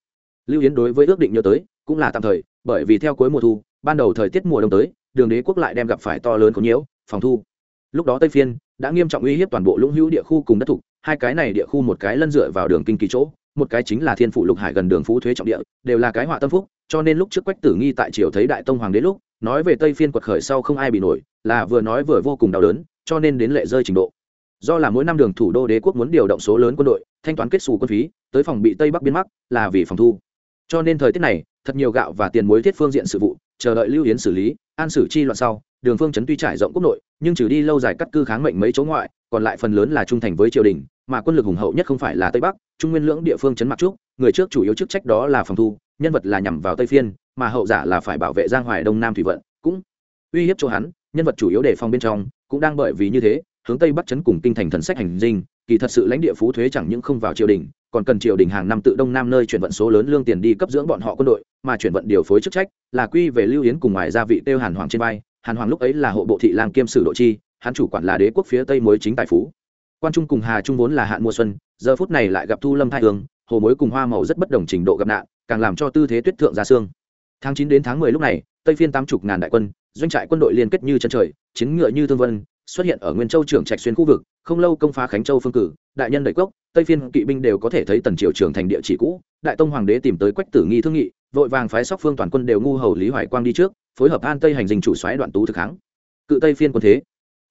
lưu yến đối với ước định nhớ tới, cũng là tạm thời, bởi vì theo cuối mùa thu, ban đầu thời tiết mùa đông tới, đường đế quốc lại đem gặp phải to lớn có nhiễu, phòng thu. Lúc đó tây phiên đã nghiêm trọng uy hiếp toàn bộ lũng hữu địa khu cùng đất thục hai cái này địa khu một cái lân dựa vào đường kinh kỳ chỗ, một cái chính là thiên phụ lục hải gần đường phú thuế trọng địa, đều là cái họa tâm phúc, cho nên lúc trước quách tử nghi tại triều thấy đại tông hoàng đế lúc, nói về tây phiên quật khởi sau không ai bị nổi, là vừa nói vừa vô cùng đau đớn cho nên đến lệ rơi trình độ. Do là mỗi năm đường thủ đô đế quốc muốn điều động số lớn quân đội, thanh toán kết xù quân phí, tới phòng bị tây bắc biên mắc là vì phòng thu. Cho nên thời tiết này, thật nhiều gạo và tiền muối thiết phương diện sự vụ, chờ đợi lưu yến xử lý, an xử chi loạn sau, đường phương chấn tuy trải rộng quốc nội, nhưng trừ đi lâu dài cắt cư kháng mệnh mấy chỗ ngoại, còn lại phần lớn là trung thành với triều đình, mà quân lực hùng hậu nhất không phải là tây bắc, trung nguyên lưỡng địa phương chấn mặc trúc, người trước chủ yếu chức trách đó là phòng thu, nhân vật là nhằm vào tây phiên, mà hậu giả là phải bảo vệ giang hoài đông nam thủy vận, cũng uy hiếp cho hắn nhân vật chủ yếu đề phòng bên trong cũng đang bởi vì như thế, hướng tây bắc chấn cùng kinh thành thần sách hành dinh, kỳ thật sự lãnh địa phú thuế chẳng những không vào triều đình, còn cần triều đình hàng năm tự đông nam nơi chuyển vận số lớn lương tiền đi cấp dưỡng bọn họ quân đội, mà chuyển vận điều phối chức trách là quy về lưu yến cùng ngoài gia vị tiêu hàn hoàng trên vai, hàn hoàng lúc ấy là hộ bộ thị lang kiêm sử độ chi, hắn chủ quản là đế quốc phía tây mới chính tài phú. Quan trung cùng hà trung vốn là hạn mùa xuân, giờ phút này lại gặp thu lâm thai hương, hồ mối cùng hoa màu rất bất đồng trình độ gặp nạn, càng làm cho tư thế tuyết thượng ra xương. Tháng chín đến tháng mười lúc này, tây phiên tám chục ngàn đại quân doanh trại quân đội liên kết như chân trời, chiến ngựa như thương vân, xuất hiện ở nguyên châu trưởng trạch xuyên khu vực, không lâu công phá khánh châu phương cử, đại nhân đẩy cốc, tây phiên kỵ binh đều có thể thấy tần triều trưởng thành địa chỉ cũ, đại tông hoàng đế tìm tới quách tử nghi thương nghị, vội vàng phái sóc phương toàn quân đều ngu hầu lý hoài quang đi trước, phối hợp an tây hành dinh chủ xoáy đoạn tú thực kháng cự tây phiên quân thế,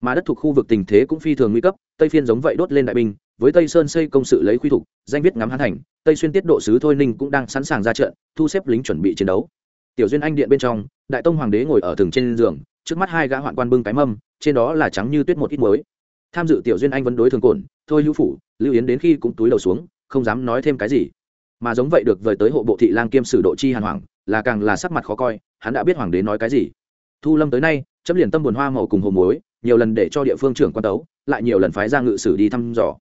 mà đất thuộc khu vực tình thế cũng phi thường nguy cấp, tây phiên giống vậy đốt lên đại binh, với tây sơn xây công sự lấy quy thục danh viết ngắm hán thành tây xuyên tiết độ sứ thôi ninh cũng đang sẵn sàng ra trận, thu xếp lính chuẩn bị chiến đấu tiểu duyên anh điện bên trong, đại tông hoàng đế ngồi ở thừng trên giường, trước mắt hai gã hoạn quan bưng cái mâm, trên đó là trắng như tuyết một ít muối. Tham dự tiểu duyên anh vấn đối thường cồn thôi hữu phủ, lưu yến đến khi cũng túi đầu xuống, không dám nói thêm cái gì. Mà giống vậy được vời tới hộ bộ thị lang kiêm sử độ chi hàn hoàng là càng là sắc mặt khó coi, hắn đã biết hoàng đế nói cái gì. Thu lâm tới nay chấm liền tâm buồn hoa màu cùng hồ muối, nhiều lần để cho địa phương trưởng quan tấu, lại nhiều lần phái ra ngự sử đi thăm dò.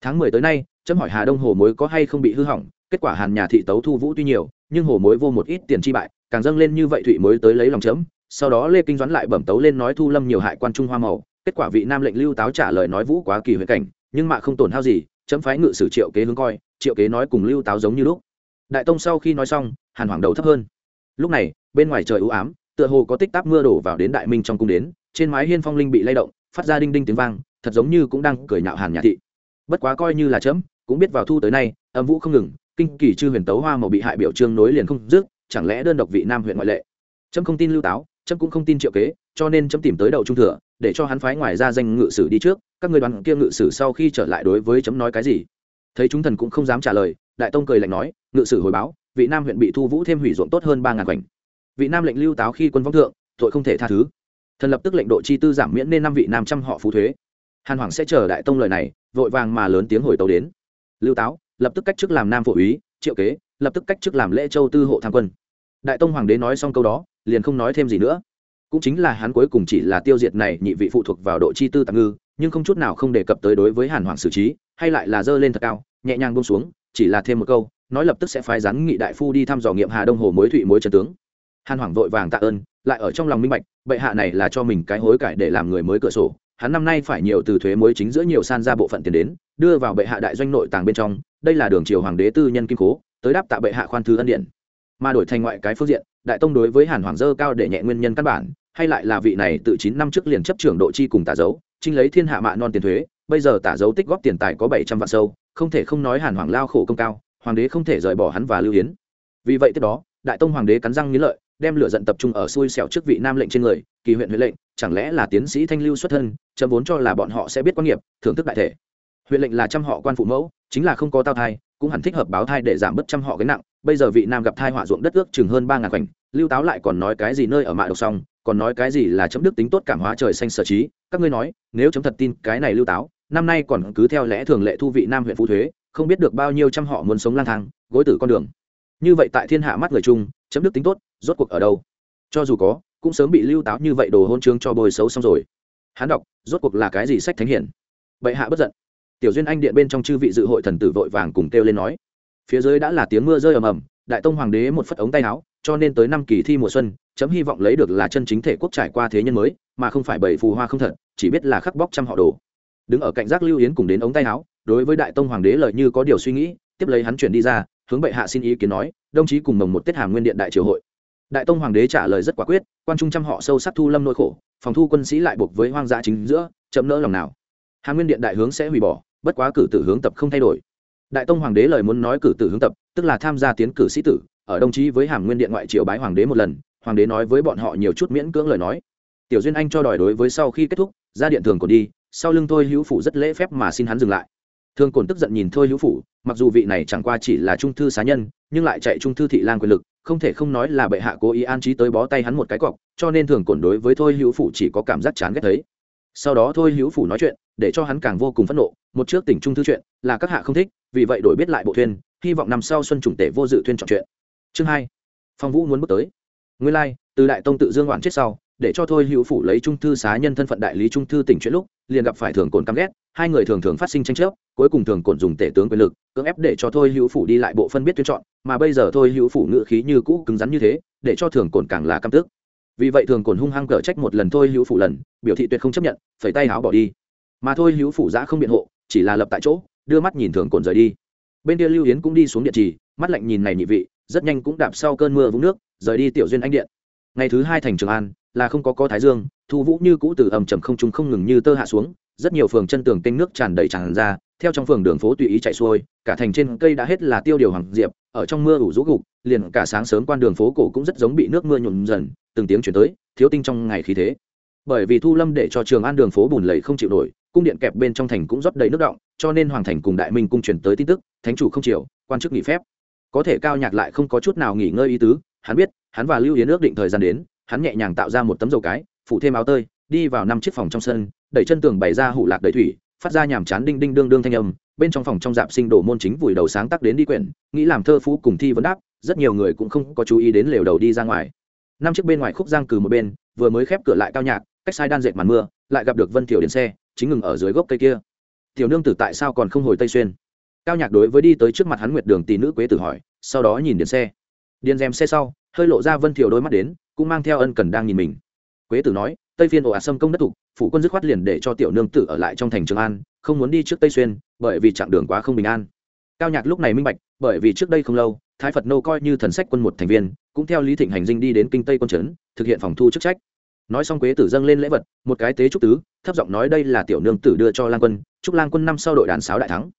Tháng mười tới nay chấm hỏi hà đông hồ muối có hay không bị hư hỏng, kết quả hàn nhà thị tấu thu vũ tuy nhiều, nhưng hồ muối vô một ít tiền chi bại càng dâng lên như vậy thụy mới tới lấy lòng chấm, sau đó lê kinh doãn lại bẩm tấu lên nói thu lâm nhiều hại quan trung hoa màu, kết quả vị nam lệnh lưu táo trả lời nói vũ quá kỳ huệ cảnh, nhưng mà không tổn hao gì, chấm phái ngự sử triệu kế hướng coi, triệu kế nói cùng lưu táo giống như lúc. Đại tông sau khi nói xong, hàn hoàng đầu thấp hơn. Lúc này, bên ngoài trời ưu ám, tựa hồ có tích tắc mưa đổ vào đến đại minh trong cung đến, trên mái hiên phong linh bị lay động, phát ra đinh đinh tiếng vang, thật giống như cũng đang cười nhạo hàn nhà thị. Bất quá coi như là chấm, cũng biết vào thu tới nay, âm vũ không ngừng, kinh kỳ chư huyền tấu hoa màu bị hại biểu trương nối liền không dứt chẳng lẽ đơn độc vị nam huyện ngoại lệ? Trâm không tin lưu táo, trâm cũng không tin triệu kế, cho nên trâm tìm tới đầu trung thừa, để cho hắn phái ngoài ra danh ngự sử đi trước, các người đoàn kia ngự sử sau khi trở lại đối với chấm nói cái gì? Thấy chúng thần cũng không dám trả lời, đại tông cười lạnh nói, ngự sử hồi báo, vị nam huyện bị thu vũ thêm hủy ruộng tốt hơn ba ngàn khoảnh. Vị nam lệnh lưu táo khi quân vong thượng, tội không thể tha thứ. Thần lập tức lệnh độ chi tư giảm miễn nên năm vị nam trăm họ phú thuế. Hàn hoàng sẽ chờ đại tông lời này, vội vàng mà lớn tiếng hồi tấu đến. Lưu táo, lập tức cách chức làm nam phổ úy, triệu kế lập tức cách chức làm lễ châu tư hộ tham quân. Đại tông hoàng đế nói xong câu đó, liền không nói thêm gì nữa. Cũng chính là hắn cuối cùng chỉ là tiêu diệt này nhị vị phụ thuộc vào độ chi tư tạm ngư, nhưng không chút nào không đề cập tới đối với hàn hoàng xử trí, hay lại là dơ lên thật cao, nhẹ nhàng bông xuống, chỉ là thêm một câu, nói lập tức sẽ phái gián nghị đại phu đi thăm dò nghiệm hà đông hồ mối thụy mối trần tướng. Hàn hoàng vội vàng tạ ơn, lại ở trong lòng minh bạch, bệ hạ này là cho mình cái hối cải để làm người mới cửa sổ, hắn năm nay phải nhiều từ thuế mới chính giữa nhiều san ra bộ phận tiền đến, đưa vào bệ hạ đại doanh nội tàng bên trong, đây là đường triều hoàng đế tư nhân kim cố tới đáp tạ bệ hạ khoan thứ ân điện. Mà đổi thành ngoại cái phương diện, đại tông đối với hàn hoàng dơ cao để nhẹ nguyên nhân căn bản, hay lại là vị này từ chín năm trước liền chấp trưởng độ chi cùng tả dấu, trinh lấy thiên hạ mạ non tiền thuế, bây giờ tả dấu tích góp tiền tài có bảy trăm vạn sâu, không thể không nói hàn hoàng lao khổ công cao, hoàng đế không thể rời bỏ hắn và lưu hiến. Vì vậy tiếp đó, đại tông hoàng đế cắn răng nghĩ lợi, đem lửa giận tập trung ở xui xẻo trước vị nam lệnh trên người, kỳ huyện huyện lệnh, chẳng lẽ là tiến sĩ thanh lưu xuất thân, chấm vốn cho là bọn họ sẽ biết quan nghiệp, thưởng thức đại thể. Huyện lệnh là trăm họ quan phụ mẫu, chính là không có tao thai cũng hẳn thích hợp báo thai để giảm bớt trăm họ gánh nặng. Bây giờ vị nam gặp thai họa ruộng đất ước chừng hơn ba ngàn khoảnh, lưu táo lại còn nói cái gì nơi ở mạ độc xong, còn nói cái gì là chấm đức tính tốt cảm hóa trời xanh sở trí. Các ngươi nói, nếu chấm thật tin cái này lưu táo, năm nay còn cứ theo lẽ thường lệ thu vị nam huyện phú thuế, không biết được bao nhiêu trăm họ muốn sống lang thang, gối tử con đường. Như vậy tại thiên hạ mắt người chung, chấm đức tính tốt, rốt cuộc ở đâu? Cho dù có, cũng sớm bị lưu táo như vậy đồ hôn trương cho bồi xấu xong rồi. Hắn đọc, rốt cuộc là cái gì sách thánh hiển? Bệ hạ bất giận tiểu duyên anh điện bên trong chư vị dự hội thần tử vội vàng cùng kêu lên nói, phía dưới đã là tiếng mưa rơi ầm ầm, đại tông hoàng đế một phất ống tay áo, cho nên tới năm kỳ thi mùa xuân, chấm hy vọng lấy được là chân chính thể quốc trải qua thế nhân mới, mà không phải bảy phù hoa không thật, chỉ biết là khắc bóc trăm họ đồ. Đứng ở cạnh giác lưu yến cùng đến ống tay áo, đối với đại tông hoàng đế lời như có điều suy nghĩ, tiếp lấy hắn chuyển đi ra, hướng bệ hạ xin ý kiến nói, đồng chí cùng mồng một tết hàm nguyên điện đại triều hội. Đại tông hoàng đế trả lời rất quả quyết, quan trung trăm họ sâu sắc thu lâm nỗi khổ, phòng thu quân sĩ lại buộc với hoang dã chính giữa, chậm nỡ lòng nào. Hàm nguyên điện đại hướng sẽ hủy bỏ bất quá cử tử hướng tập không thay đổi. Đại tông hoàng đế lời muốn nói cử tử hướng tập, tức là tham gia tiến cử sĩ tử, ở đồng chí với hàm nguyên điện ngoại triều bái hoàng đế một lần, hoàng đế nói với bọn họ nhiều chút miễn cưỡng lời nói. Tiểu duyên anh cho đòi đối với sau khi kết thúc, ra điện thường còn đi, sau lưng thôi hữu phủ rất lễ phép mà xin hắn dừng lại. Thương cồn tức giận nhìn thôi hữu phủ, mặc dù vị này chẳng qua chỉ là trung thư xá nhân, nhưng lại chạy trung thư thị lang quyền lực, không thể không nói là bệ hạ cố ý an trí tới bó tay hắn một cái cọc, cho nên thường cồn đối với thôi hữu phủ chỉ có cảm giác chán ghét thấy. Sau đó thôi hữu phủ nói chuyện, để cho hắn càng vô cùng phẫn nộ một trước tỉnh trung thư chuyện là các hạ không thích vì vậy đổi biết lại bộ thuyền, hy vọng năm sau xuân chủng tể vô dự thuyên chọn chuyện. Chương hai phong vũ muốn bước tới. Nguyên lai từ đại tông tự dương oản chết sau để cho thôi hữu phủ lấy trung thư xá nhân thân phận đại lý trung thư tỉnh chuyện lúc liền gặp phải thường cồn căm ghét hai người thường thường phát sinh tranh chấp cuối cùng thường cồn dùng tể tướng quyền lực cưỡng ép để cho thôi hữu phủ đi lại bộ phân biết tuyên chọn mà bây giờ thôi hữu phủ ngự khí như cũ cứng rắn như thế để cho thường cồn càng là căm tức. Vì vậy thường cồn hung hăng cở trách một lần thôi hữu phủ lần biểu thị tuyệt không chấp nhận phẩy tay háo bỏ đi. Mà thôi hữu phủ giã không biện hộ chỉ là lập tại chỗ, đưa mắt nhìn thường cồn rời đi. Bên kia lưu yến cũng đi xuống điện trì, mắt lạnh nhìn này nhị vị, rất nhanh cũng đạp sau cơn mưa vũng nước, rời đi tiểu duyên anh điện. Ngày thứ hai thành trường an, là không có có thái dương, thu vũ như cũ từ ầm trầm không trung không ngừng như tơ hạ xuống, rất nhiều phường chân tường kênh nước tràn đầy tràn ra, theo trong phường đường phố tùy ý chạy xuôi, cả thành trên cây đã hết là tiêu điều hoàng diệp, ở trong mưa ủ rũ gục, liền cả sáng sớm quan đường phố cổ cũng rất giống bị nước mưa nhuộm dần, từng tiếng chuyển tới, thiếu tinh trong ngày khí thế. Bởi vì thu lâm để cho trường an đường phố bùn lầy không chịu nổi cung điện kẹp bên trong thành cũng rót đầy nước động, cho nên hoàng thành cùng đại minh cung truyền tới tin tức, thánh chủ không chịu quan chức nghỉ phép. Có thể cao nhạc lại không có chút nào nghỉ ngơi ý tứ, hắn biết, hắn và lưu yến ước định thời gian đến, hắn nhẹ nhàng tạo ra một tấm dầu cái, phủ thêm áo tơi, đi vào năm chiếc phòng trong sân, đẩy chân tường bày ra hủ lạc đầy thủy, phát ra nhàm chán đinh đinh đương đương thanh âm, bên trong phòng trong dạp sinh đổ môn chính vùi đầu sáng tác đến đi quyển, nghĩ làm thơ phú cùng thi vấn đáp, rất nhiều người cũng không có chú ý đến lều đầu đi ra ngoài. Năm chiếc bên ngoài khúc giang cừ một bên, vừa mới khép cửa lại cao nhạc, cách sai đan dệt màn mưa, lại gặp được vân thiểu đến xe chính ngừng ở dưới gốc cây kia. Tiểu nương tử tại sao còn không hồi tây xuyên? Cao nhạc đối với đi tới trước mặt hắn nguyệt đường tỷ nữ quế tử hỏi, sau đó nhìn điện xe. Điện rèm xe sau, hơi lộ ra vân thiểu đôi mắt đến, cũng mang theo ân cần đang nhìn mình. Quế tử nói, tây phiên ồ ạt xâm công đất thục, phủ quân dứt khoát liền để cho tiểu nương tử ở lại trong thành trường an, không muốn đi trước tây xuyên, bởi vì chặng đường quá không bình an. Cao nhạc lúc này minh bạch, bởi vì trước đây không lâu, thái phật nô coi như thần sách quân một thành viên, cũng theo lý thịnh hành dinh đi đến kinh tây quân trấn, thực hiện phòng thu chức trách nói xong quế tử dâng lên lễ vật, một cái tế trúc tứ, thấp giọng nói đây là tiểu nương tử đưa cho lang quân, chúc lang quân năm sau đội đàn sáo đại thắng.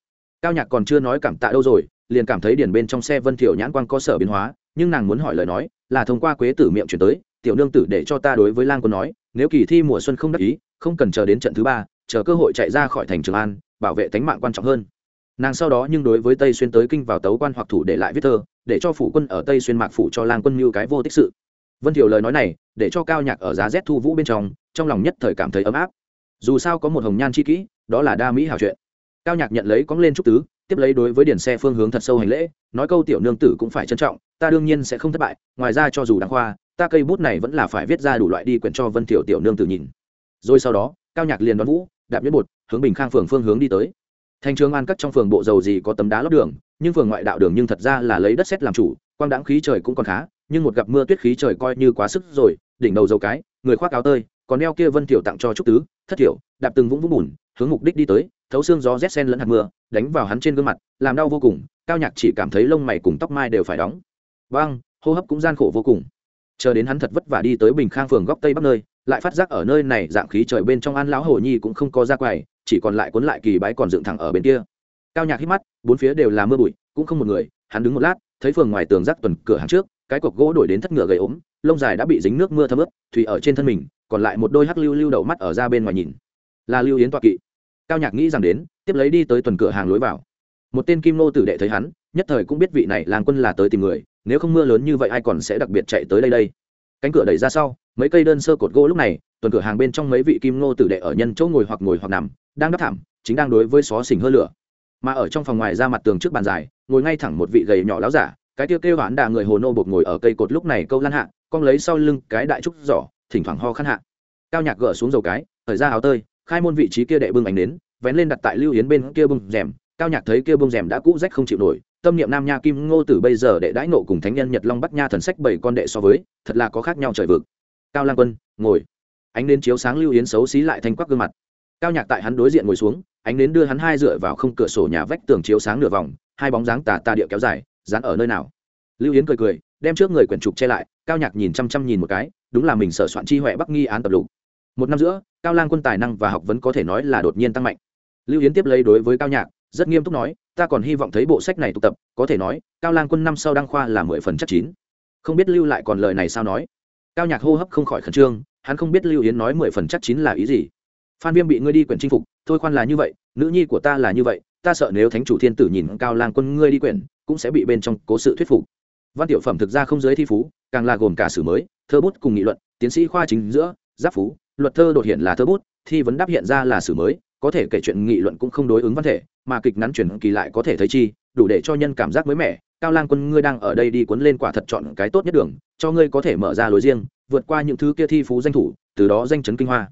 Cao nhạc còn chưa nói cảm tạ đâu rồi, liền cảm thấy điển bên trong xe vân thiểu nhãn quan có sở biến hóa, nhưng nàng muốn hỏi lời nói, là thông qua quế tử miệng chuyển tới, tiểu nương tử để cho ta đối với lang quân nói, nếu kỳ thi mùa xuân không đắc ý, không cần chờ đến trận thứ ba, chờ cơ hội chạy ra khỏi thành trường an, bảo vệ tánh mạng quan trọng hơn. Nàng sau đó nhưng đối với tây xuyên tới kinh vào tấu quan hoặc thủ để lại viết thơ, để cho phủ quân ở tây xuyên mạc phủ cho lang quân mưu cái vô tích sự. Vân thiểu lời nói này để cho cao nhạc ở giá rét thu vũ bên trong trong lòng nhất thời cảm thấy ấm áp. Dù sao có một hồng nhan chi kỹ, đó là đa mỹ hảo chuyện. Cao nhạc nhận lấy cóng lên trúc tứ, tiếp lấy đối với điển xe phương hướng thật sâu hành lễ, nói câu tiểu nương tử cũng phải trân trọng, ta đương nhiên sẽ không thất bại, ngoài ra cho dù đáng khoa, ta cây bút này vẫn là phải viết ra đủ loại đi quyển cho vân tiểu tiểu nương tử nhìn. Rồi sau đó, cao nhạc liền đón vũ, đạp nhất bột, hướng bình khang phường phương hướng đi tới. Thành trường an cắt trong phường bộ dầu gì có tấm đá lót đường, nhưng phường ngoại đạo đường nhưng thật ra là lấy đất xét làm chủ, quang đáng khí trời cũng còn khá, nhưng một gặp mưa tuyết khí trời coi như quá sức rồi đỉnh đầu dầu cái, người khoác áo tơi, còn đeo kia vân tiểu tặng cho trúc tứ, thất tiểu, đạp từng vũng vũng bùn, hướng mục đích đi tới, thấu xương gió rét sen lẫn hạt mưa, đánh vào hắn trên gương mặt, làm đau vô cùng, cao nhạc chỉ cảm thấy lông mày cùng tóc mai đều phải đóng. Vang, hô hấp cũng gian khổ vô cùng. Chờ đến hắn thật vất vả đi tới bình khang phường góc tây bắc nơi, lại phát giác ở nơi này dạng khí trời bên trong an lão hồ nhi cũng không có ra quầy, chỉ còn lại cuốn lại kỳ bái còn dựng thẳng ở bên kia. Cao nhạc hít mắt, bốn phía đều là mưa bụi, cũng không một người, hắn đứng một lát, thấy phường ngoài tường rác tuần cửa hàng trước, cái cọc gỗ đổi đến thất ngựa gầy ốm lông dài đã bị dính nước mưa thấm ướt, thủy ở trên thân mình, còn lại một đôi hắc lưu lưu đầu mắt ở ra bên ngoài nhìn. Là lưu yến toạ kỵ. Cao nhạc nghĩ rằng đến, tiếp lấy đi tới tuần cửa hàng lối vào. Một tên kim nô tử đệ thấy hắn, nhất thời cũng biết vị này làng quân là tới tìm người, nếu không mưa lớn như vậy ai còn sẽ đặc biệt chạy tới đây đây? Cánh cửa đẩy ra sau, mấy cây đơn sơ cột gỗ lúc này, tuần cửa hàng bên trong mấy vị kim nô tử đệ ở nhân chỗ ngồi hoặc ngồi hoặc nằm, đang đắp thảm, chính đang đối với xó xỉnh hơ lửa. Mà ở trong phòng ngoài ra mặt tường trước bàn dài, ngồi ngay thẳng một vị gầy nhỏ láo giả, cái tiêu kêu hoãn đà người hồ nô bột ngồi ở cây cột lúc này câu lan hạ con lấy sau lưng cái đại trúc giỏ, thỉnh thoảng ho khăn hạ. Cao nhạc gỡ xuống dầu cái thời ra áo tơi, khai môn vị trí kia đệ bưng ánh đến vén lên đặt tại lưu yến bên kia bưng rèm. Cao nhạc thấy kia bưng rèm đã cũ rách không chịu nổi, tâm niệm nam nha kim ngô tử bây giờ đệ đãi nộ cùng thánh nhân nhật long bắt nha thần sách bảy con đệ so với, thật là có khác nhau trời vực. Cao lang quân, ngồi. Ánh đến chiếu sáng lưu yến xấu xí lại thanh quắc gương mặt. Cao nhạc tại hắn đối diện ngồi xuống, ánh đến đưa hắn hai dựa vào không cửa sổ nhà vách tường chiếu sáng nửa vòng, hai bóng dáng tà tà địa kéo dài, dán ở nơi nào? Lưu yến cười cười, đem trước người quyển trục che lại cao nhạc nhìn chăm chăm nhìn một cái, đúng là mình sở soạn chi huệ bắc nghi án tập lục. Một năm giữa, cao lang quân tài năng và học vấn có thể nói là đột nhiên tăng mạnh. Lưu yến tiếp lấy đối với cao nhạc, rất nghiêm túc nói, ta còn hy vọng thấy bộ sách này tụ tập, có thể nói, cao lang quân năm sau đăng khoa là mười phần chắc chín. Không biết lưu lại còn lời này sao nói. Cao nhạc hô hấp không khỏi khẩn trương, hắn không biết lưu yến nói mười phần chắc chín là ý gì. Phan viêm bị ngươi đi quyển chinh phục, thôi khoan là như vậy, nữ nhi của ta là như vậy, ta sợ nếu thánh chủ thiên tử nhìn cao lang quân ngươi đi quyển, cũng sẽ bị bên trong cố sự thuyết phục văn tiểu phẩm thực ra không giới thi phú, càng là gồm cả sử mới, thơ bút cùng nghị luận, tiến sĩ khoa chính giữa, giáp phú, luật thơ đột hiện là thơ bút, thi vấn đáp hiện ra là sử mới, có thể kể chuyện nghị luận cũng không đối ứng văn thể, mà kịch ngắn chuyển kỳ lại có thể thấy chi, đủ để cho nhân cảm giác mới mẻ. Cao lang quân, ngươi đang ở đây đi cuốn lên quả thật chọn cái tốt nhất đường, cho ngươi có thể mở ra lối riêng, vượt qua những thứ kia thi phú danh thủ, từ đó danh chấn kinh hoa.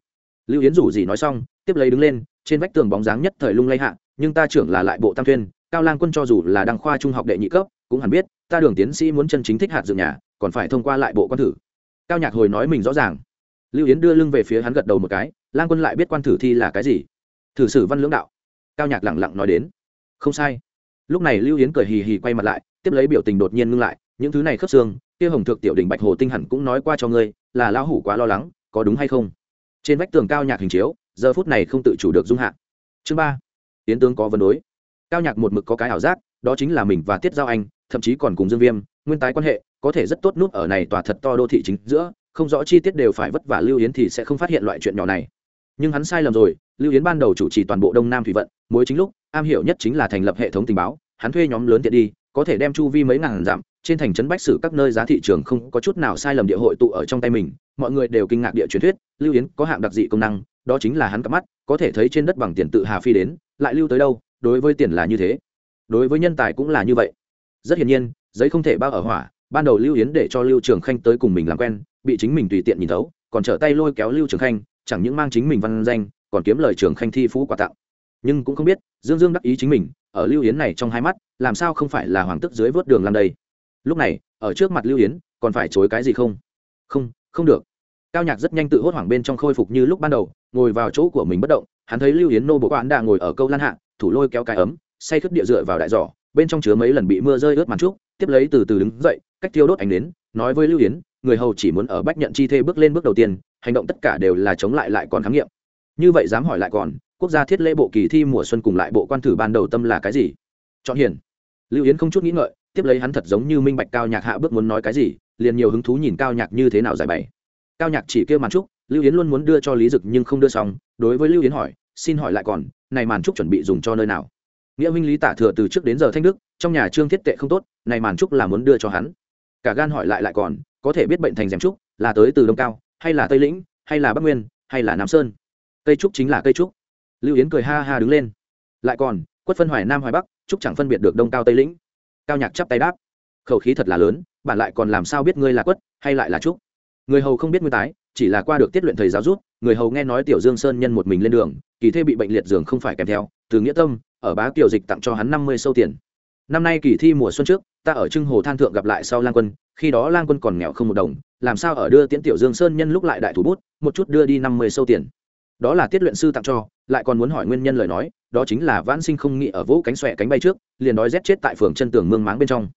Lưu yến rủ gì nói xong, tiếp lấy đứng lên, trên vách tường bóng dáng nhất thời lung lay hạ, nhưng ta trưởng là lại bộ tam thuyên cao lang quân cho dù là đăng khoa trung học đệ nhị cấp cũng hẳn biết, ta đường tiến sĩ muốn chân chính thích hạt dựng nhà, còn phải thông qua lại bộ quan thử. Cao nhạc hồi nói mình rõ ràng. Lưu yến đưa lưng về phía hắn gật đầu một cái, lang quân lại biết quan thử thi là cái gì. Thử sử văn lưỡng đạo. Cao nhạc lẳng lặng nói đến. Không sai. Lúc này lưu yến cười hì hì quay mặt lại, tiếp lấy biểu tình đột nhiên ngưng lại, những thứ này khớp xương, kia hồng thượng tiểu đình bạch hồ tinh hẳn cũng nói qua cho ngươi, là lão hủ quá lo lắng, có đúng hay không? Trên vách tường cao nhạc hình chiếu, giờ phút này không tự chủ được dung hạ. Chương ba. Tiến tướng có vấn đối. Cao nhạc một mực có cái ảo giác, đó chính là mình và tiết giao anh thậm chí còn cùng dương viêm, nguyên tái quan hệ, có thể rất tốt núp ở này tòa thật to đô thị chính giữa, không rõ chi tiết đều phải vất vả lưu yến thì sẽ không phát hiện loại chuyện nhỏ này. Nhưng hắn sai lầm rồi, lưu yến ban đầu chủ trì toàn bộ đông nam thủy vận, mối chính lúc, am hiểu nhất chính là thành lập hệ thống tình báo, hắn thuê nhóm lớn tiện đi, có thể đem chu vi mấy ngàn giảm trên thành trấn bách sử các nơi giá thị trường không có chút nào sai lầm địa hội tụ ở trong tay mình, mọi người đều kinh ngạc địa truyền thuyết, lưu yến có hạng đặc dị công năng, đó chính là hắn cắp mắt, có thể thấy trên đất bằng tiền tự hà phi đến, lại lưu tới đâu, đối với tiền là như thế. Đối với nhân tài cũng là như vậy rất hiển nhiên, giấy không thể bao ở hỏa, ban đầu lưu yến để cho lưu trường khanh tới cùng mình làm quen, bị chính mình tùy tiện nhìn thấu, còn trở tay lôi kéo lưu trường khanh, chẳng những mang chính mình văn danh, còn kiếm lời trường khanh thi phú quà tặng. Nhưng cũng không biết, dương dương đắc ý chính mình, ở lưu yến này trong hai mắt, làm sao không phải là hoàng tức dưới vớt đường làm đây? Lúc này, ở trước mặt lưu yến, còn phải chối cái gì không? Không không được. Cao nhạc rất nhanh tự hốt hoảng bên trong khôi phục như lúc ban đầu, ngồi vào chỗ của mình bất động, hắn thấy lưu yến nô bộ quán đã ngồi ở câu lan hạ, thủ lôi kéo cái ấm, say khất địa dựa vào đại giỏ bên trong chứa mấy lần bị mưa rơi ướt màn trúc, tiếp lấy từ từ đứng dậy, cách tiêu đốt ánh đến nói với lưu yến, người hầu chỉ muốn ở bách nhận chi thê bước lên bước đầu tiên, hành động tất cả đều là chống lại lại còn khám nghiệm. Như vậy dám hỏi lại còn, quốc gia thiết lễ bộ kỳ thi mùa xuân cùng lại bộ quan thử ban đầu tâm là cái gì? Chọn hiển. Lưu yến không chút nghĩ ngợi, tiếp lấy hắn thật giống như minh bạch cao nhạc hạ bước muốn nói cái gì, liền nhiều hứng thú nhìn cao nhạc như thế nào giải bày. Cao nhạc chỉ kêu màn trúc, lưu yến luôn muốn đưa cho lý dực nhưng không đưa xong, đối với lưu yến hỏi, xin hỏi lại còn, này màn trúc chuẩn bị dùng cho nơi nào? Nghĩa minh lý tả thừa từ trước đến giờ thanh đức, trong nhà trương thiết tệ không tốt, này màn trúc là muốn đưa cho hắn. Cả gan hỏi lại lại còn, có thể biết bệnh thành rèm trúc là tới từ đông cao, hay là tây lĩnh, hay là bắc nguyên, hay là nam sơn? Cây trúc chính là cây trúc. Lưu yến cười ha ha đứng lên. Lại còn, quất phân hoài nam hoài bắc, trúc chẳng phân biệt được đông cao tây lĩnh. Cao nhạc chắp tay đáp. Khẩu khí thật là lớn bạn lại còn làm sao biết ngươi là quất, hay lại là trúc? Người hầu không biết nguyên tái, chỉ là qua được tiết luyện thầy giáo rút, người hầu nghe nói tiểu dương sơn nhân một mình lên đường, kỳ thê bị bệnh liệt giường không phải kèm theo, từ nghĩa tâm ở bá tiểu dịch tặng cho hắn năm mươi sâu tiền. Năm nay kỳ thi mùa xuân trước, ta ở trưng hồ than thượng gặp lại sau lang quân, khi đó lang quân còn nghèo không một đồng, làm sao ở đưa tiễn tiểu dương sơn nhân lúc lại đại thủ bút, một chút đưa đi năm mươi sâu tiền. Đó là tiết luyện sư tặng cho, lại còn muốn hỏi nguyên nhân lời nói, đó chính là vãn sinh không nghĩ ở vỗ cánh xòe cánh bay trước, liền đói rét chết tại phường chân tường mương máng bên trong.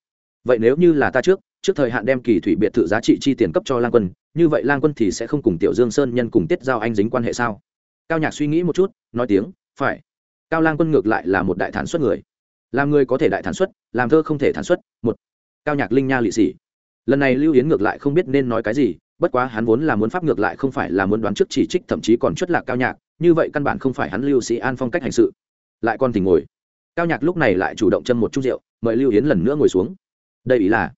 Vậy nếu như là ta trước trước thời hạn đem kỳ thủy biệt thự giá trị chi tiền cấp cho lang quân, như vậy lang quân thì sẽ không cùng tiểu dương sơn nhân cùng tiết giao anh dính quan hệ sao? Cao nhạc suy nghĩ một chút, nói tiếng, phải cao lang quân ngược lại là một đại thản xuất người. Làm người có thể đại thản xuất, làm thơ không thể thản xuất. Một, cao nhạc linh nha lị sĩ. Lần này lưu yến ngược lại không biết nên nói cái gì, bất quá hắn vốn là muốn pháp ngược lại không phải là muốn đoán trước chỉ trích, thậm chí còn chuất lạc cao nhạc, như vậy căn bản không phải hắn lưu sĩ an phong cách hành sự. Lại còn tỉnh ngồi. Cao nhạc lúc này lại chủ động châm một chút rượu, mời lưu yến lần nữa ngồi xuống. Đây ý là,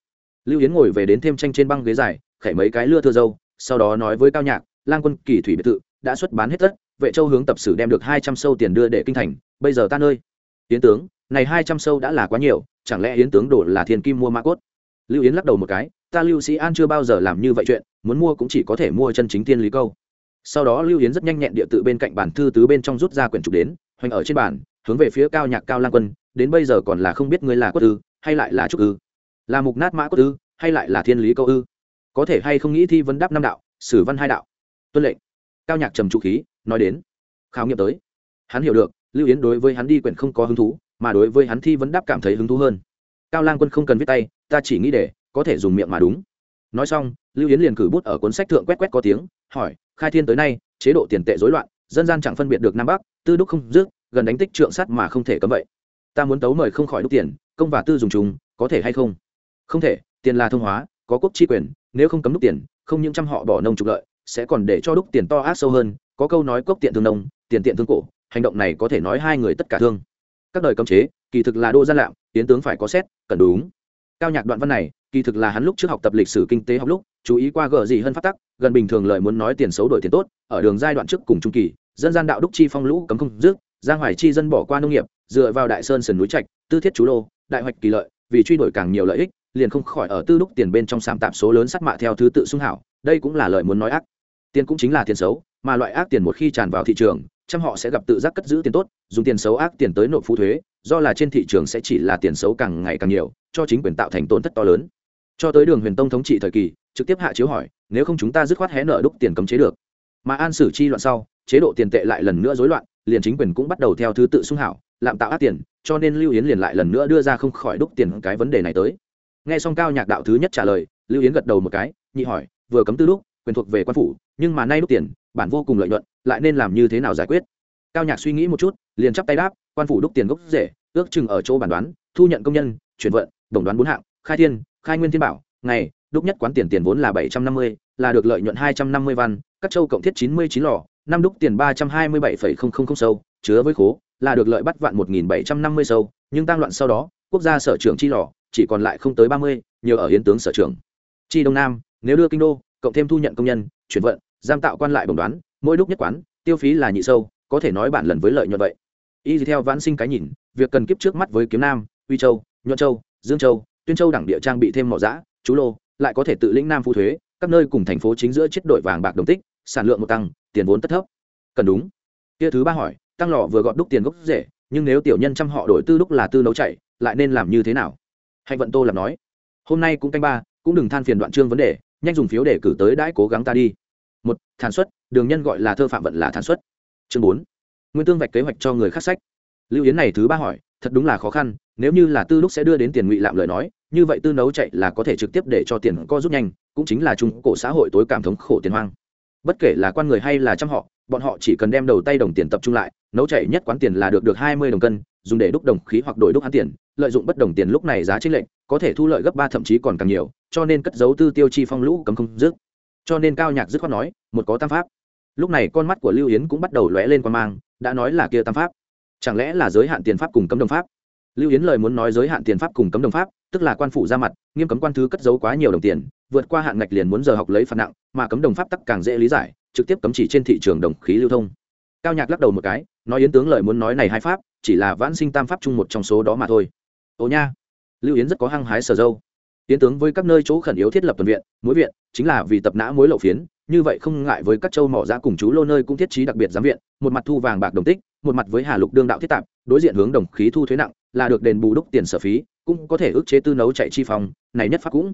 lưu yến ngồi về đến thêm tranh trên băng ghế dài khẩy mấy cái lưa thưa dâu, sau đó nói với cao nhạc, lang quân kỳ thủy biệt thự, đã xuất bán hết tất vệ châu hướng tập sử đem được hai trăm sâu tiền đưa để kinh thành, bây giờ ta nơi. Yến tướng, này hai trăm sâu đã là quá nhiều, chẳng lẽ yến tướng đổ là thiên kim mua mã cốt? Lưu yến lắc đầu một cái, ta lưu sĩ an chưa bao giờ làm như vậy chuyện, muốn mua cũng chỉ có thể mua chân chính tiên lý câu. Sau đó lưu yến rất nhanh nhẹn địa tự bên cạnh bản thư tứ bên trong rút ra quyển trục đến, hoành ở trên bản hướng về phía cao nhạc cao lang quân, đến bây giờ còn là không biết ngươi là quốc ư, hay lại là trúc ư? Là mục nát mã quốc ư, hay lại là thiên lý câu ư? Có thể hay không nghĩ thi vấn đáp năm đạo, sử văn hai đạo? Tuân lệnh. Cao nhạc trầm trụ khí nói đến. Khảo nghiệm tới. Hắn hiểu được, lưu yến đối với hắn đi quyển không có hứng thú, mà đối với hắn thi vấn đáp cảm thấy hứng thú hơn. Cao lang quân không cần viết tay, ta chỉ nghĩ để có thể dùng miệng mà đúng. Nói xong, lưu yến liền cử bút ở cuốn sách thượng quét quét có tiếng, hỏi, khai thiên tới nay, chế độ tiền tệ rối loạn, dân gian chẳng phân biệt được nam bắc, tư đúc không dứt, gần đánh tích trượng sắt mà không thể cấm vậy. Ta muốn tấu mời không khỏi đúc tiền, công và tư dùng chúng có thể hay không? Không thể, tiền là thông hóa, có quốc chi quyền, nếu không cấm đúc tiền, không những trăm họ bỏ nông trục lợi, sẽ còn để cho đúc tiền to ác sâu hơn có câu nói cốc tiện thương nông, tiền tiện thương cổ, hành động này có thể nói hai người tất cả thương. Các đời cấm chế, kỳ thực là đô gian lạm tiến tướng phải có xét, cần đúng. Cao nhạc đoạn văn này, kỳ thực là hắn lúc trước học tập lịch sử kinh tế học lúc, chú ý qua gờ gì hơn phát tắc, gần bình thường lời muốn nói tiền xấu đổi tiền tốt, ở đường giai đoạn trước cùng trung kỳ, dân gian đạo đúc chi phong lũ cấm không dứt, giang hoài chi dân bỏ qua nông nghiệp, dựa vào đại sơn sườn núi trạch, tư thiết chú lô, đại hoạch kỳ lợi, vì truy đuổi càng nhiều lợi ích, liền không khỏi ở tư đúc tiền bên trong sạm tạp số lớn sắc mạ theo thứ tự xung hảo, đây cũng là lời muốn nói ác. Tiền cũng chính là tiền xấu mà loại ác tiền một khi tràn vào thị trường, trăm họ sẽ gặp tự giác cất giữ tiền tốt, dùng tiền xấu ác tiền tới nộp phú thuế, do là trên thị trường sẽ chỉ là tiền xấu càng ngày càng nhiều, cho chính quyền tạo thành tổn thất to lớn. Cho tới đường huyền tông thống trị thời kỳ, trực tiếp hạ chiếu hỏi, nếu không chúng ta dứt khoát hé nợ đúc tiền cấm chế được. Mà an xử chi loạn sau, chế độ tiền tệ lại lần nữa rối loạn, liền chính quyền cũng bắt đầu theo thứ tự sung hảo, lạm tạo ác tiền, cho nên lưu yến liền lại lần nữa đưa ra không khỏi đúc tiền cái vấn đề này tới. Nghe xong cao nhạc đạo thứ nhất trả lời, lưu yến gật đầu một cái, nhị hỏi, vừa cấm tư đúc quyền thuộc về quan phủ, nhưng mà nay đúc tiền, bản vô cùng lợi nhuận, lại nên làm như thế nào giải quyết? Cao nhạc suy nghĩ một chút, liền chắp tay đáp, quan phủ đúc tiền gốc rễ, ước chừng ở chỗ bản đoán, thu nhận công nhân, chuyển vận, đồng đoán bốn hạng, khai thiên, khai nguyên thiên bảo, ngày, đúc nhất quán tiền tiền vốn là bảy trăm năm mươi, là được lợi nhuận hai trăm năm mươi văn, các châu cộng thiết chín mươi chín lò, năm đúc tiền ba trăm hai mươi bảy sâu, chứa với khố, là được lợi bắt vạn một nghìn bảy trăm năm mươi sâu, nhưng tăng loạn sau đó, quốc gia sở trưởng chi lò, chỉ còn lại không tới ba mươi nhiều ở hiến tướng sở trưởng. Chi đông nam, nếu đưa kinh đô cộng thêm thu nhận công nhân, chuyển vận, giam tạo quan lại bồng đoán, mỗi đúc nhất quán, tiêu phí là nhị sâu, có thể nói bản lần với lợi nhuận vậy. Y theo vãn sinh cái nhìn, việc cần kiếp trước mắt với kiếm nam, uy châu, nhuận châu, dương châu, tuyên châu đẳng địa trang bị thêm mỏ giã, chú lô, lại có thể tự lĩnh nam phu thuế, các nơi cùng thành phố chính giữa chiết đội vàng bạc đồng tích, sản lượng một tăng, tiền vốn tất thấp. Cần đúng. Kia thứ ba hỏi, tăng lò vừa gọt đúc tiền gốc rẻ nhưng nếu tiểu nhân chăm họ đổi tư đúc là tư nấu chạy, lại nên làm như thế nào? Hạnh vận tô làm nói. Hôm nay cũng canh ba, cũng đừng than phiền đoạn chương vấn đề nhanh dùng phiếu để cử tới đãi cố gắng ta đi. Một, thản xuất, đường nhân gọi là thơ phạm vận là thản xuất. Chương bốn, nguyên tương vạch kế hoạch cho người khắc sách. Lưu yến này thứ ba hỏi, thật đúng là khó khăn, nếu như là tư lúc sẽ đưa đến tiền ngụy lạm lời nói, như vậy tư nấu chạy là có thể trực tiếp để cho tiền co rút nhanh, cũng chính là trung cổ xã hội tối cảm thống khổ tiền hoang. Bất kể là quan người hay là trăm họ, bọn họ chỉ cần đem đầu tay đồng tiền tập trung lại, nấu chạy nhất quán tiền là được được hai mươi đồng cân, dùng để đúc đồng khí hoặc đổi đúc ăn tiền, lợi dụng bất đồng tiền lúc này giá trích lệnh có thể thu lợi gấp ba, thậm chí còn càng nhiều cho nên cất dấu tư tiêu chi phong lũ cấm không dứt. Cho nên cao nhạc dứt khoát nói, một có tam pháp. Lúc này con mắt của lưu yến cũng bắt đầu lóe lên quan mang, đã nói là kia tam pháp. Chẳng lẽ là giới hạn tiền pháp cùng cấm đồng pháp? Lưu yến lời muốn nói giới hạn tiền pháp cùng cấm đồng pháp, tức là quan phủ ra mặt, nghiêm cấm quan thứ cất giấu quá nhiều đồng tiền, vượt qua hạn ngạch liền muốn giờ học lấy phạt nặng, mà cấm đồng pháp tắc càng dễ lý giải, trực tiếp cấm chỉ trên thị trường đồng khí lưu thông. Cao nhạc lắc đầu một cái, nói yến tướng lời muốn nói này hai pháp, chỉ là vãn sinh tam pháp chung một trong số đó mà thôi. Ồ nha. Lưu yến rất có hăng hái sờ dâu tiến tướng với các nơi chỗ khẩn yếu thiết lập tuần viện, mỗi viện chính là vì tập nã mối lậu phiến, như vậy không ngại với các châu mỏ ra cùng chú lô nơi cũng thiết trí đặc biệt giám viện, một mặt thu vàng bạc đồng tích, một mặt với hà lục đương đạo thiết tạp, đối diện hướng đồng khí thu thuế nặng, là được đền bù đúc tiền sở phí, cũng có thể ước chế tư nấu chạy chi phòng, này nhất pháp cũng.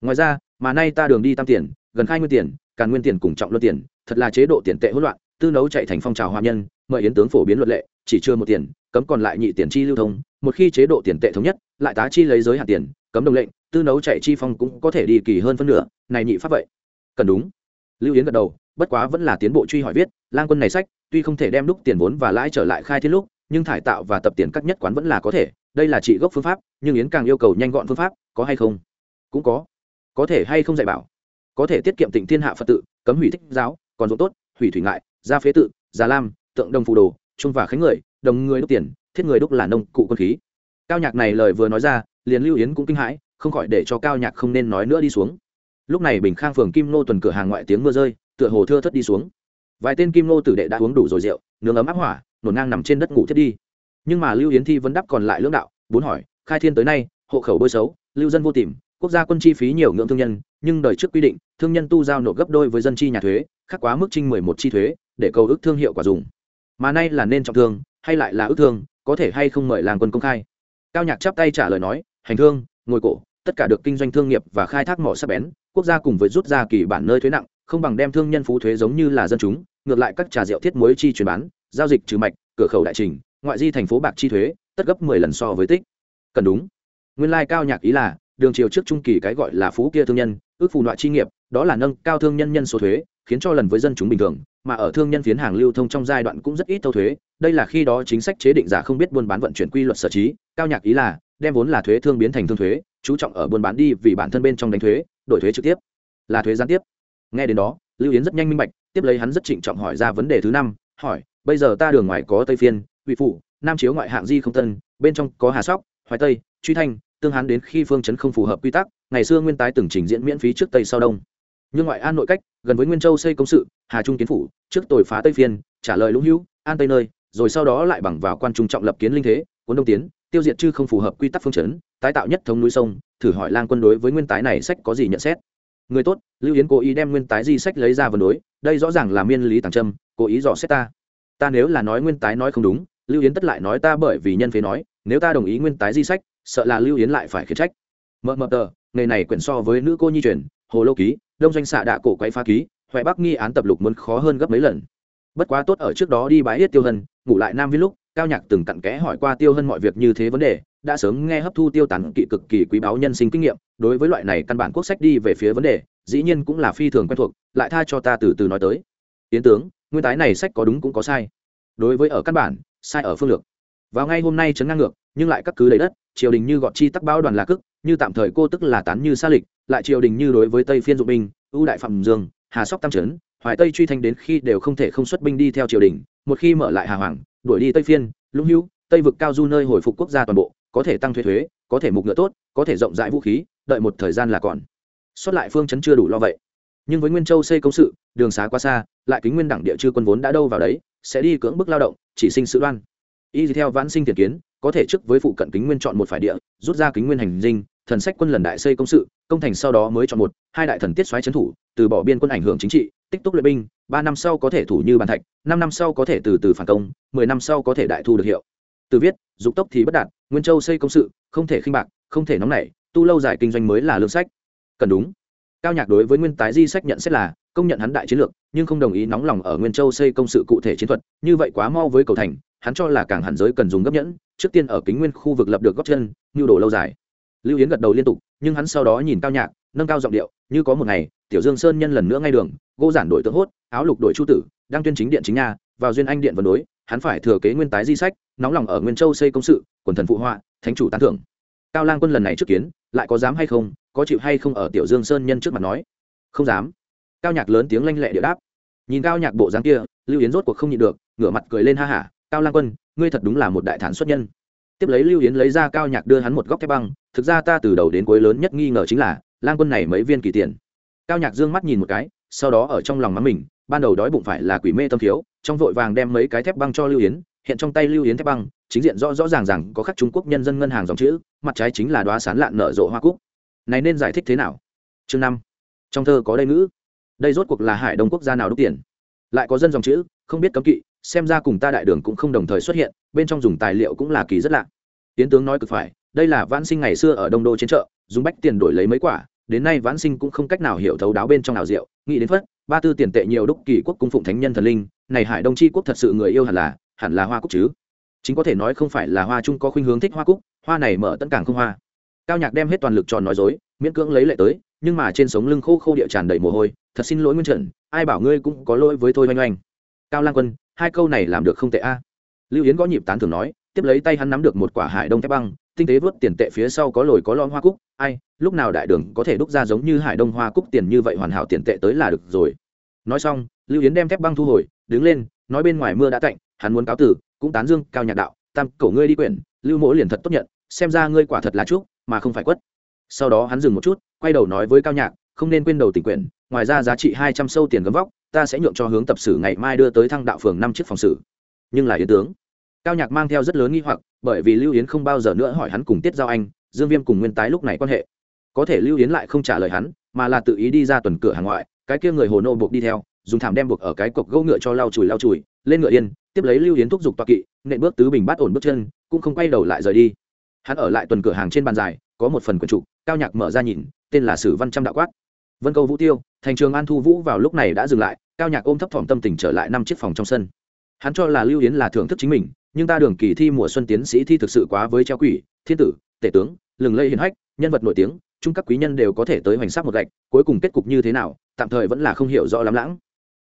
Ngoài ra, mà nay ta đường đi tam tiền, gần khai nguyên tiền, càn nguyên tiền cùng trọng luân tiền, thật là chế độ tiền tệ hỗn loạn, tư nấu chạy thành phong trào hòa nhân, mời yến tướng phổ biến luật lệ chỉ chưa một tiền, cấm còn lại nhị tiền chi lưu thông, một khi chế độ tiền tệ thống nhất, lại tá chi lấy giới hạn tiền, cấm đồng lệnh, tư nấu chạy chi phong cũng có thể đi kỳ hơn phân nửa, này nhị pháp vậy. Cần đúng. Lưu yến gật đầu, bất quá vẫn là tiến bộ truy hỏi viết, lang quân này sách, tuy không thể đem đúc tiền vốn và lãi trở lại khai thiên lúc, nhưng thải tạo và tập tiền các nhất quán vẫn là có thể, đây là trị gốc phương pháp, nhưng yến càng yêu cầu nhanh gọn phương pháp, có hay không? Cũng có. Có thể hay không dạy bảo? Có thể tiết kiệm tịnh thiên hạ phật tự, cấm hủy thích giáo, còn dụng tốt, hủy thủy ngại, gia phế tự già lam, tượng đồng phù đồ chung và khánh người, đồng người đúc tiền, thiết người đúc là nông cụ quân khí. Cao nhạc này lời vừa nói ra, liền lưu yến cũng kinh hãi, không khỏi để cho cao nhạc không nên nói nữa đi xuống. Lúc này bình khang phường kim nô tuần cửa hàng ngoại tiếng mưa rơi, tựa hồ thưa thất đi xuống. Vài tên kim nô tử đệ đã uống đủ rồi rượu, nướng ấm áp hỏa, nổn ngang nằm trên đất ngủ thiết đi. Nhưng mà lưu yến thi vẫn đáp còn lại lưỡng đạo, bốn hỏi, khai thiên tới nay, hộ khẩu bôi xấu, lưu dân vô tìm, quốc gia quân chi phí nhiều ngưỡng thương nhân, nhưng đời trước quy định, thương nhân tu giao nộp gấp đôi với dân chi nhà thuế, khác quá mức trinh mười một chi thuế, để cầu ước thương hiệu quả dùng mà nay là nên trọng thương, hay lại là ước thương, có thể hay không mời làng quân công khai. Cao nhạc chắp tay trả lời nói, hành thương, ngồi cổ, tất cả được kinh doanh thương nghiệp và khai thác mỏ sắp bén, quốc gia cùng với rút ra kỳ bản nơi thuế nặng, không bằng đem thương nhân phú thuế giống như là dân chúng, ngược lại các trà rượu thiết muối chi chuyển bán, giao dịch trừ mạch, cửa khẩu đại trình, ngoại di thành phố bạc chi thuế, tất gấp mười lần so với tích. Cần đúng. Nguyên lai cao nhạc ý là, đường chiều trước trung kỳ cái gọi là phú kia thương nhân ước phù loại chi nghiệp, đó là nâng cao thương nhân nhân số thuế, khiến cho lần với dân chúng bình thường, mà ở thương nhân phiến hàng lưu thông trong giai đoạn cũng rất ít thâu thuế. Đây là khi đó chính sách chế định giả không biết buôn bán vận chuyển quy luật sở trí, cao nhạc ý là đem vốn là thuế thương biến thành thương thuế, chú trọng ở buôn bán đi vì bản thân bên trong đánh thuế, đổi thuế trực tiếp, là thuế gián tiếp. Nghe đến đó, lưu yến rất nhanh minh bạch, tiếp lấy hắn rất trịnh trọng hỏi ra vấn đề thứ năm, hỏi, bây giờ ta đường ngoài có tây phiên, vị phụ nam chiếu ngoại hạng di không tân, bên trong có hà sóc, hoài tây, truy thanh, tương hán đến khi phương chấn không phù hợp quy tắc ngày xưa nguyên tái từng trình diễn miễn phí trước tây sau đông. Nhưng ngoại an nội cách, gần với nguyên châu xây công sự, hà trung kiến phủ, trước tội phá tây phiên, trả lời lũng hữu, an tây nơi, rồi sau đó lại bằng vào quan trung trọng lập kiến linh thế, cuốn đông tiến, tiêu diệt chư không phù hợp quy tắc phương chấn, tái tạo nhất thống núi sông, thử hỏi lang quân đối với nguyên tái này sách có gì nhận xét. Người tốt, lưu yến cố ý đem nguyên tái di sách lấy ra vần đối, đây rõ ràng là miên lý tàng trâm, cố ý dò xét ta. Ta nếu là nói nguyên tái nói không đúng, lưu yến tất lại nói ta bởi vì nhân phế nói, nếu ta đồng ý nguyên tái di sách, sợ là lưu yến lại phải khiển trách. Mờ mờ tờ nghề này quyển so với nữ cô nhi truyền, hồ lô ký, đông doanh xạ đạ cổ quay pha ký huệ bắc nghi án tập lục muốn khó hơn gấp mấy lần. Bất quá tốt ở trước đó đi bãi yết tiêu hân, ngủ lại nam viên lúc, cao nhạc từng cặn kẽ hỏi qua tiêu hân mọi việc như thế vấn đề, đã sớm nghe hấp thu tiêu tán kỵ cực kỳ quý báu nhân sinh kinh nghiệm, đối với loại này căn bản quốc sách đi về phía vấn đề, dĩ nhiên cũng là phi thường quen thuộc, lại tha cho ta từ từ nói tới. Tiến tướng, nguyên tái này sách có đúng cũng có sai. Đối với ở căn bản, sai ở phương lược. Vào ngay hôm nay chấn ngang ngược, nhưng lại các cứ lấy đất, triều đình như gọt chi tắc báo đoàn là cức như tạm thời cô tức là tán như xa lịch, lại triều đình như đối với tây phiên dụng binh, ưu đại phạm dương, hà sóc tam trấn, hoài tây truy thanh đến khi đều không thể không xuất binh đi theo triều đình, một khi mở lại hà hoàng, đuổi đi tây phiên, lũng hữu, tây vực cao du nơi hồi phục quốc gia toàn bộ, có thể tăng thuế thuế, có thể mục ngựa tốt, có thể rộng rãi vũ khí, đợi một thời gian là còn. Xuất lại phương chấn chưa đủ lo vậy. Nhưng với nguyên châu xây công sự, đường xá quá xa, lại kính nguyên đẳng địa chư quân vốn đã đâu vào đấy, sẽ đi cưỡng bức lao động, chỉ sinh sự đoan. Y theo vãn sinh tiền kiến có thể trước với phụ cận kính nguyên chọn một phải địa, rút ra kính nguyên hành dinh, thần sách quân lần đại xây công sự, công thành sau đó mới chọn một, hai đại thần tiết xoáy trấn thủ, từ bỏ biên quân ảnh hưởng chính trị, tích túc luyện binh, ba năm sau có thể thủ như bàn thạch, năm năm sau có thể từ từ phản công, mười năm sau có thể đại thu được hiệu. Từ viết, dục tốc thì bất đạt, nguyên châu xây công sự, không thể khinh bạc, không thể nóng nảy, tu lâu dài kinh doanh mới là lương sách. Cần đúng. Cao nhạc đối với nguyên tái di sách nhận xét là công nhận hắn đại chiến lược, nhưng không đồng ý nóng lòng ở nguyên châu xây công sự cụ thể chiến thuật, như vậy quá mau với cầu thành, hắn cho là càng hẳn giới cần dùng gấp nhẫn, trước tiên ở kính nguyên khu vực lập được góc chân, nhu đồ lâu dài. Lưu yến gật đầu liên tục, nhưng hắn sau đó nhìn cao nhạc, nâng cao giọng điệu, như có một ngày, tiểu dương sơn nhân lần nữa ngay đường, gỗ giản đổi tướng hốt, áo lục đổi chu tử, đang tuyên chính điện chính nhà vào duyên anh điện vân đối, hắn phải thừa kế nguyên tái di sách, nóng lòng ở nguyên châu xây công sự, quần thần phụ họa, thánh chủ tán thưởng. Cao lang quân lần này trước kiến, lại có dám hay không, có chịu hay không ở tiểu dương sơn nhân trước mặt nói? Không dám cao nhạc lớn tiếng lanh lẹ địa đáp. Nhìn cao nhạc bộ dáng kia, lưu yến rốt cuộc không nhịn được, ngửa mặt cười lên ha hả, cao lang quân, ngươi thật đúng là một đại thản xuất nhân. Tiếp lấy lưu yến lấy ra cao nhạc đưa hắn một góc thép băng, thực ra ta từ đầu đến cuối lớn nhất nghi ngờ chính là, lang quân này mấy viên kỳ tiền. Cao nhạc dương mắt nhìn một cái, sau đó ở trong lòng mắng mình, ban đầu đói bụng phải là quỷ mê tâm thiếu, trong vội vàng đem mấy cái thép băng cho lưu yến, hiện trong tay lưu yến thép băng, chính diện rõ rõ ràng ràng có khắc trung quốc nhân dân ngân hàng dòng chữ, mặt trái chính là đoá sán lạn nở rộ hoa cúc. Này nên giải thích thế nào? Chương năm. Trong thơ có đây ngữ đây rốt cuộc là hải đông quốc gia nào đúc tiền? Lại có dân dòng chữ, không biết cấm kỵ, xem ra cùng ta đại đường cũng không đồng thời xuất hiện, bên trong dùng tài liệu cũng là kỳ rất lạ. Tiến tướng nói cực phải, đây là vãn sinh ngày xưa ở đông đô trên chợ, dùng bách tiền đổi lấy mấy quả, đến nay vãn sinh cũng không cách nào hiểu thấu đáo bên trong nào rượu nghĩ đến phất, ba tư tiền tệ nhiều đúc kỳ quốc cung phụng thánh nhân thần linh, này hải đông chi quốc thật sự người yêu hẳn là hẳn là hoa cúc chứ? Chính có thể nói không phải là hoa trung có khuynh hướng thích hoa cúc, hoa này mở tận càng không hoa. Cao nhạc đem hết toàn lực tròn nói dối, miễn cưỡng lấy lệ tới nhưng mà trên sống lưng khô khô địa tràn đầy mồ hôi, thật xin lỗi nguyên trần, ai bảo ngươi cũng có lỗi với tôi oanh oanh. Cao lang quân, hai câu này làm được không tệ a. Lưu yến gõ nhịp tán thường nói, tiếp lấy tay hắn nắm được một quả hải đông thép băng, tinh tế vớt tiền tệ phía sau có lồi có lon hoa cúc, ai, lúc nào đại đường có thể đúc ra giống như hải đông hoa cúc tiền như vậy hoàn hảo tiền tệ tới là được rồi. Nói xong, lưu yến đem thép băng thu hồi, đứng lên, nói bên ngoài mưa đã tạnh, hắn muốn cáo tử, cũng tán dương cao nhạc đạo, tam cổ ngươi đi quyển, lưu mỗ liền thật tốt nhận, xem ra ngươi quả thật là chúc mà không phải quất sau đó hắn dừng một chút, quay đầu nói với cao nhạc, không nên quên đầu tình quyển, ngoài ra giá trị hai trăm sâu tiền gấm vóc, ta sẽ nhượng cho hướng tập sử ngày mai đưa tới thăng đạo phường năm chiếc phòng sử. Nhưng là yến tướng, cao nhạc mang theo rất lớn nghi hoặc, bởi vì lưu yến không bao giờ nữa hỏi hắn cùng tiết giao anh, dương viêm cùng nguyên tái lúc này quan hệ. Có thể lưu yến lại không trả lời hắn, mà là tự ý đi ra tuần cửa hàng ngoại, cái kia người hồ nô buộc đi theo, dùng thảm đem buộc ở cái cọc gỗ ngựa cho lau chùi lau chùi, lên ngựa yên, tiếp lấy lưu yến thúc giục toa kỵ, nện bước tứ bình bát ổn bước chân, cũng không quay đầu lại rời đi. Hắn ở lại tuần cửa hàng trên bàn dài có một phần quyển trục cao nhạc mở ra nhìn, tên là sử văn trăm đạo quát. Vân câu vũ tiêu, thành trường an thu vũ vào lúc này đã dừng lại, cao nhạc ôm thấp thỏm tâm tình trở lại năm chiếc phòng trong sân. Hắn cho là lưu yến là thưởng thức chính mình, nhưng ta đường kỳ thi mùa xuân tiến sĩ thi thực sự quá với treo quỷ, thiên tử, tể tướng, lừng lây hiền hách, nhân vật nổi tiếng chung các quý nhân đều có thể tới hoành sắc một gạch, cuối cùng kết cục như thế nào, tạm thời vẫn là không hiểu rõ lắm lãng.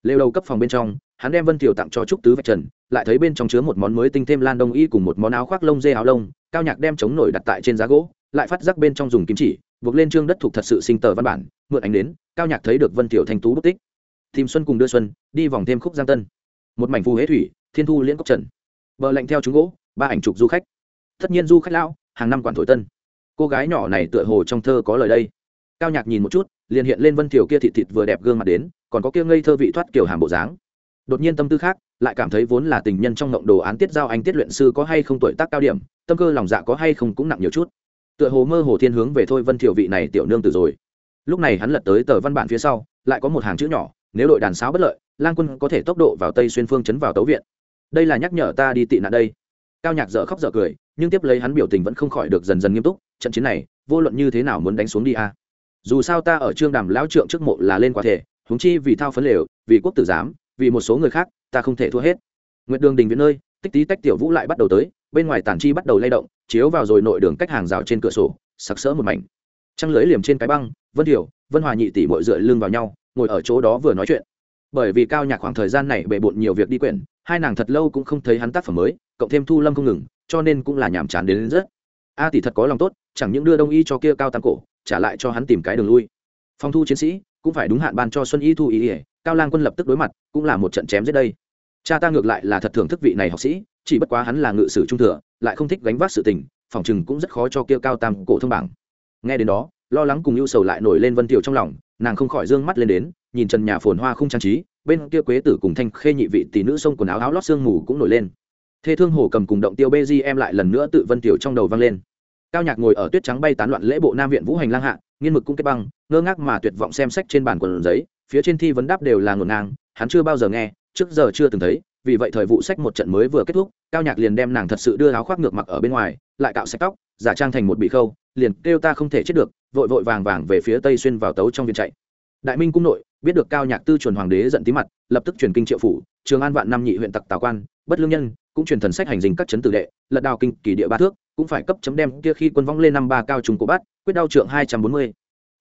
Lêu đầu cấp phòng bên trong, hắn đem vân tiểu tặng cho trúc tứ vạch trần, lại thấy bên trong chứa một món mới tinh thêm lan đông y cùng một món áo khoác lông dê áo lông, cao nhạc đem chống nổi đặt tại trên giá gỗ lại phát giác bên trong dùng kim chỉ, buộc lên trương đất thuộc thật sự sinh tờ văn bản, mượn ánh đến cao nhạc thấy được vân tiểu thanh tú bút tích. Tìm xuân cùng đưa xuân, đi vòng thêm khúc giang tân. Một mảnh phù hế thủy, thiên thu liễn cốc trần. Bờ lạnh theo chúng gỗ, ba ảnh chụp du khách. Tất nhiên du khách lão, hàng năm quản thổi tân. Cô gái nhỏ này tựa hồ trong thơ có lời đây. Cao nhạc nhìn một chút, liền hiện lên vân tiểu kia thịt thịt vừa đẹp gương mặt đến, còn có kia ngây thơ vị thoát kiểu hàm bộ dáng. Đột nhiên tâm tư khác, lại cảm thấy vốn là tình nhân trong ngộng đồ án tiết giao anh tiết luyện sư có hay không tuổi tác cao điểm, tâm cơ lòng dạ có hay không cũng nặng nhiều chút tựa hồ mơ hồ thiên hướng về thôi vân thiệu vị này tiểu nương tử rồi. Lúc này hắn lật tới tờ văn bản phía sau, lại có một hàng chữ nhỏ, nếu đội đàn sáo bất lợi, lang quân có thể tốc độ vào tây xuyên phương chấn vào tấu viện. Đây là nhắc nhở ta đi tị nạn đây. Cao nhạc dở khóc dở cười, nhưng tiếp lấy hắn biểu tình vẫn không khỏi được dần dần nghiêm túc, trận chiến này, vô luận như thế nào muốn đánh xuống đi a? Dù sao ta ở trương đàm lão trượng trước mộ là lên quả thể, huống chi vì thao phấn lều, vì quốc tử giám, vì một số người khác, ta không thể thua hết. Nguyệt đường đình viện nơi tích tí tách tiểu vũ lại bắt đầu tới, bên ngoài tản chi bắt đầu lay động chiếu vào rồi nội đường cách hàng rào trên cửa sổ sặc sỡ một mảnh. Trăng lưới liềm trên cái băng vân hiểu vân hòa nhị tỷ bội dựa lưng vào nhau ngồi ở chỗ đó vừa nói chuyện. Bởi vì cao nhạc khoảng thời gian này bề bộn nhiều việc đi quyển hai nàng thật lâu cũng không thấy hắn tác phẩm mới cộng thêm thu lâm không ngừng cho nên cũng là nhàm chán đến, đến rất. A tỷ thật có lòng tốt chẳng những đưa đông y cho kia cao tam cổ trả lại cho hắn tìm cái đường lui. Phòng thu chiến sĩ cũng phải đúng hạn ban cho xuân y thu ý ỉa cao lang quân lập tức đối mặt cũng là một trận chém giết đây. Cha ta ngược lại là thật thưởng thức vị này học sĩ chỉ bất quá hắn là ngự sử trung thừa, lại không thích gánh vác sự tình, phòng chừng cũng rất khó cho kia cao tam cổ thông bảng. Nghe đến đó, lo lắng cùng ưu sầu lại nổi lên vân tiểu trong lòng, nàng không khỏi d ư ơ n g mắt lên đến, nhìn trần nhà phồn hoa không trang trí, bên kia quế tử cùng thanh khê nhị vị tỷ nữ xông quần áo áo lót sương mù cũng nổi lên. Thê thương hồ cầm cùng động tiêu bê di em lại lần nữa tự vân tiểu trong đầu vang lên. Cao nhạc ngồi ở tuyết trắng bay tán loạn lễ bộ nam viện vũ hành lang hạ, nghiên mực cũng kết băng, ngơ ngác mà tuyệt vọng xem sách trên bàn quần giấy, phía trên thi vấn đáp đều là ngổn ngang, hắn chưa bao giờ nghe, trước giờ chưa từng thấy vì vậy thời vụ sách một trận mới vừa kết thúc cao nhạc liền đem nàng thật sự đưa áo khoác ngược mặc ở bên ngoài lại cạo sạch tóc giả trang thành một bị khâu liền kêu ta không thể chết được vội vội vàng vàng về phía tây xuyên vào tấu trong viện chạy. Đại minh cung nội biết được cao nhạc tư chuẩn hoàng đế giận tí mặt lập tức truyền kinh triệu phủ trường an vạn năm nhị huyện tặc tào quan bất lương nhân cũng truyền thần sách hành dinh các chấn tử đệ lật đào kinh kỳ địa ba thước cũng phải cấp chấm đem kia khi quân vong lên năm ba cao trùng cổ bát, quyết đao trượng hai trăm bốn mươi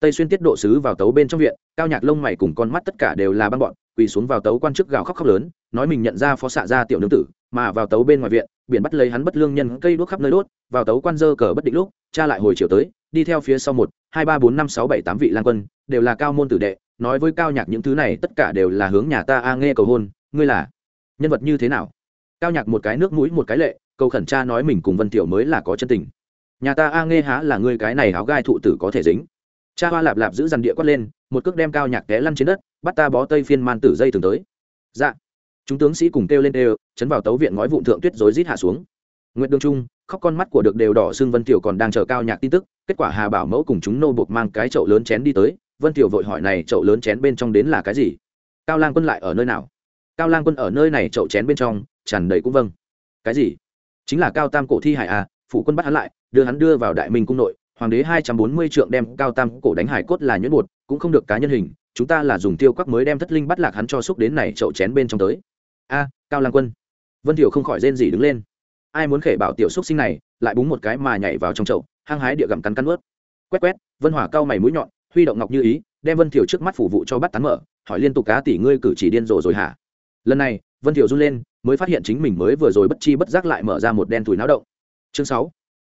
tây xuyên tiết độ sứ vào tấu bên trong viện, cao nhạc lông mày cùng con mắt tất cả đều là băng bọn, quỳ xuống vào tấu quan chức gào khóc khóc lớn, nói mình nhận ra phó xạ gia tiểu nương tử, mà vào tấu bên ngoài viện, biển bắt lấy hắn bất lương nhân cây đuốc khắp nơi đốt, vào tấu quan dơ cờ bất định lúc, cha lại hồi chiều tới, đi theo phía sau một, hai, ba, bốn, năm, sáu, bảy, tám vị lang quân, đều là cao môn tử đệ, nói với cao nhạc những thứ này tất cả đều là hướng nhà ta a nghe cầu hôn, ngươi là nhân vật như thế nào? Cao nhạc một cái nước mũi một cái lệ, cầu khẩn cha nói mình cùng vân tiểu mới là có chân tình. Nhà ta a nghe há là ngươi cái này áo gai thụ tử có thể dính? Cha hoa lạp lạp giữ dằn địa quát lên, một cước đem cao nhạc té lăn trên đất, bắt ta bó tây phiên man tử dây từng tới. Dạ. Chúng tướng sĩ cùng kêu lên đều, chấn vào tấu viện ngói vụn thượng tuyết rối rít hạ xuống. Nguyệt đương trung, khóc con mắt của được đều đỏ xương vân tiểu còn đang chờ cao nhạc tin tức, kết quả hà bảo mẫu cùng chúng nô buộc mang cái chậu lớn chén đi tới, vân tiểu vội hỏi này chậu lớn chén bên trong đến là cái gì? Cao lang quân lại ở nơi nào? Cao lang quân ở nơi này chậu chén bên trong, tràn đầy cũng vâng. Cái gì? Chính là cao tam cổ thi hải à phụ quân bắt hắn lại, đưa hắn đưa vào đại minh cung nội hoàng đế hai trăm bốn mươi trượng đem cao tam cổ đánh hải cốt là nhuyễn bột, cũng không được cá nhân hình, chúng ta là dùng tiêu quắc mới đem thất linh bắt lạc hắn cho xúc đến này chậu chén bên trong tới. A, cao lang quân. Vân thiểu không khỏi rên gì đứng lên. Ai muốn khể bảo tiểu xúc sinh này, lại búng một cái mà nhảy vào trong chậu, hăng hái địa gặm cắn cắn ướt quét quét, vân hỏa cao mày mũi nhọn, huy động ngọc như ý, đem vân thiểu trước mắt phủ vụ cho bắt tán mở, hỏi liên tục cá tỷ ngươi cử chỉ điên rồ rồi hả? Lần này, vân thiểu run lên, mới phát hiện chính mình mới vừa rồi bất chi bất giác lại mở ra một đen túi náo động. Chương sáu,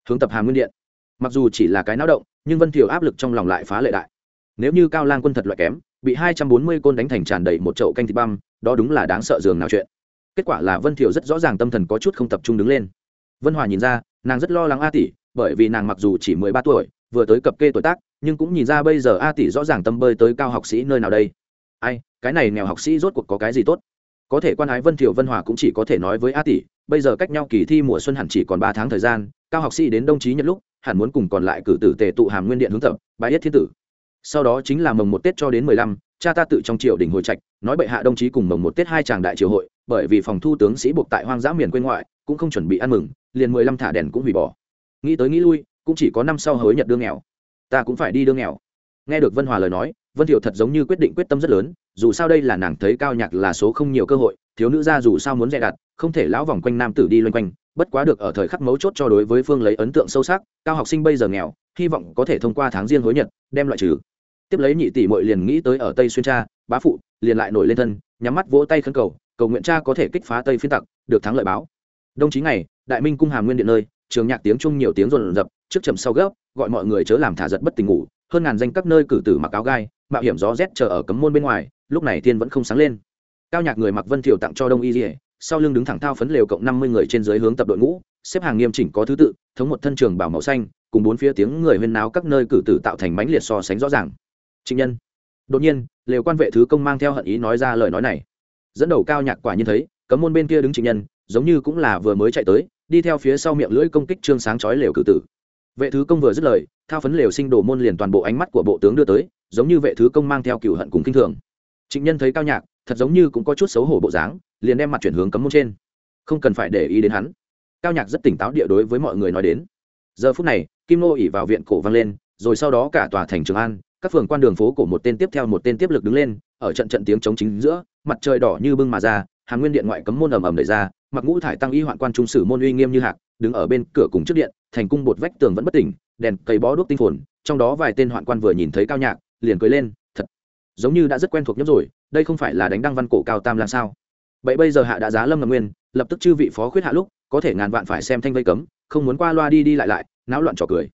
hướng tập hàm nguyên điện mặc dù chỉ là cái náo động, nhưng vân thiểu áp lực trong lòng lại phá lệ đại. Nếu như cao lang quân thật loại kém, bị hai trăm bốn mươi côn đánh thành tràn đầy một chậu canh thịt băm, đó đúng là đáng sợ dường nào chuyện. Kết quả là vân thiểu rất rõ ràng tâm thần có chút không tập trung đứng lên. Vân hòa nhìn ra, nàng rất lo lắng a tỷ, bởi vì nàng mặc dù chỉ mười ba tuổi, vừa tới cập kê tuổi tác, nhưng cũng nhìn ra bây giờ a tỷ rõ ràng tâm bơi tới cao học sĩ nơi nào đây. Ai, cái này nghèo học sĩ rốt cuộc có cái gì tốt? Có thể quan ái vân thiểu vân hòa cũng chỉ có thể nói với a tỷ, bây giờ cách nhau kỳ thi mùa xuân hẳn chỉ còn ba tháng thời gian, cao học sĩ đến đồng chí nhật lúc hẳn muốn cùng còn lại cử tử tề tụ hàm nguyên điện hướng tập bài yết thiên tử. Sau đó chính là mồng một tết cho đến mười lăm, cha ta tự trong triều đình hồi trạch, nói bệ hạ đồng chí cùng mồng một tết hai chàng đại triều hội, bởi vì phòng thu tướng sĩ buộc tại hoang dã miền quê ngoại, cũng không chuẩn bị ăn mừng, liền mười lăm thả đèn cũng hủy bỏ. Nghĩ tới nghĩ lui, cũng chỉ có năm sau hối nhật đương nghèo. Ta cũng phải đi đương nghèo. Nghe được vân hòa lời nói, vân thiệu thật giống như quyết định quyết tâm rất lớn, dù sao đây là nàng thấy cao nhạc là số không nhiều cơ hội, thiếu nữ ra dù sao muốn dè đặt không thể lão vòng quanh nam tử đi loanh quanh bất quá được ở thời khắc mấu chốt cho đối với phương lấy ấn tượng sâu sắc, cao học sinh bây giờ nghèo, hy vọng có thể thông qua tháng riêng hối nhật, đem loại trừ. Tiếp lấy nhị tỷ mội liền nghĩ tới ở tây xuyên cha bá phụ, liền lại nổi lên thân, nhắm mắt vỗ tay khấn cầu cầu nguyện cha có thể kích phá tây phiên tặc, được thắng lợi báo. Đồng chí ngày, đại minh cung hàm nguyên điện nơi, trường nhạc tiếng chung nhiều tiếng rồn rập, trước chầm sau gấp, gọi mọi người chớ làm thả giật bất tình ngủ, hơn ngàn danh các nơi cử tử mặc áo gai, mạo hiểm gió rét chờ ở cấm môn bên ngoài, lúc này thiên vẫn không sáng lên. Cao nhạc người mặc vân thiểu tặng cho đông y dỉa sau lưng đứng thẳng thao phấn lều cộng năm mươi người trên dưới hướng tập đội ngũ, xếp hàng nghiêm chỉnh có thứ tự, thống một thân trường bảo màu xanh, cùng bốn phía tiếng người huyên náo các nơi cử tử tạo thành mảnh liệt so sánh rõ ràng. Trịnh nhân. Đột nhiên, lều quan vệ thứ công mang theo hận ý nói ra lời nói này. Dẫn đầu cao nhạc quả nhiên thấy, cấm môn bên kia đứng trịnh nhân, giống như cũng là vừa mới chạy tới, đi theo phía sau miệng lưỡi công kích trương sáng chói lều cử tử. Vệ thứ công vừa dứt lời, thao phấn lều sinh đổ môn liền toàn bộ ánh mắt của bộ tướng đưa tới, giống như vệ thứ công mang theo cựu hận cùng kinh thường. Trịnh nhân thấy cao nhạc, thật giống như cũng có chút xấu hổ bộ dáng liền đem mặt chuyển hướng cấm môn trên. Không cần phải để ý đến hắn. Cao nhạc rất tỉnh táo địa đối với mọi người nói đến. Giờ phút này, kim nô ỉ vào viện cổ vang lên, rồi sau đó cả tòa thành trường an, các phường quan đường phố của một tên tiếp theo một tên tiếp lực đứng lên, ở trận trận tiếng chống chính giữa, mặt trời đỏ như bưng mà ra, hàng nguyên điện ngoại cấm môn ầm ầm đẩy ra, mặc ngũ thải tăng y hoạn quan trung sử môn uy nghiêm như hạc, đứng ở bên cửa cùng trước điện, thành cung bột vách tường vẫn bất tỉnh, đèn cầy bó đuốc tinh phồn trong đó vài tên hoạn quan vừa nhìn thấy cao nhạc, liền cười lên, thật, giống như đã rất quen thuộc nhất rồi, đây không phải là đánh đăng văn cổ cao tam làm sao? Vậy bây giờ hạ đã giá lâm ngầm nguyên, lập tức chư vị phó khuyết hạ lúc, có thể ngàn vạn phải xem thanh vây cấm, không muốn qua loa đi đi lại lại, náo loạn trò cười.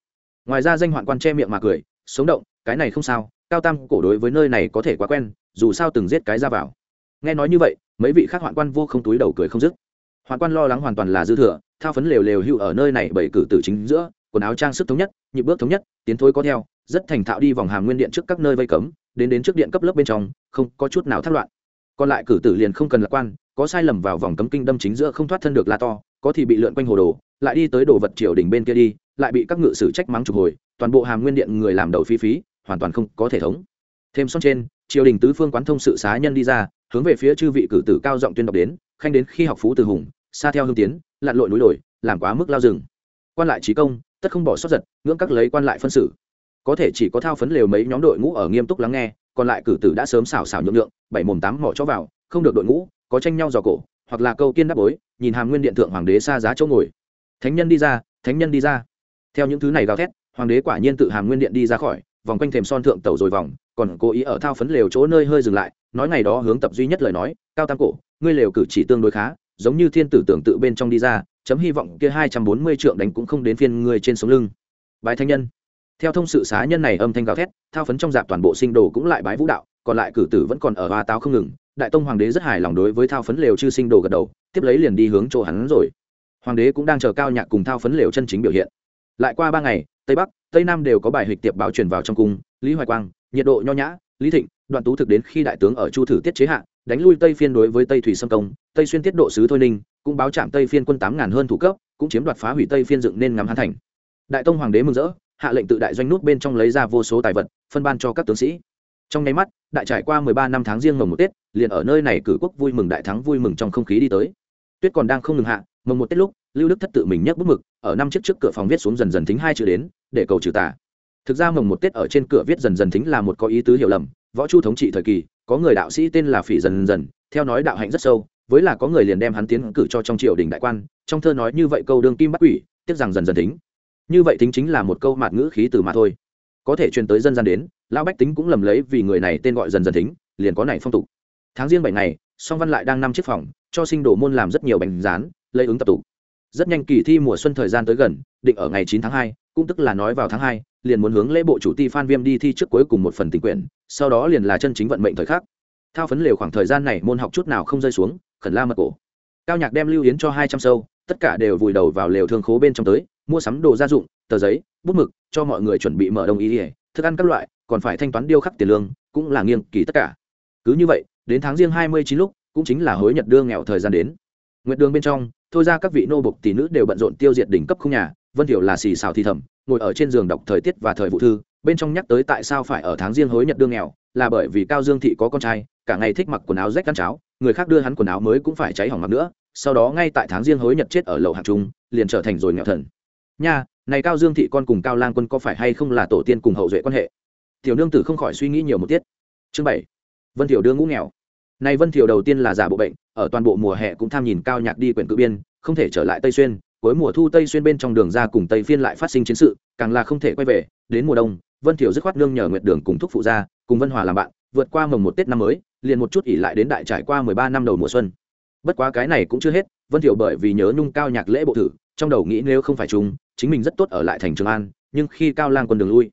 Ngoài ra danh hoạn quan che miệng mà cười, sống động, cái này không sao, cao tam cổ đối với nơi này có thể quá quen, dù sao từng giết cái ra vào. Nghe nói như vậy, mấy vị khác hoạn quan vô không túi đầu cười không dứt. Hoạn quan lo lắng hoàn toàn là dư thừa, thao phấn lều lều hưu ở nơi này bảy cử tử chính giữa, quần áo trang sức thống nhất, nhịp bước thống nhất, tiến thối có theo, rất thành thạo đi vòng hàm nguyên điện trước các nơi vây cấm, đến đến trước điện cấp lớp bên trong, không có chút nào thất loạn còn lại cử tử liền không cần lạc quan, có sai lầm vào vòng cấm kinh đâm chính giữa không thoát thân được la to, có thì bị lượn quanh hồ đồ, lại đi tới đồ vật triều đình bên kia đi, lại bị các ngự sử trách mắng trục hồi, toàn bộ hàm nguyên điện người làm đầu phi phí, hoàn toàn không có thể thống. Thêm son trên, triều đình tứ phương quán thông sự xá nhân đi ra, hướng về phía chư vị cử tử cao giọng tuyên đọc đến, khanh đến khi học phú từ hùng, xa theo hương tiến, lặn lội núi đồi, làm quá mức lao rừng quan lại trí công, tất không bỏ sót giật, ngưỡng các lấy quan lại phân xử. Có thể chỉ có thao phấn lều mấy nhóm đội ngũ ở nghiêm túc lắng nghe còn lại cử tử đã sớm xảo xảo nhượng lượng bảy mồm tám mỏ cho vào, không được đội ngũ, có tranh nhau dò cổ, hoặc là câu kiên đáp bối, nhìn hàm nguyên điện thượng hoàng đế xa giá chỗ ngồi. Thánh nhân đi ra, thánh nhân đi ra. Theo những thứ này gào thét, hoàng đế quả nhiên tự hàm nguyên điện đi ra khỏi, vòng quanh thềm son thượng tàu rồi vòng, còn cố ý ở thao phấn lều chỗ nơi hơi dừng lại, nói ngày đó hướng tập duy nhất lời nói, cao tam cổ, ngươi lều cử chỉ tương đối khá, giống như thiên tử tưởng tự bên trong đi ra, chấm hy vọng kia hai trăm bốn mươi trượng đánh cũng không đến phiên ngươi trên sống lưng. Bài thanh nhân theo thông sự xá nhân này âm thanh gào thét, thao phấn trong dạp toàn bộ sinh đồ cũng lại bái vũ đạo, còn lại cử tử vẫn còn ở hoa táo không ngừng. Đại tông hoàng đế rất hài lòng đối với thao phấn lều chư sinh đồ gật đầu, tiếp lấy liền đi hướng chỗ hắn rồi. Hoàng đế cũng đang chờ cao nhạc cùng thao phấn lều chân chính biểu hiện. Lại qua ba ngày, tây bắc, tây nam đều có bài hịch tiệp báo truyền vào trong cung, lý hoài quang, nhiệt độ nho nhã, lý thịnh, đoạn tú thực đến khi đại tướng ở chu thử tiết chế hạ, đánh lui tây phiên đối với tây thủy sâm công, tây xuyên tiết độ sứ thôi ninh, cũng báo chạm tây phiên quân tám ngàn hơn thủ cấp, cũng chiếm đoạt phá hủy tây phiên dựng nên ngắm hán thành. Đại tông hoàng đế mừng rỡ hạ lệnh tự đại doanh nút bên trong lấy ra vô số tài vật, phân ban cho các tướng sĩ. Trong nháy mắt, đại trải qua mười ba năm tháng riêng mồng một tết, liền ở nơi này cử quốc vui mừng đại thắng vui mừng trong không khí đi tới. Tuyết còn đang không ngừng hạ, mồng một tết lúc, lưu đức thất tự mình nhấc bút mực, ở năm chiếc trước cửa phòng viết xuống dần dần thính hai chữ đến, để cầu trừ tả. thực ra mồng một tết ở trên cửa viết dần dần thính là một có ý tứ hiểu lầm, võ chu thống trị thời kỳ, có người đạo sĩ tên là phỉ dần dần, theo nói đạo hạnh rất sâu, với là có người liền đem hắn tiến cử cho trong triều đình đại quan, trong thơ nói như vậy câu đương kim bắt quỷ, tiếc rằng dần dần thính như vậy tính chính là một câu mạt ngữ khí từ mà thôi. Có thể truyền tới dân gian đến, lão bách tính cũng lầm lấy vì người này tên gọi dần dần thính, liền có này phong tục. Tháng riêng bảy ngày, song văn lại đang năm chiếc phòng, cho sinh đồ môn làm rất nhiều bánh rán, lấy ứng tập tục rất nhanh kỳ thi mùa xuân thời gian tới gần, định ở ngày chín tháng hai, cũng tức là nói vào tháng hai, liền muốn hướng lễ bộ chủ ti phan viêm đi thi trước cuối cùng một phần tình quyển, sau đó liền là chân chính vận mệnh thời khắc. Thao phấn lều khoảng thời gian này môn học chút nào không rơi xuống, khẩn la mật cổ. Cao nhạc đem lưu yến cho hai trăm sâu, tất cả đều vùi đầu vào lều thương khố bên trong tới mua sắm đồ gia dụng, tờ giấy, bút mực, cho mọi người chuẩn bị mở đồng ý ỉa thức ăn các loại, còn phải thanh toán điêu khắc tiền lương, cũng là nghiêng kỳ tất cả. Cứ như vậy, đến tháng riêng hai mươi chín lúc, cũng chính là hối nhật đưa nghèo thời gian đến. Nguyện đường bên trong, thôi ra các vị nô bộc tỷ nữ đều bận rộn tiêu diệt đỉnh cấp không nhà, vân thiểu là xì xào thì thầm, ngồi ở trên giường đọc thời tiết và thời vụ thư, bên trong nhắc tới tại sao phải ở tháng riêng hối nhật đương nghèo, là bởi vì cao dương thị có con trai, cả ngày thích mặc quần áo rách căn cháo, người khác đưa hắn quần áo mới cũng phải cháy hỏng mặc nữa, sau đó ngay tại tháng riêng hối nhật chết ở lầu hạng trung, liền trở thành rồi nghèo thần nha, này cao dương thị con cùng cao lang quân có phải hay không là tổ tiên cùng hậu duệ quan hệ? Tiểu nương tử không khỏi suy nghĩ nhiều một tiết. Chương bảy, vân thiểu đưa ngũ nghèo. Này vân thiểu đầu tiên là giả bộ bệnh, ở toàn bộ mùa hè cũng tham nhìn cao nhạc đi quyển cự biên, không thể trở lại tây xuyên, cuối mùa thu tây xuyên bên trong đường ra cùng tây phiên lại phát sinh chiến sự, càng là không thể quay về, đến mùa đông, vân thiểu dứt khoát nương nhờ nguyệt đường cùng thúc phụ ra, cùng vân hòa làm bạn, vượt qua mồng một tết năm mới, liền một chút ỉ lại đến đại trải qua mười ba năm đầu mùa xuân. Bất quá cái này cũng chưa hết, vân thiểu bởi vì nhớ nhung cao nhạc lễ bộ thử trong đầu nghĩ nếu không phải chúng, chính mình rất tốt ở lại thành trường an, nhưng khi cao lang quân đường lui,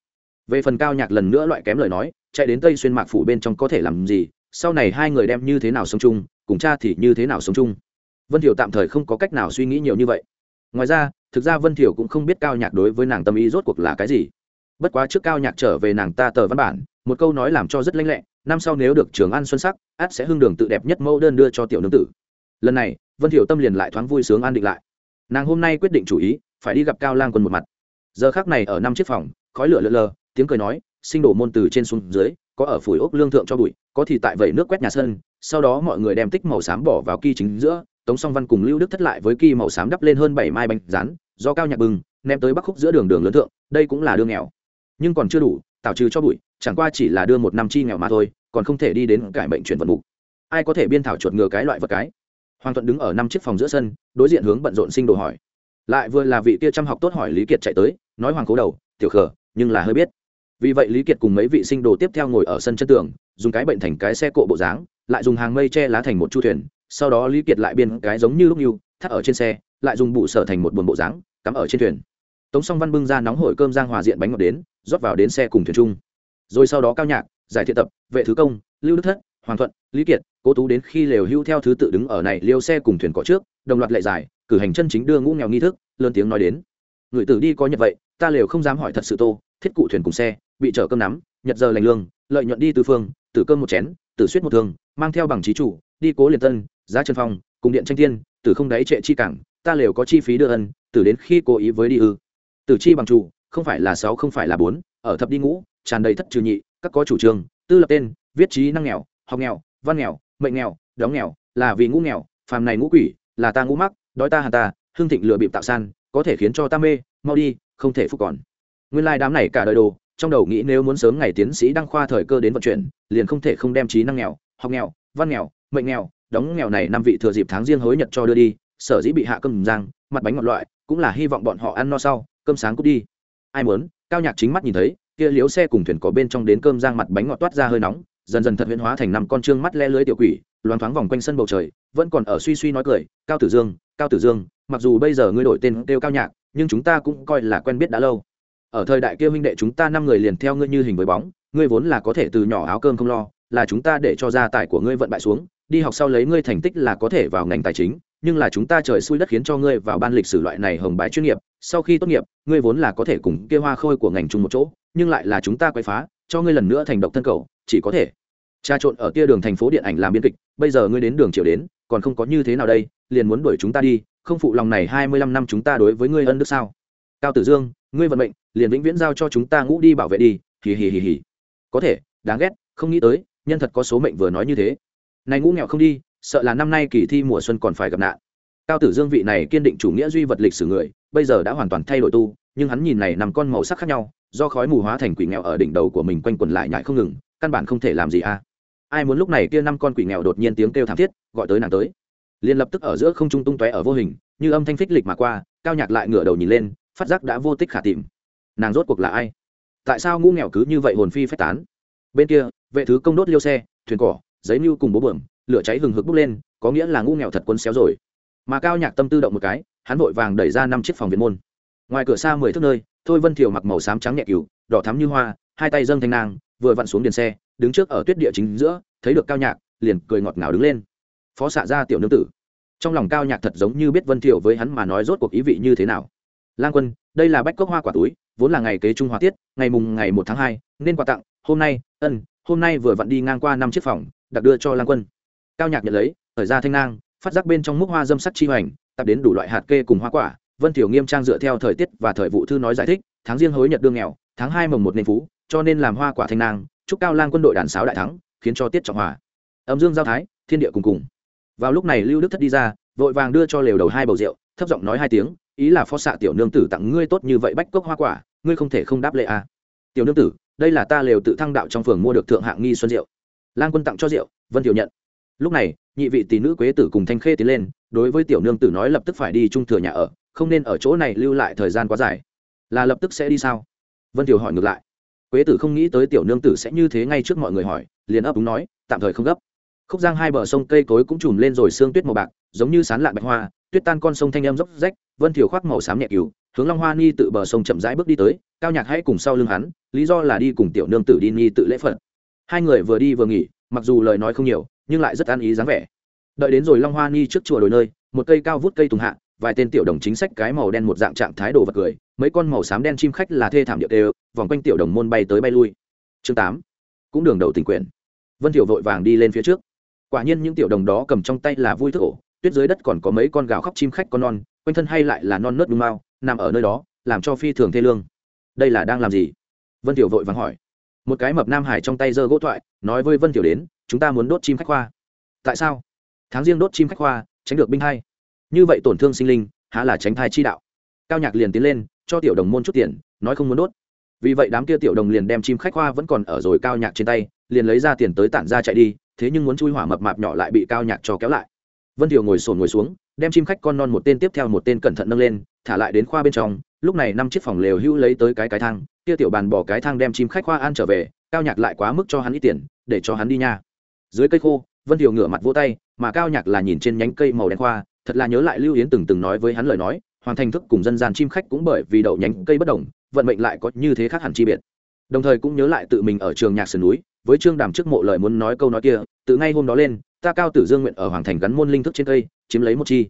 về phần cao nhạc lần nữa loại kém lời nói, chạy đến tây xuyên mạc phủ bên trong có thể làm gì, sau này hai người đem như thế nào sống chung, cùng cha thì như thế nào sống chung. Vân thiểu tạm thời không có cách nào suy nghĩ nhiều như vậy. Ngoài ra, thực ra vân thiểu cũng không biết cao nhạc đối với nàng tâm ý rốt cuộc là cái gì. Bất quá trước cao nhạc trở về nàng ta tờ văn bản, một câu nói làm cho rất lanh lẹ, năm sau nếu được trường an xuân sắc, át sẽ hưng đường tự đẹp nhất mẫu đơn đưa cho tiểu nương tử. Lần này, vân thiểu tâm liền lại thoáng vui sướng an định lại nàng hôm nay quyết định chủ ý, phải đi gặp cao lang quân một mặt. Giờ khác này ở năm chiếc phòng, khói lửa lơ lơ tiếng cười nói, sinh đổ môn từ trên xuống dưới, có ở phủi ốc lương thượng cho bụi, có thì tại vẩy nước quét nhà sân, sau đó mọi người đem tích màu xám bỏ vào kỳ chính giữa, tống song văn cùng lưu đức thất lại với kỳ màu xám đắp lên hơn bảy mai bánh rán, do cao nhạc bừng ném tới bắc khúc giữa đường đường lớn thượng, đây cũng là đường nghèo. Nhưng còn chưa đủ tạo trừ cho bụi, chẳng qua chỉ là đưa một năm chi nghèo mà thôi, còn không thể đi đến cải mệnh chuyển vận mục. Ai có thể biên thảo chuột ngừa cái loại vật cái? Hoàng thuận đứng ở năm chiếc phòng giữa sân, đối diện hướng bận rộn sinh đồ hỏi. Lại vừa là vị kia chăm học tốt hỏi lý kiệt chạy tới, nói hoàng cố đầu, tiểu khở nhưng là hơi biết. Vì vậy lý kiệt cùng mấy vị sinh đồ tiếp theo ngồi ở sân chân tường, dùng cái bệnh thành cái xe cộ bộ dáng, lại dùng hàng mây che lá thành một chu thuyền, sau đó lý kiệt lại biên cái giống như lúc như, thắt ở trên xe, lại dùng bụ sở thành một buồn bộ dáng, cắm ở trên thuyền. Tống song văn bưng ra nóng hổi cơm giang hòa diện bánh ngọt đến, rót vào đến xe cùng thuyền chung. Rồi sau đó cao nhạc, giải thiện tập, vệ thứ công, lưu đức thất hoàng thuận, lý kiệt, cố tú đến khi lều hưu theo thứ tự đứng ở này liêu xe cùng thuyền cỏ trước, đồng loạt lệ giải, cử hành chân chính đưa ngũ nghèo nghi thức, lớn tiếng nói đến. Người tử đi có nhật vậy, ta lều không dám hỏi thật sự tô, thiết cụ thuyền cùng xe, bị chở cơm nắm, nhật giờ lành lương, lợi nhuận đi từ phương, tử cơm một chén, tử suýt một thương, mang theo bằng trí chủ, đi cố liền tân, giá trần phong, cùng điện tranh tiên, tử không đáy trệ chi cảng, ta lều có chi phí đưa ân, tử đến khi cố ý với đi ư. Tử chi bằng chủ, không phải là sáu, không phải là bốn, ở thập đi ngũ, tràn đầy thất trừ nhị, các có chủ trương, tư lập tên, viết trí năng nghèo học nghèo, văn nghèo, mệnh nghèo, đóng nghèo, là vì ngũ nghèo, phàm này ngũ quỷ, là ta ngũ mắc, đói ta hà ta, hương thịnh lừa bịp tạo san, có thể khiến cho ta mê, mau đi, không thể phục còn. Nguyên lai đám này cả đời đồ, trong đầu nghĩ nếu muốn sớm ngày tiến sĩ đăng khoa thời cơ đến vận chuyển, liền không thể không đem trí năng nghèo, học nghèo, văn nghèo, mệnh nghèo, đóng nghèo này năm vị thừa dịp tháng riêng hối nhật cho đưa đi, sở dĩ bị hạ cơm giang mặt bánh ngọt loại, cũng là hy vọng bọn họ ăn no sau, cơm sáng cút đi. Ai muốn? Cao nhạc chính mắt nhìn thấy, kia liếu xe cùng thuyền có bên trong đến cơm giang mặt bánh ngọt toát ra hơi nóng dần dần thật huyễn hóa thành năm con trương mắt le lưới tiểu quỷ, loáng thoáng vòng quanh sân bầu trời, vẫn còn ở suy suy nói cười, cao tử dương, cao tử dương, mặc dù bây giờ ngươi đổi tên kêu cao nhạc, nhưng chúng ta cũng coi là quen biết đã lâu. Ở thời đại kia huynh đệ chúng ta năm người liền theo ngươi như hình với bóng, ngươi vốn là có thể từ nhỏ áo cơm không lo, là chúng ta để cho gia tài của ngươi vận bại xuống, đi học sau lấy ngươi thành tích là có thể vào ngành tài chính, nhưng là chúng ta trời xui đất khiến cho ngươi vào ban lịch sử loại này hồng bái chuyên nghiệp, sau khi tốt nghiệp, ngươi vốn là có thể cùng kia hoa khôi của ngành chung một chỗ, nhưng lại là chúng ta quay phá cho ngươi lần nữa thành độc thân cầu, chỉ có thể tra trộn ở tia đường thành phố điện ảnh làm biên kịch. Bây giờ ngươi đến đường chiều đến, còn không có như thế nào đây, liền muốn đuổi chúng ta đi, không phụ lòng này hai mươi lăm năm chúng ta đối với ngươi ân đức sao? Cao tử dương, ngươi vận mệnh, liền vĩnh viễn giao cho chúng ta ngũ đi bảo vệ đi, hì hì hì hì. Có thể, đáng ghét, không nghĩ tới, nhân thật có số mệnh vừa nói như thế. Này ngũ nghèo không đi, sợ là năm nay kỳ thi mùa xuân còn phải gặp nạn. Cao tử dương vị này kiên định chủ nghĩa duy vật lịch sử người, bây giờ đã hoàn toàn thay đổi tu, nhưng hắn nhìn này nằm con màu sắc khác nhau do khói mù hóa thành quỷ nghèo ở đỉnh đầu của mình quanh quần lại nhại không ngừng, căn bản không thể làm gì a. Ai muốn lúc này kia năm con quỷ nghèo đột nhiên tiếng kêu thảm thiết, gọi tới nàng tới. Liền lập tức ở giữa không trung tung tóe ở vô hình, như âm thanh phích lịch mà qua, cao nhạc lại ngửa đầu nhìn lên, phát giác đã vô tích khả tìm. Nàng rốt cuộc là ai? Tại sao ngũ nghèo cứ như vậy hồn phi phách tán? Bên kia, vệ thứ công đốt liêu xe, thuyền cỏ, giấy mưu cùng bố bưởng lửa cháy hừng hực bốc lên, có nghĩa là ngũ nghèo thật quân xéo rồi. Mà cao nhạc tâm tư động một cái, hắn vội vàng đẩy ra năm chiếc phòng viện môn. Ngoài cửa xa mười thước nơi thôi vân thiều mặc màu xám trắng nhẹ cừu, đỏ thắm như hoa, hai tay dâng thanh nang, vừa vặn xuống điền xe, đứng trước ở tuyết địa chính giữa, thấy được cao nhạc, liền cười ngọt ngào đứng lên. Phó xạ ra tiểu nương tử. Trong lòng cao nhạc thật giống như biết vân thiều với hắn mà nói rốt cuộc ý vị như thế nào. Lang quân, đây là bách cốc hoa quả túi, vốn là ngày kế trung hoa tiết, ngày mùng ngày một tháng hai, nên quà tặng, hôm nay, ân, hôm nay vừa vặn đi ngang qua năm chiếc phòng, đặc đưa cho lang quân. Cao nhạc nhận lấy thời ra thanh nang, phát giác bên trong múc hoa dâm sắc chi hoành, tập đến đủ loại hạt kê cùng hoa quả vân thiểu nghiêm trang dựa theo thời tiết và thời vụ thư nói giải thích, tháng riêng hối nhật đương nghèo, tháng hai mồng một nên phú, cho nên làm hoa quả thanh nang, chúc cao lang quân đội đàn sáo đại thắng, khiến cho tiết trọng hòa. Âm dương giao thái, thiên địa cùng cùng. Vào lúc này lưu đức thất đi ra, vội vàng đưa cho lều đầu hai bầu rượu, thấp giọng nói hai tiếng, ý là phó xạ tiểu nương tử tặng ngươi tốt như vậy bách cốc hoa quả, ngươi không thể không đáp lệ à. tiểu nương tử, đây là ta lều tự thăng đạo trong phường mua được thượng hạng nghi xuân rượu. Lang quân tặng cho rượu, vân tiểu nhận. Lúc này, nhị vị tỷ nữ quế tử cùng thanh khê tiến lên, đối với tiểu nương tử nói lập tức phải đi trung thừa nhà ở không nên ở chỗ này lưu lại thời gian quá dài. Là lập tức sẽ đi sao? Vân tiểu hỏi ngược lại. Quế tử không nghĩ tới tiểu nương tử sẽ như thế ngay trước mọi người hỏi, liền ấp úng nói, tạm thời không gấp. Khúc giang hai bờ sông cây cối cũng trùm lên rồi sương tuyết màu bạc, giống như sán lạn bạch hoa, tuyết tan con sông thanh em dốc rách, vân thiểu khoác màu xám nhẹ cứu hướng long hoa ni tự bờ sông chậm rãi bước đi tới, cao nhạc hãy cùng sau lưng hắn, lý do là đi cùng tiểu nương tử đi ni tự lễ phật. Hai người vừa đi vừa nghỉ, mặc dù lời nói không nhiều, nhưng lại rất an ý dáng vẻ. Đợi đến rồi long hoa ni trước chùa đổi nơi, một cây cao vút cây tùng hạ vài tên tiểu đồng chính sách cái màu đen một dạng trạng thái đồ vật cười, mấy con màu xám đen chim khách là thê thảm địa đều, vòng quanh tiểu đồng môn bay tới bay lui. Chương tám, cũng đường đầu tình quyền vân tiểu vội vàng đi lên phía trước. Quả nhiên những tiểu đồng đó cầm trong tay là vui thức ổ, tuyết dưới đất còn có mấy con gào khóc chim khách con non, quanh thân hay lại là non nớt đung mao, nằm ở nơi đó, làm cho phi thường thê lương. Đây là đang làm gì? Vân tiểu vội vàng hỏi. Một cái mập nam hải trong tay giơ gỗ thoại, nói với vân tiểu đến, chúng ta muốn đốt chim khách khoa. Tại sao? Tháng riêng đốt chim khách khoa, tránh được binh hai như vậy tổn thương sinh linh, há là tránh thai chi đạo. Cao nhạc liền tiến lên, cho tiểu đồng môn chút tiền, nói không muốn đốt. Vì vậy đám kia tiểu đồng liền đem chim khách hoa vẫn còn ở rồi cao nhạc trên tay, liền lấy ra tiền tới tản ra chạy đi, thế nhưng muốn chui hỏa mập mạp nhỏ lại bị cao nhạc cho kéo lại. Vân thiều ngồi sồn ngồi xuống, đem chim khách con non một tên tiếp theo một tên cẩn thận nâng lên, thả lại đến khoa bên trong, lúc này năm chiếc phòng lều hữu lấy tới cái cái thang, kia tiểu bàn bỏ cái thang đem chim khách khoa an trở về, cao nhạc lại quá mức cho hắn ít tiền, để cho hắn đi nha. Dưới cây khô, vân thiều ngửa mặt vỗ tay, mà cao nhạc là nhìn trên nhánh cây màu đen khoa thật là nhớ lại lưu yến từng từng nói với hắn lời nói, hoàng thành thức cùng dân gian chim khách cũng bởi vì đậu nhánh cây bất đồng, vận mệnh lại có như thế khác hẳn chi biệt. Đồng thời cũng nhớ lại tự mình ở trường nhạc sườn núi, với trương đàm trước mộ lời muốn nói câu nói kia, từ ngay hôm đó lên, ta cao tử dương nguyện ở hoàng thành gắn môn linh thức trên cây, chiếm lấy một chi.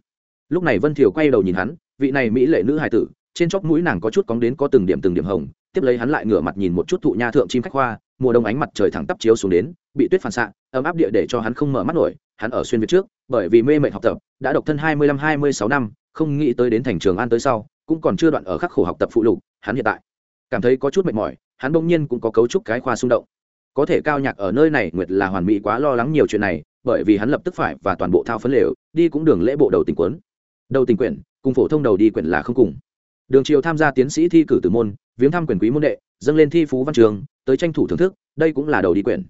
Lúc này vân thiều quay đầu nhìn hắn, vị này mỹ lệ nữ hài tử, trên chóp mũi nàng có chút cóng đến có từng điểm từng điểm hồng, tiếp lấy hắn lại ngửa mặt nhìn một chút thụ nha thượng chim khách hoa, mùa đông ánh mặt trời thẳng tắp chiếu xuống đến, bị tuyết phản xạ, ấm áp địa để cho hắn không mở mắt nổi hắn ở xuyên việt trước, bởi vì mê mệt học tập, đã độc thân hai mươi lăm, hai mươi sáu năm, không nghĩ tới đến thành trường an tới sau, cũng còn chưa đoạn ở khắc khổ học tập phụ lục, hắn hiện tại cảm thấy có chút mệt mỏi, hắn bỗng nhiên cũng có cấu trúc cái khoa xung động. Có thể cao nhạc ở nơi này nguyệt là hoàn mỹ quá lo lắng nhiều chuyện này, bởi vì hắn lập tức phải và toàn bộ thao phấn lều, đi cũng đường lễ bộ đầu tình quấn đầu tình quyển, cùng phổ thông đầu đi quyển là không cùng. Đường triều tham gia tiến sĩ thi cử tử môn, viếng thăm quyền quý môn đệ, dâng lên thi phú văn trường, tới tranh thủ thưởng thức, đây cũng là đầu đi quyển.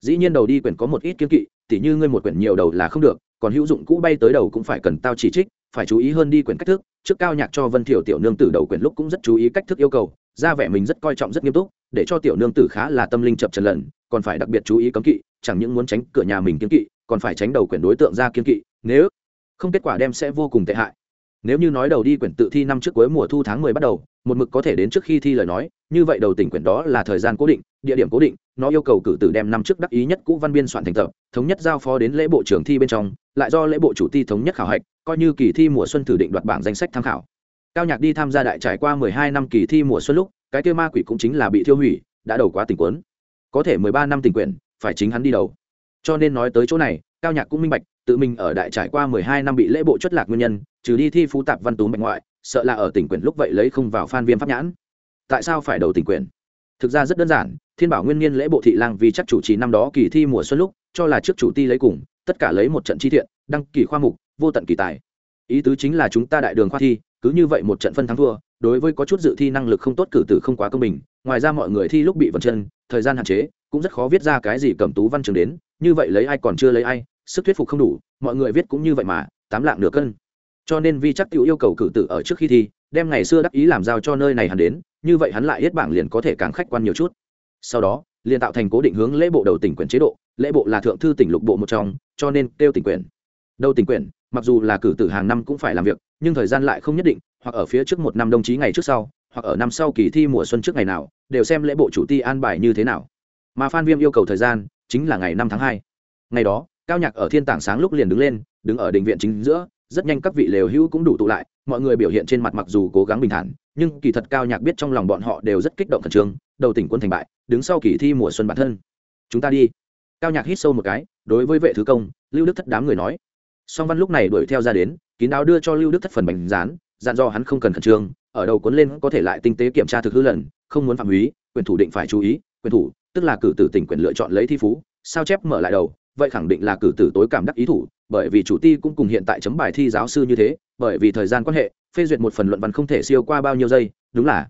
Dĩ nhiên đầu đi quyển có một ít kiên kỵ tỉ như ngươi một quyển nhiều đầu là không được, còn hữu dụng cũ bay tới đầu cũng phải cần tao chỉ trích, phải chú ý hơn đi quyển cách thức. Trước cao nhạc cho vân thiểu tiểu nương tử đầu quyển lúc cũng rất chú ý cách thức yêu cầu, ra vẻ mình rất coi trọng rất nghiêm túc, để cho tiểu nương tử khá là tâm linh chập trần lần, còn phải đặc biệt chú ý cấm kỵ, chẳng những muốn tránh cửa nhà mình kiên kỵ, còn phải tránh đầu quyển đối tượng ra kiên kỵ, nếu không kết quả đem sẽ vô cùng tệ hại. Nếu như nói đầu đi quyển tự thi năm trước cuối mùa thu tháng mười bắt đầu một mực có thể đến trước khi thi lời nói, như vậy đầu tỉnh quyển đó là thời gian cố định, địa điểm cố định, nó yêu cầu cử tử đem năm trước đắc ý nhất cũ văn biên soạn thành tập, thống nhất giao phó đến lễ bộ trưởng thi bên trong, lại do lễ bộ chủ ti thống nhất khảo hạch, coi như kỳ thi mùa xuân thử định đoạt bảng danh sách tham khảo. Cao nhạc đi tham gia đại trải qua mười hai năm kỳ thi mùa xuân lúc, cái kia ma quỷ cũng chính là bị thiêu hủy, đã đầu quá tình quấn có thể mười ba năm tình quyển, phải chính hắn đi đầu. Cho nên nói tới chỗ này, cao nhạc cũng minh bạch, tự mình ở đại trải qua mười hai năm bị lễ bộ chất lạc nguyên nhân, trừ đi thi phú tạp văn tú mạnh ngoại sợ là ở tỉnh quyền lúc vậy lấy không vào phan viêm pháp nhãn. Tại sao phải đầu tỉnh quyền? thực ra rất đơn giản, thiên bảo nguyên niên lễ bộ thị lang vì chắc chủ trì năm đó kỳ thi mùa xuân lúc, cho là trước chủ ti lấy cùng, tất cả lấy một trận chi thiện, đăng kỳ khoa mục, vô tận kỳ tài. Ý tứ chính là chúng ta đại đường khoa thi, cứ như vậy một trận phân thắng thua, đối với có chút dự thi năng lực không tốt cử tử không quá công bình, ngoài ra mọi người thi lúc bị vật chân, thời gian hạn chế, cũng rất khó viết ra cái gì cầm tú văn trường đến, như vậy lấy ai còn chưa lấy ai, sức thuyết phục không đủ, mọi người viết cũng như vậy mà, tám lạng nửa cân cho nên vi chắc tự yêu cầu cử tử ở trước khi thi, đem ngày xưa đắc ý làm giao cho nơi này hắn đến, như vậy hắn lại hết bảng liền có thể càng khách quan nhiều chút. Sau đó, liền tạo thành cố định hướng lễ bộ đầu tỉnh quyền chế độ, lễ bộ là thượng thư tỉnh lục bộ một trong, cho nên tiêu tỉnh quyền. Đầu tỉnh quyền, mặc dù là cử tử hàng năm cũng phải làm việc, nhưng thời gian lại không nhất định, hoặc ở phía trước một năm đồng chí ngày trước sau, hoặc ở năm sau kỳ thi mùa xuân trước ngày nào, đều xem lễ bộ chủ ti an bài như thế nào. Mà phan viêm yêu cầu thời gian, chính là ngày năm tháng hai. Ngày đó, cao nhạc ở thiên tảng sáng lúc liền đứng lên, đứng ở đình viện chính giữa rất nhanh các vị lều hữu cũng đủ tụ lại, mọi người biểu hiện trên mặt mặc dù cố gắng bình thản, nhưng kỳ thật cao nhạc biết trong lòng bọn họ đều rất kích động khẩn trương, đầu tỉnh quân thành bại, đứng sau kỳ thi mùa xuân bản thân. Chúng ta đi. Cao nhạc hít sâu một cái, đối với vệ thứ công, lưu đức thất đám người nói. Song văn lúc này đuổi theo ra đến, kín đáo đưa cho lưu đức thất phần bánh rán, dặn do hắn không cần khẩn trương, ở đầu cuốn lên có thể lại tinh tế kiểm tra thực hư lần, không muốn phạm húy quyền thủ định phải chú ý, quyền thủ, tức là cử tử tỉnh quyền lựa chọn lấy thi phú, sao chép mở lại đầu, vậy khẳng định là cử tử tối cảm đắc ý thủ bởi vì chủ ti cũng cùng hiện tại chấm bài thi giáo sư như thế, bởi vì thời gian quan hệ, phê duyệt một phần luận văn không thể siêu qua bao nhiêu giây, đúng là.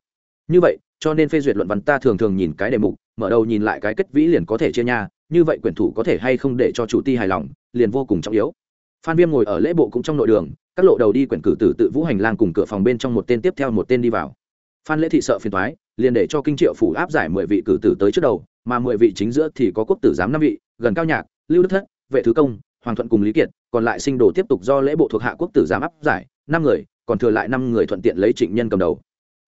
Như vậy, cho nên phê duyệt luận văn ta thường thường nhìn cái đề mục, mở đầu nhìn lại cái kết vĩ liền có thể chia nhà như vậy quyển thủ có thể hay không để cho chủ ti hài lòng, liền vô cùng trọng yếu. Phan viêm ngồi ở lễ bộ cũng trong nội đường, các lộ đầu đi quyển cử tử tự vũ hành lang cùng cửa phòng bên trong một tên tiếp theo một tên đi vào. Phan lễ thị sợ phiền thoái liền để cho kinh triệu phủ áp giải mười vị cử tử tới trước đầu, mà mười vị chính giữa thì có quốc tử giám năm vị, gần cao nhạc, lưu đức thất, vệ thứ công hoàng thuận cùng lý kiệt, còn lại sinh đồ tiếp tục do lễ bộ thuộc hạ quốc tử giám áp giải, năm người, còn thừa lại năm người thuận tiện lấy trịnh nhân cầm đầu.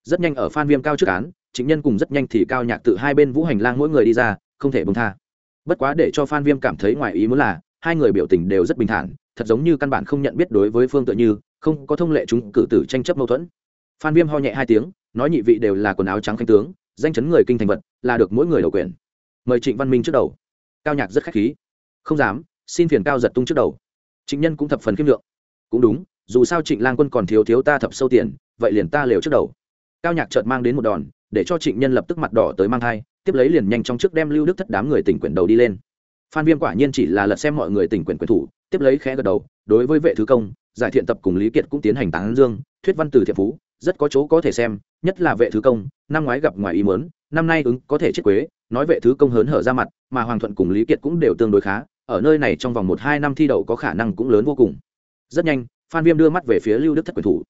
Rất nhanh ở phan viêm cao trước án, trịnh nhân cùng rất nhanh thì cao nhạc tự hai bên vũ hành lang mỗi người đi ra, không thể bông tha. Bất quá để cho phan viêm cảm thấy ngoài ý muốn là, hai người biểu tình đều rất bình thản, thật giống như căn bản không nhận biết đối với phương tự như, không có thông lệ chúng cử tử tranh chấp mâu thuẫn. Phan viêm ho nhẹ hai tiếng, nói nhị vị đều là quần áo trắng khanh tướng, danh chấn người kinh thành vật, là được mỗi người đầu quyền. Mời trịnh văn minh trước đầu. Cao nhạc rất khách khí. Không dám xin phiền cao giật tung trước đầu. Trịnh nhân cũng thập phần khiêm lượng cũng đúng, dù sao trịnh lang quân còn thiếu thiếu ta thập sâu tiền, vậy liền ta lều trước đầu. Cao nhạc chợt mang đến một đòn, để cho trịnh nhân lập tức mặt đỏ tới mang thai, tiếp lấy liền nhanh trong trước đem lưu đức thất đám người tỉnh quyển đầu đi lên. Phan viêm quả nhiên chỉ là lật xem mọi người tỉnh quyển quyển thủ, tiếp lấy khẽ gật đầu, đối với vệ thứ công, giải thiện tập cùng lý kiệt cũng tiến hành tán dương, thuyết văn từ thiện phú, rất có chỗ có thể xem, nhất là vệ thứ công, năm ngoái gặp ngoài ý mớn năm nay ứng có thể chết quế, nói vệ thứ công hớn hở ra mặt, mà hoàng thuận cùng lý kiệt cũng đều tương đối khá ở nơi này trong vòng một hai năm thi đậu có khả năng cũng lớn vô cùng. Rất nhanh, phan viêm đưa mắt về phía lưu đức thất quyền thủ.